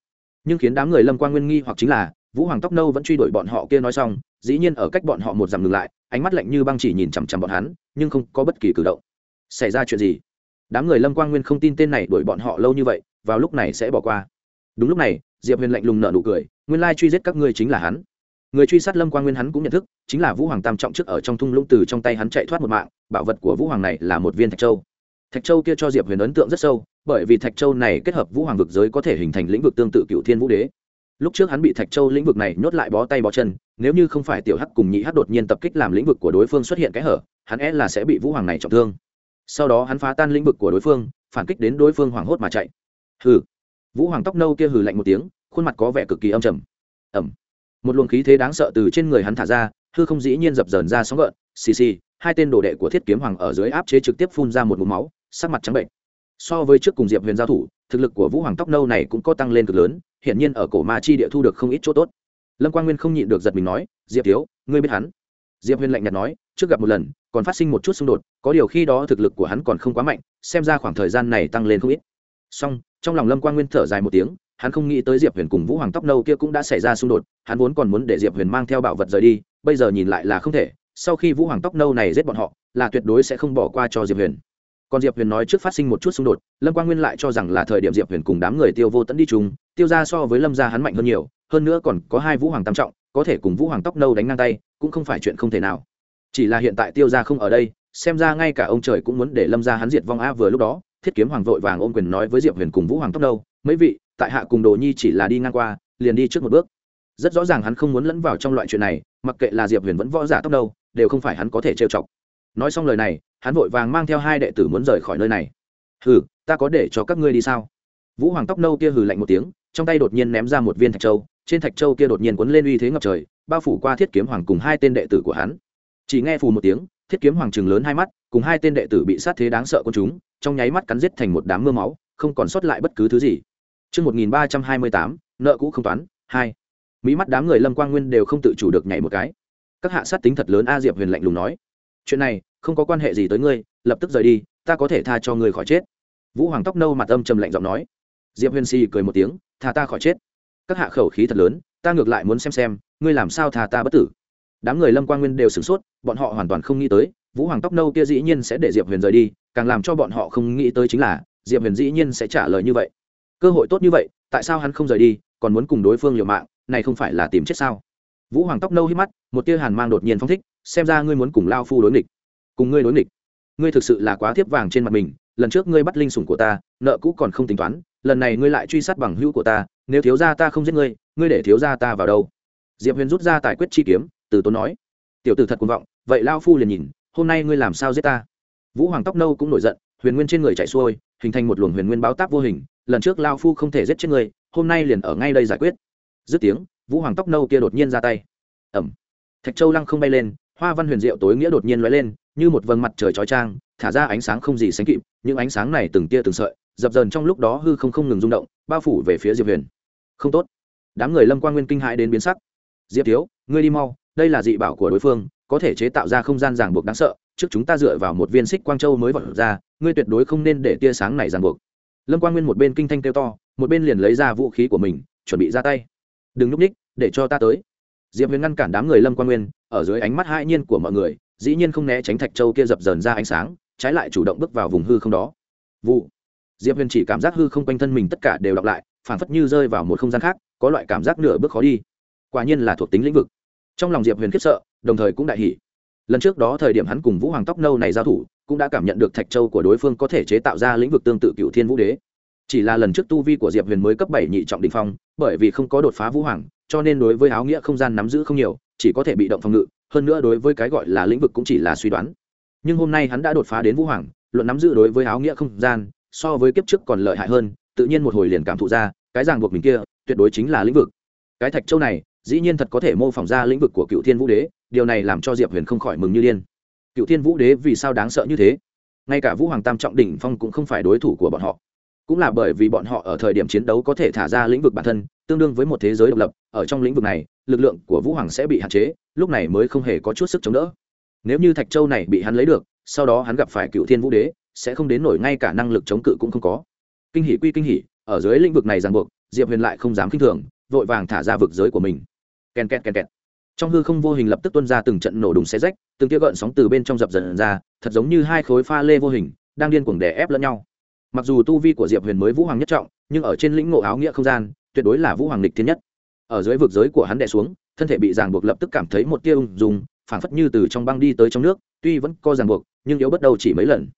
Nhưng khiến đám người lâm quan nguyên nghi hoặc chính là, vũ hoàng tóc nâu vẫn truy đuổi bọn họ kia nói xong, dĩ nhiên ở cách bọn họ một dặm ngừng lại, ánh mắt lạnh như băng chỉ nhìn chằm chằm bọn hắn, nhưng không có bất kỳ cử động. Xảy ra chuyện gì? Đám người lâm quang nguyên không tin tên này đuổi bọn họ lâu như vậy, vào lúc này sẽ bỏ qua đúng lúc này, diệp huyền lạnh lùng nở nụ cười, nguyên lai truy giết các ngươi chính là hắn. Người truy sát lâm quang nguyên hắn cũng nhận thức, chính là vũ hoàng tam trọng trước ở trong thung lũng từ trong tay hắn chạy thoát một mạng, bảo vật của vũ hoàng này là một viên thạch châu. Thạch châu kia cho diệp huyền ấn tượng rất sâu, bởi vì thạch châu này kết hợp vũ hoàng vực giới có thể hình thành lĩnh vực tương tự cựu thiên vũ đế. Lúc trước hắn bị thạch châu lĩnh vực này nhốt lại bó tay bó chân, nếu như không phải tiểu hắc cùng nhị hắc đột nhiên tập kích làm lĩnh vực của đối phương xuất hiện cái hở, hắn e là sẽ bị vũ hoàng này trọng thương. Sau đó hắn phá tan lĩnh vực của đối phương, phản kích đến đối phương hoảng hốt mà chạy. Hừ vũ hoàng tóc nâu kia hừ lạnh một tiếng, khuôn mặt có vẻ cực kỳ âm trầm. Ẩm. Một luồng khí thế đáng sợ từ trên người hắn thả ra, hư không dĩ nhiên dập dờn ra sóng gợn. Xì xì, hai tên đồ đệ của thiết kiếm hoàng ở dưới áp chế trực tiếp phun ra một mũ máu, sắc mặt trắng bệnh. So với trước cùng diệp huyền giao thủ, thực lực của vũ hoàng tóc nâu này cũng có tăng lên cực lớn, hiển nhiên ở cổ ma chi địa thu được không ít chỗ tốt. Lâm quang nguyên không nhịn được giật mình nói, diệp thiếu, ngươi biết hắn? Diệp huyền lạnh nhạt nói, trước gặp một lần, còn phát sinh một chút xung đột, có điều khi đó thực lực của hắn còn không quá mạnh, xem ra khoảng thời gian này tăng lên không ít song trong lòng lâm quang nguyên thở dài một tiếng, hắn không nghĩ tới diệp huyền cùng vũ hoàng tóc nâu kia cũng đã xảy ra xung đột, hắn vốn còn muốn để diệp huyền mang theo bảo vật rời đi, bây giờ nhìn lại là không thể, sau khi vũ hoàng tóc nâu này giết bọn họ, là tuyệt đối sẽ không bỏ qua cho diệp huyền. Còn diệp huyền nói trước phát sinh một chút xung đột, lâm quang nguyên lại cho rằng là thời điểm diệp huyền cùng đám người tiêu vô tẫn đi chung, tiêu ra so với lâm gia hắn mạnh hơn nhiều, hơn nữa còn có hai vũ hoàng tam trọng, có thể cùng vũ hoàng tóc nâu đánh ngang tay, cũng không phải chuyện không thể nào. Chỉ là hiện tại tiêu ra không ở đây, xem ra ngay cả ông trời cũng muốn để lâm ra hắn diệt vong a vừa lúc đó thiết kiếm hoàng vội vàng ôm quyền nói với diệp huyền cùng vũ hoàng tóc đâu mấy vị, tại hạ cùng đồ nhi chỉ là đi ngang qua, liền đi trước một bước. Rất rõ ràng hắn không muốn lẫn vào trong loại chuyện này, mặc kệ là diệp huyền vẫn võ giả tóc đâu đều không phải hắn có thể trêu chọc. Nói xong lời này, hắn vội vàng mang theo hai đệ tử muốn rời khỏi nơi này. Hừ, ta có để cho các ngươi đi sao? Vũ hoàng tóc nâu kia hừ lạnh một tiếng, trong tay đột nhiên ném ra một viên thạch châu, trên thạch châu kia đột nhiên quấn lên uy thế ngập trời, bao phủ qua thiết kiếm hoàng cùng hai tên đệ tử của hắn. Chỉ nghe phù một tiếng thiết kiếm hoàng trường lớn hai mắt cùng hai tên đệ tử bị sát thế đáng sợ của chúng trong nháy mắt cắn giết thành một đám mưa máu không còn sót lại bất cứ thứ gì Trước 1328, nợ cũ không toán, 2. Mỹ mắt đám người Lâm Quang Nguyên đều không tự chủ được nhảy một cái. Các hạ sát tính thật lớn A Diệp Huyền lạnh lùng nói. Chuyện này, không có quan hệ gì tới ngươi, lập tức rời đi, ta có thể tha cho ngươi khỏi chết. Vũ Hoàng tóc nâu mặt âm trầm lạnh giọng nói. Diệp Huyền Si cười một tiếng, tha ta khỏi chết. Các hạ khẩu khí thật lớn, ta ngược lại muốn xem xem, ngươi làm sao tha ta bất tử. Đám người Lâm Quang Nguyên đều sửng sốt, bọn họ hoàn toàn không nghĩ tới, Vũ Hoàng tóc nâu kia dĩ nhiên sẽ để Diệp Huyền rời đi, càng làm cho bọn họ không nghĩ tới chính là, Diệp Huyền dĩ nhiên sẽ trả lời như vậy. Cơ hội tốt như vậy, tại sao hắn không rời đi, còn muốn cùng đối phương liều mạng, này không phải là tìm chết sao? Vũ hoàng tóc nâu hít mắt một tia hàn mang đột nhiên phong thích xem ra ngươi muốn cùng lao phu đối nghịch. Cùng ngươi đối nghịch. Ngươi thực sự là quá thiếp vàng trên mặt mình lần trước ngươi bắt linh sủng của ta nợ cũ còn không tính toán lần này ngươi lại truy sát bằng hữu của ta nếu thiếu gia ta không giết ngươi ngươi để thiếu gia ta vào đâu? Diệp huyền rút ra tài quyết chi kiếm từ tốn nói. Tiểu tử thật cuồng vọng, vậy lao phu liền nhìn, hôm nay ngươi làm sao giết ta? Vũ hoàng tóc nâu cũng nổi giận, huyền nguyên trên người chạy xuôi, hình thành một luồng huyền nguyên báo táp vô hình, lần trước lao phu không thể giết chết ngươi, hôm nay liền ở ngay đây giải quyết. Dứt tiếng, vũ hoàng tóc nâu kia đột nhiên ra tay. Ẩm thạch châu lăng không bay lên, hoa văn huyền diệu tối nghĩa đột nhiên lóe lên, như một vầng mặt trời chói trang thả ra ánh sáng không gì sánh kịp, những ánh sáng này từng tia từng sợi, dập dờn trong lúc đó hư không không ngừng rung động, bao phủ về phía diệp huyền. Không tốt. Đám người lâm quan nguyên kinh hãi đến biến sắc. Diệp thiếu, ngươi đi mau đây là dị bảo của đối phương, có thể chế tạo ra không gian ràng buộc đáng sợ, trước chúng ta dựa vào một viên xích quang châu mới vọt ra, ngươi tuyệt đối không nên để tia sáng này ràng buộc. Lâm Quang nguyên một bên kinh thanh kêu to, một bên liền lấy ra vũ khí của mình, chuẩn bị ra tay. Đừng núp ních để cho ta tới. Diệp huyền ngăn cản đám người lâm Quang nguyên, ở dưới ánh mắt hai nhiên của mọi người, dĩ nhiên không né tránh thạch châu kia dập dờn ra ánh sáng, trái lại chủ động bước vào vùng hư không đó. Vụ. Diệp huyền chỉ cảm giác hư không quanh thân mình tất cả đều đọc lại, phản phất như rơi vào một không gian khác, có loại cảm giác nửa bước khó đi. Quả nhiên là thuộc tính lĩnh vực trong lòng diệp huyền khiếp sợ, đồng thời cũng đại hỷ lần trước đó thời điểm hắn cùng vũ hoàng tóc nâu này giao thủ, cũng đã cảm nhận được thạch châu của đối phương có thể chế tạo ra lĩnh vực tương tự cựu thiên vũ đế. Chỉ là lần trước tu vi của diệp huyền mới cấp bảy nhị trọng đình phong, bởi vì không có đột phá vũ hoàng, cho nên đối với áo nghĩa không gian nắm giữ không nhiều, chỉ có thể bị động phòng ngự, hơn nữa đối với cái gọi là lĩnh vực cũng chỉ là suy đoán. Nhưng hôm nay hắn đã đột phá đến vũ hoàng, luận nắm giữ đối với áo nghĩa không gian, so với kiếp trước còn lợi hại hơn, tự nhiên một hồi liền cảm thụ ra, cái ràng buộc mình kia, tuyệt đối chính là lĩnh vực. Cái thạch châu này dĩ nhiên thật có thể mô phỏng ra lĩnh vực của cựu thiên vũ đế, điều này làm cho diệp huyền không khỏi mừng như điên. Cựu thiên vũ đế vì sao đáng sợ như thế? Ngay cả vũ hoàng tam trọng đỉnh phong cũng không phải đối thủ của bọn họ. Cũng là bởi vì bọn họ ở thời điểm chiến đấu có thể thả ra lĩnh vực bản thân, tương đương với một thế giới độc lập, ở trong lĩnh vực này, lực lượng của vũ hoàng sẽ bị hạn chế, lúc này mới không hề có chút sức chống đỡ. Nếu như thạch châu này bị hắn lấy được, sau đó hắn gặp phải cựu thiên vũ đế, sẽ không đến nổi, ngay cả năng lực chống cự cũng không có. Kinh hỷ quy kinh hỷ ở dưới lĩnh vực này ràng buộc, diệp huyền lại không dám k i n h thường, vội vàng thả ra vực giới của mình kèn kẹt kèn kẹt. Trong hư không vô hình lập tức tuân ra từng trận nổ đùng xe rách, từng tia gợn sóng từ bên trong dập dần ra, thật giống như hai khối pha lê vô hình, đang điên cuồng đè ép lẫn nhau. Mặc dù tu vi của diệp huyền mới vũ hoàng nhất trọng, nhưng ở trên lĩnh ngộ áo nghĩa không gian, tuyệt đối là vũ hoàng lịch thiên nhất. Ở dưới vực giới của hắn đè xuống, thân thể bị ràng buộc lập tức cảm thấy một tia ung dùng phảng phất như từ trong băng đi tới trong nước, tuy vẫn co ràng buộc, nhưng yếu bất đầu chỉ mấy lần.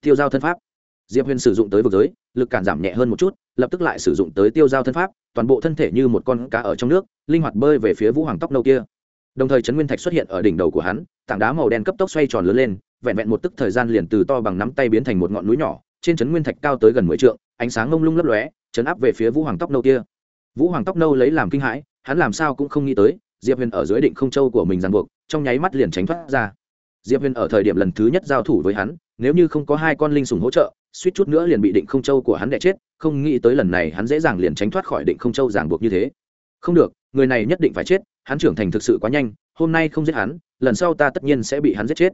Tiêu giao thân pháp diệp huyền sử dụng tới vực giới, lực cản giảm nhẹ hơn một chút, lập tức lại sử dụng tới tiêu giao thân pháp, toàn bộ thân thể như một con cá ở trong nước, linh hoạt bơi về phía vũ hoàng tóc nâu kia. Đồng thời trấn nguyên thạch xuất hiện ở đỉnh đầu của hắn, tảng đá màu đen cấp tốc xoay tròn lớn lên, vẹn vẹn một tức thời gian liền từ to bằng nắm tay biến thành một ngọn núi nhỏ, trên trấn nguyên thạch cao tới gần mười trượng, ánh sáng ngông lung lấp lóe, chấn áp về phía vũ hoàng tóc nâu kia. Vũ hoàng tóc nâu lấy làm kinh hãi, hắn làm sao cũng không nghĩ tới, diệp huyền ở dưới định không châu của mình ràng buộc, trong nháy mắt liền tránh thoát ra. Diệp huyền ở thời điểm lần thứ nhất giao thủ với hắn, nếu như không có hai con linh sùng hỗ trợ suýt chút nữa liền bị định không châu của hắn đẻ chết, không nghĩ tới lần này hắn dễ dàng liền tránh thoát khỏi định không châu ràng buộc như thế. Không được, người này nhất định phải chết, hắn trưởng thành thực sự quá nhanh, hôm nay không giết hắn, lần sau ta tất nhiên sẽ bị hắn giết chết.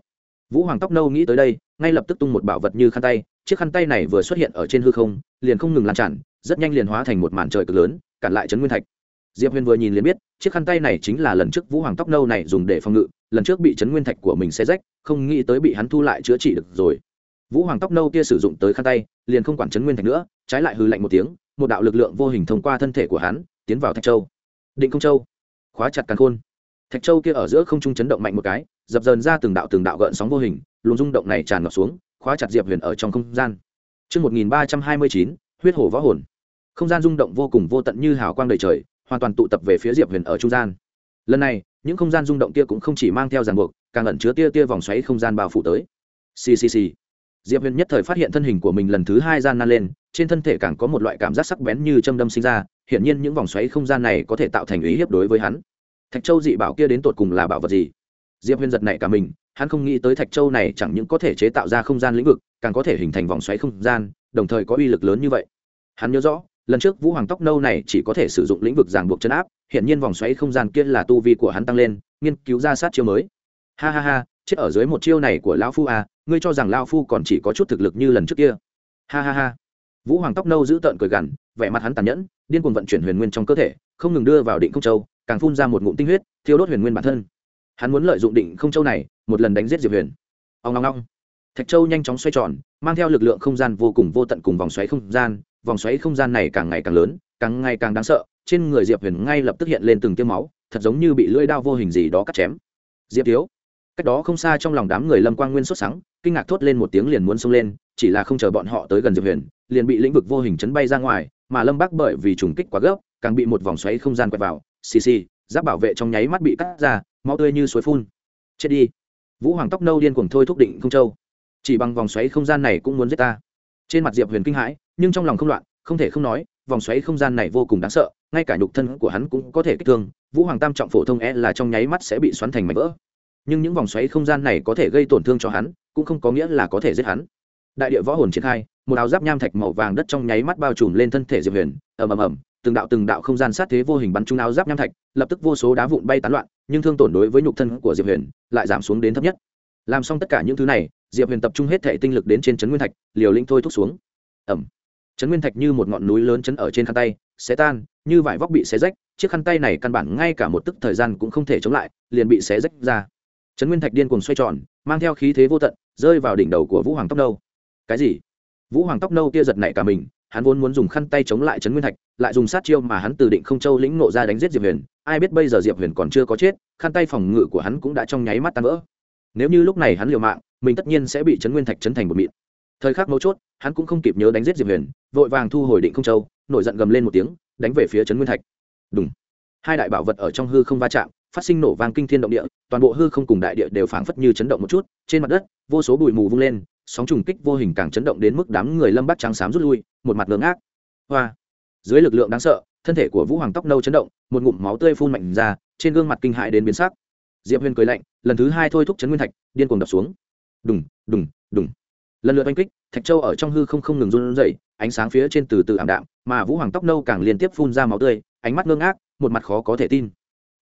Vũ hoàng tóc nâu nghĩ tới đây, ngay lập tức tung một bảo vật như khăn tay, chiếc khăn tay này vừa xuất hiện ở trên hư không, liền không ngừng lan tràn, rất nhanh liền hóa thành một màn trời cực lớn, cản lại trấn nguyên thạch. Diệp huyền vừa nhìn liền biết, chiếc khăn tay này chính là lần trước vũ hoàng tóc nâu này dùng để phòng ngự, lần trước bị trấn nguyên thạch của mình xe rách, không nghĩ tới bị hắn thu lại chữa trị được rồi vũ hoàng tóc nâu kia sử dụng tới khăn tay liền không quản chấn nguyên thạch nữa trái lại hư lạnh một tiếng một đạo lực lượng vô hình thông qua thân thể của hắn tiến vào thạch châu định công châu khóa chặt càn khôn thạch châu kia ở giữa không trung chấn động mạnh một cái dập dờn ra từng đạo từng đạo gợn sóng vô hình luồng rung động này tràn ngập xuống khóa chặt diệp huyền ở trong không gian Trước 1329, huyết hổ võ hồn. Không gian rung động vô cùng vô tận như hào quang đầy trời, hoàn toàn tụ tập về phía Diệp Huyền ở trung gian. Lần này, những không gian rung động kia cũng không chỉ mang theo ràng buộc, càng ẩn chứa tia tia vòng xoáy không gian bao phủ tới. Xì xì xì. Diệp Huyền nhất thời phát hiện thân hình của mình lần thứ hai gian nan lên, trên thân thể càng có một loại cảm giác sắc bén như châm đâm sinh ra, hiển nhiên những vòng xoáy không gian này có thể tạo thành ý hiếp đối với hắn. Thạch Châu dị bảo kia đến tột cùng là bảo vật gì? Diệp Huyền giật này cả mình, hắn không nghĩ tới Thạch Châu này chẳng những có thể chế tạo ra không gian lĩnh vực, càng có thể hình thành vòng xoáy không gian, đồng thời có uy lực lớn như vậy hắn nhớ rõ lần trước vũ hoàng tóc nâu này chỉ có thể sử dụng lĩnh vực giảng buộc chấn áp hiện nhiên vòng xoáy không gian kia là tu vi của hắn tăng lên nghiên cứu ra sát chiêu mới ha ha ha chết ở dưới một chiêu này của lão phu à ngươi cho rằng lao phu còn chỉ có chút thực lực như lần trước kia. Ha ha ha. Vũ hoàng tóc nâu giữ tợn cười gằn, vẻ mặt hắn tàn nhẫn, điên cuồng vận chuyển huyền nguyên trong cơ thể, không ngừng đưa vào định không châu, càng phun ra một ngụm tinh huyết, thiêu đốt huyền nguyên bản thân. Hắn muốn lợi dụng định không châu này, một lần đánh giết diệp huyền. Ông long long thạch châu nhanh chóng xoay tròn, mang theo lực lượng không gian vô cùng vô tận cùng vòng xoáy không gian, vòng xoáy không gian này càng ngày càng lớn, càng ngày càng đáng sợ, trên người diệp huyền ngay lập tức hiện lên từng tiêu máu, thật giống như bị lưỡi đao vô hình gì đó cắt chém. Diệp thiếu cách đó không xa trong lòng đám người lâm quang nguyên xuất sáng kinh ngạc thốt lên một tiếng liền muốn xông lên, chỉ là không chờ bọn họ tới gần diệp huyền, liền bị lĩnh vực vô hình chấn bay ra ngoài, mà lâm bắc bởi vì trùng kích quá gấp, càng bị một vòng xoáy không gian quẹt vào. Xì xì, giáp bảo vệ trong nháy mắt bị cắt ra, máu tươi như suối phun. Chết đi. Vũ hoàng tóc nâu điên cuồng thôi thúc định không châu chỉ bằng vòng xoáy không gian này cũng muốn giết ta. Trên mặt diệp huyền kinh hãi, nhưng trong lòng không loạn, không thể không nói, vòng xoáy không gian này vô cùng đáng sợ, ngay cả nhục thân của hắn cũng có thể kích thương. Vũ hoàng tam trọng phổ thông e là trong nháy mắt sẽ bị xoắn thành mảnh vỡ nhưng những vòng xoáy không gian này có thể gây tổn thương cho hắn, cũng không có nghĩa là có thể giết hắn. Đại địa võ hồn triển khai, một áo giáp nham thạch màu vàng đất trong nháy mắt bao trùm lên thân thể diệp huyền. Ầm ầm ầm, từng đạo từng đạo không gian sát thế vô hình bắn trúng áo giáp nham thạch, lập tức vô số đá vụn bay tán loạn, nhưng thương tổn đối với nhục thân của diệp huyền lại giảm xuống đến thấp nhất. Làm xong tất cả những thứ này, diệp huyền tập trung hết thể tinh lực đến trên trấn nguyên thạch, liều linh thôi thúc xuống. Ẩm trấn nguyên thạch như một ngọn núi lớn chấn ở trên khăn tay, xé tan, như vải vóc bị xé rách, chiếc khăn tay này căn bản ngay cả một tức thời gian cũng không thể chống lại, liền bị xé rách ra trấn nguyên thạch điên cuồng xoay tròn, mang theo khí thế vô tận, rơi vào đỉnh đầu của vũ hoàng tóc nâu. Cái gì? Vũ hoàng tóc nâu kia giật nảy cả mình, hắn vốn muốn dùng khăn tay chống lại trấn nguyên thạch, lại dùng sát chiêu mà hắn từ định không châu lĩnh nộ ra đánh giết diệp huyền. Ai biết bây giờ diệp huyền còn chưa có chết, khăn tay phòng ngự của hắn cũng đã trong nháy mắt tan vỡ. Nếu như lúc này hắn liều mạng, mình tất nhiên sẽ bị trấn nguyên thạch chấn thành một mịn. Thời khắc mấu chốt, hắn cũng không kịp nhớ đánh giết diệp huyền, vội vàng thu hồi định không châu, nổi giận gầm lên một tiếng, đánh về phía trấn nguyên thạch. Đúng hai đại bảo vật ở trong hư không va chạm phát sinh nổ vang kinh thiên động địa, toàn bộ hư không cùng đại địa đều phảng phất như chấn động một chút, trên mặt đất, vô số bụi mù vung lên, sóng trùng kích vô hình càng chấn động đến mức đám người lâm bắt trắng xám rút lui, một mặt ngưỡng ác hoa! Dưới lực lượng đáng sợ, thân thể của vũ hoàng tóc nâu chấn động, một ngụm máu tươi phun mạnh ra, trên gương mặt kinh hại đến biến sắc. Diệp huyền cười lạnh, lần thứ hai thôi thúc chấn nguyên thạch, điên cuồng đập xuống. Đùng đùng đùng. Lần lượt oanh kích, thạch châu ở trong hư không không ngừng run rẩy, ánh sáng phía trên từ từ ảm đạm, mà vũ hoàng tóc nâu càng liên tiếp phun ra máu tươi, ánh mắt ngơ ngác, một mặt khó có thể tin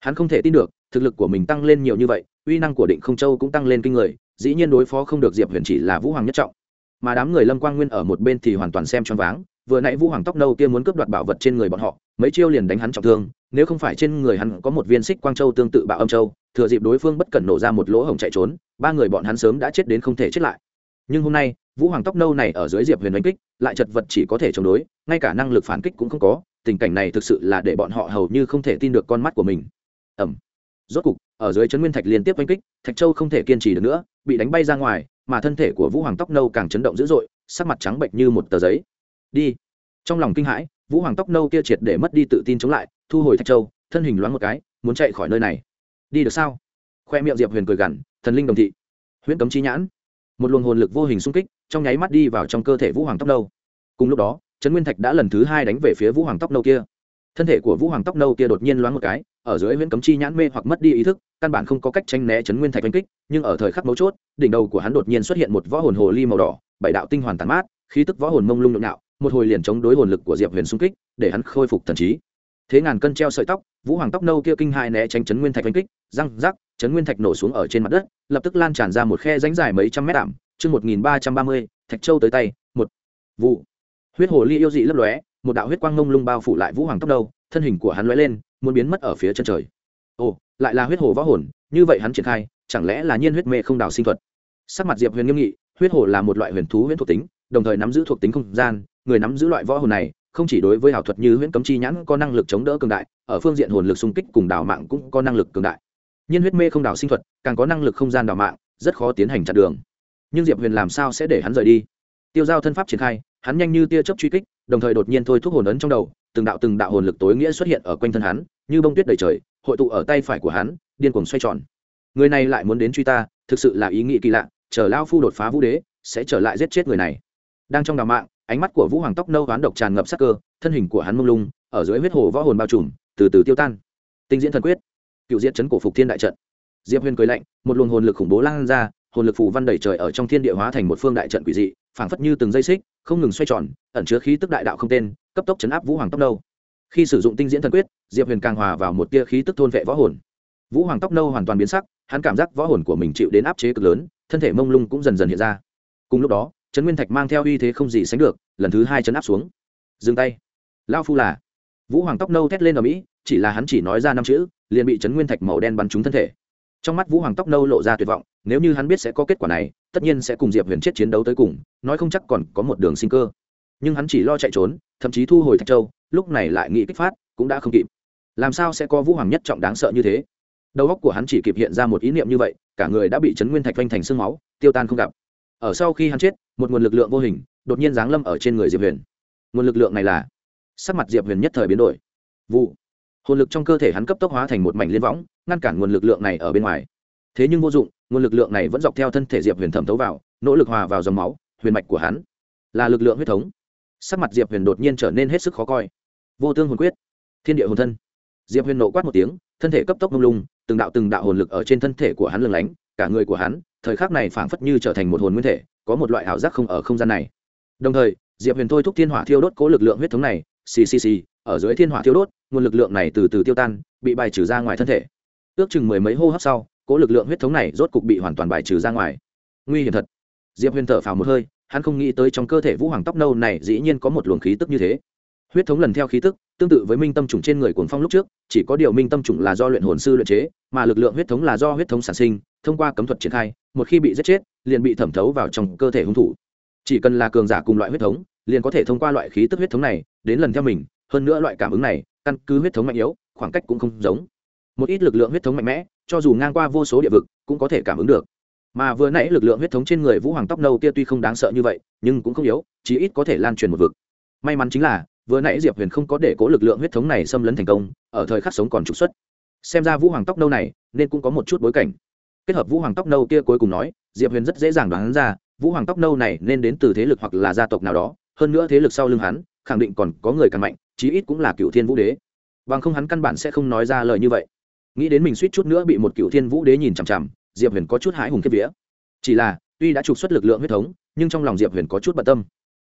hắn không thể tin được, thực lực của mình tăng lên nhiều như vậy, uy năng của định không châu cũng tăng lên kinh người, dĩ nhiên đối phó không được diệp huyền chỉ là vũ hoàng nhất trọng. Mà đám người lâm quang nguyên ở một bên thì hoàn toàn xem choáng váng, vừa nãy vũ hoàng tóc nâu kia muốn cướp đoạt bảo vật trên người bọn họ, mấy chiêu liền đánh hắn trọng thương, nếu không phải trên người hắn có một viên xích quang châu tương tự bạo âm châu, thừa dịp đối phương bất cẩn nổ ra một lỗ hổng chạy trốn, ba người bọn hắn sớm đã chết đến không thể chết lại. Nhưng hôm nay, vũ hoàng tóc nâu này ở dưới diệp huyền đánh kích, lại chật vật chỉ có thể chống đối, ngay cả năng lực phản kích cũng không có, tình cảnh này thực sự là để bọn họ hầu như không thể tin được con mắt của mình ẩm. Rốt cục, ở dưới trấn nguyên thạch liên tiếp oanh kích, thạch châu không thể kiên trì được nữa, bị đánh bay ra ngoài, mà thân thể của vũ hoàng tóc nâu càng chấn động dữ dội, sắc mặt trắng bệnh như một tờ giấy. Đi. Trong lòng kinh hãi, vũ hoàng tóc nâu kia triệt để mất đi tự tin chống lại, thu hồi thạch châu, thân hình loáng một cái, muốn chạy khỏi nơi này. Đi được sao? Khoe miệng diệp huyền cười gằn, thần linh đồng thị. Huyễn cấm chi nhãn. Một luồng hồn lực vô hình xung kích, trong nháy mắt đi vào trong cơ thể vũ hoàng tóc nâu. Cùng lúc đó trấn nguyên thạch đã lần thứ hai đánh về phía vũ hoàng tóc nâu kia thân thể của vũ hoàng tóc nâu kia đột nhiên loáng một cái, ở dưới Viễn cấm chi nhãn mê hoặc mất đi ý thức, căn bản không có cách tranh né chấn nguyên thạch đánh kích, nhưng ở thời khắc mấu chốt, đỉnh đầu của hắn đột nhiên xuất hiện một võ hồn hồ ly màu đỏ, bảy đạo tinh hoàn tàn mát, khí tức võ hồn mông lung nhộn nhạo, một hồi liền chống đối hồn lực của diệp huyền xung kích, để hắn khôi phục thần trí. Thế ngàn cân treo sợi tóc, vũ hoàng tóc nâu kia kinh hai né tránh chấn nguyên thạch đánh kích, răng rắc, chấn nguyên thạch nổ xuống ở trên mặt đất, lập tức lan tràn ra một khe ránh dài mấy trăm mét ảm, chương một nghìn ba trăm ba mươi, thạch châu tới tay, một. Vụ. Huyết hồ ly yêu dị lấp lóe một đạo huyết quang ngông lung bao phủ lại vũ hoàng tóc đầu thân hình của hắn lóe lên, muốn biến mất ở phía chân trời. Ồ, lại là huyết hồ võ hồn, như vậy hắn triển khai, chẳng lẽ là nhiên huyết mê không đào sinh thuật? Sắc mặt diệp huyền nghiêm nghị, huyết hồ là một loại huyền thú huyết thuộc tính, đồng thời nắm giữ thuộc tính không gian, người nắm giữ loại võ hồn này, không chỉ đối với ảo thuật như huyễn cấm chi nhãn có năng lực chống đỡ cường đại, ở phương diện hồn lực xung kích cùng đào mạng cũng có năng lực cường đại. Nhiên huyết mê không đào sinh thuật, càng có năng lực không gian đào mạng, rất khó tiến hành chặn đường. Nhưng diệp huyền làm sao sẽ để hắn rời đi? Tiêu giao thân pháp triển khai, hắn nhanh như tia chớp truy kích đồng thời đột nhiên thôi thúc hồn ấn trong đầu, từng đạo từng đạo hồn lực tối nghĩa xuất hiện ở quanh thân hắn, như bông tuyết đầy trời, hội tụ ở tay phải của hắn, điên cuồng xoay tròn. Người này lại muốn đến truy ta, thực sự là ý nghĩ kỳ lạ, chờ lao phu đột phá vũ đế, sẽ trở lại giết chết người này. Đang trong đào mạng, ánh mắt của vũ hoàng tóc nâu hoán độc tràn ngập sắc cơ, thân hình của hắn mông lung, ở dưới huyết hồ võ hồn bao trùm, từ từ tiêu tan. Tinh diễn thần quyết. Cựu diễn chấn cổ phục thiên đại trận. Diệp huyền cười lạnh, một luồng hồn lực khủng bố lan ra, hồn lực phù văn đầy trời ở trong thiên địa hóa thành một phương đại trận quỷ dị phảng phất như từng dây xích, không ngừng xoay tròn, ẩn chứa khí tức đại đạo không tên, cấp tốc chấn áp vũ hoàng tóc nâu. Khi sử dụng tinh diễn thần quyết, diệp huyền càng hòa vào một tia khí tức thôn vệ võ hồn. Vũ hoàng tóc nâu hoàn toàn biến sắc, hắn cảm giác võ hồn của mình chịu đến áp chế cực lớn, thân thể mông lung cũng dần dần hiện ra. Cùng lúc đó, trấn nguyên thạch mang theo uy thế không gì sánh được, lần thứ hai chấn áp xuống. Dừng tay. Lao phu là. Vũ hoàng tóc nâu thét lên ở mỹ, chỉ là hắn chỉ nói ra năm chữ, liền bị trấn nguyên thạch màu đen bắn trúng thân thể trong mắt vũ hoàng tóc nâu lộ ra tuyệt vọng, nếu như hắn biết sẽ có kết quả này, tất nhiên sẽ cùng diệp huyền chết chiến đấu tới cùng, nói không chắc còn có một đường sinh cơ. Nhưng hắn chỉ lo chạy trốn, thậm chí thu hồi thạch châu, lúc này lại nghĩ kích phát, cũng đã không kịp. Làm sao sẽ có vũ hoàng nhất trọng đáng sợ như thế? Đầu óc của hắn chỉ kịp hiện ra một ý niệm như vậy, cả người đã bị chấn nguyên thạch vanh thành sương máu, tiêu tan không gặp. Ở sau khi hắn chết, một nguồn lực lượng vô hình, đột nhiên giáng lâm ở trên người diệp huyền. Nguồn lực lượng này là sắc mặt diệp huyền nhất thời biến đổi. Vụ hồn lực trong cơ thể hắn cấp tốc hóa thành một mảnh liên võng, ngăn cản nguồn lực lượng này ở bên ngoài. Thế nhưng vô dụng, nguồn lực lượng này vẫn dọc theo thân thể diệp huyền thẩm thấu vào, nỗ lực hòa vào dòng máu, huyền mạch của hắn là lực lượng huyết thống. Sắc mặt diệp huyền đột nhiên trở nên hết sức khó coi. Vô tương hồn quyết, thiên địa hồn thân. Diệp huyền nộ quát một tiếng, thân thể cấp tốc mông lung, từng đạo từng đạo hồn lực ở trên thân thể của hắn lừng lánh, cả người của hắn, thời khắc này phảng phất như trở thành một hồn nguyên thể, có một loại ảo giác không ở không gian này. Đồng thời, diệp huyền thôi thúc thiên hỏa thiêu đốt cố lực lượng huyết thống này, xì xì xì ở dưới thiên hỏa thiêu đốt, nguồn lực lượng này từ từ tiêu tan, bị bài trừ ra ngoài thân thể. Ước chừng mười mấy hô hấp sau cỗ lực lượng huyết thống này rốt cục bị hoàn toàn bài trừ ra ngoài. Nguy hiểm thật. Diệp huyền thở phào một hơi, hắn không nghĩ tới trong cơ thể vũ hoàng tóc nâu này dĩ nhiên có một luồng khí tức như thế. Huyết thống lần theo khí tức, tương tự với minh tâm trùng trên người cuồng phong lúc trước, chỉ có điều minh tâm trùng là do luyện hồn sư luyện chế, mà lực lượng huyết thống là do huyết thống sản sinh, thông qua cấm thuật triển khai, một khi bị giết chết, liền bị thẩm thấu vào trong cơ thể hung thủ. Chỉ cần là cường giả cùng loại huyết thống, liền có thể thông qua loại khí tức huyết thống này, đến lần theo mình hơn nữa loại cảm ứng này, căn cứ huyết thống mạnh yếu, khoảng cách cũng không giống. Một ít lực lượng huyết thống mạnh mẽ, cho dù ngang qua vô số địa vực, cũng có thể cảm ứng được. Mà vừa nãy lực lượng huyết thống trên người vũ hoàng tóc nâu kia tuy không đáng sợ như vậy, nhưng cũng không yếu, chí ít có thể lan truyền một vực. May mắn chính là, vừa nãy diệp huyền không có để cố lực lượng huyết thống này xâm lấn thành công, ở thời khắc sống còn trục xuất. Xem ra vũ hoàng tóc nâu này, nên cũng có một chút bối cảnh. Kết hợp vũ hoàng tóc nâu kia cuối cùng nói, diệp huyền rất dễ dàng đoán ra, vũ hoàng tóc nâu này nên đến từ thế lực hoặc là gia tộc nào đó, hơn nữa thế lực sau lưng hắn, khẳng định còn có người càng mạnh chí ít cũng là cựu thiên vũ đế. Bằng không hắn căn bản sẽ không nói ra lời như vậy. Nghĩ đến mình suýt chút nữa bị một cựu thiên vũ đế nhìn chằm chằm diệp huyền có chút hãi hùng kiếp vía. Chỉ là tuy đã trục xuất lực lượng huyết thống nhưng trong lòng diệp huyền có chút bận tâm.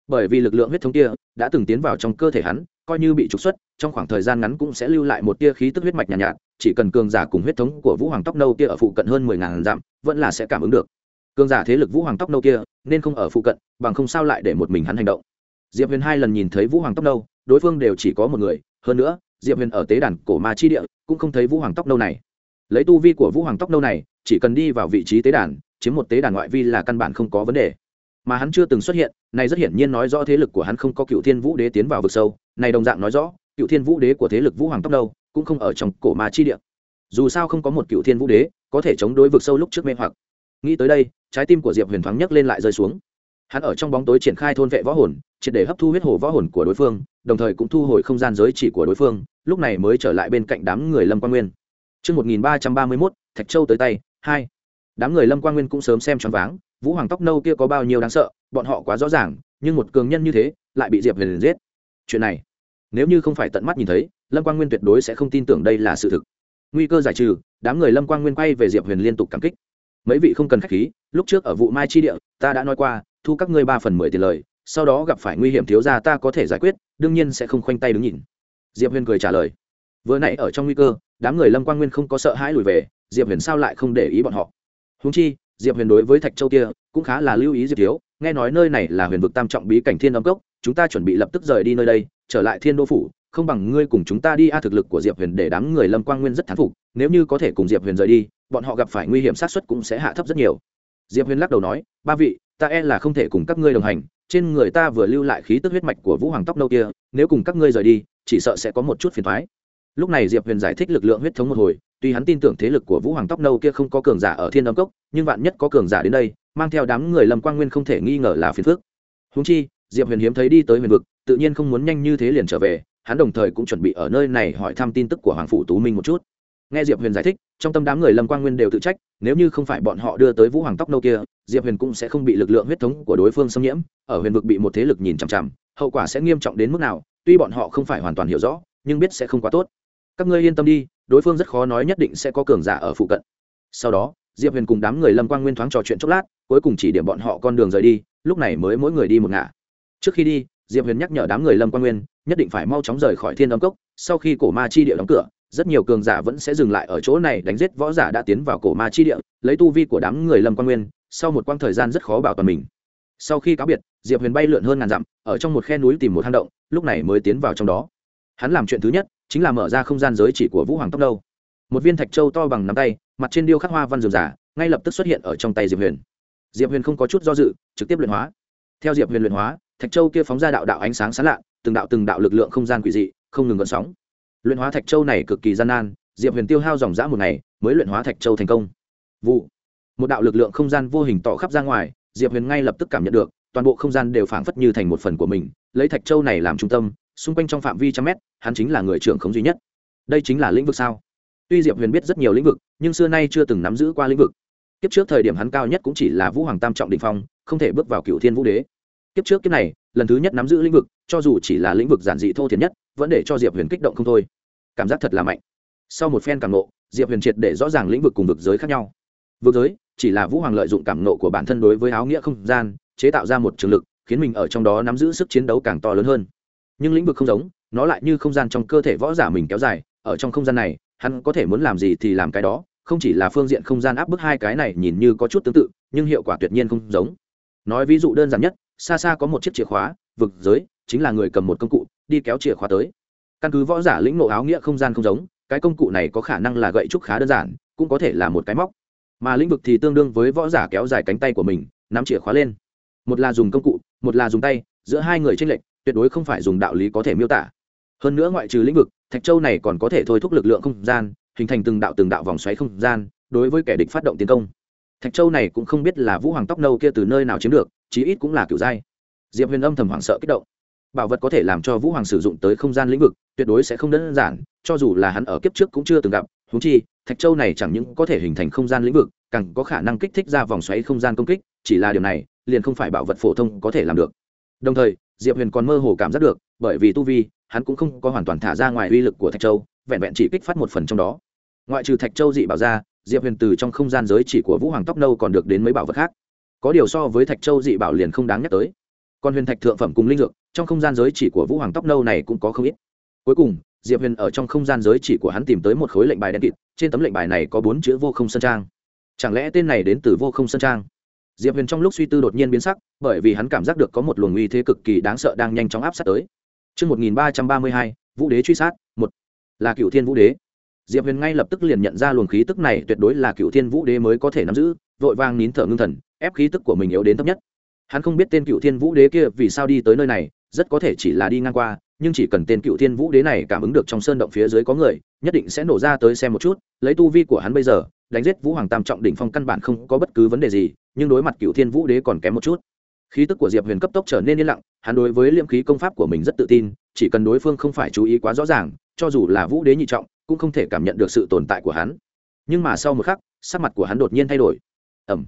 Bởi vì lực lượng huyết thống kia đã từng tiến vào trong cơ thể hắn coi như bị trục xuất trong khoảng thời gian ngắn cũng sẽ lưu lại một tia khí tức huyết mạch nhàn nhạt, nhạt chỉ cần cường giả cùng huyết thống của vũ hoàng tóc nâu kia ở phụ cận hơn mười ngàn dặm vẫn là sẽ cảm ứng được. Cường giả thế lực vũ hoàng tóc nâu kia nên không ở phụ cận bằng không sao lại để một mình hắn hành động. Diệp huyền hai lần nhìn thấy vũ hoàng tóc nâu đối phương đều chỉ có một người, hơn nữa, diệp huyền ở tế đàn cổ ma chi địa, cũng không thấy vũ hoàng tóc nâu này. Lấy tu vi của vũ hoàng tóc nâu này, chỉ cần đi vào vị trí tế đàn, chiếm một tế đàn ngoại vi là căn bản không có vấn đề. Mà hắn chưa từng xuất hiện, này rất hiển nhiên nói rõ thế lực của hắn không có cựu thiên vũ đế tiến vào vực sâu, này đồng dạng nói rõ, cựu thiên vũ đế của thế lực vũ hoàng tóc đâu, cũng không ở trong cổ ma chi địa. Dù sao không có một cựu thiên vũ đế, có thể chống đối vực sâu lúc trước mê hoặc. Nghĩ tới đây, trái tim của diệp huyền thoáng nhấc lên lại rơi xuống hắn ở trong bóng tối triển khai thôn vệ võ hồn triệt để hấp thu huyết hồ võ hồn của đối phương đồng thời cũng thu hồi không gian giới chỉ của đối phương lúc này mới trở lại bên cạnh đám người lâm quang nguyên. Trước 1331, Thạch Châu tới tay, 2. Đám người lâm quang nguyên cũng sớm xem choáng váng, vũ hoàng tóc nâu kia có bao nhiêu đáng sợ bọn họ quá rõ ràng nhưng một cường nhân như thế lại bị diệp huyền giết. Chuyện này nếu như không phải tận mắt nhìn thấy lâm quang nguyên tuyệt đối sẽ không tin tưởng đây là sự thực. Nguy cơ giải trừ đám người lâm quang nguyên quay về diệp huyền liên tục cảm kích. Mấy vị không cần khách khí lúc trước ở vụ mai chi địa ta đã nói qua thu các ngươi ba phần mười tiền lời, sau đó gặp phải nguy hiểm thiếu ra ta có thể giải quyết, đương nhiên sẽ không khoanh tay đứng nhìn. Diệp huyền cười trả lời. Vừa nãy ở trong nguy cơ, đám người lâm quang nguyên không có sợ hãi lùi về, diệp huyền sao lại không để ý bọn họ? Húng chi, diệp huyền đối với thạch châu kia cũng khá là lưu ý diệp thiếu, nghe nói nơi này là huyền vực tam trọng bí cảnh thiên âm cốc, chúng ta chuẩn bị lập tức rời đi nơi đây, trở lại thiên đô phủ, không bằng ngươi cùng chúng ta đi, a, thực lực của diệp huyền để đám người lâm quang nguyên rất thán phục, nếu như có thể cùng diệp huyền rời đi, bọn họ gặp phải nguy hiểm sát xuất cũng sẽ hạ thấp rất nhiều. Diệp huyền lắc đầu nói, ba vị ta e là không thể cùng các ngươi đồng hành, trên người ta vừa lưu lại khí tức huyết mạch của vũ hoàng tóc nâu kia, nếu cùng các ngươi rời đi, chỉ sợ sẽ có một chút phiền thoái lúc này diệp huyền giải thích lực lượng huyết thống một hồi, tuy hắn tin tưởng thế lực của vũ hoàng tóc nâu kia không có cường giả ở thiên âm cốc, nhưng vạn nhất có cường giả đến đây, mang theo đám người lâm quang nguyên không thể nghi ngờ là phiền phước húng chi, diệp huyền hiếm thấy đi tới huyền vực, tự nhiên không muốn nhanh như thế liền trở về, hắn đồng thời cũng chuẩn bị ở nơi này hỏi thăm tin tức của hoàng phủ tú minh một chút nghe diệp huyền giải thích trong tâm đám người lâm quang nguyên đều tự trách nếu như không phải bọn họ đưa tới vũ hoàng tóc nâu kia diệp huyền cũng sẽ không bị lực lượng huyết thống của đối phương xâm nhiễm ở huyền vực bị một thế lực nhìn chằm chằm hậu quả sẽ nghiêm trọng đến mức nào tuy bọn họ không phải hoàn toàn hiểu rõ nhưng biết sẽ không quá tốt các ngươi yên tâm đi đối phương rất khó nói nhất định sẽ có cường giả ở phụ cận sau đó diệp huyền cùng đám người lâm quang nguyên thoáng trò chuyện chốc lát cuối cùng chỉ điểm bọn họ con đường rời đi lúc này mới mỗi người đi một ngả trước khi đi diệp huyền nhắc nhở đám người lâm quang nguyên nhất định phải mau chóng rời khỏi thiên âm cốc sau khi cổ ma chi địa đóng cửa rất nhiều cường giả vẫn sẽ dừng lại ở chỗ này đánh giết võ giả đã tiến vào cổ ma chi địa, lấy tu vi của đám người lâm quan nguyên, sau một quãng thời gian rất khó bảo toàn mình. Sau khi cáo biệt, diệp huyền bay lượn hơn ngàn dặm, ở trong một khe núi tìm một hang động, lúc này mới tiến vào trong đó. Hắn làm chuyện thứ nhất, chính là mở ra không gian giới chỉ của vũ hoàng tốc đâu một viên thạch châu to bằng nắm tay, mặt trên điêu khắc hoa văn dườm giả ngay lập tức xuất hiện ở trong tay diệp huyền. Diệp huyền không có chút do dự, trực tiếp luyện hóa. Theo diệp huyền luyện hóa, thạch châu kia phóng ra đạo đạo ánh sáng sáng lạ, từng đạo từng đạo lực lượng không gian quỷ dị, không ngừng gợn sóng luyện hóa thạch châu này cực kỳ gian nan, diệp huyền tiêu hao dòng dã một ngày mới luyện hóa thạch châu thành công. Vụ. Một đạo lực lượng không gian vô hình tỏ khắp ra ngoài, diệp huyền ngay lập tức cảm nhận được, toàn bộ không gian đều phảng phất như thành một phần của mình, lấy thạch châu này làm trung tâm, xung quanh trong phạm vi trăm mét, hắn chính là người trưởng khống duy nhất. Đây chính là lĩnh vực sao? Tuy diệp huyền biết rất nhiều lĩnh vực, nhưng xưa nay chưa từng nắm giữ qua lĩnh vực. Kiếp trước thời điểm hắn cao nhất cũng chỉ là vũ hoàng tam trọng đình phong, không thể bước vào cựu thiên vũ đế. Kiếp trước kiếp này lần thứ nhất nắm giữ lĩnh vực, cho dù chỉ là lĩnh vực giản dị thô thiển nhất, vẫn để cho diệp huyền kích động không thôi. Cảm giác thật là mạnh. Sau một phen cảm nộ diệp huyền triệt để rõ ràng lĩnh vực cùng vực giới khác nhau. Vực giới, chỉ là vũ hoàng lợi dụng cảm nộ của bản thân đối với áo nghĩa không gian, chế tạo ra một trường lực, khiến mình ở trong đó nắm giữ sức chiến đấu càng to lớn hơn. Nhưng lĩnh vực không giống, nó lại như không gian trong cơ thể võ giả mình kéo dài, ở trong không gian này, hắn có thể muốn làm gì thì làm cái đó, không chỉ là phương diện không gian áp bức hai cái này nhìn như có chút tương tự, nhưng hiệu quả tuyệt nhiên không giống. Nói ví dụ đơn giản nhất xa xa có một chiếc chìa khóa, vực giới, chính là người cầm một công cụ, đi kéo chìa khóa tới. Căn cứ võ giả lĩnh nộ áo nghĩa không gian không giống, cái công cụ này có khả năng là gậy trúc khá đơn giản, cũng có thể là một cái móc. Mà lĩnh vực thì tương đương với võ giả kéo dài cánh tay của mình, nắm chìa khóa lên. Một là dùng công cụ, một là dùng tay, giữa hai người tranh lệch, tuyệt đối không phải dùng đạo lý có thể miêu tả. Hơn nữa ngoại trừ lĩnh vực, thạch châu này còn có thể thôi thúc lực lượng không gian, hình thành từng đạo từng đạo vòng xoáy không gian, đối với kẻ địch phát động tiến công. Thạch châu này cũng không biết là vũ hoàng tóc nâu kia từ nơi nào chiếm được chí ít cũng là kiểu giai diệp huyền âm thầm hoảng sợ kích động. Bảo vật có thể làm cho vũ hoàng sử dụng tới không gian lĩnh vực, tuyệt đối sẽ không đơn giản, cho dù là hắn ở kiếp trước cũng chưa từng gặp húng chi, thạch châu này chẳng những có thể hình thành không gian lĩnh vực, càng có khả năng kích thích ra vòng xoáy không gian công kích, chỉ là điều này, liền không phải bảo vật phổ thông có thể làm được. Đồng thời, diệp huyền còn mơ hồ cảm giác được, bởi vì tu vi, hắn cũng không có hoàn toàn thả ra ngoài uy lực của thạch châu, vẹn vẹn chỉ kích phát một phần trong đó. Ngoại trừ thạch châu dị bảo ra, diệp huyền từ trong không gian giới chỉ của vũ hoàng tóc nâu còn được đến mấy bảo vật khác có điều so với thạch châu dị bảo liền không đáng nhắc tới. Còn huyền thạch thượng phẩm cùng linh dược trong không gian giới chỉ của vũ hoàng tóc nâu này cũng có không ít. Cuối cùng diệp huyền ở trong không gian giới chỉ của hắn tìm tới một khối lệnh bài đen kịt trên tấm lệnh bài này có bốn chữ vô không sơn trang. Chẳng lẽ tên này đến từ vô không sơn trang? Diệp huyền trong lúc suy tư đột nhiên biến sắc bởi vì hắn cảm giác được có một luồng uy thế cực kỳ đáng sợ đang nhanh chóng áp sát tới. Trước 1332, Vũ đế truy sát, một. Là cựu thiên vũ đế. Diệp Huyền ngay lập tức liền nhận ra luồng khí tức này tuyệt đối là cựu thiên vũ đế mới có thể nắm giữ, vội vàng nín thở ngưng thần, ép khí tức của mình yếu đến thấp nhất. Hắn không biết tên cựu thiên vũ đế kia vì sao đi tới nơi này, rất có thể chỉ là đi ngang qua, nhưng chỉ cần tên cựu thiên vũ đế này cảm ứng được trong sơn động phía dưới có người, nhất định sẽ nổ ra tới xem một chút, lấy tu vi của hắn bây giờ, đánh giết vũ hoàng tam trọng đỉnh phong căn bản không có bất cứ vấn đề gì nhưng đối mặt cựu thiên vũ đế còn kém một chút. Khí tức của diệp huyền cấp tốc trở nên yên lặng hắn đối với liêm khí công pháp của mình rất tự tin chỉ cần đối phương không phải chú ý quá rõ ràng cho dù là vũ đế nhị trọng cũng không thể cảm nhận được sự tồn tại của hắn. Nhưng mà sau một khắc sắc mặt của hắn đột nhiên thay đổi. Ẩm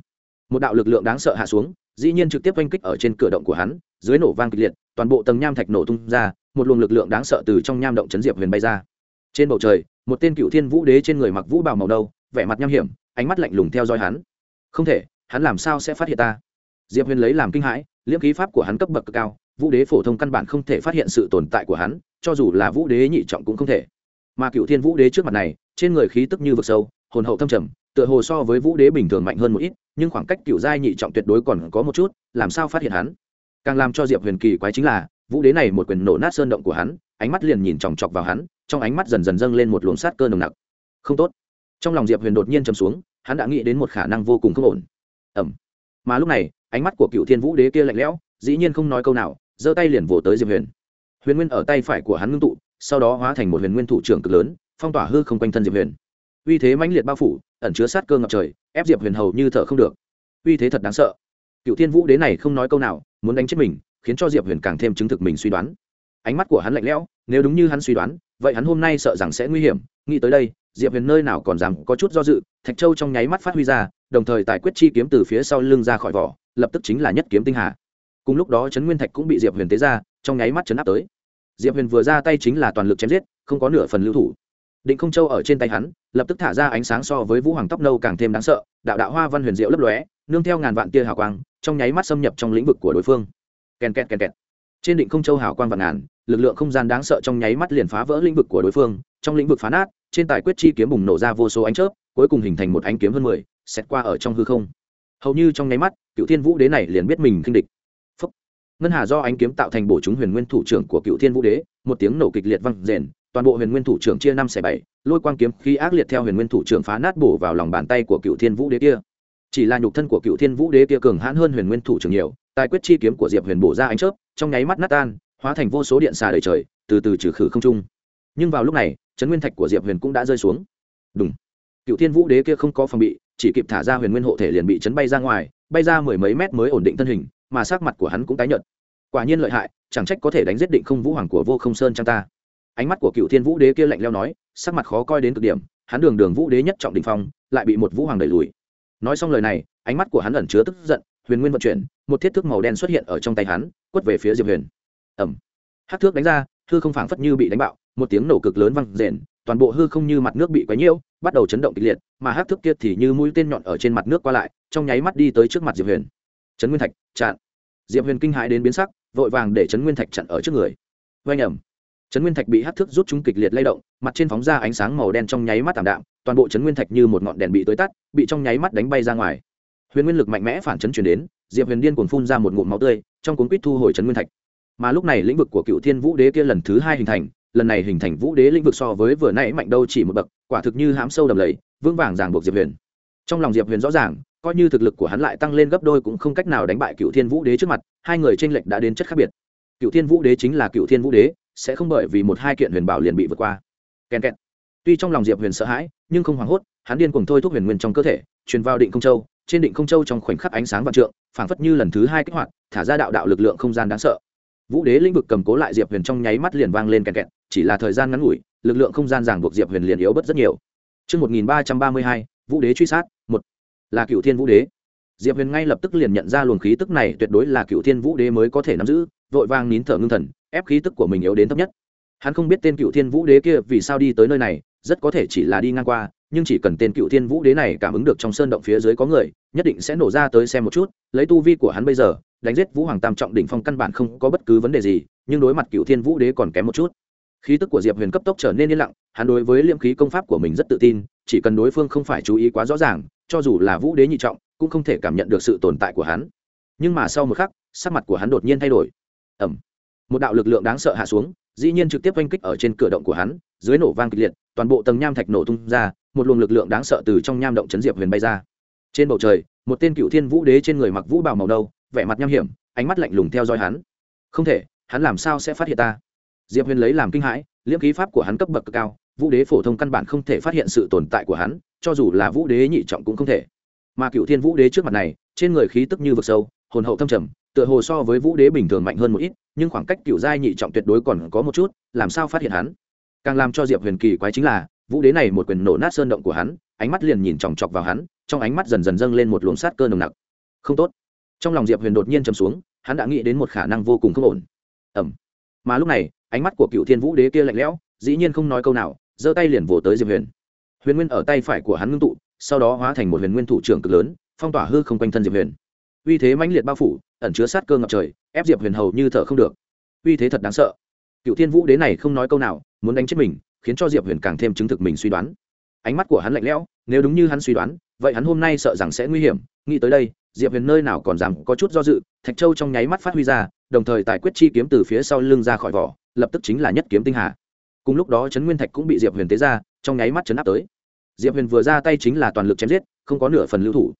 một đạo lực lượng đáng sợ hạ xuống, dĩ nhiên trực tiếp oanh kích ở trên cửa động của hắn, dưới nổ vang kịch liệt, toàn bộ tầng nham thạch nổ tung ra, một luồng lực lượng đáng sợ từ trong nham động chấn diệp huyền bay ra. Trên bầu trời, một tên cựu thiên vũ đế trên người mặc vũ bào màu đâu vẻ mặt nham hiểm, ánh mắt lạnh lùng theo dõi hắn. Không thể, hắn làm sao sẽ phát hiện ta? Diệp huyền lấy làm kinh hãi, liễm khí pháp của hắn cấp bậc cực cao, vũ đế phổ thông căn bản không thể phát hiện sự tồn tại của hắn, cho dù là vũ đế nhị trọng cũng không thể. Mà cựu thiên vũ đế trước mặt này, trên người khí tức như vực sâu, hồn hậu thâm trầm tựa hồ so với vũ đế bình thường mạnh hơn một ít, nhưng khoảng cách cựu giai nhị trọng tuyệt đối còn có một chút, làm sao phát hiện hắn? Càng làm cho diệp huyền kỳ quái chính là, vũ đế này một quyền nổ nát sơn động của hắn, ánh mắt liền nhìn chòng chọc vào hắn, trong ánh mắt dần dần dâng lên một luồng sát cơ nồng nặc. Không tốt. Trong lòng diệp huyền đột nhiên chầm xuống, hắn đã nghĩ đến một khả năng vô cùng không ổn. Ẩm mà lúc này, ánh mắt của cựu thiên vũ đế kia lạnh lẽo, dĩ nhiên không nói câu nào, giơ tay liền vỗ tới diệp huyền. Huyền nguyên ở tay phải của hắn ngưng tụ, sau đó hóa thành một huyền nguyên thủ trưởng cực lớn, phong tỏa hư không quanh thân diệp huyền. Uy thế mãnh liệt bao phủ ẩn chứa sát cơ ngập trời, ép diệp huyền hầu như thở không được. Uy thế thật đáng sợ. Cựu thiên vũ đế này không nói câu nào, muốn đánh chết mình, khiến cho diệp huyền càng thêm chứng thực mình suy đoán. Ánh mắt của hắn lạnh lẽo, nếu đúng như hắn suy đoán, vậy hắn hôm nay sợ rằng sẽ nguy hiểm. Nghĩ tới đây, diệp huyền nơi nào còn dám có chút do dự, thạch châu trong nháy mắt phát huy ra, đồng thời tài quyết chi kiếm từ phía sau lưng ra khỏi vỏ, lập tức chính là nhất kiếm tinh hà. Cùng lúc đó trấn nguyên thạch cũng bị diệp huyền tế ra, trong nháy mắt chấn áp tới. Diệp huyền vừa ra tay chính là toàn lực chém giết, không có nửa phần lưu thủ định không châu ở trên tay hắn, lập tức thả ra ánh sáng so với vũ hoàng tóc nâu càng thêm đáng sợ, đạo đạo hoa văn huyền diệu lấp lóe, nương theo ngàn vạn tia hào quang, trong nháy mắt xâm nhập trong lĩnh vực của đối phương. Kèn kẹt kèn kẹt. Trên định không châu hào quang vạn ngàn, lực lượng không gian đáng sợ trong nháy mắt liền phá vỡ lĩnh vực của đối phương, trong lĩnh vực phá nát, trên tài quyết chi kiếm bùng nổ ra vô số ánh chớp, cuối cùng hình thành một ánh kiếm hơn mười, xẹt qua ở trong hư không. Hầu như trong nháy mắt cựu thiên vũ đế này liền biết mình khinh địch. Phúc. ngân hà do ánh kiếm tạo thành bổ chúng huyền nguyên thủ trưởng của cựu thiên vũ đế, một tiếng nổ kịch liệt vang rền toàn bộ huyền nguyên thủ trưởng chia năm xẻ bảy, lôi quang kiếm khi ác liệt theo huyền nguyên thủ trưởng phá nát bổ vào lòng bàn tay của cựu thiên vũ đế kia. Chỉ là nhục thân của cựu thiên vũ đế kia cường hãn hơn huyền nguyên thủ trưởng nhiều, tài quyết chi kiếm của diệp huyền bổ ra ánh chớp, trong nháy mắt nát tan, hóa thành vô số điện xà đầy trời, từ từ trừ khử không trung. Nhưng vào lúc này, chấn nguyên thạch của diệp huyền cũng đã rơi xuống. Đúng cựu thiên vũ đế kia không có phòng bị, chỉ kịp thả ra huyền nguyên hộ thể liền bị chấn bay ra ngoài, bay ra mười mấy mét mới ổn định thân hình, mà sắc mặt của hắn cũng tái nhợt. Quả nhiên lợi hại, chẳng trách có thể đánh giết định không vũ hoàng của vô không sơn trang ta ánh mắt của cựu thiên vũ đế kia lạnh leo nói, sắc mặt khó coi đến cực điểm, hắn đường đường vũ đế nhất trọng đình phong, lại bị một vũ hoàng đẩy lùi. Nói xong lời này, ánh mắt của hắn ẩn chứa tức giận, huyền nguyên vận chuyển, một thiết thước màu đen xuất hiện ở trong tay hắn, quất về phía diệp huyền. Ẩm hát thước đánh ra, hư không phảng phất như bị đánh bạo, một tiếng nổ cực lớn văng rền, toàn bộ hư không như mặt nước bị quấy nhiễu, bắt đầu chấn động kịch liệt, mà hát thước kia thì như mũi tên nhọn ở trên mặt nước qua lại, trong nháy mắt đi tới trước mặt diệp huyền. Trấn nguyên thạch, chặn. Diệp huyền kinh hãi đến biến sắc, vội vàng để trấn nguyên thạch chặn ở trước người. Oanh ẩm trấn nguyên thạch bị hát thước rút chúng kịch liệt lay động, mặt trên phóng ra ánh sáng màu đen trong nháy mắt tảm đạm, toàn bộ trấn nguyên thạch như một ngọn đèn bị tới tắt, bị trong nháy mắt đánh bay ra ngoài. Huyền nguyên lực mạnh mẽ phản chấn chuyển đến, diệp huyền điên cuồng phun ra một ngụm máu tươi, trong cuốn quýt thu hồi trấn nguyên thạch. Mà lúc này lĩnh vực của cựu thiên vũ đế kia lần thứ hai hình thành, lần này hình thành vũ đế lĩnh vực so với vừa nãy mạnh đâu chỉ một bậc, quả thực như hãm sâu đầm lầy, vững vàng ràng buộc diệp huyền. Trong lòng diệp huyền rõ ràng, coi như thực lực của hắn lại tăng lên gấp đôi cũng không cách nào đánh bại cựu thiên vũ đế trước mặt, hai người tranh lệch đã đến chất khác biệt. Cựu thiên vũ đế chính là cựu thiên vũ đế sẽ không bởi vì một hai kiện huyền bảo liền bị vượt qua. Kèn kẹt. Tuy trong lòng diệp huyền sợ hãi nhưng không hoảng hốt hắn điên cùng thôi thúc huyền nguyên trong cơ thể truyền vào định không châu. Trên định không châu trong khoảnh khắc ánh sáng vạn trượng phảng phất như lần thứ hai kích hoạt thả ra đạo đạo lực lượng không gian đáng sợ. Vũ đế lĩnh vực cầm cố lại diệp huyền trong nháy mắt liền vang lên kèn kẹt chỉ là thời gian ngắn ngủi lực lượng không gian ràng buộc diệp huyền liền yếu bớt rất nhiều. Trước 1332, vũ đế truy sát, một. Là cựu thiên vũ đế. Diệp huyền ngay lập tức liền nhận ra luồng khí tức này tuyệt đối là cựu thiên vũ đế mới có thể nắm giữ, vội vàng nín thở ngưng thần, ép khí tức của mình yếu đến thấp nhất. Hắn không biết tên cựu thiên vũ đế kia vì sao đi tới nơi này, rất có thể chỉ là đi ngang qua, nhưng chỉ cần tên cựu thiên vũ đế này cảm ứng được trong sơn động phía dưới có người, nhất định sẽ nổ ra tới xem một chút, lấy tu vi của hắn bây giờ, đánh giết vũ hoàng tam trọng đỉnh phong căn bản không có bất cứ vấn đề gì nhưng đối mặt cựu thiên vũ đế còn kém một chút. Khí tức của diệp huyền cấp tốc trở nên yên lặng hắn đối với liêm khí công pháp của mình rất tự tin chỉ cần đối phương không phải chú ý quá rõ ràng cho dù là vũ đế nhị trọng cũng không thể cảm nhận được sự tồn tại của hắn. Nhưng mà sau một khắc sắc mặt của hắn đột nhiên thay đổi ẩm. Một đạo lực lượng đáng sợ hạ xuống, dĩ nhiên trực tiếp oanh kích ở trên cửa động của hắn, dưới nổ vang kịch liệt, toàn bộ tầng nham thạch nổ tung ra, một luồng lực lượng đáng sợ từ trong nham động chấn diệp huyền bay ra. Trên bầu trời, một tên cựu thiên vũ đế trên người mặc vũ bào màu đâu vẻ mặt nham hiểm, ánh mắt lạnh lùng theo dõi hắn. Không thể, hắn làm sao sẽ phát hiện ta? Diệp huyền lấy làm kinh hãi, liễm khí pháp của hắn cấp bậc cực cao, vũ đế phổ thông căn bản không thể phát hiện sự tồn tại của hắn, cho dù là vũ đế nhị trọng cũng không thể. Mà cựu thiên vũ đế trước mặt này, trên người khí tức như vực sâu hồn hậu thâm trầm, tựa hồ so với vũ đế bình thường mạnh hơn một ít, nhưng khoảng cách cựu giai nhị trọng tuyệt đối còn có một chút, làm sao phát hiện hắn? Càng làm cho diệp huyền kỳ quái chính là, vũ đế này một quyền nổ nát sơn động của hắn, ánh mắt liền nhìn chòng chọc vào hắn, trong ánh mắt dần dần dâng lên một luồng sát cơ nồng nặc. Không tốt. Trong lòng diệp huyền đột nhiên chầm xuống, hắn đã nghĩ đến một khả năng vô cùng không ổn. Ẩm mà lúc này, ánh mắt của cựu thiên vũ đế kia lạnh lẽo, dĩ nhiên không nói câu nào, giơ tay liền vỗ tới diệp huyền. Huyền nguyên ở tay phải của hắn ngưng tụ, sau đó hóa thành một huyền nguyên thủ trưởng cực lớn, phong tỏa hư không quanh thân diệp huyền uy thế mãnh liệt bao phủ, ẩn chứa sát cơ ngập trời, ép diệp huyền hầu như thở không được. Uy thế thật đáng sợ. Cựu thiên vũ đế này không nói câu nào, muốn đánh chết mình, khiến cho diệp huyền càng thêm chứng thực mình suy đoán. Ánh mắt của hắn lạnh lẽo, nếu đúng như hắn suy đoán, vậy hắn hôm nay sợ rằng sẽ nguy hiểm. Nghĩ tới đây, diệp huyền nơi nào còn dám có chút do dự, thạch châu trong nháy mắt phát huy ra, đồng thời tài quyết chi kiếm từ phía sau lưng ra khỏi vỏ, lập tức chính là nhất kiếm tinh hà. Cùng lúc đó trấn nguyên thạch cũng bị diệp huyền tế ra, trong nháy mắt chấn áp tới. Diệp huyền vừa ra tay chính là toàn lực chém giết, không có nửa phần lưu thủ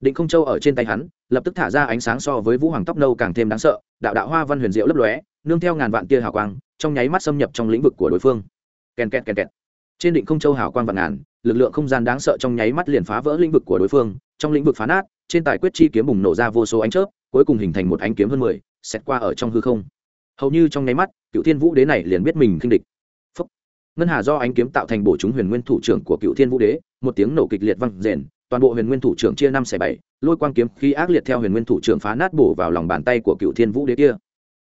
định không châu ở trên tay hắn, lập tức thả ra ánh sáng so với vũ hoàng tóc nâu càng thêm đáng sợ, đạo đạo hoa văn huyền diệu lấp lóe, nương theo ngàn vạn tia hào quang, trong nháy mắt xâm nhập trong lĩnh vực của đối phương. Kèn kẹt kèn kẹt. Trên định không châu hào quang vạn ngàn, lực lượng không gian đáng sợ trong nháy mắt liền phá vỡ lĩnh vực của đối phương, trong lĩnh vực phá nát, trên tài quyết chi kiếm bùng nổ ra vô số ánh chớp, cuối cùng hình thành một ánh kiếm hơn mười, xẹt qua ở trong hư không. Hầu như trong nháy mắt cựu thiên vũ đế này liền biết mình khinh địch. Phúc. ngân hà do ánh kiếm tạo thành bổ chúng huyền nguyên thủ trưởng của cựu thiên vũ đế, một tiếng nổ kịch liệt vang rền toàn bộ huyền nguyên thủ trưởng chia năm xẻ bảy, lôi quang kiếm khí ác liệt theo huyền nguyên thủ trưởng phá nát bổ vào lòng bàn tay của cựu thiên vũ đế kia.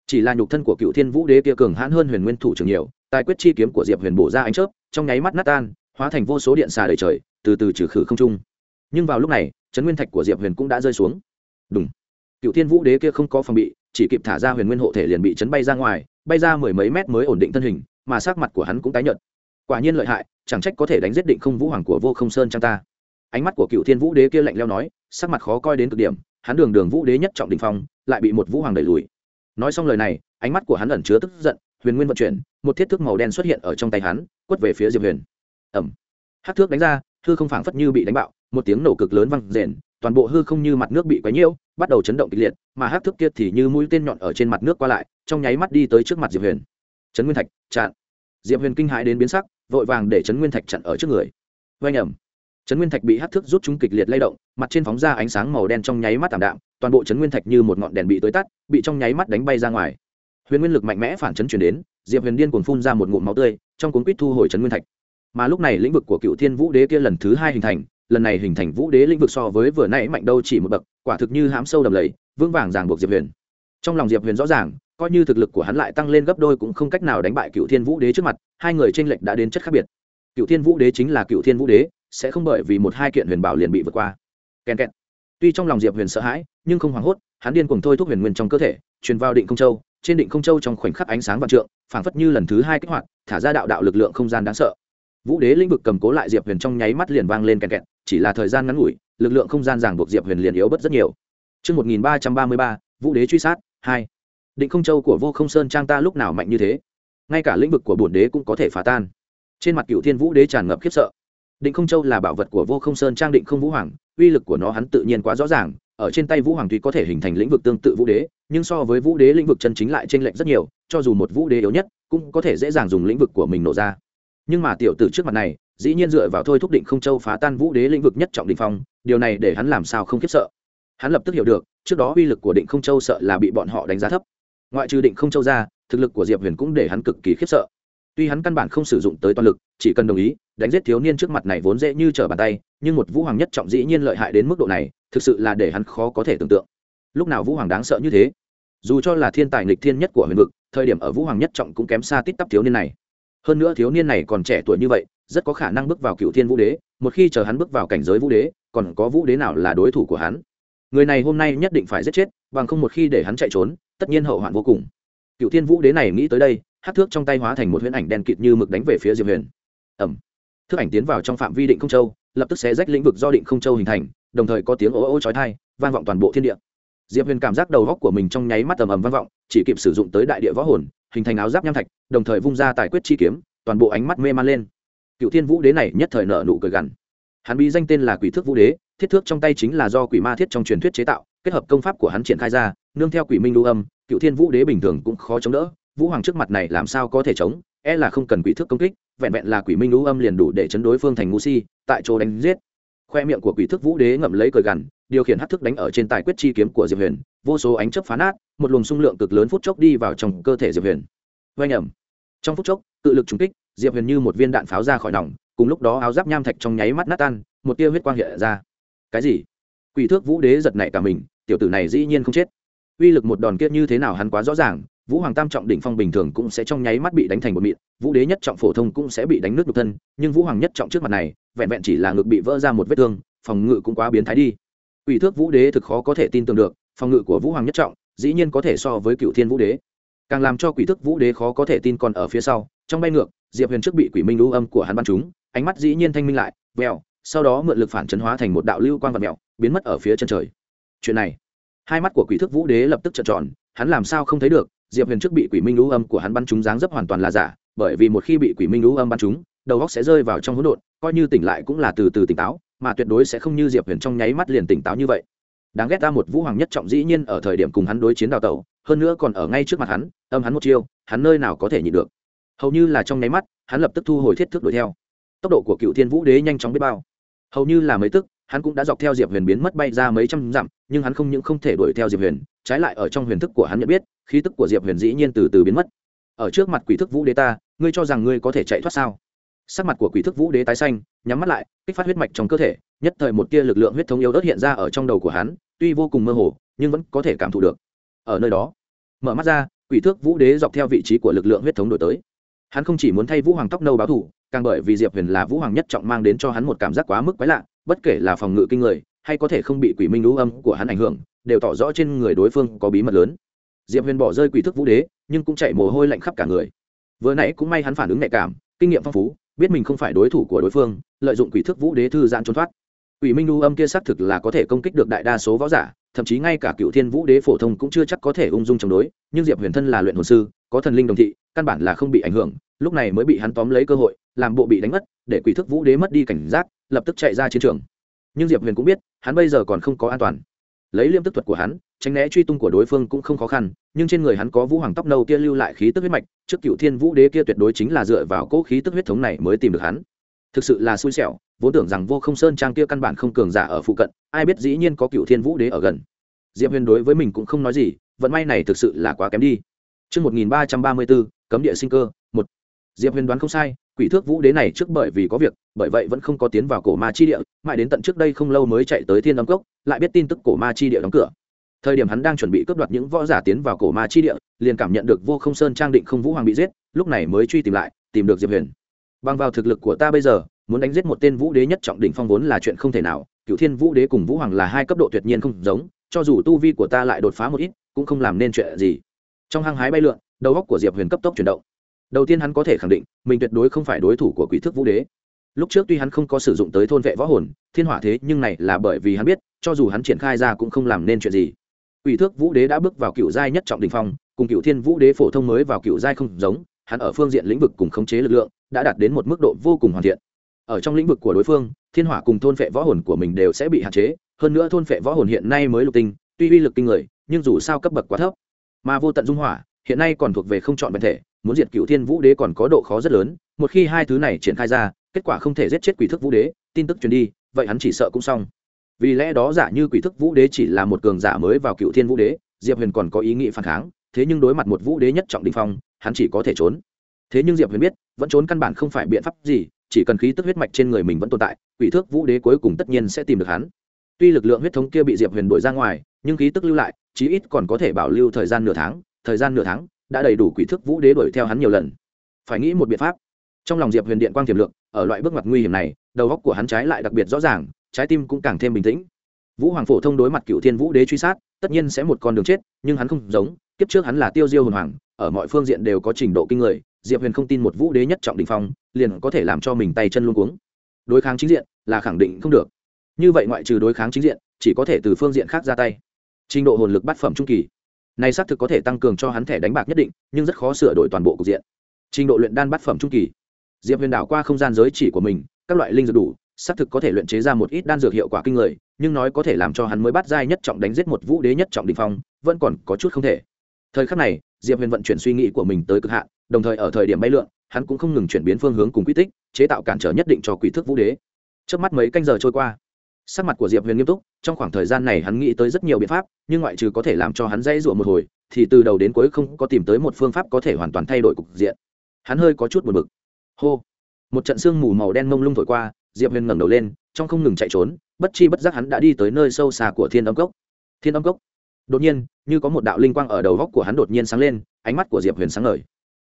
Chỉ là nhục thân của cựu thiên vũ đế kia cường hãn hơn huyền nguyên thủ trưởng nhiều, tài quyết chi kiếm của diệp huyền bổ ra ánh chớp, trong nháy mắt nát tan, hóa thành vô số điện xà đầy trời, từ từ trừ khử không trung. Nhưng vào lúc này, chấn nguyên thạch của diệp huyền cũng đã rơi xuống. Đúng cựu thiên vũ đế kia không có phòng bị, chỉ kịp thả ra huyền nguyên hộ thể liền bị chấn bay ra ngoài, bay ra mười mấy mét mới ổn định thân hình, mà sắc mặt của hắn cũng tái nhợt. Quả nhiên lợi hại, chẳng trách có thể đánh giết định không vũ hoàng của vô không sơn trang ta ánh mắt của cựu thiên vũ đế kia lạnh leo nói, sắc mặt khó coi đến cực điểm, hắn đường đường vũ đế nhất trọng đình phong, lại bị một vũ hoàng đẩy lùi. Nói xong lời này, ánh mắt của hắn ẩn chứa tức giận, huyền nguyên vận chuyển, một thiết thước màu đen xuất hiện ở trong tay hắn, quất về phía diệp huyền. Ẩm hát thước đánh ra, hư không phảng phất như bị đánh bạo, một tiếng nổ cực lớn văng rền, toàn bộ hư không như mặt nước bị quấy nhiễu, bắt đầu chấn động kịch liệt, mà hát thước kia thì như mũi tên nhọn ở trên mặt nước qua lại, trong nháy mắt đi tới trước mặt diệp huyền. Trấn nguyên thạch, chặn. Diệp huyền kinh hãi đến biến sắc, vội vàng để trấn nguyên thạch chặn ở trước người. Oanh ẩm trấn nguyên thạch bị hát thước rút chúng kịch liệt lay động, mặt trên phóng ra ánh sáng màu đen trong nháy mắt tảm đạm, toàn bộ trấn nguyên thạch như một ngọn đèn bị tới tắt, bị trong nháy mắt đánh bay ra ngoài. Huyền nguyên lực mạnh mẽ phản chấn chuyển đến, diệp huyền điên cuồng phun ra một ngụm máu tươi, trong cuốn quýt thu hồi trấn nguyên thạch. Mà lúc này lĩnh vực của cựu thiên vũ đế kia lần thứ hai hình thành, lần này hình thành vũ đế lĩnh vực so với vừa nãy mạnh đâu chỉ một bậc, quả thực như hãm sâu đầm lầy, vững vàng ràng buộc diệp huyền. Trong lòng diệp huyền rõ ràng, coi như thực lực của hắn lại tăng lên gấp đôi cũng không cách nào đánh bại cựu thiên vũ đế trước mặt, hai người tranh lệch đã đến chất khác biệt. Cựu thiên vũ đế chính là cựu thiên vũ đế sẽ không bởi vì một hai kiện huyền bảo liền bị vượt qua kèn kẹt tuy trong lòng diệp huyền sợ hãi nhưng không hoảng hốt hắn điên cuồng thôi thúc huyền nguyên trong cơ thể truyền vào định công châu trên định công châu trong khoảnh khắc ánh sáng vạn trượng phảng phất như lần thứ hai kích hoạt thả ra đạo đạo lực lượng không gian đáng sợ vũ đế lĩnh vực cầm cố lại diệp huyền trong nháy mắt liền vang lên kèn kẹt chỉ là thời gian ngắn ngủi lực lượng không gian ràng buộc diệp huyền liền yếu bớt rất nhiều Trước 1333, vũ đế truy sát, 2. Định không châu của vô không sơn trang ta lúc nào mạnh như thế. Ngay cả lĩnh vực của bổn đế cũng có thể phá tan. Trên mặt cựu thiên vũ đế tràn ngập khiếp sợ. Định không châu là bảo vật của vô không sơn trang định không vũ hoàng, uy lực của nó hắn tự nhiên quá rõ ràng. Ở trên tay vũ hoàng tuy có thể hình thành lĩnh vực tương tự vũ đế, nhưng so với vũ đế lĩnh vực chân chính lại trên lệnh rất nhiều, cho dù một vũ đế yếu nhất, cũng có thể dễ dàng dùng lĩnh vực của mình nổ ra. Nhưng mà tiểu tử trước mặt này dĩ nhiên dựa vào thôi thúc định không châu phá tan vũ đế lĩnh vực nhất trọng định phong điều này để hắn làm sao không khiếp sợ. Hắn lập tức hiểu được trước đó uy lực của định không châu sợ là bị bọn họ đánh giá thấp. Ngoại trừ định không châu ra thực lực của diệp huyền cũng để hắn cực kỳ khiếp sợ tuy hắn căn bản không sử dụng tới toàn lực, chỉ cần đồng ý, đánh giết thiếu niên trước mặt này vốn dễ như trở bàn tay, nhưng một vũ hoàng nhất trọng dĩ nhiên lợi hại đến mức độ này, thực sự là để hắn khó có thể tưởng tượng. Lúc nào vũ hoàng đáng sợ như thế? Dù cho là thiên tài nghịch thiên nhất của huyền vực, thời điểm ở vũ hoàng nhất trọng cũng kém xa tít tắp thiếu niên này. Hơn nữa thiếu niên này còn trẻ tuổi như vậy, rất có khả năng bước vào cựu thiên vũ đế, một khi chờ hắn bước vào cảnh giới vũ đế, còn có vũ đế nào là đối thủ của hắn? Người này hôm nay nhất định phải giết chết, bằng không một khi để hắn chạy trốn, tất nhiên hậu hoạn vô cùng. Cựu thiên vũ đế này nghĩ tới đây hát thước trong tay hóa thành một huyễn ảnh đen kịt như mực đánh về phía diệp huyền ẩm thước ảnh tiến vào trong phạm vi định không châu lập tức xé rách lĩnh vực do định không châu hình thành đồng thời có tiếng ố ô trói thai vang vọng toàn bộ thiên địa diệp huyền cảm giác đầu góc của mình trong nháy mắt ầm ầm vang vọng chỉ kịp sử dụng tới đại địa võ hồn hình thành áo giáp nham thạch đồng thời vung ra tài quyết chi kiếm toàn bộ ánh mắt mê man lên cựu thiên vũ đế này nhất thời nợ nụ cười gằn hắn bí danh tên là quỷ thước vũ đế thiết thước trong tay chính là do quỷ ma thiết trong truyền thuyết chế tạo kết hợp công pháp của hắn triển khai ra nương theo quỷ minh lưu âm cựu thiên vũ đế bình thường cũng khó chống đỡ vũ hoàng trước mặt này làm sao có thể chống? E là không cần quỷ thước công kích, vẹn vẹn là quỷ minh lũ âm liền đủ để chấn đối phương thành ngu si, tại chỗ đánh giết. Khoe miệng của quỷ thước vũ đế ngậm lấy cười gằn, điều khiển hát thức đánh ở trên tài quyết chi kiếm của diệp huyền, vô số ánh chấp phá nát, một luồng xung lượng cực lớn phút chốc đi vào trong cơ thể diệp huyền. Vây nhầm trong phút chốc tự lực trúng kích, diệp huyền như một viên đạn pháo ra khỏi nòng, cùng lúc đó áo giáp nham thạch trong nháy mắt nát tan, một tia huyết quang hiện ra. Cái gì? Quỷ thước vũ đế giật nảy cả mình, tiểu tử này dĩ nhiên không chết. Uy lực một đòn kia như thế nào hắn quá rõ ràng vũ hoàng tam trọng đỉnh phong bình thường cũng sẽ trong nháy mắt bị đánh thành một mịn, vũ đế nhất trọng phổ thông cũng sẽ bị đánh nước đục thân, nhưng vũ hoàng nhất trọng trước mặt này, vẹn vẹn chỉ là ngực bị vỡ ra một vết thương, phòng ngự cũng quá biến thái đi. Ủy thước vũ đế thực khó có thể tin tưởng được, phòng ngự của vũ hoàng nhất trọng, dĩ nhiên có thể so với cựu thiên vũ đế. Càng làm cho quỷ thức vũ đế khó có thể tin còn ở phía sau, trong bay ngược, diệp huyền trước bị quỷ minh lũ âm của hắn bắn chúng ánh mắt dĩ nhiên thanh minh lại, vẹo, sau đó mượn lực phản chấn hóa thành một đạo lưu quan vật mẹo biến mất ở phía chân trời. Chuyện này, hai mắt của quỷ thức vũ đế lập tức trợn tròn, hắn làm sao không thấy được diệp huyền trước bị quỷ minh lũ âm của hắn bắn trúng dáng dấp hoàn toàn là giả bởi vì một khi bị quỷ minh lũ âm bắn trúng, đầu góc sẽ rơi vào trong hỗn độn coi như tỉnh lại cũng là từ từ tỉnh táo mà tuyệt đối sẽ không như diệp huyền trong nháy mắt liền tỉnh táo như vậy. Đáng ghét ta một vũ hoàng nhất trọng dĩ nhiên ở thời điểm cùng hắn đối chiến đào tẩu hơn nữa còn ở ngay trước mặt hắn âm hắn một chiêu hắn nơi nào có thể nhịn được. Hầu như là trong nháy mắt hắn lập tức thu hồi thiết thức đuổi theo. Tốc độ của cựu thiên vũ đế nhanh chóng biết bao. Hầu như là mấy tức hắn cũng đã dọc theo diệp huyền biến mất bay ra mấy trăm dặm, nhưng hắn không những không thể đuổi theo diệp huyền, trái lại ở trong huyền thức của hắn nhận biết, khí tức của diệp huyền dĩ nhiên từ từ biến mất. Ở trước mặt quỷ thức vũ đế ta, ngươi cho rằng ngươi có thể chạy thoát sao? Sắc mặt của quỷ thức vũ đế tái xanh, nhắm mắt lại, kích phát huyết mạch trong cơ thể, nhất thời một tia lực lượng huyết thống yếu ớt hiện ra ở trong đầu của hắn, tuy vô cùng mơ hồ, nhưng vẫn có thể cảm thụ được. Ở nơi đó, mở mắt ra, quỷ thước vũ đế dọc theo vị trí của lực lượng huyết thống đổi tới. Hắn không chỉ muốn thay vũ hoàng tóc nâu báo thù, càng bởi vì diệp huyền là vũ hoàng nhất trọng mang đến cho hắn một cảm giác quá mức quái lạ bất kể là phòng ngự kinh người, hay có thể không bị quỷ minh lũ âm của hắn ảnh hưởng, đều tỏ rõ trên người đối phương có bí mật lớn. Diệp huyền bỏ rơi quỷ thức vũ đế, nhưng cũng chạy mồ hôi lạnh khắp cả người. Vừa nãy cũng may hắn phản ứng nhạy cảm, kinh nghiệm phong phú, biết mình không phải đối thủ của đối phương, lợi dụng quỷ thức vũ đế thư giãn trốn thoát. Quỷ minh lũ âm kia xác thực là có thể công kích được đại đa số võ giả, thậm chí ngay cả cựu thiên vũ đế phổ thông cũng chưa chắc có thể ung dung chống đối, nhưng diệp huyền thân là luyện hồn sư, có thần linh đồng thị, căn bản là không bị ảnh hưởng, lúc này mới bị hắn tóm lấy cơ hội, làm bộ bị đánh mất để quỷ thức vũ đế mất đi cảnh giác lập tức chạy ra chiến trường. Nhưng diệp huyền cũng biết hắn bây giờ còn không có an toàn. Lấy liêm tức thuật của hắn tránh né truy tung của đối phương cũng không khó khăn nhưng trên người hắn có vũ hoàng tóc nâu kia lưu lại khí tức huyết mạch trước cựu thiên vũ đế kia tuyệt đối chính là dựa vào cỗ khí tức huyết thống này mới tìm được hắn. Thực sự là xui xẻo vốn tưởng rằng vô không sơn trang kia căn bản không cường giả ở phụ cận ai biết dĩ nhiên có cựu thiên vũ đế ở gần. Diệp huyền đối với mình cũng không nói gì vận may này thực sự là quá kém đi. Trước 1334, cấm địa sinh cơ, một. Diệp huyền đoán không sai, quỷ thước vũ đế này trước bởi vì có việc, bởi vậy vẫn không có tiến vào cổ ma chi địa, mãi đến tận trước đây không lâu mới chạy tới thiên âm cốc, lại biết tin tức cổ ma chi địa đóng cửa. Thời điểm hắn đang chuẩn bị cướp đoạt những võ giả tiến vào cổ ma chi địa, liền cảm nhận được vô không sơn trang định không vũ hoàng bị giết, lúc này mới truy tìm lại, tìm được Diệp huyền. Bằng vào thực lực của ta bây giờ, muốn đánh giết một tên vũ đế nhất trọng đỉnh phong vốn là chuyện không thể nào, cựu thiên vũ đế cùng vũ hoàng là hai cấp độ tuyệt nhiên không giống, cho dù tu vi của ta lại đột phá một ít cũng không làm nên chuyện gì trong hang hái bay lượn đầu góc của diệp huyền cấp tốc chuyển động đầu tiên hắn có thể khẳng định, mình tuyệt đối không phải đối thủ của quỷ thức vũ đế. Lúc trước tuy hắn không có sử dụng tới thôn vệ võ hồn, thiên hỏa thế nhưng này là bởi vì hắn biết, cho dù hắn triển khai ra cũng không làm nên chuyện gì. Quỷ thước vũ đế đã bước vào cựu giai nhất trọng đình phong, cùng cựu thiên vũ đế phổ thông mới vào cựu giai không giống, hắn ở phương diện lĩnh vực cùng khống chế lực lượng, đã đạt đến một mức độ vô cùng hoàn thiện. Ở trong lĩnh vực của đối phương, thiên hỏa cùng thôn vệ võ hồn của mình đều sẽ bị hạn chế, hơn nữa thôn vệ võ hồn hiện nay mới lục tinh, tuy uy lực kinh người, nhưng dù sao cấp bậc quá thấp. Mà vô tận dung hỏa, hiện nay còn thuộc về không chọn bản thể muốn diệt cựu thiên vũ đế còn có độ khó rất lớn, một khi hai thứ này triển khai ra, kết quả không thể giết chết quỷ thức vũ đế, tin tức truyền đi, vậy hắn chỉ sợ cũng xong. Vì lẽ đó giả như quỷ thức vũ đế chỉ là một cường giả mới vào cựu thiên vũ đế, diệp huyền còn có ý nghĩ phản kháng, thế nhưng đối mặt một vũ đế nhất trọng đình phong, hắn chỉ có thể trốn. Thế nhưng diệp huyền biết, vẫn trốn căn bản không phải biện pháp gì, chỉ cần khí tức huyết mạch trên người mình vẫn tồn tại, quỷ thước vũ đế cuối cùng tất nhiên sẽ tìm được hắn. Tuy lực lượng huyết thống kia bị diệp huyền đuổi ra ngoài, nhưng khí tức lưu lại, chí ít còn có thể bảo lưu thời gian nửa tháng, thời gian nửa tháng đã đầy đủ quỷ thức vũ đế đuổi theo hắn nhiều lần. Phải nghĩ một biện pháp. Trong lòng diệp huyền điện quang tiềm lượng ở loại bước ngoặt nguy hiểm này, đầu góc của hắn trái lại đặc biệt rõ ràng, trái tim cũng càng thêm bình tĩnh. Vũ hoàng phổ thông đối mặt cựu thiên vũ đế truy sát, tất nhiên sẽ một con đường chết, nhưng hắn không giống, kiếp trước hắn là tiêu diêu hồn hoàng, ở mọi phương diện đều có trình độ kinh người, diệp huyền không tin một vũ đế nhất trọng đình phong, liền có thể làm cho mình tay chân luôn cuống. Đối kháng chính diện, là khẳng định không được. Như vậy ngoại trừ đối kháng chính diện, chỉ có thể từ phương diện khác ra tay. Trình độ hồn lực bát phẩm trung kỳ này xác thực có thể tăng cường cho hắn thẻ đánh bạc nhất định, nhưng rất khó sửa đổi toàn bộ cục diện. Trình độ luyện đan bát phẩm trung kỳ. Diệp huyền đảo qua không gian giới chỉ của mình, các loại linh dược đủ, xác thực có thể luyện chế ra một ít đan dược hiệu quả kinh người, nhưng nói có thể làm cho hắn mới bắt giai nhất trọng đánh giết một vũ đế nhất trọng đình phong, vẫn còn có chút không thể. Thời khắc này, diệp huyền vận chuyển suy nghĩ của mình tới cực hạn, đồng thời ở thời điểm bay lượn, hắn cũng không ngừng chuyển biến phương hướng cùng quy tích, chế tạo cản trở nhất định cho quỷ thức vũ đế. Trước mắt mấy canh giờ trôi qua sắc mặt của diệp huyền nghiêm túc, trong khoảng thời gian này hắn nghĩ tới rất nhiều biện pháp, nhưng ngoại trừ có thể làm cho hắn dãy rụa một hồi, thì từ đầu đến cuối không có tìm tới một phương pháp có thể hoàn toàn thay đổi cục diện. Hắn hơi có chút buồn bực. Hô! Một trận sương mù màu đen mông lung thổi qua, diệp huyền ngẩng đầu lên, trong không ngừng chạy trốn, bất chi bất giác hắn đã đi tới nơi sâu xa của thiên âm cốc. Thiên âm cốc? Đột nhiên, như có một đạo linh quang ở đầu góc của hắn đột nhiên sáng lên, ánh mắt của diệp huyền sáng ngời.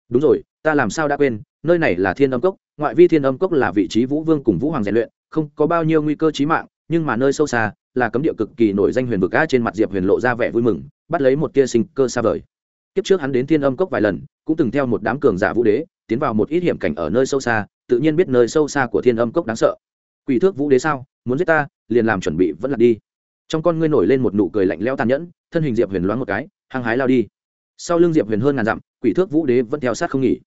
Đúng rồi, ta làm sao đã quên, nơi này là thiên âm cốc, ngoại vi thiên âm cốc là vị trí vũ vương cùng vũ hoàng rèn luyện, không có bao nhiêu nguy cơ chí mạng nhưng mà nơi sâu xa là cấm địa cực kỳ nổi danh huyền vực a trên mặt diệp huyền lộ ra vẻ vui mừng, bắt lấy một tia sinh cơ xa vời. Kiếp trước hắn đến thiên âm cốc vài lần, cũng từng theo một đám cường giả vũ đế, tiến vào một ít hiểm cảnh ở nơi sâu xa, tự nhiên biết nơi sâu xa của thiên âm cốc đáng sợ. Quỷ thước vũ đế sao? Muốn giết ta, liền làm chuẩn bị vẫn là đi. Trong con ngươi nổi lên một nụ cười lạnh lẽo tàn nhẫn, thân hình diệp huyền loáng một cái, hăng hái lao đi. Sau lưng diệp huyền hơn ngàn dặm, quỷ thước vũ đế vẫn theo sát không nghỉ.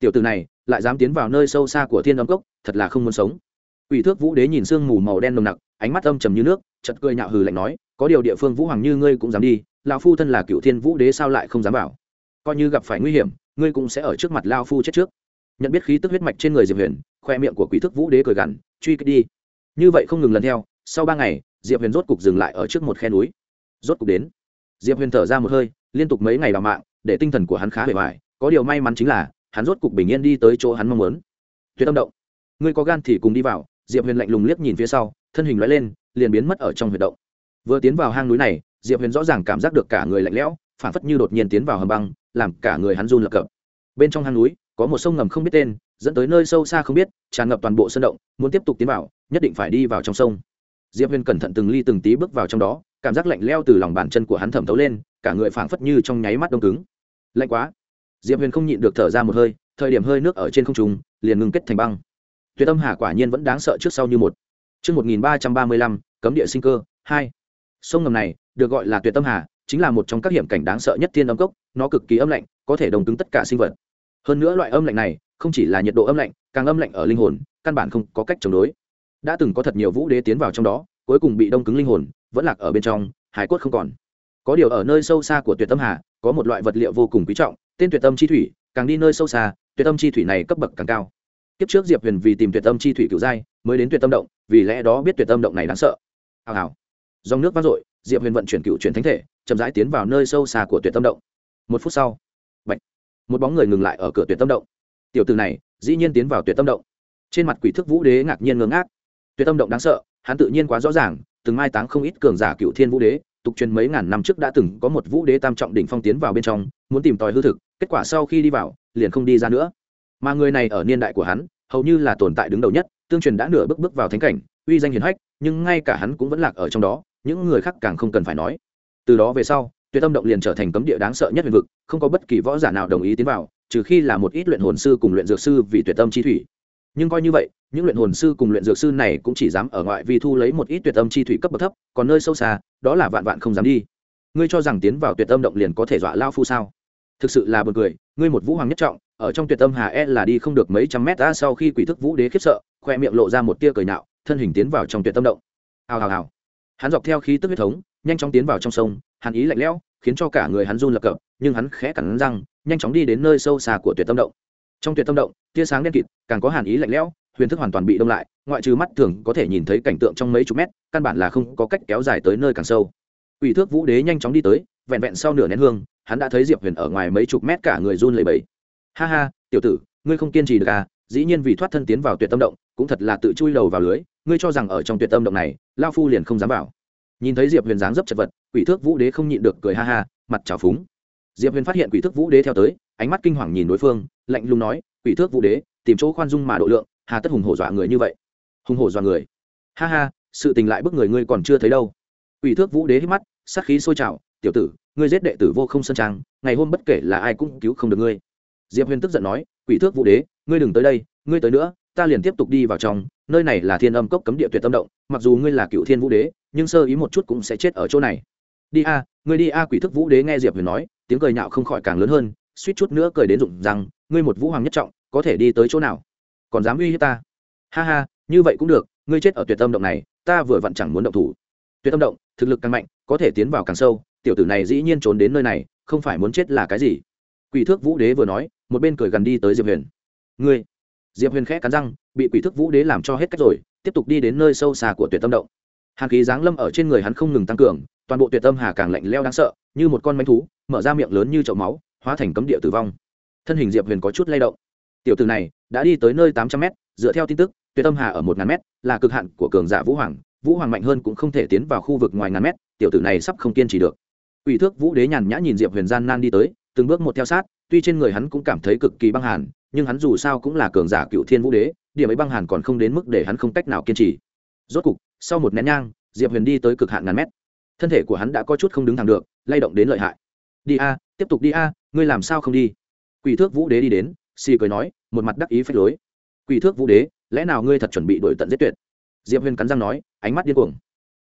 Tiểu từ này, lại dám tiến vào nơi sâu xa của thiên âm cốc, thật là không muốn sống. Quỷ thước vũ đế nhìn sương mù màu đen nồng nặc, ánh mắt âm trầm như nước chật cười nhạo hừ lạnh nói, có điều địa phương vũ hoàng như ngươi cũng dám đi, lão phu thân là cựu thiên vũ đế sao lại không dám vào? Coi như gặp phải nguy hiểm, ngươi cũng sẽ ở trước mặt Lão phu chết trước. Nhận biết khí tức huyết mạch trên người diệp huyền, khoe miệng của quỷ Thước vũ đế cười gằn, truy kích đi. Như vậy không ngừng lần theo, sau ba ngày, diệp huyền rốt cục dừng lại ở trước một khe núi. Rốt cục đến, diệp huyền thở ra một hơi, liên tục mấy ngày đào mạng, để tinh thần của hắn khá bề ngoài có điều may mắn chính là, hắn rốt cục bình yên đi tới chỗ hắn mong muốn. Tuyệt tâm động, ngươi có gan thì cùng đi vào diệp huyền lạnh lùng liếc nhìn phía sau, thân hình loại lên, liền biến mất ở trong huyệt động. Vừa tiến vào hang núi này, diệp huyền rõ ràng cảm giác được cả người lạnh lẽo, phản phất như đột nhiên tiến vào hầm băng, làm cả người hắn run lập cập. Bên trong hang núi, có một sông ngầm không biết tên, dẫn tới nơi sâu xa không biết, tràn ngập toàn bộ sân động, muốn tiếp tục tiến vào, nhất định phải đi vào trong sông. Diệp huyền cẩn thận từng ly từng tí bước vào trong đó, cảm giác lạnh leo từ lòng bàn chân của hắn thẩm thấu lên, cả người phảng phất như trong nháy mắt đông cứng. Lạnh quá. Diệp huyền không nhịn được thở ra một hơi, thời điểm hơi nước ở trên không trung, liền ngừng kết thành băng tuyệt âm hà quả nhiên vẫn đáng sợ trước sau như một Trương một nghìn ba trăm ba mươi lăm, cấm địa sinh cơ, hai, Sông ngầm này, được gọi là tuyệt tâm hà, chính là một trong các hiểm cảnh đáng sợ nhất thiên âm cốc, nó cực kỳ âm lạnh, có thể đồng cứng tất cả sinh vật. Hơn nữa loại âm lạnh này, không chỉ là nhiệt độ âm lạnh, càng âm lạnh ở linh hồn, căn bản không có cách chống đối. Đã từng có thật nhiều vũ đế tiến vào trong đó, cuối cùng bị đông cứng linh hồn, vẫn lạc ở bên trong, hải cốt không còn. Có điều ở nơi sâu xa của tuyệt tâm hà, có một loại vật liệu vô cùng quý trọng, tên tuyệt tâm chi thủy, càng đi nơi sâu xa, tuyệt tâm chi thủy này cấp bậc càng cao kiếp trước diệp huyền vì tìm tuyệt tâm chi thủy cựu giai, mới đến tuyệt tâm động, vì lẽ đó biết tuyệt tâm động này đáng sợ. Hào hào. Dòng nước vang rội diệp huyền vận chuyển cựu chuyển thánh thể, chậm rãi tiến vào nơi sâu xa của tuyệt tâm động. Một phút sau, Bạch. một bóng người ngừng lại ở cửa tuyệt tâm động. Tiểu từ này, dĩ nhiên tiến vào tuyệt tâm động. Trên mặt quỷ thức vũ đế ngạc nhiên ngơ ngác. Tuyệt tâm động đáng sợ, hắn tự nhiên quá rõ ràng, từng mai táng không ít cường giả cựu thiên vũ đế, tục truyền mấy ngàn năm trước đã từng có một vũ đế tam trọng đỉnh phong tiến vào bên trong, muốn tìm tòi hư thực, kết quả sau khi đi vào, liền không đi ra nữa mà người này ở niên đại của hắn, hầu như là tồn tại đứng đầu nhất, tương truyền đã nửa bước bước vào thánh cảnh, uy danh hiền hách, nhưng ngay cả hắn cũng vẫn lạc ở trong đó, những người khác càng không cần phải nói. Từ đó về sau, tuyệt tâm động liền trở thành cấm địa đáng sợ nhất huyền vực, không có bất kỳ võ giả nào đồng ý tiến vào, trừ khi là một ít luyện hồn sư cùng luyện dược sư vì tuyệt tâm chi thủy. Nhưng coi như vậy, những luyện hồn sư cùng luyện dược sư này cũng chỉ dám ở ngoại vi thu lấy một ít tuyệt âm chi thủy cấp bậc thấp, còn nơi sâu xa, đó là vạn vạn không dám đi. Ngươi cho rằng tiến vào tuyệt âm động liền có thể dọa lao phu sao? Thực sự là b u ồ n cười, ngươi một vũ hoàng nhất trọng ở trong tuyệt tâm hà e là đi không được mấy trăm mét đã sau khi quỷ thức vũ đế khiếp sợ, khoe miệng lộ ra một tia cười nạo, thân hình tiến vào trong tuyệt tâm động. Hào hào hào. Hắn dọc theo khí tức huyết thống, nhanh chóng tiến vào trong sông hắn ý lạnh lẽo, khiến cho cả người hắn run lập cập, nhưng hắn khẽ cắn răng, nhanh chóng đi đến nơi sâu xa của tuyệt tâm động. Trong tuyệt tâm động, tia sáng đen kịt, càng có hàn ý lạnh lẽo, huyền thức hoàn toàn bị đông lại, ngoại trừ mắt thường có thể nhìn thấy cảnh tượng trong mấy chục mét, căn bản là không có cách kéo dài tới nơi càng sâu. Ủy thước vũ đế nhanh chóng đi tới, vẹn vẹn sau nửa nén hương, hắn đã thấy diệp huyền ở ngoài mấy chục mét cả người run lẩy bẩy ha ha, tiểu tử, ngươi không kiên trì được à? Dĩ nhiên vì thoát thân tiến vào tuyệt tâm động, cũng thật là tự chui đầu vào lưới, ngươi cho rằng ở trong tuyệt tâm động này lao phu liền không dám vào. Nhìn thấy diệp huyền dáng dấp chật vật, quỷ thước vũ đế không nhịn được cười ha ha, mặt trào phúng. Diệp huyền phát hiện quỷ thước vũ đế theo tới, ánh mắt kinh hoàng nhìn đối phương, lạnh lùng nói, quỷ thước vũ đế, tìm chỗ khoan dung mà độ lượng, hà tất hùng hổ dọa người như vậy. Hùng hổ dọa người. Ha ha, sự tình lại bức người ngươi còn chưa thấy đâu. Quỷ thước vũ đế hít mắt, sát khí sôi trào, tiểu tử, ngươi giết đệ tử vô không sân trang, ngày hôm bất kể là ai cũng cứu không được ngươi diệp huyền tức giận nói, quỷ thước vũ đế, ngươi đừng tới đây, ngươi tới nữa, ta liền tiếp tục đi vào trong, nơi này là thiên âm cốc cấm địa tuyệt tâm động, mặc dù ngươi là cựu thiên vũ đế, nhưng sơ ý một chút cũng sẽ chết ở chỗ này. Đi a, ngươi đi a. Quỷ thức vũ đế nghe diệp huyền nói, tiếng cười nhạo không khỏi càng lớn hơn, suýt chút nữa cười đến rụng rằng, ngươi một vũ hoàng nhất trọng, có thể đi tới chỗ nào? Còn dám uy hiếp ta? Ha ha, như vậy cũng được, ngươi chết ở tuyệt tâm động này, ta vừa vặn chẳng muốn động thủ. Tuyệt tâm động, thực lực càng mạnh, có thể tiến vào càng sâu, tiểu tử này dĩ nhiên trốn đến nơi này, không phải muốn chết là cái gì? Quỷ thước vũ đế vừa nói, một bên cười gần đi tới diệp huyền. Ngươi? Diệp huyền khẽ cắn răng, bị quỷ thước vũ đế làm cho hết cách rồi, tiếp tục đi đến nơi sâu xa của tuyệt tâm động. Hàn khí giáng lâm ở trên người hắn không ngừng tăng cường, toàn bộ tuyệt tâm hà càng lạnh leo đáng sợ, như một con manh thú, mở ra miệng lớn như chậu máu, hóa thành cấm địa tử vong. Thân hình diệp huyền có chút lay động. Tiểu từ này đã đi tới nơi tám trăm m dựa theo tin tức, tuyệt tâm hà ở một ngàn m là cực hạn của cường giả vũ hoàng vũ hoàng mạnh hơn cũng không thể tiến vào khu vực ngoài ngàn mét, tiểu tử này sắp không kiên trì được. Ủy thước vũ đế nhàn nhã nhìn diệp huyền gian nan đi tới từng bước một theo sát, tuy trên người hắn cũng cảm thấy cực kỳ băng hàn, nhưng hắn dù sao cũng là cường giả cựu thiên vũ đế, điểm ấy băng hàn còn không đến mức để hắn không cách nào kiên trì. Rốt cục, sau một nén nhang, diệp huyền đi tới cực hạn ngàn mét. Thân thể của hắn đã có chút không đứng thẳng được, lay động đến lợi hại. Đi a, tiếp tục đi a, ngươi làm sao không đi? Quỷ thước vũ đế đi đến, xì cười nói, một mặt đắc ý phách lối. Quỷ thước vũ đế, lẽ nào ngươi thật chuẩn bị đổi tận giết tuyệt? Diệp huyền cắn răng nói, ánh mắt điên cuồng.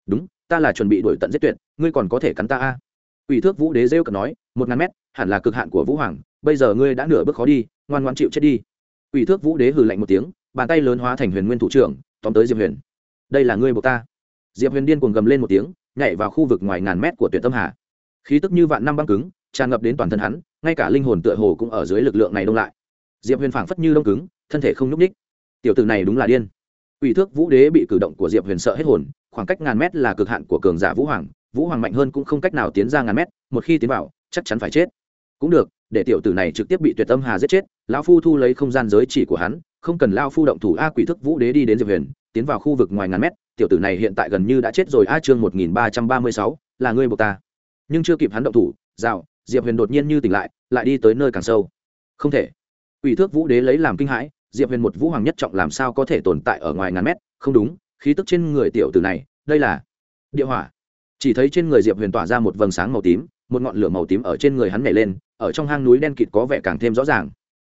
Đúng, ta là chuẩn bị đổi tận giết tuyệt, ngươi còn có thể cắn ta a. Quỷ thước vũ đế rêu cờ nói, một ngàn mét hẳn là cực hạn của vũ hoàng, bây giờ ngươi đã nửa bước khó đi, ngoan ngoan chịu chết đi. Ủy thước vũ đế hừ lạnh một tiếng, bàn tay lớn hóa thành huyền nguyên thủ trưởng, tóm tới diệp huyền. Đây là ngươi buộc ta. Diệp huyền điên cuồng gầm lên một tiếng, nhảy vào khu vực ngoài ngàn mét của Tuyển tâm hà. Khí tức như vạn năm băng cứng, tràn ngập đến toàn thân hắn, ngay cả linh hồn tựa hồ cũng ở dưới lực lượng này đông lại. Diệp huyền phảng phất như đông cứng, thân thể không nhúc ních tiểu tử này đúng là điên. Ủy thước vũ đế bị cử động của diệp huyền sợ hết hồn, khoảng cách ngàn mét là cực hạn của cường giả vũ hoàng vũ hoàng mạnh hơn cũng không cách nào tiến ra ngàn mét, một khi tiến vào, chắc chắn phải chết cũng được, để tiểu tử này trực tiếp bị tuyệt tâm hà giết chết, lão phu thu lấy không gian giới chỉ của hắn, không cần lao phu động thủ a quỷ thức vũ đế đi đến diệp huyền, tiến vào khu vực ngoài ngàn mét, tiểu tử này hiện tại gần như đã chết rồi a chương một nghìn ba trăm ba mươi sáu, là ngươi buộc ta. Nhưng chưa kịp hắn động thủ, rào, diệp huyền đột nhiên như tỉnh lại lại đi tới nơi càng sâu. Không thể. Ủy thước vũ đế lấy làm kinh hãi, diệp huyền một vũ hoàng nhất trọng làm sao có thể tồn tại ở ngoài ngàn mét? Không đúng, khí tức trên người tiểu tử này, đây là địa hỏa. Chỉ thấy trên người diệp huyền tỏa ra một vầng sáng màu tím một ngọn lửa màu tím ở trên người hắn nhảy lên, ở trong hang núi đen kịt có vẻ càng thêm rõ ràng.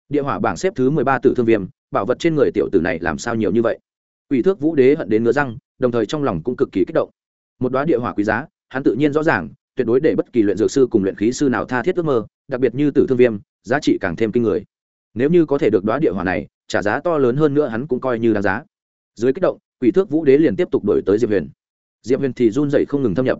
Địa hỏa bảng xếp thứ mười ba tử thương viêm, bảo vật trên người tiểu tử này làm sao nhiều như vậy? Ủy thước vũ đế hận đến ngứa răng, đồng thời trong lòng cũng cực kỳ kích động. Một đoá địa hỏa quý giá, hắn tự nhiên rõ ràng, tuyệt đối để bất kỳ luyện dược sư cùng luyện khí sư nào tha thiết ước mơ, đặc biệt như tử thương viêm, giá trị càng thêm kinh người. Nếu như có thể được đoá địa hỏa này, trả giá to lớn hơn nữa hắn cũng coi như đáng giá. Dưới kích động, quỷ thước vũ đế liền tiếp tục đổi tới diệp huyền. Diệp huyền thì run dậy không ngừng thâm nhập.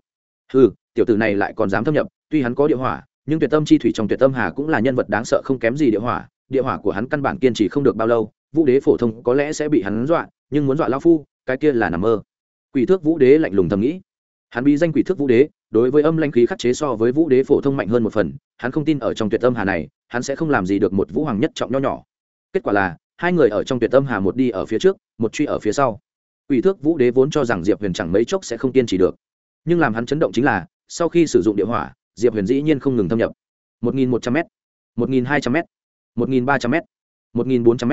Ừ tiểu tử này lại còn dám thâm nhập tuy hắn có địa hỏa, nhưng tuyệt tâm chi thủy trong tuyệt tâm hà cũng là nhân vật đáng sợ không kém gì địa hỏa. Địa hỏa của hắn căn bản kiên trì không được bao lâu, vũ đế phổ thông có lẽ sẽ bị hắn dọa, nhưng muốn dọa lao phu, cái kia là nằm mơ. Quỷ thước vũ đế lạnh lùng thầm nghĩ. Hắn bị danh quỷ thước vũ đế, đối với âm lanh khí khắc chế so với vũ đế phổ thông mạnh hơn một phần, hắn không tin ở trong tuyệt âm hà này, hắn sẽ không làm gì được một vũ hoàng nhất trọng nho nhỏ. Kết quả là, hai người ở trong tuyệt âm hà một đi ở phía trước, một truy ở phía sau. Quỷ thước vũ đế vốn cho rằng diệp huyền chẳng mấy chốc sẽ không kiên trì được. Nhưng làm hắn chấn động chính là, sau khi sử dụng địa hỏa diệp huyền dĩ nhiên không ngừng thâm nhập. Một nghìn một trăm m một nghìn hai trăm m một nghìn ba trăm m một nghìn bốn trăm m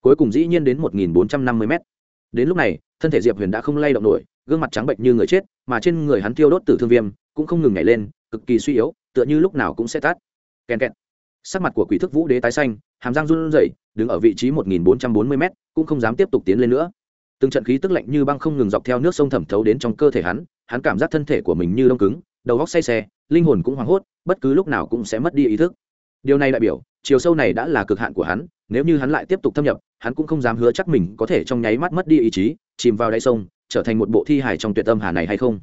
cuối cùng dĩ nhiên đến một nghìn bốn trăm năm mươi m đến lúc này, thân thể diệp huyền đã không lay động nổi, gương mặt trắng bệnh như người chết, mà trên người hắn tiêu đốt tử thương viêm cũng không ngừng nhảy lên, cực kỳ suy yếu, tựa như lúc nào cũng sẽ tắt. Kèn kẹt. Sắc mặt của quỷ thức vũ đế tái xanh, hàm răng run rẩy, đứng ở vị trí một nghìn bốn trăm bốn mươi m cũng không dám tiếp tục tiến lên nữa. Từng trận khí tức lạnh như băng không ngừng dọc theo nước sông thẩm thấu đến trong cơ thể hắn hắn cảm giác thân thể của mình như đông cứng, đầu góc say xe linh hồn cũng hoảng hốt, bất cứ lúc nào cũng sẽ mất đi ý thức. Điều này đại biểu, chiều sâu này đã là cực hạn của hắn, nếu như hắn lại tiếp tục thâm nhập, hắn cũng không dám hứa chắc mình có thể trong nháy mắt mất đi ý chí, chìm vào đáy sông, trở thành một bộ thi hài trong tuyệt tâm hà này hay không?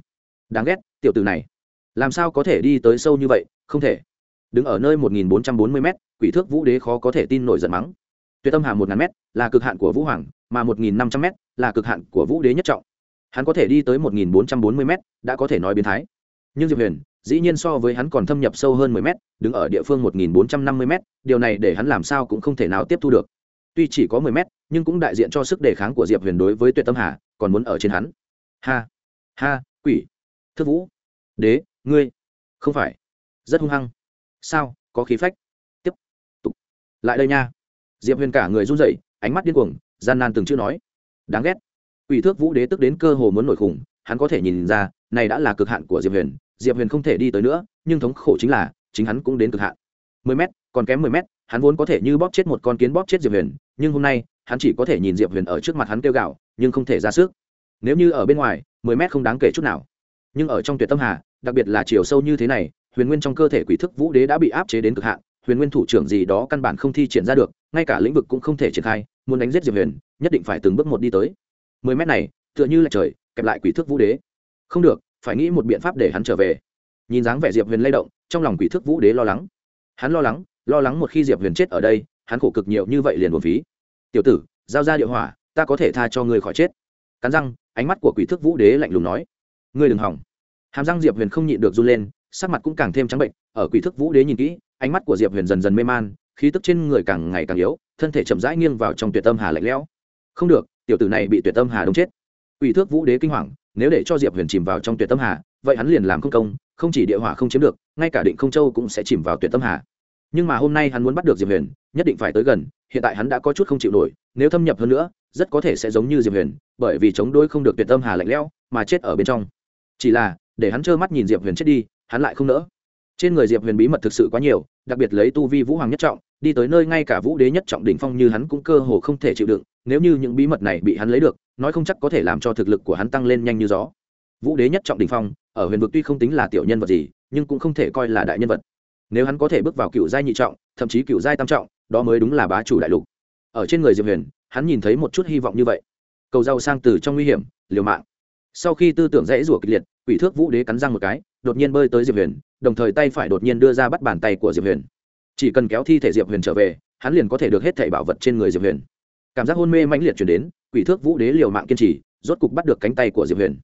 Đáng ghét, tiểu tử này. Làm sao có thể đi tới sâu như vậy? Không thể. Đứng ở nơi 1440 m quỷ thước vũ đế khó có thể tin nổi giận mắng. Tuyệt tâm hà một ngàn m là cực hạn của vũ hoàng, mà 1500 m là cực hạn của vũ đế nhất trọng. Hắn có thể đi tới 1440 m đã có thể nói biến thái. Nhưng diệp huyền dĩ nhiên so với hắn còn thâm nhập sâu hơn 10 mét, đứng ở địa phương 1450 mét, điều này để hắn làm sao cũng không thể nào tiếp thu được. Tuy chỉ có 10 mét, nhưng cũng đại diện cho sức đề kháng của diệp huyền đối với tuyệt tâm hà còn muốn ở trên hắn. Ha ha quỷ. Thư vũ. Đế ngươi. Không phải. Rất hung hăng. Sao có khí phách? Tiếp tục. Lại đây nha. Diệp huyền cả người run rẩy ánh mắt điên cuồng gian nan từng chữ nói. Đáng ghét. Quỷ thước vũ đế tức đến cơ hồ muốn nổi khủng hắn có thể nhìn ra này đã là cực hạn của diệp huyền diệp huyền không thể đi tới nữa, nhưng thống khổ chính là, chính hắn cũng đến cực hạn. Mười m còn kém mười m hắn vốn có thể như bóp chết một con kiến bóp chết diệp huyền, nhưng hôm nay, hắn chỉ có thể nhìn diệp huyền ở trước mặt hắn kêu gạo nhưng không thể ra sức. Nếu như ở bên ngoài, mười m không đáng kể chút nào. Nhưng ở trong tuyệt tâm hà, đặc biệt là chiều sâu như thế này, huyền nguyên trong cơ thể quỷ thức vũ đế đã bị áp chế đến cực hạn, huyền nguyên thủ trưởng gì đó căn bản không thi triển ra được, ngay cả lĩnh vực cũng không thể triển khai, muốn đánh giết diệp huyền, nhất định phải từng bước một đi tới. Mười mét này, tựa như là trời, kẹp lại quỷ thức vũ đế. Không được phải nghĩ một biện pháp để hắn trở về. Nhìn dáng vẻ diệp huyền lay động, trong lòng quỷ thức vũ đế lo lắng. Hắn lo lắng lo lắng một khi diệp huyền chết ở đây, hắn khổ cực nhiều như vậy liền buồn phí. Tiểu tử, giao ra địa hỏa, ta có thể tha cho ngươi khỏi chết. Cắn răng, ánh mắt của quỷ thức vũ đế lạnh lùng nói. Ngươi đừng hỏng. Hàm răng diệp huyền không nhịn được run lên, sắc mặt cũng càng thêm trắng bệnh, ở quỷ thức vũ đế nhìn kỹ, ánh mắt của diệp huyền dần dần mê man, khí tức trên người càng ngày càng yếu, thân thể chậm rãi nghiêng vào trong tuyệt tâm hà lạnh lẽo. Không được, tiểu tử này bị tuyệt tâm hà đông chết. Quỷ thước vũ đế kinh hoàng nếu để cho diệp huyền chìm vào trong tuyệt tâm hà, vậy hắn liền làm không công, không chỉ địa hỏa không chiếm được, ngay cả định không châu cũng sẽ chìm vào tuyệt tâm hà. Nhưng mà hôm nay hắn muốn bắt được diệp huyền, nhất định phải tới gần, hiện tại hắn đã có chút không chịu nổi, nếu thâm nhập hơn nữa, rất có thể sẽ giống như diệp huyền, bởi vì chống đối không được tuyệt tâm hà lạnh lẽo, mà chết ở bên trong. Chỉ là, để hắn trơ mắt nhìn diệp huyền chết đi, hắn lại không nỡ. Trên người diệp huyền bí mật thực sự quá nhiều, đặc biệt lấy tu vi vũ hoàng nhất trọng, đi tới nơi ngay cả vũ đế nhất trọng đỉnh phong như hắn cũng cơ hồ không thể chịu đựng nếu như những bí mật này bị hắn lấy được, nói không chắc có thể làm cho thực lực của hắn tăng lên nhanh như gió. Vũ đế nhất trọng đỉnh phong, ở huyền vực tuy không tính là tiểu nhân vật gì, nhưng cũng không thể coi là đại nhân vật. Nếu hắn có thể bước vào cựu giai nhị trọng, thậm chí cựu giai tam trọng, đó mới đúng là bá chủ đại lục. Ở trên người diệp huyền, hắn nhìn thấy một chút hy vọng như vậy. Cầu giàu sang từ trong nguy hiểm, liều mạng. Sau khi tư tưởng rẽ rủa kịch liệt, quỷ thước vũ đế cắn răng một cái, đột nhiên bơi tới diệp huyền, đồng thời tay phải đột nhiên đưa ra bắt bàn tay của diệp huyền. Chỉ cần kéo thi thể diệp huyền trở về, hắn liền có thể được hết thảy bảo vật trên người diệp huyền cảm giác hôn mê mãnh liệt chuyển đến quỷ thước vũ đế liều mạng kiên trì rốt cục bắt được cánh tay của diệp huyền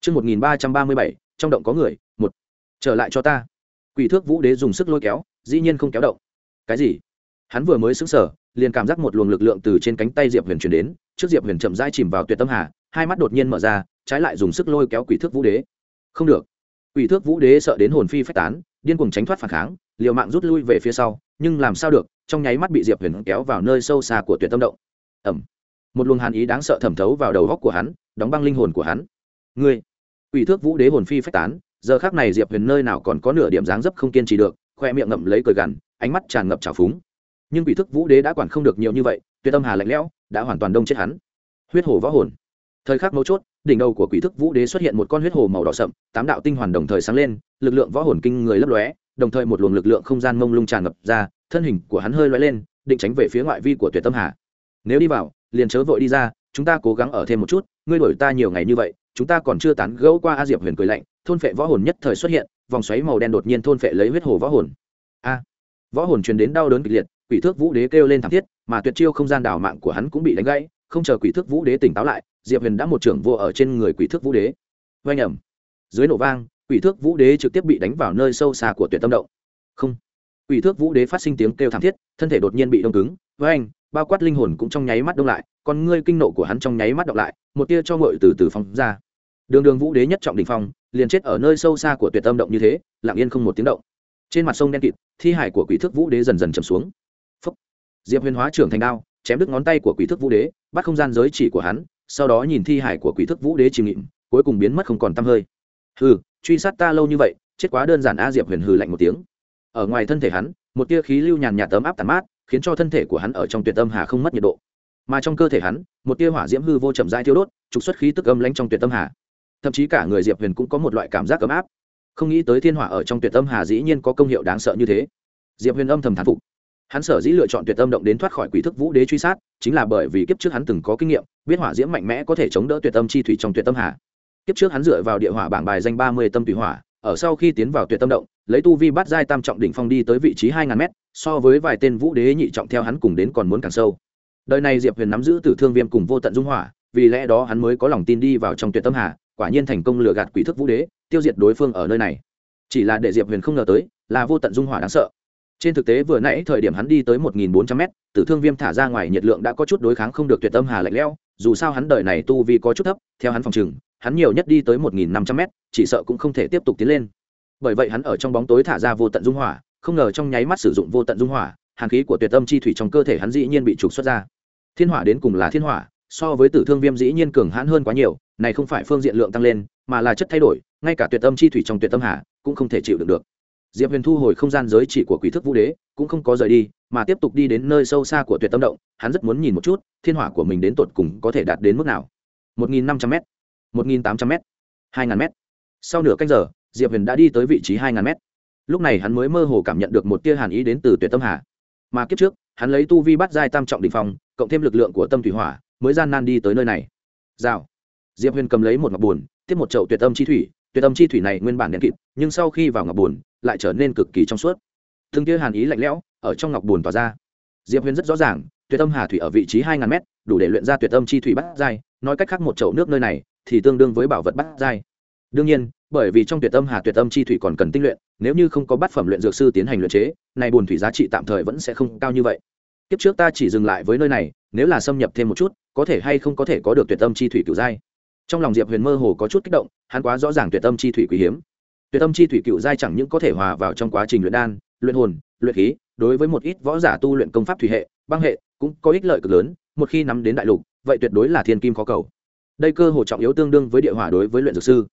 Trước 1337, trong động có người, một. Trở lại cho ta. Quỷ thước vũ đế dùng sức lôi kéo, dĩ nhiên không kéo động. Cái gì? Hắn vừa mới sững sờ, liền cảm giác một luồng lực lượng từ trên cánh tay Diệp Huyền truyền đến, trước Diệp Huyền chậm rãi chìm vào tuyệt tâm hà, hai mắt đột nhiên mở ra, trái lại dùng sức lôi kéo quỷ thước vũ đế. Không được. Quỷ thước vũ đế sợ đến hồn phi phách tán, điên cuồng tránh thoát phản kháng, liều mạng rút lui về phía sau, nhưng làm sao được, trong nháy mắt bị Diệp Huyền kéo vào nơi sâu xa của tuyệt tâm động ẩm Một luồng hàn ý đáng sợ thẩm thấu vào đầu óc của hắn, đóng băng linh hồn của hắn. Ngươi, Quỷ thước vũ đế hồn phi phách tán, giờ khắc này Diệp Huyền nơi nào còn có nửa điểm dáng dấp không kiên trì được, khoe miệng ngậm lấy cười gằn, ánh mắt tràn ngập trào phúng. Nhưng quỷ thức vũ đế đã quản không được nhiều như vậy, tuyệt tâm hà lạnh lẽo, đã hoàn toàn đông chết hắn. Huyết hồ võ hồn. Thời khắc mấu chốt, đỉnh đầu của quỷ thức vũ đế xuất hiện một con huyết hồ màu đỏ sậm, tám đạo tinh hoàn đồng thời sáng lên, lực lượng võ hồn kinh người lấp lóe, đồng thời một luồng lực lượng không gian mông lung tràn ngập ra, thân hình của hắn hơi lóe lên, định tránh về phía ngoại vi của tuyệt tâm hà. Nếu đi vào, liền chớ vội đi ra, chúng ta cố gắng ở thêm một chút, ngươi đuổi ta nhiều ngày như vậy, chúng ta còn chưa tán gẫu qua a diệp huyền cười lạnh thôn phệ võ hồn nhất thời xuất hiện vòng xoáy màu đen đột nhiên thôn phệ lấy huyết hồ võ hồn. A! Võ hồn truyền đến đau đớn kịch liệt quỷ thước vũ đế kêu lên thảm thiết mà tuyệt chiêu không gian đảo mạng của hắn cũng bị đánh gãy không chờ quỷ thước vũ đế tỉnh táo lại diệp huyền đã một trưởng vô ở trên người quỷ thước vũ đế. Oanh ẩm dưới nổ vang quỷ thước vũ đế trực tiếp bị đánh vào nơi sâu xa của tuyệt tâm động. Không! Quỷ thước vũ đế phát sinh tiếng kêu thảm thiết thân thể đột nhiên bị đông cứng. Với anh bao quát linh hồn cũng trong nháy mắt đông lại còn ngươi kinh nộ của hắn trong nháy mắt đọc lại, một tia cho ngội từ từ phóng ra. Đường đường vũ đế nhất trọng đình phong, liền chết ở nơi sâu xa của tuyệt tâm động như thế, lặng yên không một tiếng động. Trên mặt sông đen kịt, thi hải của quỷ thức vũ đế dần dần chầm xuống. Phúc. diệp huyền hóa trưởng thành đao, chém đứt ngón tay của quỷ thức vũ đế, bắt không gian giới chỉ của hắn, sau đó nhìn thi hải của quỷ thức vũ đế chìm nghịm, cuối cùng biến mất không còn t hơi. Hừ, truy sát ta lâu như vậy, chết quá đơn giản a, diệp huyền hừ lạnh một tiếng. Ở ngoài thân thể hắn, một tia khí lưu nhàn nhạt tấm áp tàn mát khiến cho thân thể của hắn ở trong tuyệt âm hà không mất nhiệt độ. Mà trong cơ thể hắn, một tia hỏa diễm hư vô chậm dai thiêu đốt, trục xuất khí tức âm lanh trong tuyệt tâm hà. Thậm chí cả người diệp huyền cũng có một loại cảm giác ấm áp. Không nghĩ tới thiên hỏa ở trong tuyệt tâm hà dĩ nhiên có công hiệu đáng sợ như thế. Diệp huyền âm thầm thán phục. Hắn sở dĩ lựa chọn tuyệt tâm động đến thoát khỏi quỷ thức vũ đế truy sát, chính là bởi vì kiếp trước hắn từng có kinh nghiệm, biết hỏa diễm mạnh mẽ có thể chống đỡ tuyệt tâm chi thủy trong tuyệt tâm hà. Kiếp trước hắn dựa vào địa hỏa bảng bài danh ba mươi tâm thủy hỏa ở sau khi tiến vào tuyệt tâm động, lấy tu vi bắt giai tam trọng đỉnh phong đi tới vị trí hai ngàn mét, so với vài tên vũ đế nhị trọng theo hắn cùng đến còn muốn càng sâu. Đời này diệp huyền nắm giữ tử thương viêm cùng vô tận dung hỏa, vì lẽ đó hắn mới có lòng tin đi vào trong tuyệt tâm hà, quả nhiên thành công lừa gạt quỷ thức vũ đế, tiêu diệt đối phương ở nơi này. Chỉ là để diệp huyền không ngờ tới, là vô tận dung hỏa đáng sợ. Trên thực tế vừa nãy thời điểm hắn đi tới một nghìn bốn trăm m tử thương viêm thả ra ngoài nhiệt lượng đã có chút đối kháng không được tuyệt tâm hà lạnh lẽo, dù sao hắn đời này tu vi có chút thấp, theo hắn phòng chừng hắn nhiều nhất đi tới một nghìn năm trăm m chỉ sợ cũng không thể tiếp tục tiến lên. Bởi vậy hắn ở trong bóng tối thả ra vô tận dung hỏa, không ngờ trong nháy mắt sử dụng vô tận dung hỏa, hàn khí của tuyệt tâm chi thủy trong cơ thể hắn dĩ nhiên bị trục xuất ra. Thiên hỏa đến cùng là thiên hỏa, so với tử thương viêm dĩ nhiên cường hãn hơn quá nhiều, này không phải phương diện lượng tăng lên, mà là chất thay đổi, ngay cả tuyệt tâm chi thủy trong tuyệt tâm hà cũng không thể chịu được được. Diệp huyền thu hồi không gian giới chỉ của quỷ thức vũ đế, cũng không có rời đi, mà tiếp tục đi đến nơi sâu xa của tuyệt tâm động, hắn rất muốn nhìn một chút, thiên hỏa của mình đến tột cùng có thể đạt đến mức nào. Một nghìn năm trăm m một nghìn tám trăm m hai ngàn m sau nửa canh giờ, diệp huyền đã đi tới vị trí hai ngàn m lúc này hắn mới mơ hồ cảm nhận được một tia hàn ý đến từ tuyệt tâm hà. Mà kiếp trước, hắn lấy tu vi bắt giai tam trọng đ ỉ n h phòng cộng thêm lực lượng của tâm thủy hỏa, mới gian nan đi tới nơi này. Rào. Diệp huyền cầm lấy một ngọc bùn tiếp một chậu tuyệt âm chi thủy. Tuyệt âm chi thủy này nguyên bản đen kịt, nhưng sau khi vào ngọc bùn lại trở nên cực kỳ trong suốt. Thương tia hàn ý lạnh lẽo ở trong ngọc bùn tỏa ra. Diệp huyền rất rõ ràng, tuyệt âm hà thủy ở vị trí hai ngàn mét, đủ để luyện ra tuyệt âm chi thủy bắt giai, nói cách khác một chậu nước nơi này thì tương đương với bảo vật bắt giai. đương nhiên, bởi vì trong tuyệt âm hà tuyệt âm chi thủy còn cần tinh luyện, nếu như không có bát phẩm luyện dược sư tiến hành luyện chế này bùn thủy giá trị tạm thời vẫn sẽ không cao như vậy. Kiếp trước ta chỉ dừng lại với nơi này, nếu là xâm nhập thêm một chút, có thể hay không có thể có được tuyệt âm chi thủy cựu giai. Trong lòng diệp huyền mơ hồ có chút kích động, hắn quá rõ ràng tuyệt âm chi thủy quý hiếm. Tuyệt âm chi thủy cựu giai chẳng những có thể hòa vào trong quá trình luyện đan, luyện hồn, luyện khí, đối với một ít võ giả tu luyện công pháp thủy hệ, băng hệ, cũng có ích lợi cực lớn, một khi nắm đến đại lục, vậy tuyệt đối là thiên kim khó cầu đây cơ hồ trọng yếu tương đương với địa hỏa đối với luyện dược sư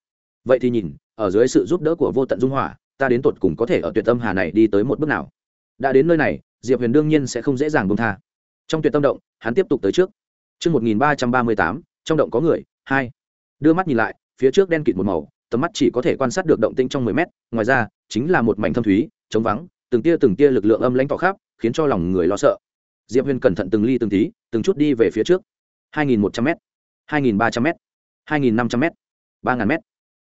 vậy thì nhìn ở dưới sự giúp đỡ của vô tận dung hỏa ta đến tột cùng có thể ở tuyệt tâm hà này đi tới một bước nào đã đến nơi này diệp huyền đương nhiên sẽ không dễ dàng bông tha trong tuyệt tâm động hắn tiếp tục tới trước Trước 1338, trong động có người, hai. Đưa mắt nhìn lại, phía trước đen kịt một màu, tầm mắt chỉ có thể quan sát được động tĩnh trong 10 mét, ngoài ra, chính là một mảnh thâm thúy, trống vắng, từng tia từng tia lực lượng âm lãnh tỏ khắp, khiến cho lòng người lo sợ. Diệp Huyền cẩn thận từng ly từng tí, từng chút đi về phía trước. 2100 mét. 2.300 m 2.500 m 3.000 m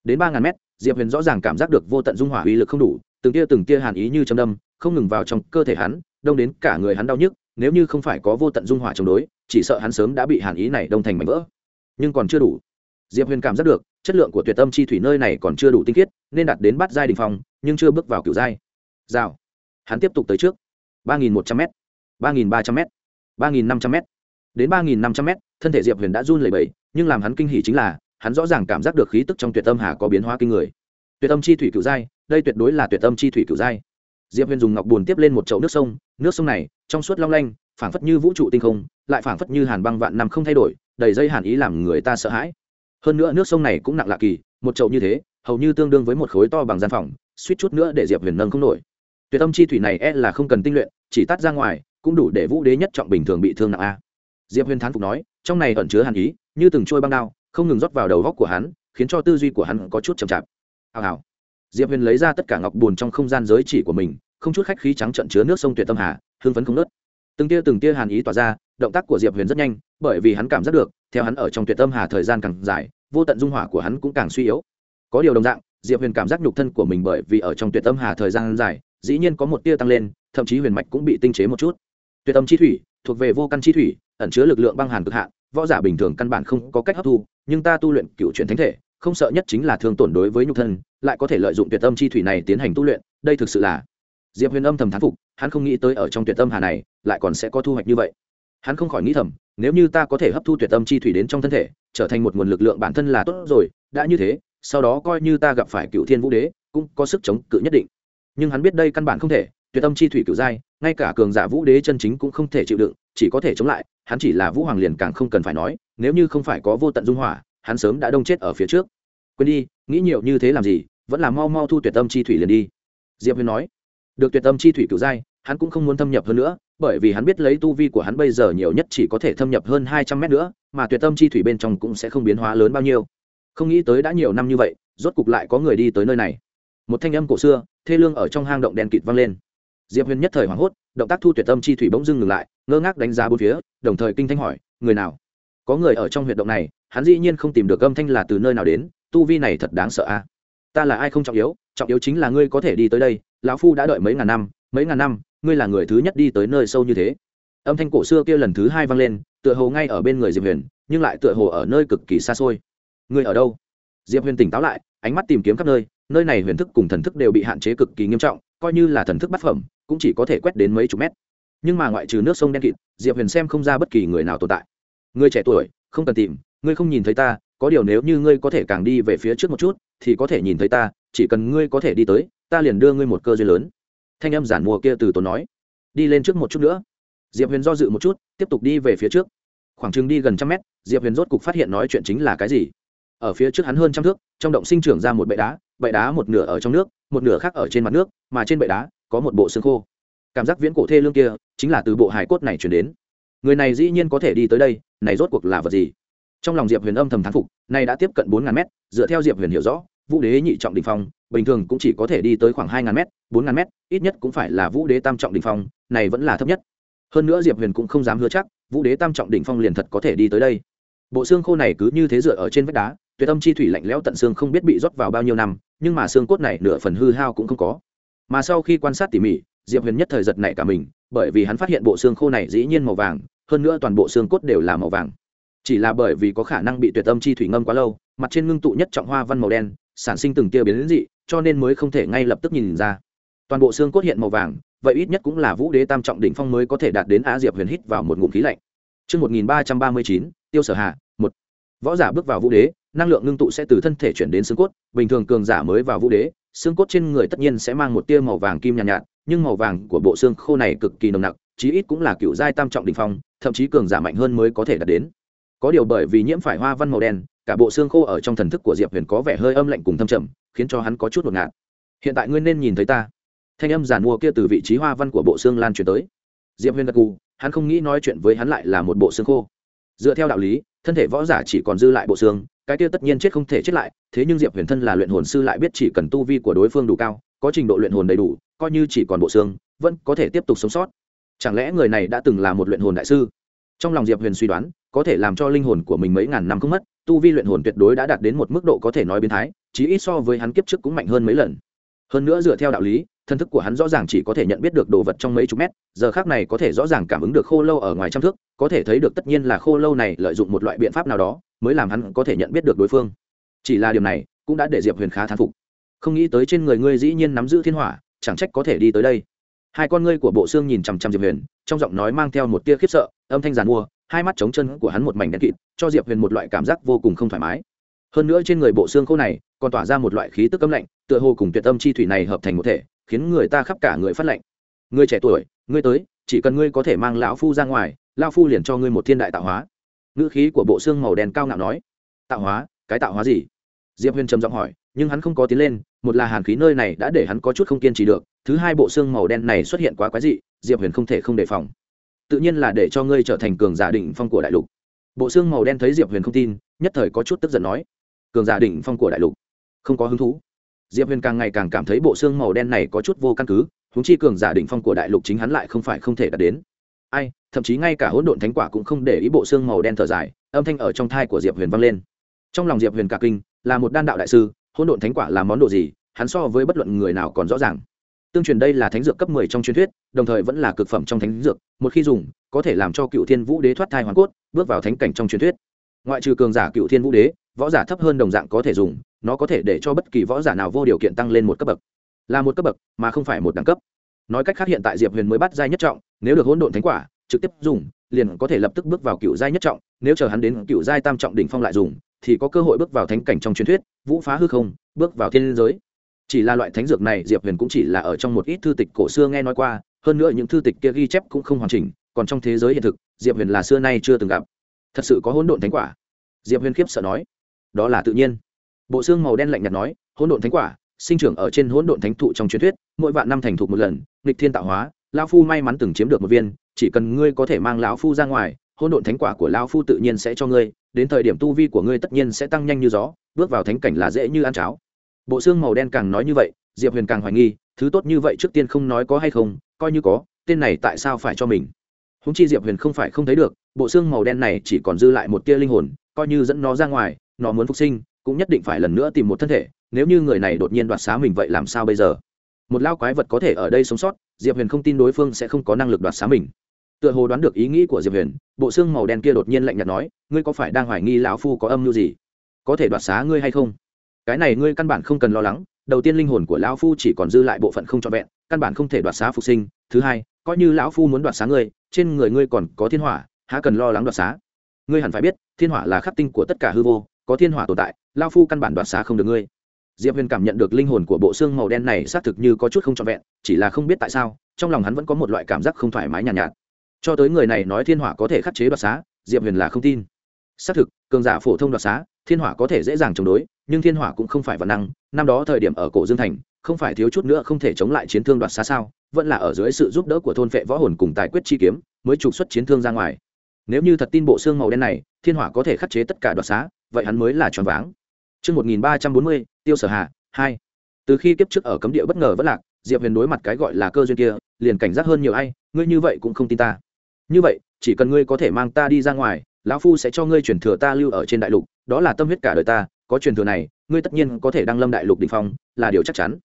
đến 3.000 m diệp huyền rõ ràng cảm giác được vô tận dung hỏa uy lực không đủ, từng tia từng tia hàn ý như châm đâm, không ngừng vào trong cơ thể hắn, đông đến cả người hắn đau nhức, nếu như không phải có vô tận dung hỏa chống đối, chỉ sợ hắn sớm đã bị hàn ý này đông thành mảnh vỡ. Nhưng còn chưa đủ. Diệp huyền cảm giác được, chất lượng của tuyệt tâm chi thủy nơi này còn chưa đủ tinh khiết, nên đạt đến bát giai đình phong, nhưng chưa bước vào cửu giai. Rào. Hắn tiếp tục tới trước. ba nghìn một trăm m ba nghìn ba trăm m ba nghìn năm trăm m đến ba nghìn năm trăm m thân thể diệp huyền đã run lẩy bẩy, nhưng làm hắn kinh hỉ chính là, hắn rõ ràng cảm giác được khí tức trong tuyệt tâm hà có biến hóa kinh người. Tuyệt tâm chi thủy cựu giai, đây tuyệt đối là tuyệt tâm chi thủy cựu giai. Diệp huyền dùng ngọc bùn tiếp lên một chậu nước sông nước sông này, trong suốt long lanh, phảng phất như vũ trụ tinh không, lại phảng phất như hàn băng vạn năm không thay đổi, đầy dây hàn ý làm người ta sợ hãi. Hơn nữa nước sông này cũng nặng lạ kỳ, một chậu như thế, hầu như tương đương với một khối to bằng gian phòng, suýt chút nữa để diệp huyền nâng không nổi. Tuyệt âm chi thủy này e là không cần tinh luyện, chỉ tắt ra ngoài, cũng đủ để vũ đế nhất trọng bình thường bị thương nặng a diệp huyền thán phục nói, trong này ẩn chứa hàn ý, như từng trôi băng đao, không ngừng rót vào đầu góc của hắn, khiến cho tư duy của hắn có chút chậm chạp. Hào hào. Diệp huyền lấy ra tất cả ngọc bùn trong không gian giới chỉ của mình, không chút khách khí trắng trận chứa nước sông tuyệt tâm hà, hưng phấn không nớt từng tia từng tia hàn ý tỏa ra, động tác của diệp huyền rất nhanh, bởi vì hắn cảm giác được, theo hắn ở trong tuyệt tâm hà thời gian càng dài, vô tận dung hỏa của hắn cũng càng suy yếu. Có điều đồng dạng, diệp huyền cảm giác nhục thân của mình bởi vì ở trong tuyệt tâm hà thời gian dài, dĩ nhiên có một tia tăng lên, thậm chí huyền mạch cũng bị tinh chế một chút. Tuyệt tâm chi thủy thuộc về vô căn chi thủy, ẩn chứa lực lượng băng hàn cực hạn, võ giả bình thường căn bản không có cách hấp thu, nhưng ta tu luyện cựu chuyển thánh thể, không sợ nhất chính là thương tổn đối với nhục thân, lại có thể lợi dụng tuyệt tâm chi thủy này tiến hành tu luyện, đây thực sự là diệp huyền âm thầm thán phục, hắn không nghĩ tới ở trong tuyệt tâm hà này, lại còn sẽ có thu hoạch như vậy. Hắn không khỏi nghĩ thầm, nếu như ta có thể hấp thu tuyệt tâm chi thủy đến trong thân thể, trở thành một nguồn lực lượng bản thân là tốt rồi, đã như thế, sau đó coi như ta gặp phải cựu thiên vũ đế, cũng có sức chống cự nhất định. Nhưng hắn biết đây căn bản không thể tuyệt tâm chi thủy cựu giai, ngay cả cường giả vũ đế chân chính cũng không thể chịu đựng, chỉ có thể chống lại, hắn chỉ là vũ hoàng liền càng không cần phải nói, nếu như không phải có vô tận dung hỏa, hắn sớm đã đông chết ở phía trước. Quên đi, nghĩ nhiều như thế làm gì, vẫn là mau mau thu tuyệt tâm chi thủy liền đi. Diệp huyền nói, được tuyệt tâm chi thủy cựu giai, hắn cũng không muốn thâm nhập hơn nữa, bởi vì hắn biết lấy tu vi của hắn bây giờ nhiều nhất chỉ có thể thâm nhập hơn hai trăm mét nữa, mà tuyệt tâm chi thủy bên trong cũng sẽ không biến hóa lớn bao nhiêu. Không nghĩ tới đã nhiều năm như vậy, rốt cục lại có người đi tới nơi này. Một thanh âm cổ xưa, thê lương ở trong hang động đèn kịt vang lên diệp huyền nhất thời hoảng hốt, động tác thu tuyệt tâm chi thủy bỗng dưng ngừng lại, ngơ ngác đánh giá bốn phía, đồng thời kinh thanh hỏi, người nào? Có người ở trong huyệt động này, hắn dĩ nhiên không tìm được âm thanh là từ nơi nào đến, tu vi này thật đáng sợ a. Ta là ai không trọng yếu trọng yếu chính là ngươi có thể đi tới đây, lão phu đã đợi mấy ngàn năm, mấy ngàn năm, ngươi là người thứ nhất đi tới nơi sâu như thế. Âm thanh cổ xưa kia lần thứ hai vang lên, tựa hồ ngay ở bên người diệp huyền, nhưng lại tựa hồ ở nơi cực kỳ xa xôi. Ngươi ở đâu? Diệp huyền tỉnh táo lại, ánh mắt tìm kiếm khắp nơi nơi này huyền thức cùng thần thức đều bị hạn chế cực kỳ nghiêm trọng, coi như là thần thức bất phẩm cũng chỉ có thể quét đến mấy chục mét. Nhưng mà ngoại trừ nước sông đen kịt, diệp huyền xem không ra bất kỳ người nào tồn tại. Người trẻ tuổi, không cần tìm, ngươi không nhìn thấy ta, có điều nếu như ngươi có thể càng đi về phía trước một chút, thì có thể nhìn thấy ta, chỉ cần ngươi có thể đi tới, ta liền đưa ngươi một cơ duyên lớn. Thanh âm giản mùa kia từ tốn nói. Đi lên trước một chút nữa. Diệp huyền do dự một chút, tiếp tục đi về phía trước. Khoảng chừng đi gần trăm mét, diệp huyền rốt cục phát hiện nói chuyện chính là cái gì. Ở phía trước hắn hơn trăm thước, trong động sinh trưởng ra một bệ đá bệ đá một nửa ở trong nước, một nửa khác ở trên mặt nước, mà trên bệ đá có một bộ xương khô. Cảm giác viễn cổ thê lương kia chính là từ bộ hải cốt này chuyển đến. Người này dĩ nhiên có thể đi tới đây, này rốt cuộc là vật gì? Trong lòng diệp huyền âm thầm thán phục này đã tiếp cận bốn ngàn mét, dựa theo diệp huyền hiểu rõ, vũ đế nhị trọng đình phong, bình thường cũng chỉ có thể đi tới khoảng hai ngàn mét, bốn ngàn mét, ít nhất cũng phải là vũ đế tam trọng đình phong, này vẫn là thấp nhất. Hơn nữa diệp huyền cũng không dám hứa chắc, vũ đế tam trọng đỉnh phong liền thật có thể đi tới đây. Bộ xương khô này cứ như thế dựa ở trên vách đá, tuyệt âm chi thủy lạnh lẽo tận xương không biết bị rót vào bao nhiêu năm, nhưng mà xương cốt này nửa phần hư hao cũng không có mà sau khi quan sát tỉ mỉ diệp huyền nhất thời giật nảy cả mình bởi vì hắn phát hiện bộ xương khô này dĩ nhiên màu vàng hơn nữa toàn bộ xương cốt đều là màu vàng. Chỉ là bởi vì có khả năng bị tuyệt âm chi thủy ngâm quá lâu mặt trên ngưng tụ nhất trọng hoa văn màu đen sản sinh từng tia biến đến dị cho nên mới không thể ngay lập tức nhìn ra. Toàn bộ xương cốt hiện màu vàng vậy ít nhất cũng là vũ đế tam trọng đỉnh phong mới có thể đạt đến á diệp huyền hít vào một ngụm khí lạnh. Trước 1339, tiêu sở hạ, một. Võ giả bước vào vũ đế, năng lượng ngưng tụ sẽ từ thân thể chuyển đến xương cốt, bình thường cường giả mới vào vũ đế, xương cốt trên người tất nhiên sẽ mang một tia màu vàng kim nhàn nhạt, nhạt, nhưng màu vàng của bộ xương khô này cực kỳ nồng nặc, chí ít cũng là cựu giai tam trọng đỉnh phong, thậm chí cường giả mạnh hơn mới có thể đạt đến. Có điều bởi vì nhiễm phải hoa văn màu đen, cả bộ xương khô ở trong thần thức của Diệp Huyền có vẻ hơi âm lạnh cùng thâm trầm, khiến cho hắn có chút ngột ngạt. Hiện tại ngươi nên nhìn thấy ta. Thanh âm giản mua kia từ vị trí hoa văn của bộ xương lan truyền tới. Diệp Huyền gật cù, hắn không nghĩ nói chuyện với hắn lại là một bộ xương khô. Dựa theo đạo lý, thân thể võ giả chỉ còn dư lại bộ xương, cái kia tất nhiên chết không thể chết lại, thế nhưng diệp huyền thân là luyện hồn sư lại biết chỉ cần tu vi của đối phương đủ cao, có trình độ luyện hồn đầy đủ, coi như chỉ còn bộ xương, vẫn có thể tiếp tục sống sót. Chẳng lẽ người này đã từng là một luyện hồn đại sư? Trong lòng diệp huyền suy đoán, có thể làm cho linh hồn của mình mấy ngàn năm không mất, tu vi luyện hồn tuyệt đối đã đạt đến một mức độ có thể nói biến thái, chí ít so với hắn kiếp trước cũng mạnh hơn mấy lần. Hơn nữa dựa theo đạo lý thân thức của hắn rõ ràng chỉ có thể nhận biết được đồ vật trong mấy chục mét, giờ khác này có thể rõ ràng cảm ứng được khô lâu ở ngoài trăm thước, có thể thấy được tất nhiên là khô lâu này lợi dụng một loại biện pháp nào đó, mới làm hắn có thể nhận biết được đối phương. Chỉ là điều này, cũng đã để diệp huyền khá thán phục. Không nghĩ tới trên người ngươi dĩ nhiên nắm giữ thiên hỏa, chẳng trách có thể đi tới đây. Hai con ngươi của bộ xương nhìn chằm chằm diệp huyền, trong giọng nói mang theo một tia khiếp sợ, âm thanh giàn mua, hai mắt trống chân của hắn một mảnh đen kịt, cho diệp huyền một loại cảm giác vô cùng không thoải mái. Hơn nữa trên người bộ xương khô này, còn tỏa ra một loại khí tức âm lạnh, tựa hồ cùng tuyệt tâm chi thủy này hợp thành một thể khiến người ta khắp cả người phát lệnh. ngươi trẻ tuổi, ngươi tới, chỉ cần ngươi có thể mang lão phu ra ngoài, lão phu liền cho ngươi một thiên đại tạo hóa. Ngữ khí của bộ xương màu đen cao ngạo nói. Tạo hóa? Cái tạo hóa gì? Diệp huyền trầm giọng hỏi, nhưng hắn không có tiến lên, một là hàn khí nơi này đã để hắn có chút không kiên trì được, thứ hai bộ xương màu đen này xuất hiện quá quái dị, diệp huyền không thể không đề phòng. Tự nhiên là để cho ngươi trở thành cường giả định phong của đại lục. Bộ xương màu đen thấy diệp huyền không tin, nhất thời có chút tức giận nói. Cường giả định phong của đại lục? Không có hứng thú diệp huyền càng ngày càng cảm thấy bộ xương màu đen này có chút vô căn cứ húng chi cường giả định phong của đại lục chính hắn lại không phải không thể đạt đến. Ai, thậm chí ngay cả hỗn độn thánh quả cũng không để ý bộ xương màu đen thở dài, âm thanh ở trong thai của diệp huyền vang lên. Trong lòng diệp huyền cả kinh, là một đan đạo đại sư, hỗn độn thánh quả là món đồ gì, hắn so với bất luận người nào còn rõ ràng. Tương truyền đây là thánh dược cấp mười trong truyền thuyết, đồng thời vẫn là cực phẩm trong thánh dược, một khi dùng, có thể làm cho cựu thiên vũ đế thoát thai hoàn cốt, bước vào thánh cảnh trong truyền thuyết. Ngoại trừ cường giả cựu thiên vũ đế, võ giả thấp hơn đồng dạng có thể dùng nó có thể để cho bất kỳ võ giả nào vô điều kiện tăng lên một cấp bậc. Là một cấp bậc, mà không phải một đẳng cấp. Nói cách khác hiện tại diệp huyền mới bắt giai nhất trọng, nếu được hỗn độn thánh quả, trực tiếp dùng, liền có thể lập tức bước vào cựu giai nhất trọng, nếu chờ hắn đến cựu giai tam trọng đỉnh phong lại dùng, thì có cơ hội bước vào thánh cảnh trong truyền thuyết, vũ phá hư không, bước vào thiên giới. Chỉ là loại thánh dược này diệp huyền cũng chỉ là ở trong một ít thư tịch cổ xưa nghe nói qua, hơn nữa những thư tịch kia ghi chép cũng không hoàn chỉnh, còn trong thế giới hiện thực, diệp huyền là xưa nay chưa từng gặp. Thật sự có hỗn độn thánh quả? Diệp huyền khiếp sợ nói. Đó là tự nhiên bộ xương màu đen lạnh nhạt nói, hỗn độn thánh quả, sinh trưởng ở trên hỗn độn thánh thụ trong truyền thuyết, mỗi vạn năm thành thụ một lần, nghịch thiên tạo hóa lao phu may mắn từng chiếm được một viên, chỉ cần ngươi có thể mang lão phu ra ngoài, hỗn độn thánh quả của lao phu tự nhiên sẽ cho ngươi, đến thời điểm tu vi của ngươi tất nhiên sẽ tăng nhanh như gió, bước vào thánh cảnh là dễ như ăn cháo. Bộ xương màu đen càng nói như vậy, diệp huyền càng hoài nghi, thứ tốt như vậy trước tiên không nói có hay không, coi như có, tên này tại sao phải cho mình? Húng chi diệp huyền không phải không thấy được, bộ xương màu đen này chỉ còn dư lại một tia linh hồn, coi như dẫn nó ra ngoài, nó muốn phục sinh cũng nhất định phải lần nữa tìm một thân thể, nếu như người này đột nhiên đoạt xá mình vậy làm sao bây giờ? Một lao quái vật có thể ở đây sống sót, diệp huyền không tin đối phương sẽ không có năng lực đoạt xá mình. Tựa hồ đoán được ý nghĩ của diệp huyền, bộ xương màu đen kia đột nhiên lạnh nhạt nói, ngươi có phải đang hoài nghi lão phu có âm mưu gì? Có thể đoạt xá ngươi hay không? Cái này ngươi căn bản không cần lo lắng, đầu tiên linh hồn của lão phu chỉ còn dư lại bộ phận không trọn vẹn, căn bản không thể đoạt xá phục sinh. Thứ hai, coi như lão phu muốn đoạt xá ngươi, trên người ngươi còn có thiên hỏa, há cần lo lắng đoạt xá? Ngươi hẳn phải biết, thiên hỏa là khắc tinh của tất cả hư vô, có thiên hỏa tồn tại lão phu căn bản đoạt xá không được ngươi. Diệp huyền cảm nhận được linh hồn của bộ xương màu đen này xác thực như có chút không trọn vẹn chỉ là không biết tại sao trong lòng hắn vẫn có một loại cảm giác không thoải mái nhàn nhạt, nhạt. Cho tới người này nói thiên hỏa có thể khắc chế đoạt xá diệp huyền là không tin. Xác thực cường giả phổ thông đoạt xá thiên hỏa có thể dễ dàng chống đối nhưng thiên hỏa cũng không phải văn năng năm đó thời điểm ở cổ dương thành không phải thiếu chút nữa không thể chống lại chiến thương đoạt xá sao vẫn là ở dưới sự giúp đỡ của thôn vệ võ hồn cùng tài quyết chi kiếm mới trục xuất chiến thương ra ngoài. Nếu như thật tin bộ xương màu đen này thiên hỏa có thể khắc chế tất cả đoạt xá vậy hắn mới là tròn váng. Trước 1340, tiêu sở hà 2. Từ khi kiếp trước ở cấm địa bất ngờ vẫn lạc, Diệp Huyền đối mặt cái gọi là cơ duyên kia, liền cảnh giác hơn nhiều ai, ngươi như vậy cũng không tin ta. Như vậy, chỉ cần ngươi có thể mang ta đi ra ngoài, lão phu sẽ cho ngươi truyền thừa ta lưu ở trên đại lục, đó là tâm huyết cả đời ta, có truyền thừa này, ngươi tất nhiên có thể đăng lâm đại lục đỉnh phong, là điều chắc chắn.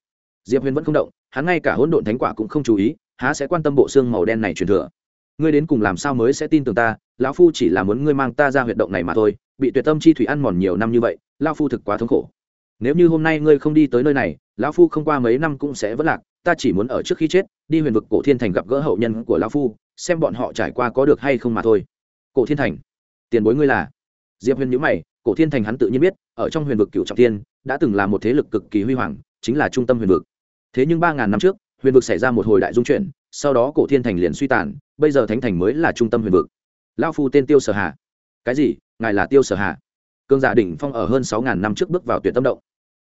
Diệp Huyền vẫn không động, hắn ngay cả hỗn độn thánh quả cũng không chú ý, há sẽ quan tâm bộ xương màu đen này truyền thừa. Ngươi đến cùng làm sao mới sẽ tin tưởng ta, lão phu chỉ là muốn ngươi mang ta ra huyệt động này mà thôi, bị tuyệt tâm chi thủy ăn mòn nhiều năm như vậy, lão phu thực quá thống khổ. Nếu như hôm nay ngươi không đi tới nơi này, lão phu không qua mấy năm cũng sẽ vất lạc, ta chỉ muốn ở trước khi chết, đi huyền vực cổ thiên thành gặp gỡ hậu nhân của lão phu, xem bọn họ trải qua có được hay không mà thôi. Cổ thiên thành, tiền bối ngươi là? Diệp Huyền nhíu mày, cổ thiên thành hắn tự nhiên biết, ở trong huyền vực cửu trọng thiên, đã từng là một thế lực cực kỳ huy hoàng, chính là trung tâm huyền vực. Thế nhưng ba ngàn năm trước, huyền vực xảy ra một hồi đại dung chuyển, sau đó cổ thiên thành liền suy tàn, bây giờ thánh thành mới là trung tâm huyền vực. Lão phu tên Tiêu Sở Hà. Cái gì? Ngài là Tiêu Sở Hà? Cương giả đỉnh phong ở hơn sáu ngàn năm trước bước vào tuyệt tâm động.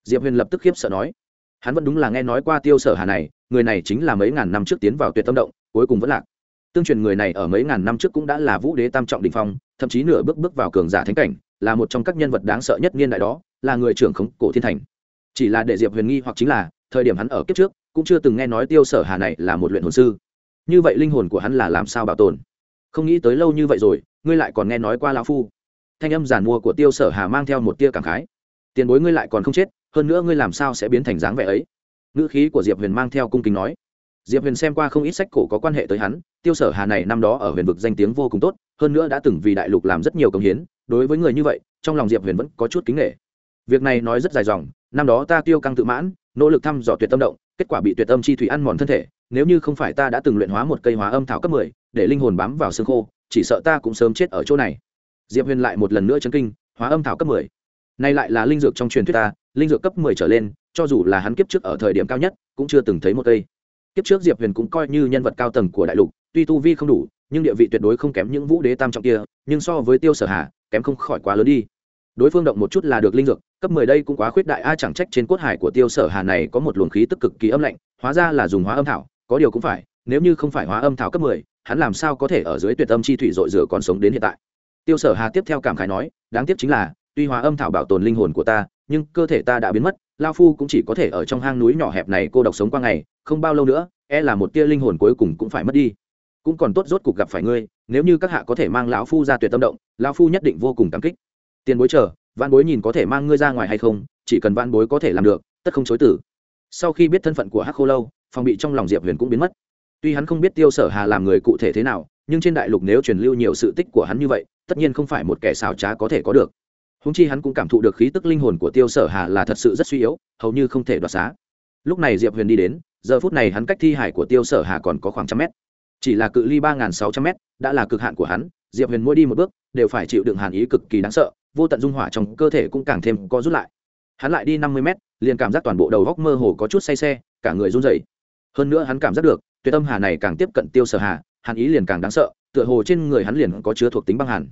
Diệp Huyền lập tức khiếp sợ nói, hắn vẫn đúng là nghe nói qua Tiêu Sở Hà này, người này chính là mấy ngàn năm trước tiến vào tuyệt tâm động, cuối cùng vẫn lạc. Tương truyền người này ở mấy ngàn năm trước cũng đã là vũ đế tam trọng đỉnh phong, thậm chí nửa bước bước vào cường giả thánh cảnh, là một trong các nhân vật đáng sợ nhất niên đại đó, là người trưởng khống cổ thiên thành. Chỉ là để Diệp Huyền nghi hoặc chính là, thời điểm hắn ở kiếp trước, cũng chưa từng nghe nói Tiêu Sở Hà này là một luyện hồn sư. Như vậy linh hồn của hắn là làm sao bảo tồn? Không nghĩ tới lâu như vậy rồi, ngươi lại còn nghe nói qua lao phu thanh âm giản mua của tiêu sở hà mang theo một tia cảm khái. Tiền bối ngươi lại còn không chết, hơn nữa ngươi làm sao sẽ biến thành dáng vẻ ấy? Ngữ khí của diệp huyền mang theo cung kính nói. Diệp huyền xem qua không ít sách cổ có quan hệ tới hắn, tiêu sở hà này năm đó ở huyền vực danh tiếng vô cùng tốt, hơn nữa đã từng vì đại lục làm rất nhiều công hiến, đối với người như vậy, trong lòng diệp huyền vẫn có chút kính nghệ việc này nói rất dài dòng, năm đó ta tiêu căng tự mãn, nỗ lực thăm dò tuyệt tâm động, kết quả bị tuyệt âm chi thủy ăn mòn thân thể, nếu như không phải ta đã từng luyện hóa một cây hóa âm thảo cấp mười, để linh hồn bám vào xương khô, chỉ sợ ta cũng sớm chết ở chỗ này diệp huyền lại một lần nữa chấn kinh, hóa âm thảo cấp mười. Nay lại là linh dược trong truyền thuyết ta, linh dược cấp mười trở lên, cho dù là hắn kiếp trước ở thời điểm cao nhất, cũng chưa từng thấy một cây. Kiếp trước diệp huyền cũng coi như nhân vật cao tầng của đại lục, tuy tu vi không đủ, nhưng địa vị tuyệt đối không kém những vũ đế tam trọng kia, nhưng so với tiêu sở hà, kém không khỏi quá lớn đi. Đối phương động một chút là được linh dược, cấp mười đây cũng quá khuyết đại, a, chẳng trách trên cốt hải của tiêu sở hà này có một luồng khí tức cực kỳ âm lạnh, hóa ra là dùng hóa âm thảo, có điều cũng phải, nếu như không phải hóa âm thảo cấp mười, hắn làm sao có thể ở dưới tuyệt âm chi thủy dội rửa còn sống đến hiện tại? Tiêu sở hà tiếp theo cảm khái nói, đáng tiếc chính là, tuy hóa âm thảo bảo tồn linh hồn của ta, nhưng cơ thể ta đã biến mất, lao phu cũng chỉ có thể ở trong hang núi nhỏ hẹp này cô độc sống qua ngày, không bao lâu nữa e là một tia linh hồn cuối cùng cũng phải mất đi. Cũng còn tốt rốt cuộc gặp phải ngươi, nếu như các hạ có thể mang lão phu ra tuyệt tâm động lão phu nhất định vô cùng cảm kích. Tiền bối chờ văn bối nhìn có thể mang ngươi ra ngoài hay không, chỉ cần văn bối có thể làm được, tất không chối tử sau khi biết thân phận của hắc khô lâu, phòng bị trong lòng diệp huyền cũng biến mất. Tuy hắn không biết tiêu sở hà làm người cụ thể thế nào nhưng trên đại lục nếu truyền lưu nhiều sự tích của hắn như vậy, tất nhiên không phải một kẻ xào trá có thể có được. Húng chi hắn cũng cảm thụ được khí tức linh hồn của tiêu sở hà là thật sự rất suy yếu, hầu như không thể đoạt xá. Lúc này diệp huyền đi đến, giờ phút này hắn cách thi hải của tiêu sở hà còn có khoảng trăm mét. Chỉ là cự ly ba nghìn sáu trăm mét, đã là cực hạn của hắn, diệp huyền mỗi đi một bước, đều phải chịu đựng hàn ý cực kỳ đáng sợ, vô tận dung hỏa trong cơ thể cũng càng thêm có rút lại. Hắn lại đi năm mươi mét, liền cảm giác toàn bộ đầu góc mơ hồ có chút say xe, cả người run rẩy. Hơn nữa hắn cảm giác được, tuyệt âm hà này càng tiếp cận tiêu sở hà hàn ý liền càng đáng sợ, tựa hồ trên người hắn liền có chứa thuộc tính băng hàn.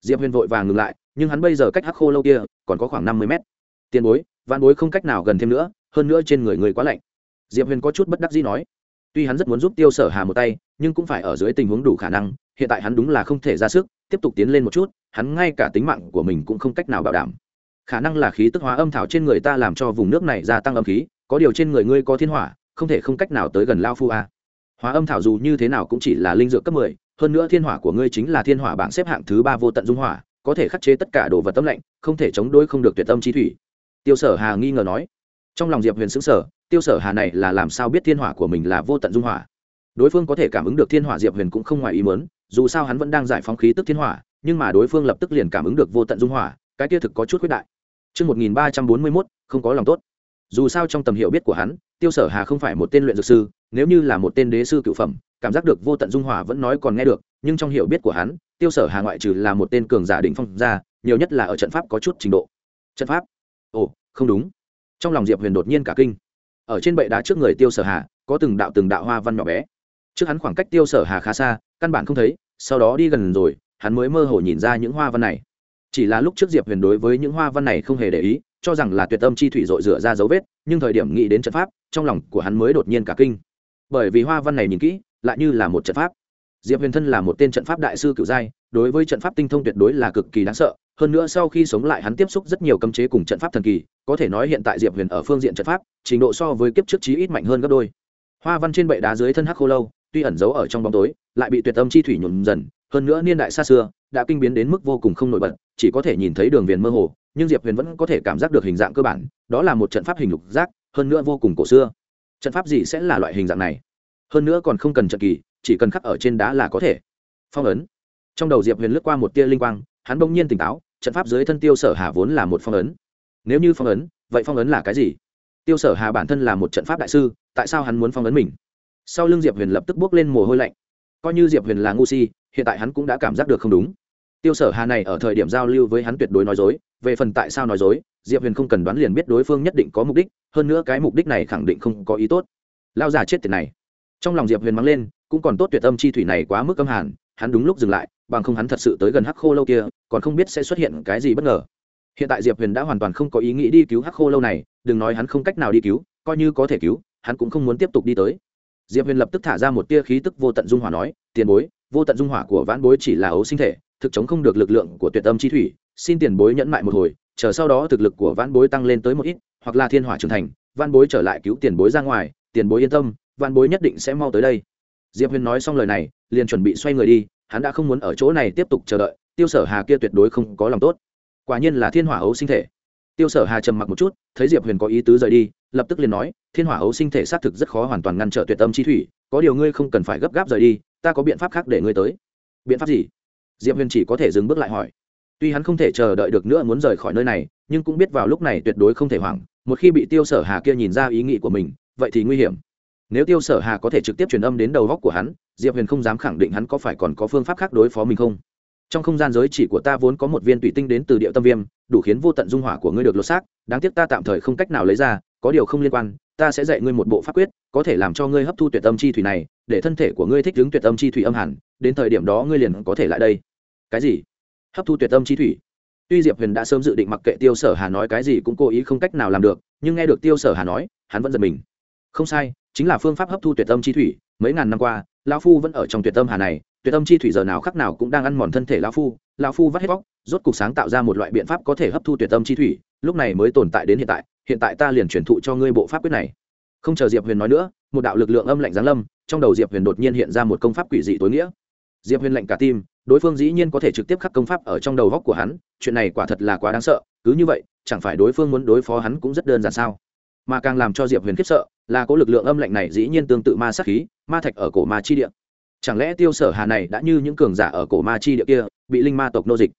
Diệp huyền vội vàng ngừng lại, nhưng hắn bây giờ cách hắc khô lâu kia còn có khoảng năm mươi mét. Tiền bối văn bối không cách nào gần thêm nữa, hơn nữa trên người người quá lạnh. Diệp huyền có chút bất đắc dĩ nói. Tuy hắn rất muốn giúp tiêu sở hà một tay, nhưng cũng phải ở dưới tình huống đủ khả năng, hiện tại hắn đúng là không thể ra sức, tiếp tục tiến lên một chút, hắn ngay cả tính mạng của mình cũng không cách nào bảo đảm. Khả năng là khí tức hóa âm thảo trên người ta làm cho vùng nước này gia tăng âm khí, có điều trên người ngươi có thiên hỏa, không thể không cách nào tới gần lao phu a hóa âm thảo dù như thế nào cũng chỉ là linh dược cấp mười hơn nữa thiên hỏa của ngươi chính là thiên hỏa bảng xếp hạng thứ ba vô tận dung hỏa có thể khắc chế tất cả đồ vật tâm lạnh không thể chống đối không được tuyệt tâm chi thủy. Tiêu sở hà nghi ngờ nói. Trong lòng diệp huyền xứng sở tiêu sở hà này là làm sao biết thiên hỏa của mình là vô tận dung hỏa? Đối phương có thể cảm ứng được thiên hỏa diệp huyền cũng không ngoài ý mớn dù sao hắn vẫn đang giải phóng khí tức thiên hỏa nhưng mà đối phương lập tức liền cảm ứng được vô tận dung hỏa cái kia thực có chút khuyết đại. Trước 1341, không có lòng tốt. Dù sao trong tầm hiểu biết của hắn, Tiêu Sở Hà không phải một tên luyện dược sư, nếu như là một tên đế sư cựu phẩm, cảm giác được vô tận dung hòa vẫn nói còn nghe được, nhưng trong hiểu biết của hắn, Tiêu Sở Hà ngoại trừ là một tên cường giả đỉnh phong ra, nhiều nhất là ở trận pháp có chút trình độ. Trận pháp? Ồ, không đúng. Trong lòng Diệp Huyền đột nhiên cả kinh. Ở trên bệ đá trước người Tiêu Sở Hà, có từng đạo từng đạo hoa văn nhỏ bé. Trước hắn khoảng cách Tiêu Sở Hà khá xa, căn bản không thấy, sau đó đi gần rồi, hắn mới mơ hồ nhìn ra những hoa văn này chỉ là lúc trước diệp huyền đối với những hoa văn này không hề để ý cho rằng là tuyệt âm chi thủy dội rửa ra dấu vết nhưng thời điểm nghĩ đến trận pháp trong lòng của hắn mới đột nhiên cả kinh. Bởi vì hoa văn này nhìn kỹ, lại như là một trận pháp. Diệp huyền thân là một tên trận pháp đại sư cựu giai, đối với trận pháp tinh thông tuyệt đối là cực kỳ đáng sợ. Hơn nữa sau khi sống lại hắn tiếp xúc rất nhiều cấm chế cùng trận pháp thần kỳ, có thể nói hiện tại diệp huyền ở phương diện trận pháp, trình độ so với kiếp trước trí ít mạnh hơn gấp đôi. Hoa văn trên bệ đá dưới thân hắc khô lâu, tuy ẩn giấu ở trong bóng tối, lại bị tuyệt âm chi thủy nhuộm dần, hơn nữa niên đại xa xưa, đã kinh biến đến mức vô cùng không nổi bật, chỉ có thể nhìn thấy đường viền mơ hồ, nhưng diệp huyền vẫn có thể cảm giác được hình dạng cơ bản, đó là một trận pháp hình lục giác hơn nữa vô cùng cổ xưa. Trận pháp gì sẽ là loại hình dạng này? Hơn nữa còn không cần trận kỳ, chỉ cần khắc ở trên đá là có thể. Phong ấn. Trong đầu diệp huyền lướt qua một tia linh quang, hắn bỗng nhiên tỉnh táo, trận pháp dưới thân tiêu sở hà vốn là một phong ấn. Nếu như phong ấn, vậy phong ấn là cái gì? Tiêu sở hà bản thân là một trận pháp đại sư, tại sao hắn muốn phong ấn mình? Sau lưng diệp huyền lập tức bước lên mồ hôi lạnh. Coi như diệp huyền là ngu si, hiện tại hắn cũng đã cảm giác được không đúng. Tiêu sở hà này ở thời điểm giao lưu với hắn tuyệt đối nói dối, về phần tại sao nói dối diệp huyền không cần đoán liền biết đối phương nhất định có mục đích hơn nữa cái mục đích này khẳng định không có ý tốt lao già chết tiệt này trong lòng diệp huyền mắng lên cũng còn tốt tuyệt âm chi thủy này quá mức âm hàn hắn đúng lúc dừng lại bằng không hắn thật sự tới gần hắc khô lâu kia còn không biết sẽ xuất hiện cái gì bất ngờ hiện tại diệp huyền đã hoàn toàn không có ý nghĩ đi cứu hắc khô lâu này đừng nói hắn không cách nào đi cứu coi như có thể cứu hắn cũng không muốn tiếp tục đi tới diệp huyền lập tức thả ra một tia khí tức vô tận dung hỏa nói tiền bối vô tận dung hỏa của vãn bối chỉ là ấu sinh thể thực chống không được lực lượng của tuyệt âm chi thủy xin tiền bối nhẫn mại một hồi chờ sau đó thực lực của vãn bối tăng lên tới một ít, hoặc là thiên hỏa trưởng thành, vãn bối trở lại cứu tiền bối ra ngoài, tiền bối yên tâm, vãn bối nhất định sẽ mau tới đây. Diệp huyền nói xong lời này, liền chuẩn bị xoay người đi, hắn đã không muốn ở chỗ này tiếp tục chờ đợi, tiêu sở hà kia tuyệt đối không có lòng tốt. Quả nhiên là thiên hỏa ấu sinh thể. Tiêu sở hà trầm mặc một chút, thấy diệp huyền có ý tứ rời đi, lập tức liền nói, thiên hỏa ấu sinh thể xác thực rất khó hoàn toàn ngăn trở tuyệt tâm chi thủy, có điều ngươi không cần phải gấp gáp rời đi, ta có biện pháp khác để ngươi tới. Biện pháp gì? Diệp huyền chỉ có thể dừng bước lại hỏi tuy hắn không thể chờ đợi được nữa muốn rời khỏi nơi này, nhưng cũng biết vào lúc này tuyệt đối không thể hoảng, một khi bị tiêu sở hà kia nhìn ra ý nghĩ của mình, vậy thì nguy hiểm. Nếu tiêu sở hà có thể trực tiếp truyền âm đến đầu góc của hắn, diệp huyền không dám khẳng định hắn có phải còn có phương pháp khác đối phó mình không. Trong không gian giới chỉ của ta vốn có một viên tùy tinh đến từ địa tâm viêm, đủ khiến vô tận dung hỏa của ngươi được lột xác, đáng tiếc ta tạm thời không cách nào lấy ra, có điều không liên quan, ta sẽ dạy ngươi một bộ pháp quyết, có thể làm cho ngươi hấp thu tuyệt âm chi thủy này, để thân thể của ngươi thích ứng tuyệt âm chi thủy âm hẳn, đến thời điểm đó ngươi liền có thể lại đây. Cái gì? Hấp thu tuyệt tâm chi thủy. Tuy diệp huyền đã sớm dự định mặc kệ tiêu sở hà nói cái gì cũng cố ý không cách nào làm được, nhưng nghe được tiêu sở hà nói, hắn vẫn giật mình. Không sai, chính là phương pháp hấp thu tuyệt tâm chi thủy. Mấy ngàn năm qua, lão phu vẫn ở trong tuyệt tâm hà này. Tuyệt tâm chi thủy giờ nào khắc nào cũng đang ăn mòn thân thể lão phu. Lão phu vắt hết vóc rốt cục sáng tạo ra một loại biện pháp có thể hấp thu tuyệt tâm chi thủy. Lúc này mới tồn tại đến hiện tại. Hiện tại ta liền truyền thụ cho ngươi bộ pháp quyết này. Không chờ diệp huyền nói nữa, một đạo lực lượng âm lạnh giáng lâm, trong đầu diệp huyền đột nhiên hiện ra một công pháp quỷ dị tối nghĩa. Diệp huyền lạnh cả tim đối phương dĩ nhiên có thể trực tiếp khắc công pháp ở trong đầu góc của hắn, chuyện này quả thật là quá đáng sợ, cứ như vậy, chẳng phải đối phương muốn đối phó hắn cũng rất đơn giản sao? Mà càng làm cho diệp huyền khiếp sợ, là có lực lượng âm lạnh này dĩ nhiên tương tự ma sát khí, ma thạch ở cổ ma chi địa. Chẳng lẽ tiêu sở hà này đã như những cường giả ở cổ ma chi địa kia, bị linh ma tộc nô dịch?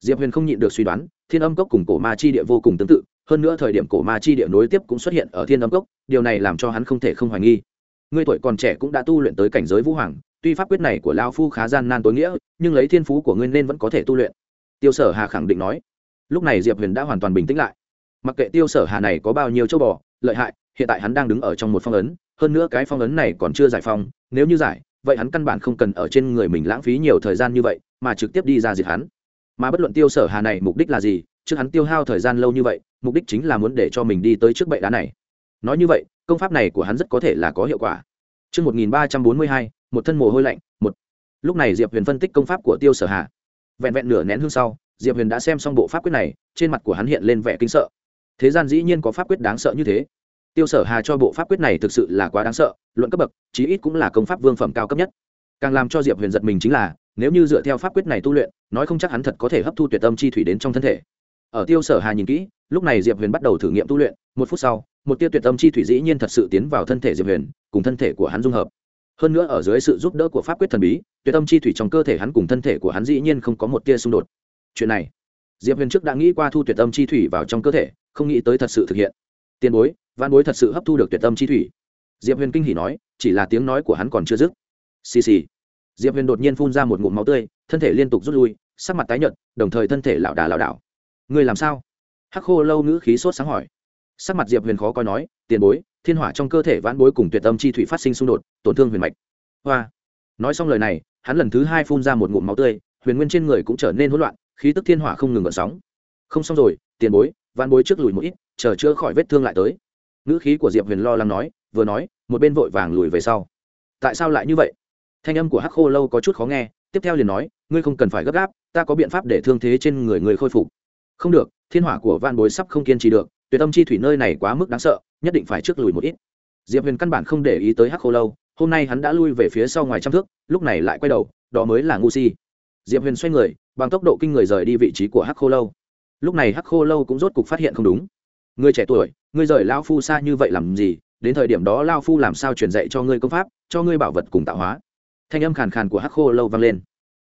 Diệp huyền không nhịn được suy đoán, thiên âm cốc cùng cổ ma chi địa vô cùng tương tự, hơn nữa thời điểm cổ ma chi địa nối tiếp cũng xuất hiện ở thiên âm cốc, điều này làm cho hắn không thể không hoài nghi. Người tuổi còn trẻ cũng đã tu luyện tới cảnh giới vũ hoàng tuy pháp quyết này của lao phu khá gian nan tối nghĩa nhưng lấy thiên phú của ngươi nên vẫn có thể tu luyện. Tiêu sở hà khẳng định nói. Lúc này diệp huyền đã hoàn toàn bình tĩnh lại. Mặc kệ tiêu sở hà này có bao nhiêu châu bò lợi hại hiện tại hắn đang đứng ở trong một phong ấn hơn nữa cái phong ấn này còn chưa giải phong nếu như giải vậy hắn căn bản không cần ở trên người mình lãng phí nhiều thời gian như vậy mà trực tiếp đi ra diệt hắn. Mà bất luận tiêu sở hà này mục đích là gì trước hắn tiêu hao thời gian lâu như vậy mục đích chính là muốn để cho mình đi tới trước bệ đá này. Nói như vậy công pháp này của hắn rất có thể là có hiệu quả. Trước 1342, một thân mồ hôi lạnh, một. Lúc này Diệp Huyền phân tích công pháp của Tiêu Sở Hà. Vẹn vẹn nửa nén hương sau, Diệp Huyền đã xem xong bộ pháp quyết này, trên mặt của hắn hiện lên vẻ kinh sợ. Thế gian dĩ nhiên có pháp quyết đáng sợ như thế. Tiêu Sở Hà cho bộ pháp quyết này thực sự là quá đáng sợ, luận cấp bậc, chí ít cũng là công pháp vương phẩm cao cấp nhất. Càng làm cho Diệp Huyền giật mình chính là, nếu như dựa theo pháp quyết này tu luyện, nói không chắc hắn thật có thể hấp thu tuyệt tâm chi thủy đến trong thân thể ở tiêu sở hà nhìn kỹ lúc này diệp huyền bắt đầu thử nghiệm tu luyện một phút sau một tia tuyệt tâm chi thủy dĩ nhiên thật sự tiến vào thân thể diệp huyền cùng thân thể của hắn dung hợp hơn nữa ở dưới sự giúp đỡ của pháp quyết thần bí, tuyệt tâm chi thủy trong cơ thể hắn cùng thân thể của hắn dĩ nhiên không có một tia xung đột. Chuyện này, diệp huyền trước đã nghĩ qua thu tuyệt tâm chi thủy vào trong cơ thể, không nghĩ tới thật sự thực hiện. Tiền bối văn bối thật sự hấp thu được tuyệt tâm chi thủy. Diệp huyền kinh hỉ nói, chỉ là tiếng nói của hắn còn chưa dứt. Xì xì. Diệp huyền đột nhiên phun ra một ngụm máu tươi, thân thể liên tục rút lui, sắc mặt tái nhợt, đồng thời thân thể lảo đà lảo đảo. Ngươi làm sao? Hắc khô lâu ngữ khí sốt sáng hỏi sắc mặt diệp huyền khó coi nói, tiền bối, thiên hỏa trong cơ thể vãn bối cùng tuyệt tâm chi thủy phát sinh xung đột, tổn thương huyền mạch. Hoa. Nói xong lời này, hắn lần thứ hai phun ra một ngụm máu tươi, huyền nguyên trên người cũng trở nên hỗn loạn, khí tức thiên hỏa không ngừng gợn sóng. Không xong rồi, tiền bối, vãn bối trước lùi một ít, chờ chữa khỏi vết thương lại tới. Ngữ khí của diệp huyền lo lắng nói, vừa nói, một bên vội vàng lùi về sau. Tại sao lại như vậy? Thanh âm của hắc khô lâu có chút khó nghe, tiếp theo liền nói, ngươi không cần phải gấp gáp, ta có biện pháp để thương thế trên người người khôi phục. Không được, thiên hỏa của van bối sắp không kiên trì được tuyệt tâm chi thủy nơi này quá mức đáng sợ, nhất định phải trước lùi một ít. Diệp huyền căn bản không để ý tới hắc khô lâu, hôm nay hắn đã lui về phía sau ngoài trăm thước, lúc này lại quay đầu, đó mới là ngu si. Diệp huyền xoay người, bằng tốc độ kinh người rời đi vị trí của hắc khô lâu. Lúc này hắc khô lâu cũng rốt cục phát hiện không đúng. Người trẻ tuổi ngươi rời lao phu xa như vậy làm gì? Đến thời điểm đó lao phu làm sao truyền dạy cho ngươi công pháp, cho ngươi bảo vật cùng tạo hóa? Thanh âm khàn khàn của hắc khô lâu vang lên.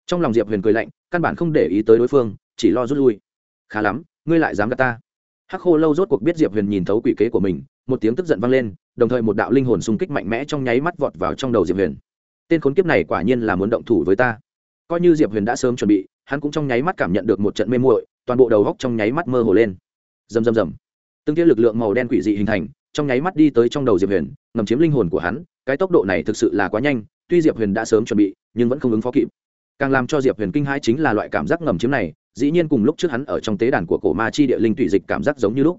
Trong lòng diệp huyền cười lạnh, căn bản không để ý tới đối phương, chỉ lo rút lui. Khá lắm, ngươi lại dám gạt ta hắc khô lâu rốt cuộc biết diệp huyền nhìn thấu quỷ kế của mình, một tiếng tức giận vang lên, đồng thời một đạo linh hồn xung kích mạnh mẽ trong nháy mắt vọt vào trong đầu diệp huyền. Tên khốn kiếp này quả nhiên là muốn động thủ với ta. Coi như diệp huyền đã sớm chuẩn bị, hắn cũng trong nháy mắt cảm nhận được một trận mê muội, toàn bộ đầu góc trong nháy mắt mơ hồ lên. Rầm rầm rầm. Từng tia lực lượng màu đen quỷ dị hình thành, trong nháy mắt đi tới trong đầu diệp huyền, ngầm chiếm linh hồn của hắn, cái tốc độ này thực sự là quá nhanh, tuy diệp huyền đã sớm chuẩn bị, nhưng vẫn không ứng phó kịp. Càng làm cho diệp huyền kinh hãi chính là loại cảm giác ngầm chiếm này dĩ nhiên cùng lúc trước hắn ở trong tế đàn của cổ ma chi địa linh thủy dịch cảm giác giống như lúc.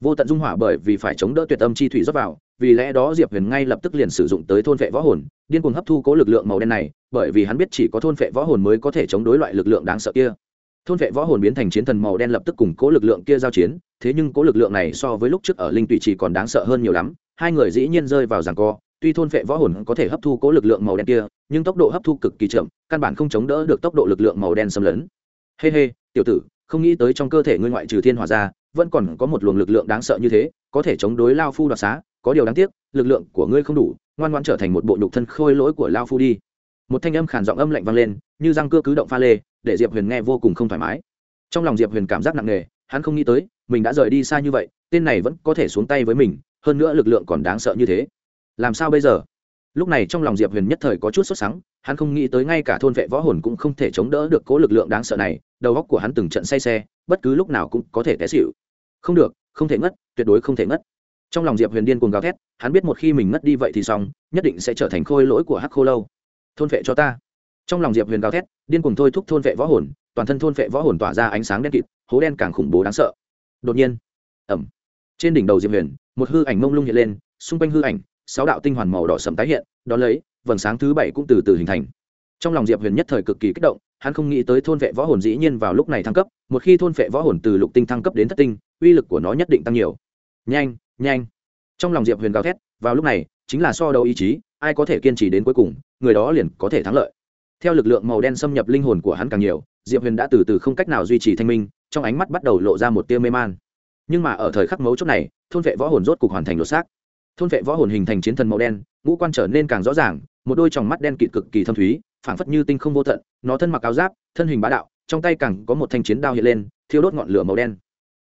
Vô tận dung hỏa bởi vì phải chống đỡ tuyệt âm chi thủy rót vào, vì lẽ đó diệp huyền ngay lập tức liền sử dụng tới thôn vệ võ hồn, điên cuồng hấp thu cố lực lượng màu đen này, bởi vì hắn biết chỉ có thôn vệ võ hồn mới có thể chống đối loại lực lượng đáng sợ kia. Thôn vệ võ hồn biến thành chiến thần màu đen lập tức cùng cố lực lượng kia giao chiến, thế nhưng cố lực lượng này so với lúc trước ở linh tụy chỉ còn đáng sợ hơn nhiều lắm, hai người dĩ nhiên rơi vào giằng co, tuy thôn vệ võ hồn có thể hấp thu cố lực lượng màu đen kia, nhưng tốc độ hấp thu cực kỳ chậm, căn bản không chống đỡ được tốc độ lực lượng màu đen xâm lấn. Hê hê, tiểu tử không nghĩ tới trong cơ thể ngươi ngoại trừ thiên hỏa ra vẫn còn có một luồng lực lượng đáng sợ như thế có thể chống đối lao phu đoạt xá có điều đáng tiếc lực lượng của ngươi không đủ ngoan ngoan trở thành một bộ nhục thân khôi lỗi của lao phu đi. Một thanh âm khản giọng âm lạnh vang lên như răng cưa cứ động pha lê để diệp huyền nghe vô cùng không thoải mái. Trong lòng diệp huyền cảm giác nặng nề hắn không nghĩ tới mình đã rời đi xa như vậy tên này vẫn có thể xuống tay với mình hơn nữa lực lượng còn đáng sợ như thế. Làm sao bây giờ? Lúc này trong lòng diệp huyền nhất thời có chút sốt sắng, hắn không nghĩ tới ngay cả thôn vệ võ hồn cũng không thể chống đỡ được cố lực lượng đáng sợ này, đầu óc của hắn từng trận say xe, bất cứ lúc nào cũng có thể té xịu không được, không thể ngất, tuyệt đối không thể ngất. Trong lòng diệp huyền điên cuồng gào thét, hắn biết một khi mình ngất đi vậy thì xong, nhất định sẽ trở thành khôi lỗi của hắc khô lâu. Thôn vệ cho ta. Trong lòng diệp huyền gào thét, điên cuồng thôi thúc thôn vệ võ hồn, toàn thân thôn vệ võ hồn tỏa ra ánh sáng đen kịt, hố đen càng khủng bố đáng sợ. Đột nhiên ẩm trên đỉnh đầu diệp huyền, một hư ảnh mông lung hiện lên, xung quanh hư ảnh sáu đạo tinh hoàn màu đỏ sẫm tái hiện, đón lấy, vầng sáng thứ bảy cũng từ từ hình thành. Trong lòng diệp huyền nhất thời cực kỳ kích động, hắn không nghĩ tới thôn vệ võ hồn dĩ nhiên vào lúc này thăng cấp, một khi thôn vệ võ hồn từ lục tinh thăng cấp đến thất tinh, uy lực của nó nhất định tăng nhiều. Nhanh nhanh. Trong lòng diệp huyền gào thét, vào lúc này, chính là so đấu ý chí, ai có thể kiên trì đến cuối cùng, người đó liền có thể thắng lợi. Theo lực lượng màu đen xâm nhập linh hồn của hắn càng nhiều, diệp huyền đã từ từ không cách nào duy trì thanh minh, trong ánh mắt bắt đầu lộ ra một tia mê man. Nhưng mà ở thời khắc mấu chốt này, thôn vệ võ hồn rốt cục hoàn thành lột xác thôn vệ võ hồn hình thành chiến thần màu đen, ngũ quan trở nên càng rõ ràng, một đôi tròng mắt đen kịt cực kỳ thâm thúy, phảng phất như tinh không vô tận, nó thân mặc áo giáp, thân hình bá đạo, trong tay càng có một thanh chiến đao hiện lên, thiêu đốt ngọn lửa màu đen.